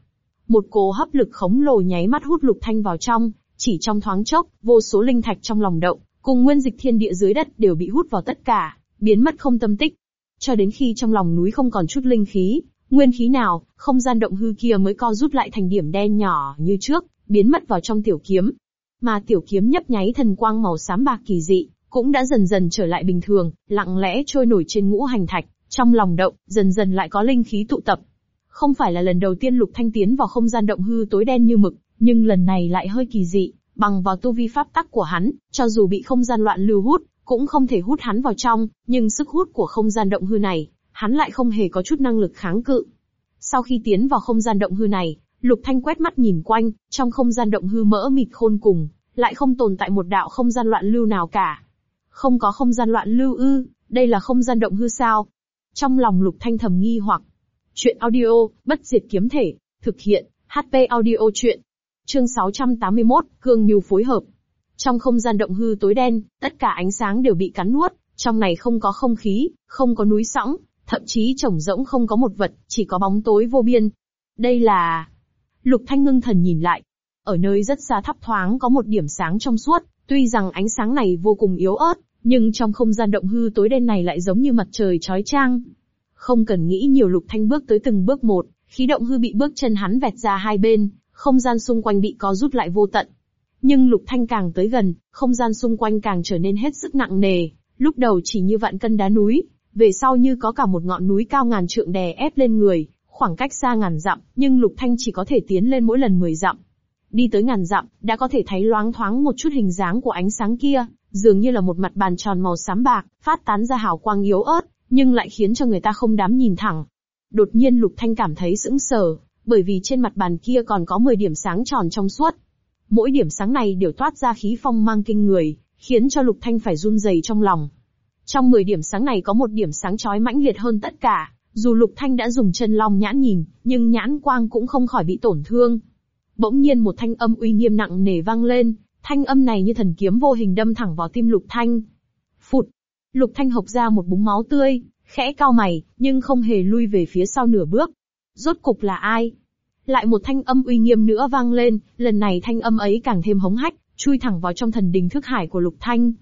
Một cỗ hấp lực khổng lồ nháy mắt hút Lục Thanh vào trong, chỉ trong thoáng chốc, vô số linh thạch trong lòng động, cùng nguyên dịch thiên địa dưới đất đều bị hút vào tất cả, biến mất không tâm tích. Cho đến khi trong lòng núi không còn chút linh khí, nguyên khí nào, không gian động hư kia mới co rút lại thành điểm đen nhỏ như trước, biến mất vào trong tiểu kiếm. Mà tiểu kiếm nhấp nháy thần quang màu xám bạc kỳ dị, cũng đã dần dần trở lại bình thường, lặng lẽ trôi nổi trên ngũ hành thạch, trong lòng động, dần dần lại có linh khí tụ tập. Không phải là lần đầu tiên Lục Thanh tiến vào không gian động hư tối đen như mực, nhưng lần này lại hơi kỳ dị, bằng vào tu vi pháp tắc của hắn, cho dù bị không gian loạn lưu hút, cũng không thể hút hắn vào trong, nhưng sức hút của không gian động hư này, hắn lại không hề có chút năng lực kháng cự. Sau khi tiến vào không gian động hư này, Lục Thanh quét mắt nhìn quanh, trong không gian động hư mỡ mịt khôn cùng, lại không tồn tại một đạo không gian loạn lưu nào cả. Không có không gian loạn lưu ư, đây là không gian động hư sao? Trong lòng Lục Thanh thầm nghi hoặc. Chuyện audio, bất diệt kiếm thể, thực hiện, HP audio chuyện. Chương 681, Cương Nhu phối hợp. Trong không gian động hư tối đen, tất cả ánh sáng đều bị cắn nuốt, trong này không có không khí, không có núi sõng, thậm chí trống rỗng không có một vật, chỉ có bóng tối vô biên. Đây là... Lục Thanh ngưng thần nhìn lại. Ở nơi rất xa thấp thoáng có một điểm sáng trong suốt, tuy rằng ánh sáng này vô cùng yếu ớt, nhưng trong không gian động hư tối đen này lại giống như mặt trời chói chang. Không cần nghĩ nhiều Lục Thanh bước tới từng bước một, khí động hư bị bước chân hắn vẹt ra hai bên, không gian xung quanh bị co rút lại vô tận. Nhưng Lục Thanh càng tới gần, không gian xung quanh càng trở nên hết sức nặng nề, lúc đầu chỉ như vạn cân đá núi, về sau như có cả một ngọn núi cao ngàn trượng đè ép lên người, khoảng cách xa ngàn dặm, nhưng Lục Thanh chỉ có thể tiến lên mỗi lần 10 dặm. Đi tới ngàn dặm, đã có thể thấy loáng thoáng một chút hình dáng của ánh sáng kia, dường như là một mặt bàn tròn màu xám bạc, phát tán ra hào quang yếu ớt, nhưng lại khiến cho người ta không dám nhìn thẳng. Đột nhiên Lục Thanh cảm thấy sững sờ, bởi vì trên mặt bàn kia còn có 10 điểm sáng tròn trong suốt. Mỗi điểm sáng này đều toát ra khí phong mang kinh người, khiến cho Lục Thanh phải run rẩy trong lòng. Trong 10 điểm sáng này có một điểm sáng chói mãnh liệt hơn tất cả, dù Lục Thanh đã dùng chân long nhãn nhìn, nhưng nhãn quang cũng không khỏi bị tổn thương. Bỗng nhiên một thanh âm uy nghiêm nặng nề vang lên, thanh âm này như thần kiếm vô hình đâm thẳng vào tim Lục Thanh. Phụt! Lục Thanh hộc ra một búng máu tươi, khẽ cao mày, nhưng không hề lui về phía sau nửa bước. Rốt cục là ai? Lại một thanh âm uy nghiêm nữa vang lên, lần này thanh âm ấy càng thêm hống hách, chui thẳng vào trong thần đình thức hải của Lục Thanh.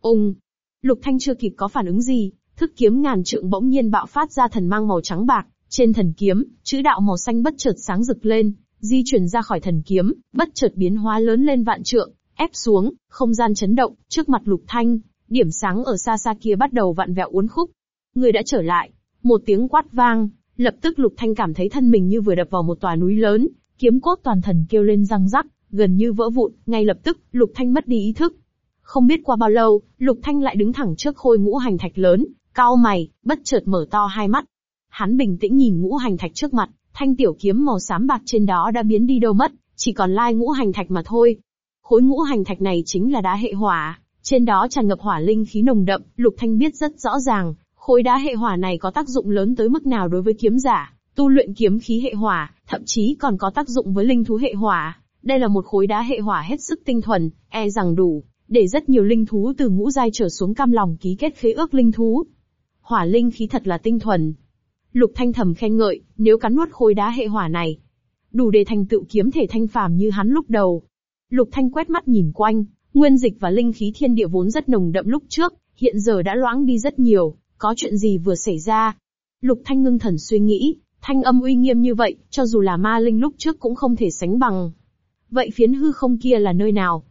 Ung! Lục Thanh chưa kịp có phản ứng gì, thức kiếm ngàn trượng bỗng nhiên bạo phát ra thần mang màu trắng bạc, trên thần kiếm, chữ đạo màu xanh bất chợt sáng rực lên, di chuyển ra khỏi thần kiếm, bất chợt biến hóa lớn lên vạn trượng, ép xuống, không gian chấn động, trước mặt Lục Thanh, điểm sáng ở xa xa kia bắt đầu vặn vẹo uốn khúc. Người đã trở lại, một tiếng quát vang, lập tức Lục Thanh cảm thấy thân mình như vừa đập vào một tòa núi lớn, kiếm cốt toàn thần kêu lên răng rắc, gần như vỡ vụn, ngay lập tức, Lục Thanh mất đi ý thức. Không biết qua bao lâu, Lục Thanh lại đứng thẳng trước khôi ngũ hành thạch lớn, cao mày, bất chợt mở to hai mắt. Hắn bình tĩnh nhìn ngũ hành thạch trước mặt, thanh tiểu kiếm màu xám bạc trên đó đã biến đi đâu mất, chỉ còn lai ngũ hành thạch mà thôi. Khối ngũ hành thạch này chính là đá hệ hỏa, trên đó tràn ngập hỏa linh khí nồng đậm, Lục Thanh biết rất rõ ràng, khối đá hệ hỏa này có tác dụng lớn tới mức nào đối với kiếm giả, tu luyện kiếm khí hệ hỏa, thậm chí còn có tác dụng với linh thú hệ hỏa. Đây là một khối đá hệ hỏa hết sức tinh thuần, e rằng đủ, để rất nhiều linh thú từ ngũ giai trở xuống cam lòng ký kết khế ước linh thú. Hỏa linh khí thật là tinh thuần. Lục Thanh thầm khen ngợi, nếu cắn nuốt khối đá hệ hỏa này, đủ để thành tựu kiếm thể thanh phàm như hắn lúc đầu. Lục Thanh quét mắt nhìn quanh, nguyên dịch và linh khí thiên địa vốn rất nồng đậm lúc trước, hiện giờ đã loãng đi rất nhiều, có chuyện gì vừa xảy ra? Lục Thanh ngưng thần suy nghĩ, thanh âm uy nghiêm như vậy, cho dù là ma linh lúc trước cũng không thể sánh bằng. Vậy phiến hư không kia là nơi nào?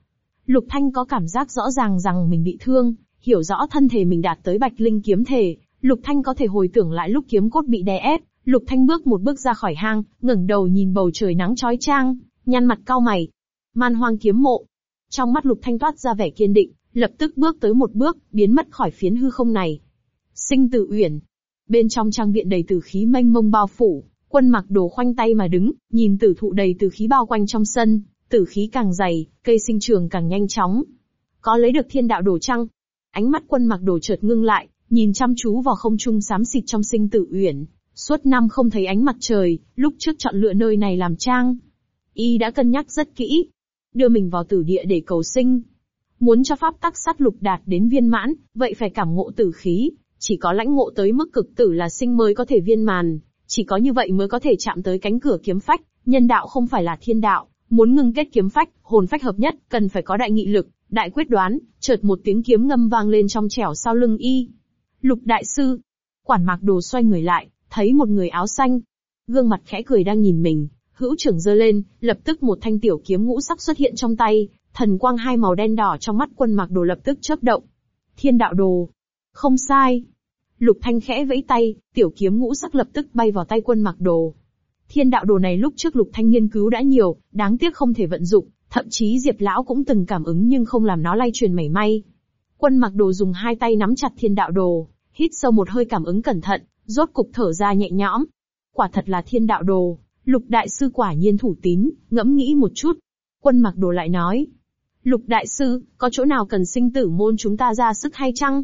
Lục Thanh có cảm giác rõ ràng rằng mình bị thương, hiểu rõ thân thể mình đạt tới bạch linh kiếm thể, Lục Thanh có thể hồi tưởng lại lúc kiếm cốt bị đè ép, Lục Thanh bước một bước ra khỏi hang, ngẩng đầu nhìn bầu trời nắng chói chang, nhăn mặt cau mày. Man hoang kiếm mộ. Trong mắt Lục Thanh toát ra vẻ kiên định, lập tức bước tới một bước, biến mất khỏi phiến hư không này. Sinh tử uyển. Bên trong trang viện đầy tử khí mênh mông bao phủ, quân mặc đồ khoanh tay mà đứng, nhìn tử thụ đầy tử khí bao quanh trong sân, tử khí càng dày, cây sinh trường càng nhanh chóng. Có lấy được thiên đạo đồ trăng? Ánh mắt quân mặc đồ chợt ngưng lại, nhìn chăm chú vào không trung xám xịt trong sinh tử uyển. Suốt năm không thấy ánh mặt trời, lúc trước chọn lựa nơi này làm trang. Y đã cân nhắc rất kỹ. Đưa mình vào tử địa để cầu sinh. Muốn cho pháp tắc sát lục đạt đến viên mãn, vậy phải cảm ngộ tử khí. Chỉ có lãnh ngộ tới mức cực tử là sinh mới có thể viên màn. Chỉ có như vậy mới có thể chạm tới cánh cửa kiếm phách. Nhân đạo không phải là thiên đạo. Muốn ngưng kết kiếm phách, hồn phách hợp nhất, cần phải có đại nghị lực, đại quyết đoán, chợt một tiếng kiếm ngâm vang lên trong trẻo sau lưng y. Lục đại sư. Quản mạc đồ xoay người lại, thấy một người áo xanh. Gương mặt khẽ cười đang nhìn mình, hữu trưởng giơ lên, lập tức một thanh tiểu kiếm ngũ sắc xuất hiện trong tay, thần quang hai màu đen đỏ trong mắt quân mạc đồ lập tức chớp động. Thiên đạo đồ. Không sai. Lục thanh khẽ vẫy tay, tiểu kiếm ngũ sắc lập tức bay vào tay quân mạc đồ. Thiên đạo đồ này lúc trước lục thanh nghiên cứu đã nhiều, đáng tiếc không thể vận dụng, thậm chí Diệp Lão cũng từng cảm ứng nhưng không làm nó lay truyền mảy may. Quân mặc đồ dùng hai tay nắm chặt thiên đạo đồ, hít sâu một hơi cảm ứng cẩn thận, rốt cục thở ra nhẹ nhõm. Quả thật là thiên đạo đồ, lục đại sư quả nhiên thủ tín, ngẫm nghĩ một chút. Quân mặc đồ lại nói, lục đại sư, có chỗ nào cần sinh tử môn chúng ta ra sức hay chăng?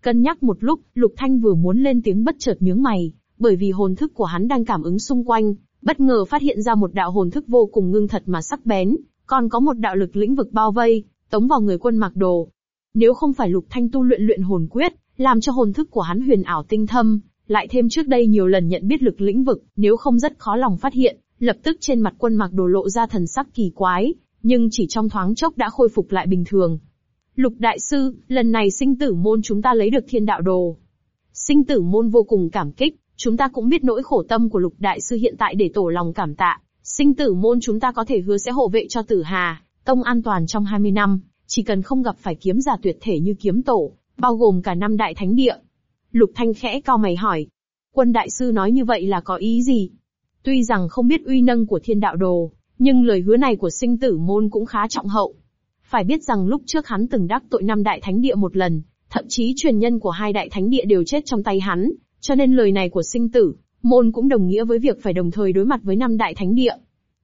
Cân nhắc một lúc, lục thanh vừa muốn lên tiếng bất chợt nhướng mày, bởi vì hồn thức của hắn đang cảm ứng xung quanh, bất ngờ phát hiện ra một đạo hồn thức vô cùng ngưng thật mà sắc bén, còn có một đạo lực lĩnh vực bao vây, tống vào người quân mặc đồ. Nếu không phải lục thanh tu luyện luyện hồn quyết, làm cho hồn thức của hắn huyền ảo tinh thâm, lại thêm trước đây nhiều lần nhận biết lực lĩnh vực, nếu không rất khó lòng phát hiện, lập tức trên mặt quân mặc đồ lộ ra thần sắc kỳ quái, nhưng chỉ trong thoáng chốc đã khôi phục lại bình thường. Lục đại sư, lần này sinh tử môn chúng ta lấy được thiên đạo đồ. Sinh tử môn vô cùng cảm kích, chúng ta cũng biết nỗi khổ tâm của lục đại sư hiện tại để tổ lòng cảm tạ. Sinh tử môn chúng ta có thể hứa sẽ hộ vệ cho tử hà, tông an toàn trong 20 năm, chỉ cần không gặp phải kiếm giả tuyệt thể như kiếm tổ, bao gồm cả năm đại thánh địa. Lục Thanh khẽ cao mày hỏi. Quân đại sư nói như vậy là có ý gì? Tuy rằng không biết uy nâng của thiên đạo đồ, nhưng lời hứa này của sinh tử môn cũng khá trọng hậu. Phải biết rằng lúc trước hắn từng đắc tội năm đại thánh địa một lần, thậm chí truyền nhân của hai đại thánh địa đều chết trong tay hắn, cho nên lời này của sinh tử, môn cũng đồng nghĩa với việc phải đồng thời đối mặt với năm đại thánh địa.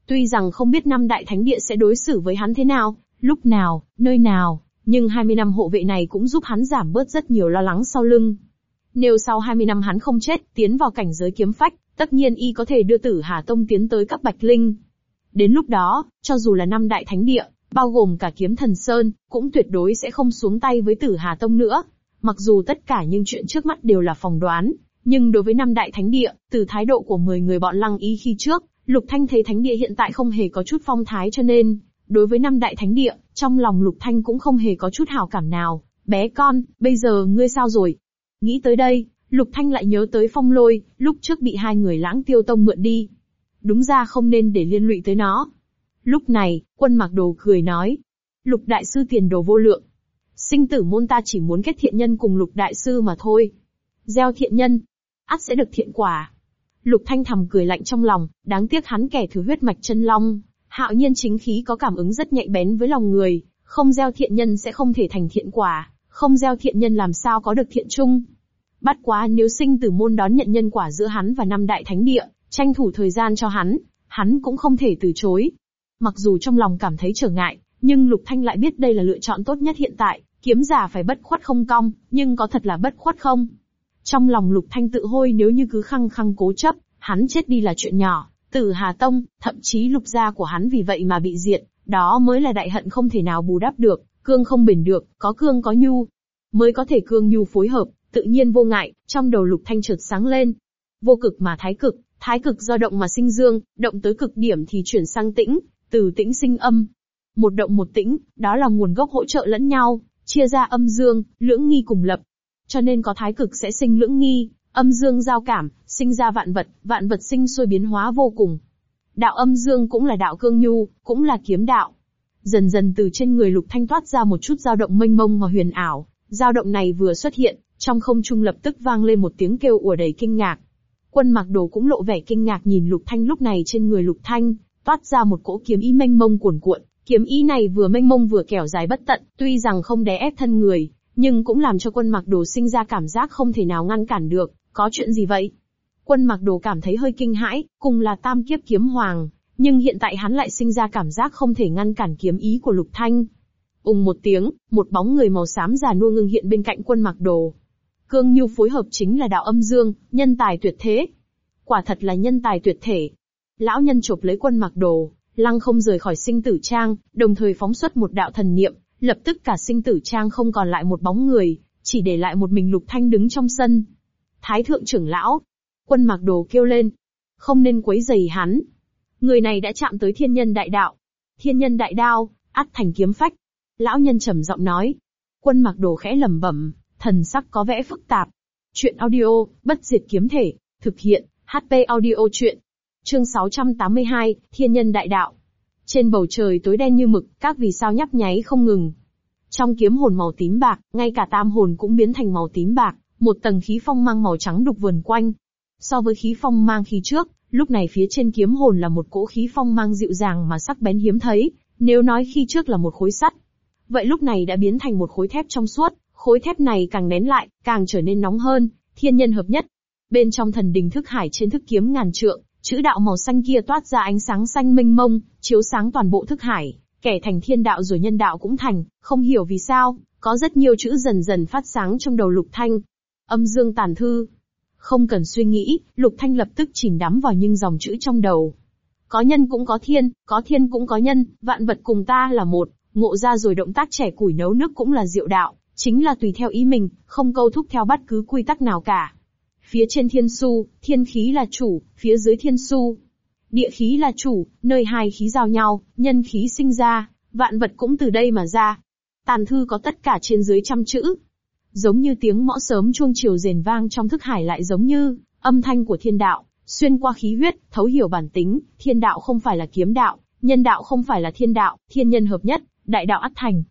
Tuy rằng không biết năm đại thánh địa sẽ đối xử với hắn thế nào, lúc nào, nơi nào, nhưng 20 năm hộ vệ này cũng giúp hắn giảm bớt rất nhiều lo lắng sau lưng. Nếu sau 20 năm hắn không chết, tiến vào cảnh giới kiếm phách, tất nhiên y có thể đưa tử Hà Tông tiến tới cấp bạch linh. Đến lúc đó, cho dù là năm đại thánh địa, bao gồm cả kiếm thần Sơn, cũng tuyệt đối sẽ không xuống tay với tử Hà Tông nữa. Mặc dù tất cả những chuyện trước mắt đều là phòng đoán, nhưng đối với năm đại thánh địa, từ thái độ của 10 người bọn lăng ý khi trước, Lục Thanh thấy thánh địa hiện tại không hề có chút phong thái cho nên, đối với năm đại thánh địa, trong lòng Lục Thanh cũng không hề có chút hào cảm nào. Bé con, bây giờ ngươi sao rồi? Nghĩ tới đây, Lục Thanh lại nhớ tới phong lôi, lúc trước bị hai người lãng tiêu tông mượn đi. Đúng ra không nên để liên lụy tới nó. Lúc này, quân mặc đồ cười nói. Lục đại sư tiền đồ vô lượng. Sinh tử môn ta chỉ muốn kết thiện nhân cùng lục đại sư mà thôi. Gieo thiện nhân, ắt sẽ được thiện quả. Lục Thanh thầm cười lạnh trong lòng, đáng tiếc hắn kẻ thứ huyết mạch chân long, hạo nhiên chính khí có cảm ứng rất nhạy bén với lòng người, không gieo thiện nhân sẽ không thể thành thiện quả, không gieo thiện nhân làm sao có được thiện chung. Bắt quá nếu sinh tử môn đón nhận nhân quả giữa hắn và năm đại thánh địa, tranh thủ thời gian cho hắn, hắn cũng không thể từ chối. Mặc dù trong lòng cảm thấy trở ngại, nhưng Lục Thanh lại biết đây là lựa chọn tốt nhất hiện tại, kiếm giả phải bất khuất không cong, nhưng có thật là bất khuất không? Trong lòng Lục Thanh tự hôi nếu như cứ khăng khăng cố chấp, hắn chết đi là chuyện nhỏ, tử Hà Tông, thậm chí lục gia của hắn vì vậy mà bị diệt, đó mới là đại hận không thể nào bù đắp được, cương không bền được, có cương có nhu. Mới có thể cương nhu phối hợp, tự nhiên vô ngại, trong đầu Lục Thanh chợt sáng lên. Vô cực mà thái cực, thái cực do động mà sinh dương, động tới cực điểm thì chuyển sang tĩnh, từ tĩnh sinh âm. Một động một tĩnh, đó là nguồn gốc hỗ trợ lẫn nhau, chia ra âm dương, lưỡng nghi cùng lập, cho nên có thái cực sẽ sinh lưỡng nghi, âm dương giao cảm, sinh ra vạn vật, vạn vật sinh sôi biến hóa vô cùng. Đạo âm dương cũng là đạo cương nhu, cũng là kiếm đạo. Dần dần từ trên người lục thanh toát ra một chút dao động mênh mông mà huyền ảo, dao động này vừa xuất hiện, trong không trung lập tức vang lên một tiếng kêu ùa đầy kinh ngạc. Quân mặc đồ cũng lộ vẻ kinh ngạc nhìn lục thanh lúc này trên người lục thanh, toát ra một cỗ kiếm ý mênh mông cuồn cuộn, kiếm ý này vừa mênh mông vừa kẻo dài bất tận, tuy rằng không đè ép thân người, nhưng cũng làm cho quân mặc đồ sinh ra cảm giác không thể nào ngăn cản được, có chuyện gì vậy? Quân mặc đồ cảm thấy hơi kinh hãi, cùng là tam kiếp kiếm hoàng, nhưng hiện tại hắn lại sinh ra cảm giác không thể ngăn cản kiếm ý của lục thanh. Ùng một tiếng, một bóng người màu xám già nua ngưng hiện bên cạnh quân mặc đồ. Cương Nhu phối hợp chính là đạo âm dương, nhân tài tuyệt thế. Quả thật là nhân tài tuyệt thể. Lão nhân chộp lấy quân mặc đồ, lăng không rời khỏi sinh tử trang, đồng thời phóng xuất một đạo thần niệm, Lập tức cả sinh tử trang không còn lại một bóng người, chỉ để lại một mình Lục Thanh đứng trong sân. Thái thượng trưởng lão, quân mặc đồ kêu lên, không nên quấy rầy hắn. Người này đã chạm tới thiên nhân đại đạo. Thiên nhân đại đao, Át thành kiếm phách. Lão nhân trầm giọng nói. Quân mặc đồ khẽ lẩm bẩm, thần sắc có vẻ phức tạp. Chuyện audio, bất diệt kiếm thể, thực hiện, HP audio chuyện. Chương 682, Thiên nhân đại đạo. Trên bầu trời tối đen như mực, các vì sao nhấp nháy không ngừng. Trong kiếm hồn màu tím bạc, ngay cả tam hồn cũng biến thành màu tím bạc, một tầng khí phong mang màu trắng đục vườn quanh. So với khí phong mang khi trước, lúc này phía trên kiếm hồn là một cỗ khí phong mang dịu dàng mà sắc bén hiếm thấy, nếu nói khi trước là một khối sắt. Vậy lúc này đã biến thành một khối thép trong suốt, khối thép này càng nén lại, càng trở nên nóng hơn, thiên nhân hợp nhất. Bên trong thần đình thức hải trên thức kiếm ngàn trượng, Chữ đạo màu xanh kia toát ra ánh sáng xanh mênh mông, chiếu sáng toàn bộ thức hải, kẻ thành thiên đạo rồi nhân đạo cũng thành, không hiểu vì sao, có rất nhiều chữ dần dần phát sáng trong đầu Lục Thanh. Âm dương tàn thư. Không cần suy nghĩ, Lục Thanh lập tức chìm đắm vào những dòng chữ trong đầu. Có nhân cũng có thiên, có thiên cũng có nhân, vạn vật cùng ta là một, ngộ ra rồi động tác trẻ củi nấu nước cũng là diệu đạo, chính là tùy theo ý mình, không câu thúc theo bất cứ quy tắc nào cả. Phía trên thiên su, thiên khí là chủ, phía dưới thiên su. Địa khí là chủ, nơi hai khí giao nhau, nhân khí sinh ra, vạn vật cũng từ đây mà ra. Tàn thư có tất cả trên dưới trăm chữ. Giống như tiếng mõ sớm chuông chiều rền vang trong thức hải lại giống như âm thanh của thiên đạo, xuyên qua khí huyết, thấu hiểu bản tính, thiên đạo không phải là kiếm đạo, nhân đạo không phải là thiên đạo, thiên nhân hợp nhất, đại đạo ắt thành.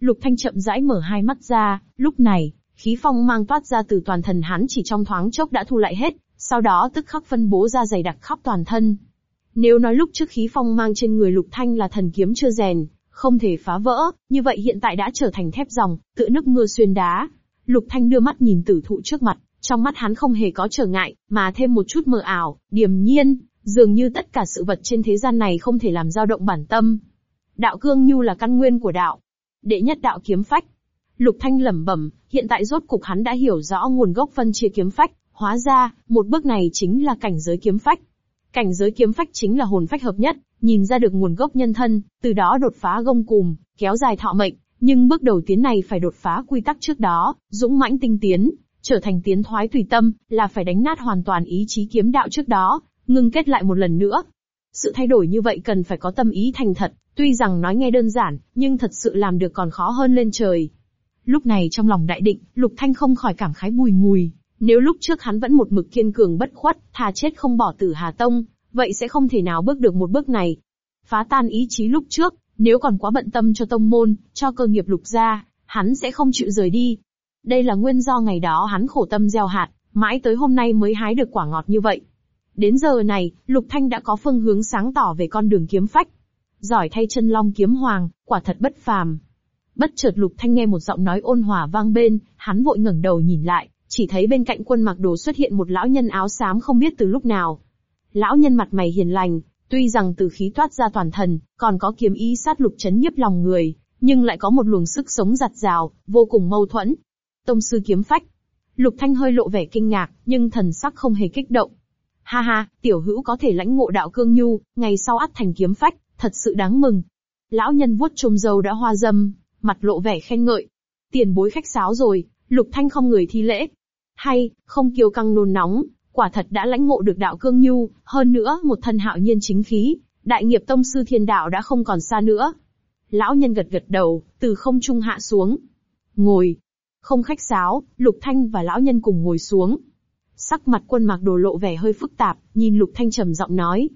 Lục Thanh chậm rãi mở hai mắt ra, lúc này, Khí phong mang toát ra từ toàn thân hắn chỉ trong thoáng chốc đã thu lại hết, sau đó tức khắc phân bố ra dày đặc khắp toàn thân. Nếu nói lúc trước khí phong mang trên người Lục Thanh là thần kiếm chưa rèn, không thể phá vỡ, như vậy hiện tại đã trở thành thép dòng, tựa nước mưa xuyên đá. Lục Thanh đưa mắt nhìn tử thụ trước mặt, trong mắt hắn không hề có trở ngại, mà thêm một chút mờ ảo, điềm nhiên, dường như tất cả sự vật trên thế gian này không thể làm dao động bản tâm. Đạo cương nhu là căn nguyên của đạo. Đệ nhất đạo kiếm phách. Lục Thanh lẩm bẩm, hiện tại rốt cục hắn đã hiểu rõ nguồn gốc phân chia kiếm phách, hóa ra, một bước này chính là cảnh giới kiếm phách. Cảnh giới kiếm phách chính là hồn phách hợp nhất, nhìn ra được nguồn gốc nhân thân, từ đó đột phá gông cùm, kéo dài thọ mệnh, nhưng bước đầu tiến này phải đột phá quy tắc trước đó, dũng mãnh tinh tiến, trở thành tiến thoái tùy tâm, là phải đánh nát hoàn toàn ý chí kiếm đạo trước đó, ngưng kết lại một lần nữa. Sự thay đổi như vậy cần phải có tâm ý thành thật, tuy rằng nói nghe đơn giản, nhưng thật sự làm được còn khó hơn lên trời. Lúc này trong lòng đại định, Lục Thanh không khỏi cảm khái bùi ngùi, nếu lúc trước hắn vẫn một mực kiên cường bất khuất, thà chết không bỏ tử Hà Tông, vậy sẽ không thể nào bước được một bước này. Phá tan ý chí lúc trước, nếu còn quá bận tâm cho tông môn, cho cơ nghiệp lục gia, hắn sẽ không chịu rời đi. Đây là nguyên do ngày đó hắn khổ tâm gieo hạt, mãi tới hôm nay mới hái được quả ngọt như vậy. Đến giờ này, Lục Thanh đã có phương hướng sáng tỏ về con đường kiếm phách. Giỏi thay chân long kiếm hoàng, quả thật bất phàm. Bất chợt Lục Thanh nghe một giọng nói ôn hòa vang bên, hắn vội ngẩng đầu nhìn lại, chỉ thấy bên cạnh quân mặc đồ xuất hiện một lão nhân áo xám không biết từ lúc nào. Lão nhân mặt mày hiền lành, tuy rằng từ khí toát ra toàn thần, còn có kiếm ý sát lục chấn nhiếp lòng người, nhưng lại có một luồng sức sống giặt rào, vô cùng mâu thuẫn. Tông sư kiếm phách. Lục Thanh hơi lộ vẻ kinh ngạc, nhưng thần sắc không hề kích động. Ha ha, tiểu hữu có thể lãnh ngộ đạo cương nhu, ngày sau ắt thành kiếm phách, thật sự đáng mừng. Lão nhân vuốt trôm dâu đã hoa dâm, mặt lộ vẻ khen ngợi. Tiền bối khách sáo rồi, Lục Thanh không người thi lễ, hay, không kiêu căng nôn nóng, quả thật đã lãnh ngộ được đạo cương nhu, hơn nữa một thân hạo nhiên chính khí, đại nghiệp tông sư thiên đạo đã không còn xa nữa. Lão nhân gật gật đầu, từ không trung hạ xuống. Ngồi. Không khách sáo, Lục Thanh và lão nhân cùng ngồi xuống. Sắc mặt quân mạc đồ lộ vẻ hơi phức tạp, nhìn Lục Thanh trầm giọng nói.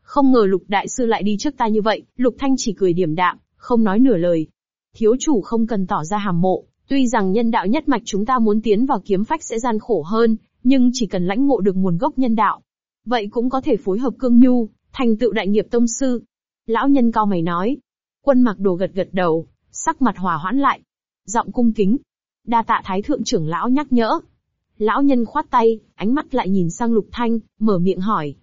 Không ngờ Lục Đại Sư lại đi trước ta như vậy, Lục Thanh chỉ cười điểm đạm, không nói nửa lời. Thiếu chủ không cần tỏ ra hàm mộ, Tuy rằng nhân đạo nhất mạch chúng ta muốn tiến vào kiếm phách sẽ gian khổ hơn, nhưng chỉ cần lãnh ngộ được nguồn gốc nhân đạo. Vậy cũng có thể phối hợp cương nhu, thành tựu đại nghiệp tông sư. Lão nhân cao mày nói. Quân mặc đồ gật gật đầu, sắc mặt hòa hoãn lại. Giọng cung kính. Đa tạ thái thượng trưởng lão nhắc nhở. Lão nhân khoát tay, ánh mắt lại nhìn sang lục thanh, mở miệng hỏi.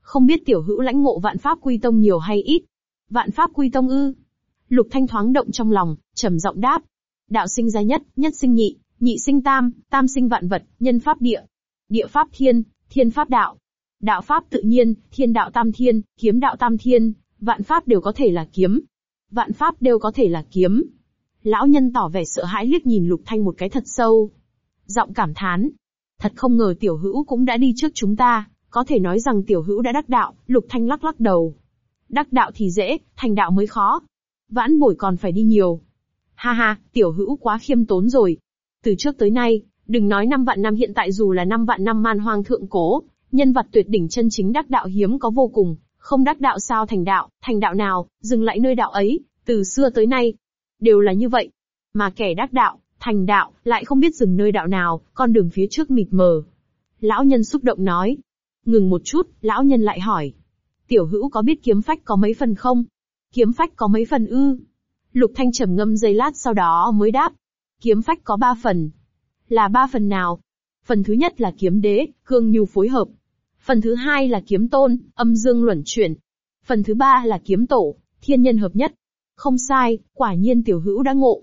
Không biết tiểu hữu lãnh ngộ vạn pháp quy tông nhiều hay ít? Vạn pháp quy tông ư? Lục thanh thoáng động trong lòng, trầm giọng đáp. Đạo sinh ra nhất, nhất sinh nhị, nhị sinh tam, tam sinh vạn vật, nhân pháp địa. Địa pháp thiên, thiên pháp đạo. Đạo pháp tự nhiên, thiên đạo tam thiên, kiếm đạo tam thiên, vạn pháp đều có thể là kiếm. Vạn pháp đều có thể là kiếm. Lão nhân tỏ vẻ sợ hãi liếc nhìn Lục Thanh một cái thật sâu. Giọng cảm thán. Thật không ngờ tiểu hữu cũng đã đi trước chúng ta, có thể nói rằng tiểu hữu đã đắc đạo, Lục Thanh lắc lắc đầu. Đắc đạo thì dễ, thành đạo mới khó. Vãn bổi còn phải đi nhiều, Ha ha, tiểu hữu quá khiêm tốn rồi. Từ trước tới nay, đừng nói năm vạn năm hiện tại dù là năm vạn năm man hoang thượng cố, nhân vật tuyệt đỉnh chân chính đắc đạo hiếm có vô cùng, không đắc đạo sao thành đạo, thành đạo nào, dừng lại nơi đạo ấy, từ xưa tới nay, đều là như vậy. Mà kẻ đắc đạo, thành đạo, lại không biết dừng nơi đạo nào, con đường phía trước mịt mờ. Lão nhân xúc động nói. Ngừng một chút, lão nhân lại hỏi. Tiểu hữu có biết kiếm phách có mấy phần không? Kiếm phách có mấy phần ư? Lục Thanh trầm ngâm giây lát sau đó mới đáp. Kiếm phách có ba phần. Là ba phần nào? Phần thứ nhất là kiếm đế, cương nhu phối hợp. Phần thứ hai là kiếm tôn, âm dương luẩn chuyển. Phần thứ ba là kiếm tổ, thiên nhân hợp nhất. Không sai, quả nhiên tiểu hữu đã ngộ.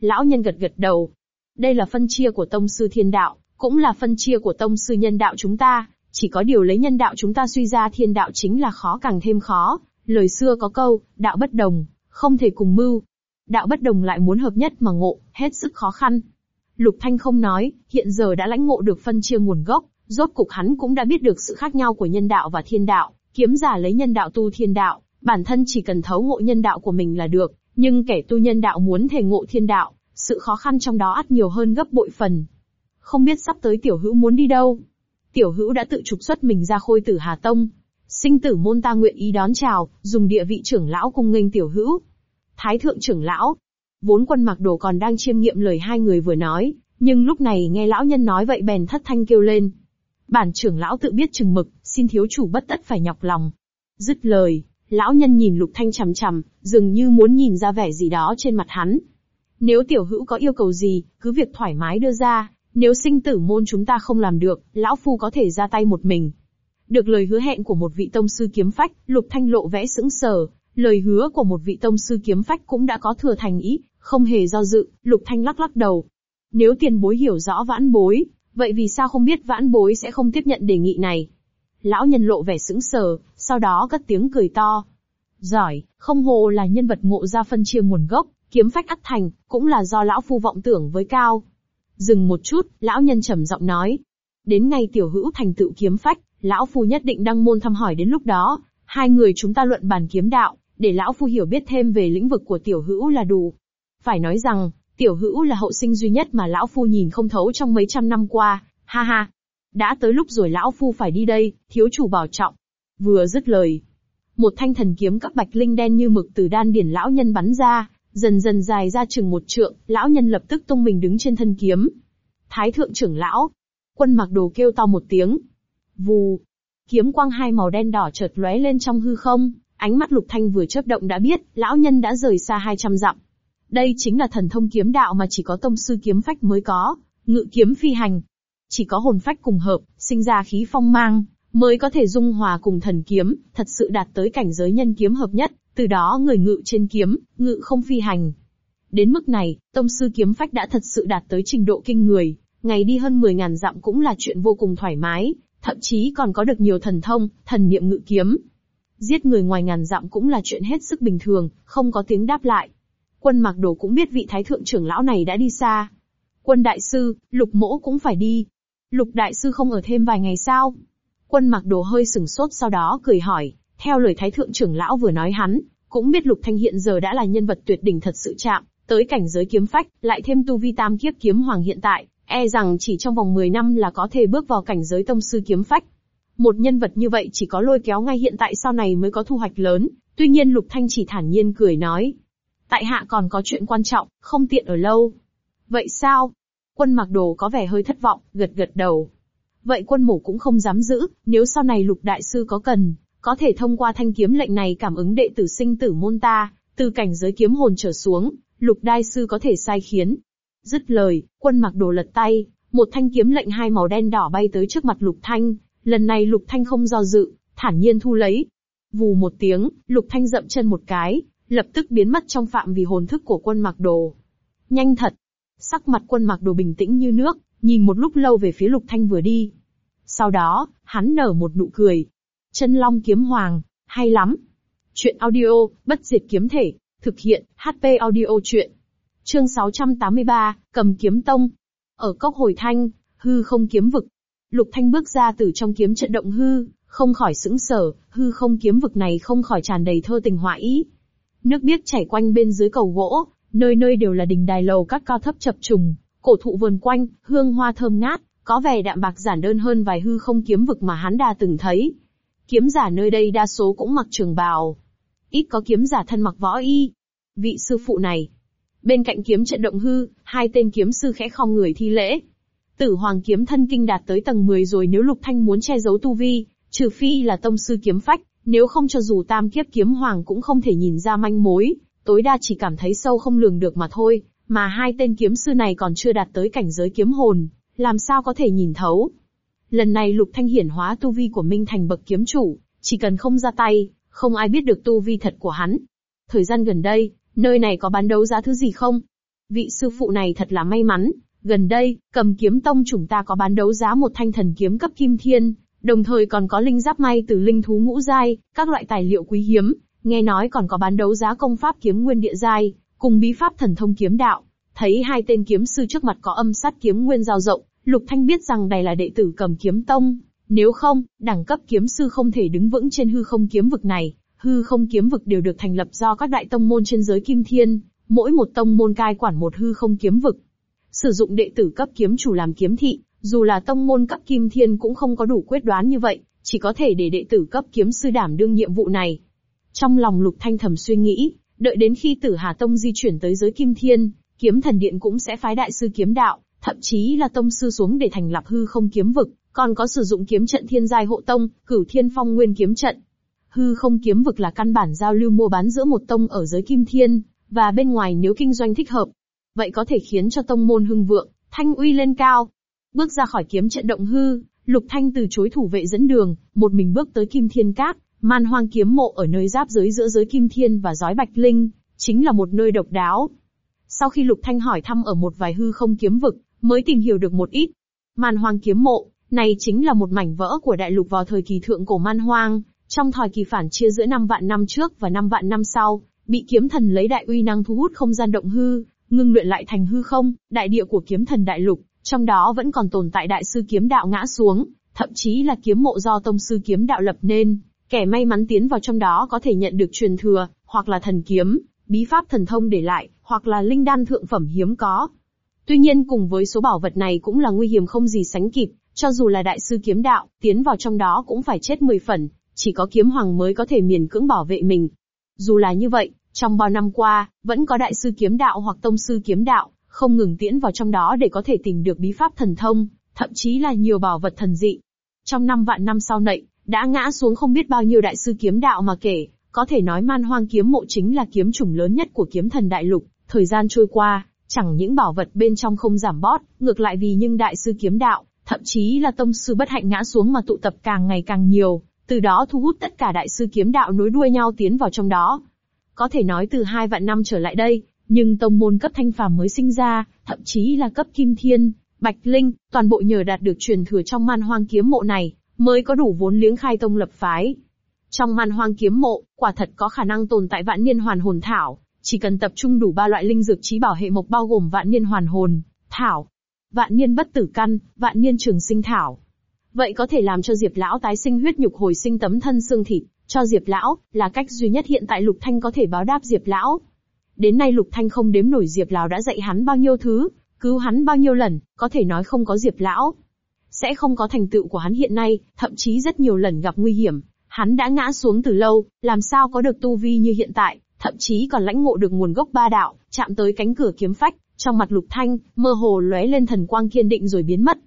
Lão nhân gật gật đầu. Đây là phân chia của tông sư thiên đạo, cũng là phân chia của tông sư nhân đạo chúng ta. Chỉ có điều lấy nhân đạo chúng ta suy ra thiên đạo chính là khó càng thêm khó. Lời xưa có câu, đạo bất đồng, không thể cùng mưu. Đạo bất đồng lại muốn hợp nhất mà ngộ, hết sức khó khăn. Lục Thanh không nói, hiện giờ đã lãnh ngộ được phân chia nguồn gốc, rốt cục hắn cũng đã biết được sự khác nhau của nhân đạo và thiên đạo, kiếm giả lấy nhân đạo tu thiên đạo, bản thân chỉ cần thấu ngộ nhân đạo của mình là được, nhưng kẻ tu nhân đạo muốn thể ngộ thiên đạo, sự khó khăn trong đó ắt nhiều hơn gấp bội phần. Không biết sắp tới tiểu hữu muốn đi đâu? Tiểu hữu đã tự trục xuất mình ra khôi tử Hà Tông, Sinh tử môn ta nguyện ý đón chào, dùng địa vị trưởng lão cung nghênh tiểu hữu. Thái thượng trưởng lão. Vốn quân mặc đồ còn đang chiêm nghiệm lời hai người vừa nói, Nhưng lúc này nghe lão nhân nói vậy bèn thất thanh kêu lên. Bản trưởng lão tự biết chừng mực, xin thiếu chủ bất tất phải nhọc lòng. Dứt lời, lão nhân nhìn lục thanh chằm chằm, dường như muốn nhìn ra vẻ gì đó trên mặt hắn. Nếu tiểu hữu có yêu cầu gì, cứ việc thoải mái đưa ra, nếu sinh tử môn chúng ta không làm được, lão phu có thể ra tay một mình. Được lời hứa hẹn của một vị tông sư kiếm phách, lục thanh lộ vẽ sững sờ, lời hứa của một vị tông sư kiếm phách cũng đã có thừa thành ý, không hề do dự, lục thanh lắc lắc đầu. Nếu tiền bối hiểu rõ vãn bối, vậy vì sao không biết vãn bối sẽ không tiếp nhận đề nghị này? Lão nhân lộ vẻ sững sờ, sau đó cất tiếng cười to. Giỏi, không hồ là nhân vật ngộ ra phân chia nguồn gốc, kiếm phách ắt thành, cũng là do lão phu vọng tưởng với cao. Dừng một chút, lão nhân trầm giọng nói. Đến ngày tiểu hữu thành tựu kiếm phách, lão phu nhất định đăng môn thăm hỏi đến lúc đó, hai người chúng ta luận bàn kiếm đạo, để lão phu hiểu biết thêm về lĩnh vực của tiểu hữu là đủ. Phải nói rằng, tiểu hữu là hậu sinh duy nhất mà lão phu nhìn không thấu trong mấy trăm năm qua, ha ha. Đã tới lúc rồi lão phu phải đi đây, thiếu chủ bảo trọng. Vừa dứt lời, một thanh thần kiếm các bạch linh đen như mực từ đan điển lão nhân bắn ra, dần dần dài ra chừng một trượng, lão nhân lập tức tung mình đứng trên thân kiếm. Thái thượng trưởng lão, quân mặc đồ kêu to một tiếng. Vù, kiếm quang hai màu đen đỏ chợt lóe lên trong hư không, ánh mắt lục thanh vừa chớp động đã biết, lão nhân đã rời xa 200 dặm. Đây chính là thần thông kiếm đạo mà chỉ có tông sư kiếm phách mới có, ngự kiếm phi hành. Chỉ có hồn phách cùng hợp, sinh ra khí phong mang, mới có thể dung hòa cùng thần kiếm, thật sự đạt tới cảnh giới nhân kiếm hợp nhất, từ đó người ngự trên kiếm, ngự không phi hành. Đến mức này, tông sư kiếm phách đã thật sự đạt tới trình độ kinh người, ngày đi hơn 10.000 dặm cũng là chuyện vô cùng thoải mái, thậm chí còn có được nhiều thần thông, thần niệm ngự kiếm. Giết người ngoài ngàn dặm cũng là chuyện hết sức bình thường, không có tiếng đáp lại. Quân mặc đồ cũng biết vị thái thượng trưởng lão này đã đi xa. Quân đại sư, lục mỗ cũng phải đi. Lục đại sư không ở thêm vài ngày sao? Quân mặc đồ hơi sừng sốt sau đó cười hỏi, theo lời thái thượng trưởng lão vừa nói hắn, cũng biết lục thanh hiện giờ đã là nhân vật tuyệt đỉnh thật sự chạm, tới cảnh giới kiếm phách, lại thêm tu vi tam kiếp kiếm hoàng hiện tại, e rằng chỉ trong vòng 10 năm là có thể bước vào cảnh giới tông sư kiếm phách. Một nhân vật như vậy chỉ có lôi kéo ngay hiện tại sau này mới có thu hoạch lớn, tuy nhiên lục thanh chỉ thản nhiên cười nói. Tại hạ còn có chuyện quan trọng, không tiện ở lâu. Vậy sao? Quân mặc đồ có vẻ hơi thất vọng, gật gật đầu. Vậy quân mổ cũng không dám giữ, nếu sau này lục đại sư có cần, có thể thông qua thanh kiếm lệnh này cảm ứng đệ tử sinh tử môn ta, từ cảnh giới kiếm hồn trở xuống, lục đại sư có thể sai khiến. Dứt lời, quân mặc đồ lật tay, một thanh kiếm lệnh hai màu đen đỏ bay tới trước mặt lục thanh, lần này lục thanh không do dự, thản nhiên thu lấy. Vù một tiếng, lục thanh dậm chân một cái, lập tức biến mất trong phạm vi hồn thức của quân mặc đồ. Nhanh thật! Sắc mặt quân mặc đồ bình tĩnh như nước, nhìn một lúc lâu về phía lục thanh vừa đi. Sau đó, hắn nở một nụ cười. Chân long kiếm hoàng, hay lắm. Chuyện audio, bất diệt kiếm thể, thực hiện, HP audio chuyện. Chương 683, cầm kiếm tông. Ở cốc hồi thanh, hư không kiếm vực. Lục thanh bước ra từ trong kiếm trận động hư, không khỏi sững sờ, hư không kiếm vực này không khỏi tràn đầy thơ tình họa ý. Nước biếc chảy quanh bên dưới cầu gỗ, nơi nơi đều là đình đài lầu các cao thấp chập trùng, cổ thụ vườn quanh, hương hoa thơm ngát, có vẻ đạm bạc giản đơn hơn vài hư không kiếm vực mà hắn đa từng thấy. Kiếm giả nơi đây đa số cũng mặc trường bào. Ít có kiếm giả thân mặc võ y. Vị sư phụ này. Bên cạnh kiếm trận động hư, hai tên kiếm sư khẽ khom người thi lễ. Tử hoàng kiếm thân kinh đạt tới tầng 10 rồi nếu lục thanh muốn che giấu tu vi, trừ phi là tông sư kiếm phách, nếu không cho dù tam kiếp kiếm hoàng cũng không thể nhìn ra manh mối, tối đa chỉ cảm thấy sâu không lường được mà thôi, mà hai tên kiếm sư này còn chưa đạt tới cảnh giới kiếm hồn, làm sao có thể nhìn thấu. Lần này Lục Thanh hiển hóa tu vi của Minh thành bậc kiếm chủ, chỉ cần không ra tay, không ai biết được tu vi thật của hắn. Thời gian gần đây, nơi này có bán đấu giá thứ gì không? Vị sư phụ này thật là may mắn, gần đây, cầm kiếm tông chúng ta có bán đấu giá một thanh thần kiếm cấp kim thiên, đồng thời còn có linh giáp may từ linh thú ngũ giai, các loại tài liệu quý hiếm, nghe nói còn có bán đấu giá công pháp kiếm nguyên địa giai, cùng bí pháp thần thông kiếm đạo. Thấy hai tên kiếm sư trước mặt có âm sát kiếm nguyên giao rộng, Lục Thanh biết rằng đây là đệ tử cầm kiếm tông. Nếu không, đẳng cấp kiếm sư không thể đứng vững trên hư không kiếm vực này. Hư không kiếm vực đều được thành lập do các đại tông môn trên giới kim thiên, mỗi một tông môn cai quản một hư không kiếm vực. Sử dụng đệ tử cấp kiếm chủ làm kiếm thị, dù là tông môn cấp kim thiên cũng không có đủ quyết đoán như vậy, chỉ có thể để đệ tử cấp kiếm sư đảm đương nhiệm vụ này. Trong lòng Lục Thanh thầm suy nghĩ, đợi đến khi Tử Hà Tông di chuyển tới giới Kim Thiên, Kiếm Thần Điện cũng sẽ phái đại sư kiếm đạo, thậm chí là tông sư xuống để thành lập hư không kiếm vực, còn có sử dụng kiếm trận thiên giai hộ tông, cửu thiên phong nguyên kiếm trận. Hư không kiếm vực là căn bản giao lưu mua bán giữa một tông ở giới kim thiên, và bên ngoài nếu kinh doanh thích hợp. Vậy có thể khiến cho tông môn hưng vượng, thanh uy lên cao. Bước ra khỏi kiếm trận động hư, Lục Thanh từ chối thủ vệ dẫn đường, một mình bước tới Kim Thiên cát, man hoang kiếm mộ ở nơi giáp giới giữa giới Kim Thiên và giói Bạch Linh, chính là một nơi độc đáo. Sau khi Lục Thanh hỏi thăm ở một vài hư không kiếm vực, mới tìm hiểu được một ít. Man hoang kiếm mộ, này chính là một mảnh vỡ của đại lục vào thời kỳ thượng cổ man hoang, trong thời kỳ phản chia giữa năm vạn năm trước và năm vạn năm sau, bị kiếm thần lấy đại uy năng thu hút không gian động hư, ngưng luyện lại thành hư không, đại địa của kiếm thần đại lục, trong đó vẫn còn tồn tại đại sư kiếm đạo ngã xuống, thậm chí là kiếm mộ do tông sư kiếm đạo lập nên, kẻ may mắn tiến vào trong đó có thể nhận được truyền thừa, hoặc là thần kiếm, bí pháp thần thông để lại, hoặc là linh đan thượng phẩm hiếm có. Tuy nhiên cùng với số bảo vật này cũng là nguy hiểm không gì sánh kịp, cho dù là đại sư kiếm đạo, tiến vào trong đó cũng phải chết 10 phần, chỉ có kiếm hoàng mới có thể miền cưỡng bảo vệ mình. Dù là như vậy, trong bao năm qua, vẫn có đại sư kiếm đạo hoặc tông sư kiếm đạo, không ngừng tiễn vào trong đó để có thể tìm được bí pháp thần thông, thậm chí là nhiều bảo vật thần dị. Trong năm vạn năm sau nậy, đã ngã xuống không biết bao nhiêu đại sư kiếm đạo mà kể, có thể nói man hoang kiếm mộ chính là kiếm chủng lớn nhất của kiếm thần đại lục. Thời gian trôi qua, chẳng những bảo vật bên trong không giảm bót, ngược lại vì những đại sư kiếm đạo, thậm chí là tông sư bất hạnh ngã xuống mà tụ tập càng ngày càng nhiều, từ đó thu hút tất cả đại sư kiếm đạo nối đuôi nhau tiến vào trong đó. Có thể nói từ hai vạn năm trở lại đây, nhưng tông môn cấp thanh phàm mới sinh ra, thậm chí là cấp kim thiên, bạch linh, toàn bộ nhờ đạt được truyền thừa trong man hoang kiếm mộ này, mới có đủ vốn liếng khai tông lập phái. Trong man hoang kiếm mộ, quả thật có khả năng tồn tại vạn niên hoàn hồn thảo, chỉ cần tập trung đủ ba loại linh dược trí bảo hệ mộc bao gồm vạn niên hoàn hồn, thảo, vạn niên bất tử căn, vạn niên trường sinh thảo. Vậy có thể làm cho Diệp Lão tái sinh huyết nhục hồi sinh tấm thân xương thịt, cho Diệp Lão, là cách duy nhất hiện tại Lục Thanh có thể báo đáp Diệp Lão. Đến nay Lục Thanh không đếm nổi Diệp Lão đã dạy hắn bao nhiêu thứ, cứu hắn bao nhiêu lần, có thể nói không có Diệp Lão. Sẽ không có thành tựu của hắn hiện nay, thậm chí rất nhiều lần gặp nguy hiểm. Hắn đã ngã xuống từ lâu, làm sao có được tu vi như hiện tại, thậm chí còn lãnh ngộ được nguồn gốc ba đạo, chạm tới cánh cửa kiếm phách, trong mặt Lục Thanh, mơ hồ lóe lên thần quang kiên định rồi biến mất.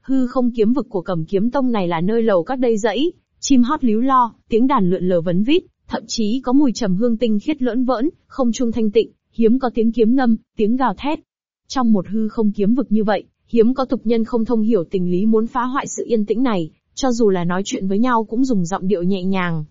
Hư không kiếm vực của Cầm Kiếm Tông này là nơi lầu các đây dãy, chim hót líu lo, tiếng đàn lượn lờ vấn vít, thậm chí có mùi trầm hương tinh khiết lẫn vỡn, không trung thanh tịnh, hiếm có tiếng kiếm ngâm, tiếng gào thét. Trong một hư không kiếm vực như vậy, hiếm có tục nhân không thông hiểu tình lý muốn phá hoại sự yên tĩnh này, cho dù là nói chuyện với nhau cũng dùng giọng điệu nhẹ nhàng.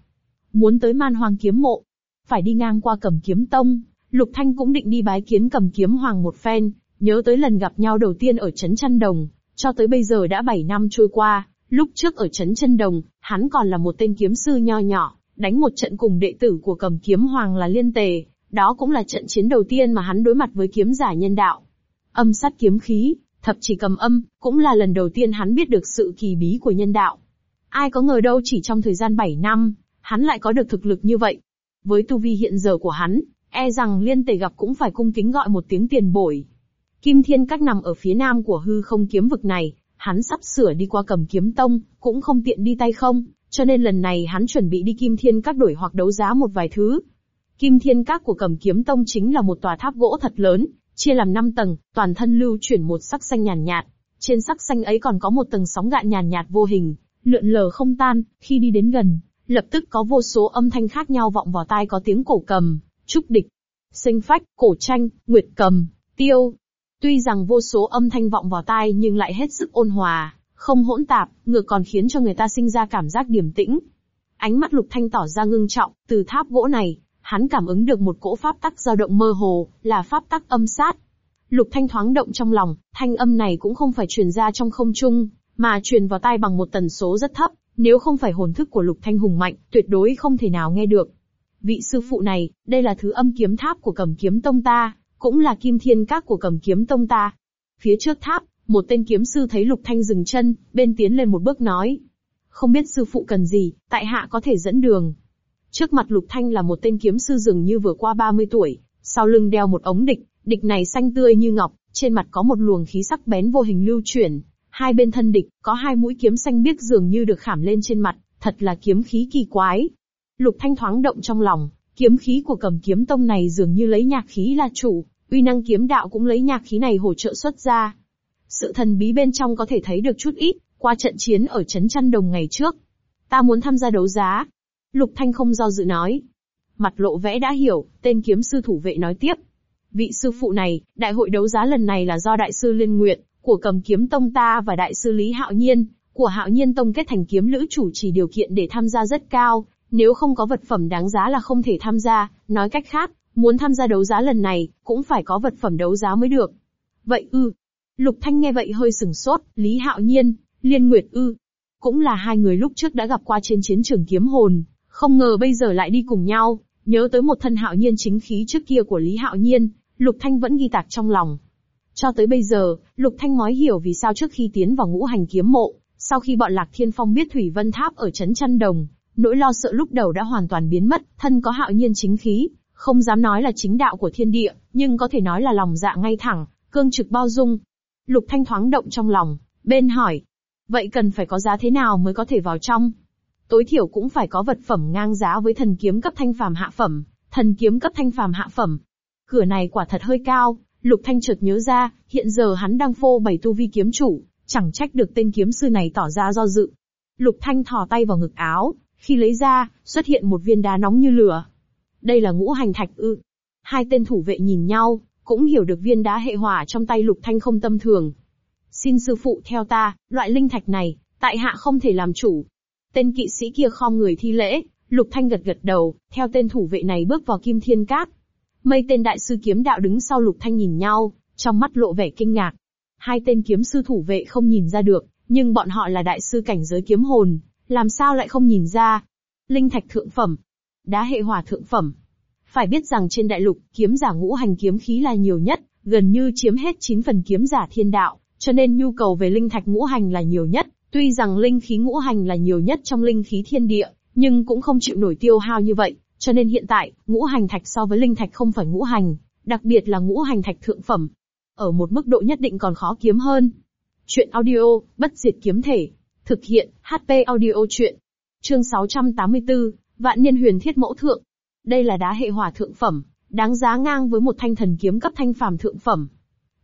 Muốn tới man hoàng kiếm mộ, phải đi ngang qua cầm kiếm tông, Lục Thanh cũng định đi bái kiến cầm kiếm hoàng một phen, nhớ tới lần gặp nhau đầu tiên ở Trấn Trăn Đồng, cho tới bây giờ đã 7 năm trôi qua, lúc trước ở Trấn Trân Đồng, hắn còn là một tên kiếm sư nho nhỏ, đánh một trận cùng đệ tử của cầm kiếm hoàng là liên tề, đó cũng là trận chiến đầu tiên mà hắn đối mặt với kiếm giả nhân đạo. Âm sát kiếm khí, thập chỉ cầm âm, cũng là lần đầu tiên hắn biết được sự kỳ bí của nhân đạo. Ai có ngờ đâu chỉ trong thời gian 7 năm, hắn lại có được thực lực như vậy. Với tu vi hiện giờ của hắn, e rằng liên tề gặp cũng phải cung kính gọi một tiếng tiền bổi. Kim Thiên Các nằm ở phía nam của hư không kiếm vực này, hắn sắp sửa đi qua cầm kiếm tông, cũng không tiện đi tay không, cho nên lần này hắn chuẩn bị đi Kim Thiên Các đổi hoặc đấu giá một vài thứ. Kim Thiên Các của cầm kiếm tông chính là một tòa tháp gỗ thật lớn, chia làm 5 tầng, toàn thân lưu chuyển một sắc xanh nhàn nhạt, Trên sắc xanh ấy còn có một tầng sóng gạn nhàn nhạt vô hình, lượn lờ không tan, khi đi đến gần, lập tức có vô số âm thanh khác nhau vọng vào tai có tiếng cổ cầm, trúc địch, sinh phách, cổ tranh, nguyệt cầm, tiêu. Tuy rằng vô số âm thanh vọng vào tai nhưng lại hết sức ôn hòa, không hỗn tạp, ngược còn khiến cho người ta sinh ra cảm giác điềm tĩnh. Ánh mắt lục thanh tỏ ra ngưng trọng, từ tháp gỗ này, hắn cảm ứng được một cỗ pháp tắc dao động mơ hồ, là pháp tắc âm sát. Lục thanh thoáng động trong lòng, thanh âm này cũng không phải truyền ra trong không trung, mà truyền vào tai bằng một tần số rất thấp, nếu không phải hồn thức của lục thanh hùng mạnh, tuyệt đối không thể nào nghe được. Vị sư phụ này, đây là thứ âm kiếm tháp của Cẩm kiếm tông ta, cũng là kim thiên các của Cẩm kiếm tông ta. Phía trước tháp, một tên kiếm sư thấy lục thanh dừng chân, bên tiến lên một bước nói. Không biết sư phụ cần gì, tại hạ có thể dẫn đường. Trước mặt lục thanh là một tên kiếm sư dường như vừa qua 30 tuổi, sau lưng đeo một ống địch, địch này xanh tươi như ngọc, trên mặt có một luồng khí sắc bén vô hình lưu chuyển. Hai bên thân địch, có hai mũi kiếm xanh biếc dường như được khảm lên trên mặt, thật là kiếm khí kỳ quái. Lục Thanh thoáng động trong lòng, kiếm khí của cầm kiếm tông này dường như lấy nhạc khí là chủ, uy năng kiếm đạo cũng lấy nhạc khí này hỗ trợ xuất ra. Sự thần bí bên trong có thể thấy được chút ít, qua trận chiến ở Trấn Chăn Đồng ngày trước. Ta muốn tham gia đấu giá. Lục Thanh không do dự nói. Mặt lộ vẽ đã hiểu, tên kiếm sư thủ vệ nói tiếp. Vị sư phụ này, đại hội đấu giá lần này là do đại sư Liên Nguyện, của cầm kiếm tông ta và đại sư Lý Hạo Nhiên, của Hạo Nhiên tông kết thành kiếm lữ chủ trì điều kiện để tham gia rất cao, nếu không có vật phẩm đáng giá là không thể tham gia, nói cách khác, muốn tham gia đấu giá lần này, cũng phải có vật phẩm đấu giá mới được. Vậy ư. Lục Thanh nghe vậy hơi sừng sốt, Lý Hạo Nhiên, Liên Nguyệt ư. Cũng là hai người lúc trước đã gặp qua trên chiến trường kiếm hồn, không ngờ bây giờ lại đi cùng nhau, nhớ tới một thân Hạo Nhiên chính khí trước kia của Lý Hạo Nhiên, Lục Thanh vẫn ghi tạc trong lòng. Cho tới bây giờ, Lục Thanh nói hiểu vì sao trước khi tiến vào ngũ hành kiếm mộ, sau khi bọn Lạc Thiên Phong biết Thủy Vân Tháp ở Trấn Chăn Đồng, nỗi lo sợ lúc đầu đã hoàn toàn biến mất, thân có hạo nhiên chính khí, không dám nói là chính đạo của thiên địa, nhưng có thể nói là lòng dạ ngay thẳng, cương trực bao dung. Lục Thanh thoáng động trong lòng, bên hỏi. Vậy cần phải có giá thế nào mới có thể vào trong? Tối thiểu cũng phải có vật phẩm ngang giá với thần kiếm cấp thanh phàm hạ phẩm, thần kiếm cấp thanh phàm hạ phẩm. Cửa này quả thật hơi cao, Lục Thanh chợt nhớ ra, hiện giờ hắn đang phô bày tu vi kiếm chủ, chẳng trách được tên kiếm sư này tỏ ra do dự. Lục Thanh thò tay vào ngực áo, khi lấy ra, xuất hiện một viên đá nóng như lửa. Đây là ngũ hành thạch ư. Hai tên thủ vệ nhìn nhau, cũng hiểu được viên đá hệ hỏa trong tay Lục Thanh không tâm thường. Xin sư phụ theo ta, loại linh thạch này, tại hạ không thể làm chủ. Tên kỵ sĩ kia khom người thi lễ, Lục Thanh gật gật đầu, theo tên thủ vệ này bước vào Kim Thiên Cát. Mây tên đại sư kiếm đạo đứng sau Lục Thanh nhìn nhau, trong mắt lộ vẻ kinh ngạc. Hai tên kiếm sư thủ vệ không nhìn ra được, nhưng bọn họ là đại sư cảnh giới kiếm hồn, làm sao lại không nhìn ra? Linh thạch thượng phẩm, đá hệ hỏa thượng phẩm. Phải biết rằng trên đại lục, kiếm giả ngũ hành kiếm khí là nhiều nhất, gần như chiếm hết 9 phần kiếm giả thiên đạo, cho nên nhu cầu về linh thạch ngũ hành là nhiều nhất. Tuy rằng linh khí ngũ hành là nhiều nhất trong linh khí thiên địa, nhưng cũng không chịu nổi tiêu hao như vậy, cho nên hiện tại, ngũ hành thạch so với linh thạch không phải ngũ hành, đặc biệt là ngũ hành thạch thượng phẩm. Ở một mức độ nhất định còn khó kiếm hơn. Chuyện audio, bất diệt kiếm thể. Thực hiện, HP audio chuyện. Chương 684, Vạn Niên Huyền Thiết Mẫu Thượng. Đây là đá hệ hỏa thượng phẩm, đáng giá ngang với một thanh thần kiếm cấp thanh phàm thượng phẩm.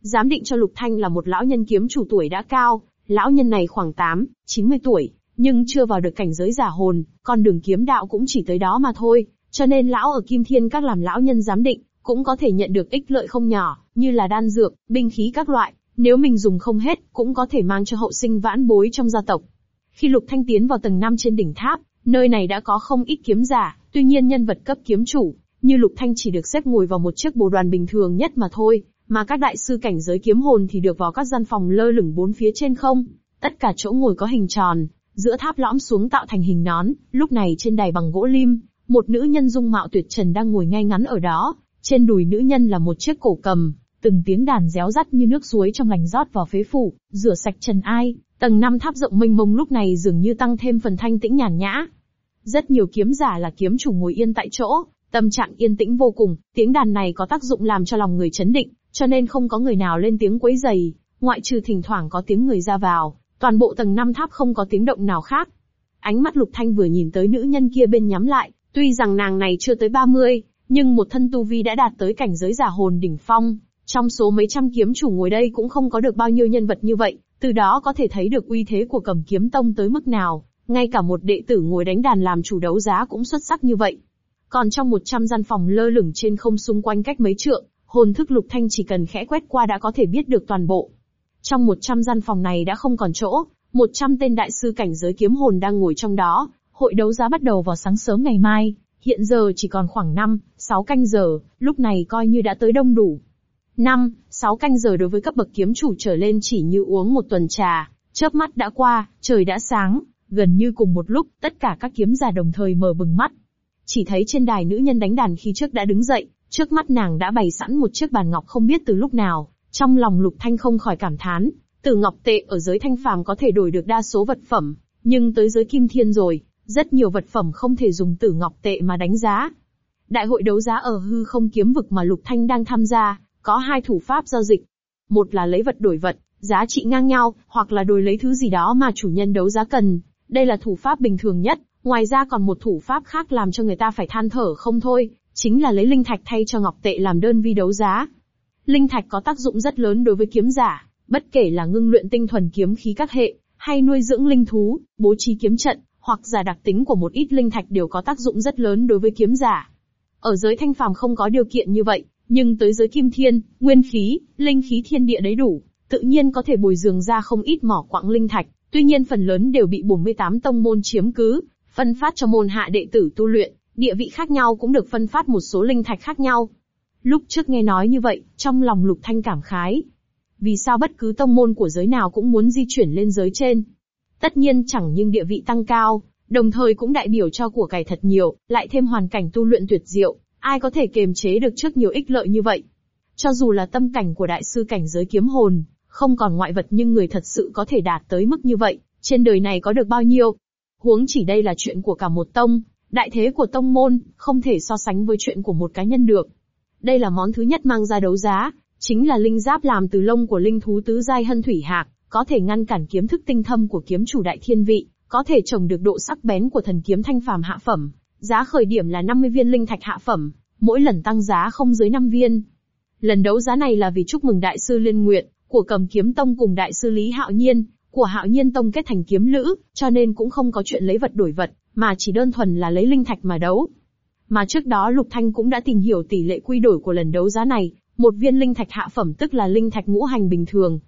Giám định cho Lục Thanh là một lão nhân kiếm chủ tuổi đã cao, lão nhân này khoảng 8, 90 tuổi, nhưng chưa vào được cảnh giới giả hồn, con đường kiếm đạo cũng chỉ tới đó mà thôi, cho nên lão ở Kim Thiên các làm lão nhân giám định, cũng có thể nhận được ích lợi không nhỏ, như là đan dược, binh khí các loại, nếu mình dùng không hết, cũng có thể mang cho hậu sinh vãn bối trong gia tộc. Khi Lục Thanh tiến vào tầng 5 trên đỉnh tháp, nơi này đã có không ít kiếm giả, tuy nhiên nhân vật cấp kiếm chủ, như Lục Thanh chỉ được xếp ngồi vào một chiếc bồ đoàn bình thường nhất mà thôi, mà các đại sư cảnh giới kiếm hồn thì được vào các gian phòng lơ lửng bốn phía trên không. Tất cả chỗ ngồi có hình tròn, giữa tháp lõm xuống tạo thành hình nón, lúc này trên đài bằng gỗ lim, một nữ nhân dung mạo tuyệt trần đang ngồi ngay ngắn ở đó, trên đùi nữ nhân là một chiếc cổ cầm, từng tiếng đàn réo rắt như nước suối trong lành rót vào phế phủ, rửa sạch trần ai, tầng năm tháp rộng mênh mông lúc này dường như tăng thêm phần thanh tĩnh nhàn nhã. Rất nhiều kiếm giả là kiếm chủ ngồi yên tại chỗ, tâm trạng yên tĩnh vô cùng, tiếng đàn này có tác dụng làm cho lòng người chấn định, cho nên không có người nào lên tiếng quấy giày, ngoại trừ thỉnh thoảng có tiếng người ra vào, toàn bộ tầng năm tháp không có tiếng động nào khác. Ánh mắt Lục Thanh vừa nhìn tới nữ nhân kia bên nhắm lại, tuy rằng nàng này chưa tới 30, nhưng một thân tu vi đã đạt tới cảnh giới giả hồn đỉnh phong, trong số mấy trăm kiếm chủ ngồi đây cũng không có được bao nhiêu nhân vật như vậy, từ đó có thể thấy được uy thế của cầm kiếm tông tới mức nào, ngay cả một đệ tử ngồi đánh đàn làm chủ đấu giá cũng xuất sắc như vậy. Còn trong 100 gian phòng lơ lửng trên không xung quanh cách mấy trượng, hồn thức lục thanh chỉ cần khẽ quét qua đã có thể biết được toàn bộ. Trong 100 gian phòng này đã không còn chỗ, 100 tên đại sư cảnh giới kiếm hồn đang ngồi trong đó, hội đấu giá bắt đầu vào sáng sớm ngày mai, hiện giờ chỉ còn khoảng 5, 6 canh giờ, lúc này coi như đã tới đông đủ. 5, 6 canh giờ đối với cấp bậc kiếm chủ trở lên chỉ như uống một tuần trà, chớp mắt đã qua, trời đã sáng, gần như cùng một lúc, tất cả các kiếm giả đồng thời mở bừng mắt. Chỉ thấy trên đài nữ nhân đánh đàn khi trước đã đứng dậy, trước mắt nàng đã bày sẵn một chiếc bàn ngọc không biết từ lúc nào, trong lòng Lục Thanh không khỏi cảm thán, từ ngọc tệ ở giới thanh phàm có thể đổi được đa số vật phẩm, nhưng tới giới kim thiên rồi, rất nhiều vật phẩm không thể dùng tử ngọc tệ mà đánh giá. Đại hội đấu giá ở hư không kiếm vực mà Lục Thanh đang tham gia, có hai thủ pháp giao dịch. Một là lấy vật đổi vật, giá trị ngang nhau, hoặc là đổi lấy thứ gì đó mà chủ nhân đấu giá cần. Đây là thủ pháp bình thường nhất, ngoài ra còn một thủ pháp khác làm cho người ta phải than thở không thôi, chính là lấy linh thạch thay cho ngọc tệ làm đơn vi đấu giá. Linh thạch có tác dụng rất lớn đối với kiếm giả, Bất kể là ngưng luyện tinh thuần kiếm khí các hệ, hay nuôi dưỡng linh thú, bố trí kiếm trận, hoặc giả đặc tính của một ít linh thạch đều có tác dụng rất lớn đối với kiếm giả. Ở giới thanh phàm không có điều kiện như vậy, nhưng tới giới kim thiên, nguyên khí, linh khí thiên địa đấy đủ, tự nhiên có thể bồi dưỡng ra không ít mỏ quặng linh thạch, tuy nhiên phần lớn đều bị 48 tông môn chiếm cứ, phân phát cho môn hạ đệ tử tu luyện, địa vị khác nhau cũng được phân phát một số linh thạch khác nhau. Lúc trước nghe nói như vậy, trong lòng Lục Thanh cảm khái. Vì sao bất cứ tông môn của giới nào cũng muốn di chuyển lên giới trên? Tất nhiên chẳng nhưng địa vị tăng cao, đồng thời cũng đại biểu cho của cải thật nhiều, lại thêm hoàn cảnh tu luyện tuyệt diệu, ai có thể kiềm chế được trước nhiều ích lợi như vậy. Cho dù là tâm cảnh của đại sư cảnh giới kiếm hồn, không còn ngoại vật nhưng người thật sự có thể đạt tới mức như vậy, trên đời này có được bao nhiêu? Huống chỉ đây là chuyện của cả một tông, đại thế của tông môn, không thể so sánh với chuyện của một cá nhân được. Đây là món thứ nhất mang ra đấu giá, chính là linh giáp làm từ lông của linh thú tứ giai hân thủy hạc, có thể ngăn cản kiếm thức tinh thâm của kiếm chủ đại thiên vị, có thể trồng được độ sắc bén của thần kiếm thanh phàm hạ phẩm. Giá khởi điểm là 50 viên linh thạch hạ phẩm, mỗi lần tăng giá không dưới 5 viên. Lần đấu giá này là vì chúc mừng đại sư Liên Nguyện, của cầm kiếm tông cùng đại sư Lý Hạo Nhiên, của Hạo Nhiên tông kết thành kiếm lữ, cho nên cũng không có chuyện lấy vật đổi vật, mà chỉ đơn thuần là lấy linh thạch mà đấu. Mà trước đó Lục Thanh cũng đã tìm hiểu tỷ lệ quy đổi của lần đấu giá này, một viên linh thạch hạ phẩm tức là linh thạch ngũ hành bình thường.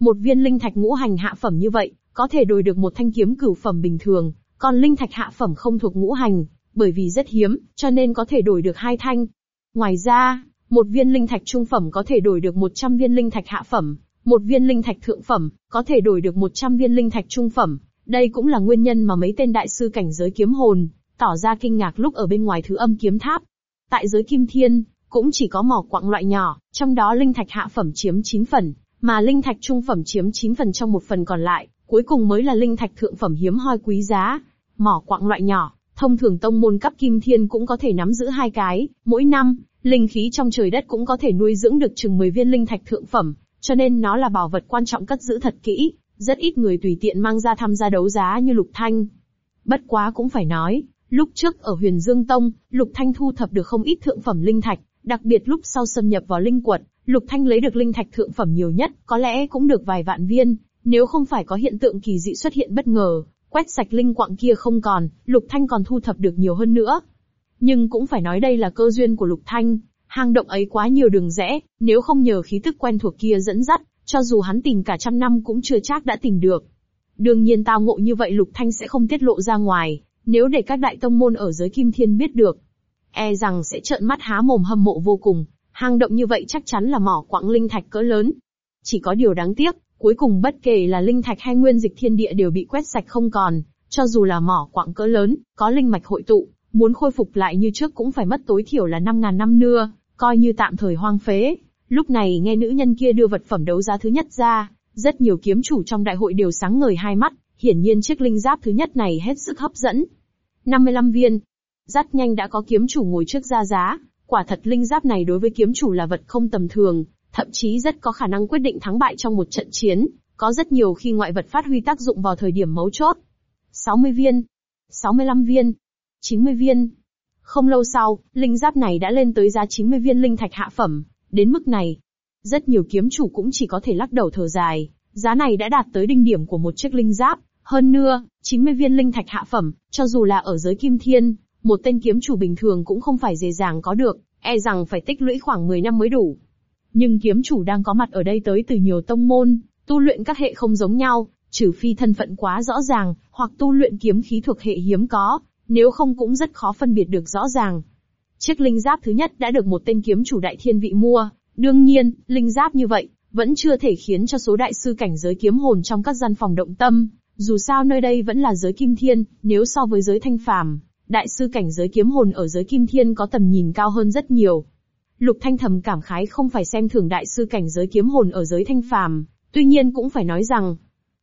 Một viên linh thạch ngũ hành hạ phẩm như vậy, có thể đổi được một thanh kiếm cửu phẩm bình thường, còn linh thạch hạ phẩm không thuộc ngũ hành, bởi vì rất hiếm, cho nên có thể đổi được hai thanh. Ngoài ra, một viên linh thạch trung phẩm có thể đổi được 100 viên linh thạch hạ phẩm, một viên linh thạch thượng phẩm, có thể đổi được 100 viên linh thạch trung phẩm. Đây cũng là nguyên nhân mà mấy tên đại sư cảnh giới kiếm hồn, tỏ ra kinh ngạc lúc ở bên ngoài thứ âm kiếm tháp. Tại giới kim thiên, cũng chỉ có mỏ quặng loại nhỏ, trong đó linh thạch hạ phẩm chiếm 9 phần, mà linh thạch trung phẩm chiếm 9 phần trong một phần còn lại, cuối cùng mới là linh thạch thượng phẩm hiếm hoi quý giá. Mỏ quặng loại nhỏ, thông thường tông môn cấp kim thiên cũng có thể nắm giữ hai cái, mỗi năm, linh khí trong trời đất cũng có thể nuôi dưỡng được chừng 10 viên linh thạch thượng phẩm, cho nên nó là bảo vật quan trọng cất giữ thật kỹ, rất ít người tùy tiện mang ra tham gia đấu giá như Lục Thanh. Bất quá cũng phải nói, lúc trước ở Huyền Dương Tông, Lục Thanh thu thập được không ít thượng phẩm linh thạch, đặc biệt lúc sau xâm nhập vào linh quật, Lục Thanh lấy được linh thạch thượng phẩm nhiều nhất, có lẽ cũng được vài vạn viên, nếu không phải có hiện tượng kỳ dị xuất hiện bất ngờ, quét sạch linh quạng kia không còn, Lục Thanh còn thu thập được nhiều hơn nữa. Nhưng cũng phải nói đây là cơ duyên của Lục Thanh, hang động ấy quá nhiều đường rẽ, nếu không nhờ khí tức quen thuộc kia dẫn dắt, cho dù hắn tìm cả trăm năm cũng chưa chắc đã tìm được. Đương nhiên tao ngộ như vậy Lục Thanh sẽ không tiết lộ ra ngoài, nếu để các đại tông môn ở giới Kim Thiên biết được. E rằng sẽ trợn mắt há mồm hâm mộ vô cùng, hang động như vậy chắc chắn là mỏ quặng linh thạch cỡ lớn. Chỉ có điều đáng tiếc, cuối cùng bất kể là linh thạch hay nguyên dịch thiên địa đều bị quét sạch không còn, cho dù là mỏ quặng cỡ lớn, có linh mạch hội tụ, muốn khôi phục lại như trước cũng phải mất tối thiểu là 5.000 năm nữa, coi như tạm thời hoang phế. Lúc này nghe nữ nhân kia đưa vật phẩm đấu giá thứ nhất ra, rất nhiều kiếm chủ trong đại hội đều sáng ngời hai mắt, hiển nhiên chiếc linh giáp thứ nhất này hết sức hấp dẫn. 55 viên. Rất nhanh đã có kiếm chủ ngồi trước ra giá, quả thật linh giáp này đối với kiếm chủ là vật không tầm thường, thậm chí rất có khả năng quyết định thắng bại trong một trận chiến, có rất nhiều khi ngoại vật phát huy tác dụng vào thời điểm mấu chốt. 60 viên, 65 viên, 90 viên. Không lâu sau, linh giáp này đã lên tới giá 90 viên linh thạch hạ phẩm, đến mức này. Rất nhiều kiếm chủ cũng chỉ có thể lắc đầu thở dài, giá này đã đạt tới đỉnh điểm của một chiếc linh giáp, hơn nữa, 90 viên linh thạch hạ phẩm, cho dù là ở giới kim thiên, một tên kiếm chủ bình thường cũng không phải dễ dàng có được, e rằng phải tích lũy khoảng 10 năm mới đủ. Nhưng kiếm chủ đang có mặt ở đây tới từ nhiều tông môn, tu luyện các hệ không giống nhau, trừ phi thân phận quá rõ ràng, hoặc tu luyện kiếm khí thuộc hệ hiếm có, nếu không cũng rất khó phân biệt được rõ ràng. Chiếc linh giáp thứ nhất đã được một tên kiếm chủ đại thiên vị mua, đương nhiên, linh giáp như vậy, vẫn chưa thể khiến cho số đại sư cảnh giới kiếm hồn trong các gian phòng động tâm, dù sao nơi đây vẫn là giới kim thiên, nếu so với giới thanh phàm, đại sư cảnh giới kiếm hồn ở giới kim thiên có tầm nhìn cao hơn rất nhiều. Lục Thanh thầm cảm khái không phải xem thường đại sư cảnh giới kiếm hồn ở giới thanh phàm, tuy nhiên cũng phải nói rằng,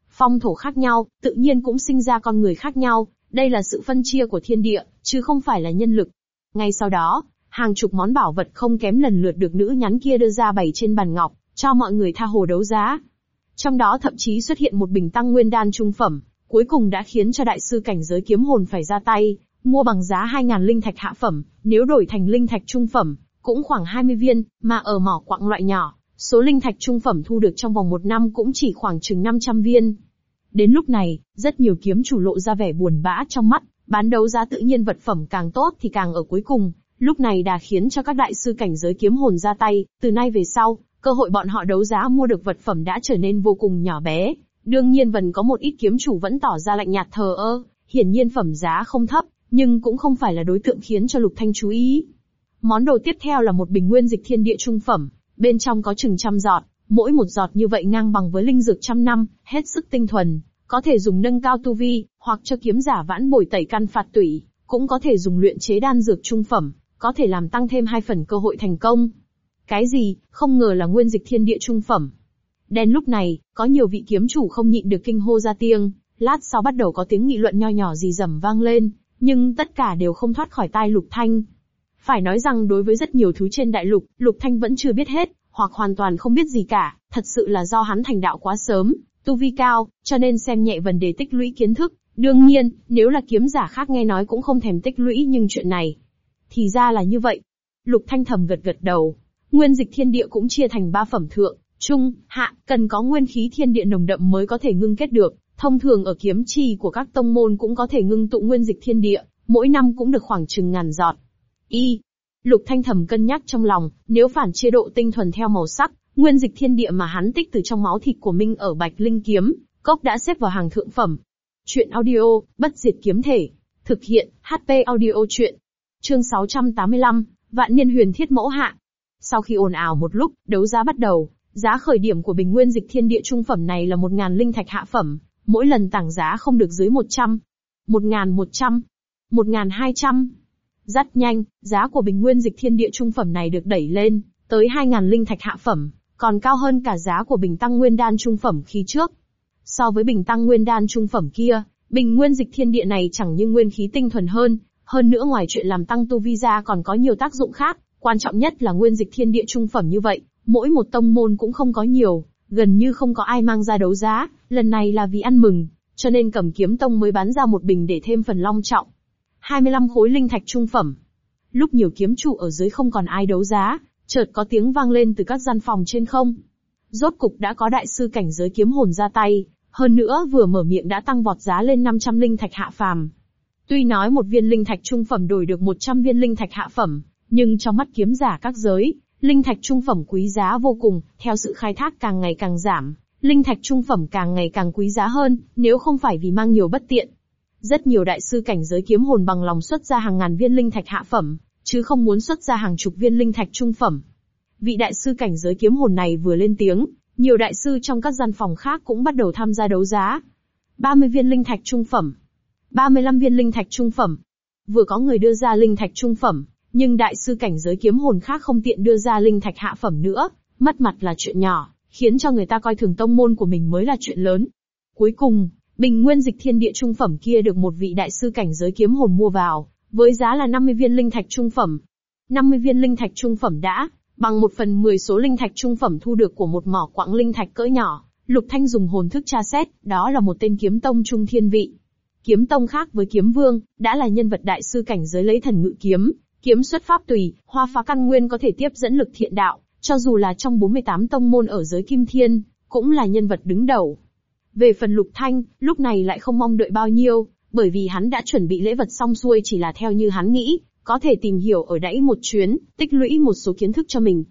phong thổ khác nhau, tự nhiên cũng sinh ra con người khác nhau, đây là sự phân chia của thiên địa, chứ không phải là nhân lực. Ngay sau đó, hàng chục món bảo vật không kém lần lượt được nữ nhắn kia đưa ra bày trên bàn ngọc, cho mọi người tha hồ đấu giá. Trong đó thậm chí xuất hiện một bình tăng nguyên đan trung phẩm, cuối cùng đã khiến cho đại sư cảnh giới kiếm hồn phải ra tay, mua bằng giá 2.000 linh thạch hạ phẩm, nếu đổi thành linh thạch trung phẩm, cũng khoảng 20 viên, mà ở mỏ quặng loại nhỏ, Số linh thạch trung phẩm thu được trong vòng một năm cũng chỉ khoảng chừng 500 viên. Đến lúc này, rất nhiều kiếm chủ lộ ra vẻ buồn bã trong mắt, bán đấu giá tự nhiên vật phẩm càng tốt thì càng ở cuối cùng, lúc này đã khiến cho các đại sư cảnh giới kiếm hồn ra tay, từ nay về sau, cơ hội bọn họ đấu giá mua được vật phẩm đã trở nên vô cùng nhỏ bé. Đương nhiên vẫn có một ít kiếm chủ vẫn tỏ ra lạnh nhạt thờ ơ, hiển nhiên phẩm giá không thấp, nhưng cũng không phải là đối tượng khiến cho Lục Thanh chú ý. Món đồ tiếp theo là một bình nguyên dịch thiên địa trung phẩm, bên trong có chừng trăm giọt, mỗi một giọt như vậy ngang bằng với linh dược trăm năm, hết sức tinh thuần, có thể dùng nâng cao tu vi, hoặc cho kiếm giả vãn bồi tẩy căn phạt tủy, cũng có thể dùng luyện chế đan dược trung phẩm, có thể làm tăng thêm hai phần cơ hội thành công. Cái gì, không ngờ là nguyên dịch thiên địa trung phẩm. Đen lúc này, có nhiều vị kiếm chủ không nhịn được kinh hô ra tiếng, lát sau bắt đầu có tiếng nghị luận nho nhỏ gì rầm vang lên, nhưng tất cả đều không thoát khỏi tai Lục Thanh. Phải nói rằng đối với rất nhiều thứ trên đại lục, Lục Thanh vẫn chưa biết hết, hoặc hoàn toàn không biết gì cả, thật sự là do hắn thành đạo quá sớm, tu vi cao, cho nên xem nhẹ vấn đề tích lũy kiến thức. Đương nhiên, nếu là kiếm giả khác nghe nói cũng không thèm tích lũy nhưng chuyện này. Thì ra là như vậy. Lục Thanh thầm gật gật đầu. Nguyên dịch thiên địa cũng chia thành ba phẩm thượng, trung, hạ, cần có nguyên khí thiên địa nồng đậm mới có thể ngưng kết được. Thông thường ở kiếm trì của các tông môn cũng có thể ngưng tụ nguyên dịch thiên địa, mỗi năm cũng được khoảng chừng ngàn giọt. Y. Lục Thanh thầm cân nhắc trong lòng, nếu phản chia độ tinh thuần theo màu sắc, nguyên dịch thiên địa mà hắn tích từ trong máu thịt của Minh ở Bạch Linh kiếm, cốc đã xếp vào hàng thượng phẩm. Chuyện audio, bất diệt kiếm thể. Thực hiện, HP audio chuyện. Chương 685, Vạn Niên Huyền Thiết Mẫu Hạ. Sau khi ồn ào một lúc, đấu giá bắt đầu. Giá khởi điểm của bình nguyên dịch thiên địa trung phẩm này là 1.000 linh thạch hạ phẩm, mỗi lần tăng giá không được dưới 100. 1.100. 1.200. Rất nhanh, giá của bình nguyên dịch thiên địa trung phẩm này được đẩy lên, tới 2.000 linh thạch hạ phẩm, còn cao hơn cả giá của bình tăng nguyên đan trung phẩm khi trước. So với bình tăng nguyên đan trung phẩm kia, bình nguyên dịch thiên địa này chẳng như nguyên khí tinh thuần hơn, hơn nữa ngoài chuyện làm tăng tu vi ra còn có nhiều tác dụng khác, quan trọng nhất là nguyên dịch thiên địa trung phẩm như vậy, mỗi một tông môn cũng không có nhiều, gần như không có ai mang ra đấu giá, lần này là vì ăn mừng, cho nên cầm kiếm tông mới bán ra một bình để thêm phần long trọng. 25 khối linh thạch trung phẩm. Lúc nhiều kiếm trụ ở dưới không còn ai đấu giá, chợt có tiếng vang lên từ các gian phòng trên không. Rốt cục đã có đại sư cảnh giới kiếm hồn ra tay, hơn nữa vừa mở miệng đã tăng vọt giá lên 500 linh thạch hạ phàm. Tuy nói một viên linh thạch trung phẩm đổi được 100 viên linh thạch hạ phẩm, nhưng trong mắt kiếm giả các giới, linh thạch trung phẩm quý giá vô cùng, theo sự khai thác càng ngày càng giảm, linh thạch trung phẩm càng ngày càng quý giá hơn, nếu không phải vì mang nhiều bất tiện. Rất nhiều đại sư cảnh giới kiếm hồn bằng lòng xuất ra hàng ngàn viên linh thạch hạ phẩm, chứ không muốn xuất ra hàng chục viên linh thạch trung phẩm. Vị đại sư cảnh giới kiếm hồn này vừa lên tiếng, nhiều đại sư trong các gian phòng khác cũng bắt đầu tham gia đấu giá. 30 viên linh thạch trung phẩm, 35 viên linh thạch trung phẩm. Vừa có người đưa ra linh thạch trung phẩm, nhưng đại sư cảnh giới kiếm hồn khác không tiện đưa ra linh thạch hạ phẩm nữa, mất mặt là chuyện nhỏ, khiến cho người ta coi thường tông môn của mình mới là chuyện lớn. Cuối cùng, bình nguyên dịch thiên địa trung phẩm kia được một vị đại sư cảnh giới kiếm hồn mua vào, với giá là 50 viên linh thạch trung phẩm. 50 viên linh thạch trung phẩm đã, bằng một phần 10 số linh thạch trung phẩm thu được của một mỏ quặng linh thạch cỡ nhỏ, Lục Thanh dùng hồn thức tra xét, đó là một tên kiếm tông trung thiên vị. Kiếm tông khác với kiếm vương, đã là nhân vật đại sư cảnh giới lấy thần ngự kiếm, kiếm xuất pháp tùy, hoa phá căn nguyên có thể tiếp dẫn lực thiện đạo, cho dù là trong 48 tông môn ở giới kim thiên, cũng là nhân vật đứng đầu. Về phần Lục Thanh, lúc này lại không mong đợi bao nhiêu, bởi vì hắn đã chuẩn bị lễ vật xong xuôi chỉ là theo như hắn nghĩ, có thể tìm hiểu ở đẫy một chuyến, tích lũy một số kiến thức cho mình.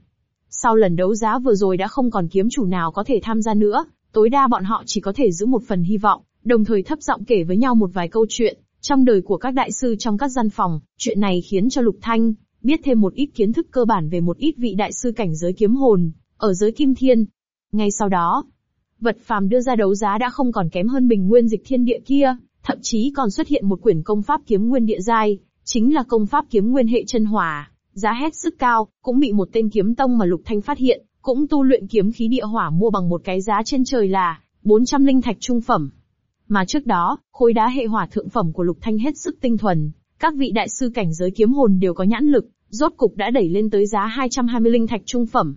Sau lần đấu giá vừa rồi đã không còn kiếm chủ nào có thể tham gia nữa, tối đa bọn họ chỉ có thể giữ một phần hy vọng, đồng thời thấp giọng kể với nhau một vài câu chuyện, trong đời của các đại sư trong các gian phòng, chuyện này khiến cho Lục Thanh, biết thêm một ít kiến thức cơ bản về một ít vị đại sư cảnh giới kiếm hồn, ở giới kim thiên. Ngay sau đó, vật phàm đưa ra đấu giá đã không còn kém hơn bình nguyên dịch thiên địa kia, thậm chí còn xuất hiện một quyển công pháp kiếm nguyên địa giai, chính là công pháp kiếm nguyên hệ chân hỏa, giá hết sức cao, cũng bị một tên kiếm tông mà Lục Thanh phát hiện, cũng tu luyện kiếm khí địa hỏa mua bằng một cái giá trên trời là 400 linh thạch trung phẩm. Mà trước đó, khối đá hệ hỏa thượng phẩm của Lục Thanh hết sức tinh thuần, các vị đại sư cảnh giới kiếm hồn đều có nhãn lực, rốt cục đã đẩy lên tới giá 220 linh thạch trung phẩm.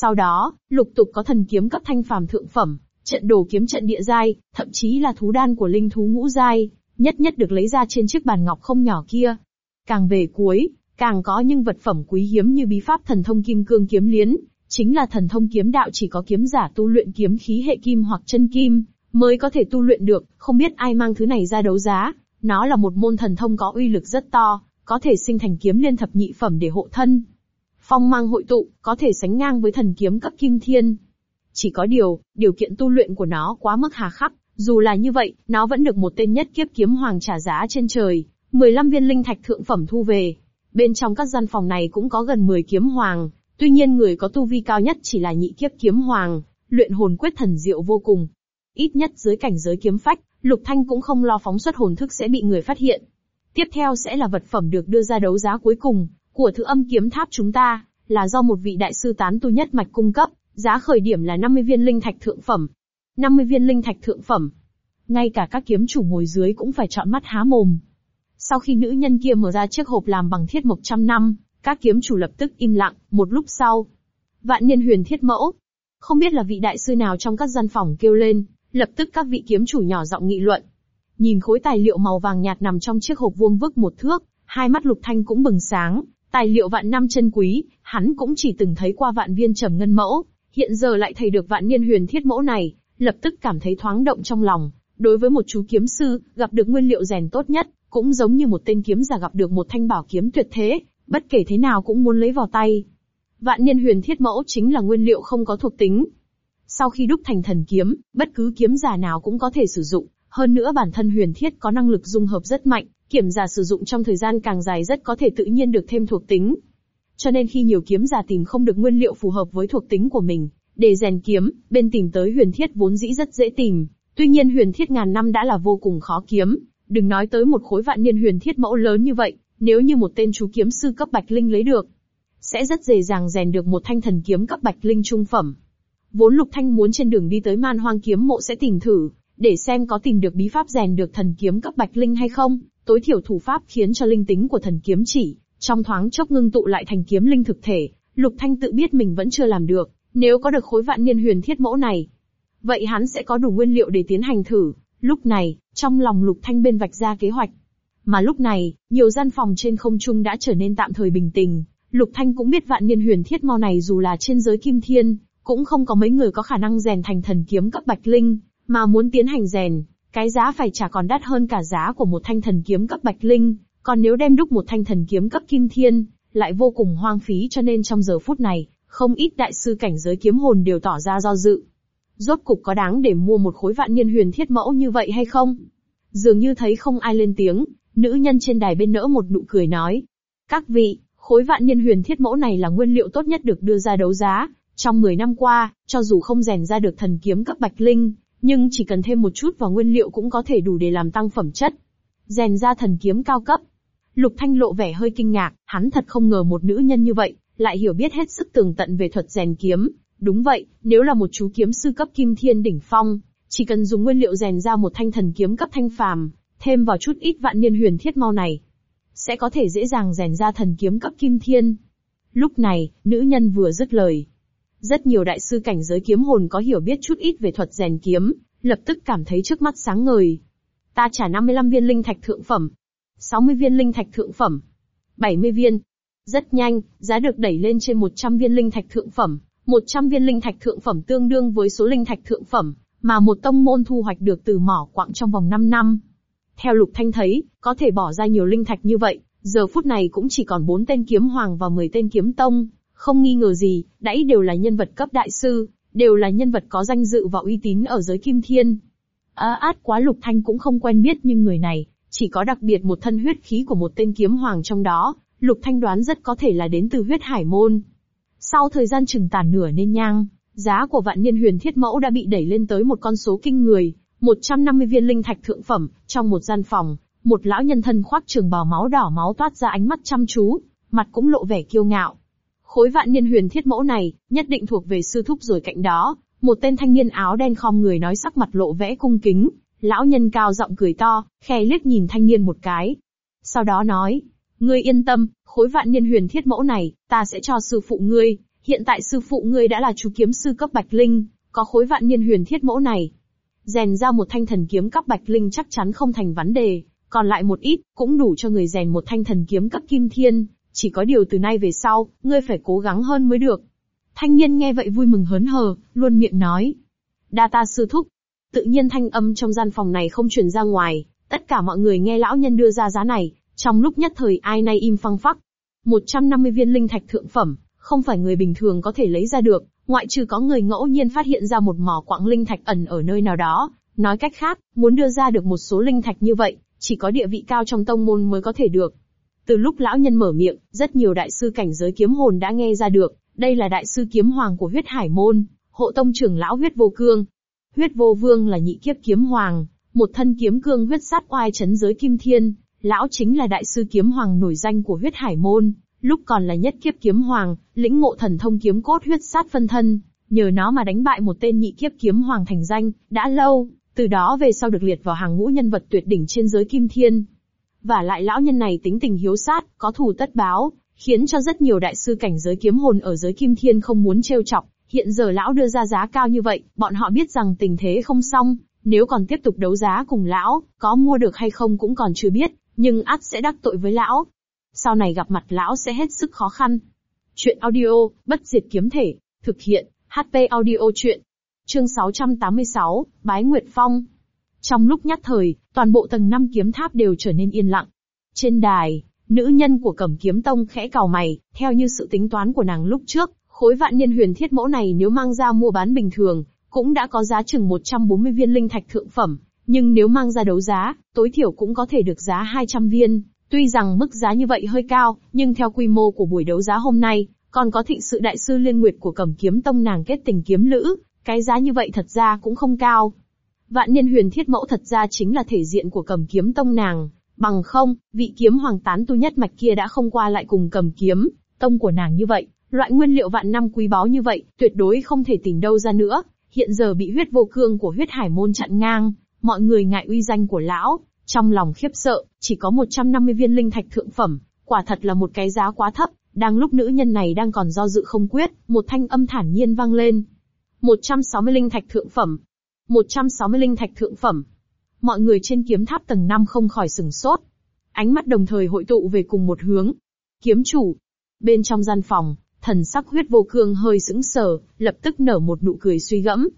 Sau đó, lục tục có thần kiếm cấp thanh phàm thượng phẩm, trận đồ kiếm trận địa giai, thậm chí là thú đan của linh thú ngũ giai, nhất nhất được lấy ra trên chiếc bàn ngọc không nhỏ kia. Càng về cuối, càng có những vật phẩm quý hiếm như bí pháp thần thông kim cương kiếm liến, chính là thần thông kiếm đạo chỉ có kiếm giả tu luyện kiếm khí hệ kim hoặc chân kim, mới có thể tu luyện được, không biết ai mang thứ này ra đấu giá. Nó là một môn thần thông có uy lực rất to, có thể sinh thành kiếm liên thập nhị phẩm để hộ thân. Phong mang hội tụ, có thể sánh ngang với thần kiếm cấp kim thiên. Chỉ có điều, điều kiện tu luyện của nó quá mức hà khắc, dù là như vậy, nó vẫn được một tên nhất kiếp kiếm hoàng trả giá trên trời, 15 viên linh thạch thượng phẩm thu về. Bên trong các gian phòng này cũng có gần 10 kiếm hoàng, tuy nhiên người có tu vi cao nhất chỉ là nhị kiếp kiếm hoàng, luyện hồn quyết thần diệu vô cùng. Ít nhất dưới cảnh giới kiếm phách, Lục Thanh cũng không lo phóng xuất hồn thức sẽ bị người phát hiện. Tiếp theo sẽ là vật phẩm được đưa ra đấu giá cuối cùng, của thứ âm kiếm tháp chúng ta, là do một vị đại sư tán tu nhất mạch cung cấp, giá khởi điểm là 50 viên linh thạch thượng phẩm. 50 viên linh thạch thượng phẩm. Ngay cả các kiếm chủ ngồi dưới cũng phải chọn mắt há mồm. Sau khi nữ nhân kia mở ra chiếc hộp làm bằng thiết mộc trăm năm, các kiếm chủ lập tức im lặng, một lúc sau. Vạn niên huyền thiết mẫu. Không biết là vị đại sư nào trong các gian phòng kêu lên, lập tức các vị kiếm chủ nhỏ giọng nghị luận. Nhìn khối tài liệu màu vàng nhạt nằm trong chiếc hộp vuông vức một thước, hai mắt lục thanh cũng bừng sáng, tài liệu vạn năm chân quý, hắn cũng chỉ từng thấy qua vạn viên trầm ngân mẫu, hiện giờ lại thấy được vạn niên huyền thiết mẫu này, lập tức cảm thấy thoáng động trong lòng. Đối với một chú kiếm sư, gặp được nguyên liệu rèn tốt nhất, cũng giống như một tên kiếm giả gặp được một thanh bảo kiếm tuyệt thế, bất kể thế nào cũng muốn lấy vào tay. Vạn niên huyền thiết mẫu chính là nguyên liệu không có thuộc tính. Sau khi đúc thành thần kiếm, bất cứ kiếm giả nào cũng có thể sử dụng, hơn nữa bản thân huyền thiết có năng lực dung hợp rất mạnh, kiểm giả sử dụng trong thời gian càng dài rất có thể tự nhiên được thêm thuộc tính. Cho nên khi nhiều kiếm giả tìm không được nguyên liệu phù hợp với thuộc tính của mình, để rèn kiếm, bên tìm tới huyền thiết vốn dĩ rất dễ tìm. Tuy nhiên huyền thiết ngàn năm đã là vô cùng khó kiếm, đừng nói tới một khối vạn niên huyền thiết mẫu lớn như vậy, nếu như một tên chú kiếm sư cấp bạch linh lấy được, sẽ rất dễ dàng rèn được một thanh thần kiếm cấp bạch linh trung phẩm. Vốn Lục Thanh muốn trên đường đi tới Man Hoang kiếm mộ sẽ tìm thử, để xem có tìm được bí pháp rèn được thần kiếm cấp bạch linh hay không, tối thiểu thủ pháp khiến cho linh tính của thần kiếm chỉ, trong thoáng chốc ngưng tụ lại thành kiếm linh thực thể, Lục Thanh tự biết mình vẫn chưa làm được, nếu có được khối vạn niên huyền thiết mẫu này, vậy hắn sẽ có đủ nguyên liệu để tiến hành thử. Lúc này, trong lòng Lục Thanh bên vạch ra kế hoạch. Mà lúc này, nhiều gian phòng trên không trung đã trở nên tạm thời bình tĩnh. Lục Thanh cũng biết vạn niên huyền thiết mau này dù là trên giới kim thiên, cũng không có mấy người có khả năng rèn thành thần kiếm cấp bạch linh, mà muốn tiến hành rèn, cái giá phải trả còn đắt hơn cả giá của một thanh thần kiếm cấp bạch linh, còn nếu đem đúc một thanh thần kiếm cấp kim thiên, lại vô cùng hoang phí cho nên trong giờ phút này, không ít đại sư cảnh giới kiếm hồn đều tỏ ra do dự. Rốt cục có đáng để mua một khối vạn niên huyền thiết mẫu như vậy hay không? Dường như thấy không ai lên tiếng, nữ nhân trên đài bên nỡ một nụ cười nói. Các vị, khối vạn niên huyền thiết mẫu này là nguyên liệu tốt nhất được đưa ra đấu giá. Trong 10 năm qua, cho dù không rèn ra được thần kiếm cấp bạch linh, nhưng chỉ cần thêm một chút vào nguyên liệu cũng có thể đủ để làm tăng phẩm chất. Rèn ra thần kiếm cao cấp. Lục Thanh lộ vẻ hơi kinh ngạc, hắn thật không ngờ một nữ nhân như vậy, lại hiểu biết hết sức tường tận về thuật rèn kiếm. Đúng vậy, nếu là một chú kiếm sư cấp kim thiên đỉnh phong, chỉ cần dùng nguyên liệu rèn ra một thanh thần kiếm cấp thanh phàm, thêm vào chút ít vạn niên huyền thiết mau này, sẽ có thể dễ dàng rèn ra thần kiếm cấp kim thiên. Lúc này, nữ nhân vừa dứt lời. Rất nhiều đại sư cảnh giới kiếm hồn có hiểu biết chút ít về thuật rèn kiếm, lập tức cảm thấy trước mắt sáng ngời. Ta trả 55 viên linh thạch thượng phẩm, 60 viên linh thạch thượng phẩm, 70 viên, rất nhanh, giá được đẩy lên trên 100 viên linh thạch thượng phẩm. 100 viên linh thạch thượng phẩm tương đương với số linh thạch thượng phẩm, mà một tông môn thu hoạch được từ mỏ quặng trong vòng 5 năm. Theo Lục Thanh thấy, có thể bỏ ra nhiều linh thạch như vậy, giờ phút này cũng chỉ còn 4 tên kiếm hoàng và 10 tên kiếm tông, không nghi ngờ gì, đãi đều là nhân vật cấp đại sư, đều là nhân vật có danh dự và uy tín ở giới kim thiên. À, át quá Lục Thanh cũng không quen biết nhưng người này, chỉ có đặc biệt một thân huyết khí của một tên kiếm hoàng trong đó, Lục Thanh đoán rất có thể là đến từ huyết hải môn. Sau thời gian chừng tàn nửa nên nhang, giá của vạn niên huyền thiết mẫu đã bị đẩy lên tới một con số kinh người, 150 viên linh thạch thượng phẩm, trong một gian phòng, một lão nhân thân khoác trường bào máu đỏ máu toát ra ánh mắt chăm chú, mặt cũng lộ vẻ kiêu ngạo. Khối vạn niên huyền thiết mẫu này, nhất định thuộc về sư thúc rồi cạnh đó, một tên thanh niên áo đen khom người nói sắc mặt lộ vẻ cung kính, lão nhân cao giọng cười to, khe liếc nhìn thanh niên một cái. Sau đó nói, Ngươi yên tâm, khối vạn niên huyền thiết mẫu này, ta sẽ cho sư phụ ngươi. Hiện tại sư phụ ngươi đã là chú kiếm sư cấp bạch linh, có khối vạn niên huyền thiết mẫu này. Rèn ra một thanh thần kiếm cấp bạch linh chắc chắn không thành vấn đề, còn lại một ít, cũng đủ cho người rèn một thanh thần kiếm cấp kim thiên. Chỉ có điều từ nay về sau, ngươi phải cố gắng hơn mới được. Thanh niên nghe vậy vui mừng hớn hở, luôn miệng nói. Đa ta sư thúc. Tự nhiên thanh âm trong gian phòng này không truyền ra ngoài, tất cả mọi người nghe lão nhân đưa ra giá này, trong lúc nhất thời ai nay im phăng phắc. 150 viên linh thạch thượng phẩm, không phải người bình thường có thể lấy ra được, ngoại trừ có người ngẫu nhiên phát hiện ra một mỏ quặng linh thạch ẩn ở nơi nào đó. Nói cách khác, muốn đưa ra được một số linh thạch như vậy, chỉ có địa vị cao trong tông môn mới có thể được. Từ lúc lão nhân mở miệng, rất nhiều đại sư cảnh giới kiếm hồn đã nghe ra được, đây là đại sư kiếm hoàng của huyết hải môn, hộ tông trưởng lão huyết vô cương. Huyết vô vương là nhị kiếp kiếm hoàng, một thân kiếm cương huyết sát oai chấn giới kim thiên, lão chính là đại sư kiếm hoàng nổi danh của huyết hải môn, lúc còn là nhất kiếp kiếm hoàng, lĩnh ngộ thần thông kiếm cốt huyết sát phân thân, nhờ nó mà đánh bại một tên nhị kiếp kiếm hoàng thành danh, đã lâu, từ đó về sau được liệt vào hàng ngũ nhân vật tuyệt đỉnh trên giới kim thiên. Và lại lão nhân này tính tình hiếu sát, có thù tất báo, khiến cho rất nhiều đại sư cảnh giới kiếm hồn ở giới kim thiên không muốn trêu chọc. Hiện giờ lão đưa ra giá cao như vậy, bọn họ biết rằng tình thế không xong, nếu còn tiếp tục đấu giá cùng lão, có mua được hay không cũng còn chưa biết, nhưng ắt sẽ đắc tội với lão. Sau này gặp mặt lão sẽ hết sức khó khăn. Chuyện audio, bất diệt kiếm thể, thực hiện, HP audio chuyện. Chương 686, Bái Nguyệt Phong. Trong lúc nhất thời, toàn bộ tầng 5 kiếm tháp đều trở nên yên lặng. Trên đài, nữ nhân của Cẩm Kiếm Tông khẽ cào mày, theo như sự tính toán của nàng lúc trước, khối vạn niên huyền thiết mẫu này nếu mang ra mua bán bình thường, cũng đã có giá chừng 140 viên linh thạch thượng phẩm, nhưng nếu mang ra đấu giá, tối thiểu cũng có thể được giá 200 viên. Tuy rằng mức giá như vậy hơi cao, nhưng theo quy mô của buổi đấu giá hôm nay, còn có thịnh sự đại sư liên nguyệt của Cẩm Kiếm Tông nàng kết tình kiếm lữ, cái giá như vậy thật ra cũng không cao. Vạn niên huyền thiết mẫu thật ra chính là thể diện của cầm kiếm tông nàng, bằng không, vị kiếm hoàng tán tu nhất mạch kia đã không qua lại cùng cầm kiếm, tông của nàng như vậy, loại nguyên liệu vạn năm quý báu như vậy, tuyệt đối không thể tìm đâu ra nữa, hiện giờ bị huyết vô cương của huyết hải môn chặn ngang, mọi người ngại uy danh của lão, trong lòng khiếp sợ, chỉ có 150 viên linh thạch thượng phẩm, quả thật là một cái giá quá thấp, đang lúc nữ nhân này đang còn do dự không quyết, một thanh âm thản nhiên vang lên. 160 linh thạch thượng phẩm, 160 linh thạch thượng phẩm. Mọi người trên kiếm tháp tầng 5 không khỏi sừng sốt. Ánh mắt đồng thời hội tụ về cùng một hướng. Kiếm chủ. Bên trong gian phòng, thần sắc huyết vô cương hơi sững sờ, lập tức nở một nụ cười suy gẫm.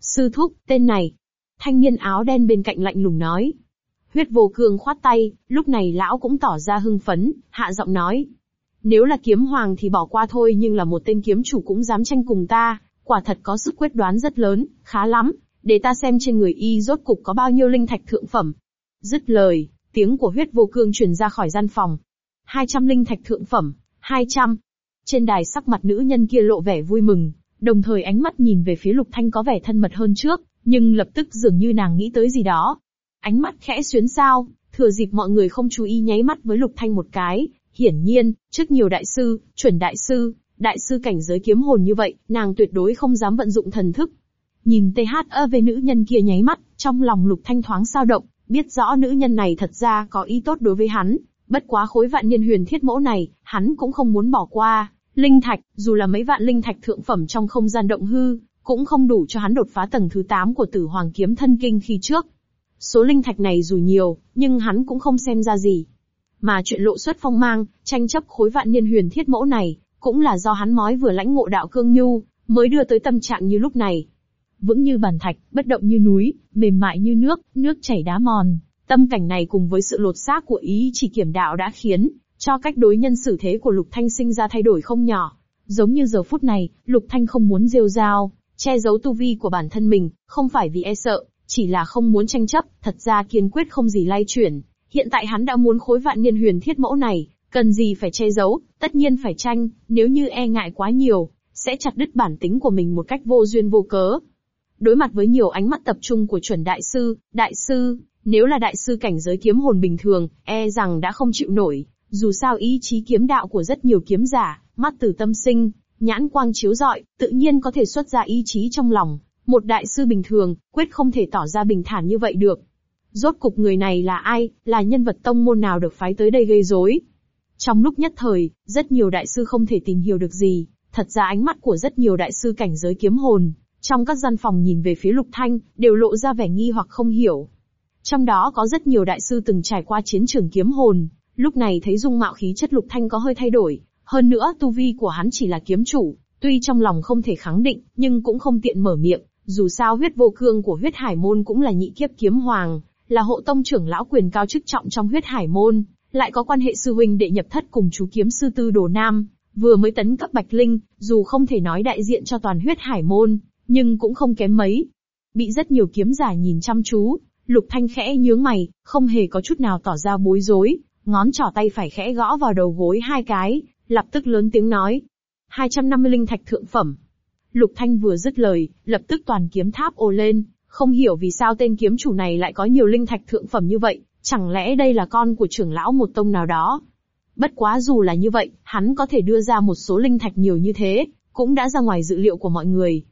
Sư thúc, tên này. Thanh niên áo đen bên cạnh lạnh lùng nói. Huyết vô cương khoát tay, lúc này lão cũng tỏ ra hưng phấn, hạ giọng nói. Nếu là kiếm hoàng thì bỏ qua thôi nhưng là một tên kiếm chủ cũng dám tranh cùng ta, quả thật có sức quyết đoán rất lớn, khá lắm, để ta xem trên người y rốt cục có bao nhiêu linh thạch thượng phẩm. Dứt lời, tiếng của huyết vô cương truyền ra khỏi gian phòng. 200 linh thạch thượng phẩm, 200. Trên đài sắc mặt nữ nhân kia lộ vẻ vui mừng, đồng thời ánh mắt nhìn về phía Lục Thanh có vẻ thân mật hơn trước, nhưng lập tức dường như nàng nghĩ tới gì đó. Ánh mắt khẽ xuyến sao, thừa dịp mọi người không chú ý nháy mắt với Lục Thanh một cái, hiển nhiên, trước nhiều đại sư, chuẩn đại sư, đại sư cảnh giới kiếm hồn như vậy, nàng tuyệt đối không dám vận dụng thần thức, Nhìn THE nữ nhân kia nháy mắt, trong lòng lục thanh thoáng sao động, biết rõ nữ nhân này thật ra có ý tốt đối với hắn, bất quá khối vạn niên huyền thiết mẫu này, hắn cũng không muốn bỏ qua. Linh thạch, dù là mấy vạn linh thạch thượng phẩm trong không gian động hư, cũng không đủ cho hắn đột phá tầng thứ 8 của tử hoàng kiếm thân kinh khi trước. Số linh thạch này dù nhiều, nhưng hắn cũng không xem ra gì. Mà chuyện lộ xuất phong mang, tranh chấp khối vạn niên huyền thiết mẫu này, cũng là do hắn mói vừa lãnh ngộ đạo cương nhu, mới đưa tới tâm trạng như lúc này vững như bàn thạch, bất động như núi, mềm mại như nước, nước chảy đá mòn. Tâm cảnh này cùng với sự lột xác của ý chỉ kiểm đạo đã khiến cho cách đối nhân xử thế của Lục Thanh sinh ra thay đổi không nhỏ. Giống như giờ phút này, Lục Thanh không muốn rêu rao, che giấu tu vi của bản thân mình, không phải vì e sợ, chỉ là không muốn tranh chấp, thật ra kiên quyết không gì lay chuyển. Hiện tại hắn đã muốn khối vạn niên huyền thiết mẫu này, cần gì phải che giấu, tất nhiên phải tranh, nếu như e ngại quá nhiều, sẽ chặt đứt bản tính của mình một cách vô duyên vô cớ. Đối mặt với nhiều ánh mắt tập trung của chuẩn đại sư, đại sư, nếu là đại sư cảnh giới kiếm hồn bình thường, e rằng đã không chịu nổi, dù sao ý chí kiếm đạo của rất nhiều kiếm giả, mắt từ tâm sinh, nhãn quang chiếu rọi, tự nhiên có thể xuất ra ý chí trong lòng. Một đại sư bình thường, quyết không thể tỏ ra bình thản như vậy được. Rốt cục người này là ai, là nhân vật tông môn nào được phái tới đây gây rối? Trong lúc nhất thời, rất nhiều đại sư không thể tìm hiểu được gì, thật ra ánh mắt của rất nhiều đại sư cảnh giới kiếm hồn, trong các gian phòng nhìn về phía Lục Thanh, đều lộ ra vẻ nghi hoặc không hiểu. Trong đó có rất nhiều đại sư từng trải qua chiến trường kiếm hồn, lúc này thấy dung mạo khí chất Lục Thanh có hơi thay đổi, hơn nữa tu vi của hắn chỉ là kiếm chủ, Tuy trong lòng không thể khẳng định, nhưng cũng không tiện mở miệng, dù sao huyết vô cương của huyết hải môn cũng là nhị kiếp kiếm hoàng, là hộ tông trưởng lão quyền cao chức trọng trong huyết hải môn, lại có quan hệ sư huynh đệ nhập thất cùng chú kiếm sư tư đồ nam, vừa mới tấn cấp bạch linh, dù không thể nói đại diện cho toàn huyết hải môn, nhưng cũng không kém mấy. Bị rất nhiều kiếm giả nhìn chăm chú, lục thanh khẽ nhướng mày, không hề có chút nào tỏ ra bối rối, ngón trỏ tay phải khẽ gõ vào đầu gối hai cái, lập tức lớn tiếng nói. 250 linh thạch thượng phẩm. Lục Thanh vừa dứt lời, lập tức toàn kiếm tháp ồ lên, không hiểu vì sao tên kiếm chủ này lại có nhiều linh thạch thượng phẩm như vậy, chẳng lẽ đây là con của trưởng lão một tông nào đó? Bất quá dù là như vậy, hắn có thể đưa ra một số linh thạch nhiều như thế, cũng đã ra ngoài dự liệu của mọi người.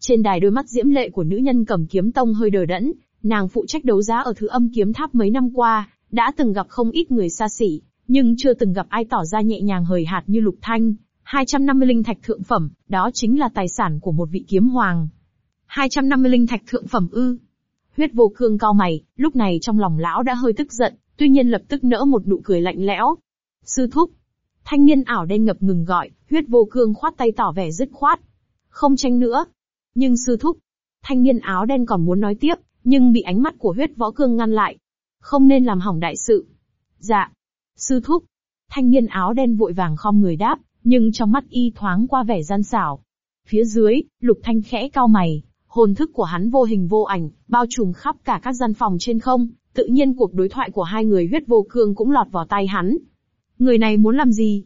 Trên đài đôi mắt diễm lệ của nữ nhân cầm kiếm tông hơi đờ đẫn, nàng phụ trách đấu giá ở thứ âm kiếm tháp mấy năm qua, đã từng gặp không ít người xa xỉ, nhưng chưa từng gặp ai tỏ ra nhẹ nhàng hời hạt như Lục Thanh. 250 linh thạch thượng phẩm, đó chính là tài sản của một vị kiếm hoàng. 250 linh thạch thượng phẩm ư. Huyết vô cương cao mày, lúc này trong lòng lão đã hơi tức giận, tuy nhiên lập tức nỡ một nụ cười lạnh lẽo. Sư thúc. Thanh niên ảo đen ngập ngừng gọi, huyết vô cương khoát tay tỏ vẻ dứt khoát. Không tranh nữa. Nhưng sư thúc. Thanh niên áo đen còn muốn nói tiếp, nhưng bị ánh mắt của huyết võ cương ngăn lại. Không nên làm hỏng đại sự. Dạ. Sư thúc. Thanh niên áo đen vội vàng khom người đáp, nhưng trong mắt y thoáng qua vẻ gian xảo. Phía dưới, lục thanh khẽ cao mày, hồn thức của hắn vô hình vô ảnh, bao trùm khắp cả các gian phòng trên không, tự nhiên cuộc đối thoại của hai người huyết vô cương cũng lọt vào tay hắn. Người này muốn làm gì?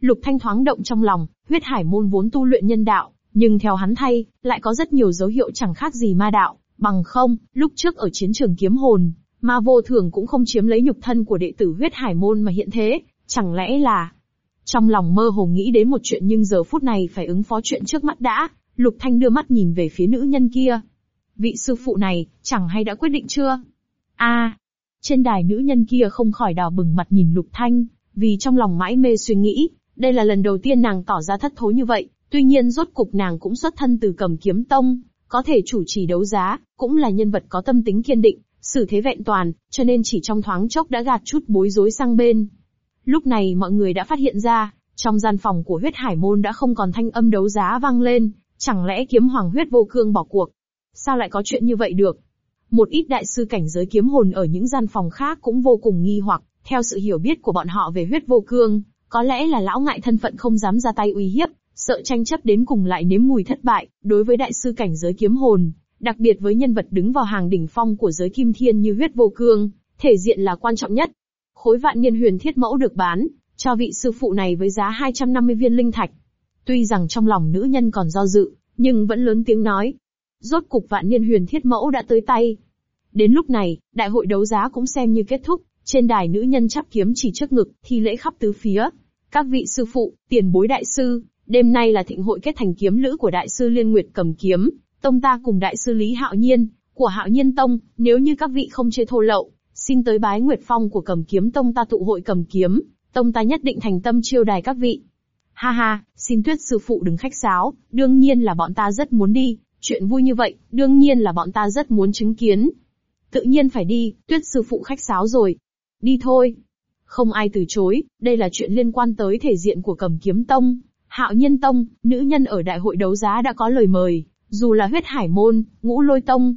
Lục thanh thoáng động trong lòng, huyết hải môn vốn tu luyện nhân đạo, nhưng theo hắn thay, lại có rất nhiều dấu hiệu chẳng khác gì ma đạo, bằng không, lúc trước ở chiến trường kiếm hồn, ma vô thường cũng không chiếm lấy nhục thân của đệ tử huyết hải môn mà hiện thế, chẳng lẽ là... Trong lòng mơ hồ nghĩ đến một chuyện nhưng giờ phút này phải ứng phó chuyện trước mắt đã, Lục Thanh đưa mắt nhìn về phía nữ nhân kia. Vị sư phụ này, chẳng hay đã quyết định chưa? A, trên đài nữ nhân kia không khỏi đào bừng mặt nhìn Lục Thanh, vì trong lòng mãi mê suy nghĩ, đây là lần đầu tiên nàng tỏ ra thất thố như vậy, tuy nhiên rốt cục nàng cũng xuất thân từ cầm kiếm tông, có thể chủ trì đấu giá, cũng là nhân vật có tâm tính kiên định, xử thế vẹn toàn, cho nên chỉ trong thoáng chốc đã gạt chút bối rối sang bên. Lúc này mọi người đã phát hiện ra, trong gian phòng của huyết hải môn đã không còn thanh âm đấu giá vang lên, chẳng lẽ kiếm hoàng huyết vô cương bỏ cuộc? Sao lại có chuyện như vậy được? Một ít đại sư cảnh giới kiếm hồn ở những gian phòng khác cũng vô cùng nghi hoặc, theo sự hiểu biết của bọn họ về huyết vô cương, có lẽ là lão ngại thân phận không dám ra tay uy hiếp, sợ tranh chấp đến cùng lại nếm mùi thất bại, đối với đại sư cảnh giới kiếm hồn, đặc biệt với nhân vật đứng vào hàng đỉnh phong của giới kim thiên như huyết vô cương, thể diện là quan trọng nhất. Khối vạn niên huyền thiết mẫu được bán, cho vị sư phụ này với giá 250 viên linh thạch. Tuy rằng trong lòng nữ nhân còn do dự, nhưng vẫn lớn tiếng nói. Rốt cục vạn niên huyền thiết mẫu đã tới tay. Đến lúc này, đại hội đấu giá cũng xem như kết thúc, trên đài nữ nhân chắp kiếm chỉ trước ngực, thi lễ khắp tứ phía. Các vị sư phụ, tiền bối đại sư, đêm nay là thịnh hội kết thành kiếm lữ của đại sư Liên Nguyệt cầm kiếm, tông ta cùng đại sư Lý Hạo Nhiên, của Hạo Nhiên Tông, nếu như các vị không chê thô lậu, xin tới bái Nguyệt Phong của cầm kiếm tông ta tụ hội cầm kiếm, tông ta nhất định thành tâm chiêu đài các vị. Ha ha, xin tuyết sư phụ đừng khách sáo, đương nhiên là bọn ta rất muốn đi, chuyện vui như vậy, đương nhiên là bọn ta rất muốn chứng kiến. Tự nhiên phải đi, tuyết sư phụ khách sáo rồi. Đi thôi. Không ai từ chối, đây là chuyện liên quan tới thể diện của cầm kiếm tông. Hạo Nhân Tông, nữ nhân ở đại hội đấu giá đã có lời mời, dù là huyết hải môn, ngũ lôi tông.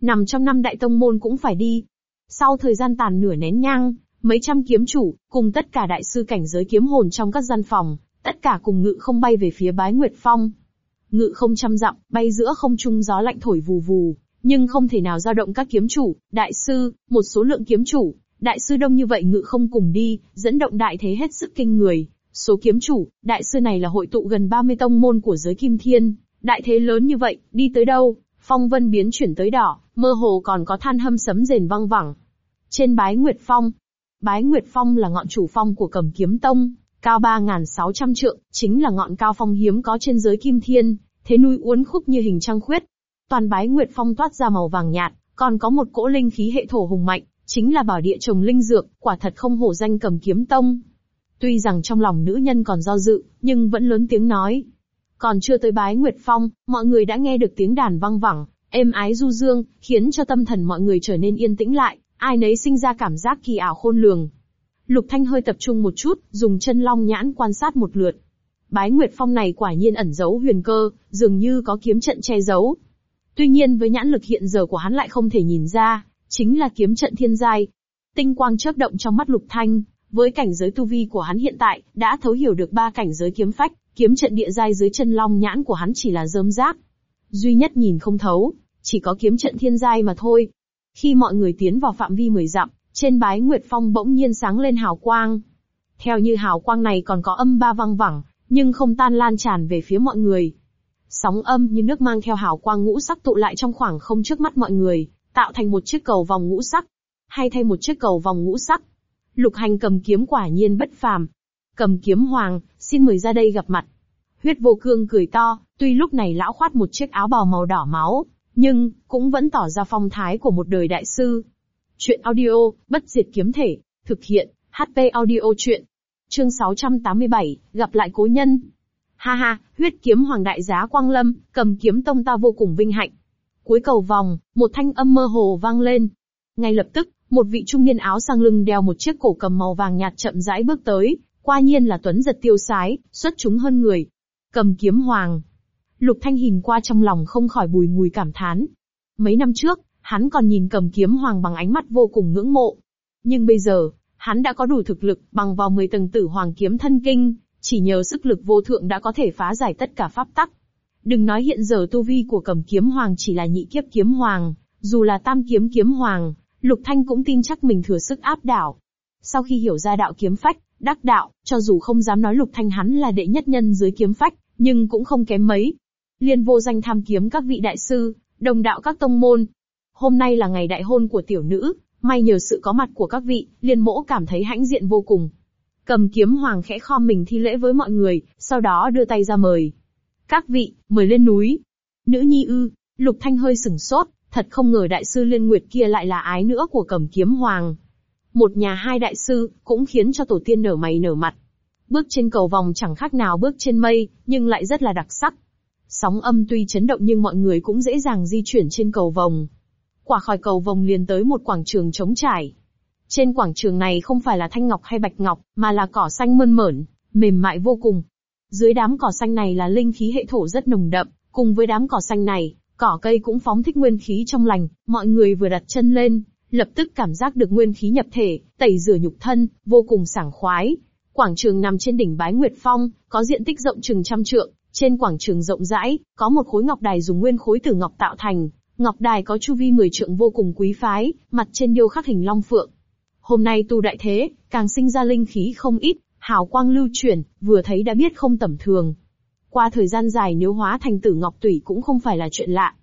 Nằm trong năm đại tông môn cũng phải đi. Sau thời gian tàn nửa nén nhang, mấy trăm kiếm chủ, cùng tất cả đại sư cảnh giới kiếm hồn trong các gian phòng, tất cả cùng ngự không bay về phía bái Nguyệt Phong. Ngự không trăm dặm, bay giữa không trung gió lạnh thổi vù vù, nhưng không thể nào dao động các kiếm chủ, đại sư, một số lượng kiếm chủ, đại sư đông như vậy ngự không cùng đi, dẫn động đại thế hết sức kinh người. Số kiếm chủ, đại sư này là hội tụ gần 30 tông môn của giới kim thiên, đại thế lớn như vậy, đi tới đâu, phong vân biến chuyển tới đỏ, mơ hồ còn có than hâm sấm rền vang vẳng. Trên bái Nguyệt Phong, bái Nguyệt Phong là ngọn chủ phong của cầm kiếm tông, cao 3.600 trượng, chính là ngọn cao phong hiếm có trên giới kim thiên, thế núi uốn khúc như hình trăng khuyết. Toàn bái Nguyệt Phong toát ra màu vàng nhạt, còn có một cỗ linh khí hệ thổ hùng mạnh, chính là bảo địa trồng linh dược, quả thật không hổ danh cầm kiếm tông. Tuy rằng trong lòng nữ nhân còn do dự, nhưng vẫn lớn tiếng nói. Còn chưa tới bái Nguyệt Phong, mọi người đã nghe được tiếng đàn vang vẳng, êm ái du dương, khiến cho tâm thần mọi người trở nên yên tĩnh lại, ai nấy sinh ra cảm giác kỳ ảo khôn lường. Lục Thanh hơi tập trung một chút, dùng chân long nhãn quan sát một lượt. Bái Nguyệt Phong này quả nhiên ẩn giấu huyền cơ, dường như có kiếm trận che giấu. Tuy nhiên với nhãn lực hiện giờ của hắn lại không thể nhìn ra, chính là kiếm trận thiên giai. Tinh quang chớp động trong mắt Lục Thanh, với cảnh giới tu vi của hắn hiện tại, đã thấu hiểu được ba cảnh giới kiếm phách, kiếm trận địa giai dưới chân long nhãn của hắn chỉ là rơm rác. Duy nhất nhìn không thấu, chỉ có kiếm trận thiên giai mà thôi. Khi mọi người tiến vào phạm vi 10 dặm, trên bái Nguyệt Phong bỗng nhiên sáng lên hào quang. Theo như hào quang này còn có âm ba văng vẳng, nhưng không tan lan tràn về phía mọi người. Sóng âm như nước mang theo hào quang ngũ sắc tụ lại trong khoảng không trước mắt mọi người, tạo thành một chiếc cầu vòng ngũ sắc. Hay thay một chiếc cầu vòng ngũ sắc. Lục hành cầm kiếm quả nhiên bất phàm. Cầm kiếm hoàng, xin mời ra đây gặp mặt. Huyết vô cương cười to, tuy lúc này lão khoát một chiếc áo bào màu đỏ máu, nhưng, cũng vẫn tỏ ra phong thái của một đời đại sư. Chuyện audio, bất diệt kiếm thể, thực hiện, HP audio chuyện. Chương 687, gặp lại cố nhân. Ha ha, huyết kiếm hoàng đại giá quang lâm, cầm kiếm tông ta vô cùng vinh hạnh. Cuối cầu vòng, một thanh âm mơ hồ vang lên. Ngay lập tức, một vị trung niên áo sang lưng đeo một chiếc cổ cầm màu vàng nhạt chậm rãi bước tới, qua nhiên là tuấn giật tiêu sái, xuất chúng hơn người. Cầm kiếm hoàng. Lục Thanh hình qua trong lòng không khỏi bùi ngùi cảm thán. Mấy năm trước, hắn còn nhìn cầm kiếm hoàng bằng ánh mắt vô cùng ngưỡng mộ. Nhưng bây giờ, hắn đã có đủ thực lực bằng vào 10 tầng tử hoàng kiếm thân kinh, chỉ nhờ sức lực vô thượng đã có thể phá giải tất cả pháp tắc. Đừng nói hiện giờ tu vi của cầm kiếm hoàng chỉ là nhị kiếp kiếm hoàng, dù là tam kiếm kiếm hoàng, Lục Thanh cũng tin chắc mình thừa sức áp đảo. Sau khi hiểu ra đạo kiếm phách, đắc đạo, cho dù không dám nói Lục Thanh hắn là đệ nhất nhân dưới kiếm phách, nhưng cũng không kém mấy. Liên vô danh tham kiếm các vị đại sư, đồng đạo các tông môn. Hôm nay là ngày đại hôn của tiểu nữ, may nhờ sự có mặt của các vị, liên mỗ cảm thấy hãnh diện vô cùng. Cầm kiếm hoàng khẽ khom mình thi lễ với mọi người, sau đó đưa tay ra mời. Các vị, mời lên núi. Nữ nhi ư, Lục Thanh hơi sửng sốt, thật không ngờ đại sư Liên Nguyệt kia lại là ái nữa của cầm kiếm hoàng. Một nhà hai đại sư, cũng khiến cho tổ tiên nở mày nở mặt. Bước trên cầu vòng chẳng khác nào bước trên mây, nhưng lại rất là đặc sắc. Sóng âm tuy chấn động nhưng mọi người cũng dễ dàng di chuyển trên cầu vòng. Quả khỏi cầu vòng liền tới một quảng trường trống trải. Trên quảng trường này không phải là thanh ngọc hay bạch ngọc, mà là cỏ xanh mơn mởn, mềm mại vô cùng. Dưới đám cỏ xanh này là linh khí hệ thổ rất nồng đậm, cùng với đám cỏ xanh này, cỏ cây cũng phóng thích nguyên khí trong lành, mọi người vừa đặt chân lên, lập tức cảm giác được nguyên khí nhập thể, tẩy rửa nhục thân, vô cùng sảng khoái. Quảng trường nằm trên đỉnh Bái Nguyệt Phong, có diện tích rộng chừng trăm trượng, trên quảng trường rộng rãi, có một khối ngọc đài dùng nguyên khối từ ngọc tạo thành, ngọc đài có chu vi 10 trượng vô cùng quý phái, mặt trên điêu khắc hình long phượng. Hôm nay tu đại thế, càng sinh ra linh khí không ít, hào quang lưu chuyển, vừa thấy đã biết không tầm thường. Qua thời gian dài nếu hóa thành tử ngọc tủy cũng không phải là chuyện lạ.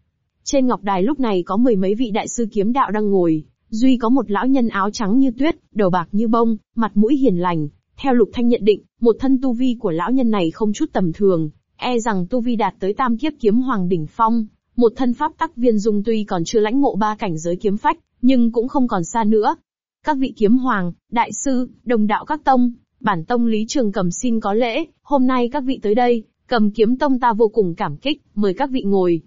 Trên ngọc đài lúc này có mười mấy vị đại sư kiếm đạo đang ngồi, duy có một lão nhân áo trắng như tuyết, đầu bạc như bông, mặt mũi hiền lành. Theo Lục Thanh nhận định, một thân tu vi của lão nhân này không chút tầm thường, e rằng tu vi đạt tới tam kiếp kiếm hoàng đỉnh phong, một thân pháp tắc viên dung tuy còn chưa lãnh ngộ ba cảnh giới kiếm phách, nhưng cũng không còn xa nữa. Các vị kiếm hoàng, đại sư, đồng đạo các tông, bản tông Lý Trường Cầm xin có lễ, hôm nay các vị tới đây, cầm kiếm tông ta vô cùng cảm kích, mời các vị ngồi.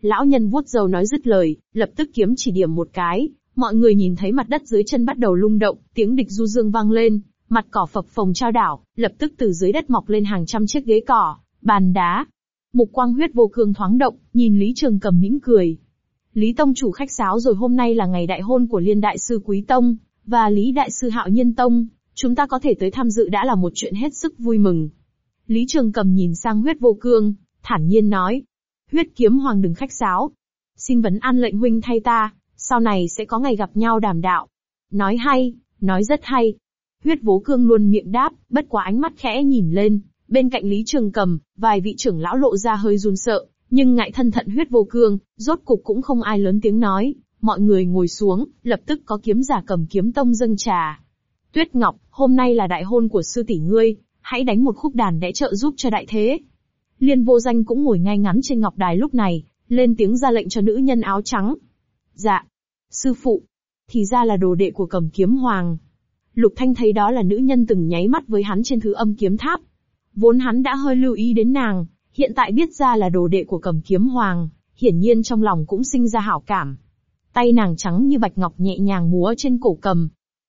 Lão nhân vuốt dầu nói dứt lời, lập tức kiếm chỉ điểm một cái, mọi người nhìn thấy mặt đất dưới chân bắt đầu lung động, tiếng địch du dương vang lên, mặt cỏ phập phồng trao đảo, lập tức từ dưới đất mọc lên hàng trăm chiếc ghế cỏ, bàn đá. Mục quang huyết vô cương thoáng động, nhìn Lý Trường cầm mỉm cười. Lý Tông chủ khách sáo rồi hôm nay là ngày đại hôn của Liên Đại sư Quý Tông, và Lý Đại sư Hạo Nhiên Tông, chúng ta có thể tới tham dự đã là một chuyện hết sức vui mừng. Lý Trường cầm nhìn sang huyết vô cương, thản nhiên nói. Huyết kiếm hoàng đừng khách sáo. Xin vấn an lệnh huynh thay ta, sau này sẽ có ngày gặp nhau đàm đạo. Nói hay, nói rất hay. Huyết vô cương luôn miệng đáp, bất quá ánh mắt khẽ nhìn lên, bên cạnh Lý Trường cầm, vài vị trưởng lão lộ ra hơi run sợ, nhưng ngại thân thận huyết vô cương, rốt cục cũng không ai lớn tiếng nói, mọi người ngồi xuống, lập tức có kiếm giả cầm kiếm tông dâng trà. Tuyết Ngọc, hôm nay là đại hôn của sư tỷ ngươi, hãy đánh một khúc đàn để trợ giúp cho đại thế. Liên vô danh cũng ngồi ngay ngắn trên ngọc đài lúc này, lên tiếng ra lệnh cho nữ nhân áo trắng. Dạ. Sư phụ. Thì ra là đồ đệ của cầm kiếm hoàng. Lục Thanh thấy đó là nữ nhân từng nháy mắt với hắn trên thứ âm kiếm tháp. Vốn hắn đã hơi lưu ý đến nàng, hiện tại biết ra là đồ đệ của cầm kiếm hoàng, hiển nhiên trong lòng cũng sinh ra hảo cảm. Tay nàng trắng như bạch ngọc nhẹ nhàng múa trên cổ cầm.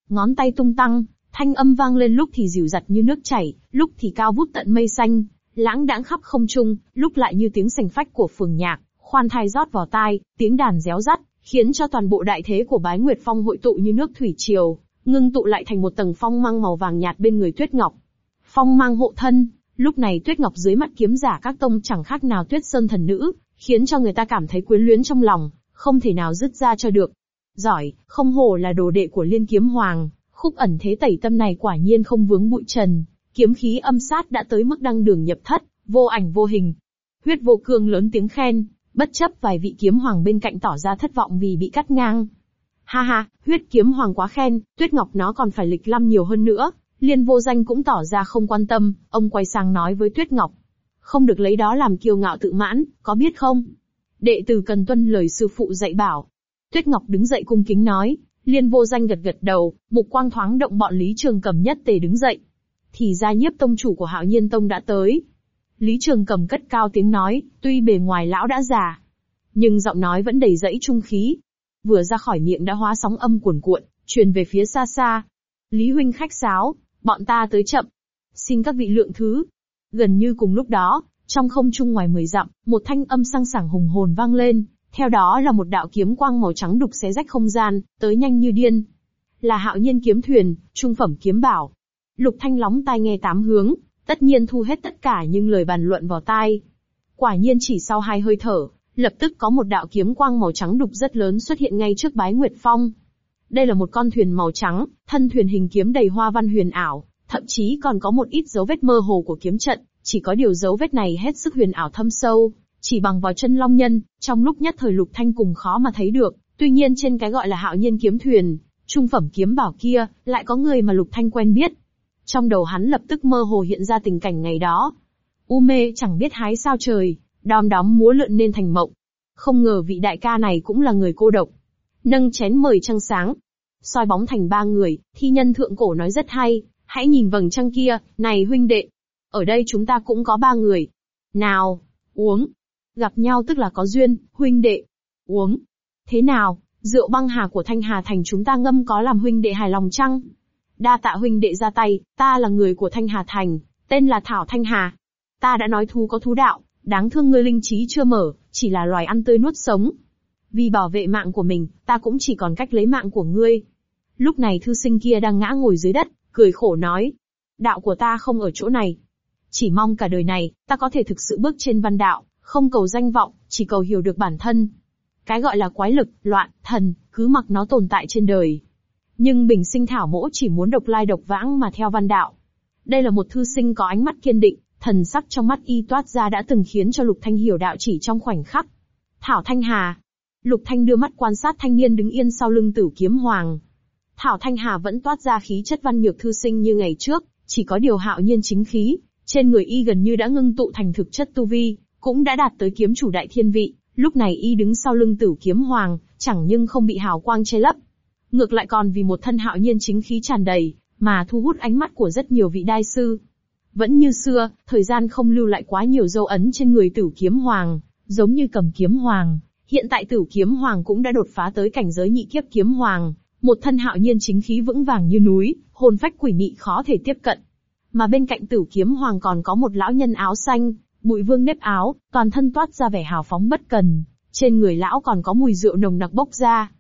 Ngón tay tung tăng, thanh âm vang lên lúc thì dịu dặt như nước chảy, lúc thì cao vút tận mây xanh, lãng đãng khắp không trung, lúc lại như tiếng sành phách của phường nhạc, khoan thai rót vào tai, tiếng đàn réo rắt, khiến cho toàn bộ đại thế của bái nguyệt phong hội tụ như nước thủy triều, ngưng tụ lại thành một tầng phong mang màu vàng nhạt bên người Tuyết Ngọc. Phong mang hộ thân, lúc này Tuyết Ngọc dưới mắt kiếm giả các tông chẳng khác nào Tuyết Sơn thần nữ, khiến cho người ta cảm thấy quyến luyến trong lòng, không thể nào dứt ra cho được. Giỏi, không hổ là đồ đệ của Liên Kiếm Hoàng, khúc ẩn thế tẩy tâm này quả nhiên không vướng bụi trần, kiếm khí âm sát đã tới mức đăng đường nhập thất, vô ảnh vô hình. Huyết vô cương lớn tiếng khen, bất chấp vài vị kiếm hoàng bên cạnh tỏ ra thất vọng vì bị cắt ngang. Ha ha, huyết kiếm hoàng quá khen, tuyết ngọc nó còn phải lịch lăm nhiều hơn nữa. Liên vô danh cũng tỏ ra không quan tâm, ông quay sang nói với tuyết ngọc. Không được lấy đó làm kiêu ngạo tự mãn, có biết không? Đệ tử cần tuân lời sư phụ dạy bảo. Tuyết ngọc đứng dậy cung kính nói, liên vô danh gật gật đầu, mục quang thoáng động bọn Lý Trường cầm nhất tề đứng dậy. Thì ra nhiếp tông chủ của hạo nhiên tông đã tới, Lý Trường cầm cất cao tiếng nói, tuy bề ngoài lão đã già, nhưng giọng nói vẫn đầy dẫy trung khí. Vừa ra khỏi miệng đã hóa sóng âm cuồn cuộn, truyền về phía xa xa. Lý huynh khách sáo, bọn ta tới chậm. Xin các vị lượng thứ. Gần như cùng lúc đó, trong không trung ngoài mười dặm, một thanh âm sang sảng hùng hồn vang lên, theo đó là một đạo kiếm quang màu trắng đục xé rách không gian, tới nhanh như điên. Là hạo nhiên kiếm thuyền, trung phẩm kiếm bảo. Lục thanh lóng tai nghe tám hướng, Tất nhiên thu hết tất cả những lời bàn luận vào tai. Quả nhiên chỉ sau hai hơi thở, lập tức có một đạo kiếm quang màu trắng đục rất lớn xuất hiện ngay trước bái Nguyệt Phong. Đây là một con thuyền màu trắng, thân thuyền hình kiếm đầy hoa văn huyền ảo, thậm chí còn có một ít dấu vết mơ hồ của kiếm trận, chỉ có điều dấu vết này hết sức huyền ảo thâm sâu, chỉ bằng vào chân long nhân, trong lúc nhất thời lục thanh cùng khó mà thấy được, tuy nhiên trên cái gọi là hạo nhiên kiếm thuyền, trung phẩm kiếm bảo kia, lại có người mà lục thanh quen biết, trong đầu hắn lập tức mơ hồ hiện ra tình cảnh ngày đó. U mê chẳng biết hái sao trời, đom đóm múa lượn nên thành mộng. Không ngờ vị đại ca này cũng là người cô độc. Nâng chén mời trăng sáng. soi bóng thành ba người, thi nhân thượng cổ nói rất hay, hãy nhìn vầng trăng kia, này huynh đệ. Ở đây chúng ta cũng có ba người. Nào, uống. Gặp nhau tức là có duyên, huynh đệ. Uống. Thế nào, rượu băng hà của Thanh Hà Thành chúng ta ngâm có làm huynh đệ hài lòng chăng? Đa tạ huynh đệ ra tay, ta là người của Thanh Hà Thành, tên là Thảo Thanh Hà. Ta đã nói thú có thú đạo, đáng thương ngươi linh trí chưa mở, chỉ là loài ăn tươi nuốt sống. Vì bảo vệ mạng của mình, ta cũng chỉ còn cách lấy mạng của ngươi. Lúc này thư sinh kia đang ngã ngồi dưới đất, cười khổ nói. Đạo của ta không ở chỗ này. Chỉ mong cả đời này, ta có thể thực sự bước trên văn đạo, không cầu danh vọng, chỉ cầu hiểu được bản thân. Cái gọi là quái lực, loạn, thần, cứ mặc nó tồn tại trên đời. Nhưng bình sinh thảo mỗ chỉ muốn độc lai độc vãng mà theo văn đạo. Đây là một thư sinh có ánh mắt kiên định, thần sắc trong mắt y toát ra đã từng khiến cho Lục Thanh hiểu đạo chỉ trong khoảnh khắc. Thảo Thanh Hà. Lục Thanh đưa mắt quan sát thanh niên đứng yên sau lưng tử kiếm hoàng. Thảo Thanh Hà vẫn toát ra khí chất văn nhược thư sinh như ngày trước, chỉ có điều hạo nhiên chính khí, trên người y gần như đã ngưng tụ thành thực chất tu vi, cũng đã đạt tới kiếm chủ đại thiên vị, lúc này y đứng sau lưng tử kiếm hoàng, chẳng nhưng không bị hào quang che lấp, ngược lại còn vì một thân hạo nhiên chính khí tràn đầy, mà thu hút ánh mắt của rất nhiều vị đai sư. Vẫn như xưa, thời gian không lưu lại quá nhiều dấu ấn trên người tử kiếm hoàng, giống như cầm kiếm hoàng. Hiện tại tử kiếm hoàng cũng đã đột phá tới cảnh giới nhị kiếp kiếm hoàng, một thân hạo nhiên chính khí vững vàng như núi, hồn phách quỷ mị khó thể tiếp cận. Mà bên cạnh tử kiếm hoàng còn có một lão nhân áo xanh, bụi vương nếp áo, toàn thân toát ra vẻ hào phóng bất cần. Trên người lão còn có mùi rượu nồng nặc bốc ra,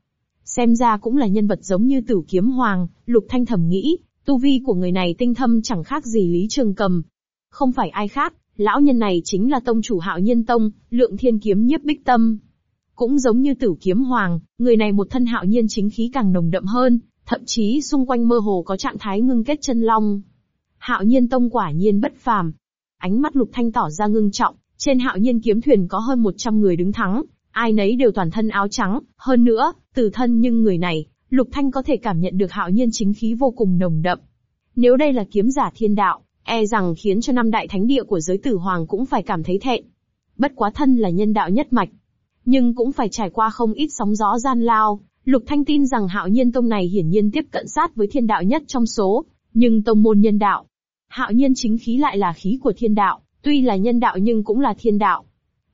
Xem ra cũng là nhân vật giống như tử kiếm hoàng, lục thanh thầm nghĩ, tu vi của người này tinh thâm chẳng khác gì Lý Trường Cầm. Không phải ai khác, lão nhân này chính là tông chủ hạo nhân tông, lượng thiên kiếm nhiếp bích tâm. Cũng giống như tử kiếm hoàng, người này một thân hạo nhiên chính khí càng nồng đậm hơn, thậm chí xung quanh mơ hồ có trạng thái ngưng kết chân long. Hạo nhiên tông quả nhiên bất phàm. Ánh mắt lục thanh tỏ ra ngưng trọng, trên hạo nhiên kiếm thuyền có hơn 100 người đứng thắng, ai nấy đều toàn thân áo trắng, hơn nữa, từ thân nhưng người này, Lục Thanh có thể cảm nhận được hạo nhiên chính khí vô cùng nồng đậm. Nếu đây là kiếm giả thiên đạo, e rằng khiến cho năm đại thánh địa của giới tử hoàng cũng phải cảm thấy thẹn. Bất quá thân là nhân đạo nhất mạch, nhưng cũng phải trải qua không ít sóng gió gian lao. Lục Thanh tin rằng hạo nhiên tông này hiển nhiên tiếp cận sát với thiên đạo nhất trong số, nhưng tông môn nhân đạo. Hạo nhiên chính khí lại là khí của thiên đạo, tuy là nhân đạo nhưng cũng là thiên đạo.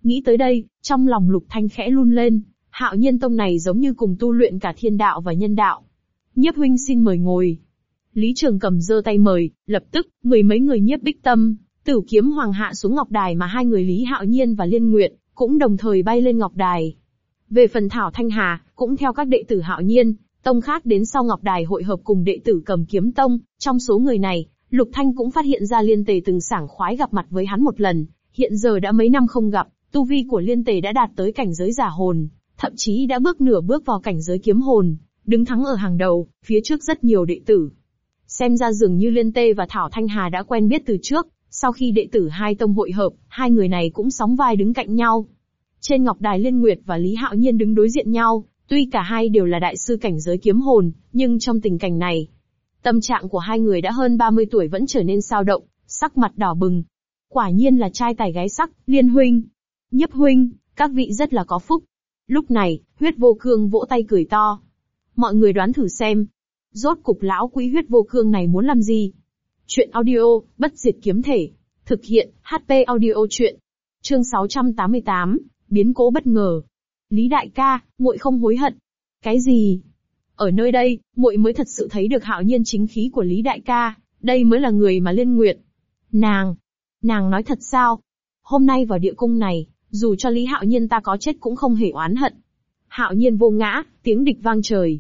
Nghĩ tới đây, trong lòng Lục Thanh khẽ run lên, hạo nhiên tông này giống như cùng tu luyện cả thiên đạo và nhân đạo. Nhiếp huynh xin mời ngồi. Lý Trường cầm giơ tay mời, lập tức, mười mấy người nhiếp bích tâm, Tử kiếm hoàng hạ xuống ngọc đài mà hai người Lý Hạo Nhiên và Liên Nguyện cũng đồng thời bay lên ngọc đài. Về phần Thảo Thanh Hà, cũng theo các đệ tử Hạo Nhiên, tông khác đến sau ngọc đài hội hợp cùng đệ tử cầm kiếm tông, trong số người này, Lục Thanh cũng phát hiện ra Liên Tề từng sảng khoái gặp mặt với hắn một lần, hiện giờ đã mấy năm không gặp, tu vi của Liên Tề đã đạt tới cảnh giới giả hồn, thậm chí đã bước nửa bước vào cảnh giới kiếm hồn, đứng thắng ở hàng đầu, phía trước rất nhiều đệ tử. Xem ra dường như Liên Tê và Thảo Thanh Hà đã quen biết từ trước, sau khi đệ tử hai tông hội hợp, hai người này cũng sóng vai đứng cạnh nhau. Trên ngọc đài Liên Nguyệt và Lý Hạo Nhiên đứng đối diện nhau, tuy cả hai đều là đại sư cảnh giới kiếm hồn, nhưng trong tình cảnh này, tâm trạng của hai người đã hơn 30 tuổi vẫn trở nên sao động, sắc mặt đỏ bừng. Quả nhiên là trai tài gái sắc, Liên huynh, nhấp huynh, các vị rất là có phúc. Lúc này, huyết vô cương vỗ tay cười to. Mọi người đoán thử xem. Rốt cục lão quỹ huyết vô cương này muốn làm gì? Chuyện audio, bất diệt kiếm thể. Thực hiện, HP audio chuyện. Chương 688, biến cố bất ngờ. Lý đại ca, muội không hối hận. Cái gì? Ở nơi đây, muội mới thật sự thấy được hạo nhiên chính khí của Lý đại ca, đây mới là người mà liên nguyện. Nàng, nàng nói thật sao? Hôm nay vào địa cung này, dù cho Lý Hạo Nhiên ta có chết cũng không hề oán hận. Hạo Nhiên vô ngã, tiếng địch vang trời.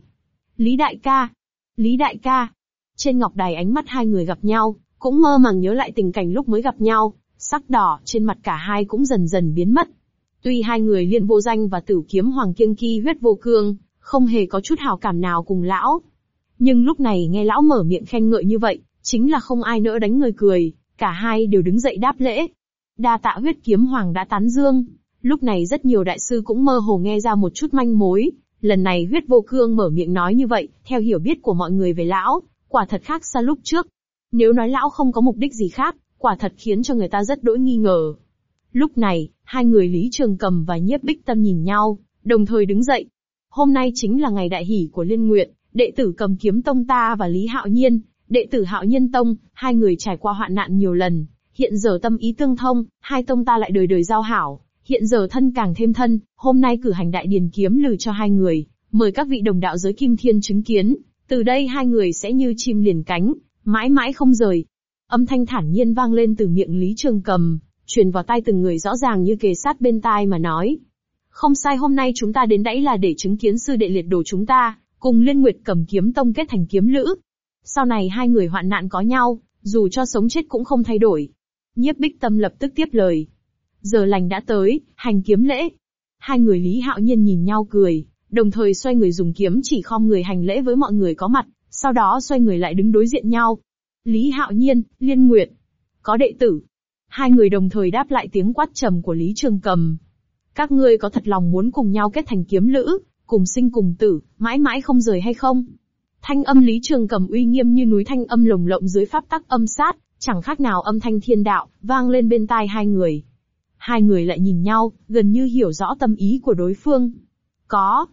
Lý đại ca, Lý đại ca. Trên ngọc đài ánh mắt hai người gặp nhau, cũng mơ màng nhớ lại tình cảnh lúc mới gặp nhau, sắc đỏ trên mặt cả hai cũng dần dần biến mất. Tuy hai người liên vô danh và tử kiếm hoàng kiêng kỳ huyết vô cương, không hề có chút hào cảm nào cùng lão. Nhưng lúc này nghe lão mở miệng khen ngợi như vậy, chính là không ai nỡ đánh người cười, cả hai đều đứng dậy đáp lễ. Đa tạ huyết kiếm hoàng đã tán dương. Lúc này rất nhiều đại sư cũng mơ hồ nghe ra một chút manh mối. Lần này huyết vô cương mở miệng nói như vậy, theo hiểu biết của mọi người về lão, quả thật khác xa lúc trước. Nếu nói lão không có mục đích gì khác, quả thật khiến cho người ta rất đỗi nghi ngờ. Lúc này, hai người Lý Trường Cầm và Nhiếp Bích Tâm nhìn nhau, đồng thời đứng dậy. Hôm nay chính là ngày đại hỷ của Liên Nguyện, đệ tử cầm kiếm tông ta và Lý Hạo Nhiên, đệ tử Hạo Nhiên Tông, hai người trải qua hoạn nạn nhiều lần, Hiện giờ tâm ý tương thông, hai tông ta lại đời đời giao hảo, hiện giờ thân càng thêm thân, hôm nay cử hành đại điền kiếm lừ cho hai người, mời các vị đồng đạo giới kim thiên chứng kiến, từ đây hai người sẽ như chim liền cánh, mãi mãi không rời. Âm thanh thản nhiên vang lên từ miệng Lý Trường Cầm, truyền vào tai từng người rõ ràng như kề sát bên tai mà nói. Không sai hôm nay chúng ta đến đẫy là để chứng kiến sư đệ liệt đồ chúng ta, cùng Liên Nguyệt cầm kiếm tông kết thành kiếm lữ. Sau này hai người hoạn nạn có nhau, dù cho sống chết cũng không thay đổi. Nhiếp bích tâm lập tức tiếp lời. Giờ lành đã tới, hành kiếm lễ. Hai người Lý Hạo Nhiên nhìn nhau cười, đồng thời xoay người dùng kiếm chỉ khom người hành lễ với mọi người có mặt, sau đó xoay người lại đứng đối diện nhau. Lý Hạo Nhiên, Liên Nguyệt. Có đệ tử. Hai người đồng thời đáp lại tiếng quát trầm của Lý Trường Cầm. Các ngươi có thật lòng muốn cùng nhau kết thành kiếm lữ, cùng sinh cùng tử, mãi mãi không rời hay không? Thanh âm Lý Trường Cầm uy nghiêm như núi thanh âm lồng lộng dưới pháp tắc âm sát, Chẳng khác nào âm thanh thiên đạo, vang lên bên tai hai người. Hai người lại nhìn nhau, gần như hiểu rõ tâm ý của đối phương. Có.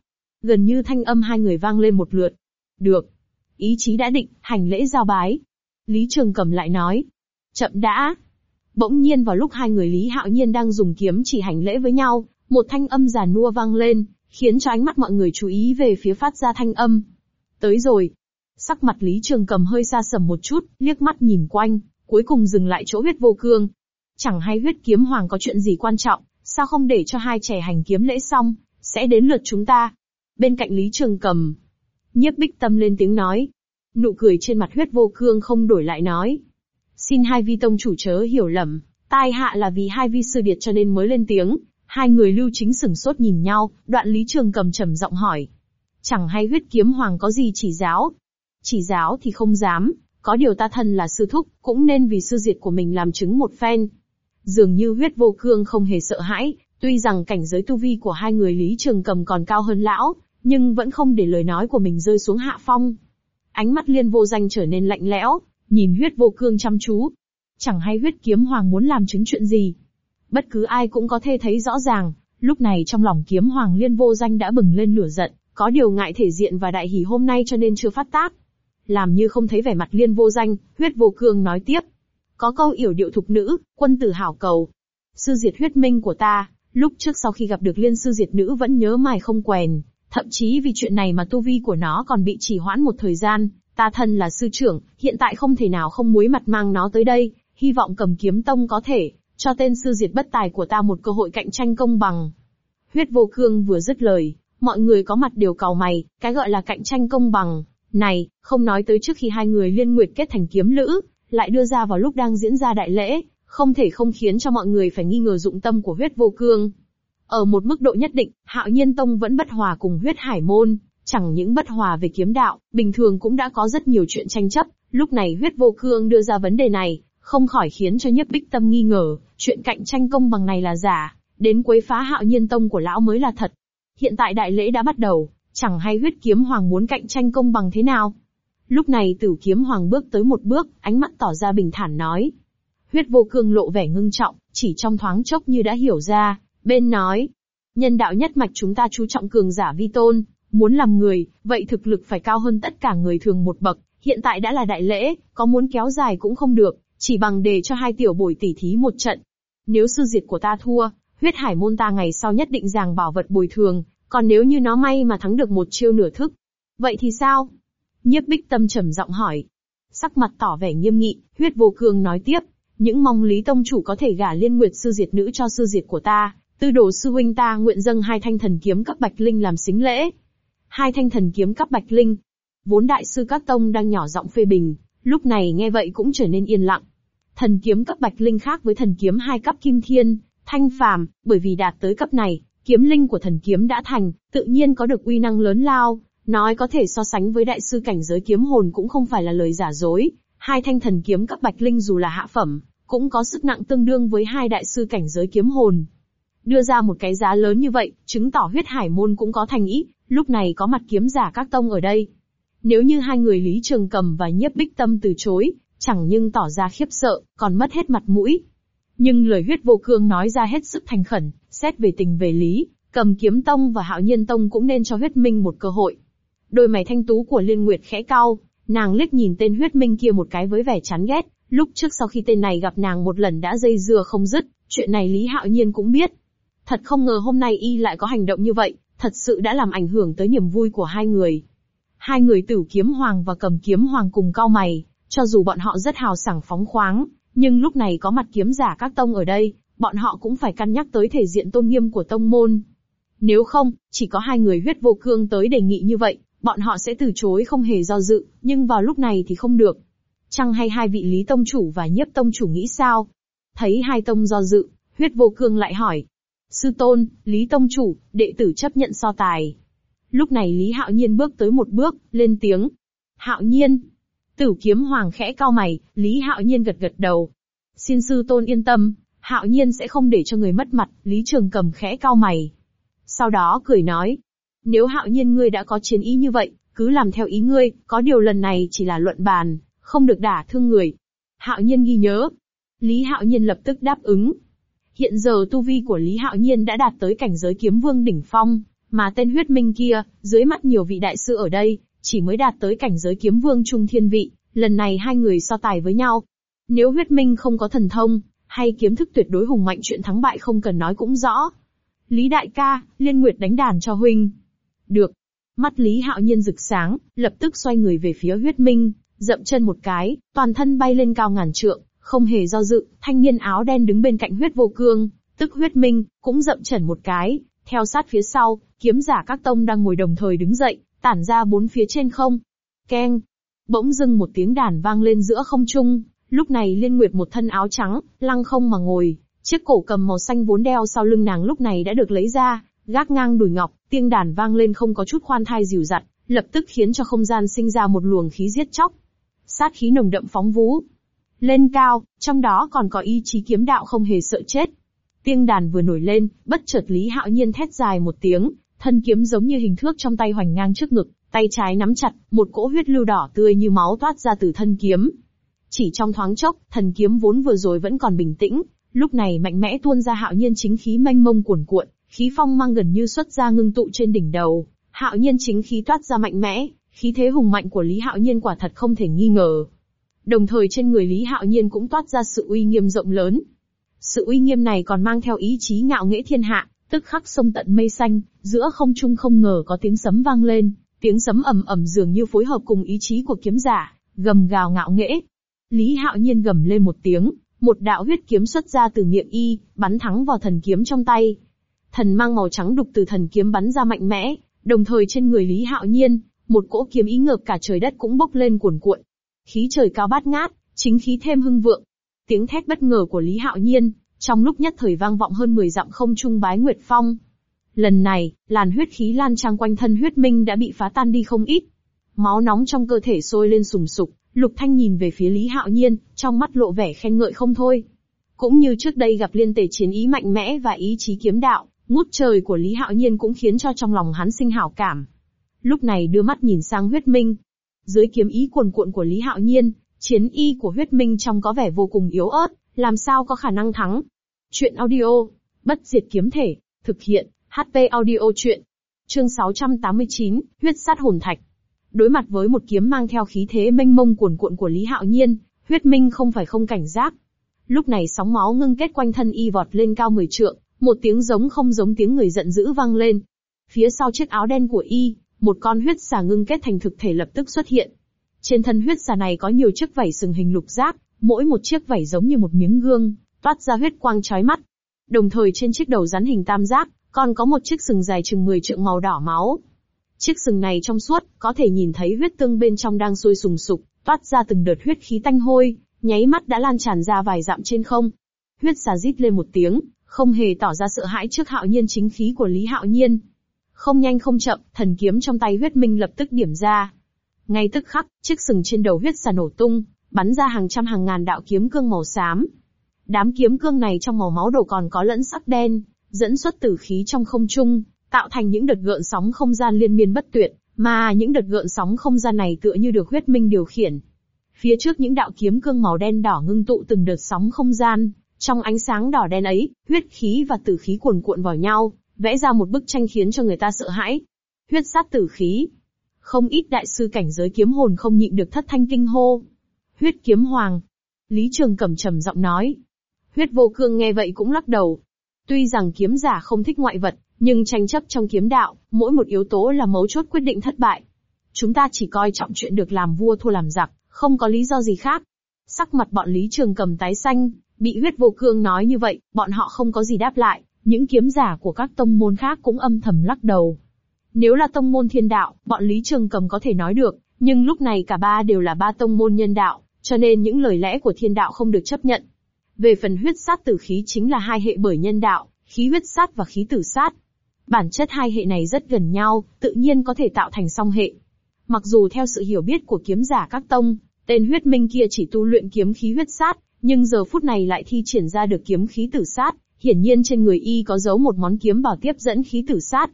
Gần như thanh âm hai người vang lên một lượt. Được. Ý chí đã định, hành lễ giao bái. Lý Trường Cầm lại nói. Chậm đã. Bỗng nhiên vào lúc hai người Lý Hạo Nhiên đang dùng kiếm chỉ hành lễ với nhau, một thanh âm già nua vang lên, khiến cho ánh mắt mọi người chú ý về phía phát ra thanh âm. Tới rồi. Sắc mặt Lý Trường Cầm hơi xa sầm một chút, liếc mắt nhìn quanh, cuối cùng dừng lại chỗ huyết vô cương. Chẳng hay huyết kiếm hoàng có chuyện gì quan trọng, sao không để cho hai trẻ hành kiếm lễ xong, sẽ đến lượt chúng ta. Bên cạnh Lý Trường Cầm, nhiếp bích tâm lên tiếng nói. Nụ cười trên mặt huyết vô cương không đổi lại nói. Xin hai vi tông chủ chớ hiểu lầm, tai hạ là vì hai vi sư điệt cho nên mới lên tiếng. Hai người lưu chính sửng sốt nhìn nhau, đoạn Lý Trường Cầm trầm giọng hỏi. Chẳng hay huyết kiếm hoàng có gì chỉ giáo? Chỉ giáo thì không dám, có điều ta thân là sư thúc, cũng nên vì sư diệt của mình làm chứng một phen. Dường như huyết vô cương không hề sợ hãi, tuy rằng cảnh giới tu vi của hai người Lý Trường Cầm còn cao hơn lão, nhưng vẫn không để lời nói của mình rơi xuống hạ phong. Ánh mắt liên vô danh trở nên lạnh lẽo, nhìn huyết vô cương chăm chú. Chẳng hay huyết kiếm hoàng muốn làm chứng chuyện gì. Bất cứ ai cũng có thể thấy rõ ràng, lúc này trong lòng kiếm hoàng liên vô danh đã bừng lên lửa giận, có điều ngại thể diện và đại hỷ hôm nay cho nên chưa phát tác. Làm như không thấy vẻ mặt liên vô danh, huyết vô cương nói tiếp. Có câu yểu điệu thục nữ, quân tử hảo cầu. Sư diệt huyết minh của ta, lúc trước sau khi gặp được liên sư diệt nữ vẫn nhớ mài không quèn, thậm chí vì chuyện này mà tu vi của nó còn bị trì hoãn một thời gian, ta thân là sư trưởng, hiện tại không thể nào không muối mặt mang nó tới đây, hy vọng cầm kiếm tông có thể, cho tên sư diệt bất tài của ta một cơ hội cạnh tranh công bằng. Huyết vô cương vừa dứt lời, mọi người có mặt đều cầu mày, cái gọi là cạnh tranh công bằng. Này, không nói tới trước khi hai người liên nguyệt kết thành kiếm lữ, lại đưa ra vào lúc đang diễn ra đại lễ, không thể không khiến cho mọi người phải nghi ngờ dụng tâm của huyết vô cương. Ở một mức độ nhất định, hạo nhiên tông vẫn bất hòa cùng huyết hải môn, chẳng những bất hòa về kiếm đạo, bình thường cũng đã có rất nhiều chuyện tranh chấp, lúc này huyết vô cương đưa ra vấn đề này, không khỏi khiến cho nhất bích tâm nghi ngờ, chuyện cạnh tranh công bằng này là giả, đến quấy phá hạo nhiên tông của lão mới là thật. Hiện tại đại lễ đã bắt đầu, chẳng hay huyết kiếm hoàng muốn cạnh tranh công bằng thế nào. Lúc này tử kiếm hoàng bước tới một bước, ánh mắt tỏ ra bình thản nói. Huyết vô cương lộ vẻ ngưng trọng, chỉ trong thoáng chốc như đã hiểu ra, bên nói. Nhân đạo nhất mạch chúng ta chú trọng cường giả vi tôn, muốn làm người, vậy thực lực phải cao hơn tất cả người thường một bậc, hiện tại đã là đại lễ, có muốn kéo dài cũng không được, chỉ bằng để cho hai tiểu bồi tỉ thí một trận. Nếu sư diệt của ta thua, huyết hải môn ta ngày sau nhất định giàng bảo vật bồi thường, còn nếu như nó may mà thắng được một chiêu nửa thức. Vậy thì sao? Nhiếp bích tâm trầm giọng hỏi. Sắc mặt tỏ vẻ nghiêm nghị, huyết vô cương nói tiếp, những mong lý tông chủ có thể gả liên nguyệt sư diệt nữ cho sư diệt của ta, tư đồ sư huynh ta nguyện dâng hai thanh thần kiếm cấp bạch linh làm xính lễ. Hai thanh thần kiếm cấp bạch linh. Vốn đại sư các tông đang nhỏ giọng phê bình, lúc này nghe vậy cũng trở nên yên lặng. Thần kiếm cấp bạch linh khác với thần kiếm hai cấp kim thiên, thanh phàm, bởi vì đạt tới cấp này, kiếm linh của thần kiếm đã thành, tự nhiên có được uy năng lớn lao, nói có thể so sánh với đại sư cảnh giới kiếm hồn cũng không phải là lời giả dối. Hai thanh thần kiếm cấp bạch linh dù là hạ phẩm, cũng có sức nặng tương đương với hai đại sư cảnh giới kiếm hồn. Đưa ra một cái giá lớn như vậy, chứng tỏ huyết hải môn cũng có thành ý, lúc này có mặt kiếm giả các tông ở đây. Nếu như hai người Lý Trường Cầm và Nhiếp Bích Tâm từ chối, chẳng nhưng tỏ ra khiếp sợ, còn mất hết mặt mũi. Nhưng lời huyết vô cương nói ra hết sức thành khẩn, xét về tình về lý, cầm kiếm tông và hạo nhiên tông cũng nên cho huyết minh một cơ hội. Đôi mày thanh tú của Liên Nguyệt khẽ cau, nàng liếc nhìn tên huyết minh kia một cái với vẻ chán ghét, lúc trước sau khi tên này gặp nàng một lần đã dây dưa không dứt, chuyện này Lý Hạo Nhiên cũng biết. Thật không ngờ hôm nay y lại có hành động như vậy, thật sự đã làm ảnh hưởng tới niềm vui của hai người. Hai người tử kiếm hoàng và cầm kiếm hoàng cùng cao mày, cho dù bọn họ rất hào sảng phóng khoáng, nhưng lúc này có mặt kiếm giả các tông ở đây, bọn họ cũng phải cân nhắc tới thể diện tôn nghiêm của tông môn. Nếu không, chỉ có hai người huyết vô cương tới đề nghị như vậy, bọn họ sẽ từ chối không hề do dự, nhưng vào lúc này thì không được. Chăng hay hai vị lý tông chủ và nhiếp tông chủ nghĩ sao? Thấy hai tông do dự, huyết vô cương lại hỏi. Sư tôn, lý tông chủ, đệ tử chấp nhận so tài. Lúc này Lý Hạo Nhiên bước tới một bước, lên tiếng. Hạo Nhiên. Tử kiếm hoàng khẽ cao mày, Lý Hạo Nhiên gật gật đầu. Xin sư tôn yên tâm, Hạo Nhiên sẽ không để cho người mất mặt, Lý Trường cầm khẽ cao mày. Sau đó cười nói. Nếu Hạo Nhiên ngươi đã có chiến ý như vậy, cứ làm theo ý ngươi, có điều lần này chỉ là luận bàn, không được đả thương người. Hạo Nhiên ghi nhớ. Lý Hạo Nhiên lập tức đáp ứng. Hiện giờ tu vi của Lý Hạo Nhiên đã đạt tới cảnh giới kiếm vương đỉnh phong, mà tên huyết minh kia, dưới mắt nhiều vị đại sư ở đây, chỉ mới đạt tới cảnh giới kiếm vương trung thiên vị, lần này hai người so tài với nhau. Nếu huyết minh không có thần thông, hay kiếm thức tuyệt đối hùng mạnh chuyện thắng bại không cần nói cũng rõ. Lý đại ca, liên nguyệt đánh đàn cho huynh. Được. Mắt Lý hạo nhiên rực sáng, lập tức xoay người về phía huyết minh, dậm chân một cái, toàn thân bay lên cao ngàn trượng, không hề do dự, thanh niên áo đen đứng bên cạnh huyết vô cương, tức huyết minh, cũng dậm chẩn một cái, theo sát phía sau, kiếm giả các tông đang ngồi đồng thời đứng dậy, tản ra bốn phía trên không. Keng! Bỗng dưng một tiếng đàn vang lên giữa không trung, lúc này Liên Nguyệt một thân áo trắng, lăng không mà ngồi, chiếc cổ cầm màu xanh vốn đeo sau lưng nàng lúc này đã được lấy ra, gác ngang đùi ngọc, tiếng đàn vang lên không có chút khoan thai dịu dặt, lập tức khiến cho không gian sinh ra một luồng khí giết chóc. Sát khí nồng đậm phóng vũ. Lên cao, trong đó còn có ý chí kiếm đạo không hề sợ chết. Tiếng đàn vừa nổi lên, bất chợt Lý Hạo Nhiên thét dài một tiếng, thân kiếm giống như hình thước trong tay hoành ngang trước ngực, tay trái nắm chặt, một cỗ huyết lưu đỏ tươi như máu toát ra từ thân kiếm. Chỉ trong thoáng chốc, thần kiếm vốn vừa rồi vẫn còn bình tĩnh, lúc này mạnh mẽ tuôn ra hạo nhiên chính khí mênh mông cuồn cuộn, khí phong mang gần như xuất ra ngưng tụ trên đỉnh đầu. Hạo nhiên chính khí toát ra mạnh mẽ, khí thế hùng mạnh của Lý Hạo Nhiên quả thật không thể nghi ngờ. Đồng thời trên người Lý Hạo Nhiên cũng toát ra sự uy nghiêm rộng lớn. Sự uy nghiêm này còn mang theo ý chí ngạo nghễ thiên hạ, tức khắc sông tận mây xanh, giữa không trung không ngờ có tiếng sấm vang lên, tiếng sấm ầm ầm dường như phối hợp cùng ý chí của kiếm giả, gầm gào ngạo nghễ. Lý Hạo Nhiên gầm lên một tiếng, Một đạo huyết kiếm xuất ra từ miệng y, bắn thẳng vào thần kiếm trong tay. Thần mang màu trắng đục từ thần kiếm bắn ra mạnh mẽ, đồng thời trên người Lý Hạo Nhiên, một cỗ kiếm ý ngợp cả trời đất cũng bốc lên cuồn cuộn. Khí trời cao bát ngát, chính khí thêm hưng vượng. Tiếng thét bất ngờ của Lý Hạo Nhiên, trong lúc nhất thời vang vọng hơn 10 dặm không trung bái nguyệt phong. Lần này, làn huyết khí lan trang quanh thân huyết minh đã bị phá tan đi không ít. Máu nóng trong cơ thể sôi lên sùng sục, Lục Thanh nhìn về phía Lý Hạo Nhiên, trong mắt lộ vẻ khen ngợi không thôi. Cũng như trước đây gặp liên tề chiến ý mạnh mẽ và ý chí kiếm đạo, ngút trời của Lý Hạo Nhiên cũng khiến cho trong lòng hắn sinh hảo cảm. Lúc này đưa mắt nhìn sang huyết minh. Dưới kiếm ý cuồn cuộn của Lý Hạo Nhiên, chiến y của huyết minh trong có vẻ vô cùng yếu ớt, làm sao có khả năng thắng. Chuyện audio, bất diệt kiếm thể, thực hiện, HP audio chuyện. Chương 689, huyết sát hồn thạch. Đối mặt với một kiếm mang theo khí thế mênh mông cuồn cuộn của Lý Hạo Nhiên, huyết minh không phải không cảnh giác. Lúc này sóng máu ngưng kết quanh thân y vọt lên cao 10 trượng, một tiếng giống không giống tiếng người giận dữ vang lên. Phía sau chiếc áo đen của y, một con huyết xà ngưng kết thành thực thể lập tức xuất hiện. Trên thân huyết xà này có nhiều chiếc vảy sừng hình lục giác, mỗi một chiếc vảy giống như một miếng gương, toát ra huyết quang chói mắt. Đồng thời trên chiếc đầu rắn hình tam giác, còn có một chiếc sừng dài chừng 10 trượng màu đỏ máu. Chiếc sừng này trong suốt, có thể nhìn thấy huyết tương bên trong đang sôi sùng sục, toát ra từng đợt huyết khí tanh hôi, nháy mắt đã lan tràn ra vài dặm trên không. Huyết xà rít lên một tiếng, không hề tỏ ra sợ hãi trước hạo nhiên chính khí của Lý Hạo Nhiên. Không nhanh không chậm, thần kiếm trong tay huyết minh lập tức điểm ra. Ngay tức khắc, chiếc sừng trên đầu huyết xà nổ tung, bắn ra hàng trăm hàng ngàn đạo kiếm cương màu xám. Đám kiếm cương này trong màu máu đổ còn có lẫn sắc đen, dẫn xuất tử khí trong không trung, tạo thành những đợt gợn sóng không gian liên miên bất tuyệt, mà những đợt gợn sóng không gian này tựa như được huyết minh điều khiển. Phía trước những đạo kiếm cương màu đen đỏ ngưng tụ từng đợt sóng không gian, trong ánh sáng đỏ đen ấy, huyết khí và tử khí cuồn cuộn vào nhau, vẽ ra một bức tranh khiến cho người ta sợ hãi. Huyết sát tử khí. Không ít đại sư cảnh giới kiếm hồn không nhịn được thất thanh kinh hô. Huyết kiếm hoàng. Lý Trường Cẩm trầm giọng nói. Huyết vô cương nghe vậy cũng lắc đầu. Tuy rằng kiếm giả không thích ngoại vật, nhưng tranh chấp trong kiếm đạo, mỗi một yếu tố là mấu chốt quyết định thất bại. Chúng ta chỉ coi trọng chuyện được làm vua thua làm giặc, không có lý do gì khác. Sắc mặt bọn Lý Trường cầm tái xanh, bị huyết vô cương nói như vậy, bọn họ không có gì đáp lại, những kiếm giả của các tông môn khác cũng âm thầm lắc đầu. Nếu là tông môn thiên đạo, bọn Lý Trường cầm có thể nói được, nhưng lúc này cả ba đều là ba tông môn nhân đạo, cho nên những lời lẽ của thiên đạo không được chấp nhận. Về phần huyết sát tử khí chính là hai hệ bởi nhân đạo, khí huyết sát và khí tử sát. Bản chất hai hệ này rất gần nhau, tự nhiên có thể tạo thành song hệ. Mặc dù theo sự hiểu biết của kiếm giả các tông, tên huyết minh kia chỉ tu luyện kiếm khí huyết sát, nhưng giờ phút này lại thi triển ra được kiếm khí tử sát, hiển nhiên trên người y có giấu một món kiếm bảo tiếp dẫn khí tử sát.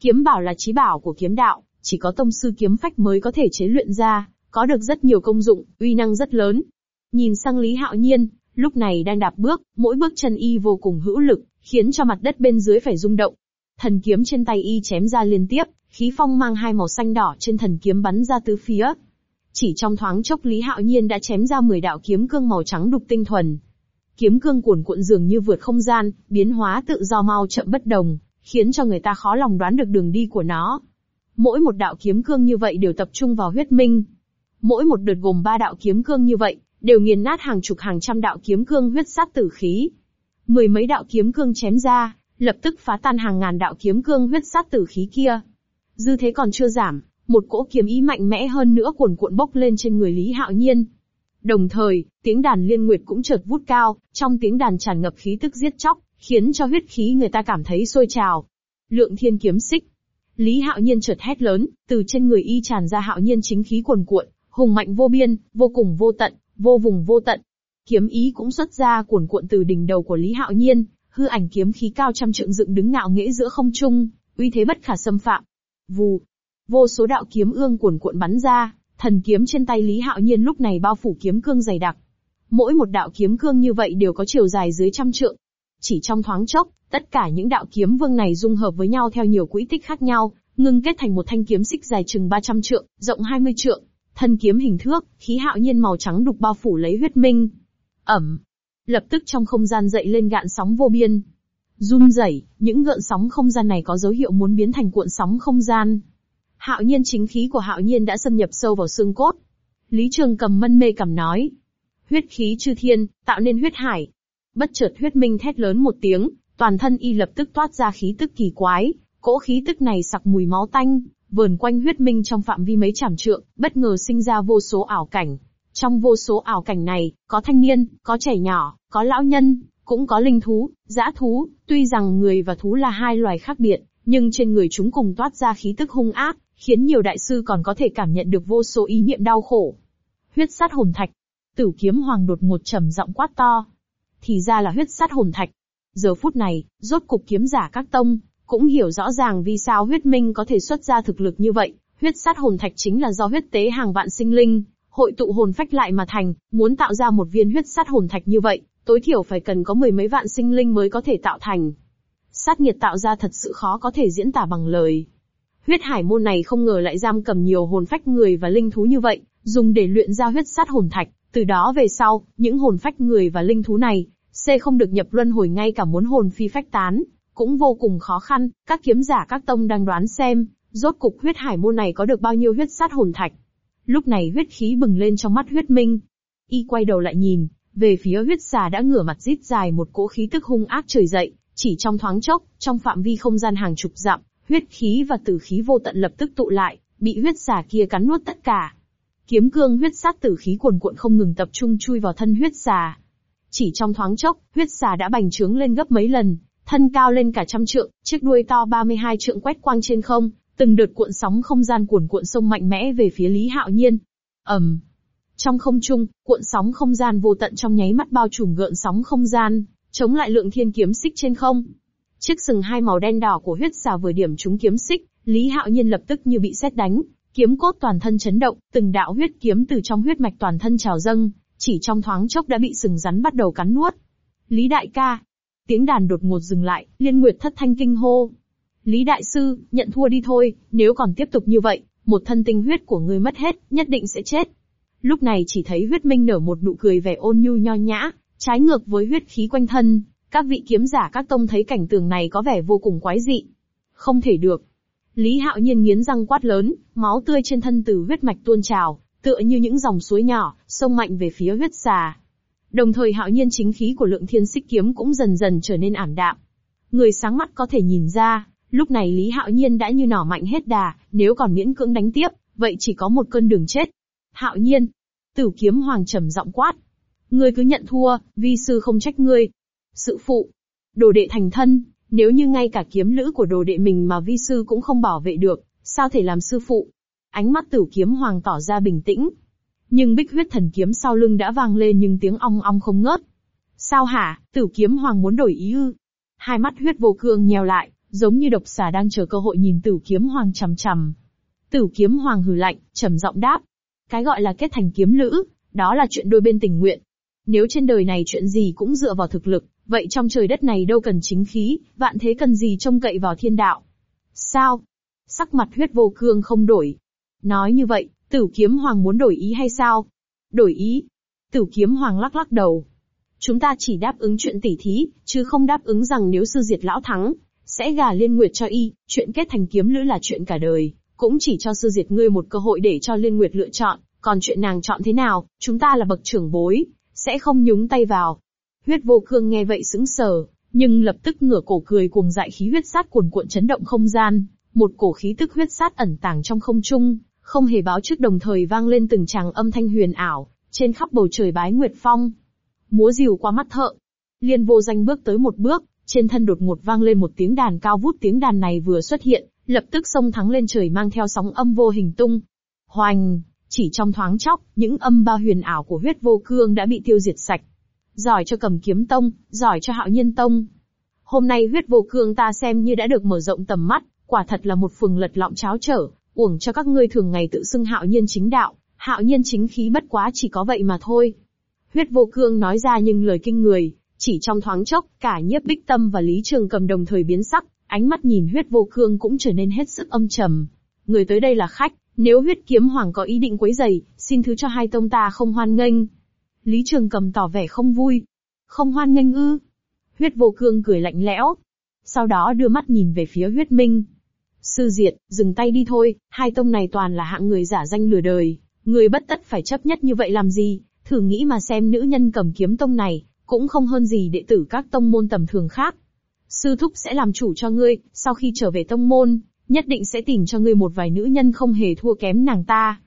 Kiếm bảo là trí bảo của kiếm đạo, chỉ có tông sư kiếm phách mới có thể chế luyện ra, có được rất nhiều công dụng, uy năng rất lớn. Nhìn sang Lý Hạo Nhiên, lúc này đang đạp bước, mỗi bước chân y vô cùng hữu lực, khiến cho mặt đất bên dưới phải rung động. Thần kiếm trên tay y chém ra liên tiếp, khí phong mang hai màu xanh đỏ trên thần kiếm bắn ra tứ phía. Chỉ trong thoáng chốc Lý Hạo Nhiên đã chém ra 10 đạo kiếm cương màu trắng đục tinh thuần. Kiếm cương cuồn cuộn dường như vượt không gian, biến hóa tự do mau chậm bất đồng, khiến cho người ta khó lòng đoán được đường đi của nó. Mỗi một đạo kiếm cương như vậy đều tập trung vào huyết minh. Mỗi một đợt gồm ba đạo kiếm cương như vậy, đều nghiền nát hàng chục hàng trăm đạo kiếm cương huyết sát tử khí. Mười mấy đạo kiếm cương chém ra, lập tức phá tan hàng ngàn đạo kiếm cương huyết sát tử khí kia. Dư thế còn chưa giảm, một cỗ kiếm ý mạnh mẽ hơn nữa cuồn cuộn bốc lên trên người Lý Hạo Nhiên. Đồng thời, tiếng đàn liên nguyệt cũng chợt vút cao, trong tiếng đàn tràn ngập khí tức giết chóc, khiến cho huyết khí người ta cảm thấy sôi trào. Lượng thiên kiếm xích. Lý Hạo Nhiên chợt hét lớn, từ trên người y tràn ra Hạo Nhiên chính khí cuồn cuộn, hùng mạnh vô biên, vô cùng vô tận, vô vùng vô tận. Kiếm ý cũng xuất ra cuồn cuộn từ đỉnh đầu của Lý Hạo Nhiên, hư ảnh kiếm khí cao trăm trượng dựng đứng ngạo nghễ giữa không trung, uy thế bất khả xâm phạm. Vù, vô số đạo kiếm ương cuồn cuộn bắn ra, thần kiếm trên tay Lý Hạo Nhiên lúc này bao phủ kiếm cương dày đặc. Mỗi một đạo kiếm cương như vậy đều có chiều dài dưới trăm trượng. Chỉ trong thoáng chốc, tất cả những đạo kiếm vương này dung hợp với nhau theo nhiều quỹ tích khác nhau, ngưng kết thành một thanh kiếm xích dài chừng 300 trượng, rộng 20 trượng. Thân kiếm hình thước, khí hạo nhiên màu trắng đục bao phủ lấy huyết minh. Ẩm, Lập tức trong không gian dậy lên gạn sóng vô biên. Run rẩy, những gợn sóng không gian này có dấu hiệu muốn biến thành cuộn sóng không gian. Hạo nhiên chính khí của hạo nhiên đã xâm nhập sâu vào xương cốt. Lý Trường cầm mân mê cầm nói. Huyết khí chư thiên, tạo nên huyết hải. Bất chợt huyết minh thét lớn một tiếng, toàn thân y lập tức toát ra khí tức kỳ quái, cỗ khí tức này sặc mùi máu tanh, vờn quanh huyết minh trong phạm vi mấy trảm trượng, bất ngờ sinh ra vô số ảo cảnh. Trong vô số ảo cảnh này, có thanh niên, có trẻ nhỏ, có lão nhân, cũng có linh thú, dã thú, tuy rằng người và thú là hai loài khác biệt, nhưng trên người chúng cùng toát ra khí tức hung ác, khiến nhiều đại sư còn có thể cảm nhận được vô số ý niệm đau khổ. Huyết sát hồn thạch. Tử kiếm hoàng đột ngột trầm giọng quát to. Thì ra là huyết sát hồn thạch. Giờ phút này, rốt cục kiếm giả các tông, cũng hiểu rõ ràng vì sao huyết minh có thể xuất ra thực lực như vậy. Huyết sát hồn thạch chính là do huyết tế hàng vạn sinh linh, hội tụ hồn phách lại mà thành, muốn tạo ra một viên huyết sát hồn thạch như vậy, tối thiểu phải cần có mười mấy vạn sinh linh mới có thể tạo thành. Sát nghiệt tạo ra thật sự khó có thể diễn tả bằng lời. Huyết hải môn này không ngờ lại giam cầm nhiều hồn phách người và linh thú như vậy, dùng để luyện ra huyết sát hồn thạch. Từ đó về sau, những hồn phách người và linh thú này, C không được nhập luân hồi ngay cả muốn hồn phi phách tán, cũng vô cùng khó khăn, các kiếm giả các tông đang đoán xem, rốt cục huyết hải môn này có được bao nhiêu huyết sát hồn thạch. Lúc này huyết khí bừng lên trong mắt huyết minh. Y quay đầu lại nhìn, về phía huyết xà đã ngửa mặt rít dài một cỗ khí tức hung ác trời dậy, chỉ trong thoáng chốc, trong phạm vi không gian hàng chục dặm, huyết khí và tử khí vô tận lập tức tụ lại, bị huyết xà kia cắn nuốt tất cả. Kiếm cương huyết sát tử khí cuồn cuộn không ngừng tập trung chui vào thân huyết xà. Chỉ trong thoáng chốc, huyết xà đã bành trướng lên gấp mấy lần, thân cao lên cả trăm trượng, chiếc đuôi to 32 trượng quét quang trên không, từng đợt cuộn sóng không gian cuồn cuộn sông mạnh mẽ về phía Lý Hạo Nhiên. ầm, trong không trung, cuộn sóng không gian vô tận trong nháy mắt bao trùm gợn sóng không gian, chống lại lượng thiên kiếm xích trên không. Chiếc sừng hai màu đen đỏ của huyết xà vừa điểm trúng kiếm xích, Lý Hạo Nhiên lập tức như bị sét đánh, kiếm cốt toàn thân chấn động, từng đạo huyết kiếm từ trong huyết mạch toàn thân trào dâng, chỉ trong thoáng chốc đã bị sừng rắn bắt đầu cắn nuốt. Lý đại ca, tiếng đàn đột ngột dừng lại, Liên Nguyệt thất thanh kinh hô. Lý đại sư, nhận thua đi thôi, nếu còn tiếp tục như vậy, một thân tinh huyết của ngươi mất hết, nhất định sẽ chết. Lúc này chỉ thấy huyết minh nở một nụ cười vẻ ôn nhu nho nhã, trái ngược với huyết khí quanh thân, các vị kiếm giả các tông thấy cảnh tường này có vẻ vô cùng quái dị. Không thể được. Lý Hạo Nhiên nghiến răng quát lớn, máu tươi trên thân từ huyết mạch tuôn trào, tựa như những dòng suối nhỏ, sông mạnh về phía huyết xà. Đồng thời Hạo Nhiên chính khí của lượng thiên xích kiếm cũng dần dần trở nên ảm đạm. Người sáng mắt có thể nhìn ra, lúc này Lý Hạo Nhiên đã như nỏ mạnh hết đà, nếu còn miễn cưỡng đánh tiếp, vậy chỉ có một cơn đường chết. Hạo Nhiên, Tử kiếm hoàng trầm giọng quát. Ngươi cứ nhận thua, vi sư không trách ngươi. Sự phụ. Đồ đệ thành thân, nếu như ngay cả kiếm lữ của đồ đệ mình mà vi sư cũng không bảo vệ được, sao thể làm sư phụ? Ánh mắt tử kiếm hoàng tỏ ra bình tĩnh. Nhưng bích huyết thần kiếm sau lưng đã vang lên nhưng tiếng ong ong không ngớt. Sao hả, tử kiếm hoàng muốn đổi ý ư? Hai mắt huyết vô cương nheo lại, giống như độc xà đang chờ cơ hội nhìn tử kiếm hoàng chằm chằm. Tử kiếm hoàng hừ lạnh, trầm giọng đáp, cái gọi là kết thành kiếm lữ, đó là chuyện đôi bên tình nguyện. Nếu trên đời này chuyện gì cũng dựa vào thực lực, vậy trong trời đất này đâu cần chính khí, vạn thế cần gì trông cậy vào thiên đạo. Sao? Sắc mặt huyết vô cương không đổi. Nói như vậy, tử kiếm hoàng muốn đổi ý hay sao? Đổi ý. Tử kiếm hoàng lắc lắc đầu. Chúng ta chỉ đáp ứng chuyện tỉ thí, chứ không đáp ứng rằng nếu sư diệt lão thắng, sẽ gả liên nguyệt cho y, chuyện kết thành kiếm lữ là chuyện cả đời cũng chỉ cho sư diệt ngươi một cơ hội để cho Liên Nguyệt lựa chọn, còn chuyện nàng chọn thế nào, chúng ta là bậc trưởng bối, sẽ không nhúng tay vào. Huyết vô cương nghe vậy sững sờ, nhưng lập tức ngửa cổ cười cuồng dại khí huyết sát cuồn cuộn chấn động không gian, một cổ khí tức huyết sát ẩn tàng trong không trung, không hề báo trước đồng thời vang lên từng tràng âm thanh huyền ảo, trên khắp bầu trời bái nguyệt phong. Múa rìu qua mắt thợ. Liên vô danh bước tới một bước, trên thân đột ngột vang lên một tiếng đàn cao vút tiếng đàn này vừa xuất hiện, lập tức sông thắng lên trời mang theo sóng âm vô hình tung. Hoành, chỉ trong thoáng chốc, những âm ba huyền ảo của huyết vô cương đã bị tiêu diệt sạch. Giỏi cho cầm kiếm tông, giỏi cho hạo nhiên tông. Hôm nay huyết vô cương ta xem như đã được mở rộng tầm mắt, quả thật là một phường lật lọng cháo trở, uổng cho các ngươi thường ngày tự xưng hạo nhiên chính đạo, hạo nhiên chính khí bất quá chỉ có vậy mà thôi. Huyết vô cương nói ra nhưng lời kinh người, chỉ trong thoáng chốc, cả nhiếp bích tâm và lý trường cầm đồng thời biến sắc, Ánh mắt nhìn huyết vô cương cũng trở nên hết sức âm trầm. Người tới đây là khách, nếu huyết kiếm hoàng có ý định quấy giày, xin thứ cho hai tông ta không hoan nghênh. Lý Trường cầm tỏ vẻ không vui. Không hoan nghênh ư. Huyết vô cương cười lạnh lẽo. Sau đó đưa mắt nhìn về phía huyết minh. Sư diệt, dừng tay đi thôi, hai tông này toàn là hạng người giả danh lừa đời. Người bất tất phải chấp nhất như vậy làm gì, Thử nghĩ mà xem nữ nhân cầm kiếm tông này, cũng không hơn gì đệ tử các tông môn tầm thường khác. Sư thúc sẽ làm chủ cho ngươi, sau khi trở về tông môn, nhất định sẽ tìm cho ngươi một vài nữ nhân không hề thua kém nàng ta.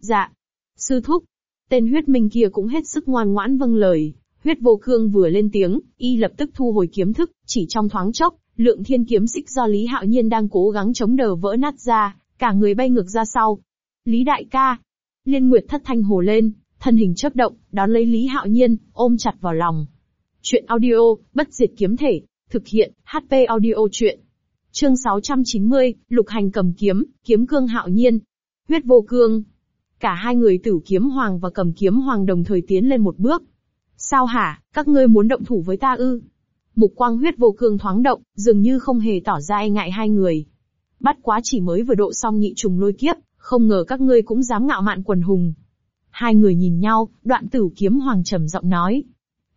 Dạ. Sư thúc. Tên huyết minh kia cũng hết sức ngoan ngoãn vâng lời. Huyết vô cương vừa lên tiếng, y lập tức thu hồi kiếm thức, chỉ trong thoáng chốc, lượng thiên kiếm xích do Lý Hạo Nhiên đang cố gắng chống đỡ vỡ nát ra, cả người bay ngược ra sau. Lý đại ca. Liên Nguyệt thất thanh hồ lên, thân hình chớp động, đón lấy Lý Hạo Nhiên, ôm chặt vào lòng. Chuyện audio, bất diệt kiếm thể, thực hiện, HP audio chuyện. Chương 690, Lục Hành cầm kiếm, kiếm cương Hạo Nhiên. Huyết vô cương. Cả hai người tử kiếm hoàng và cầm kiếm hoàng đồng thời tiến lên một bước. Sao hả, các ngươi muốn động thủ với ta ư? Mục quang huyết vô cương thoáng động, dường như không hề tỏ ra e ngại hai người. Bắt quá chỉ mới vừa độ xong nhị trùng lôi kiếp, không ngờ các ngươi cũng dám ngạo mạn quần hùng. Hai người nhìn nhau, đoạn tử kiếm hoàng trầm giọng nói.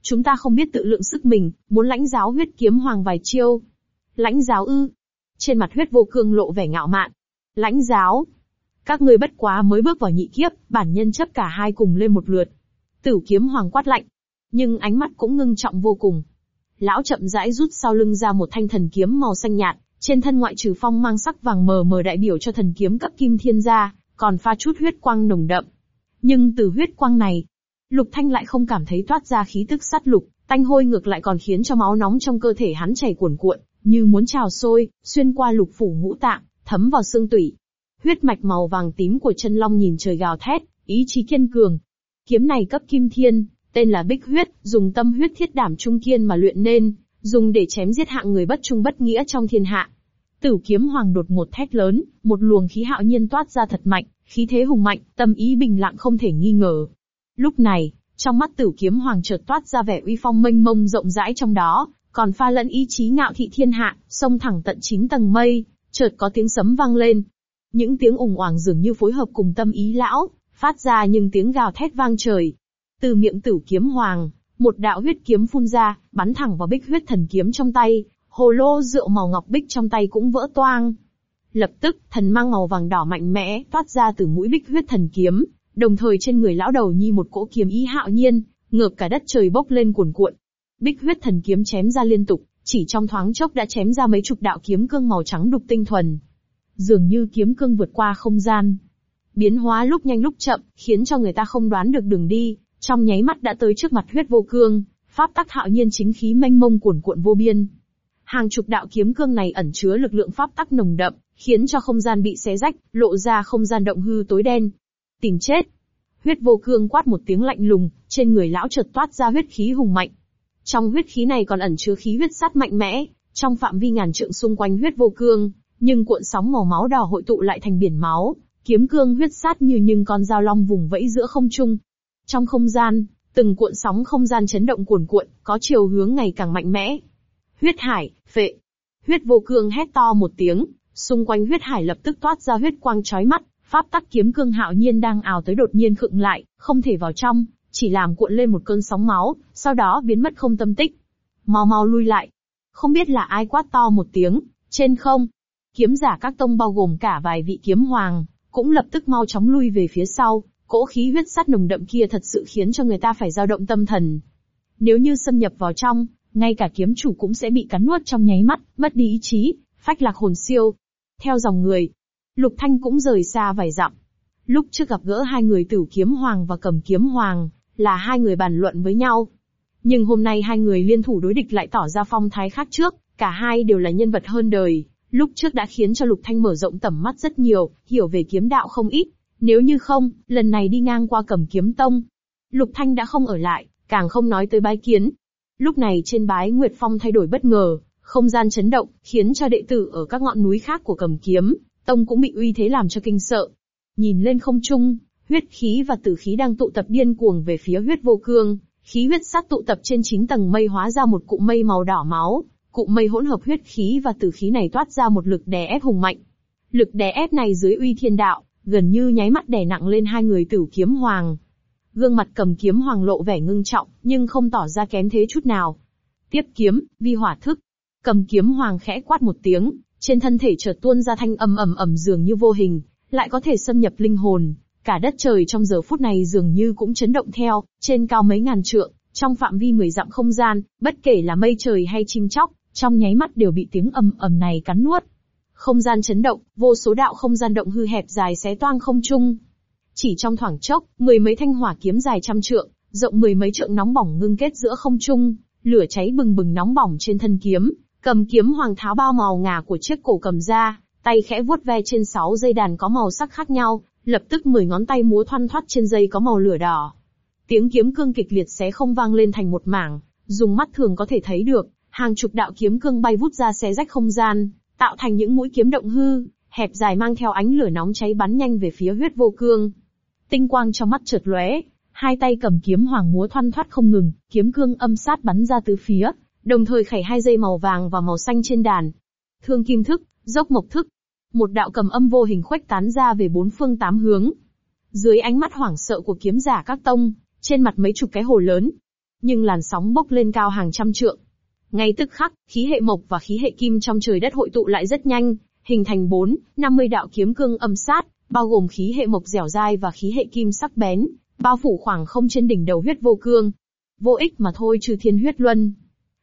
Chúng ta không biết tự lượng sức mình, muốn lãnh giáo huyết kiếm hoàng vài chiêu. Lãnh giáo ư. Trên mặt huyết vô cương lộ vẻ ngạo mạn. Lãnh giáo. Các ngươi bất quá mới bước vào nhị kiếp, bản nhân chấp cả hai cùng lên một lượt. Tử kiếm hoàng quát lạnh. Nhưng ánh mắt cũng ngưng trọng vô cùng. Lão chậm rãi rút sau lưng ra một thanh thần kiếm màu xanh nhạt, trên thân ngoại trừ phong mang sắc vàng mờ mờ đại biểu cho thần kiếm cấp kim thiên gia, còn pha chút huyết quang nồng đậm. Nhưng từ huyết quang này, Lục Thanh lại không cảm thấy toát ra khí tức sát lục, tanh hôi ngược lại còn khiến cho máu nóng trong cơ thể hắn chảy cuồn cuộn, như muốn trào sôi, xuyên qua lục phủ ngũ tạng, thấm vào xương tủy. Huyết mạch màu vàng tím của chân long nhìn trời gào thét, ý chí kiên cường. Kiếm này cấp kim thiên, tên là Bích Huyết, dùng tâm huyết thiết đảm trung kiên mà luyện nên, dùng để chém giết hạng người bất trung bất nghĩa trong thiên hạ. Tử kiếm hoàng đột một thét lớn, một luồng khí hạo nhiên toát ra thật mạnh, khí thế hùng mạnh, tâm ý bình lặng không thể nghi ngờ. Lúc này, trong mắt tử kiếm hoàng chợt toát ra vẻ uy phong mênh mông rộng rãi trong đó, còn pha lẫn ý chí ngạo thị thiên hạ, xông thẳng tận chín tầng mây, chợt có tiếng sấm vang lên. Những tiếng ủng oảng dường như phối hợp cùng tâm ý lão, phát ra những tiếng gào thét vang trời. Từ miệng tử kiếm hoàng, một đạo huyết kiếm phun ra, bắn thẳng vào bích huyết thần kiếm trong tay, hồ lô rượu màu ngọc bích trong tay cũng vỡ toang. Lập tức, thần mang màu vàng đỏ mạnh mẽ toát ra từ mũi bích huyết thần kiếm, đồng thời trên người lão đầu nhi một cỗ kiếm ý hạo nhiên, ngược cả đất trời bốc lên cuồn cuộn. Bích huyết thần kiếm chém ra liên tục, chỉ trong thoáng chốc đã chém ra mấy chục đạo kiếm cương màu trắng đục tinh thuần. Dường như kiếm cương vượt qua không gian. Biến hóa lúc nhanh lúc chậm, khiến cho người ta không đoán được đường đi, trong nháy mắt đã tới trước mặt huyết vô cương, pháp tắc hạo nhiên chính khí mênh mông cuồn cuộn vô biên. Hàng chục đạo kiếm cương này ẩn chứa lực lượng pháp tắc nồng đậm, khiến cho không gian bị xé rách, lộ ra không gian động hư tối đen. Tìm chết. Huyết vô cương quát một tiếng lạnh lùng, trên người lão chợt toát ra huyết khí hùng mạnh. Trong huyết khí này còn ẩn chứa khí huyết sát mạnh mẽ, trong phạm vi ngàn trượng xung quanh huyết vô cương, nhưng cuộn sóng màu máu đỏ hội tụ lại thành biển máu, kiếm cương huyết sát như nhưng con dao long vùng vẫy giữa không trung. Trong không gian, từng cuộn sóng không gian chấn động cuồn cuộn, có chiều hướng ngày càng mạnh mẽ. Huyết hải, phệ. Huyết vô cương hét to một tiếng, xung quanh huyết hải lập tức toát ra huyết quang chói mắt, pháp tắc kiếm cương hạo nhiên đang ảo tới đột nhiên khựng lại, không thể vào trong, chỉ làm cuộn lên một cơn sóng máu, sau đó biến mất không tâm tích. Mau mau lui lại. Không biết là ai quát to một tiếng, trên không. Kiếm giả các tông bao gồm cả vài vị kiếm hoàng, cũng lập tức mau chóng lui về phía sau, cỗ khí huyết sắt nồng đậm kia thật sự khiến cho người ta phải dao động tâm thần. Nếu như xâm nhập vào trong, ngay cả kiếm chủ cũng sẽ bị cắn nuốt trong nháy mắt, mất đi ý chí, phách lạc hồn siêu. Theo dòng người, Lục Thanh cũng rời xa vài dặm. Lúc trước gặp gỡ hai người tử kiếm hoàng và cầm kiếm hoàng, là hai người bàn luận với nhau. Nhưng hôm nay hai người liên thủ đối địch lại tỏ ra phong thái khác trước, cả hai đều là nhân vật hơn đời. Lúc trước đã khiến cho Lục Thanh mở rộng tầm mắt rất nhiều, hiểu về kiếm đạo không ít. Nếu như không, lần này đi ngang qua cầm kiếm tông, Lục Thanh đã không ở lại, càng không nói tới bái kiến. Lúc này trên bái Nguyệt Phong thay đổi bất ngờ, không gian chấn động, khiến cho đệ tử ở các ngọn núi khác của cầm kiếm, tông cũng bị uy thế làm cho kinh sợ. Nhìn lên không trung, huyết khí và tử khí đang tụ tập điên cuồng về phía huyết vô cương, khí huyết sát tụ tập trên chín tầng mây hóa ra một cụm mây màu đỏ máu, cụm mây hỗn hợp huyết khí và tử khí này toát ra một lực đè ép hùng mạnh. Lực đè ép này dưới uy thiên đạo, gần như nháy mắt đè nặng lên hai người tử kiếm hoàng. Gương mặt cầm kiếm hoàng lộ vẻ ngưng trọng, nhưng không tỏ ra kém thế chút nào. Tiếp kiếm, vi hỏa thức. Cầm kiếm hoàng khẽ quát một tiếng, trên thân thể chợt tuôn ra thanh âm ầm ầm dường như vô hình, lại có thể xâm nhập linh hồn, Cả đất trời trong giờ phút này dường như cũng chấn động theo, trên cao mấy ngàn trượng, trong phạm vi mười dặm không gian, bất kể là mây trời hay chim chóc, trong nháy mắt đều bị tiếng ầm ầm này cắn nuốt. Không gian chấn động, vô số đạo không gian động hư hẹp dài xé toang không trung. Chỉ trong thoảng chốc, mười mấy thanh hỏa kiếm dài trăm trượng, rộng mười mấy trượng nóng bỏng ngưng kết giữa không trung, lửa cháy bừng bừng nóng bỏng trên thân kiếm, cầm kiếm hoàng tháo bao màu ngà của chiếc cổ cầm ra, tay khẽ vuốt ve trên sáu dây đàn có màu sắc khác nhau, lập tức mười ngón tay múa thoăn thoắt trên dây có màu lửa đỏ. Tiếng kiếm cương kịch liệt xé không vang lên thành một mảng, dùng mắt thường có thể thấy được, hàng chục đạo kiếm cương bay vút ra xé rách không gian, tạo thành những mũi kiếm động hư, hẹp dài mang theo ánh lửa nóng cháy bắn nhanh về phía huyết vô cương. Tinh quang trong mắt chợt lóe, hai tay cầm kiếm hoàng múa thoăn thoắt không ngừng, kiếm cương âm sát bắn ra tứ phía, đồng thời khảy hai dây màu vàng và màu xanh trên đàn. Thương kim thức, dốc mộc thức. Một đạo cầm âm vô hình khuếch tán ra về bốn phương tám hướng. Dưới ánh mắt hoảng sợ của kiếm giả các tông, trên mặt mấy chục cái hồ lớn. Nhưng làn sóng bốc lên cao hàng trăm trượng. Ngay tức khắc, khí hệ mộc và khí hệ kim trong trời đất hội tụ lại rất nhanh, hình thành bốn, năm mươi đạo kiếm cương âm sát, bao gồm khí hệ mộc dẻo dai và khí hệ kim sắc bén, bao phủ khoảng không trên đỉnh đầu huyết vô cương. Vô ích mà thôi trừ thiên huyết luân.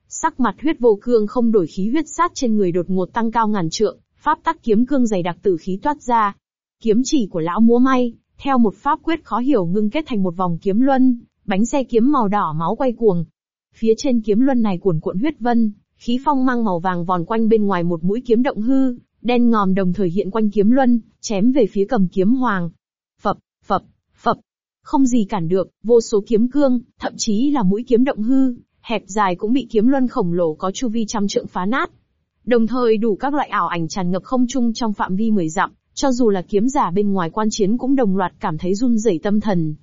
Sắc mặt huyết vô cương không đổi khí huyết sát trên người đột ngột tăng cao ngàn trượng, pháp tắc kiếm cương dày đặc tử khí toát ra. Kiếm chỉ của lão múa may, theo một pháp quyết khó hiểu ngưng kết thành một vòng kiếm luân, bánh xe kiếm màu đỏ máu quay cuồng. Phía trên kiếm luân này cuồn cuộn huyết vân, khí phong mang màu vàng vòn quanh bên ngoài một mũi kiếm động hư, đen ngòm đồng thời hiện quanh kiếm luân, chém về phía cầm kiếm hoàng. Phập, phập, phập, không gì cản được, vô số kiếm cương, thậm chí là mũi kiếm động hư, hẹp dài cũng bị kiếm luân khổng lồ có chu vi trăm trượng phá nát. Đồng thời đủ các loại ảo ảnh tràn ngập không trung trong phạm vi mười dặm, cho dù là kiếm giả bên ngoài quan chiến cũng đồng loạt cảm thấy run rẩy tâm thần.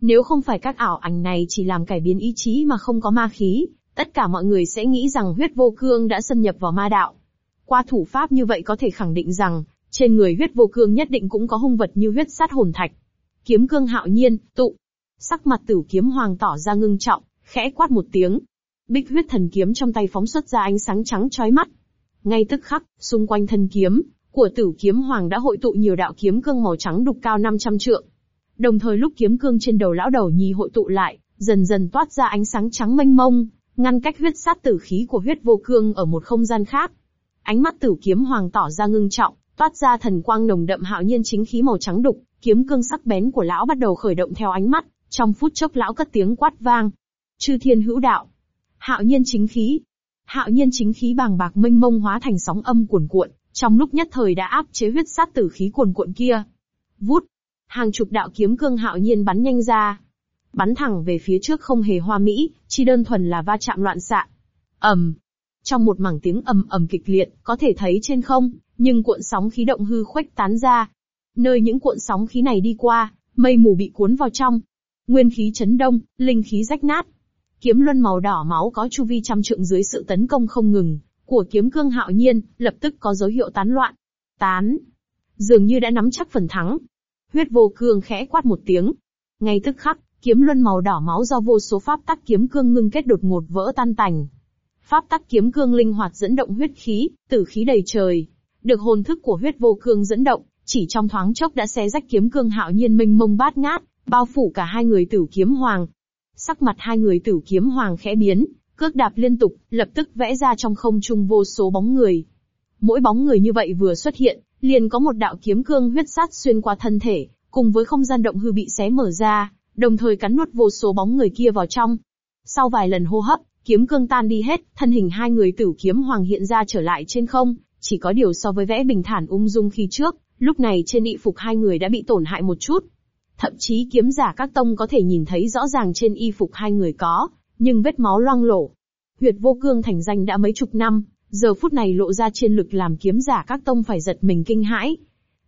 Nếu không phải các ảo ảnh này chỉ làm cải biến ý chí mà không có ma khí, tất cả mọi người sẽ nghĩ rằng huyết vô cương đã xâm nhập vào ma đạo. Qua thủ pháp như vậy có thể khẳng định rằng, trên người huyết vô cương nhất định cũng có hung vật như huyết sát hồn thạch. Kiếm cương hạo nhiên, tụ. Sắc mặt tử kiếm hoàng tỏ ra ngưng trọng, khẽ quát một tiếng. Bích huyết thần kiếm trong tay phóng xuất ra ánh sáng trắng chói mắt. Ngay tức khắc, xung quanh thân kiếm, của tử kiếm hoàng đã hội tụ nhiều đạo kiếm cương màu trắng đục cao 500 trượng. Đồng thời lúc kiếm cương trên đầu lão đầu nhi hội tụ lại, dần dần toát ra ánh sáng trắng mênh mông, ngăn cách huyết sát tử khí của huyết vô cương ở một không gian khác. Ánh mắt tử kiếm hoàng tỏ ra ngưng trọng, toát ra thần quang nồng đậm hạo nhiên chính khí màu trắng đục, kiếm cương sắc bén của lão bắt đầu khởi động theo ánh mắt, trong phút chốc lão cất tiếng quát vang. Chư thiên hữu đạo. Hạo nhiên chính khí. Hạo nhiên chính khí bàng bạc mênh mông hóa thành sóng âm cuồn cuộn, trong lúc nhất thời đã áp chế huyết sát tử khí cuồn cuộn kia. Vút. Hàng chục đạo kiếm cương hạo nhiên bắn nhanh ra. Bắn thẳng về phía trước không hề hoa mỹ, chỉ đơn thuần là va chạm loạn xạ. ầm, trong một mảng tiếng ầm ầm kịch liệt, có thể thấy trên không, nhưng cuộn sóng khí động hư khuếch tán ra. Nơi những cuộn sóng khí này đi qua, mây mù bị cuốn vào trong. Nguyên khí chấn đông, linh khí rách nát. Kiếm luân màu đỏ máu có chu vi trăm trượng dưới sự tấn công không ngừng của kiếm cương hạo nhiên, lập tức có dấu hiệu tán loạn. Tán. Dường như đã nắm chắc phần thắng. Huyết vô cương khẽ quát một tiếng. Ngay tức khắc, kiếm luân màu đỏ máu do vô số pháp tắc kiếm cương ngưng kết đột ngột vỡ tan tành. Pháp tắc kiếm cương linh hoạt dẫn động huyết khí, tử khí đầy trời. Được hồn thức của huyết vô cương dẫn động, chỉ trong thoáng chốc đã xé rách kiếm cương hạo nhiên minh mông bát ngát, bao phủ cả hai người tử kiếm hoàng. Sắc mặt hai người tử kiếm hoàng khẽ biến, cước đạp liên tục, lập tức vẽ ra trong không trung vô số bóng người. Mỗi bóng người như vậy vừa xuất hiện, liền có một đạo kiếm cương huyết sát xuyên qua thân thể, cùng với không gian động hư bị xé mở ra, đồng thời cắn nuốt vô số bóng người kia vào trong. Sau vài lần hô hấp, kiếm cương tan đi hết, thân hình hai người tử kiếm hoàng hiện ra trở lại trên không, chỉ có điều so với vẽ bình thản ung dung khi trước, lúc này trên y phục hai người đã bị tổn hại một chút. Thậm chí kiếm giả các tông có thể nhìn thấy rõ ràng trên y phục hai người có, nhưng vết máu loang lổ. Huyệt vô cương thành danh đã mấy chục năm, giờ phút này lộ ra chiến lực làm kiếm giả các tông phải giật mình kinh hãi.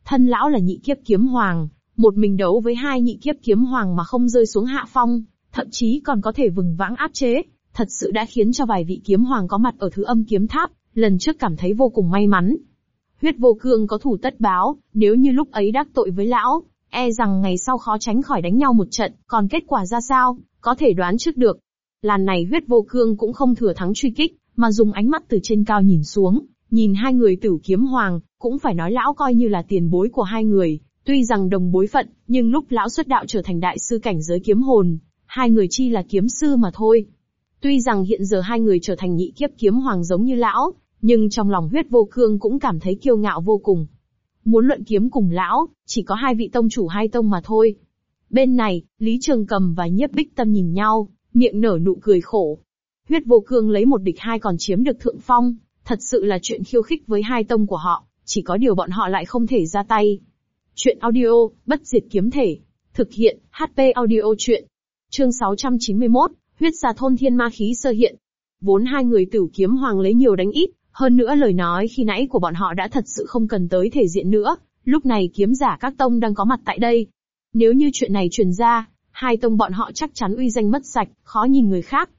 Thân lão là nhị kiếp kiếm hoàng, một mình đấu với hai nhị kiếp kiếm hoàng mà không rơi xuống hạ phong, thậm chí còn có thể vừng vãng áp chế, thật sự đã khiến cho vài vị kiếm hoàng có mặt ở thứ âm kiếm tháp, lần trước cảm thấy vô cùng may mắn. Huyết vô cương có thủ tất báo, nếu như lúc ấy đắc tội với lão, e rằng ngày sau khó tránh khỏi đánh nhau một trận, còn kết quả ra sao, có thể đoán trước được. Làn này huyết vô cương cũng không thừa thắng truy kích, mà dùng ánh mắt từ trên cao nhìn xuống, nhìn hai người tử kiếm hoàng, cũng phải nói lão coi như là tiền bối của hai người, Tuy rằng đồng bối phận, nhưng lúc lão xuất đạo trở thành đại sư cảnh giới kiếm hồn, hai người chi là kiếm sư mà thôi. Tuy rằng hiện giờ hai người trở thành nhị kiếp kiếm hoàng giống như lão, nhưng trong lòng huyết vô cương cũng cảm thấy kiêu ngạo vô cùng. Muốn luận kiếm cùng lão, chỉ có hai vị tông chủ hai tông mà thôi. Bên này, Lý Trường Cầm và Nhiếp Bích Tâm nhìn nhau, miệng nở nụ cười khổ. Huyết vô cương lấy một địch hai còn chiếm được thượng phong, thật sự là chuyện khiêu khích với hai tông của họ, chỉ có điều bọn họ lại không thể ra tay. Chuyện audio, bất diệt kiếm thể. Thực hiện, HP audio chuyện. Chương 691, huyết xà thôn thiên ma khí sơ hiện. Vốn hai người tử kiếm hoàng lấy nhiều đánh ít, hơn nữa lời nói khi nãy của bọn họ đã thật sự không cần tới thể diện nữa, lúc này kiếm giả các tông đang có mặt tại đây. Nếu như chuyện này truyền ra, hai tông bọn họ chắc chắn uy danh mất sạch, khó nhìn người khác.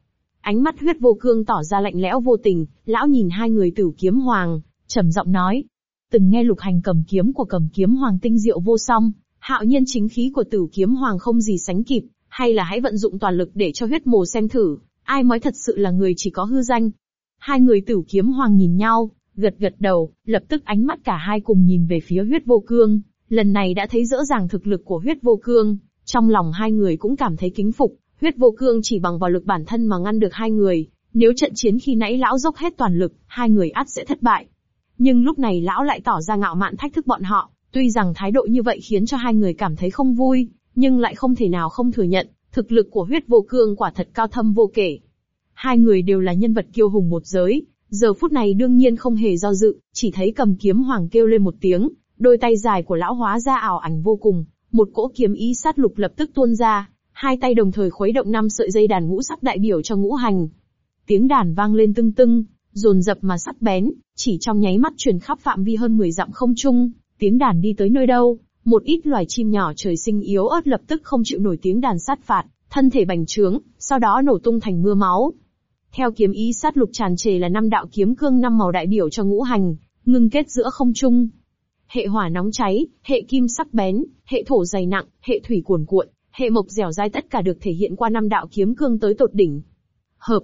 Ánh mắt huyết vô cương tỏ ra lạnh lẽo vô tình, lão nhìn hai người tử kiếm hoàng, trầm giọng nói. Từng nghe lục hành cầm kiếm của cầm kiếm hoàng tinh diệu vô song, hạo nhiên chính khí của tử kiếm hoàng không gì sánh kịp, hay là hãy vận dụng toàn lực để cho huyết mồ xem thử, ai mới thật sự là người chỉ có hư danh. Hai người tử kiếm hoàng nhìn nhau, gật gật đầu, lập tức ánh mắt cả hai cùng nhìn về phía huyết vô cương, lần này đã thấy rõ ràng thực lực của huyết vô cương, trong lòng hai người cũng cảm thấy kính phục, huyết vô cương chỉ bằng vào lực bản thân mà ngăn được hai người, nếu trận chiến khi nãy lão dốc hết toàn lực, hai người ắt sẽ thất bại. Nhưng lúc này lão lại tỏ ra ngạo mạn thách thức bọn họ, tuy rằng thái độ như vậy khiến cho hai người cảm thấy không vui, nhưng lại không thể nào không thừa nhận, thực lực của huyết vô cương quả thật cao thâm vô kể. Hai người đều là nhân vật kiêu hùng một giới, giờ phút này đương nhiên không hề do dự, chỉ thấy cầm kiếm hoàng kêu lên một tiếng, đôi tay dài của lão hóa ra ảo ảnh vô cùng, một cỗ kiếm ý sát lục lập tức tuôn ra, hai tay đồng thời khuấy động năm sợi dây đàn ngũ sắc đại biểu cho ngũ hành. Tiếng đàn vang lên tưng tưng, dồn dập mà sắc bén, chỉ trong nháy mắt truyền khắp phạm vi hơn 10 dặm không trung, tiếng đàn đi tới nơi đâu, một ít loài chim nhỏ trời sinh yếu ớt lập tức không chịu nổi tiếng đàn sát phạt, thân thể bành trướng, sau đó nổ tung thành mưa máu. Theo kiếm ý sát lục tràn trề là năm đạo kiếm cương năm màu đại biểu cho ngũ hành, ngưng kết giữa không trung. Hệ hỏa nóng cháy, hệ kim sắc bén, hệ thổ dày nặng, hệ thủy cuồn cuộn, hệ mộc dẻo dai tất cả được thể hiện qua năm đạo kiếm cương tới tột đỉnh. Hợp,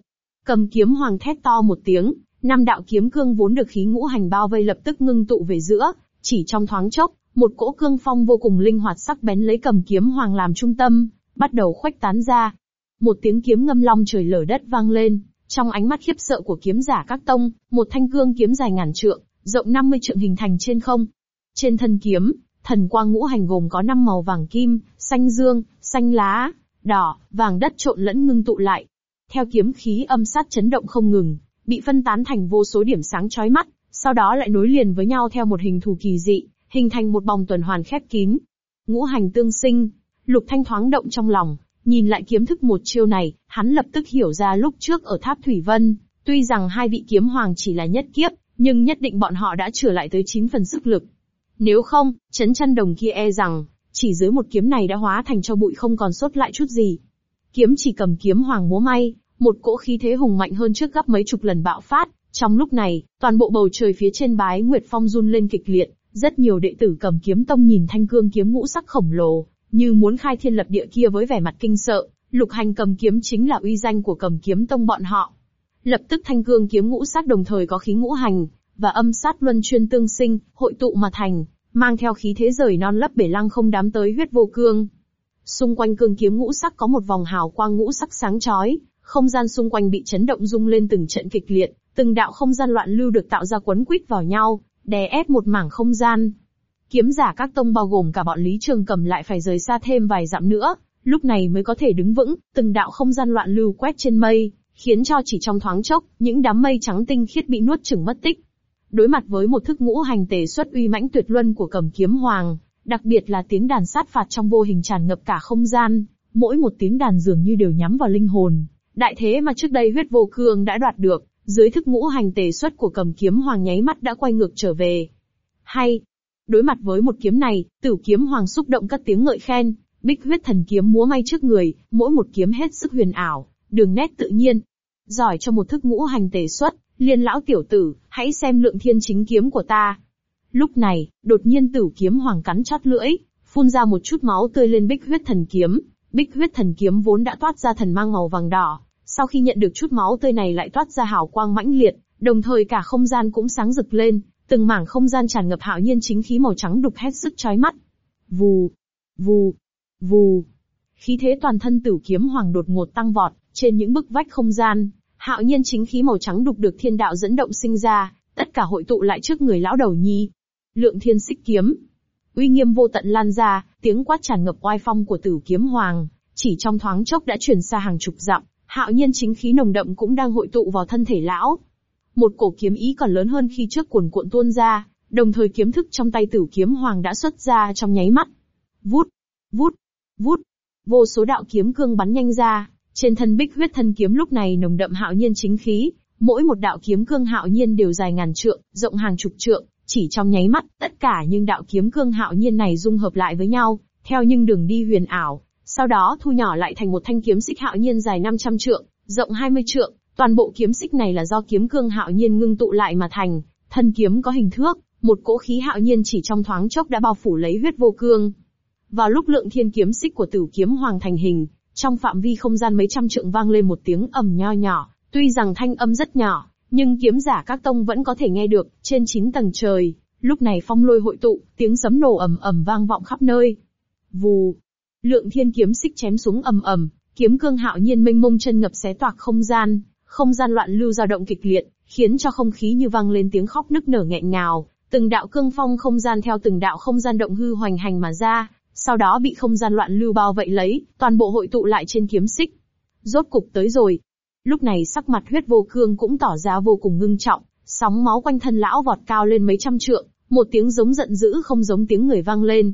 cầm kiếm hoàng thét to một tiếng, năm đạo kiếm cương vốn được khí ngũ hành bao vây lập tức ngưng tụ về giữa, chỉ trong thoáng chốc, một cỗ cương phong vô cùng linh hoạt sắc bén lấy cầm kiếm hoàng làm trung tâm, bắt đầu khuếch tán ra. Một tiếng kiếm ngâm long trời lở đất vang lên, trong ánh mắt khiếp sợ của kiếm giả các tông, một thanh cương kiếm dài ngàn trượng, rộng 50 trượng hình thành trên không. Trên thân kiếm, thần quang ngũ hành gồm có 5 màu vàng kim, xanh dương, xanh lá, đỏ, vàng đất trộn lẫn ngưng tụ lại. Theo kiếm khí âm sát chấn động không ngừng, bị phân tán thành vô số điểm sáng chói mắt, sau đó lại nối liền với nhau theo một hình thù kỳ dị, hình thành một vòng tuần hoàn khép kín. Ngũ hành tương sinh, Lục Thanh thoáng động trong lòng, nhìn lại kiếm thức một chiêu này, hắn lập tức hiểu ra lúc trước ở Tháp Thủy Vân, tuy rằng hai vị kiếm hoàng chỉ là nhất kiếp, nhưng nhất định bọn họ đã trở lại tới 9 phần sức lực. Nếu không, chấn chân đồng kia e rằng, chỉ dưới một kiếm này đã hóa thành cho bụi không còn sót lại chút gì. Kiếm chỉ cầm kiếm hoàng múa may, một cỗ khí thế hùng mạnh hơn trước gấp mấy chục lần bạo phát. Trong lúc này, toàn bộ bầu trời phía trên bái Nguyệt Phong run lên kịch liệt, rất nhiều đệ tử cầm kiếm tông nhìn thanh cương kiếm ngũ sắc khổng lồ, như muốn khai thiên lập địa kia với vẻ mặt kinh sợ, lục hành cầm kiếm chính là uy danh của cầm kiếm tông bọn họ. Lập tức thanh cương kiếm ngũ sắc đồng thời có khí ngũ hành, và âm sát luân chuyên tương sinh, hội tụ mà thành, mang theo khí thế rời non lấp bể lăng không đám tới huyết vô cương. Xung quanh cương kiếm ngũ sắc có một vòng hào quang ngũ sắc sáng chói, không gian xung quanh bị chấn động rung lên từng trận kịch liệt, từng đạo không gian loạn lưu được tạo ra quấn quýt vào nhau, đè ép một mảng không gian. Kiếm giả các tông bao gồm cả bọn Lý Trường Cầm lại phải rời xa thêm vài dặm nữa, lúc này mới có thể đứng vững, từng đạo không gian loạn lưu quét trên mây, khiến cho chỉ trong thoáng chốc, những đám mây trắng tinh khiết bị nuốt chửng mất tích. Đối mặt với một thức ngũ hành tề xuất uy mãnh tuyệt luân của cầm kiếm hoàng, đặc biệt là tiếng đàn sát phạt trong vô hình tràn ngập cả không gian, mỗi một tiếng đàn dường như đều nhắm vào linh hồn. Đại thế mà trước đây huyết vô cương đã đoạt được, dưới thức ngũ hành tề xuất của cầm kiếm hoàng nháy mắt đã quay ngược trở về. Hay, đối mặt với một kiếm này, tử kiếm hoàng xúc động các tiếng ngợi khen, bích huyết thần kiếm múa may trước người, mỗi một kiếm hết sức huyền ảo, đường nét tự nhiên. Giỏi cho một thức ngũ hành tề xuất, liên lão tiểu tử, hãy xem lượng thiên chính kiếm của ta. Lúc này, đột nhiên tử kiếm hoàng cắn chót lưỡi, phun ra một chút máu tươi lên bích huyết thần kiếm. Bích huyết thần kiếm vốn đã toát ra thần mang màu vàng đỏ, sau khi nhận được chút máu tươi này lại toát ra hào quang mãnh liệt, đồng thời cả không gian cũng sáng rực lên, từng mảng không gian tràn ngập hạo nhiên chính khí màu trắng đục hết sức chói mắt. Vù, vù, vù. Khí thế toàn thân tử kiếm hoàng đột ngột tăng vọt, trên những bức vách không gian, hạo nhiên chính khí màu trắng đục được thiên đạo dẫn động sinh ra, tất cả hội tụ lại trước người lão đầu nhi. Lượng thiên xích kiếm. Uy nghiêm vô tận lan ra, tiếng quát tràn ngập oai phong của tử kiếm hoàng, chỉ trong thoáng chốc đã truyền xa hàng chục dặm, hạo nhiên chính khí nồng đậm cũng đang hội tụ vào thân thể lão. Một cổ kiếm ý còn lớn hơn khi trước cuồn cuộn tuôn ra, đồng thời kiếm thức trong tay tử kiếm hoàng đã xuất ra trong nháy mắt. Vút, vút, vút, vô số đạo kiếm cương bắn nhanh ra, trên thân bích huyết thân kiếm lúc này nồng đậm hạo nhiên chính khí, mỗi một đạo kiếm cương hạo nhiên đều dài ngàn trượng, rộng hàng chục trượng, chỉ trong nháy mắt, tất cả những đạo kiếm cương hạo nhiên này dung hợp lại với nhau, theo những đường đi huyền ảo, sau đó thu nhỏ lại thành một thanh kiếm xích hạo nhiên dài 500 trượng, rộng 20 trượng, toàn bộ kiếm xích này là do kiếm cương hạo nhiên ngưng tụ lại mà thành, thân kiếm có hình thước, một cỗ khí hạo nhiên chỉ trong thoáng chốc đã bao phủ lấy huyết vô cương. Vào lúc lượng thiên kiếm xích của tử kiếm hoàng thành hình, trong phạm vi không gian mấy trăm trượng vang lên một tiếng ầm nho nhỏ, tuy rằng thanh âm rất nhỏ, nhưng kiếm giả các tông vẫn có thể nghe được, trên chín tầng trời, lúc này phong lôi hội tụ, tiếng sấm nổ ầm ầm vang vọng khắp nơi. Vù, lượng thiên kiếm xích chém xuống ầm ầm, kiếm cương hạo nhiên mênh mông chân ngập xé toạc không gian, không gian loạn lưu dao động kịch liệt, khiến cho không khí như vang lên tiếng khóc nức nở nghẹn ngào, từng đạo cương phong không gian theo từng đạo không gian động hư hoành hành mà ra, sau đó bị không gian loạn lưu bao vậy lấy, toàn bộ hội tụ lại trên kiếm xích. Rốt cục tới rồi. Lúc này sắc mặt huyết vô cương cũng tỏ ra vô cùng ngưng trọng, sóng máu quanh thân lão vọt cao lên mấy trăm trượng, một tiếng giống giận dữ không giống tiếng người vang lên.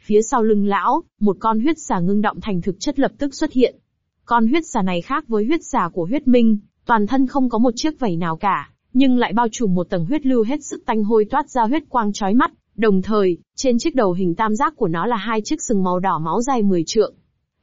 Phía sau lưng lão, một con huyết xà ngưng động thành thực chất lập tức xuất hiện. Con huyết xà này khác với huyết xà của huyết minh, toàn thân không có một chiếc vảy nào cả, nhưng lại bao trùm một tầng huyết lưu hết sức tanh hôi toát ra huyết quang chói mắt, Đồng thời, trên chiếc đầu hình tam giác của nó là hai chiếc sừng màu đỏ máu dài 10 trượng.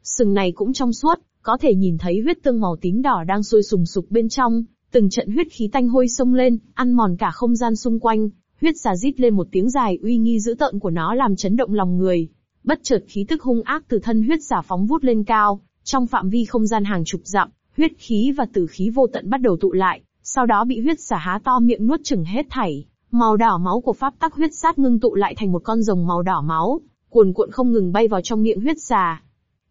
Sừng này cũng trong suốt, có thể nhìn thấy huyết tương màu tím đỏ đang sôi sùng sục bên trong, từng trận huyết khí tanh hôi xông lên, ăn mòn cả không gian xung quanh, huyết xà rít lên một tiếng dài uy nghi dữ tợn của nó làm chấn động lòng người. Bất chợt khí tức hung ác từ thân huyết xà phóng vút lên cao, trong phạm vi không gian hàng chục dặm, huyết khí và tử khí vô tận bắt đầu tụ lại, sau đó bị huyết xà há to miệng nuốt chửng hết thảy. Màu đỏ máu của pháp tắc huyết sát ngưng tụ lại thành một con rồng màu đỏ máu, cuồn cuộn không ngừng bay vào trong miệng huyết xà.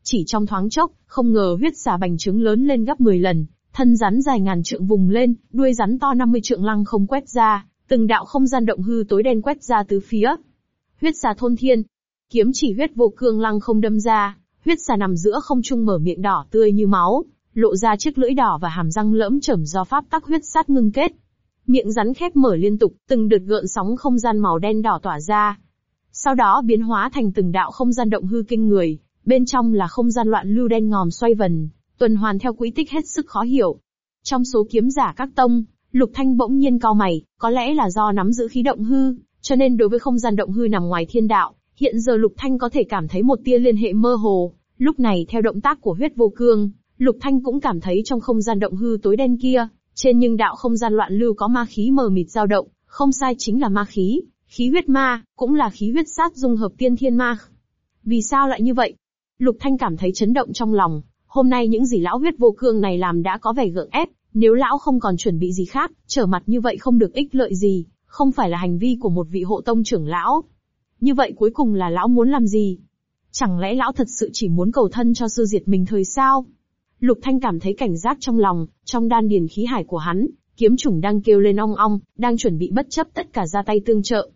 Chỉ trong thoáng chốc, không ngờ huyết xà bành trứng lớn lên gấp 10 lần, thân rắn dài ngàn trượng vùng lên, đuôi rắn to 50 trượng lăng không quét ra, từng đạo không gian động hư tối đen quét ra từ phía. Huyết xà thôn thiên, kiếm chỉ huyết vô cương lăng không đâm ra, huyết xà nằm giữa không trung mở miệng đỏ tươi như máu, lộ ra chiếc lưỡi đỏ và hàm răng lẫm chởm do pháp tắc huyết sát ngưng kết. Miệng rắn khép mở liên tục, từng đợt gợn sóng không gian màu đen đỏ tỏa ra. Sau đó biến hóa thành từng đạo không gian động hư kinh người, bên trong là không gian loạn lưu đen ngòm xoay vần, tuần hoàn theo quỹ tích hết sức khó hiểu. Trong số kiếm giả các tông, Lục Thanh bỗng nhiên cao mày, có lẽ là do nắm giữ khí động hư, cho nên đối với không gian động hư nằm ngoài thiên đạo, hiện giờ Lục Thanh có thể cảm thấy một tia liên hệ mơ hồ. Lúc này theo động tác của huyết vô cương, Lục Thanh cũng cảm thấy trong không gian động hư tối đen kia, trên nhưng đạo không gian loạn lưu có ma khí mờ mịt dao động, không sai chính là ma khí, khí huyết ma, cũng là khí huyết sát dung hợp tiên thiên ma. Vì sao lại như vậy? Lục Thanh cảm thấy chấn động trong lòng, hôm nay những gì lão huyết vô cương này làm đã có vẻ gượng ép, nếu lão không còn chuẩn bị gì khác, trở mặt như vậy không được ích lợi gì, không phải là hành vi của một vị hộ tông trưởng lão. Như vậy cuối cùng là lão muốn làm gì? Chẳng lẽ lão thật sự chỉ muốn cầu thân cho sư diệt mình thời sao? Lục Thanh cảm thấy cảnh giác trong lòng, trong đan điền khí hải của hắn, kiếm trùng đang kêu lên ong ong, đang chuẩn bị bất chấp tất cả ra tay tương trợ.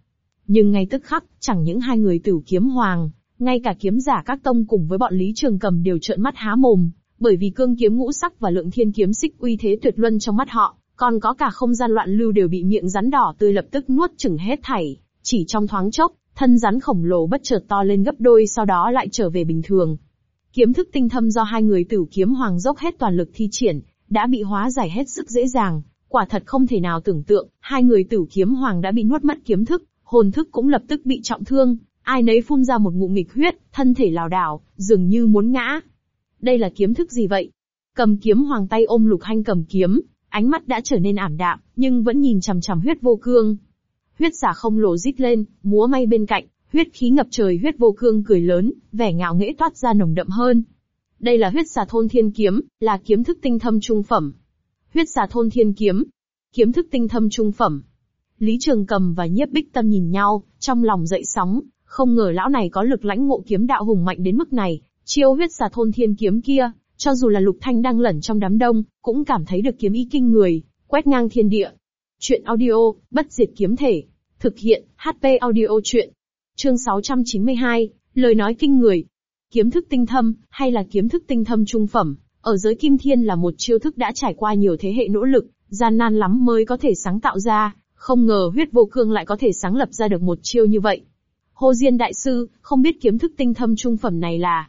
Nhưng ngay tức khắc, chẳng những hai người tử kiếm hoàng, ngay cả kiếm giả các tông cùng với bọn Lý Trường Cầm đều trợn mắt há mồm, bởi vì cương kiếm ngũ sắc và lượng thiên kiếm xích uy thế tuyệt luân trong mắt họ, còn có cả không gian loạn lưu đều bị miệng rắn đỏ tươi lập tức nuốt chửng hết thảy. Chỉ trong thoáng chốc, thân rắn khổng lồ bất chợt to lên gấp đôi sau đó lại trở về bình thường. Kiếm thức tinh thâm do hai người tử kiếm hoàng dốc hết toàn lực thi triển, đã bị hóa giải hết sức dễ dàng, quả thật không thể nào tưởng tượng, hai người tử kiếm hoàng đã bị nuốt mất kiếm thức, hồn thức cũng lập tức bị trọng thương, ai nấy phun ra một ngụm nghịch huyết, thân thể lảo đảo, dường như muốn ngã. Đây là kiếm thức gì vậy? Cầm kiếm hoàng tay ôm lục hanh cầm kiếm, ánh mắt đã trở nên ảm đạm, nhưng vẫn nhìn chằm chằm huyết vô cương. Huyết giả không lồ rít lên, múa may bên cạnh, Huyết khí ngập trời huyết vô cương cười lớn, vẻ ngạo nghễ toát ra nồng đậm hơn. Đây là huyết xà thôn thiên kiếm, là kiếm thức tinh thâm trung phẩm. Huyết xà thôn thiên kiếm, kiếm thức tinh thâm trung phẩm. Lý Trường Cầm và Nhiếp Bích Tâm nhìn nhau, trong lòng dậy sóng, Không ngờ lão này có lực lãnh ngộ kiếm đạo hùng mạnh đến mức này, chiêu huyết xà thôn thiên kiếm kia, cho dù là Lục Thanh đang lẩn trong đám đông, cũng cảm thấy được kiếm ý kinh người, quét ngang thiên địa. Chuyện audio, bất diệt kiếm thể. Thực hiện, HP audio chuyện. Chương 692, lời nói kinh người. Kiếm thức tinh thâm, hay là kiếm thức tinh thâm trung phẩm, ở giới kim thiên là một chiêu thức đã trải qua nhiều thế hệ nỗ lực, gian nan lắm mới có thể sáng tạo ra, không ngờ huyết vô cương lại có thể sáng lập ra được một chiêu như vậy. Hồ Diên Đại Sư, không biết kiếm thức tinh thâm trung phẩm này là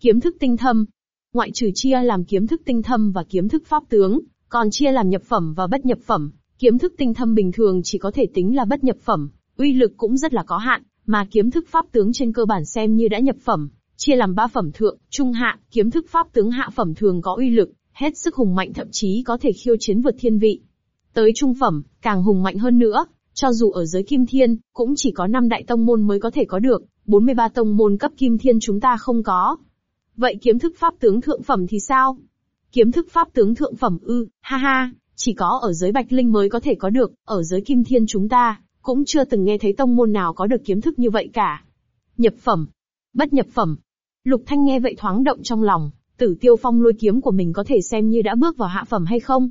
kiếm thức tinh thâm. Ngoại trừ chia làm kiếm thức tinh thâm và kiếm thức pháp tướng, còn chia làm nhập phẩm và bất nhập phẩm. Kiếm thức tinh thâm bình thường chỉ có thể tính là bất nhập phẩm, uy lực cũng rất là có hạn, mà kiếm thức pháp tướng trên cơ bản xem như đã nhập phẩm, chia làm ba phẩm thượng, trung hạ, kiếm thức pháp tướng hạ phẩm thường có uy lực, hết sức hùng mạnh thậm chí có thể khiêu chiến vượt thiên vị. Tới trung phẩm, càng hùng mạnh hơn nữa, cho dù ở giới kim thiên, cũng chỉ có 5 đại tông môn mới có thể có được, 43 tông môn cấp kim thiên chúng ta không có. Vậy kiếm thức pháp tướng thượng phẩm thì sao? Kiếm thức pháp tướng thượng phẩm ư, ha ha, chỉ có ở giới bạch linh mới có thể có được, ở giới kim thiên chúng ta, cũng chưa từng nghe thấy tông môn nào có được kiếm thức như vậy cả. Nhập phẩm, bất nhập phẩm. Lục Thanh nghe vậy thoáng động trong lòng, tử tiêu phong lôi kiếm của mình có thể xem như đã bước vào hạ phẩm hay không?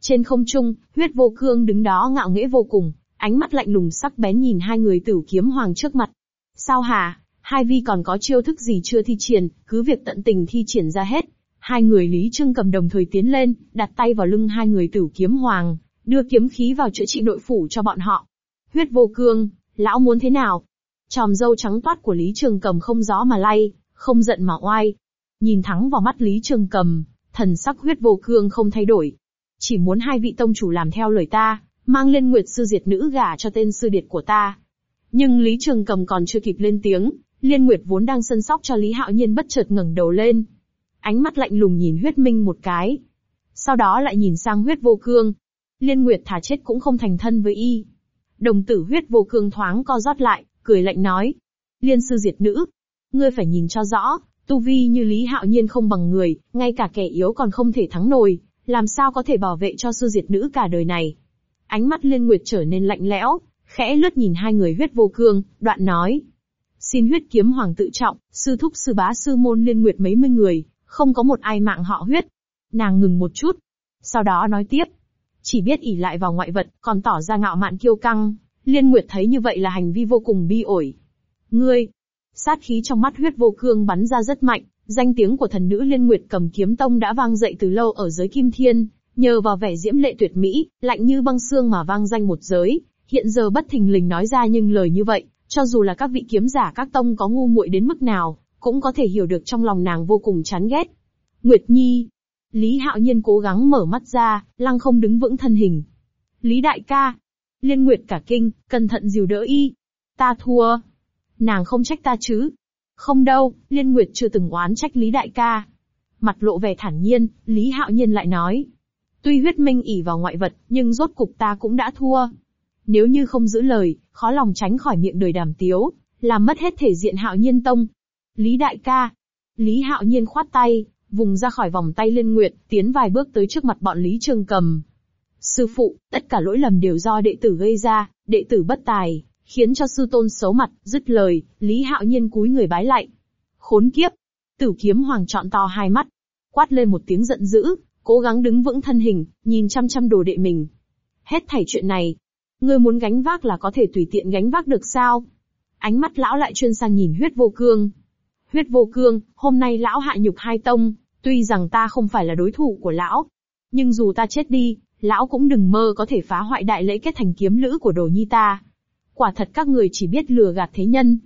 Trên không trung, huyết vô cương đứng đó ngạo nghễ vô cùng, ánh mắt lạnh lùng sắc bén nhìn hai người tử kiếm hoàng trước mặt. Sao hà, hai vi còn có chiêu thức gì chưa thi triển, cứ việc tận tình thi triển ra hết. Hai người Lý Trưng cầm đồng thời tiến lên, đặt tay vào lưng hai người tử kiếm hoàng, đưa kiếm khí vào chữa trị nội phủ cho bọn họ. Huyết vô cương, lão muốn thế nào? Tròm dâu trắng toát của Lý Trường cầm không rõ mà lay, không giận mà oai. Nhìn thẳng vào mắt Lý Trường cầm, thần sắc huyết vô cương không thay đổi. Chỉ muốn hai vị tông chủ làm theo lời ta, mang lên nguyệt sư diệt nữ gả cho tên sư điệt của ta. Nhưng Lý Trường cầm còn chưa kịp lên tiếng, Liên Nguyệt vốn đang sân sóc cho Lý Hạo Nhiên bất chợt ngẩng đầu lên. Ánh mắt lạnh lùng nhìn huyết minh một cái. Sau đó lại nhìn sang huyết vô cương. Liên Nguyệt thả chết cũng không thành thân với y. Đồng tử huyết vô cương thoáng co rót lại, cười lạnh nói. Liên sư diệt nữ. Ngươi phải nhìn cho rõ, tu vi như Lý Hạo Nhiên không bằng người, ngay cả kẻ yếu còn không thể thắng nổi, làm sao có thể bảo vệ cho sư diệt nữ cả đời này. Ánh mắt Liên Nguyệt trở nên lạnh lẽo, khẽ lướt nhìn hai người huyết vô cương, đoạn nói. Xin huyết kiếm hoàng tự trọng, sư thúc sư bá sư môn Liên Nguyệt mấy mươi người, không có một ai mạng họ huyết. Nàng ngừng một chút. Sau đó nói tiếp. Chỉ biết ỉ lại vào ngoại vật, còn tỏ ra ngạo mạn kiêu căng. Liên Nguyệt thấy như vậy là hành vi vô cùng bi ổi. Ngươi, sát khí trong mắt huyết vô cương bắn ra rất mạnh, danh tiếng của thần nữ Liên Nguyệt cầm kiếm tông đã vang dậy từ lâu ở giới kim thiên, nhờ vào vẻ diễm lệ tuyệt mỹ, lạnh như băng xương mà vang danh một giới, hiện giờ bất thình lình nói ra nhưng lời như vậy, cho dù là các vị kiếm giả các tông có ngu muội đến mức nào, cũng có thể hiểu được trong lòng nàng vô cùng chán ghét. Nguyệt Nhi. Lý Hạo Nhiên cố gắng mở mắt ra, lăng không đứng vững thân hình. Lý đại ca. Liên Nguyệt cả kinh, cẩn thận dìu đỡ y. Ta thua. Nàng không trách ta chứ. Không đâu, Liên Nguyệt chưa từng oán trách Lý đại ca. Mặt lộ vẻ thản nhiên, Lý Hạo Nhiên lại nói. Tuy huyết minh ỉ vào ngoại vật, nhưng rốt cục ta cũng đã thua. Nếu như không giữ lời, khó lòng tránh khỏi miệng đời đàm tiếu, làm mất hết thể diện Hạo Nhiên Tông. Lý đại ca. Lý Hạo Nhiên khoát tay, vùng ra khỏi vòng tay Liên Nguyệt, tiến vài bước tới trước mặt bọn Lý Trường Cầm. Sư phụ, tất cả lỗi lầm đều do đệ tử gây ra, đệ tử bất tài, khiến cho sư tôn xấu mặt, dứt lời, Lý Hạo Nhiên cúi người bái lại. Khốn kiếp! Tử kiếm hoàng trọn to hai mắt, quát lên một tiếng giận dữ, cố gắng đứng vững thân hình, nhìn chăm chăm đồ đệ mình. Hết thảy chuyện này, ngươi muốn gánh vác là có thể tùy tiện gánh vác được sao? Ánh mắt lão lại chuyên sang nhìn huyết vô cương. Huyết vô cương, hôm nay lão hạ nhục hai tông, tuy rằng ta không phải là đối thủ của lão, nhưng dù ta chết đi, lão cũng đừng mơ có thể phá hoại đại lễ kết thành kiếm lữ của đồ nhi ta. Quả thật các người chỉ biết lừa gạt thế nhân.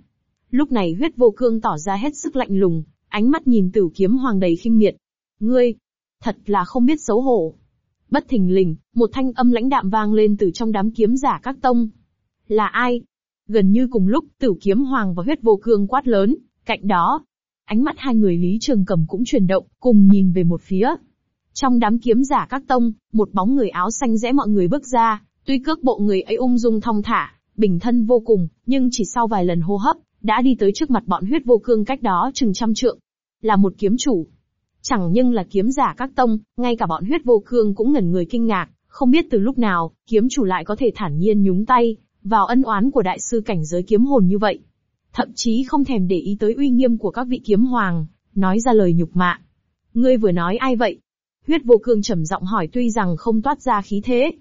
Lúc này huyết vô cương tỏ ra hết sức lạnh lùng, ánh mắt nhìn tử kiếm hoàng đầy khinh miệt. Ngươi, thật là không biết xấu hổ. Bất thình lình, một thanh âm lãnh đạm vang lên từ trong đám kiếm giả các tông. Là ai? Gần như cùng lúc, tử kiếm hoàng và huyết vô cương quát lớn, cạnh đó. Ánh mắt hai người Lý Trường Cầm cũng chuyển động, cùng nhìn về một phía. Trong đám kiếm giả các tông, một bóng người áo xanh rẽ mọi người bước ra, tuy cước bộ người ấy ung dung thong thả, bình thân vô cùng, nhưng chỉ sau vài lần hô hấp, đã đi tới trước mặt bọn huyết vô cương cách đó chừng trăm trượng. Là một kiếm chủ. Chẳng nhưng là kiếm giả các tông, ngay cả bọn huyết vô cương cũng ngẩn người kinh ngạc, không biết từ lúc nào, kiếm chủ lại có thể thản nhiên nhúng tay, vào ân oán của đại sư cảnh giới kiếm hồn như vậy thậm chí không thèm để ý tới uy nghiêm của các vị kiếm hoàng, nói ra lời nhục mạ. Ngươi vừa nói ai vậy? Huyết vô cương trầm giọng hỏi tuy rằng không toát ra khí thế.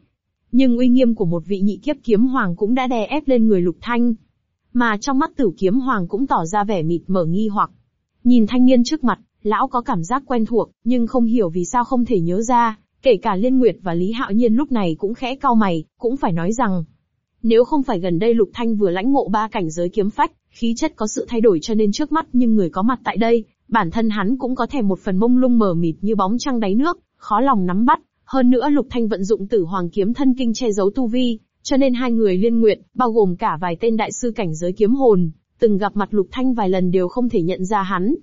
Nhưng uy nghiêm của một vị nhị kiếp kiếm hoàng cũng đã đè ép lên người lục thanh. Mà trong mắt tử kiếm hoàng cũng tỏ ra vẻ mịt mở nghi hoặc. Nhìn thanh niên trước mặt, lão có cảm giác quen thuộc, nhưng không hiểu vì sao không thể nhớ ra, kể cả Liên Nguyệt và Lý Hạo Nhiên lúc này cũng khẽ cau mày, cũng phải nói rằng, nếu không phải gần đây Lục Thanh vừa lãnh ngộ ba cảnh giới kiếm phách, khí chất có sự thay đổi cho nên trước mắt nhưng người có mặt tại đây, bản thân hắn cũng có thể một phần mông lung mờ mịt như bóng trăng đáy nước, khó lòng nắm bắt. Hơn nữa Lục Thanh vận dụng tử hoàng kiếm thân kinh che giấu tu vi, cho nên hai người liên nguyện, bao gồm cả vài tên đại sư cảnh giới kiếm hồn, từng gặp mặt Lục Thanh vài lần đều không thể nhận ra hắn.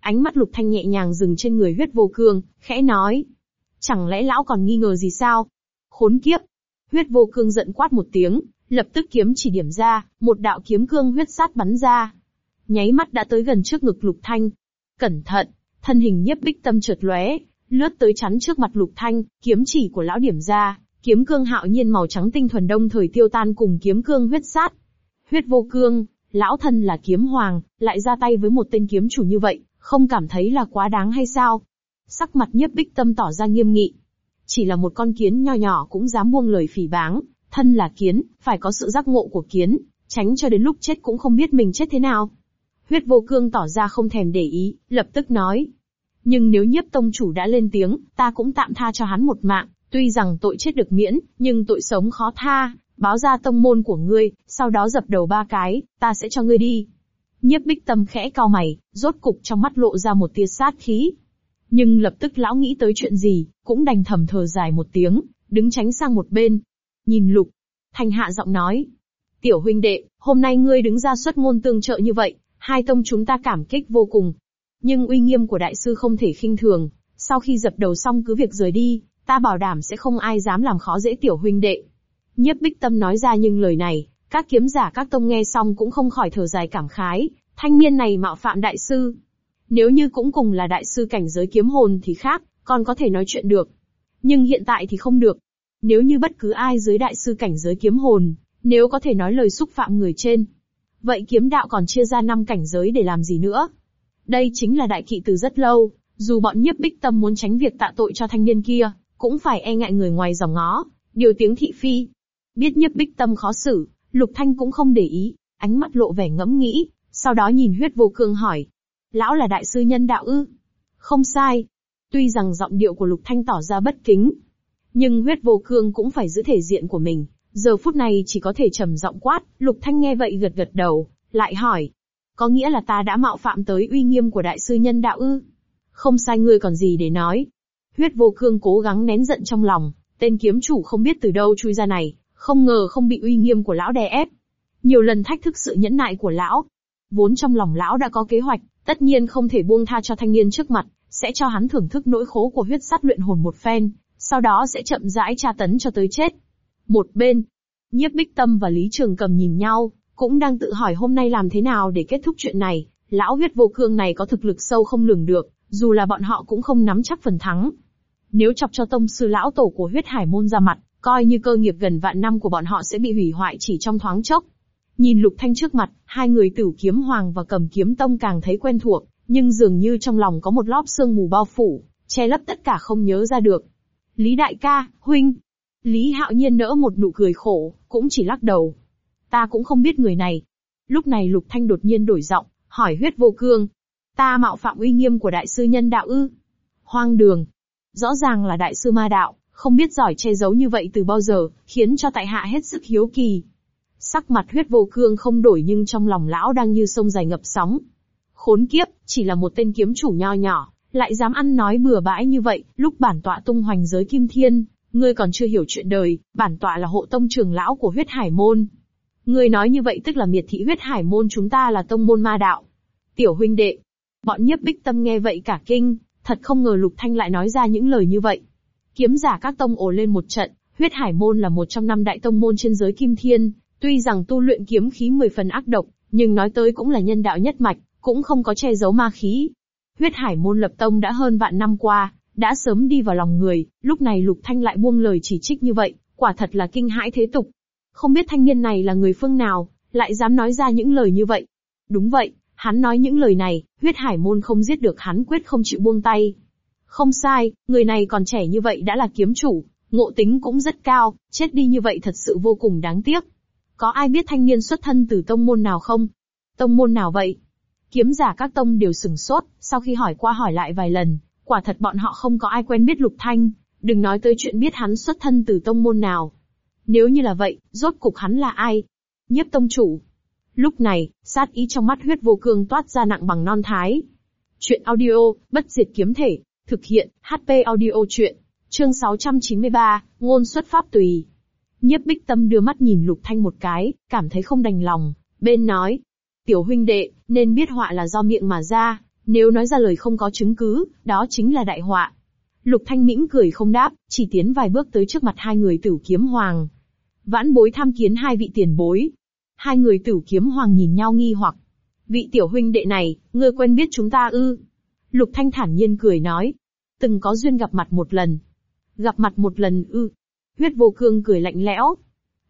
Ánh mắt Lục Thanh nhẹ nhàng dừng trên người huyết vô cương, khẽ nói. Chẳng lẽ lão còn nghi ngờ gì sao? Khốn kiếp! Huyết vô cương giận quát một tiếng, lập tức kiếm chỉ điểm ra, một đạo kiếm cương huyết sát bắn ra. Nháy mắt đã tới gần trước ngực Lục Thanh. Cẩn thận, thân hình nhiếp bích tâm chợt lóe, lướt tới chắn trước mặt Lục Thanh, kiếm chỉ của lão điểm ra, kiếm cương hạo nhiên màu trắng tinh thuần đông thời tiêu tan cùng kiếm cương huyết sát. Huyết vô cương, lão thân là kiếm hoàng, lại ra tay với một tên kiếm chủ như vậy, không cảm thấy là quá đáng hay sao? Sắc mặt nhiếp bích tâm tỏ ra nghiêm nghị. Chỉ là một con kiến nho nhỏ cũng dám buông lời phỉ báng, thân là kiến, phải có sự giác ngộ của kiến, tránh cho đến lúc chết cũng không biết mình chết thế nào. Huyết vô cương tỏ ra không thèm để ý, lập tức nói. Nhưng nếu nhiếp tông chủ đã lên tiếng, ta cũng tạm tha cho hắn một mạng, tuy rằng tội chết được miễn, nhưng tội sống khó tha, báo ra tông môn của ngươi, sau đó dập đầu ba cái, ta sẽ cho ngươi đi. Nhiếp bích tâm khẽ cao mày, rốt cục trong mắt lộ ra một tia sát khí. Nhưng lập tức lão nghĩ tới chuyện gì, cũng đành thầm thở dài một tiếng, đứng tránh sang một bên. Nhìn lục, thành hạ giọng nói. Tiểu huynh đệ, hôm nay ngươi đứng ra xuất ngôn tương trợ như vậy, hai tông chúng ta cảm kích vô cùng. Nhưng uy nghiêm của đại sư không thể khinh thường, sau khi dập đầu xong cứ việc rời đi, ta bảo đảm sẽ không ai dám làm khó dễ tiểu huynh đệ. Nhiếp bích tâm nói ra nhưng lời này, các kiếm giả các tông nghe xong cũng không khỏi thở dài cảm khái, thanh niên này mạo phạm đại sư. Nếu như cũng cùng là đại sư cảnh giới kiếm hồn thì khác, còn có thể nói chuyện được. Nhưng hiện tại thì không được. Nếu như bất cứ ai dưới đại sư cảnh giới kiếm hồn, nếu có thể nói lời xúc phạm người trên. Vậy kiếm đạo còn chia ra năm cảnh giới để làm gì nữa? Đây chính là đại kỵ từ rất lâu, dù bọn nhiếp bích tâm muốn tránh việc tạ tội cho thanh niên kia, cũng phải e ngại người ngoài dòng ngó, điều tiếng thị phi. Biết nhiếp bích tâm khó xử, Lục Thanh cũng không để ý, ánh mắt lộ vẻ ngẫm nghĩ, sau đó nhìn huyết vô cương hỏi. Lão là đại sư nhân đạo ư? Không sai. Tuy rằng giọng điệu của Lục Thanh tỏ ra bất kính, nhưng huyết vô cương cũng phải giữ thể diện của mình. Giờ phút này chỉ có thể trầm giọng quát, Lục Thanh nghe vậy gật gật đầu, lại hỏi. Có nghĩa là ta đã mạo phạm tới uy nghiêm của đại sư nhân đạo ư? Không sai ngươi còn gì để nói. Huyết vô cương cố gắng nén giận trong lòng, tên kiếm chủ không biết từ đâu chui ra này, không ngờ không bị uy nghiêm của lão đè ép. Nhiều lần thách thức sự nhẫn nại của lão. Vốn trong lòng lão đã có kế hoạch, tất nhiên không thể buông tha cho thanh niên trước mặt, sẽ cho hắn thưởng thức nỗi khổ của huyết sát luyện hồn một phen, sau đó sẽ chậm rãi tra tấn cho tới chết. Một bên, nhiếp bích tâm và Lý Trường Cầm nhìn nhau, cũng đang tự hỏi hôm nay làm thế nào để kết thúc chuyện này. Lão huyết vô cương này có thực lực sâu không lường được, dù là bọn họ cũng không nắm chắc phần thắng. Nếu chọc cho tông sư lão tổ của huyết hải môn ra mặt, coi như cơ nghiệp gần vạn năm của bọn họ sẽ bị hủy hoại chỉ trong thoáng chốc. Nhìn Lục Thanh trước mặt, hai người tử kiếm hoàng và cầm kiếm tông càng thấy quen thuộc, nhưng dường như trong lòng có một lóp sương mù bao phủ, che lấp tất cả không nhớ ra được. Lý đại ca, huynh. Lý hạo nhiên nỡ một nụ cười khổ, cũng chỉ lắc đầu. Ta cũng không biết người này. Lúc này Lục Thanh đột nhiên đổi giọng, hỏi huyết vô cương. Ta mạo phạm uy nghiêm của đại sư nhân đạo ư? Hoang đường. Rõ ràng là đại sư ma đạo, không biết giỏi che giấu như vậy từ bao giờ, khiến cho tại hạ hết sức hiếu kỳ. Sắc mặt huyết vô cương không đổi nhưng trong lòng lão đang như sông dài ngập sóng. Khốn kiếp, chỉ là một tên kiếm chủ nho nhỏ, lại dám ăn nói bừa bãi như vậy, lúc bản tọa tung hoành giới kim thiên, ngươi còn chưa hiểu chuyện đời, bản tọa là hộ tông trưởng lão của huyết hải môn. Ngươi nói như vậy tức là miệt thị huyết hải môn chúng ta là tông môn ma đạo. Tiểu huynh đệ, bọn nhiếp bích tâm nghe vậy cả kinh, thật không ngờ lục thanh lại nói ra những lời như vậy. Kiếm giả các tông ồ lên một trận, huyết hải môn là một trong năm đại tông môn trên giới kim thiên, tuy rằng tu luyện kiếm khí mười phần ác độc, nhưng nói tới cũng là nhân đạo nhất mạch, cũng không có che giấu ma khí. Huyết hải môn lập tông đã hơn vạn năm qua, đã sớm đi vào lòng người, lúc này lục thanh lại buông lời chỉ trích như vậy, quả thật là kinh hãi thế tục. Không biết thanh niên này là người phương nào, lại dám nói ra những lời như vậy. Đúng vậy, hắn nói những lời này, huyết hải môn không giết được hắn quyết không chịu buông tay. Không sai, người này còn trẻ như vậy đã là kiếm chủ, ngộ tính cũng rất cao, chết đi như vậy thật sự vô cùng đáng tiếc. Có ai biết thanh niên xuất thân từ tông môn nào không? Tông môn nào vậy? Kiếm giả các tông đều sừng sốt, sau khi hỏi qua hỏi lại vài lần, quả thật bọn họ không có ai quen biết Lục Thanh, đừng nói tới chuyện biết hắn xuất thân từ tông môn nào. Nếu như là vậy, rốt cục hắn là ai? Nhiếp tông chủ. Lúc này, sát ý trong mắt huyết vô cương toát ra nặng bằng non thái. Chuyện audio, bất diệt kiếm thể, thực hiện, HP audio chuyện. Chương 693, ngôn xuất pháp tùy. Nhiếp bích tâm đưa mắt nhìn lục thanh một cái, cảm thấy không đành lòng, bên nói. Tiểu huynh đệ, nên biết họa là do miệng mà ra, nếu nói ra lời không có chứng cứ, đó chính là đại họa. Lục thanh mỉm cười không đáp, chỉ tiến vài bước tới trước mặt hai người tử kiếm hoàng. Vãn bối tham kiến hai vị tiền bối. Hai người tử kiếm hoàng nhìn nhau nghi hoặc. Vị tiểu huynh đệ này, ngươi quen biết chúng ta ư? Lục thanh thản nhiên cười nói. Từng có duyên gặp mặt một lần. Gặp mặt một lần ư? Huyết vô cương cười lạnh lẽo.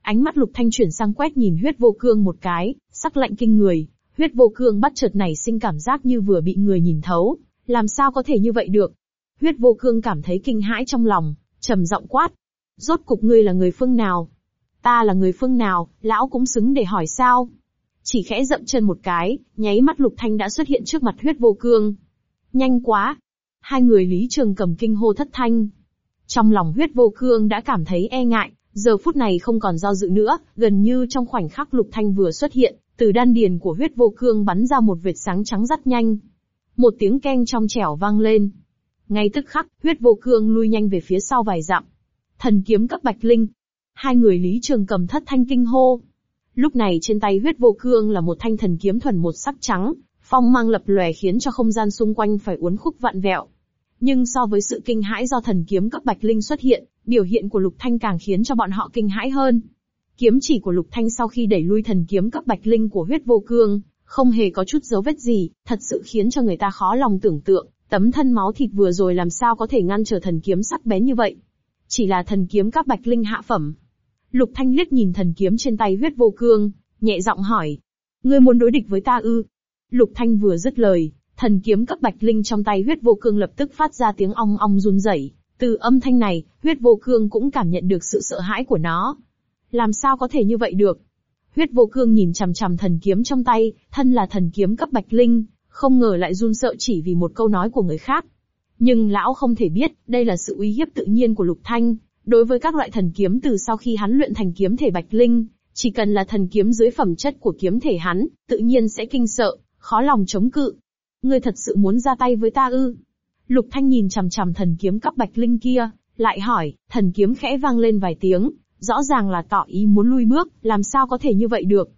Ánh mắt lục thanh chuyển sang quét nhìn huyết vô cương một cái, sắc lạnh kinh người. Huyết vô cương bắt chợt nảy sinh cảm giác như vừa bị người nhìn thấu. Làm sao có thể như vậy được? Huyết vô cương cảm thấy kinh hãi trong lòng, trầm giọng quát. Rốt cục ngươi là người phương nào? Ta là người phương nào, lão cũng xứng để hỏi sao? Chỉ khẽ dậm chân một cái, nháy mắt lục thanh đã xuất hiện trước mặt huyết vô cương. Nhanh quá! Hai người Lý Trường cầm kinh hô thất thanh. Trong lòng huyết vô cương đã cảm thấy e ngại, giờ phút này không còn do dự nữa, gần như trong khoảnh khắc lục thanh vừa xuất hiện, từ đan điền của huyết vô cương bắn ra một vệt sáng trắng rất nhanh. Một tiếng keng trong trẻo vang lên. Ngay tức khắc, huyết vô cương lui nhanh về phía sau vài dặm. Thần kiếm cấp bạch linh. Hai người Lý Trường cầm thất thanh kinh hô. Lúc này trên tay huyết vô cương là một thanh thần kiếm thuần một sắc trắng, phong mang lập lòe khiến cho không gian xung quanh phải uốn khúc vạn vẹo. Nhưng so với sự kinh hãi do thần kiếm cấp bạch linh xuất hiện, biểu hiện của Lục Thanh càng khiến cho bọn họ kinh hãi hơn. Kiếm chỉ của Lục Thanh sau khi đẩy lui thần kiếm cấp bạch linh của huyết vô cương, không hề có chút dấu vết gì, thật sự khiến cho người ta khó lòng tưởng tượng, tấm thân máu thịt vừa rồi làm sao có thể ngăn trở thần kiếm sắc bén như vậy. Chỉ là thần kiếm các bạch linh hạ phẩm. Lục Thanh liếc nhìn thần kiếm trên tay huyết vô cương, nhẹ giọng hỏi. Ngươi muốn đối địch với ta ư? Lục Thanh vừa dứt lời, thần kiếm cấp bạch linh trong tay huyết vô cương lập tức phát ra tiếng ong ong run rẩy. Từ âm thanh này, huyết vô cương cũng cảm nhận được sự sợ hãi của nó. Làm sao có thể như vậy được? Huyết vô cương nhìn chằm chằm thần kiếm trong tay, thân là thần kiếm cấp bạch linh, không ngờ lại run sợ chỉ vì một câu nói của người khác. Nhưng lão không thể biết, đây là sự uy hiếp tự nhiên của Lục Thanh, đối với các loại thần kiếm từ sau khi hắn luyện thành kiếm thể bạch linh, chỉ cần là thần kiếm dưới phẩm chất của kiếm thể hắn, tự nhiên sẽ kinh sợ, khó lòng chống cự. Ngươi thật sự muốn ra tay với ta ư? Lục Thanh nhìn chằm chằm thần kiếm cấp bạch linh kia, lại hỏi, thần kiếm khẽ vang lên vài tiếng, rõ ràng là tỏ ý muốn lui bước, làm sao có thể như vậy được?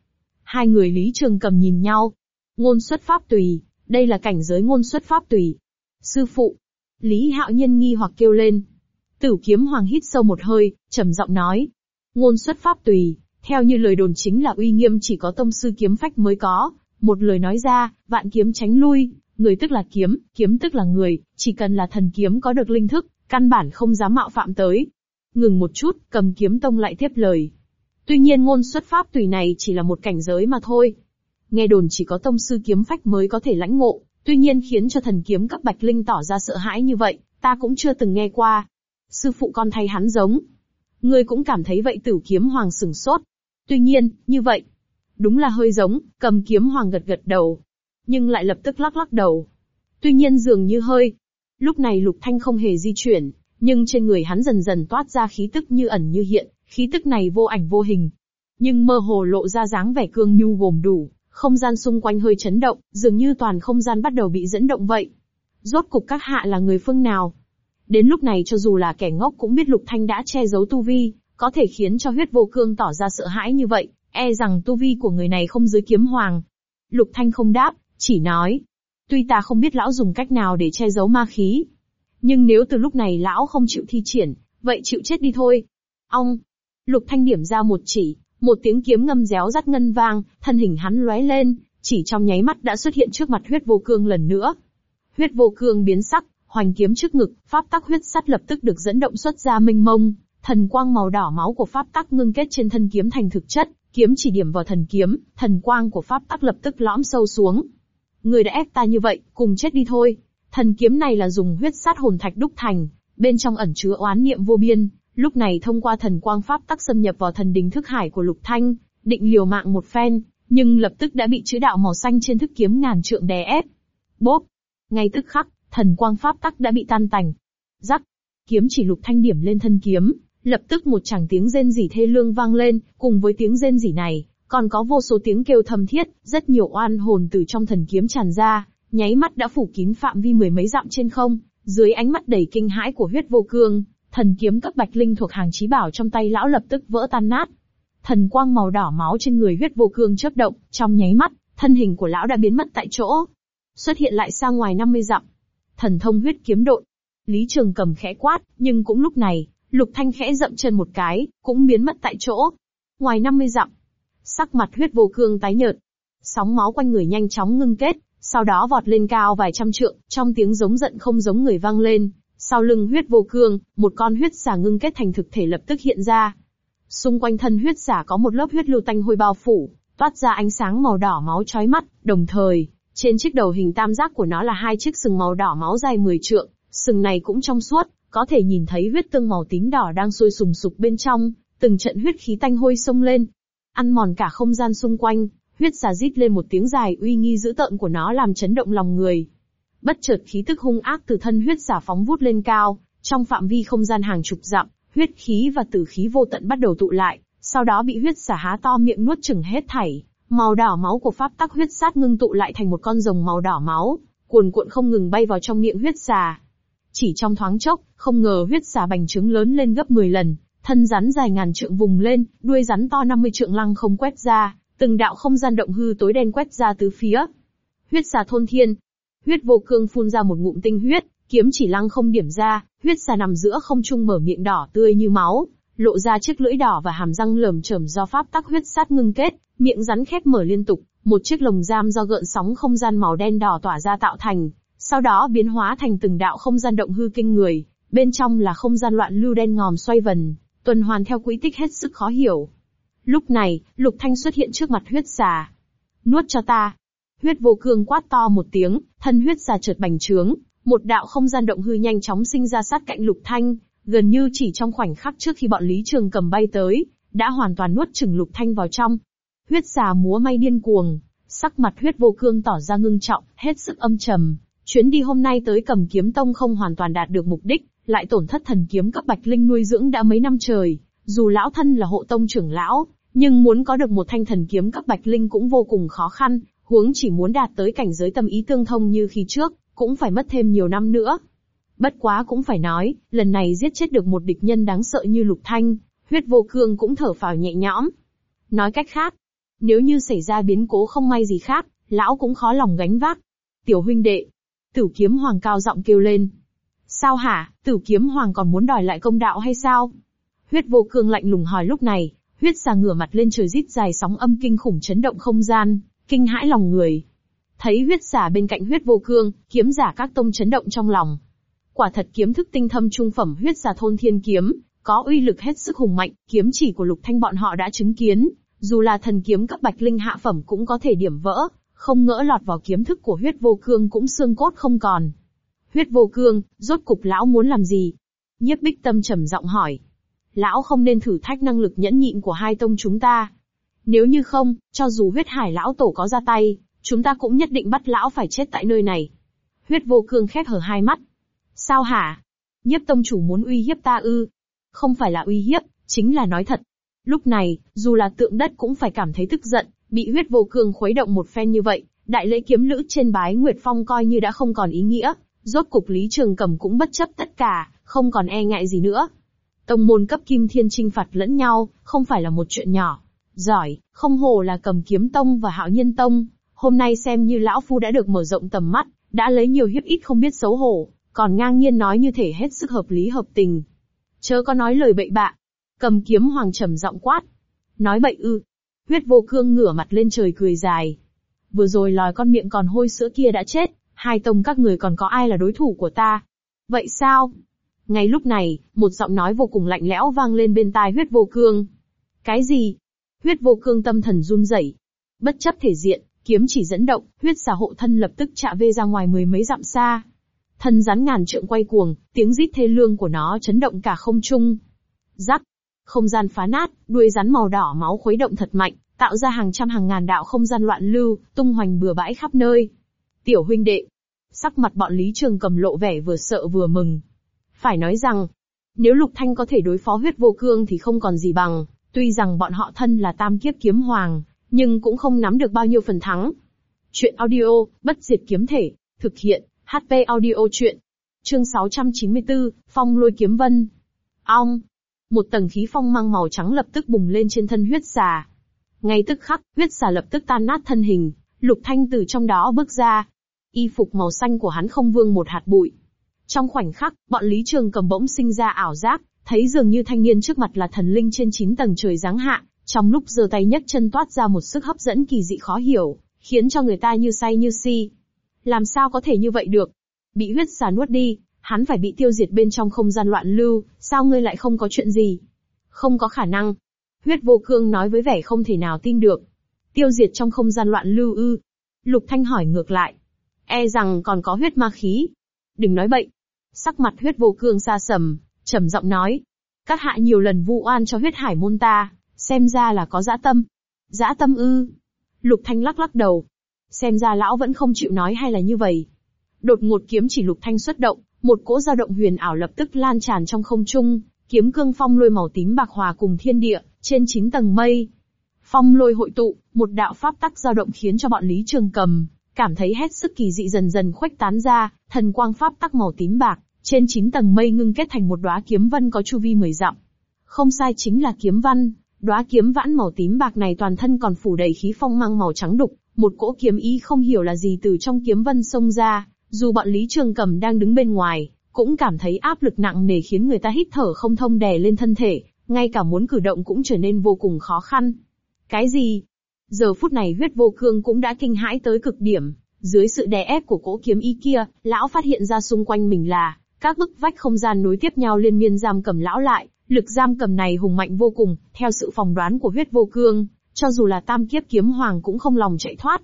Hai người Lý Trường Cầm nhìn nhau. Ngôn xuất pháp tùy, đây là cảnh giới ngôn xuất pháp tùy. Sư phụ. Lý Hạo Nhân nghi hoặc kêu lên. Tử kiếm hoàng hít sâu một hơi, trầm giọng nói. Ngôn xuất pháp tùy, theo như lời đồn chính là uy nghiêm chỉ có tông sư kiếm phách mới có. Một lời nói ra, vạn kiếm tránh lui, người tức là kiếm, kiếm tức là người, chỉ cần là thần kiếm có được linh thức, căn bản không dám mạo phạm tới. Ngừng một chút, cầm kiếm tông lại tiếp lời. Tuy nhiên ngôn xuất pháp tùy này chỉ là một cảnh giới mà thôi. Nghe đồn chỉ có tông sư kiếm phách mới có thể lãnh ngộ, tuy nhiên khiến cho thần kiếm cấp bạch linh tỏ ra sợ hãi như vậy, ta cũng chưa từng nghe qua. Sư phụ con thay hắn giống. Ngươi cũng cảm thấy vậy tử kiếm hoàng sừng sốt. Tuy nhiên, như vậy, đúng là hơi giống, cầm kiếm hoàng gật gật đầu. Nhưng lại lập tức lắc lắc đầu. Tuy nhiên dường như hơi. Lúc này lục thanh không hề di chuyển, nhưng trên người hắn dần dần toát ra khí tức như ẩn như hiện, khí tức này vô ảnh vô hình. Nhưng mơ hồ lộ ra dáng vẻ cương nhu gồm đủ, không gian xung quanh hơi chấn động, dường như toàn không gian bắt đầu bị dẫn động vậy. Rốt cục các hạ là người phương nào? Đến lúc này cho dù là kẻ ngốc cũng biết Lục Thanh đã che giấu tu vi, có thể khiến cho huyết vô cương tỏ ra sợ hãi như vậy, e rằng tu vi của người này không dưới kiếm hoàng. Lục Thanh không đáp, chỉ nói. Tuy ta không biết lão dùng cách nào để che giấu ma khí. Nhưng nếu từ lúc này lão không chịu thi triển, vậy chịu chết đi thôi. Ông. Lục Thanh điểm ra một chỉ, một tiếng kiếm ngâm réo rắt ngân vang, thân hình hắn lóe lên, chỉ trong nháy mắt đã xuất hiện trước mặt huyết vô cương lần nữa. Huyết vô cương biến sắc, hoành kiếm trước ngực, pháp tắc huyết sắt lập tức được dẫn động xuất ra minh mông, thần quang màu đỏ máu của pháp tắc ngưng kết trên thân kiếm thành thực chất, kiếm chỉ điểm vào thần kiếm, thần quang của pháp tắc lập tức lõm sâu xuống. Người đã ép ta như vậy, cùng chết đi thôi. Thần kiếm này là dùng huyết sát hồn thạch đúc thành, bên trong ẩn chứa oán niệm vô biên, lúc này thông qua thần quang pháp tắc xâm nhập vào thần đình thức hải của Lục Thanh, định liều mạng một phen, nhưng lập tức đã bị chữ đạo màu xanh trên thức kiếm ngàn trượng đè ép. Bốp! Ngay tức khắc, thần quang pháp tắc đã bị tan tành. Rắc! Kiếm chỉ Lục Thanh điểm lên thân kiếm, lập tức một tràng tiếng rên rỉ thê lương vang lên, cùng với tiếng rên rỉ này, còn có vô số tiếng kêu thầm thiết, rất nhiều oan hồn từ trong thần kiếm tràn ra, nháy mắt đã phủ kín phạm vi mười mấy dặm trên không, dưới ánh mắt đầy kinh hãi của huyết vô cương, thần kiếm cấp bạch linh thuộc hàng trí bảo trong tay lão lập tức vỡ tan nát. Thần quang màu đỏ máu trên người huyết vô cương chớp động, trong nháy mắt, thân hình của lão đã biến mất tại chỗ. Xuất hiện lại xa ngoài 50 dặm. Thần thông huyết kiếm độn. Lý Trường cầm khẽ quát, nhưng cũng lúc này, Lục Thanh khẽ dậm chân một cái, cũng biến mất tại chỗ. Ngoài 50 dặm, sắc mặt huyết vô cương tái nhợt. Sóng máu quanh người nhanh chóng ngưng kết, sau đó vọt lên cao vài trăm trượng, trong tiếng giống giận không giống người vang lên. Sau lưng huyết vô cương, một con huyết xà ngưng kết thành thực thể lập tức hiện ra. Xung quanh thân huyết xà có một lớp huyết lưu tanh hôi bao phủ, toát ra ánh sáng màu đỏ máu chói mắt, đồng thời, trên chiếc đầu hình tam giác của nó là hai chiếc sừng màu đỏ máu dài 10 trượng, sừng này cũng trong suốt, có thể nhìn thấy huyết tương màu tím đỏ đang sôi sùng sục bên trong, từng trận huyết khí tanh hôi xông lên, ăn mòn cả không gian xung quanh, huyết xà rít lên một tiếng dài uy nghi dữ tợn của nó làm chấn động lòng người. Bất chợt khí tức hung ác từ thân huyết xà phóng vút lên cao, trong phạm vi không gian hàng chục dặm, huyết khí và tử khí vô tận bắt đầu tụ lại, sau đó bị huyết xà há to miệng nuốt chửng hết thảy. Màu đỏ máu của pháp tắc huyết sát ngưng tụ lại thành một con rồng màu đỏ máu, cuồn cuộn không ngừng bay vào trong miệng huyết xà. Chỉ trong thoáng chốc, không ngờ huyết xà bành trướng lớn lên gấp 10 lần, thân rắn dài ngàn trượng vùng lên, đuôi rắn to 50 trượng lăng không quét ra, từng đạo không gian động hư tối đen quét ra tứ phía. Huyết xà thôn thiên. Huyết vô cương phun ra một ngụm tinh huyết, kiếm chỉ lăng không điểm ra, huyết xà nằm giữa không trung mở miệng đỏ tươi như máu, lộ ra chiếc lưỡi đỏ và hàm răng lởm chởm do pháp tắc huyết sát ngưng kết, miệng rắn khép mở liên tục, một chiếc lồng giam do gợn sóng không gian màu đen đỏ tỏa ra tạo thành, sau đó biến hóa thành từng đạo không gian động hư kinh người, bên trong là không gian loạn lưu đen ngòm xoay vần, tuần hoàn theo quỹ tích hết sức khó hiểu. Lúc này, Lục Thanh xuất hiện trước mặt huyết xà. Nuốt cho ta. Huyết vô cương quát to một tiếng, thân huyết xà chợt bành trướng, một đạo không gian động hư nhanh chóng sinh ra sát cạnh Lục Thanh, gần như chỉ trong khoảnh khắc trước khi bọn Lý Trường cầm bay tới, đã hoàn toàn nuốt chửng Lục Thanh vào trong. Huyết xà múa may điên cuồng, sắc mặt huyết vô cương tỏ ra ngưng trọng, hết sức âm trầm. Chuyến đi hôm nay tới cầm kiếm tông không hoàn toàn đạt được mục đích, lại tổn thất thần kiếm cấp bạch linh nuôi dưỡng đã mấy năm trời. Dù lão thân là hộ tông trưởng lão, nhưng muốn có được một thanh thần kiếm cấp bạch linh cũng vô cùng khó khăn, huống chỉ muốn đạt tới cảnh giới tâm ý tương thông như khi trước, cũng phải mất thêm nhiều năm nữa. Bất quá cũng phải nói, lần này giết chết được một địch nhân đáng sợ như Lục Thanh, huyết vô cương cũng thở phào nhẹ nhõm. Nói cách khác, nếu như xảy ra biến cố không may gì khác, lão cũng khó lòng gánh vác. Tiểu huynh đệ, tử kiếm hoàng cao giọng kêu lên. Sao hả, tử kiếm hoàng còn muốn đòi lại công đạo hay sao? Huyết vô cương lạnh lùng hỏi lúc này, huyết xà ngửa mặt lên trời rít dài sóng âm kinh khủng chấn động không gian, kinh hãi lòng người. Thấy huyết xà bên cạnh huyết vô cương, kiếm giả các tông chấn động trong lòng. Quả thật kiếm thức tinh thâm trung phẩm huyết xà thôn thiên kiếm, có uy lực hết sức hùng mạnh, kiếm chỉ của lục thanh bọn họ đã chứng kiến, dù là thần kiếm cấp bạch linh hạ phẩm cũng có thể điểm vỡ, không ngỡ lọt vào kiếm thức của huyết vô cương cũng xương cốt không còn. Huyết vô cương, rốt cục lão muốn làm gì? Nhiếp bích tâm trầm giọng hỏi. Lão không nên thử thách năng lực nhẫn nhịn của hai tông chúng ta. Nếu như không, cho dù huyết hải lão tổ có ra tay, chúng ta cũng nhất định bắt lão phải chết tại nơi này. Huyết vô cương khép hở hai mắt. Sao hả? Nhiếp tông chủ muốn uy hiếp ta ư? Không phải là uy hiếp, chính là nói thật. Lúc này, dù là tượng đất cũng phải cảm thấy tức giận, bị huyết vô cương khuấy động một phen như vậy, đại lễ kiếm lữ trên bái Nguyệt Phong coi như đã không còn ý nghĩa, Rốt cục Lý Trường Cẩm cũng bất chấp tất cả, không còn e ngại gì nữa. Tông môn cấp kim thiên trinh phạt lẫn nhau, không phải là một chuyện nhỏ. Giỏi, không hồ là cầm kiếm tông và hạo nhân tông. Hôm nay xem như lão phu đã được mở rộng tầm mắt, đã lấy nhiều hiếp ít không biết xấu hổ, còn ngang nhiên nói như thể hết sức hợp lý hợp tình. Chớ có nói lời bậy bạ. Cầm kiếm hoàng trầm giọng quát. Nói bậy ư. Huyết vô cương ngửa mặt lên trời cười dài. Vừa rồi lòi con miệng còn hôi sữa kia đã chết, hai tông các người còn có ai là đối thủ của ta? Vậy sao? Ngay lúc này, một giọng nói vô cùng lạnh lẽo vang lên bên tai huyết vô cương. Cái gì? Huyết vô cương tâm thần run rẩy. Bất chấp thể diện, kiếm chỉ dẫn động, huyết xà hộ thân lập tức chạ vê ra ngoài mười mấy dặm xa. Thân rắn ngàn trượng quay cuồng, tiếng rít thê lương của nó chấn động cả không trung. Rắc, không gian phá nát, đuôi rắn màu đỏ máu khuấy động thật mạnh, tạo ra hàng trăm hàng ngàn đạo không gian loạn lưu, tung hoành bừa bãi khắp nơi. Tiểu huynh đệ, sắc mặt bọn Lý Trường cầm lộ vẻ vừa sợ vừa mừng. Phải nói rằng, nếu Lục Thanh có thể đối phó huyết vô cương thì không còn gì bằng, tuy rằng bọn họ thân là tam kiếp kiếm hoàng, nhưng cũng không nắm được bao nhiêu phần thắng. Chuyện audio, bất diệt kiếm thể, thực hiện, HP audio chuyện. Chương 694, Phong lôi kiếm vân. Ong. Một tầng khí phong mang màu trắng lập tức bùng lên trên thân huyết xà. Ngay tức khắc, huyết xà lập tức tan nát thân hình, lục thanh từ trong đó bước ra. Y phục màu xanh của hắn không vương một hạt bụi. Trong khoảnh khắc, bọn Lý Trường cầm bỗng sinh ra ảo giác, thấy dường như thanh niên trước mặt là thần linh trên chín tầng trời giáng hạ, trong lúc giơ tay nhấc chân toát ra một sức hấp dẫn kỳ dị khó hiểu, khiến cho người ta như say như si. Làm sao có thể như vậy được? Bị huyết xà nuốt đi, hắn phải bị tiêu diệt bên trong không gian loạn lưu, sao ngươi lại không có chuyện gì? Không có khả năng. Huyết vô cương nói với vẻ không thể nào tin được. Tiêu diệt trong không gian loạn lưu ư. Lục Thanh hỏi ngược lại. E rằng còn có huyết ma khí. Đừng nói bậy. Sắc mặt huyết vô cương xa sầm, trầm giọng nói. Các hạ nhiều lần vu oan cho huyết hải môn ta, xem ra là có dã tâm. Dã tâm ư. Lục Thanh lắc lắc đầu. Xem ra lão vẫn không chịu nói hay là như vậy. Đột ngột kiếm chỉ Lục Thanh xuất động, một cỗ dao động huyền ảo lập tức lan tràn trong không trung, kiếm cương phong lôi màu tím bạc hòa cùng thiên địa, trên chín tầng mây. Phong lôi hội tụ, một đạo pháp tắc dao động khiến cho bọn Lý Trường Cầm cảm thấy hết sức kỳ dị dần dần khuếch tán ra, thần quang pháp tắc màu tím bạc, trên chín tầng mây ngưng kết thành một đóa kiếm vân có chu vi mười dặm. Không sai chính là kiếm văn, đóa kiếm vãn màu tím bạc này toàn thân còn phủ đầy khí phong mang màu trắng đục, một cỗ kiếm ý không hiểu là gì từ trong kiếm vân xông ra, dù bọn Lý Trường Cầm đang đứng bên ngoài, cũng cảm thấy áp lực nặng nề khiến người ta hít thở không thông đè lên thân thể, ngay cả muốn cử động cũng trở nên vô cùng khó khăn. Cái gì? Giờ phút này huyết vô cương cũng đã kinh hãi tới cực điểm, dưới sự đè ép của cỗ kiếm y kia, lão phát hiện ra xung quanh mình là, các bức vách không gian nối tiếp nhau liên miên giam cầm lão lại, lực giam cầm này hùng mạnh vô cùng, theo sự phỏng đoán của huyết vô cương, cho dù là tam kiếp kiếm hoàng cũng không lòng chạy thoát.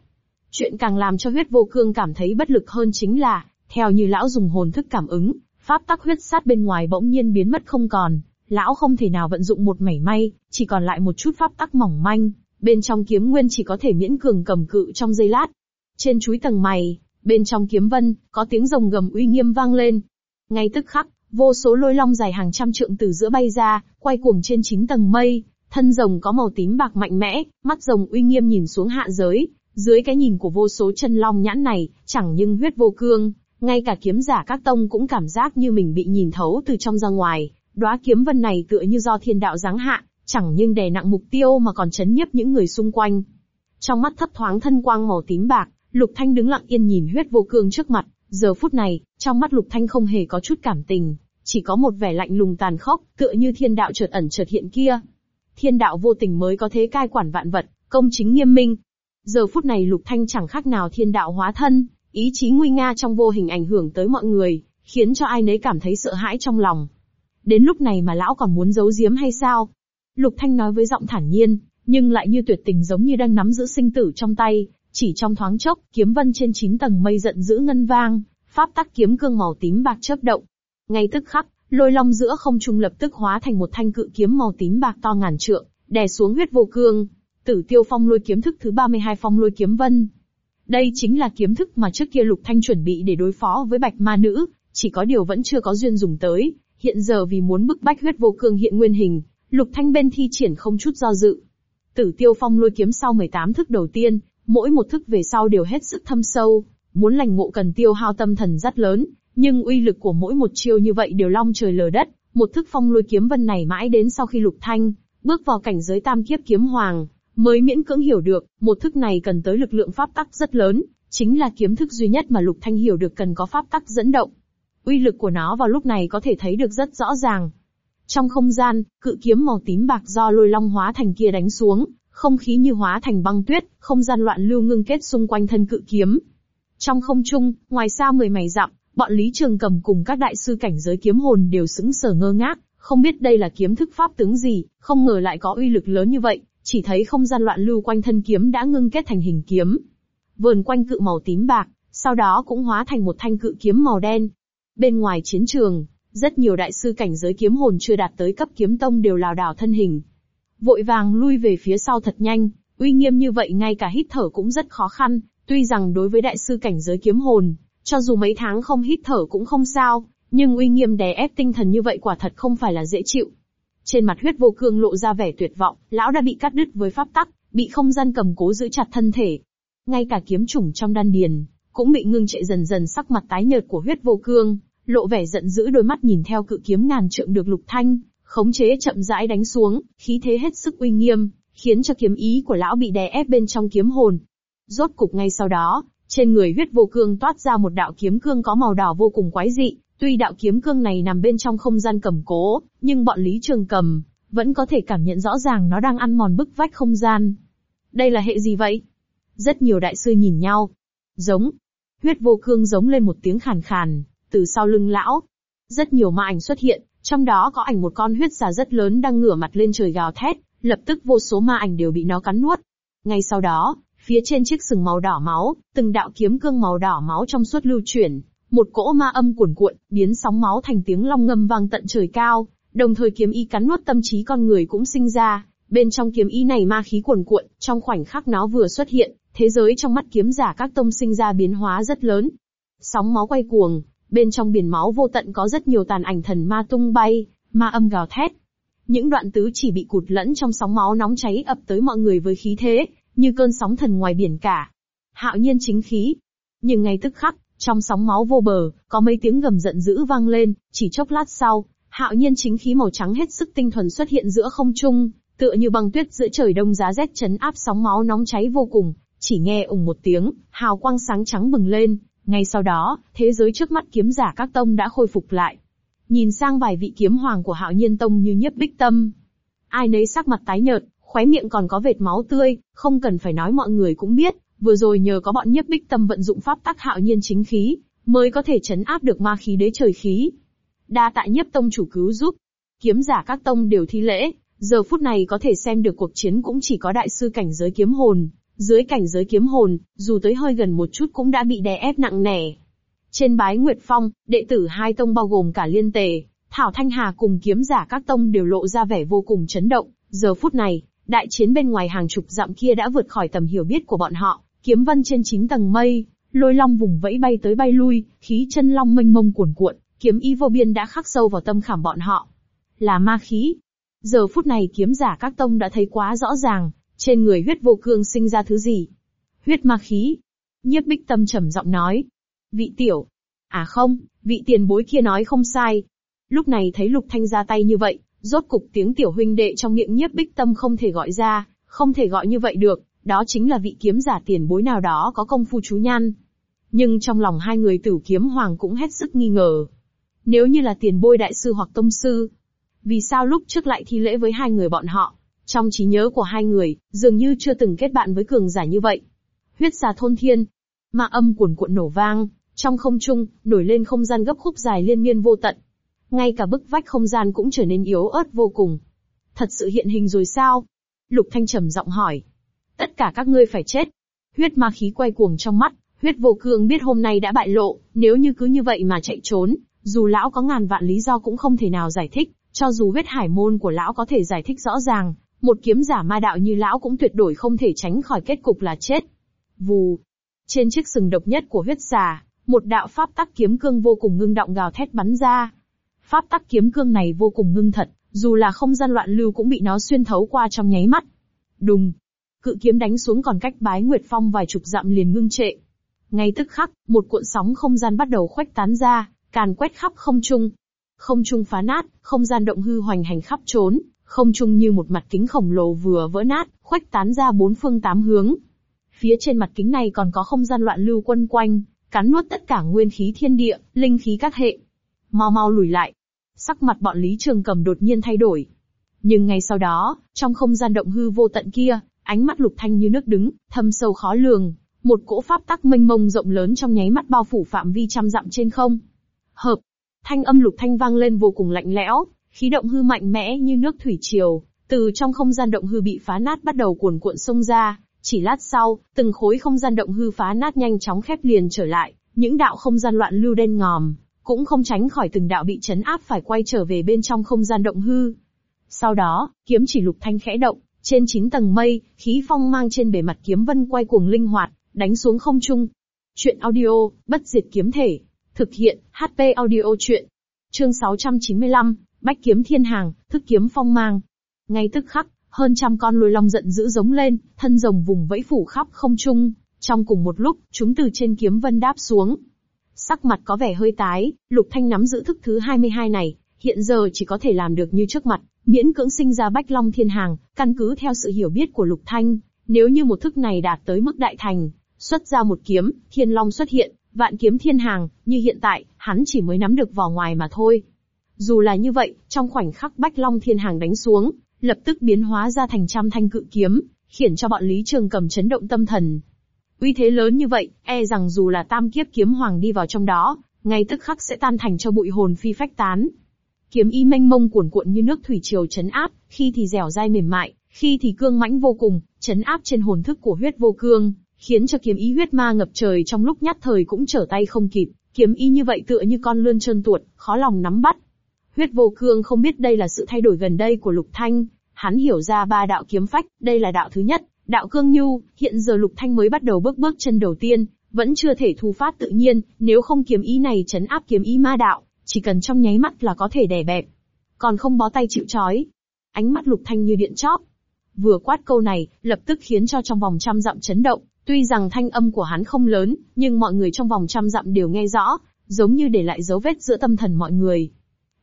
Chuyện càng làm cho huyết vô cương cảm thấy bất lực hơn chính là, theo như lão dùng hồn thức cảm ứng, pháp tắc huyết sát bên ngoài bỗng nhiên biến mất không còn, lão không thể nào vận dụng một mảy may, chỉ còn lại một chút pháp tắc mỏng manh, bên trong kiếm nguyên chỉ có thể miễn cường cầm cự trong giây lát. Trên chuối tầng mày, bên trong kiếm vân, có tiếng rồng gầm uy nghiêm vang lên. Ngay tức khắc, vô số lôi long dài hàng trăm trượng từ giữa bay ra, quay cuồng trên chín tầng mây, thân rồng có màu tím bạc mạnh mẽ, mắt rồng uy nghiêm nhìn xuống hạ giới, dưới cái nhìn của vô số chân long nhãn này, chẳng nhưng huyết vô cương, ngay cả kiếm giả các tông cũng cảm giác như mình bị nhìn thấu từ trong ra ngoài, đóa kiếm vân này tựa như do thiên đạo giáng hạ, chẳng nhưng đè nặng mục tiêu mà còn chấn nhiếp những người xung quanh. Trong mắt thấp thoáng thân quang màu tím bạc, Lục Thanh đứng lặng yên nhìn huyết vô cương trước mặt, giờ phút này, trong mắt Lục Thanh không hề có chút cảm tình, chỉ có một vẻ lạnh lùng tàn khốc, tựa như thiên đạo chợt ẩn chợt hiện kia. Thiên đạo vô tình mới có thế cai quản vạn vật, công chính nghiêm minh, Giờ phút này Lục Thanh chẳng khác nào thiên đạo hóa thân, ý chí nguy nga trong vô hình ảnh hưởng tới mọi người, khiến cho ai nấy cảm thấy sợ hãi trong lòng. Đến lúc này mà lão còn muốn giấu giếm hay sao? Lục Thanh nói với giọng thản nhiên, nhưng lại như tuyệt tình giống như đang nắm giữ sinh tử trong tay, chỉ trong thoáng chốc, kiếm vân trên chín tầng mây giận dữ ngân vang, pháp tắc kiếm cương màu tím bạc chớp động. Ngay tức khắc, lôi long giữa không trung lập tức hóa thành một thanh cự kiếm màu tím bạc to ngàn trượng, đè xuống huyết vô cương. Tử tiêu phong lôi kiếm thức thứ 32 phong lôi kiếm vân. Đây chính là kiếm thức mà trước kia Lục Thanh chuẩn bị để đối phó với bạch ma nữ, chỉ có điều vẫn chưa có duyên dùng tới. Hiện giờ vì muốn bức bách huyết vô cương hiện nguyên hình, Lục Thanh bên thi triển không chút do dự. Tử tiêu phong lôi kiếm sau 18 thức đầu tiên, mỗi một thức về sau đều hết sức thâm sâu, muốn lành ngộ cần tiêu hao tâm thần rất lớn, nhưng uy lực của mỗi một chiêu như vậy đều long trời lở đất. Một thức phong lôi kiếm vân này mãi đến sau khi Lục Thanh bước vào cảnh giới tam kiếp kiếm hoàng, mới miễn cưỡng hiểu được, một thức này cần tới lực lượng pháp tắc rất lớn, chính là kiếm thức duy nhất mà Lục Thanh hiểu được cần có pháp tắc dẫn động. Uy lực của nó vào lúc này có thể thấy được rất rõ ràng. Trong không gian, cự kiếm màu tím bạc do lôi long hóa thành kia đánh xuống, không khí như hóa thành băng tuyết, không gian loạn lưu ngưng kết xung quanh thân cự kiếm. Trong không trung, ngoài xa mười mày dặm, bọn Lý Trường Cầm cùng các đại sư cảnh giới kiếm hồn đều sững sờ ngơ ngác, không biết đây là kiếm thức pháp tướng gì, không ngờ lại có uy lực lớn như vậy, chỉ thấy không gian loạn lưu quanh thân kiếm đã ngưng kết thành hình kiếm. Vườn quanh cự màu tím bạc, sau đó cũng hóa thành một thanh cự kiếm màu đen. Bên ngoài chiến trường, rất nhiều đại sư cảnh giới kiếm hồn chưa đạt tới cấp kiếm tông đều lảo đảo thân hình. Vội vàng lui về phía sau thật nhanh, uy nghiêm như vậy ngay cả hít thở cũng rất khó khăn, tuy rằng đối với đại sư cảnh giới kiếm hồn, cho dù mấy tháng không hít thở cũng không sao, nhưng uy nghiêm đè ép tinh thần như vậy quả thật không phải là dễ chịu. Trên mặt huyết vô cương lộ ra vẻ tuyệt vọng, lão đã bị cắt đứt với pháp tắc, bị không gian cầm cố giữ chặt thân thể. Ngay cả kiếm chủng trong đan điền, cũng bị ngưng trệ dần dần sắc mặt tái nhợt của huyết vô cương, lộ vẻ giận dữ đôi mắt nhìn theo cự kiếm ngàn trượng được lục thanh, khống chế chậm rãi đánh xuống, khí thế hết sức uy nghiêm, khiến cho kiếm ý của lão bị đè ép bên trong kiếm hồn. Rốt cục ngay sau đó, trên người huyết vô cương toát ra một đạo kiếm cương có màu đỏ vô cùng quái dị, tuy đạo kiếm cương này nằm bên trong không gian cầm cố, nhưng bọn Lý Trường Cầm vẫn có thể cảm nhận rõ ràng nó đang ăn mòn bức vách không gian. Đây là hệ gì vậy? Rất nhiều đại sư nhìn nhau. Giống. Huyết vô cương giống lên một tiếng khàn khàn, từ sau lưng lão. Rất nhiều ma ảnh xuất hiện, trong đó có ảnh một con huyết xà rất lớn đang ngửa mặt lên trời gào thét, lập tức vô số ma ảnh đều bị nó cắn nuốt. Ngay sau đó, phía trên chiếc sừng màu đỏ máu, từng đạo kiếm cương màu đỏ máu trong suốt lưu chuyển, một cỗ ma âm cuồn cuộn, biến sóng máu thành tiếng long ngâm vang tận trời cao, đồng thời kiếm ý cắn nuốt tâm trí con người cũng sinh ra. Bên trong kiếm ý này ma khí cuồn cuộn, trong khoảnh khắc nó vừa xuất hiện, thế giới trong mắt kiếm giả các tông sinh ra biến hóa rất lớn. Sóng máu quay cuồng, bên trong biển máu vô tận có rất nhiều tàn ảnh thần ma tung bay, ma âm gào thét. Những đoạn tứ chỉ bị cụt lẫn trong sóng máu nóng cháy ập tới mọi người với khí thế, như cơn sóng thần ngoài biển cả. Hạo nhiên chính khí. Nhưng ngay tức khắc, trong sóng máu vô bờ, có mấy tiếng gầm giận dữ vang lên, chỉ chốc lát sau, hạo nhiên chính khí màu trắng hết sức tinh thuần xuất hiện giữa không trung, tựa như băng tuyết giữa trời đông giá rét chấn áp sóng máu nóng cháy vô cùng, chỉ nghe ủng một tiếng, hào quang sáng trắng bừng lên, ngay sau đó, thế giới trước mắt kiếm giả các tông đã khôi phục lại. Nhìn sang vài vị kiếm hoàng của hạo nhiên tông như nhiếp bích tâm. Ai nấy sắc mặt tái nhợt, khóe miệng còn có vệt máu tươi, không cần phải nói mọi người cũng biết, vừa rồi nhờ có bọn nhiếp bích tâm vận dụng pháp tắc hạo nhiên chính khí, mới có thể chấn áp được ma khí đế trời khí. Đa tại nhiếp tông chủ cứu giúp. Kiếm giả các tông đều thi lễ, giờ phút này có thể xem được cuộc chiến cũng chỉ có đại sư cảnh giới kiếm hồn. Dưới cảnh giới kiếm hồn, dù tới hơi gần một chút cũng đã bị đè ép nặng nề. Trên bái Nguyệt Phong, đệ tử hai tông bao gồm cả liên tề, Thảo Thanh Hà cùng kiếm giả các tông đều lộ ra vẻ vô cùng chấn động. Giờ phút này, đại chiến bên ngoài hàng chục dặm kia đã vượt khỏi tầm hiểu biết của bọn họ. Kiếm vân trên chín tầng mây, lôi long vùng vẫy bay tới bay lui, khí chân long mênh mông cuồn cuộn, kiếm y vô biên đã khắc sâu vào tâm khảm bọn họ. Là ma khí. Giờ phút này kiếm giả các tông đã thấy quá rõ ràng, trên người huyết vô cương sinh ra thứ gì. Huyết ma khí. Nhiếp bích tâm trầm giọng nói. Vị tiểu. À không, vị tiền bối kia nói không sai. Lúc này thấy lục thanh ra tay như vậy, rốt cục tiếng tiểu huynh đệ trong miệng nhiếp bích tâm không thể gọi ra, không thể gọi như vậy được, đó chính là vị kiếm giả tiền bối nào đó có công phu chú nhan. Nhưng trong lòng hai người tử kiếm hoàng cũng hết sức nghi ngờ. Nếu như là tiền bối đại sư hoặc tông sư, vì sao lúc trước lại thi lễ với hai người bọn họ? Trong trí nhớ của hai người, dường như chưa từng kết bạn với cường giả như vậy. Huyết xà thôn thiên, ma âm cuồn cuộn nổ vang, trong không trung, nổi lên không gian gấp khúc dài liên miên vô tận. Ngay cả bức vách không gian cũng trở nên yếu ớt vô cùng. Thật sự hiện hình rồi sao? Lục Thanh trầm giọng hỏi. Tất cả các ngươi phải chết. Huyết ma khí quay cuồng trong mắt, huyết vô cương biết hôm nay đã bại lộ, nếu như cứ như vậy mà chạy trốn, dù lão có ngàn vạn lý do cũng không thể nào giải thích, cho dù huyết hải môn của lão có thể giải thích rõ ràng, một kiếm giả ma đạo như lão cũng tuyệt đối không thể tránh khỏi kết cục là chết. Vù. Trên chiếc sừng độc nhất của huyết xà, một đạo pháp tắc kiếm cương vô cùng ngưng động gào thét bắn ra. Pháp tắc kiếm cương này vô cùng ngưng thật, dù là không gian loạn lưu cũng bị nó xuyên thấu qua trong nháy mắt. Đùng. Cự kiếm đánh xuống còn cách bái Nguyệt Phong vài chục dặm liền ngưng trệ. Ngay tức khắc, một cuộn sóng không gian bắt đầu khuếch tán ra, càn quét khắp không trung. Không trung phá nát, không gian động hư hoành hành khắp trốn, không trung như một mặt kính khổng lồ vừa vỡ nát, khuếch tán ra bốn phương tám hướng. Phía trên mặt kính này còn có không gian loạn lưu quân quanh, cắn nuốt tất cả nguyên khí thiên địa, linh khí các hệ. Mau mau lùi lại. Sắc mặt bọn Lý Trường Cầm đột nhiên thay đổi. Nhưng ngay sau đó, trong không gian động hư vô tận kia, ánh mắt lục thanh như nước đứng, thâm sâu khó lường, một cỗ pháp tắc mênh mông rộng lớn trong nháy mắt bao phủ phạm vi trăm dặm trên không. Hợp, thanh âm lục thanh vang lên vô cùng lạnh lẽo, khí động hư mạnh mẽ như nước thủy triều, từ trong không gian động hư bị phá nát bắt đầu cuồn cuộn xông ra, chỉ lát sau, từng khối không gian động hư phá nát nhanh chóng khép liền trở lại, những đạo không gian loạn lưu đen ngòm, cũng không tránh khỏi từng đạo bị chấn áp phải quay trở về bên trong không gian động hư. Sau đó, kiếm chỉ lục thanh khẽ động, trên chín tầng mây, khí phong mang trên bề mặt kiếm vân quay cuồng linh hoạt, đánh xuống không trung. Chuyện audio, bất diệt kiếm thể. Thực hiện, HP audio chuyện. Chương 695, Bách kiếm thiên hàng, thức kiếm phong mang. Ngay tức khắc, hơn trăm con lôi long giận dữ giống lên, thân rồng vùng vẫy phủ khắp không trung. Trong cùng một lúc, chúng từ trên kiếm vân đáp xuống. Sắc mặt có vẻ hơi tái, Lục Thanh nắm giữ thức thứ 22 này, hiện giờ chỉ có thể làm được như trước mặt, miễn cưỡng sinh ra bách long thiên hàng, căn cứ theo sự hiểu biết của Lục Thanh, nếu như một thức này đạt tới mức đại thành, xuất ra một kiếm, thiên long xuất hiện, vạn kiếm thiên hàng, như hiện tại, hắn chỉ mới nắm được vỏ ngoài mà thôi. Dù là như vậy, trong khoảnh khắc bách long thiên hàng đánh xuống, lập tức biến hóa ra thành trăm thanh cự kiếm, khiến cho bọn Lý Trường cầm chấn động tâm thần. Uy thế lớn như vậy, e rằng dù là tam kiếp kiếm hoàng đi vào trong đó, ngay tức khắc sẽ tan thành cho bụi hồn phi phách tán. Kiếm y mênh mông cuồn cuộn như nước thủy triều chấn áp, khi thì dẻo dai mềm mại, khi thì cương mãnh vô cùng, chấn áp trên hồn thức của huyết vô cương, khiến cho kiếm ý huyết ma ngập trời trong lúc nhát thời cũng trở tay không kịp, kiếm y như vậy tựa như con lươn trơn tuột, khó lòng nắm bắt. Huyết vô cương không biết đây là sự thay đổi gần đây của Lục Thanh, hắn hiểu ra ba đạo kiếm phách, đây là đạo thứ nhất, đạo cương nhu, hiện giờ Lục Thanh mới bắt đầu bước bước chân đầu tiên, vẫn chưa thể thu phát tự nhiên, nếu không kiếm ý này chấn áp kiếm ý ma đạo, chỉ cần trong nháy mắt là có thể đè bẹp. Còn không bó tay chịu chói. Ánh mắt Lục Thanh như điện chóp. Vừa quát câu này, lập tức khiến cho trong vòng trăm dặm chấn động, tuy rằng thanh âm của hắn không lớn, nhưng mọi người trong vòng trăm dặm đều nghe rõ, giống như để lại dấu vết giữa tâm thần mọi người.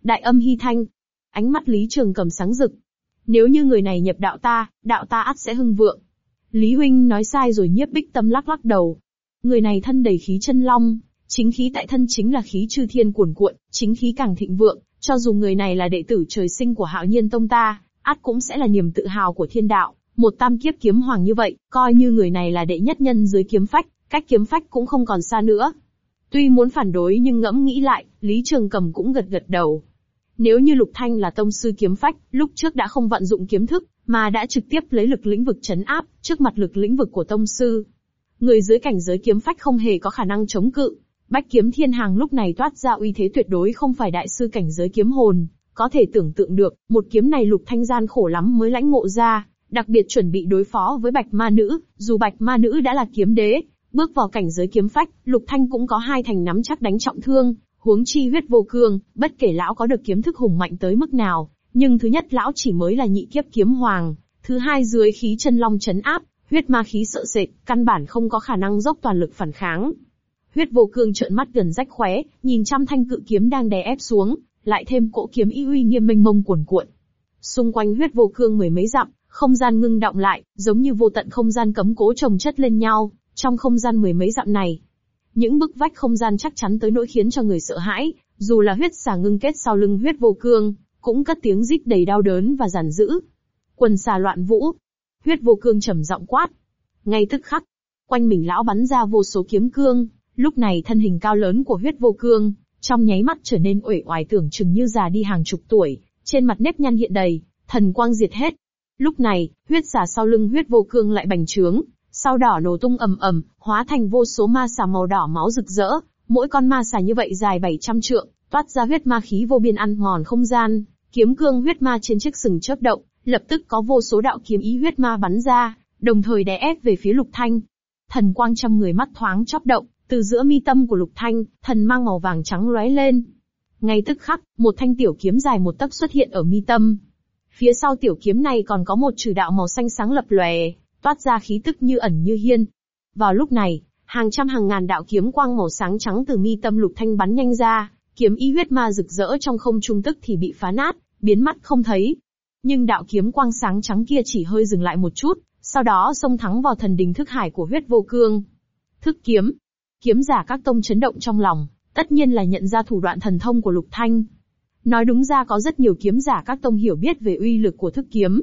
Đại âm hy thanh. Ánh mắt Lý Trường cầm sáng rực. Nếu như người này nhập đạo ta, đạo ta ắt sẽ hưng vượng. Lý Huynh nói sai rồi nhiếp bích tâm lắc lắc đầu. Người này thân đầy khí chân long, chính khí tại thân chính là khí chư thiên cuồn cuộn, chính khí càng thịnh vượng, cho dù người này là đệ tử trời sinh của hạo nhiên tông ta, ắt cũng sẽ là niềm tự hào của thiên đạo. Một tam kiếp kiếm hoàng như vậy, coi như người này là đệ nhất nhân dưới kiếm phách, cách kiếm phách cũng không còn xa nữa. Tuy muốn phản đối nhưng ngẫm nghĩ lại, Lý Trường Cầm cũng gật gật đầu. Nếu như Lục Thanh là tông sư kiếm phách, lúc trước đã không vận dụng kiếm thức, mà đã trực tiếp lấy lực lĩnh vực chấn áp, trước mặt lực lĩnh vực của tông sư. Người dưới cảnh giới kiếm phách không hề có khả năng chống cự. Bách kiếm thiên hàng lúc này toát ra uy thế tuyệt đối không phải đại sư cảnh giới kiếm hồn, có thể tưởng tượng được, một kiếm này lục thanh gian khổ lắm mới lãnh ngộ ra, đặc biệt chuẩn bị đối phó với bạch ma nữ, dù bạch ma nữ đã là kiếm đế, bước vào cảnh giới kiếm phách, lục thanh cũng có hai thành nắm chắc đánh trọng thương, huống chi huyết vô cương, bất kể lão có được kiếm thức hùng mạnh tới mức nào, nhưng thứ nhất lão chỉ mới là nhị kiếp kiếm hoàng, thứ hai dưới khí chân long chấn áp, huyết ma khí sợ sệt, căn bản không có khả năng dốc toàn lực phản kháng. Huyết vô cương trợn mắt gần rách khóe, nhìn trăm thanh cự kiếm đang đè ép xuống, lại thêm cỗ kiếm y uy nghiêm mênh mông cuồn cuộn. Xung quanh huyết vô cương mười mấy dặm, không gian ngưng động lại, giống như vô tận không gian cấm cố chồng chất lên nhau, trong không gian mười mấy dặm này. Những bức vách không gian chắc chắn tới nỗi khiến cho người sợ hãi, dù là huyết xà ngưng kết sau lưng huyết vô cương, cũng cất tiếng rít đầy đau đớn và giản dữ. Quần xà loạn vũ. Huyết vô cương trầm giọng quát. Ngay tức khắc, quanh mình lão bắn ra vô số kiếm cương, lúc này thân hình cao lớn của huyết vô cương, trong nháy mắt trở nên uể oải tưởng chừng như già đi hàng chục tuổi, trên mặt nếp nhăn hiện đầy, thần quang diệt hết. Lúc này, huyết xà sau lưng huyết vô cương lại bành trướng, sau đỏ nổ tung ầm ầm, hóa thành vô số ma xà màu đỏ máu rực rỡ, mỗi con ma xà như vậy dài 700 trượng, toát ra huyết ma khí vô biên ăn mòn không gian, kiếm cương huyết ma trên chiếc sừng chớp động, lập tức có vô số đạo kiếm ý huyết ma bắn ra, đồng thời đè ép về phía Lục Thanh. Thần quang trăm người mắt thoáng chớp động, từ giữa mi tâm của Lục Thanh, thần mang màu vàng trắng lóe lên. Ngay tức khắc, một thanh tiểu kiếm dài một tấc xuất hiện ở mi tâm. Phía sau tiểu kiếm này còn có một trừ đạo màu xanh sáng lập lòe, toát ra khí tức như ẩn như hiên. Vào lúc này, hàng trăm hàng ngàn đạo kiếm quang màu sáng trắng từ mi tâm Lục Thanh bắn nhanh ra, kiếm ý huyết ma rực rỡ trong không trung tức thì bị phá nát, biến mất không thấy. Nhưng đạo kiếm quang sáng trắng kia chỉ hơi dừng lại một chút, sau đó xông thẳng vào thần đình thức hải của huyết vô cương. Thức kiếm. Kiếm giả các tông chấn động trong lòng, tất nhiên là nhận ra thủ đoạn thần thông của Lục Thanh. Nói đúng ra có rất nhiều kiếm giả các tông hiểu biết về uy lực của thức kiếm.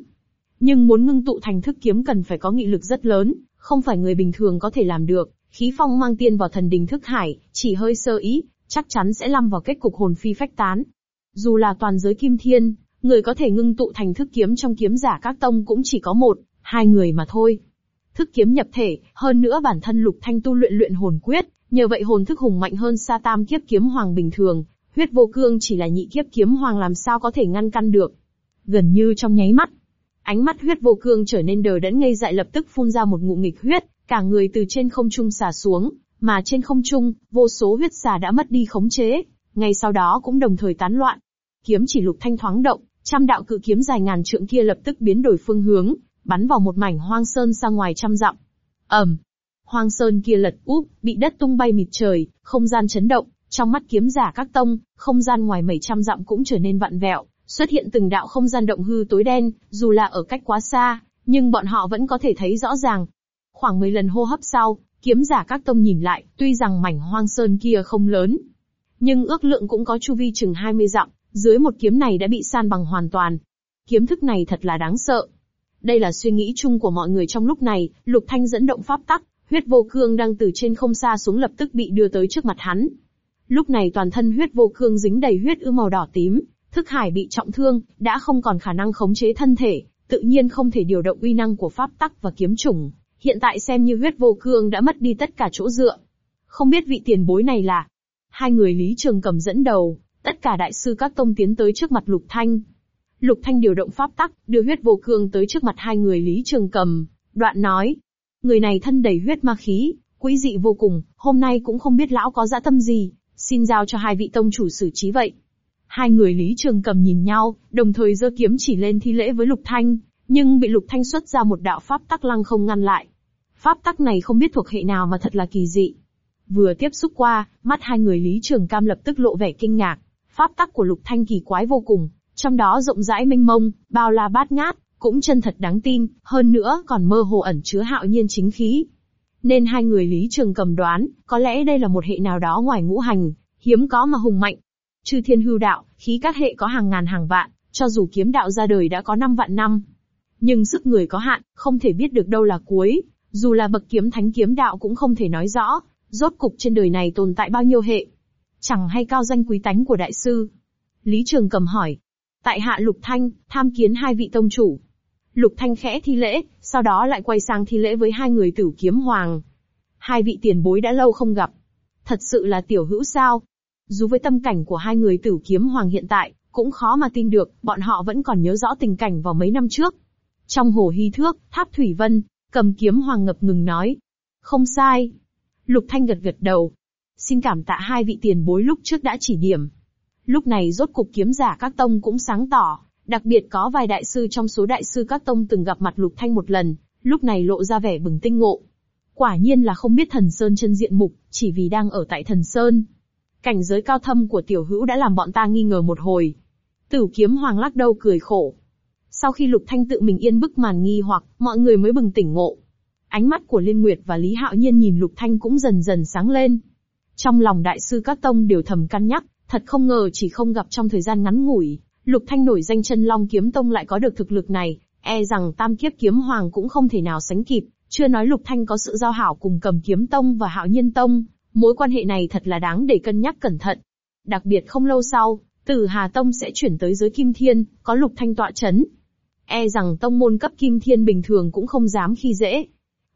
Nhưng muốn ngưng tụ thành thức kiếm cần phải có nghị lực rất lớn, không phải người bình thường có thể làm được. Khí phong mang tiên vào thần đình thức hải, chỉ hơi sơ ý, chắc chắn sẽ lâm vào kết cục hồn phi phách tán. Dù là toàn giới kim thiên, người có thể ngưng tụ thành thức kiếm trong kiếm giả các tông cũng chỉ có một, hai người mà thôi. Thức kiếm nhập thể, hơn nữa bản thân Lục Thanh tu luyện luyện hồn quyết, nhờ vậy hồn thức hùng mạnh hơn sa tam kiếp kiếm hoàng bình thường, huyết vô cương chỉ là nhị kiếp kiếm hoàng làm sao có thể ngăn căn được. Gần như trong nháy mắt, ánh mắt huyết vô cương trở nên đờ đẫn ngây dại lập tức phun ra một ngụm nghịch huyết, cả người từ trên không trung xả xuống, mà trên không trung, vô số huyết xà đã mất đi khống chế, ngay sau đó cũng đồng thời tán loạn. Kiếm chỉ lục thanh thoáng động, trăm đạo cự kiếm dài ngàn trượng kia lập tức biến đổi phương hướng, bắn vào một mảnh hoang sơn xa ngoài trăm dặm. ầm, hoang sơn kia lật úp, bị đất tung bay mịt trời, không gian chấn động, trong mắt kiếm giả các tông, không gian ngoài mấy trăm dặm cũng trở nên vặn vẹo, xuất hiện từng đạo không gian động hư tối đen, dù là ở cách quá xa, nhưng bọn họ vẫn có thể thấy rõ ràng. Khoảng 10 lần hô hấp sau, kiếm giả các tông nhìn lại, tuy rằng mảnh hoang sơn kia không lớn, nhưng ước lượng cũng có chu vi chừng 20 dặm, dưới một kiếm này đã bị san bằng hoàn toàn. Kiếm thức này thật là đáng sợ. Đây là suy nghĩ chung của mọi người trong lúc này, Lục Thanh dẫn động pháp tắc, huyết vô cương đang từ trên không xa xuống lập tức bị đưa tới trước mặt hắn. Lúc này toàn thân huyết vô cương dính đầy huyết ư màu đỏ tím, thức hải bị trọng thương, đã không còn khả năng khống chế thân thể, tự nhiên không thể điều động uy năng của pháp tắc và kiếm chủng. Hiện tại xem như huyết vô cương đã mất đi tất cả chỗ dựa. Không biết vị tiền bối này là, Hai người Lý Trường Cầm dẫn đầu, tất cả đại sư các tông tiến tới trước mặt Lục Thanh. Lục Thanh điều động pháp tắc, đưa huyết vô cương tới trước mặt hai người Lý Trường Cầm, đoạn nói. Người này thân đầy huyết ma khí, quý dị vô cùng, hôm nay cũng không biết lão có dã tâm gì, xin giao cho hai vị tông chủ xử trí vậy. Hai người Lý Trường Cầm nhìn nhau, đồng thời giơ kiếm chỉ lên thi lễ với Lục Thanh, nhưng bị Lục Thanh xuất ra một đạo pháp tắc lăng không ngăn lại. Pháp tắc này không biết thuộc hệ nào mà thật là kỳ dị. Vừa tiếp xúc qua, mắt hai người Lý Trường Cam lập tức lộ vẻ kinh ngạc. Pháp tắc của Lục Thanh kỳ quái vô cùng, trong đó rộng rãi mênh mông, bao la bát ngát, cũng chân thật đáng tin, hơn nữa còn mơ hồ ẩn chứa hạo nhiên chính khí. Nên hai người Lý Trường cầm đoán, có lẽ đây là một hệ nào đó ngoài ngũ hành, hiếm có mà hùng mạnh. Chư thiên hưu đạo, khí các hệ có hàng ngàn hàng vạn, cho dù kiếm đạo ra đời đã có năm vạn năm. Nhưng sức người có hạn, không thể biết được đâu là cuối, dù là bậc kiếm thánh kiếm đạo cũng không thể nói rõ, Rốt cục trên đời này tồn tại bao nhiêu hệ? Chẳng hay cao danh quý tánh của đại sư? Lý Trường cầm hỏi. Tại hạ Lục Thanh, tham kiến hai vị tông chủ. Lục Thanh khẽ thi lễ, sau đó lại quay sang thi lễ với hai người tử kiếm hoàng. Hai vị tiền bối đã lâu không gặp. Thật sự là tiểu hữu sao? Dù với tâm cảnh của hai người tử kiếm hoàng hiện tại, cũng khó mà tin được, bọn họ vẫn còn nhớ rõ tình cảnh vào mấy năm trước. Trong hồ hy thước, tháp thủy vân, cầm kiếm hoàng ngập ngừng nói. Không sai, Lục Thanh gật gật đầu. Xin cảm tạ hai vị tiền bối lúc trước đã chỉ điểm. Lúc này rốt cục kiếm giả các tông cũng sáng tỏ, đặc biệt có vài đại sư trong số đại sư các tông từng gặp mặt Lục Thanh một lần, lúc này lộ ra vẻ bừng tinh ngộ. Quả nhiên là không biết thần Sơn chân diện mục, chỉ vì đang ở tại thần Sơn. Cảnh giới cao thâm của tiểu hữu đã làm bọn ta nghi ngờ một hồi. Tử kiếm hoàng lắc đầu cười khổ. Sau khi Lục Thanh tự mình yên bức màn nghi hoặc, mọi người mới bừng tỉnh ngộ. Ánh mắt của Liên Nguyệt và Lý Hạo Nhiên nhìn Lục Thanh cũng dần dần sáng lên. Trong lòng đại sư các tông đều thầm cân nhắc, thật không ngờ chỉ không gặp trong thời gian ngắn ngủi, Lục Thanh nổi danh chân Long Kiếm Tông lại có được thực lực này, e rằng Tam Kiếp Kiếm Hoàng cũng không thể nào sánh kịp, chưa nói Lục Thanh có sự giao hảo cùng Cầm Kiếm Tông và Hạo Nhiên Tông, mối quan hệ này thật là đáng để cân nhắc cẩn thận. Đặc biệt không lâu sau, Tử Hà Tông sẽ chuyển tới giới Kim Thiên, có Lục Thanh tọa chấn. E rằng tông môn cấp Kim Thiên bình thường cũng không dám khi dễ,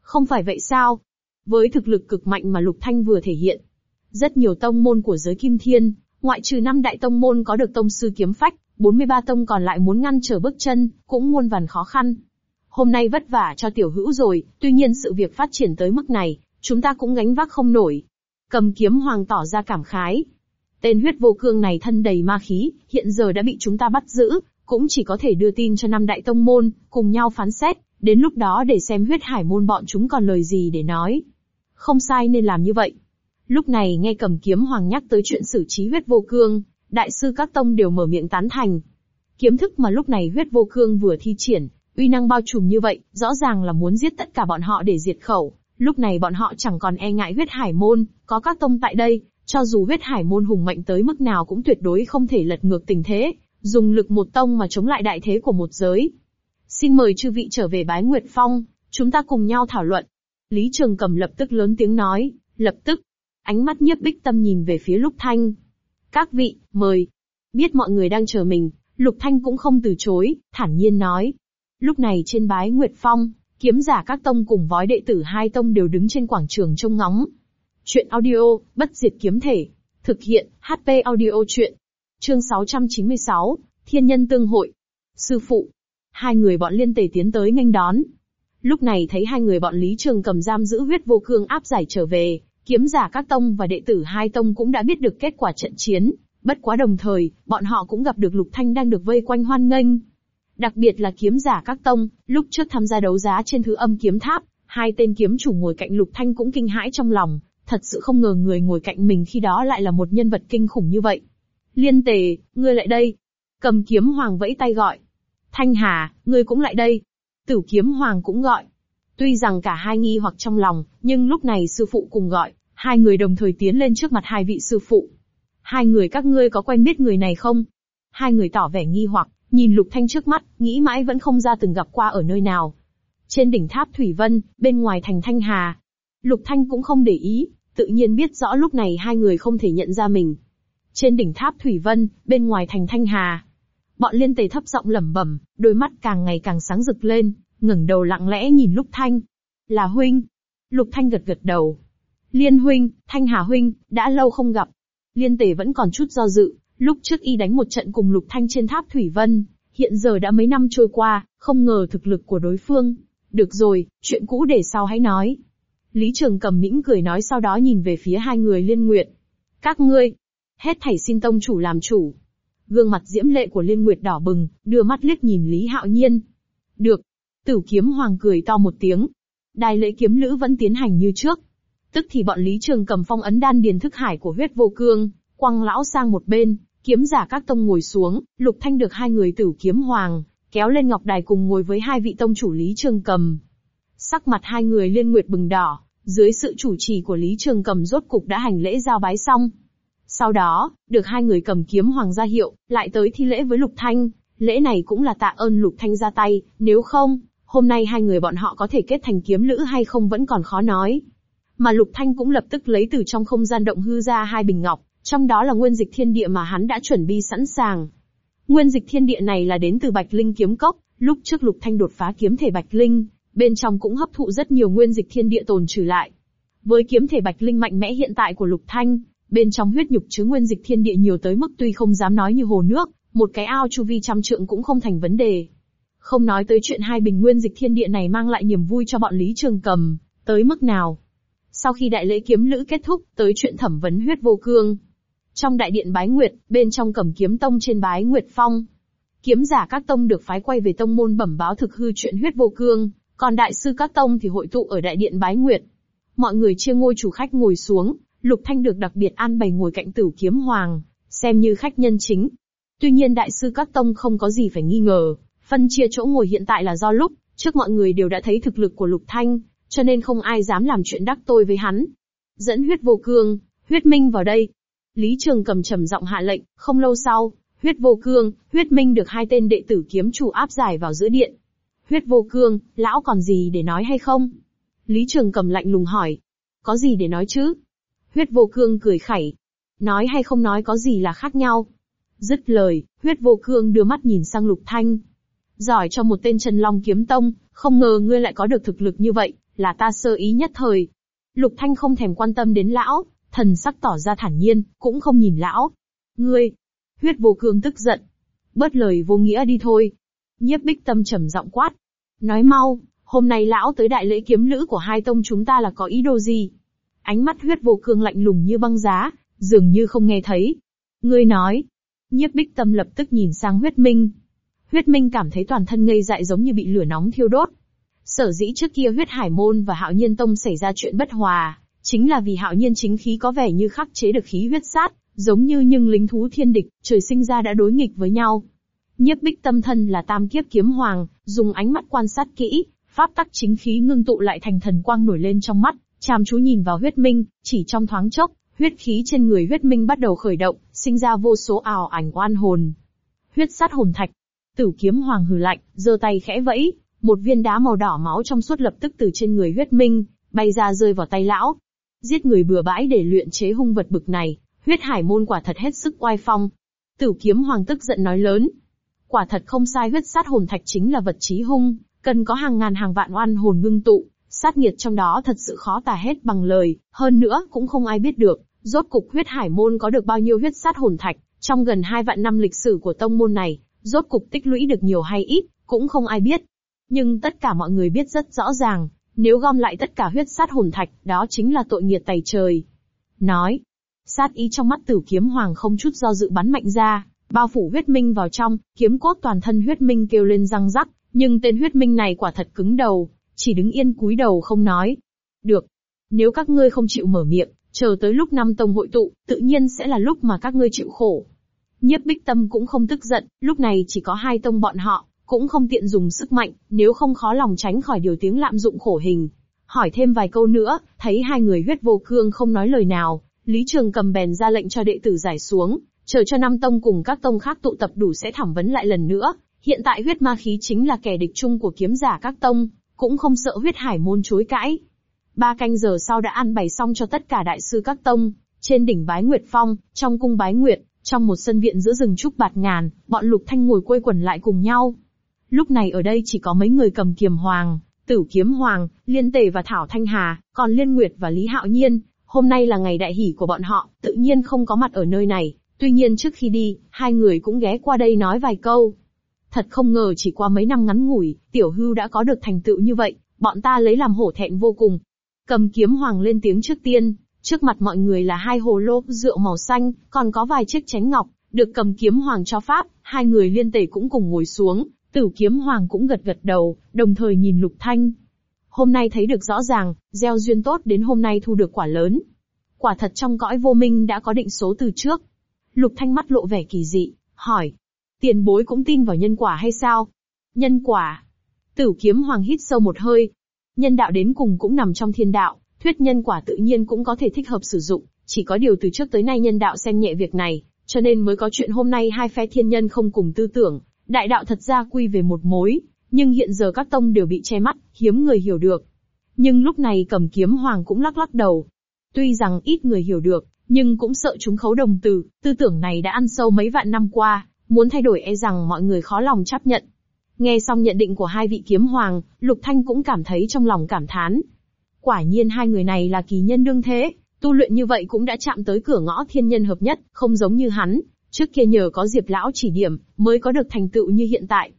không phải vậy sao? Với thực lực cực mạnh mà Lục Thanh vừa thể hiện, rất nhiều tông môn của giới Kim Thiên, ngoại trừ năm đại tông môn có được tông sư kiếm phách, 43 tông còn lại muốn ngăn trở bước chân, cũng muôn vàn khó khăn. Hôm nay vất vả cho tiểu hữu rồi, tuy nhiên sự việc phát triển tới mức này, chúng ta cũng gánh vác không nổi. Cầm kiếm hoàng tỏ ra cảm khái. Tên huyết vô cương này thân đầy ma khí, hiện giờ đã bị chúng ta bắt giữ, cũng chỉ có thể đưa tin cho năm đại tông môn, cùng nhau phán xét. Đến lúc đó để xem huyết hải môn bọn chúng còn lời gì để nói. Không sai nên làm như vậy. Lúc này nghe cầm kiếm hoàng nhắc tới chuyện xử trí huyết vô cương, đại sư các tông đều mở miệng tán thành. Kiếm thức mà lúc này huyết vô cương vừa thi triển, uy năng bao trùm như vậy, rõ ràng là muốn giết tất cả bọn họ để diệt khẩu. Lúc này bọn họ chẳng còn e ngại huyết hải môn, có các tông tại đây, cho dù huyết hải môn hùng mạnh tới mức nào cũng tuyệt đối không thể lật ngược tình thế, dùng lực một tông mà chống lại đại thế của một giới. Xin mời chư vị trở về bái Nguyệt Phong, chúng ta cùng nhau thảo luận. Lý Trường Cầm lập tức lớn tiếng nói, lập tức. Ánh mắt nhiếp bích tâm nhìn về phía Lục Thanh. Các vị, mời. Biết mọi người đang chờ mình, Lục Thanh cũng không từ chối, thản nhiên nói. Lúc này trên bái Nguyệt Phong, kiếm giả các tông cùng vói đệ tử hai tông đều đứng trên quảng trường trông ngóng. Chuyện audio, bất diệt kiếm thể. Thực hiện, HP audio chuyện. Chương 696, Thiên nhân tương hội. Sư phụ. Hai người bọn liên tề tiến tới nghênh đón. Lúc này thấy hai người bọn Lý Trường cầm giam giữ huyết vô cương áp giải trở về, kiếm giả các tông và đệ tử hai tông cũng đã biết được kết quả trận chiến, bất quá đồng thời, bọn họ cũng gặp được Lục Thanh đang được vây quanh hoan nghênh. Đặc biệt là kiếm giả các tông, lúc trước tham gia đấu giá trên thứ âm kiếm tháp, hai tên kiếm chủ ngồi cạnh Lục Thanh cũng kinh hãi trong lòng, thật sự không ngờ người ngồi cạnh mình khi đó lại là một nhân vật kinh khủng như vậy. Liên tề, ngươi lại đây. Cầm kiếm hoàng vẫy tay gọi. Thanh Hà, ngươi cũng lại đây. Tử kiếm hoàng cũng gọi. Tuy rằng cả hai nghi hoặc trong lòng, nhưng lúc này sư phụ cùng gọi, hai người đồng thời tiến lên trước mặt hai vị sư phụ. Hai người các ngươi có quen biết người này không? Hai người tỏ vẻ nghi hoặc, nhìn Lục Thanh trước mắt, nghĩ mãi vẫn không ra từng gặp qua ở nơi nào. Trên đỉnh tháp Thủy Vân, bên ngoài thành Thanh Hà. Lục Thanh cũng không để ý, tự nhiên biết rõ lúc này hai người không thể nhận ra mình. Trên đỉnh tháp Thủy Vân, bên ngoài thành Thanh Hà. Bọn liên tề thấp giọng lẩm bẩm, đôi mắt càng ngày càng sáng rực lên, ngẩng đầu lặng lẽ nhìn Lục Thanh. Là huynh. Lục Thanh gật gật đầu. Liên huynh, Thanh Hà huynh, đã lâu không gặp. Liên tề vẫn còn chút do dự, lúc trước y đánh một trận cùng Lục Thanh trên tháp Thủy Vân, hiện giờ đã mấy năm trôi qua, không ngờ thực lực của đối phương. Được rồi, chuyện cũ để sau hãy nói. Lý Trường cầm mỉm cười nói sau đó nhìn về phía hai người liên nguyện Các ngươi, hết thảy xin tông chủ làm chủ. Gương mặt diễm lệ của liên nguyệt đỏ bừng, đưa mắt liếc nhìn Lý Hạo Nhiên. Được. Tử kiếm hoàng cười to một tiếng. Đài lễ kiếm lữ vẫn tiến hành như trước. Tức thì bọn Lý Trường cầm phong ấn đan điền thức hải của huyết vô cương, quăng lão sang một bên, kiếm giả các tông ngồi xuống, lục thanh được hai người tử kiếm hoàng, kéo lên ngọc đài cùng ngồi với hai vị tông chủ Lý Trường cầm. Sắc mặt hai người liên nguyệt bừng đỏ, dưới sự chủ trì của Lý Trường cầm rốt cục đã hành lễ giao bái xong. Sau đó, được hai người cầm kiếm hoàng gia hiệu, lại tới thi lễ với Lục Thanh, lễ này cũng là tạ ơn Lục Thanh ra tay, nếu không, hôm nay hai người bọn họ có thể kết thành kiếm lữ hay không vẫn còn khó nói. Mà Lục Thanh cũng lập tức lấy từ trong không gian động hư ra hai bình ngọc, trong đó là nguyên dịch thiên địa mà hắn đã chuẩn bị sẵn sàng. Nguyên dịch thiên địa này là đến từ Bạch Linh kiếm cốc, lúc trước Lục Thanh đột phá kiếm thể Bạch Linh, bên trong cũng hấp thụ rất nhiều nguyên dịch thiên địa tồn trừ lại. Với kiếm thể Bạch Linh mạnh mẽ hiện tại của Lục Thanh, bên trong huyết nhục chứa nguyên dịch thiên địa nhiều tới mức tuy không dám nói như hồ nước, một cái ao chu vi trăm trượng cũng không thành vấn đề. Không nói tới chuyện hai bình nguyên dịch thiên địa này mang lại niềm vui cho bọn Lý Trường Cầm, tới mức nào. Sau khi đại lễ kiếm lữ kết thúc, tới chuyện thẩm vấn huyết vô cương. Trong đại điện bái nguyệt, bên trong cầm kiếm tông trên bái nguyệt phong. Kiếm giả các tông được phái quay về tông môn bẩm báo thực hư chuyện huyết vô cương, còn đại sư các tông thì hội tụ ở đại điện bái nguyệt. Mọi người chia ngôi chủ khách ngồi xuống, Lục Thanh được đặc biệt an bày ngồi cạnh tử kiếm hoàng, xem như khách nhân chính. Tuy nhiên đại sư các tông không có gì phải nghi ngờ, phân chia chỗ ngồi hiện tại là do lúc, trước mọi người đều đã thấy thực lực của Lục Thanh, cho nên không ai dám làm chuyện đắc tôi với hắn. Dẫn huyết vô cương, huyết minh vào đây. Lý Trường cầm trầm giọng hạ lệnh, không lâu sau, huyết vô cương, huyết minh được hai tên đệ tử kiếm chủ áp giải vào giữa điện. Huyết vô cương, lão còn gì để nói hay không? Lý Trường cầm lạnh lùng hỏi. Có gì để nói chứ? Huyết vô cương cười khẩy. Nói hay không nói có gì là khác nhau. Dứt lời, huyết vô cương đưa mắt nhìn sang lục thanh. Giỏi cho một tên chân Long kiếm tông, không ngờ ngươi lại có được thực lực như vậy, là ta sơ ý nhất thời. Lục thanh không thèm quan tâm đến lão, thần sắc tỏ ra thản nhiên, cũng không nhìn lão. Ngươi, huyết vô cương tức giận. Bớt lời vô nghĩa đi thôi. Nhiếp bích tâm trầm giọng quát. Nói mau, hôm nay lão tới đại lễ kiếm lữ của hai tông chúng ta là có ý đồ gì? Ánh mắt huyết vô cương lạnh lùng như băng giá, dường như không nghe thấy. Ngươi nói. Nhiếp bích tâm lập tức nhìn sang huyết minh. Huyết minh cảm thấy toàn thân ngây dại giống như bị lửa nóng thiêu đốt. Sở dĩ trước kia huyết hải môn và hạo nhiên tông xảy ra chuyện bất hòa, chính là vì hạo nhiên chính khí có vẻ như khắc chế được khí huyết sát, giống như nhưng lính thú thiên địch, trời sinh ra đã đối nghịch với nhau. Nhiếp bích tâm thân là tam kiếp kiếm hoàng, dùng ánh mắt quan sát kỹ, pháp tắc chính khí ngưng tụ lại thành thần quang nổi lên trong mắt, chăm chú nhìn vào huyết minh, chỉ trong thoáng chốc, huyết khí trên người huyết minh bắt đầu khởi động, sinh ra vô số ảo ảnh oan hồn. Huyết sát hồn thạch. Tử kiếm hoàng hừ lạnh, giơ tay khẽ vẫy, một viên đá màu đỏ máu trong suốt lập tức từ trên người huyết minh, bay ra rơi vào tay lão. Giết người bừa bãi để luyện chế hung vật bực này, huyết hải môn quả thật hết sức oai phong. Tử kiếm hoàng tức giận nói lớn. Quả thật không sai huyết sát hồn thạch chính là vật trí hung, cần có hàng ngàn hàng vạn oan hồn ngưng tụ, sát nghiệt trong đó thật sự khó tả hết bằng lời, hơn nữa cũng không ai biết được, rốt cục huyết hải môn có được bao nhiêu huyết sát hồn thạch, trong gần hai vạn năm lịch sử của tông môn này, rốt cục tích lũy được nhiều hay ít, cũng không ai biết. Nhưng tất cả mọi người biết rất rõ ràng, nếu gom lại tất cả huyết sát hồn thạch, đó chính là tội nghiệt tày trời. Nói, sát ý trong mắt tử kiếm hoàng không chút do dự bắn mạnh ra, bao phủ huyết minh vào trong, kiếm cốt toàn thân huyết minh kêu lên răng rắc, nhưng tên huyết minh này quả thật cứng đầu, chỉ đứng yên cúi đầu không nói. Được. Nếu các ngươi không chịu mở miệng, chờ tới lúc năm tông hội tụ, tự nhiên sẽ là lúc mà các ngươi chịu khổ. Nhiếp bích tâm cũng không tức giận, lúc này chỉ có hai tông bọn họ, cũng không tiện dùng sức mạnh, nếu không khó lòng tránh khỏi điều tiếng lạm dụng khổ hình. Hỏi thêm vài câu nữa, thấy hai người huyết vô cương không nói lời nào, Lý Trường cầm bèn ra lệnh cho đệ tử giải xuống, chờ cho năm tông cùng các tông khác tụ tập đủ sẽ thẩm vấn lại lần nữa. Hiện tại huyết ma khí chính là kẻ địch chung của kiếm giả các tông, cũng không sợ huyết hải môn chối cãi. Ba canh giờ sau đã ăn bày xong cho tất cả đại sư các tông, trên đỉnh bái Nguyệt Phong, trong cung bái Nguyệt, trong một sân viện giữa rừng trúc bạt ngàn, bọn lục thanh ngồi quây quần lại cùng nhau. Lúc này ở đây chỉ có mấy người cầm kiềm hoàng, tử kiếm hoàng, liên tề và thảo thanh hà, còn liên nguyệt và lý hạo nhiên. Hôm nay là ngày đại hỷ của bọn họ, tự nhiên không có mặt ở nơi này. Tuy nhiên trước khi đi, hai người cũng ghé qua đây nói vài câu. Thật không ngờ chỉ qua mấy năm ngắn ngủi, tiểu hưu đã có được thành tựu như vậy, bọn ta lấy làm hổ thẹn vô cùng. Cầm kiếm hoàng lên tiếng trước tiên, trước mặt mọi người là hai hồ lô rượu màu xanh, còn có vài chiếc chén ngọc, được cầm kiếm hoàng cho pháp, hai người liên tề cũng cùng ngồi xuống, tử kiếm hoàng cũng gật gật đầu, đồng thời nhìn lục thanh. Hôm nay thấy được rõ ràng, gieo duyên tốt đến hôm nay thu được quả lớn. Quả thật trong cõi vô minh đã có định số từ trước. Lục thanh mắt lộ vẻ kỳ dị, hỏi. Tiền bối cũng tin vào nhân quả hay sao? Nhân quả. Tử kiếm hoàng hít sâu một hơi. Nhân đạo đến cùng cũng nằm trong thiên đạo, thuyết nhân quả tự nhiên cũng có thể thích hợp sử dụng, chỉ có điều từ trước tới nay nhân đạo xem nhẹ việc này, cho nên mới có chuyện hôm nay hai phe thiên nhân không cùng tư tưởng, đại đạo thật ra quy về một mối, nhưng hiện giờ các tông đều bị che mắt, hiếm người hiểu được. Nhưng lúc này cầm kiếm hoàng cũng lắc lắc đầu. Tuy rằng ít người hiểu được, nhưng cũng sợ chúng khấu đồng tử. tư tưởng này đã ăn sâu mấy vạn năm qua, muốn thay đổi e rằng mọi người khó lòng chấp nhận. Nghe xong nhận định của hai vị kiếm hoàng, Lục Thanh cũng cảm thấy trong lòng cảm thán. Quả nhiên hai người này là kỳ nhân đương thế, tu luyện như vậy cũng đã chạm tới cửa ngõ thiên nhân hợp nhất, không giống như hắn, trước kia nhờ có Diệp Lão chỉ điểm, mới có được thành tựu như hiện tại.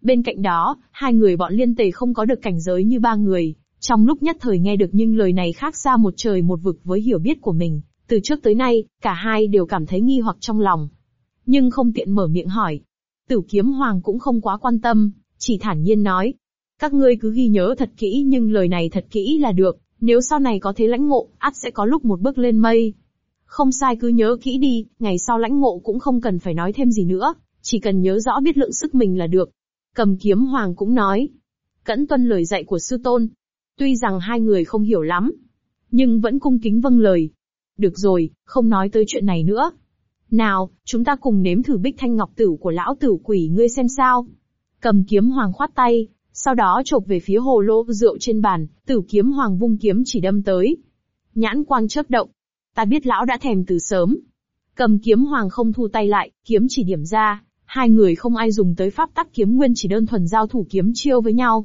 Bên cạnh đó, hai người bọn liên tề không có được cảnh giới như ba người, trong lúc nhất thời nghe được nhưng lời này khác xa một trời một vực với hiểu biết của mình, từ trước tới nay, cả hai đều cảm thấy nghi hoặc trong lòng. Nhưng không tiện mở miệng hỏi. Tử kiếm hoàng cũng không quá quan tâm, chỉ thản nhiên nói. Các ngươi cứ ghi nhớ thật kỹ nhưng lời này thật kỹ là được, nếu sau này có thế lãnh ngộ, ắt sẽ có lúc một bước lên mây. Không sai cứ nhớ kỹ đi, ngày sau lãnh ngộ cũng không cần phải nói thêm gì nữa, chỉ cần nhớ rõ biết lượng sức mình là được. Cầm kiếm hoàng cũng nói. Cẩn tuân lời dạy của sư tôn. Tuy rằng hai người không hiểu lắm, nhưng vẫn cung kính vâng lời. Được rồi, không nói tới chuyện này nữa. Nào, chúng ta cùng nếm thử bích thanh ngọc tử của lão tử quỷ ngươi xem sao. Cầm kiếm hoàng khoát tay, sau đó chộp về phía hồ lô rượu trên bàn, tử kiếm hoàng vung kiếm chỉ đâm tới. Nhãn quang chớp động. Ta biết lão đã thèm từ sớm. Cầm kiếm hoàng không thu tay lại, kiếm chỉ điểm ra, hai người không ai dùng tới pháp tắc kiếm nguyên chỉ đơn thuần giao thủ kiếm chiêu với nhau.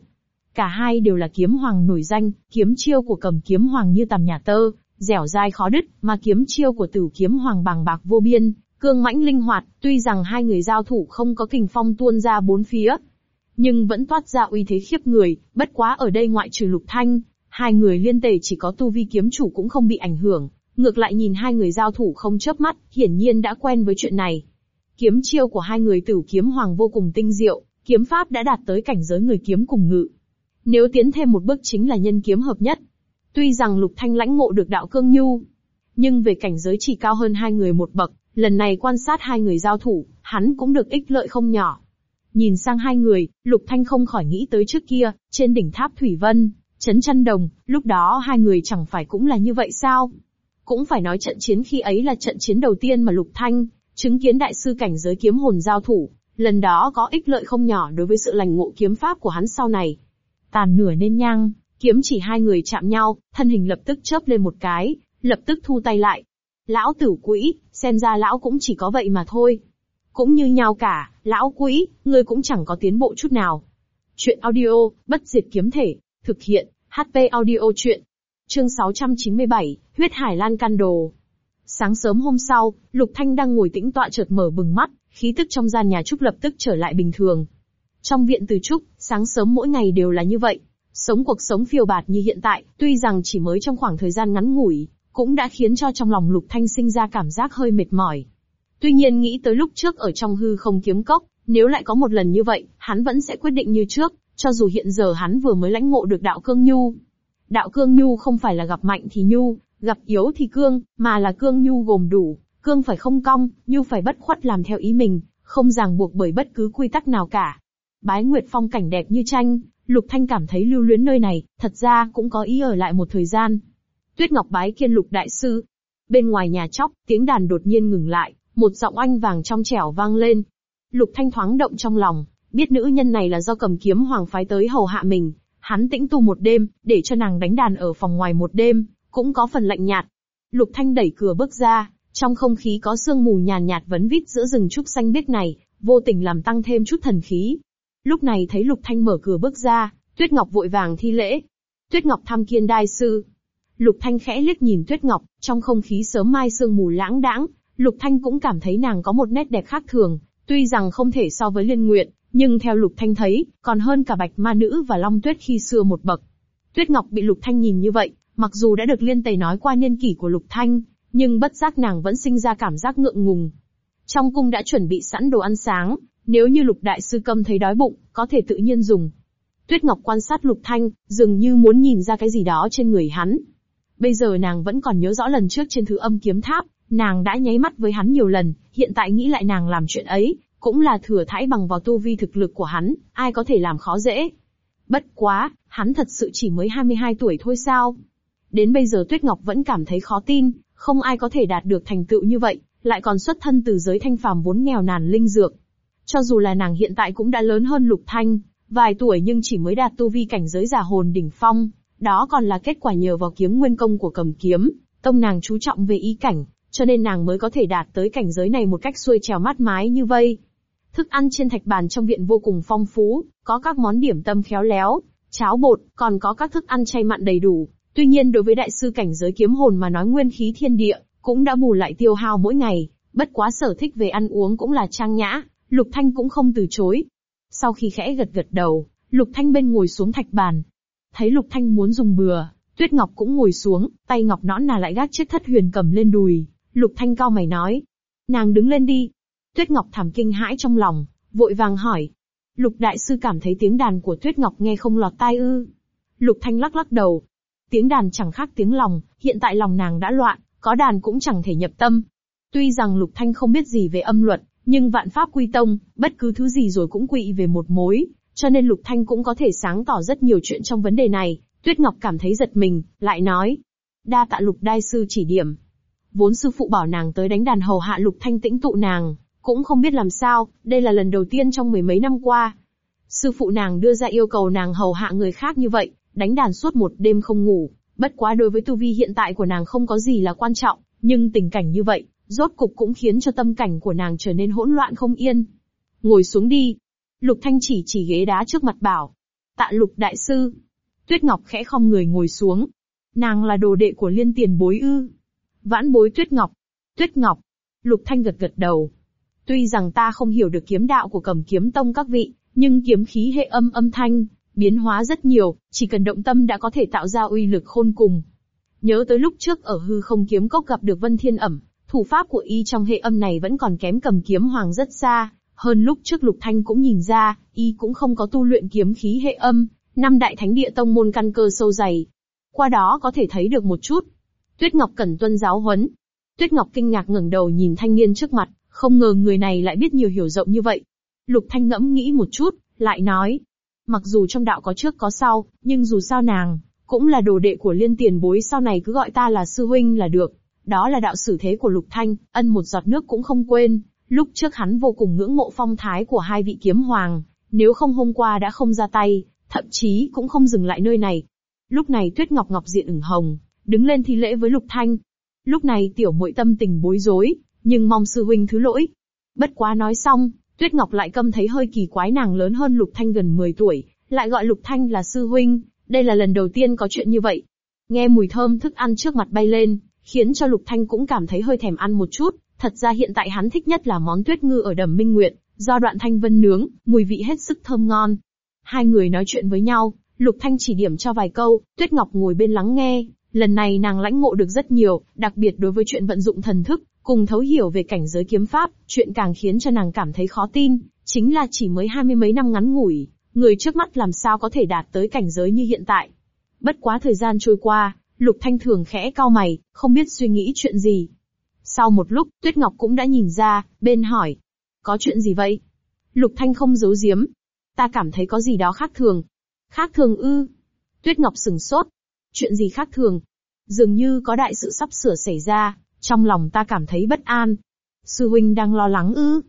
Cả hai đều là kiếm hoàng nổi danh, kiếm chiêu của cầm kiếm hoàng như tầm nhà tơ, dẻo dai khó đứt, mà kiếm chiêu của tử kiếm hoàng bằng bạc vô biên, cương mãnh linh hoạt, tuy rằng hai người giao thủ không có kình phong tuôn ra bốn phía, nhưng vẫn toát ra uy thế khiếp người, bất quá ở đây ngoại trừ lục thanh, hai người liên tề chỉ có tu vi kiếm chủ cũng không bị ảnh hưởng, ngược lại nhìn hai người giao thủ không chớp mắt, hiển nhiên đã quen với chuyện này. Kiếm chiêu của hai người tử kiếm hoàng vô cùng tinh diệu, kiếm pháp đã đạt tới cảnh giới người kiếm cùng ngự. Nếu tiến thêm một bước chính là nhân kiếm hợp nhất. Tuy rằng lục thanh lãnh ngộ được đạo cương nhu, nhưng về cảnh giới chỉ cao hơn hai người một bậc, lần này quan sát hai người giao thủ, hắn cũng được ích lợi không nhỏ. Nhìn sang hai người, Lục Thanh không khỏi nghĩ tới trước kia, trên đỉnh tháp Thủy Vân, chấn chăn đồng, lúc đó hai người chẳng phải cũng là như vậy sao? Cũng phải nói trận chiến khi ấy là trận chiến đầu tiên mà Lục Thanh, chứng kiến đại sư cảnh giới kiếm hồn giao thủ, lần đó có ích lợi không nhỏ đối với sự lành ngộ kiếm pháp của hắn sau này. Tàn nửa nên nhang, kiếm chỉ hai người chạm nhau, thân hình lập tức chớp lên một cái, lập tức thu tay lại. Lão tử quỹ, xem ra lão cũng chỉ có vậy mà thôi. cũng như nhau cả, lão quỹ, ngươi cũng chẳng có tiến bộ chút nào. Chuyện audio, bất diệt kiếm thể, thực hiện, HP audio chuyện. Chương 697, huyết hải lan can đồ. Sáng sớm hôm sau, Lục Thanh đang ngồi tĩnh tọa chợt mở bừng mắt, khí tức trong gian nhà Trúc lập tức trở lại bình thường. Trong viện từ Trúc, sáng sớm mỗi ngày đều là như vậy. Sống cuộc sống phiêu bạt như hiện tại, tuy rằng chỉ mới trong khoảng thời gian ngắn ngủi, cũng đã khiến cho trong lòng Lục Thanh sinh ra cảm giác hơi mệt mỏi. Tuy nhiên nghĩ tới lúc trước ở trong hư không kiếm cốc, nếu lại có một lần như vậy, hắn vẫn sẽ quyết định như trước, cho dù hiện giờ hắn vừa mới lãnh ngộ được đạo cương nhu. Đạo cương nhu không phải là gặp mạnh thì nhu, gặp yếu thì cương, mà là cương nhu gồm đủ, cương phải không cong, nhu phải bất khuất làm theo ý mình, không ràng buộc bởi bất cứ quy tắc nào cả. Bái Nguyệt phong cảnh đẹp như tranh, Lục Thanh cảm thấy lưu luyến nơi này, thật ra cũng có ý ở lại một thời gian. Tuyết Ngọc bái kiên Lục đại sư. Bên ngoài nhà chóc, tiếng đàn đột nhiên ngừng lại, một giọng oanh vàng trong trẻo vang lên. Lục Thanh thoáng động trong lòng, biết nữ nhân này là do cầm kiếm hoàng phái tới hầu hạ mình, hắn tĩnh tu một đêm, để cho nàng đánh đàn ở phòng ngoài một đêm, cũng có phần lạnh nhạt. Lục Thanh đẩy cửa bước ra, trong không khí có sương mù nhàn nhạt vấn vít giữa rừng trúc xanh biếc này, vô tình làm tăng thêm chút thần khí. Lúc này thấy Lục Thanh mở cửa bước ra, Tuyết Ngọc vội vàng thi lễ. Tuyết Ngọc thăm kiên đai sư. Lục Thanh khẽ liếc nhìn Tuyết Ngọc, trong không khí sớm mai sương mù lãng đãng, Lục Thanh cũng cảm thấy nàng có một nét đẹp khác thường, tuy rằng không thể so với Liên Nguyện, nhưng theo Lục Thanh thấy, còn hơn cả Bạch Ma Nữ và Long Tuyết khi xưa một bậc. Tuyết Ngọc bị Lục Thanh nhìn như vậy, mặc dù đã được Liên Tề nói qua niên kỷ của Lục Thanh, nhưng bất giác nàng vẫn sinh ra cảm giác ngượng ngùng. Trong cung đã chuẩn bị sẵn đồ ăn sáng, nếu như Lục Đại Sư Câm thấy đói bụng, có thể tự nhiên dùng. Tuyết Ngọc quan sát Lục Thanh, dường như muốn nhìn ra cái gì đó trên người hắn. Bây giờ nàng vẫn còn nhớ rõ lần trước trên thứ âm kiếm tháp, nàng đã nháy mắt với hắn nhiều lần, hiện tại nghĩ lại nàng làm chuyện ấy, cũng là thừa thãi bằng vào tu vi thực lực của hắn, ai có thể làm khó dễ. Bất quá, hắn thật sự chỉ mới 22 tuổi thôi sao? Đến bây giờ Tuyết Ngọc vẫn cảm thấy khó tin, không ai có thể đạt được thành tựu như vậy, lại còn xuất thân từ giới thanh phàm vốn nghèo nàn linh dược. Cho dù là nàng hiện tại cũng đã lớn hơn Lục Thanh, vài tuổi nhưng chỉ mới đạt tu vi cảnh giới giả hồn đỉnh phong, đó còn là kết quả nhờ vào kiếm nguyên công của cầm kiếm, tông nàng chú trọng về ý cảnh, cho nên nàng mới có thể đạt tới cảnh giới này một cách xuôi trèo mát mái như vây. Thức ăn trên thạch bàn trong viện vô cùng phong phú, có các món điểm tâm khéo léo, cháo bột, còn có các thức ăn chay mặn đầy đủ. Tuy nhiên đối với đại sư cảnh giới kiếm hồn mà nói nguyên khí thiên địa, cũng đã bù lại tiêu hao mỗi ngày, bất quá sở thích về ăn uống cũng là trang nhã, Lục Thanh cũng không từ chối. Sau khi khẽ gật gật đầu, Lục Thanh bên ngồi xuống thạch bàn. Thấy Lục Thanh muốn dùng bừa, Tuyết Ngọc cũng ngồi xuống, tay ngọc nõn nà lại gác chiếc thất huyền cầm lên đùi, Lục Thanh cao mày nói. Nàng đứng lên đi. Tuyết Ngọc thảm kinh hãi trong lòng, vội vàng hỏi. Lục Đại Sư cảm thấy tiếng đàn của Tuyết Ngọc nghe không lọt tai ư. Lục Thanh lắc lắc đầu. Tiếng đàn chẳng khác tiếng lòng, hiện tại lòng nàng đã loạn, có đàn cũng chẳng thể nhập tâm. Tuy rằng Lục Thanh không biết gì về âm luật, nhưng vạn pháp quy tông, bất cứ thứ gì rồi cũng quỵ về một mối, cho nên Lục Thanh cũng có thể sáng tỏ rất nhiều chuyện trong vấn đề này. Tuyết Ngọc cảm thấy giật mình, lại nói. Đa tạ Lục Đại Sư chỉ điểm, Vốn sư phụ bảo nàng tới đánh đàn hầu hạ lục thanh tĩnh tụ nàng, cũng không biết làm sao, đây là lần đầu tiên trong mười mấy năm qua. Sư phụ nàng đưa ra yêu cầu nàng hầu hạ người khác như vậy, đánh đàn suốt một đêm không ngủ, bất quá đối với tu vi hiện tại của nàng không có gì là quan trọng, nhưng tình cảnh như vậy, rốt cục cũng khiến cho tâm cảnh của nàng trở nên hỗn loạn không yên. Ngồi xuống đi. Lục Thanh chỉ chỉ ghế đá trước mặt bảo. Tạ lục đại sư. Tuyết Ngọc khẽ không người ngồi xuống. Nàng là đồ đệ của liên tiền bối ư. Vãn bối Tuyết Ngọc. Tuyết Ngọc. Lục Thanh gật gật đầu. Tuy rằng ta không hiểu được kiếm đạo của cầm kiếm tông các vị, nhưng kiếm khí hệ âm âm thanh, biến hóa rất nhiều, chỉ cần động tâm đã có thể tạo ra uy lực khôn cùng. Nhớ tới lúc trước ở hư không kiếm cốc gặp được Vân Thiên ẩm, thủ pháp của y trong hệ âm này vẫn còn kém cầm kiếm hoàng rất xa, hơn lúc trước Lục Thanh cũng nhìn ra, y cũng không có tu luyện kiếm khí hệ âm, năm đại thánh địa tông môn căn cơ sâu dày. Qua đó có thể thấy được một chút, Tuyết Ngọc cần tuân giáo huấn. Tuyết Ngọc kinh ngạc ngẩng đầu nhìn thanh niên trước mặt, không ngờ người này lại biết nhiều hiểu rộng như vậy. Lục Thanh ngẫm nghĩ một chút, lại nói. Mặc dù trong đạo có trước có sau, nhưng dù sao nàng, cũng là đồ đệ của liên tiền bối sau này cứ gọi ta là sư huynh là được. Đó là đạo sử thế của Lục Thanh, ân một giọt nước cũng không quên. Lúc trước hắn vô cùng ngưỡng mộ phong thái của hai vị kiếm hoàng, nếu không hôm qua đã không ra tay, thậm chí cũng không dừng lại nơi này. Lúc này Tuyết Ngọc Ngọc diện ửng hồng, đứng lên thi lễ với Lục Thanh. Lúc này tiểu muội tâm tình bối rối, nhưng mong sư huynh thứ lỗi. Bất quá nói xong, Tuyết Ngọc lại câm thấy hơi kỳ quái nàng lớn hơn Lục Thanh gần 10 tuổi, lại gọi Lục Thanh là sư huynh, đây là lần đầu tiên có chuyện như vậy. Nghe mùi thơm thức ăn trước mặt bay lên, khiến cho Lục Thanh cũng cảm thấy hơi thèm ăn một chút, thật ra hiện tại hắn thích nhất là món tuyết ngư ở đầm Minh Nguyệt, do đoạn thanh vân nướng, mùi vị hết sức thơm ngon. Hai người nói chuyện với nhau, Lục Thanh chỉ điểm cho vài câu, Tuyết Ngọc ngồi bên lắng nghe, lần này nàng lãnh ngộ được rất nhiều, đặc biệt đối với chuyện vận dụng thần thức, cùng thấu hiểu về cảnh giới kiếm pháp, chuyện càng khiến cho nàng cảm thấy khó tin, chính là chỉ mới hai mươi mấy năm ngắn ngủi, người trước mắt làm sao có thể đạt tới cảnh giới như hiện tại. Bất quá thời gian trôi qua, Lục Thanh thường khẽ cau mày, không biết suy nghĩ chuyện gì. Sau một lúc, Tuyết Ngọc cũng đã nhìn ra, bên hỏi. Có chuyện gì vậy? Lục Thanh không giấu giếm. Ta cảm thấy có gì đó khác thường. Khác thường ư? Tuyết Ngọc sừng sốt. Chuyện gì khác thường? Dường như có đại sự sắp sửa xảy ra, trong lòng ta cảm thấy bất an. Sư huynh đang lo lắng ư?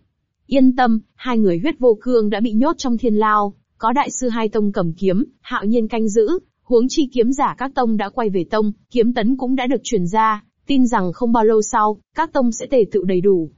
Yên tâm, hai người huyết vô cương đã bị nhốt trong thiên lao, có đại sư hai tông cầm kiếm, hạo nhiên canh giữ, huống chi kiếm giả các tông đã quay về tông, kiếm tấn cũng đã được truyền ra, tin rằng không bao lâu sau, các tông sẽ tề tự đầy đủ.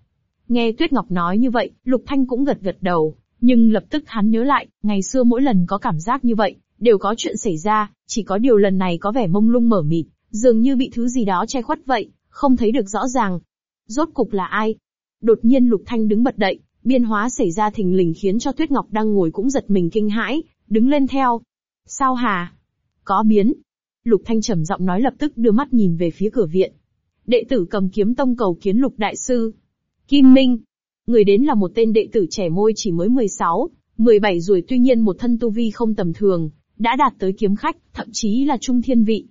Nghe Tuyết Ngọc nói như vậy, Lục Thanh cũng gật gật đầu, nhưng lập tức hắn nhớ lại, ngày xưa mỗi lần có cảm giác như vậy, đều có chuyện xảy ra, chỉ có điều lần này có vẻ mông lung mở mịt, dường như bị thứ gì đó che khuất vậy, không thấy được rõ ràng. Rốt cục là ai? Đột nhiên Lục Thanh đứng bật dậy, biên hóa xảy ra thình lình khiến cho Tuyết Ngọc đang ngồi cũng giật mình kinh hãi, đứng lên theo. Sao hà? Có biến. Lục Thanh trầm giọng nói lập tức đưa mắt nhìn về phía cửa viện. Đệ tử cầm kiếm tông cầu kiến Lục Đại Sư. Kim Minh. Người đến là một tên đệ tử trẻ môi chỉ mới 16, 17 rồi tuy nhiên một thân tu vi không tầm thường, đã đạt tới kiếm khách, thậm chí là trung thiên vị.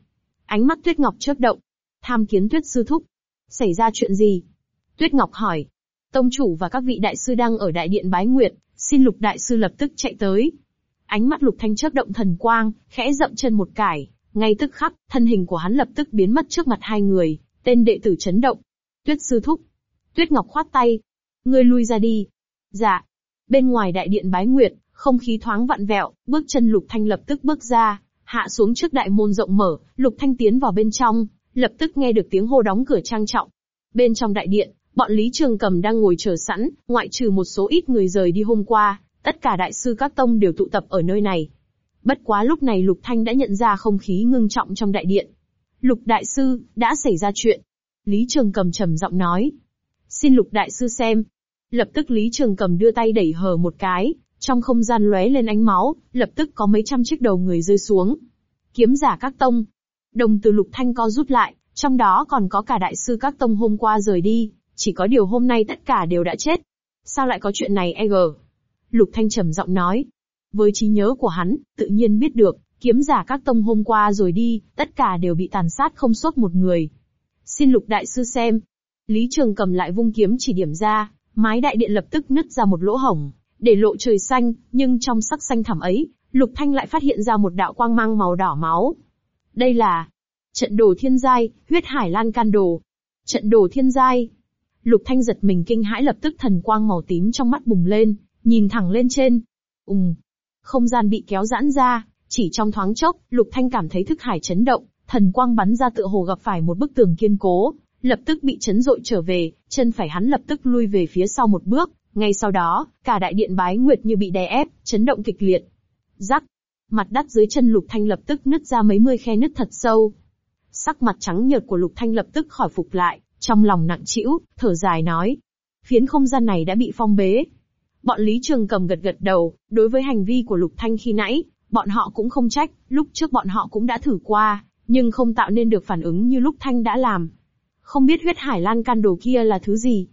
Ánh mắt Tuyết Ngọc chớp động. Tham kiến Tuyết Sư Thúc. Xảy ra chuyện gì? Tuyết Ngọc hỏi. Tông chủ và các vị đại sư đang ở đại điện bái nguyện xin Lục Đại Sư lập tức chạy tới. Ánh mắt Lục Thanh chớp động thần quang, khẽ dậm chân một cải, ngay tức khắc, thân hình của hắn lập tức biến mất trước mặt hai người, tên đệ tử chấn động. Tuyết sư thúc. Tuyết Ngọc khoát tay. Ngươi lui ra đi. Dạ. Bên ngoài đại điện bái nguyệt, không khí thoáng vặn vẹo, bước chân Lục Thanh lập tức bước ra, hạ xuống trước đại môn rộng mở, Lục Thanh tiến vào bên trong, lập tức nghe được tiếng hô đóng cửa trang trọng. Bên trong đại điện, bọn Lý Trường Cầm đang ngồi chờ sẵn, ngoại trừ một số ít người rời đi hôm qua, Tất cả đại sư các tông đều tụ tập ở nơi này. Bất quá lúc này Lục Thanh đã nhận ra không khí ngưng trọng trong đại điện. Lục đại sư, đã xảy ra chuyện. Lý Trường Cầm trầm giọng nói. Xin Lục đại sư xem. Lập tức Lý Trường Cầm đưa tay đẩy hờ một cái, trong không gian lóe lên ánh máu, lập tức có mấy trăm chiếc đầu người rơi xuống. Kiếm giả các tông. Đồng từ Lục Thanh co rút lại, trong đó còn có cả đại sư các tông hôm qua rời đi, chỉ có điều hôm nay tất cả đều đã chết. Sao lại có chuyện này e? Lục Thanh trầm giọng nói. Với trí nhớ của hắn, tự nhiên biết được, kiếm giả các tông hôm qua rồi đi, tất cả đều bị tàn sát không sót một người. Xin Lục Đại Sư xem. Lý Trường cầm lại vung kiếm chỉ điểm ra, mái đại điện lập tức nứt ra một lỗ hổng, để lộ trời xanh, nhưng trong sắc xanh thẳm ấy, Lục Thanh lại phát hiện ra một đạo quang mang màu đỏ máu. Đây là trận đồ thiên giai, huyết hải lan can đồ. Trận đồ thiên giai. Lục Thanh giật mình kinh hãi lập tức thần quang màu tím trong mắt bùng lên, nhìn thẳng lên trên. Ùng. Không gian bị kéo giãn ra, chỉ trong thoáng chốc, Lục Thanh cảm thấy thức hải chấn động, thần quang bắn ra tựa hồ gặp phải một bức tường kiên cố, lập tức bị chấn dội trở về, chân phải hắn lập tức lui về phía sau một bước, ngay sau đó, cả đại điện bái nguyệt như bị đè ép, chấn động kịch liệt. Rắc. Mặt đất dưới chân Lục Thanh lập tức nứt ra mấy mươi khe nứt thật sâu. Sắc mặt trắng nhợt của Lục Thanh lập tức khỏi phục lại, trong lòng nặng trĩu, thở dài nói. Phiến không gian này đã bị phong bế, Bọn Lý Trường Cầm gật gật đầu, đối với hành vi của Lục Thanh khi nãy, bọn họ cũng không trách, lúc trước bọn họ cũng đã thử qua, nhưng không tạo nên được phản ứng như Lục Thanh đã làm. Không biết huyết hải lan can đồ kia là thứ gì?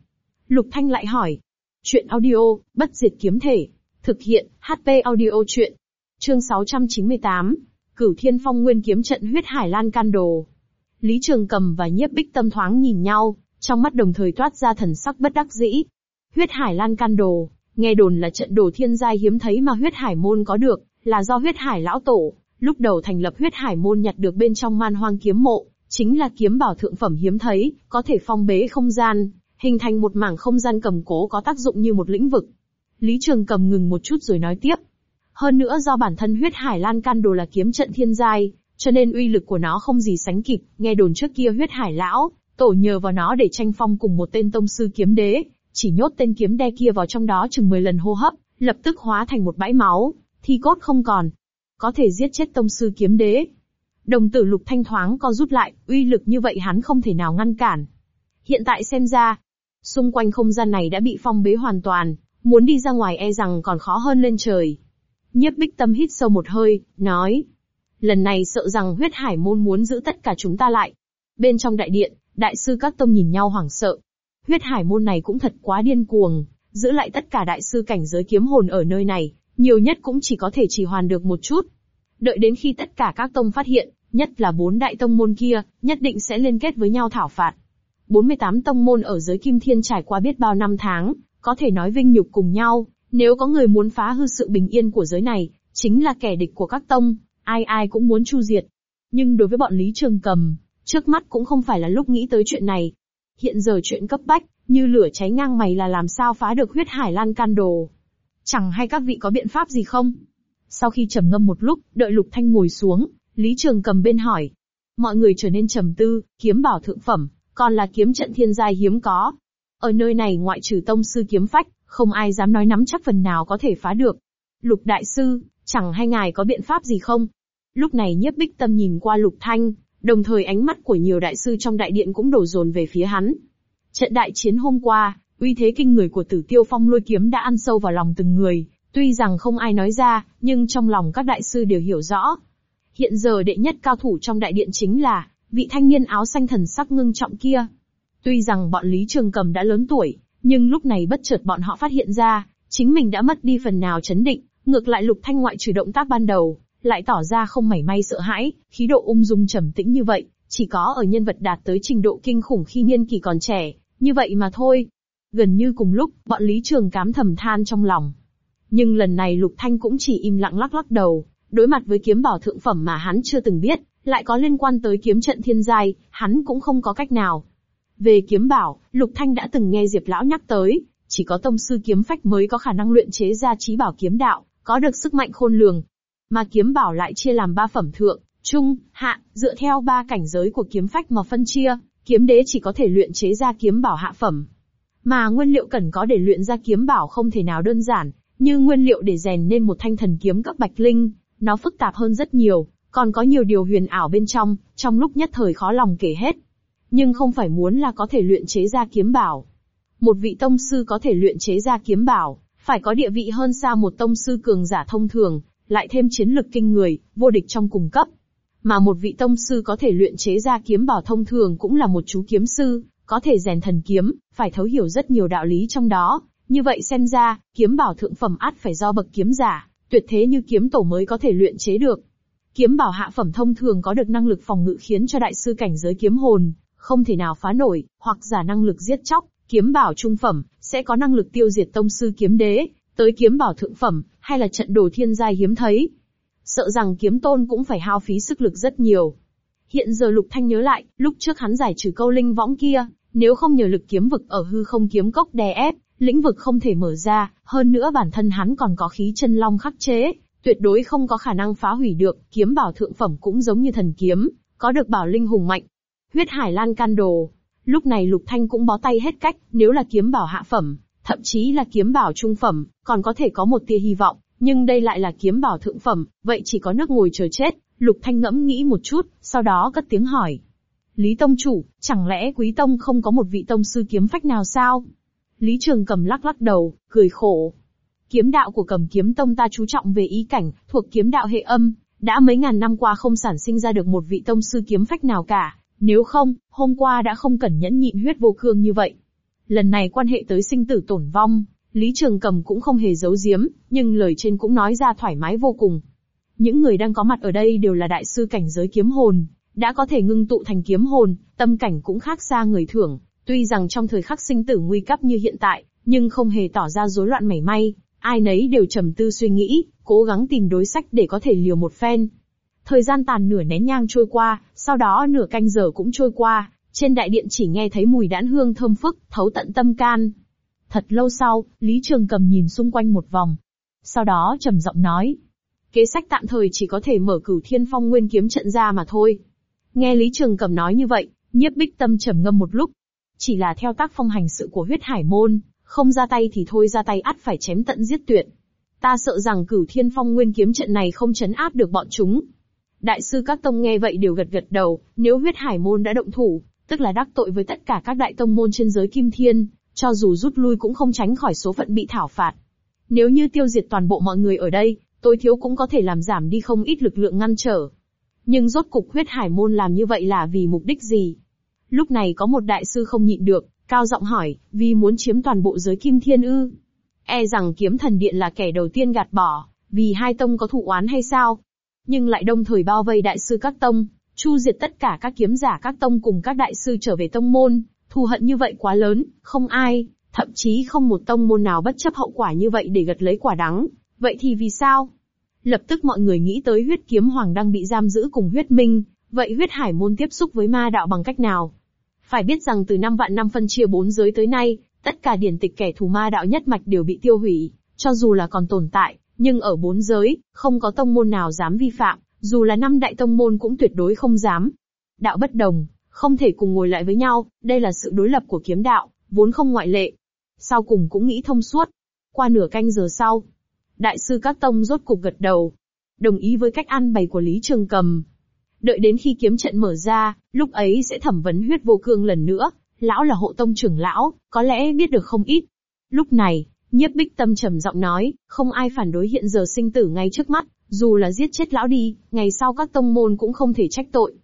Lục Thanh lại hỏi. Chuyện audio, bất diệt kiếm thể. Thực hiện, HP audio chuyện. Chương 698. Cửu Thiên Phong Nguyên kiếm trận huyết hải lan can đồ. Lý Trường Cầm và Nhiếp Bích Tâm thoáng nhìn nhau, trong mắt đồng thời toát ra thần sắc bất đắc dĩ. Huyết hải lan can đồ, Nghe đồn là trận đồ thiên giai hiếm thấy mà huyết hải môn có được, là do huyết hải lão tổ, lúc đầu thành lập huyết hải môn nhặt được bên trong man hoang kiếm mộ, chính là kiếm bảo thượng phẩm hiếm thấy, có thể phong bế không gian, hình thành một mảng không gian cầm cố có tác dụng như một lĩnh vực. Lý Trường cầm ngừng một chút rồi nói tiếp. Hơn nữa do bản thân huyết hải lan can đồ là kiếm trận thiên giai, cho nên uy lực của nó không gì sánh kịp, nghe đồn trước kia huyết hải lão, tổ nhờ vào nó để tranh phong cùng một tên tông sư kiếm đế, chỉ nhốt tên kiếm đe kia vào trong đó chừng 10 lần hô hấp, lập tức hóa thành một bãi máu, thi cốt không còn. Có thể giết chết tông sư kiếm đế. Đồng tử lục thanh thoáng co rút lại, uy lực như vậy hắn không thể nào ngăn cản. Hiện tại xem ra, xung quanh không gian này đã bị phong bế hoàn toàn, muốn đi ra ngoài e rằng còn khó hơn lên trời. Nhiếp bích tâm hít sâu một hơi, nói. Lần này sợ rằng huyết hải môn muốn giữ tất cả chúng ta lại. Bên trong đại điện, đại sư các tông nhìn nhau hoảng sợ. Huyết hải môn này cũng thật quá điên cuồng, giữ lại tất cả đại sư cảnh giới kiếm hồn ở nơi này, nhiều nhất cũng chỉ có thể trì hoàn được một chút. Đợi đến khi tất cả các tông phát hiện, nhất là bốn đại tông môn kia, nhất định sẽ liên kết với nhau thảo phạt. 48 tông môn ở giới kim thiên trải qua biết bao năm tháng, có thể nói vinh nhục cùng nhau, nếu có người muốn phá hư sự bình yên của giới này, chính là kẻ địch của các tông, ai ai cũng muốn chu diệt. Nhưng đối với bọn Lý Trường Cầm, trước mắt cũng không phải là lúc nghĩ tới chuyện này. Hiện giờ chuyện cấp bách, như lửa cháy ngang mày là làm sao phá được huyết hải lan can đồ. Chẳng hay các vị có biện pháp gì không? Sau khi trầm ngâm một lúc, đợi Lục Thanh ngồi xuống, Lý Trường cầm bên hỏi. Mọi người trở nên trầm tư, kiếm bảo thượng phẩm, còn là kiếm trận thiên giai hiếm có. Ở nơi này ngoại trừ tông sư kiếm phách, không ai dám nói nắm chắc phần nào có thể phá được. Lục đại sư, chẳng hay ngài có biện pháp gì không? Lúc này nhiếp bích tâm nhìn qua lục thanh, đồng thời ánh mắt của nhiều đại sư trong đại điện cũng đổ dồn về phía hắn. Trận đại chiến hôm qua, uy thế kinh người của tử tiêu phong lôi kiếm đã ăn sâu vào lòng từng người, tuy rằng không ai nói ra, nhưng trong lòng các đại sư đều hiểu rõ. Hiện giờ đệ nhất cao thủ trong đại điện chính là, vị thanh niên áo xanh thần sắc ngưng trọng kia. Tuy rằng bọn Lý Trường Cầm đã lớn tuổi, nhưng lúc này bất chợt bọn họ phát hiện ra, chính mình đã mất đi phần nào chấn định, ngược lại Lục Thanh ngoại trừ động tác ban đầu, lại tỏ ra không mảy may sợ hãi, khí độ ung dung trầm tĩnh như vậy, chỉ có ở nhân vật đạt tới trình độ kinh khủng khi niên kỳ còn trẻ, như vậy mà thôi. Gần như cùng lúc, bọn Lý Trường cám thầm than trong lòng. Nhưng lần này Lục Thanh cũng chỉ im lặng lắc lắc đầu, đối mặt với kiếm bảo thượng phẩm mà hắn chưa từng biết, lại có liên quan tới kiếm trận thiên giai, hắn cũng không có cách nào. Về kiếm bảo, Lục Thanh đã từng nghe Diệp Lão nhắc tới, chỉ có tông sư kiếm phách mới có khả năng luyện chế ra trí bảo kiếm đạo, có được sức mạnh khôn lường. Mà kiếm bảo lại chia làm ba phẩm thượng, trung, hạ, dựa theo ba cảnh giới của kiếm phách mà phân chia, kiếm đế chỉ có thể luyện chế ra kiếm bảo hạ phẩm. Mà nguyên liệu cần có để luyện ra kiếm bảo không thể nào đơn giản, như nguyên liệu để rèn nên một thanh thần kiếm cấp bạch linh, nó phức tạp hơn rất nhiều, còn có nhiều điều huyền ảo bên trong, trong lúc nhất thời khó lòng kể hết. Nhưng không phải muốn là có thể luyện chế ra kiếm bảo. Một vị tông sư có thể luyện chế ra kiếm bảo, phải có địa vị hơn xa một tông sư cường giả thông thường, lại thêm chiến lực kinh người, vô địch trong cùng cấp. Mà một vị tông sư có thể luyện chế ra kiếm bảo thông thường cũng là một chú kiếm sư, có thể rèn thần kiếm, phải thấu hiểu rất nhiều đạo lý trong đó. Như vậy xem ra, kiếm bảo thượng phẩm át phải do bậc kiếm giả, tuyệt thế như kiếm tổ mới có thể luyện chế được. Kiếm bảo hạ phẩm thông thường có được năng lực phòng ngự khiến cho đại sư cảnh giới kiếm hồn, không thể nào phá nổi, hoặc giả năng lực giết chóc, kiếm bảo trung phẩm, sẽ có năng lực tiêu diệt tông sư kiếm đế, tới kiếm bảo thượng phẩm, hay là trận đồ thiên giai hiếm thấy. Sợ rằng kiếm tôn cũng phải hao phí sức lực rất nhiều. Hiện giờ Lục Thanh nhớ lại, lúc trước hắn giải trừ câu linh võng kia, nếu không nhờ lực kiếm vực ở hư không kiếm cốc đè ép, lĩnh vực không thể mở ra, hơn nữa bản thân hắn còn có khí chân long khắc chế, tuyệt đối không có khả năng phá hủy được, kiếm bảo thượng phẩm cũng giống như thần kiếm, có được bảo linh hùng mạnh. Huyết hải lan can đồ. Lúc này Lục Thanh cũng bó tay hết cách, nếu là kiếm bảo hạ phẩm, thậm chí là kiếm bảo trung phẩm, còn có thể có một tia hy vọng, nhưng đây lại là kiếm bảo thượng phẩm, vậy chỉ có nước ngồi chờ chết. Lục Thanh ngẫm nghĩ một chút, sau đó cất tiếng hỏi. Lý Tông Chủ, chẳng lẽ Quý Tông không có một vị Tông Sư kiếm phách nào sao? Lý Trường Cầm lắc lắc đầu, cười khổ. Kiếm đạo của cầm kiếm tông ta chú trọng về ý cảnh, thuộc kiếm đạo hệ âm, đã mấy ngàn năm qua không sản sinh ra được một vị tông sư kiếm phách nào cả, nếu không, hôm qua đã không cẩn nhẫn nhịn huyết vô cương như vậy. Lần này quan hệ tới sinh tử tổn vong, Lý Trường Cầm cũng không hề giấu giếm, nhưng lời trên cũng nói ra thoải mái vô cùng. Những người đang có mặt ở đây đều là đại sư cảnh giới kiếm hồn, đã có thể ngưng tụ thành kiếm hồn, tâm cảnh cũng khác xa người thường. Tuy rằng trong thời khắc sinh tử nguy cấp như hiện tại, nhưng không hề tỏ ra rối loạn mảy may, ai nấy đều trầm tư suy nghĩ, cố gắng tìm đối sách để có thể liều một phen. Thời gian tàn nửa nén nhang trôi qua, sau đó nửa canh giờ cũng trôi qua, trên đại điện chỉ nghe thấy mùi đãn hương thơm phức, thấu tận tâm can. Thật lâu sau, Lý Trường Cầm nhìn xung quanh một vòng. Sau đó trầm giọng nói. Kế sách tạm thời chỉ có thể mở cửu thiên phong nguyên kiếm trận ra mà thôi. Nghe Lý Trường Cầm nói như vậy, nhiếp bích tâm trầm ngâm một lúc. Chỉ là theo tác phong hành sự của huyết hải môn, Không ra tay thì thôi ra tay ắt phải chém tận giết tuyệt. Ta sợ rằng cửu thiên phong nguyên kiếm trận này không chấn áp được bọn chúng. Đại sư các tông nghe vậy đều gật gật đầu, nếu huyết hải môn đã động thủ, tức là đắc tội với tất cả các đại tông môn trên giới kim thiên, cho dù rút lui cũng không tránh khỏi số phận bị thảo phạt. Nếu như tiêu diệt toàn bộ mọi người ở đây, tối thiếu cũng có thể làm giảm đi không ít lực lượng ngăn trở. Nhưng rốt cục huyết hải môn làm như vậy là vì mục đích gì? Lúc này có một đại sư không nhịn được, cao giọng hỏi, vì muốn chiếm toàn bộ giới kim thiên ư? E rằng kiếm thần điện là kẻ đầu tiên gạt bỏ, vì hai tông có thụ oán hay sao? Nhưng lại đồng thời bao vây đại sư các tông, chu diệt tất cả các kiếm giả các tông cùng các đại sư trở về tông môn, thù hận như vậy quá lớn, không ai, thậm chí không một tông môn nào bất chấp hậu quả như vậy để gật lấy quả đắng. Vậy thì vì sao? Lập tức mọi người nghĩ tới huyết kiếm hoàng đang bị giam giữ cùng huyết minh, vậy huyết hải môn tiếp xúc với ma đạo bằng cách nào? Phải biết rằng từ năm vạn năm phân chia bốn giới tới nay, tất cả điển tịch kẻ thù ma đạo nhất mạch đều bị tiêu hủy, cho dù là còn tồn tại, nhưng ở bốn giới, không có tông môn nào dám vi phạm, dù là năm đại tông môn cũng tuyệt đối không dám. Đạo bất đồng, không thể cùng ngồi lại với nhau, đây là sự đối lập của kiếm đạo, vốn không ngoại lệ. Sau cùng cũng nghĩ thông suốt. Qua nửa canh giờ sau, đại sư các tông rốt cục gật đầu. Đồng ý với cách ăn bày của Lý Trường Cầm. Đợi đến khi kiếm trận mở ra, lúc ấy sẽ thẩm vấn huyết vô cương lần nữa, lão là hộ tông trưởng lão, có lẽ biết được không ít. Lúc này, nhiếp bích tâm trầm giọng nói, không ai phản đối hiện giờ sinh tử ngay trước mắt, dù là giết chết lão đi, ngày sau các tông môn cũng không thể trách tội.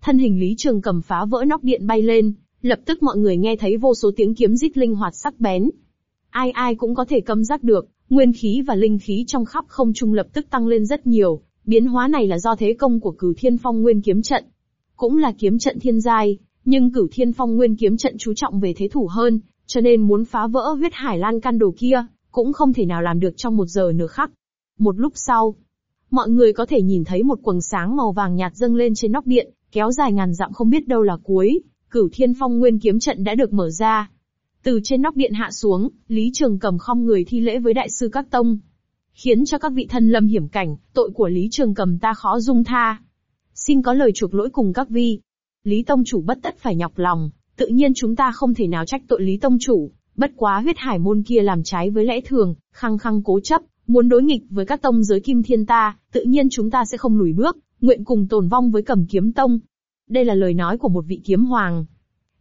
Thân hình Lý Trường cầm phá vỡ nóc điện bay lên, lập tức mọi người nghe thấy vô số tiếng kiếm rít linh hoạt sắc bén. Ai ai cũng có thể câm giác được, nguyên khí và linh khí trong khắp không trung lập tức tăng lên rất nhiều, biến hóa này là do thế công của cửu thiên phong nguyên kiếm trận. Cũng là kiếm trận thiên giai, nhưng cửu thiên phong nguyên kiếm trận chú trọng về thế thủ hơn, cho nên muốn phá vỡ huyết hải lan căn đồ kia, cũng không thể nào làm được trong một giờ nửa khắc. Một lúc sau, mọi người có thể nhìn thấy một quầng sáng màu vàng nhạt dâng lên trên nóc điện, kéo dài ngàn dặm không biết đâu là cuối, cửu thiên phong nguyên kiếm trận đã được mở ra. Từ trên nóc điện hạ xuống, Lý Trường cầm không người thi lễ với đại sư các tông. Khiến cho các vị thân lâm hiểm cảnh, tội của Lý Trường cầm ta khó dung tha. Xin có lời chuộc lỗi cùng các vi. Lý Tông chủ bất tất phải nhọc lòng, tự nhiên chúng ta không thể nào trách tội Lý Tông chủ, bất quá huyết hải môn kia làm trái với lẽ thường, khăng khăng cố chấp, muốn đối nghịch với các tông giới kim thiên ta, tự nhiên chúng ta sẽ không lùi bước, nguyện cùng tồn vong với cẩm kiếm tông. Đây là lời nói của một vị kiếm hoàng.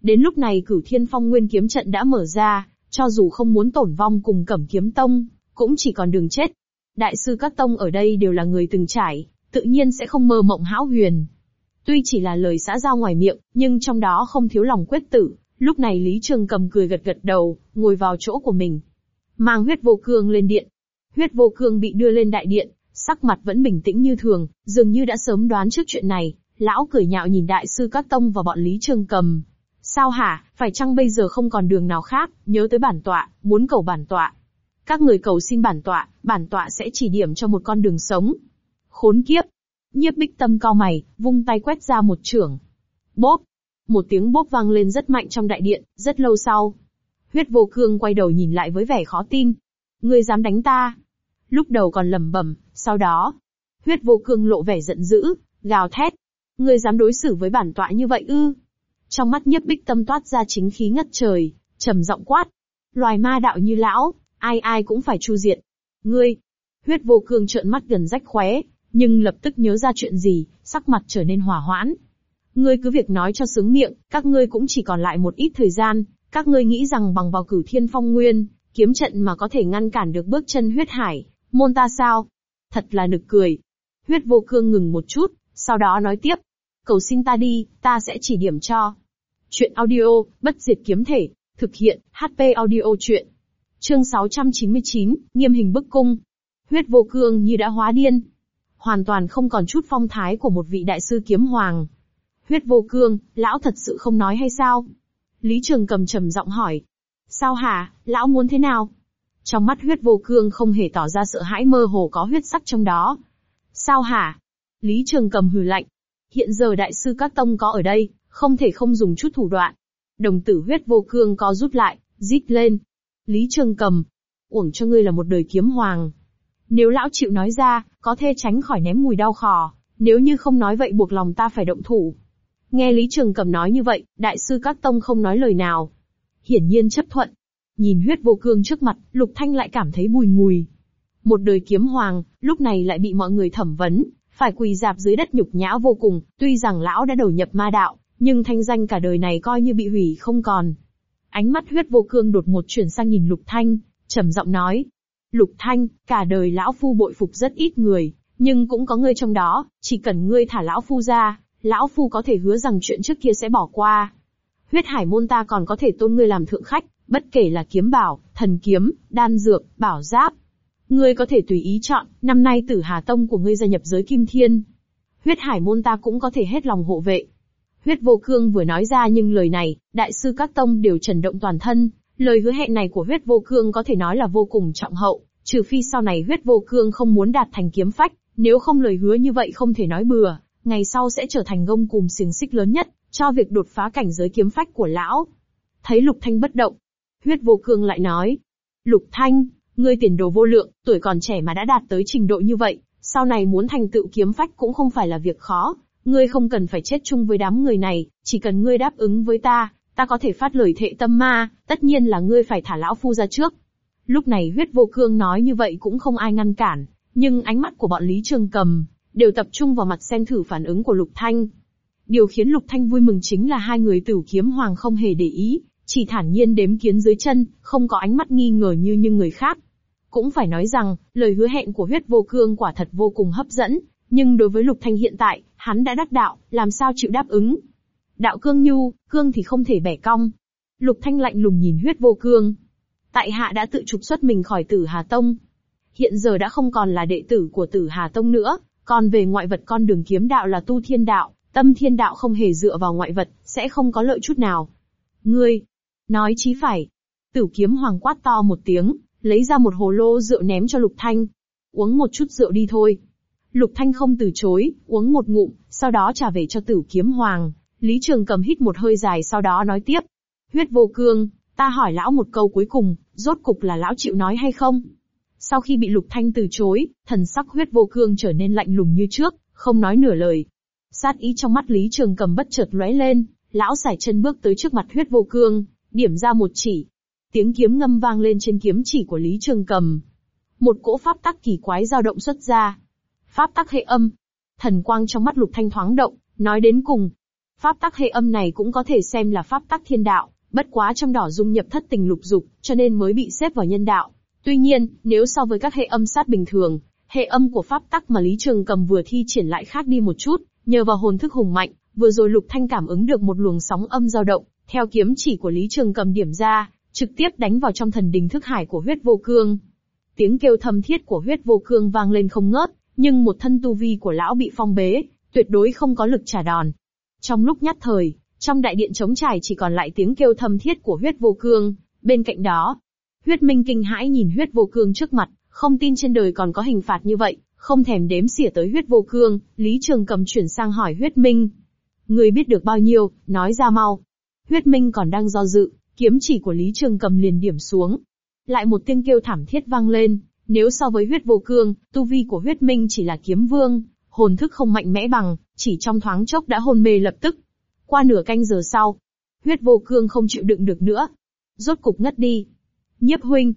Đến lúc này cửu thiên phong nguyên kiếm trận đã mở ra, cho dù không muốn tổn vong cùng cẩm kiếm tông, cũng chỉ còn đường chết. Đại sư các tông ở đây đều là người từng trải, tự nhiên sẽ không mơ mộng hão huyền. Tuy chỉ là lời xã giao ngoài miệng, nhưng trong đó không thiếu lòng quyết tử. Lúc này Lý Trường cầm cười gật gật đầu, ngồi vào chỗ của mình. Mang huyết vô cương lên điện. Huyết vô cương bị đưa lên đại điện, sắc mặt vẫn bình tĩnh như thường, dường như đã sớm đoán trước chuyện này. Lão cười nhạo nhìn đại sư các tông và bọn Lý Trường cầm. Sao hả, phải chăng bây giờ không còn đường nào khác, nhớ tới bản tọa, muốn cầu bản tọa. Các người cầu xin bản tọa, bản tọa sẽ chỉ điểm cho một con đường sống. Khốn kiếp, Nhiếp bích tâm cao mày, vung tay quét ra một trưởng. Bốp! Một tiếng bốp vang lên rất mạnh trong đại điện, rất lâu sau. Huyết vô cương quay đầu nhìn lại với vẻ khó tin. Ngươi dám đánh ta? Lúc đầu còn lẩm bẩm, sau đó. Huyết vô cương lộ vẻ giận dữ, gào thét. Ngươi dám đối xử với bản tọa như vậy ư? Trong mắt nhiếp bích tâm toát ra chính khí ngất trời, trầm giọng quát. Loài ma đạo như lão, ai ai cũng phải chu diệt. Ngươi! Huyết vô cương trợn mắt gần rách khóe, nhưng lập tức nhớ ra chuyện gì, sắc mặt trở nên hỏa hoãn. Ngươi cứ việc nói cho sướng miệng, các ngươi cũng chỉ còn lại một ít thời gian, các ngươi nghĩ rằng bằng vào cửu thiên phong nguyên, kiếm trận mà có thể ngăn cản được bước chân huyết hải, môn ta sao? Thật là nực cười. Huyết vô cương ngừng một chút, sau đó nói tiếp. Cầu xin ta đi, ta sẽ chỉ điểm cho. Chuyện audio, bất diệt kiếm thể, thực hiện, HP audio chuyện. Chương 699, nghiêm hình bức cung. Huyết vô cương như đã hóa điên, hoàn toàn không còn chút phong thái của một vị đại sư kiếm hoàng. Huyết vô cương, lão thật sự không nói hay sao? Lý Trường cầm trầm giọng hỏi. Sao hả, lão muốn thế nào? Trong mắt huyết vô cương không hề tỏ ra sợ hãi mơ hồ có huyết sắc trong đó. Sao hả? Lý Trường cầm hừ lạnh. Hiện giờ đại sư các tông có ở đây, không thể không dùng chút thủ đoạn. Đồng tử huyết vô cương có rút lại, rít lên. Lý Trường cầm. Uổng cho ngươi là một đời kiếm hoàng. Nếu lão chịu nói ra, có thể tránh khỏi ném mùi đau khò, nếu như không nói vậy buộc lòng ta phải động thủ. Nghe Lý Trường Cầm nói như vậy, đại sư các tông không nói lời nào. Hiển nhiên chấp thuận. Nhìn huyết vô cương trước mặt, Lục Thanh lại cảm thấy bùi ngùi. Một đời kiếm hoàng, lúc này lại bị mọi người thẩm vấn, phải quỳ dạp dưới đất nhục nhã vô cùng, tuy rằng lão đã đầu nhập ma đạo, nhưng thanh danh cả đời này coi như bị hủy không còn. Ánh mắt huyết vô cương đột một chuyển sang nhìn Lục Thanh, trầm giọng nói. Lục Thanh, cả đời lão phu bội phục rất ít người, nhưng cũng có ngươi trong đó, chỉ cần ngươi thả lão phu ra, lão phu có thể hứa rằng chuyện trước kia sẽ bỏ qua. Huyết hải môn ta còn có thể tôn ngươi làm thượng khách, bất kể là kiếm bảo, thần kiếm, đan dược, bảo giáp. Ngươi có thể tùy ý chọn, năm nay tử Hà Tông của ngươi gia nhập giới Kim Thiên. Huyết hải môn ta cũng có thể hết lòng hộ vệ. Huyết vô cương vừa nói ra nhưng lời này, đại sư các tông đều trần động toàn thân, lời hứa hẹn này của huyết vô cương có thể nói là vô cùng trọng hậu, trừ phi sau này huyết vô cương không muốn đạt thành kiếm phách, nếu không lời hứa như vậy không thể nói bừa, ngày sau sẽ trở thành gông cùm xiềng xích lớn nhất, cho việc đột phá cảnh giới kiếm phách của lão. Thấy Lục Thanh bất động, huyết vô cương lại nói, Lục Thanh, ngươi tiền đồ vô lượng, tuổi còn trẻ mà đã đạt tới trình độ như vậy, sau này muốn thành tựu kiếm phách cũng không phải là việc khó, ngươi không cần phải chết chung với đám người này, chỉ cần ngươi đáp ứng với ta, ta có thể phát lời thệ tâm ma, tất nhiên là ngươi phải thả lão phu ra trước. Lúc này huyết vô cương nói như vậy cũng không ai ngăn cản, nhưng ánh mắt của bọn Lý Trường Cầm, đều tập trung vào mặt xem thử phản ứng của Lục Thanh. Điều khiến Lục Thanh vui mừng chính là hai người tử kiếm hoàng không hề để ý, chỉ thản nhiên đếm kiến dưới chân, không có ánh mắt nghi ngờ như những người khác. Cũng phải nói rằng, lời hứa hẹn của huyết vô cương quả thật vô cùng hấp dẫn, nhưng đối với Lục Thanh hiện tại, hắn đã đắc đạo, làm sao chịu đáp ứng. Đạo cương nhu, cương thì không thể bẻ cong. Lục Thanh lạnh lùng nhìn huyết vô cương. Tại hạ đã tự trục xuất mình khỏi tử Hà Tông. Hiện giờ đã không còn là đệ tử của tử Hà Tông nữa, còn về ngoại vật con đường kiếm đạo là tu thiên đạo, tâm thiên đạo không hề dựa vào ngoại vật, sẽ không có lợi chút nào. Ngươi, nói chí phải. Tử kiếm hoàng quát to một tiếng, lấy ra một hồ lô rượu ném cho Lục Thanh. Uống một chút rượu đi thôi. Lục Thanh không từ chối, uống một ngụm, sau đó trả về cho tử kiếm hoàng. Lý Trường cầm hít một hơi dài sau đó nói tiếp. Huyết vô cương, ta hỏi lão một câu cuối cùng, rốt cục là lão chịu nói hay không? Sau khi bị Lục Thanh từ chối, thần sắc huyết vô cương trở nên lạnh lùng như trước, không nói nửa lời. Sát ý trong mắt Lý Trường cầm bất chợt lóe lên, lão sải chân bước tới trước mặt huyết vô cương, điểm ra một chỉ. Tiếng kiếm ngâm vang lên trên kiếm chỉ của Lý Trường cầm. Một cỗ pháp tắc kỳ quái dao động xuất ra. Pháp tắc hệ âm. Thần quang trong mắt Lục Thanh thoáng động, nói đến cùng. Pháp tắc hệ âm này cũng có thể xem là pháp tắc thiên đạo, bất quá trong đỏ dung nhập thất tình lục dục, cho nên mới bị xếp vào nhân đạo. Tuy nhiên, nếu so với các hệ âm sát bình thường, hệ âm của pháp tắc mà Lý Trường Cầm vừa thi triển lại khác đi một chút, nhờ vào hồn thức hùng mạnh, vừa rồi Lục Thanh cảm ứng được một luồng sóng âm dao động, theo kiếm chỉ của Lý Trường Cầm điểm ra, trực tiếp đánh vào trong thần đình thức hải của huyết vô cương. Tiếng kêu thâm thiết của huyết vô cương vang lên không ngớt, nhưng một thân tu vi của lão bị phong bế, tuyệt đối không có lực trả đòn. Trong lúc nhát thời, trong đại điện trống trải chỉ còn lại tiếng kêu thâm thiết của huyết vô cương, bên cạnh đó, Huyết Minh kinh hãi nhìn huyết vô cương trước mặt, không tin trên đời còn có hình phạt như vậy, không thèm đếm xỉa tới huyết vô cương, Lý Trường cầm chuyển sang hỏi huyết minh. Người biết được bao nhiêu, nói ra mau. Huyết minh còn đang do dự, kiếm chỉ của Lý Trường cầm liền điểm xuống. Lại một tiếng kêu thảm thiết vang lên, nếu so với huyết vô cương, tu vi của huyết minh chỉ là kiếm vương, hồn thức không mạnh mẽ bằng, chỉ trong thoáng chốc đã hôn mê lập tức. Qua nửa canh giờ sau, huyết vô cương không chịu đựng được nữa. Rốt cục ngất đi, Nhiếp huynh.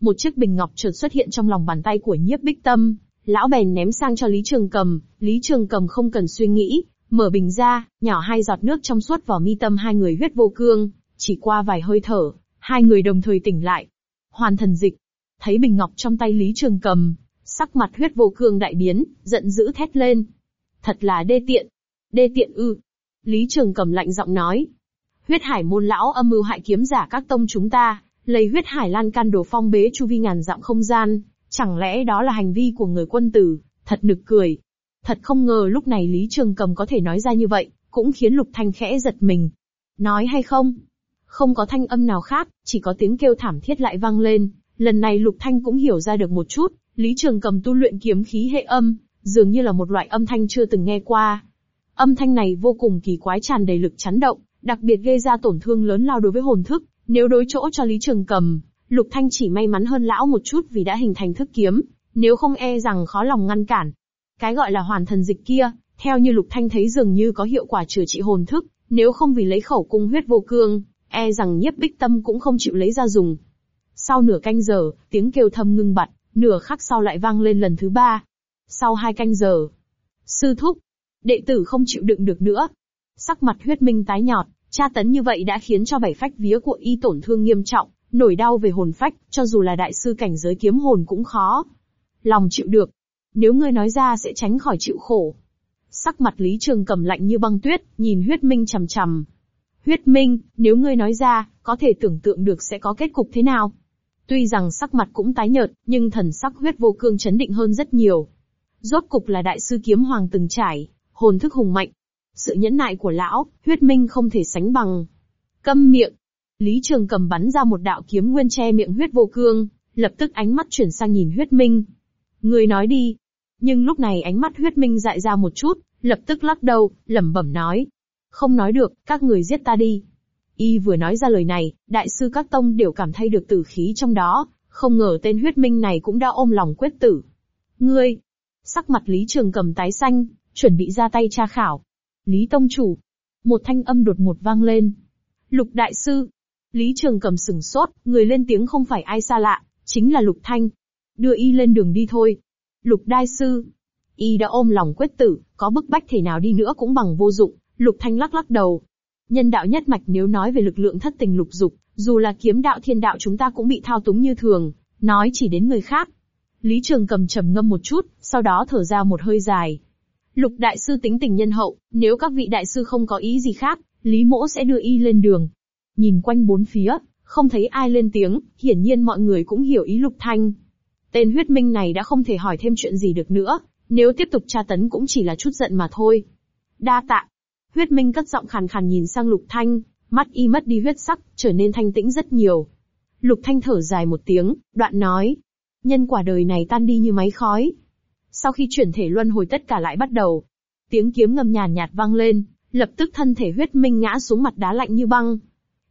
Một chiếc bình ngọc chợt xuất hiện trong lòng bàn tay của nhiếp bích tâm, lão bèn ném sang cho Lý Trường Cầm, Lý Trường Cầm không cần suy nghĩ, mở bình ra, nhỏ hai giọt nước trong suốt vào mi tâm hai người huyết vô cương, chỉ qua vài hơi thở, hai người đồng thời tỉnh lại. Hoàn thần dịch, thấy bình ngọc trong tay Lý Trường Cầm, sắc mặt huyết vô cương đại biến, giận dữ thét lên. Thật là đê tiện. Đê tiện ư. Lý Trường Cầm lạnh giọng nói. Huyết hải môn lão âm mưu hại kiếm giả các tông chúng ta, lấy huyết hải lan can đồ phong bế chu vi ngàn dặm không gian, chẳng lẽ đó là hành vi của người quân tử, thật nực cười. Thật không ngờ lúc này Lý Trường Cầm có thể nói ra như vậy, cũng khiến Lục Thanh khẽ giật mình. Nói hay không? Không có thanh âm nào khác, chỉ có tiếng kêu thảm thiết lại vang lên. Lần này Lục Thanh cũng hiểu ra được một chút, Lý Trường Cầm tu luyện kiếm khí hệ âm, dường như là một loại âm thanh chưa từng nghe qua. Âm thanh này vô cùng kỳ quái tràn đầy lực chấn động, đặc biệt gây ra tổn thương lớn lao đối với hồn thức, nếu đối chỗ cho Lý Trường Cầm, Lục Thanh chỉ may mắn hơn lão một chút vì đã hình thành thức kiếm, nếu không e rằng khó lòng ngăn cản. Cái gọi là hoàn thần dịch kia, theo như Lục Thanh thấy dường như có hiệu quả chữa trị hồn thức, nếu không vì lấy khẩu cung huyết vô cương, e rằng nhiếp bích tâm cũng không chịu lấy ra dùng. Sau nửa canh giờ, tiếng kêu thâm ngưng bặt, nửa khắc sau lại vang lên lần thứ ba. Sau hai canh giờ, sư thúc, đệ tử không chịu đựng được nữa. Sắc mặt huyết minh tái nhọt, tra tấn như vậy đã khiến cho bảy phách vía của y tổn thương nghiêm trọng, nổi đau về hồn phách, cho dù là đại sư cảnh giới kiếm hồn cũng khó. Lòng chịu được. Nếu ngươi nói ra sẽ tránh khỏi chịu khổ. Sắc mặt Lý Trường cầm lạnh như băng tuyết, nhìn huyết minh chằm chằm. Huyết minh, nếu ngươi nói ra, có thể tưởng tượng được sẽ có kết cục thế nào. Tuy rằng sắc mặt cũng tái nhợt, nhưng thần sắc huyết vô cương chấn định hơn rất nhiều. Rốt cục là đại sư kiếm hoàng từng trải, hồn thức hùng mạnh. Sự nhẫn nại của lão, huyết minh không thể sánh bằng. Câm miệng. Lý Trường cầm bắn ra một đạo kiếm nguyên che miệng huyết vô cương, lập tức ánh mắt chuyển sang nhìn huyết minh. Người nói đi. Nhưng lúc này ánh mắt huyết minh dại ra một chút, lập tức lắc đầu, lẩm bẩm nói. Không nói được, các người giết ta đi. Y vừa nói ra lời này, đại sư các tông đều cảm thấy được tử khí trong đó, không ngờ tên huyết minh này cũng đã ôm lòng quyết tử. Ngươi! Sắc mặt Lý Trường cầm tái xanh, chuẩn bị ra tay tra khảo. Lý Tông Chủ! Một thanh âm đột ngột vang lên. Lục Đại Sư! Lý Trường cầm sừng sốt, người lên tiếng không phải ai xa lạ, chính là Lục Thanh. Đưa y lên đường đi thôi. Lục Đại Sư! Y đã ôm lòng quyết tử, có bức bách thể nào đi nữa cũng bằng vô dụng, Lục Thanh lắc lắc đầu, Nhân đạo nhất mạch nếu nói về lực lượng thất tình lục dục, dù là kiếm đạo thiên đạo chúng ta cũng bị thao túng như thường, nói chỉ đến người khác. Lý Trường cầm trầm ngâm một chút, sau đó thở ra một hơi dài. Lục đại sư tính tình nhân hậu, nếu các vị đại sư không có ý gì khác, Lý mỗ sẽ đưa y lên đường. Nhìn quanh bốn phía, không thấy ai lên tiếng, hiển nhiên mọi người cũng hiểu ý lục thanh. Tên huyết minh này đã không thể hỏi thêm chuyện gì được nữa, nếu tiếp tục tra tấn cũng chỉ là chút giận mà thôi. Đa tạ, Huyết Minh cất giọng khàn khàn nhìn sang Lục Thanh, mắt y mất đi huyết sắc, trở nên thanh tĩnh rất nhiều. Lục Thanh thở dài một tiếng, đoạn nói. Nhân quả đời này tan đi như máy khói. Sau khi chuyển thể luân hồi tất cả lại bắt đầu. Tiếng kiếm ngầm nhàn nhạt vang lên, lập tức thân thể huyết minh ngã xuống mặt đá lạnh như băng.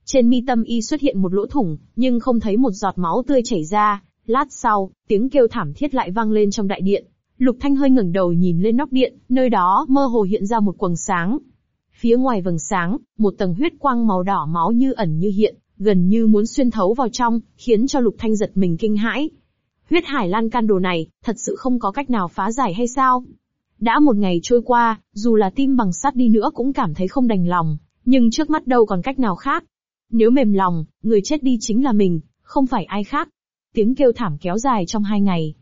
Trên mi tâm y xuất hiện một lỗ thủng, nhưng không thấy một giọt máu tươi chảy ra. Lát sau, tiếng kêu thảm thiết lại vang lên trong đại điện. Lục Thanh hơi ngẩng đầu nhìn lên nóc điện, nơi đó mơ hồ hiện ra một quầng sáng. Phía ngoài vầng sáng, một tầng huyết quang màu đỏ máu như ẩn như hiện, gần như muốn xuyên thấu vào trong, khiến cho Lục Thanh giật mình kinh hãi. Huyết hải lan can đồ này, thật sự không có cách nào phá giải hay sao? Đã một ngày trôi qua, dù là tim bằng sắt đi nữa cũng cảm thấy không đành lòng, nhưng trước mắt đâu còn cách nào khác. Nếu mềm lòng, người chết đi chính là mình, không phải ai khác. Tiếng kêu thảm kéo dài trong hai ngày.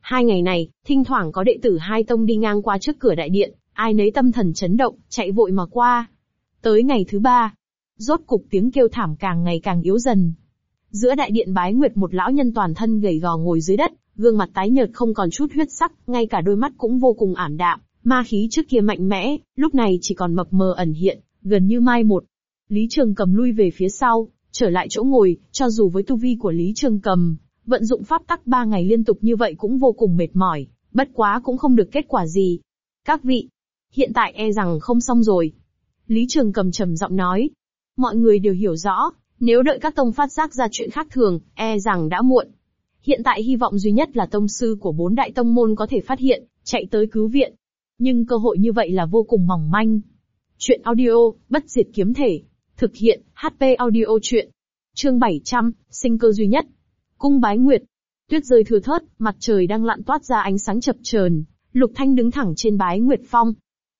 Hai ngày này, thỉnh thoảng có đệ tử hai tông đi ngang qua trước cửa đại điện, ai nấy tâm thần chấn động, chạy vội mà qua. Tới ngày thứ ba, rốt cục tiếng kêu thảm càng ngày càng yếu dần. Giữa đại điện bái nguyệt một lão nhân toàn thân gầy gò ngồi dưới đất, gương mặt tái nhợt không còn chút huyết sắc, ngay cả đôi mắt cũng vô cùng ảm đạm, ma khí trước kia mạnh mẽ, lúc này chỉ còn mập mờ ẩn hiện, gần như mai một. Lý Trường Cầm lui về phía sau, trở lại chỗ ngồi, cho dù với tu vi của Lý Trường Cầm, vận dụng pháp tắc ba ngày liên tục như vậy cũng vô cùng mệt mỏi, bất quá cũng không được kết quả gì. Các vị, hiện tại e rằng không xong rồi. Lý Trường cầm trầm giọng nói. Mọi người đều hiểu rõ, nếu đợi các tông phát giác ra chuyện khác thường, e rằng đã muộn. Hiện tại hy vọng duy nhất là tông sư của bốn đại tông môn có thể phát hiện, chạy tới cứu viện. Nhưng cơ hội như vậy là vô cùng mỏng manh. Chuyện audio, bất diệt kiếm thể. Thực hiện, HP audio chuyện. Chương 700, sinh cơ duy nhất. Cung bái nguyệt. Tuyết rơi thừa thớt, mặt trời đang lặn toát ra ánh sáng chập chờn. Lục Thanh đứng thẳng trên bái nguyệt phong,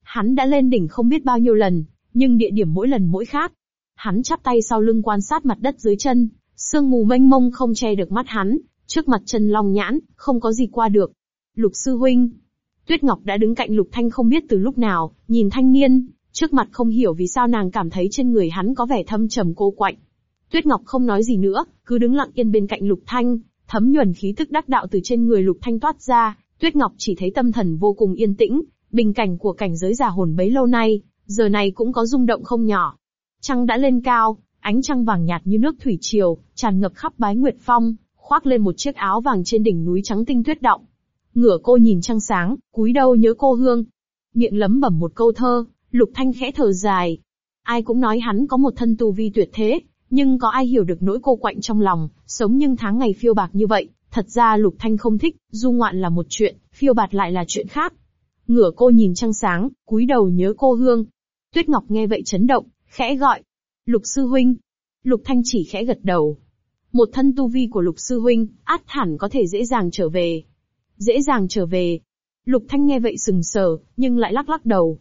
Hắn đã lên đỉnh không biết bao nhiêu lần, nhưng địa điểm mỗi lần mỗi khác. Hắn chắp tay sau lưng quan sát mặt đất dưới chân, sương mù mênh mông không che được mắt hắn, trước mặt chân long nhãn, không có gì qua được. Lục sư huynh. Tuyết Ngọc đã đứng cạnh Lục Thanh không biết từ lúc nào, nhìn thanh niên, trước mặt không hiểu vì sao nàng cảm thấy trên người hắn có vẻ thâm trầm cô quạnh. Tuyết Ngọc không nói gì nữa, cứ đứng lặng yên bên cạnh Lục Thanh, thấm nhuần khí tức đắc đạo từ trên người Lục Thanh toát ra, Tuyết Ngọc chỉ thấy tâm thần vô cùng yên tĩnh, Bình cảnh của cảnh giới giả hồn bấy lâu nay, giờ này cũng có rung động không nhỏ. Trăng đã lên cao, ánh trăng vàng nhạt như nước thủy triều, tràn ngập khắp bái nguyệt phong, khoác lên một chiếc áo vàng trên đỉnh núi trắng tinh tuyết động. Ngửa cô nhìn trăng sáng, cúi đầu nhớ cô hương. Miệng lấm bẩm một câu thơ, lục thanh khẽ thở dài. Ai cũng nói hắn có một thân tu vi tuyệt thế, nhưng có ai hiểu được nỗi cô quạnh trong lòng, sống nhưng tháng ngày phiêu bạc như vậy, thật ra lục thanh không thích, du ngoạn là một chuyện, phiêu bạt lại là chuyện khác. Ngửa cô nhìn trăng sáng, cúi đầu nhớ cô hương. Tuyết Ngọc nghe vậy chấn động, khẽ gọi. Lục sư huynh. Lục Thanh chỉ khẽ gật đầu. Một thân tu vi của lục sư huynh, át hẳn có thể dễ dàng trở về. Dễ dàng trở về. Lục Thanh nghe vậy sừng sờ, nhưng lại lắc lắc đầu.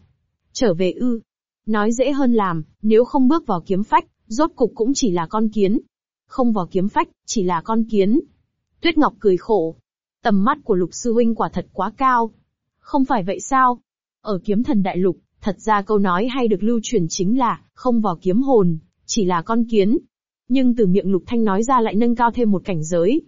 Trở về ư. Nói dễ hơn làm, nếu không bước vào kiếm phách, rốt cục cũng chỉ là con kiến. Không vào kiếm phách, chỉ là con kiến. Tuyết Ngọc cười khổ. Tầm mắt của lục sư huynh quả thật quá cao. Không phải vậy sao? Ở kiếm thần đại lục, thật ra câu nói hay được lưu truyền chính là, không vào kiếm hồn, chỉ là con kiến. Nhưng từ miệng lục thanh nói ra lại nâng cao thêm một cảnh giới.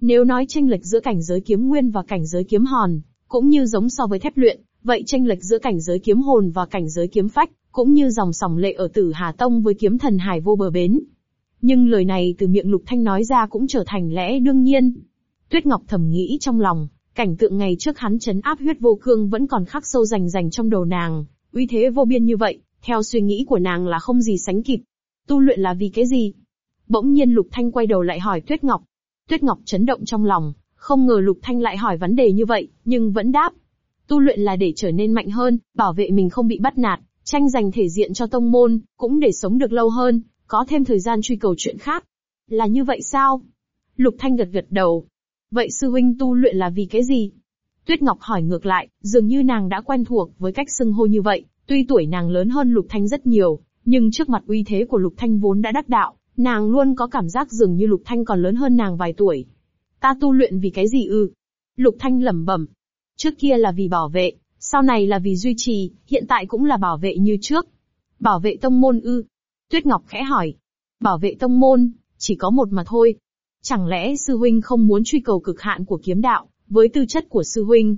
Nếu nói tranh lệch giữa cảnh giới kiếm nguyên và cảnh giới kiếm hòn, cũng như giống so với thép luyện, vậy tranh lệch giữa cảnh giới kiếm hồn và cảnh giới kiếm phách, cũng như dòng sòng lệ ở Tử Hà Tông với kiếm thần hải vô bờ bến. Nhưng lời này từ miệng Lục Thanh nói ra cũng trở thành lẽ đương nhiên. Tuyết Ngọc thầm nghĩ trong lòng, cảnh tượng ngày trước hắn chấn áp huyết vô cương vẫn còn khắc sâu rành rành trong đầu nàng, uy thế vô biên như vậy, theo suy nghĩ của nàng là không gì sánh kịp. Tu luyện là vì cái gì? Bỗng nhiên Lục Thanh quay đầu lại hỏi Tuyết Ngọc. Tuyết Ngọc chấn động trong lòng, không ngờ Lục Thanh lại hỏi vấn đề như vậy, nhưng vẫn đáp. Tu luyện là để trở nên mạnh hơn, bảo vệ mình không bị bắt nạt, tranh giành thể diện cho tông môn, cũng để sống được lâu hơn, có thêm thời gian truy cầu chuyện khác. Là như vậy sao? Lục Thanh gật gật đầu. Vậy sư huynh tu luyện là vì cái gì? Tuyết Ngọc hỏi ngược lại, dường như nàng đã quen thuộc với cách xưng hô như vậy, tuy tuổi nàng lớn hơn Lục Thanh rất nhiều, nhưng trước mặt uy thế của Lục Thanh vốn đã đắc đạo, nàng luôn có cảm giác dường như Lục Thanh còn lớn hơn nàng vài tuổi. Ta tu luyện vì cái gì ư? Lục Thanh lẩm bẩm. Trước kia là vì bảo vệ, sau này là vì duy trì, hiện tại cũng là bảo vệ như trước. Bảo vệ tông môn ư? Tuyết Ngọc khẽ hỏi. Bảo vệ tông môn, chỉ có một mà thôi. Chẳng lẽ sư huynh không muốn truy cầu cực hạn của kiếm đạo, với tư chất của sư huynh?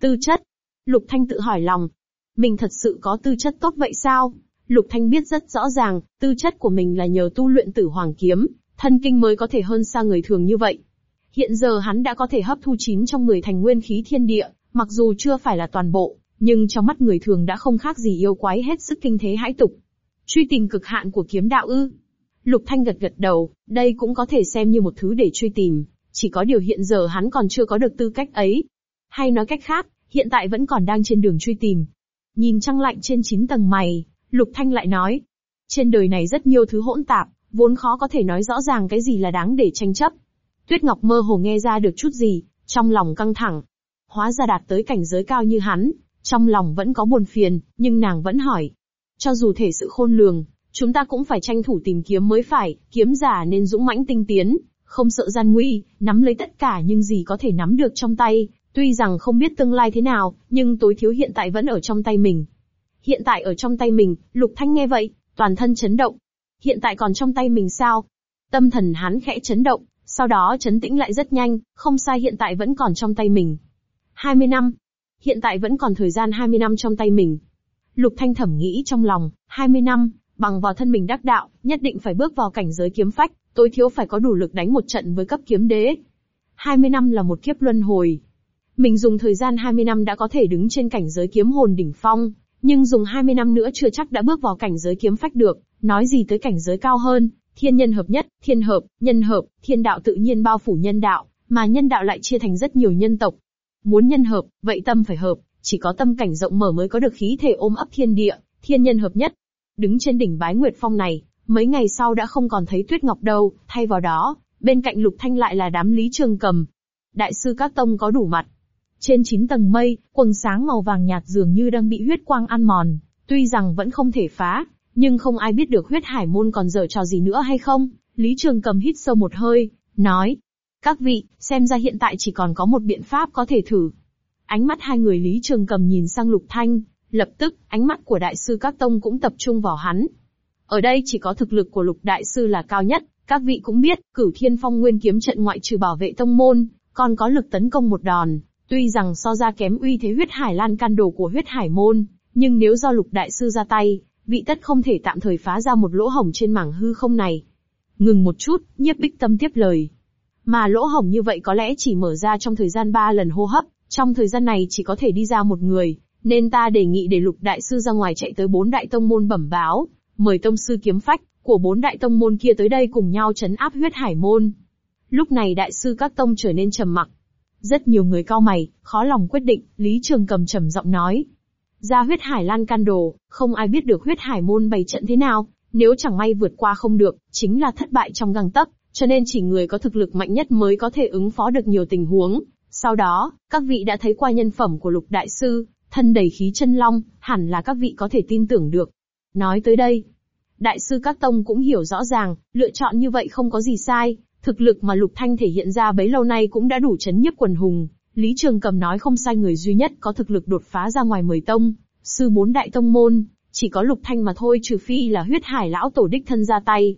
Tư chất? Lục Thanh tự hỏi lòng. Mình thật sự có tư chất tốt vậy sao? Lục Thanh biết rất rõ ràng, tư chất của mình là nhờ tu luyện tử hoàng kiếm, thân kinh mới có thể hơn xa người thường như vậy. Hiện giờ hắn đã có thể hấp thu chín trong 10 thành nguyên khí thiên địa, mặc dù chưa phải là toàn bộ, nhưng trong mắt người thường đã không khác gì yêu quái hết sức kinh thế hãi tục. Truy tìm cực hạn của kiếm đạo ư? Lục Thanh gật gật đầu, đây cũng có thể xem như một thứ để truy tìm, chỉ có điều hiện giờ hắn còn chưa có được tư cách ấy. Hay nói cách khác, hiện tại vẫn còn đang trên đường truy tìm. Nhìn trăng lạnh trên 9 tầng mày, Lục Thanh lại nói, trên đời này rất nhiều thứ hỗn tạp, vốn khó có thể nói rõ ràng cái gì là đáng để tranh chấp. Tuyết Ngọc mơ hồ nghe ra được chút gì, trong lòng căng thẳng. Hóa ra đạt tới cảnh giới cao như hắn, trong lòng vẫn có buồn phiền, nhưng nàng vẫn hỏi. Cho dù thể sự khôn lường, chúng ta cũng phải tranh thủ tìm kiếm mới phải, kiếm giả nên dũng mãnh tinh tiến, không sợ gian nguy, nắm lấy tất cả nhưng gì có thể nắm được trong tay, tuy rằng không biết tương lai thế nào, nhưng tối thiếu hiện tại vẫn ở trong tay mình. Hiện tại ở trong tay mình, Lục Thanh nghe vậy, toàn thân chấn động. Hiện tại còn trong tay mình sao? Tâm thần hắn khẽ chấn động, sau đó chấn tĩnh lại rất nhanh, không sai hiện tại vẫn còn trong tay mình. 20 năm. Hiện tại vẫn còn thời gian 20 năm trong tay mình. Lục Thanh thẩm nghĩ trong lòng, 20 năm, bằng vào thân mình đắc đạo, nhất định phải bước vào cảnh giới kiếm phách, tối thiếu phải có đủ lực đánh một trận với cấp kiếm đế. 20 năm là một kiếp luân hồi. Mình dùng thời gian 20 năm đã có thể đứng trên cảnh giới kiếm hồn đỉnh phong, nhưng dùng 20 năm nữa chưa chắc đã bước vào cảnh giới kiếm phách được, nói gì tới cảnh giới cao hơn, thiên nhân hợp nhất, thiên hợp, nhân hợp, thiên đạo tự nhiên bao phủ nhân đạo, mà nhân đạo lại chia thành rất nhiều nhân tộc. Muốn nhân hợp, vậy tâm phải hợp, chỉ có tâm cảnh rộng mở mới có được khí thể ôm ấp thiên địa, thiên nhân hợp nhất. Đứng trên đỉnh bái nguyệt phong này, mấy ngày sau đã không còn thấy tuyết ngọc đâu, thay vào đó, bên cạnh lục thanh lại là đám lý trường cầm. Đại sư các tông có đủ mặt, trên chín tầng mây, quầng sáng màu vàng nhạt dường như đang bị huyết quang ăn mòn, tuy rằng vẫn không thể phá, nhưng không ai biết được huyết hải môn còn dở trò gì nữa hay không. Lý Trường cầm hít sâu một hơi, nói. Các vị, xem ra hiện tại chỉ còn có một biện pháp có thể thử. Ánh mắt hai người Lý Trường cầm nhìn sang Lục Thanh, lập tức, ánh mắt của đại sư các tông cũng tập trung vào hắn. Ở đây chỉ có thực lực của Lục Đại sư là cao nhất, các vị cũng biết, cửu thiên phong nguyên kiếm trận ngoại trừ bảo vệ tông môn, còn có lực tấn công một đòn, Tuy rằng so ra kém uy thế huyết hải lan can đồ của huyết hải môn, nhưng nếu do lục đại sư ra tay, vị tất không thể tạm thời phá ra một lỗ hổng trên mảng hư không này. Ngừng một chút, nhiếp bích tâm tiếp lời. Mà lỗ hổng như vậy có lẽ chỉ mở ra trong thời gian ba lần hô hấp, trong thời gian này chỉ có thể đi ra một người, nên ta đề nghị để lục đại sư ra ngoài chạy tới bốn đại tông môn bẩm báo, mời tông sư kiếm phách của bốn đại tông môn kia tới đây cùng nhau chấn áp huyết hải môn. Lúc này đại sư các tông trở nên trầm mặc, rất nhiều người cao mày, khó lòng quyết định, Lý Trường cầm trầm giọng nói. Ra huyết hải lan can đồ, không ai biết được huyết hải môn bày trận thế nào, nếu chẳng may vượt qua không được, chính là thất bại trong găng tấc, cho nên chỉ người có thực lực mạnh nhất mới có thể ứng phó được nhiều tình huống. Sau đó, các vị đã thấy qua nhân phẩm của lục đại sư, thân đầy khí chân long, hẳn là các vị có thể tin tưởng được. Nói tới đây, đại sư các tông cũng hiểu rõ ràng, lựa chọn như vậy không có gì sai, thực lực mà lục thanh thể hiện ra bấy lâu nay cũng đã đủ chấn nhức quần hùng. Lý Trường Cầm nói không sai người duy nhất có thực lực đột phá ra ngoài mười tông, sư bốn đại tông môn, chỉ có lục thanh mà thôi trừ phi là huyết hải lão tổ đích thân ra tay.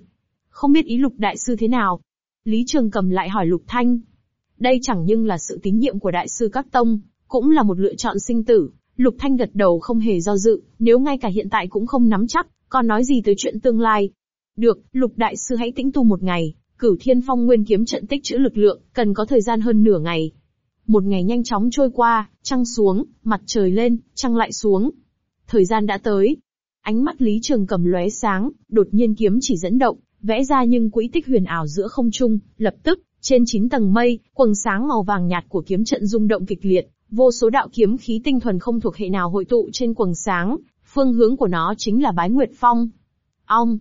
Không biết ý lục đại sư thế nào? Lý Trường Cầm lại hỏi lục thanh. Đây chẳng nhưng là sự tín nhiệm của đại sư các tông, cũng là một lựa chọn sinh tử. Lục Thanh gật đầu không hề do dự, nếu ngay cả hiện tại cũng không nắm chắc, còn nói gì tới chuyện tương lai. Được, Lục Đại Sư hãy tĩnh tu một ngày, cửu thiên phong nguyên kiếm trận tích trữ lực lượng, cần có thời gian hơn nửa ngày. Một ngày nhanh chóng trôi qua, trăng xuống, mặt trời lên, trăng lại xuống. Thời gian đã tới. Ánh mắt Lý Trường cầm lóe sáng, đột nhiên kiếm chỉ dẫn động, vẽ ra nhưng quỹ tích huyền ảo giữa không trung, lập tức, trên chín tầng mây, quầng sáng màu vàng nhạt của kiếm trận rung động kịch liệt, vô số đạo kiếm khí tinh thuần không thuộc hệ nào hội tụ trên quầng sáng, phương hướng của nó chính là Bái Nguyệt Phong. Ong,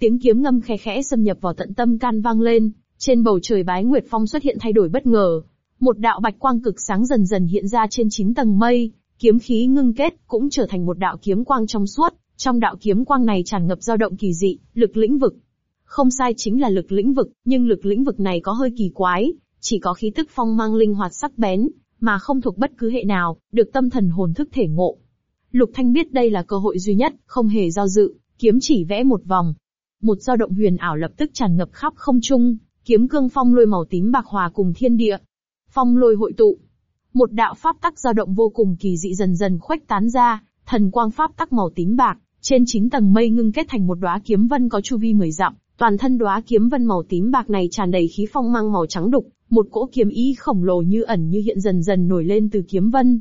tiếng kiếm ngâm khe khẽ xâm nhập vào tận tâm can vang lên, trên bầu trời Bái Nguyệt Phong xuất hiện thay đổi bất ngờ. Một đạo bạch quang cực sáng dần dần hiện ra trên chín tầng mây, kiếm khí ngưng kết cũng trở thành một đạo kiếm quang trong suốt, trong đạo kiếm quang này tràn ngập dao động kỳ dị, lực lĩnh vực. Không sai chính là lực lĩnh vực, nhưng lực lĩnh vực này có hơi kỳ quái, chỉ có khí tức phong mang linh hoạt sắc bén, mà không thuộc bất cứ hệ nào, được tâm thần hồn thức thể ngộ. Lục Thanh biết đây là cơ hội duy nhất, không hề do dự, kiếm chỉ vẽ một vòng. Một dao động huyền ảo lập tức tràn ngập khắp không trung, kiếm cương phong lôi màu tím bạc hòa cùng thiên địa. Phong lôi hội tụ. Một đạo pháp tắc dao động vô cùng kỳ dị dần dần khuếch tán ra, thần quang pháp tắc màu tím bạc, trên chín tầng mây ngưng kết thành một đóa kiếm vân có chu vi mười dặm, toàn thân đóa kiếm vân màu tím bạc này tràn đầy khí phong mang màu trắng đục, một cỗ kiếm ý khổng lồ như ẩn như hiện dần dần nổi lên từ kiếm vân.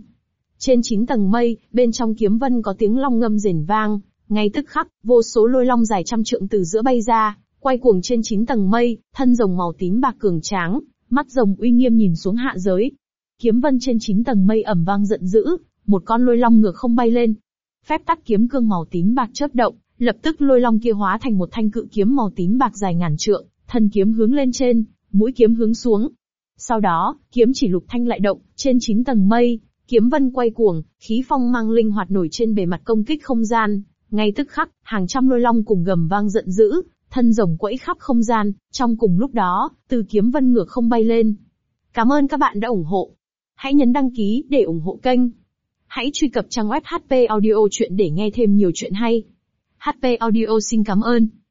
Trên chín tầng mây, bên trong kiếm vân có tiếng long ngâm rền vang, ngay tức khắc, vô số lôi long dài trăm trượng từ giữa bay ra, quay cuồng trên chín tầng mây, thân rồng màu tím bạc cường tráng, mắt rồng uy nghiêm nhìn xuống hạ giới. Kiếm vân trên chín tầng mây ẩm vang giận dữ, một con lôi long ngược không bay lên. Phép tắt kiếm cương màu tím bạc chớp động, lập tức lôi long kia hóa thành một thanh cự kiếm màu tím bạc dài ngàn trượng, thân kiếm hướng lên trên, mũi kiếm hướng xuống. Sau đó, kiếm chỉ lục thanh lại động, trên chín tầng mây, kiếm vân quay cuồng, khí phong mang linh hoạt nổi trên bề mặt công kích không gian. Ngay tức khắc, hàng trăm lôi long cùng gầm vang giận dữ, thân rồng quẫy khắp không gian, trong cùng lúc đó, từ kiếm vân ngược không bay lên. Cảm ơn các bạn đã ủng hộ. Hãy nhấn đăng ký để ủng hộ kênh. Hãy truy cập trang web HP Audio Chuyện để nghe thêm nhiều chuyện hay. HP Audio xin cảm ơn.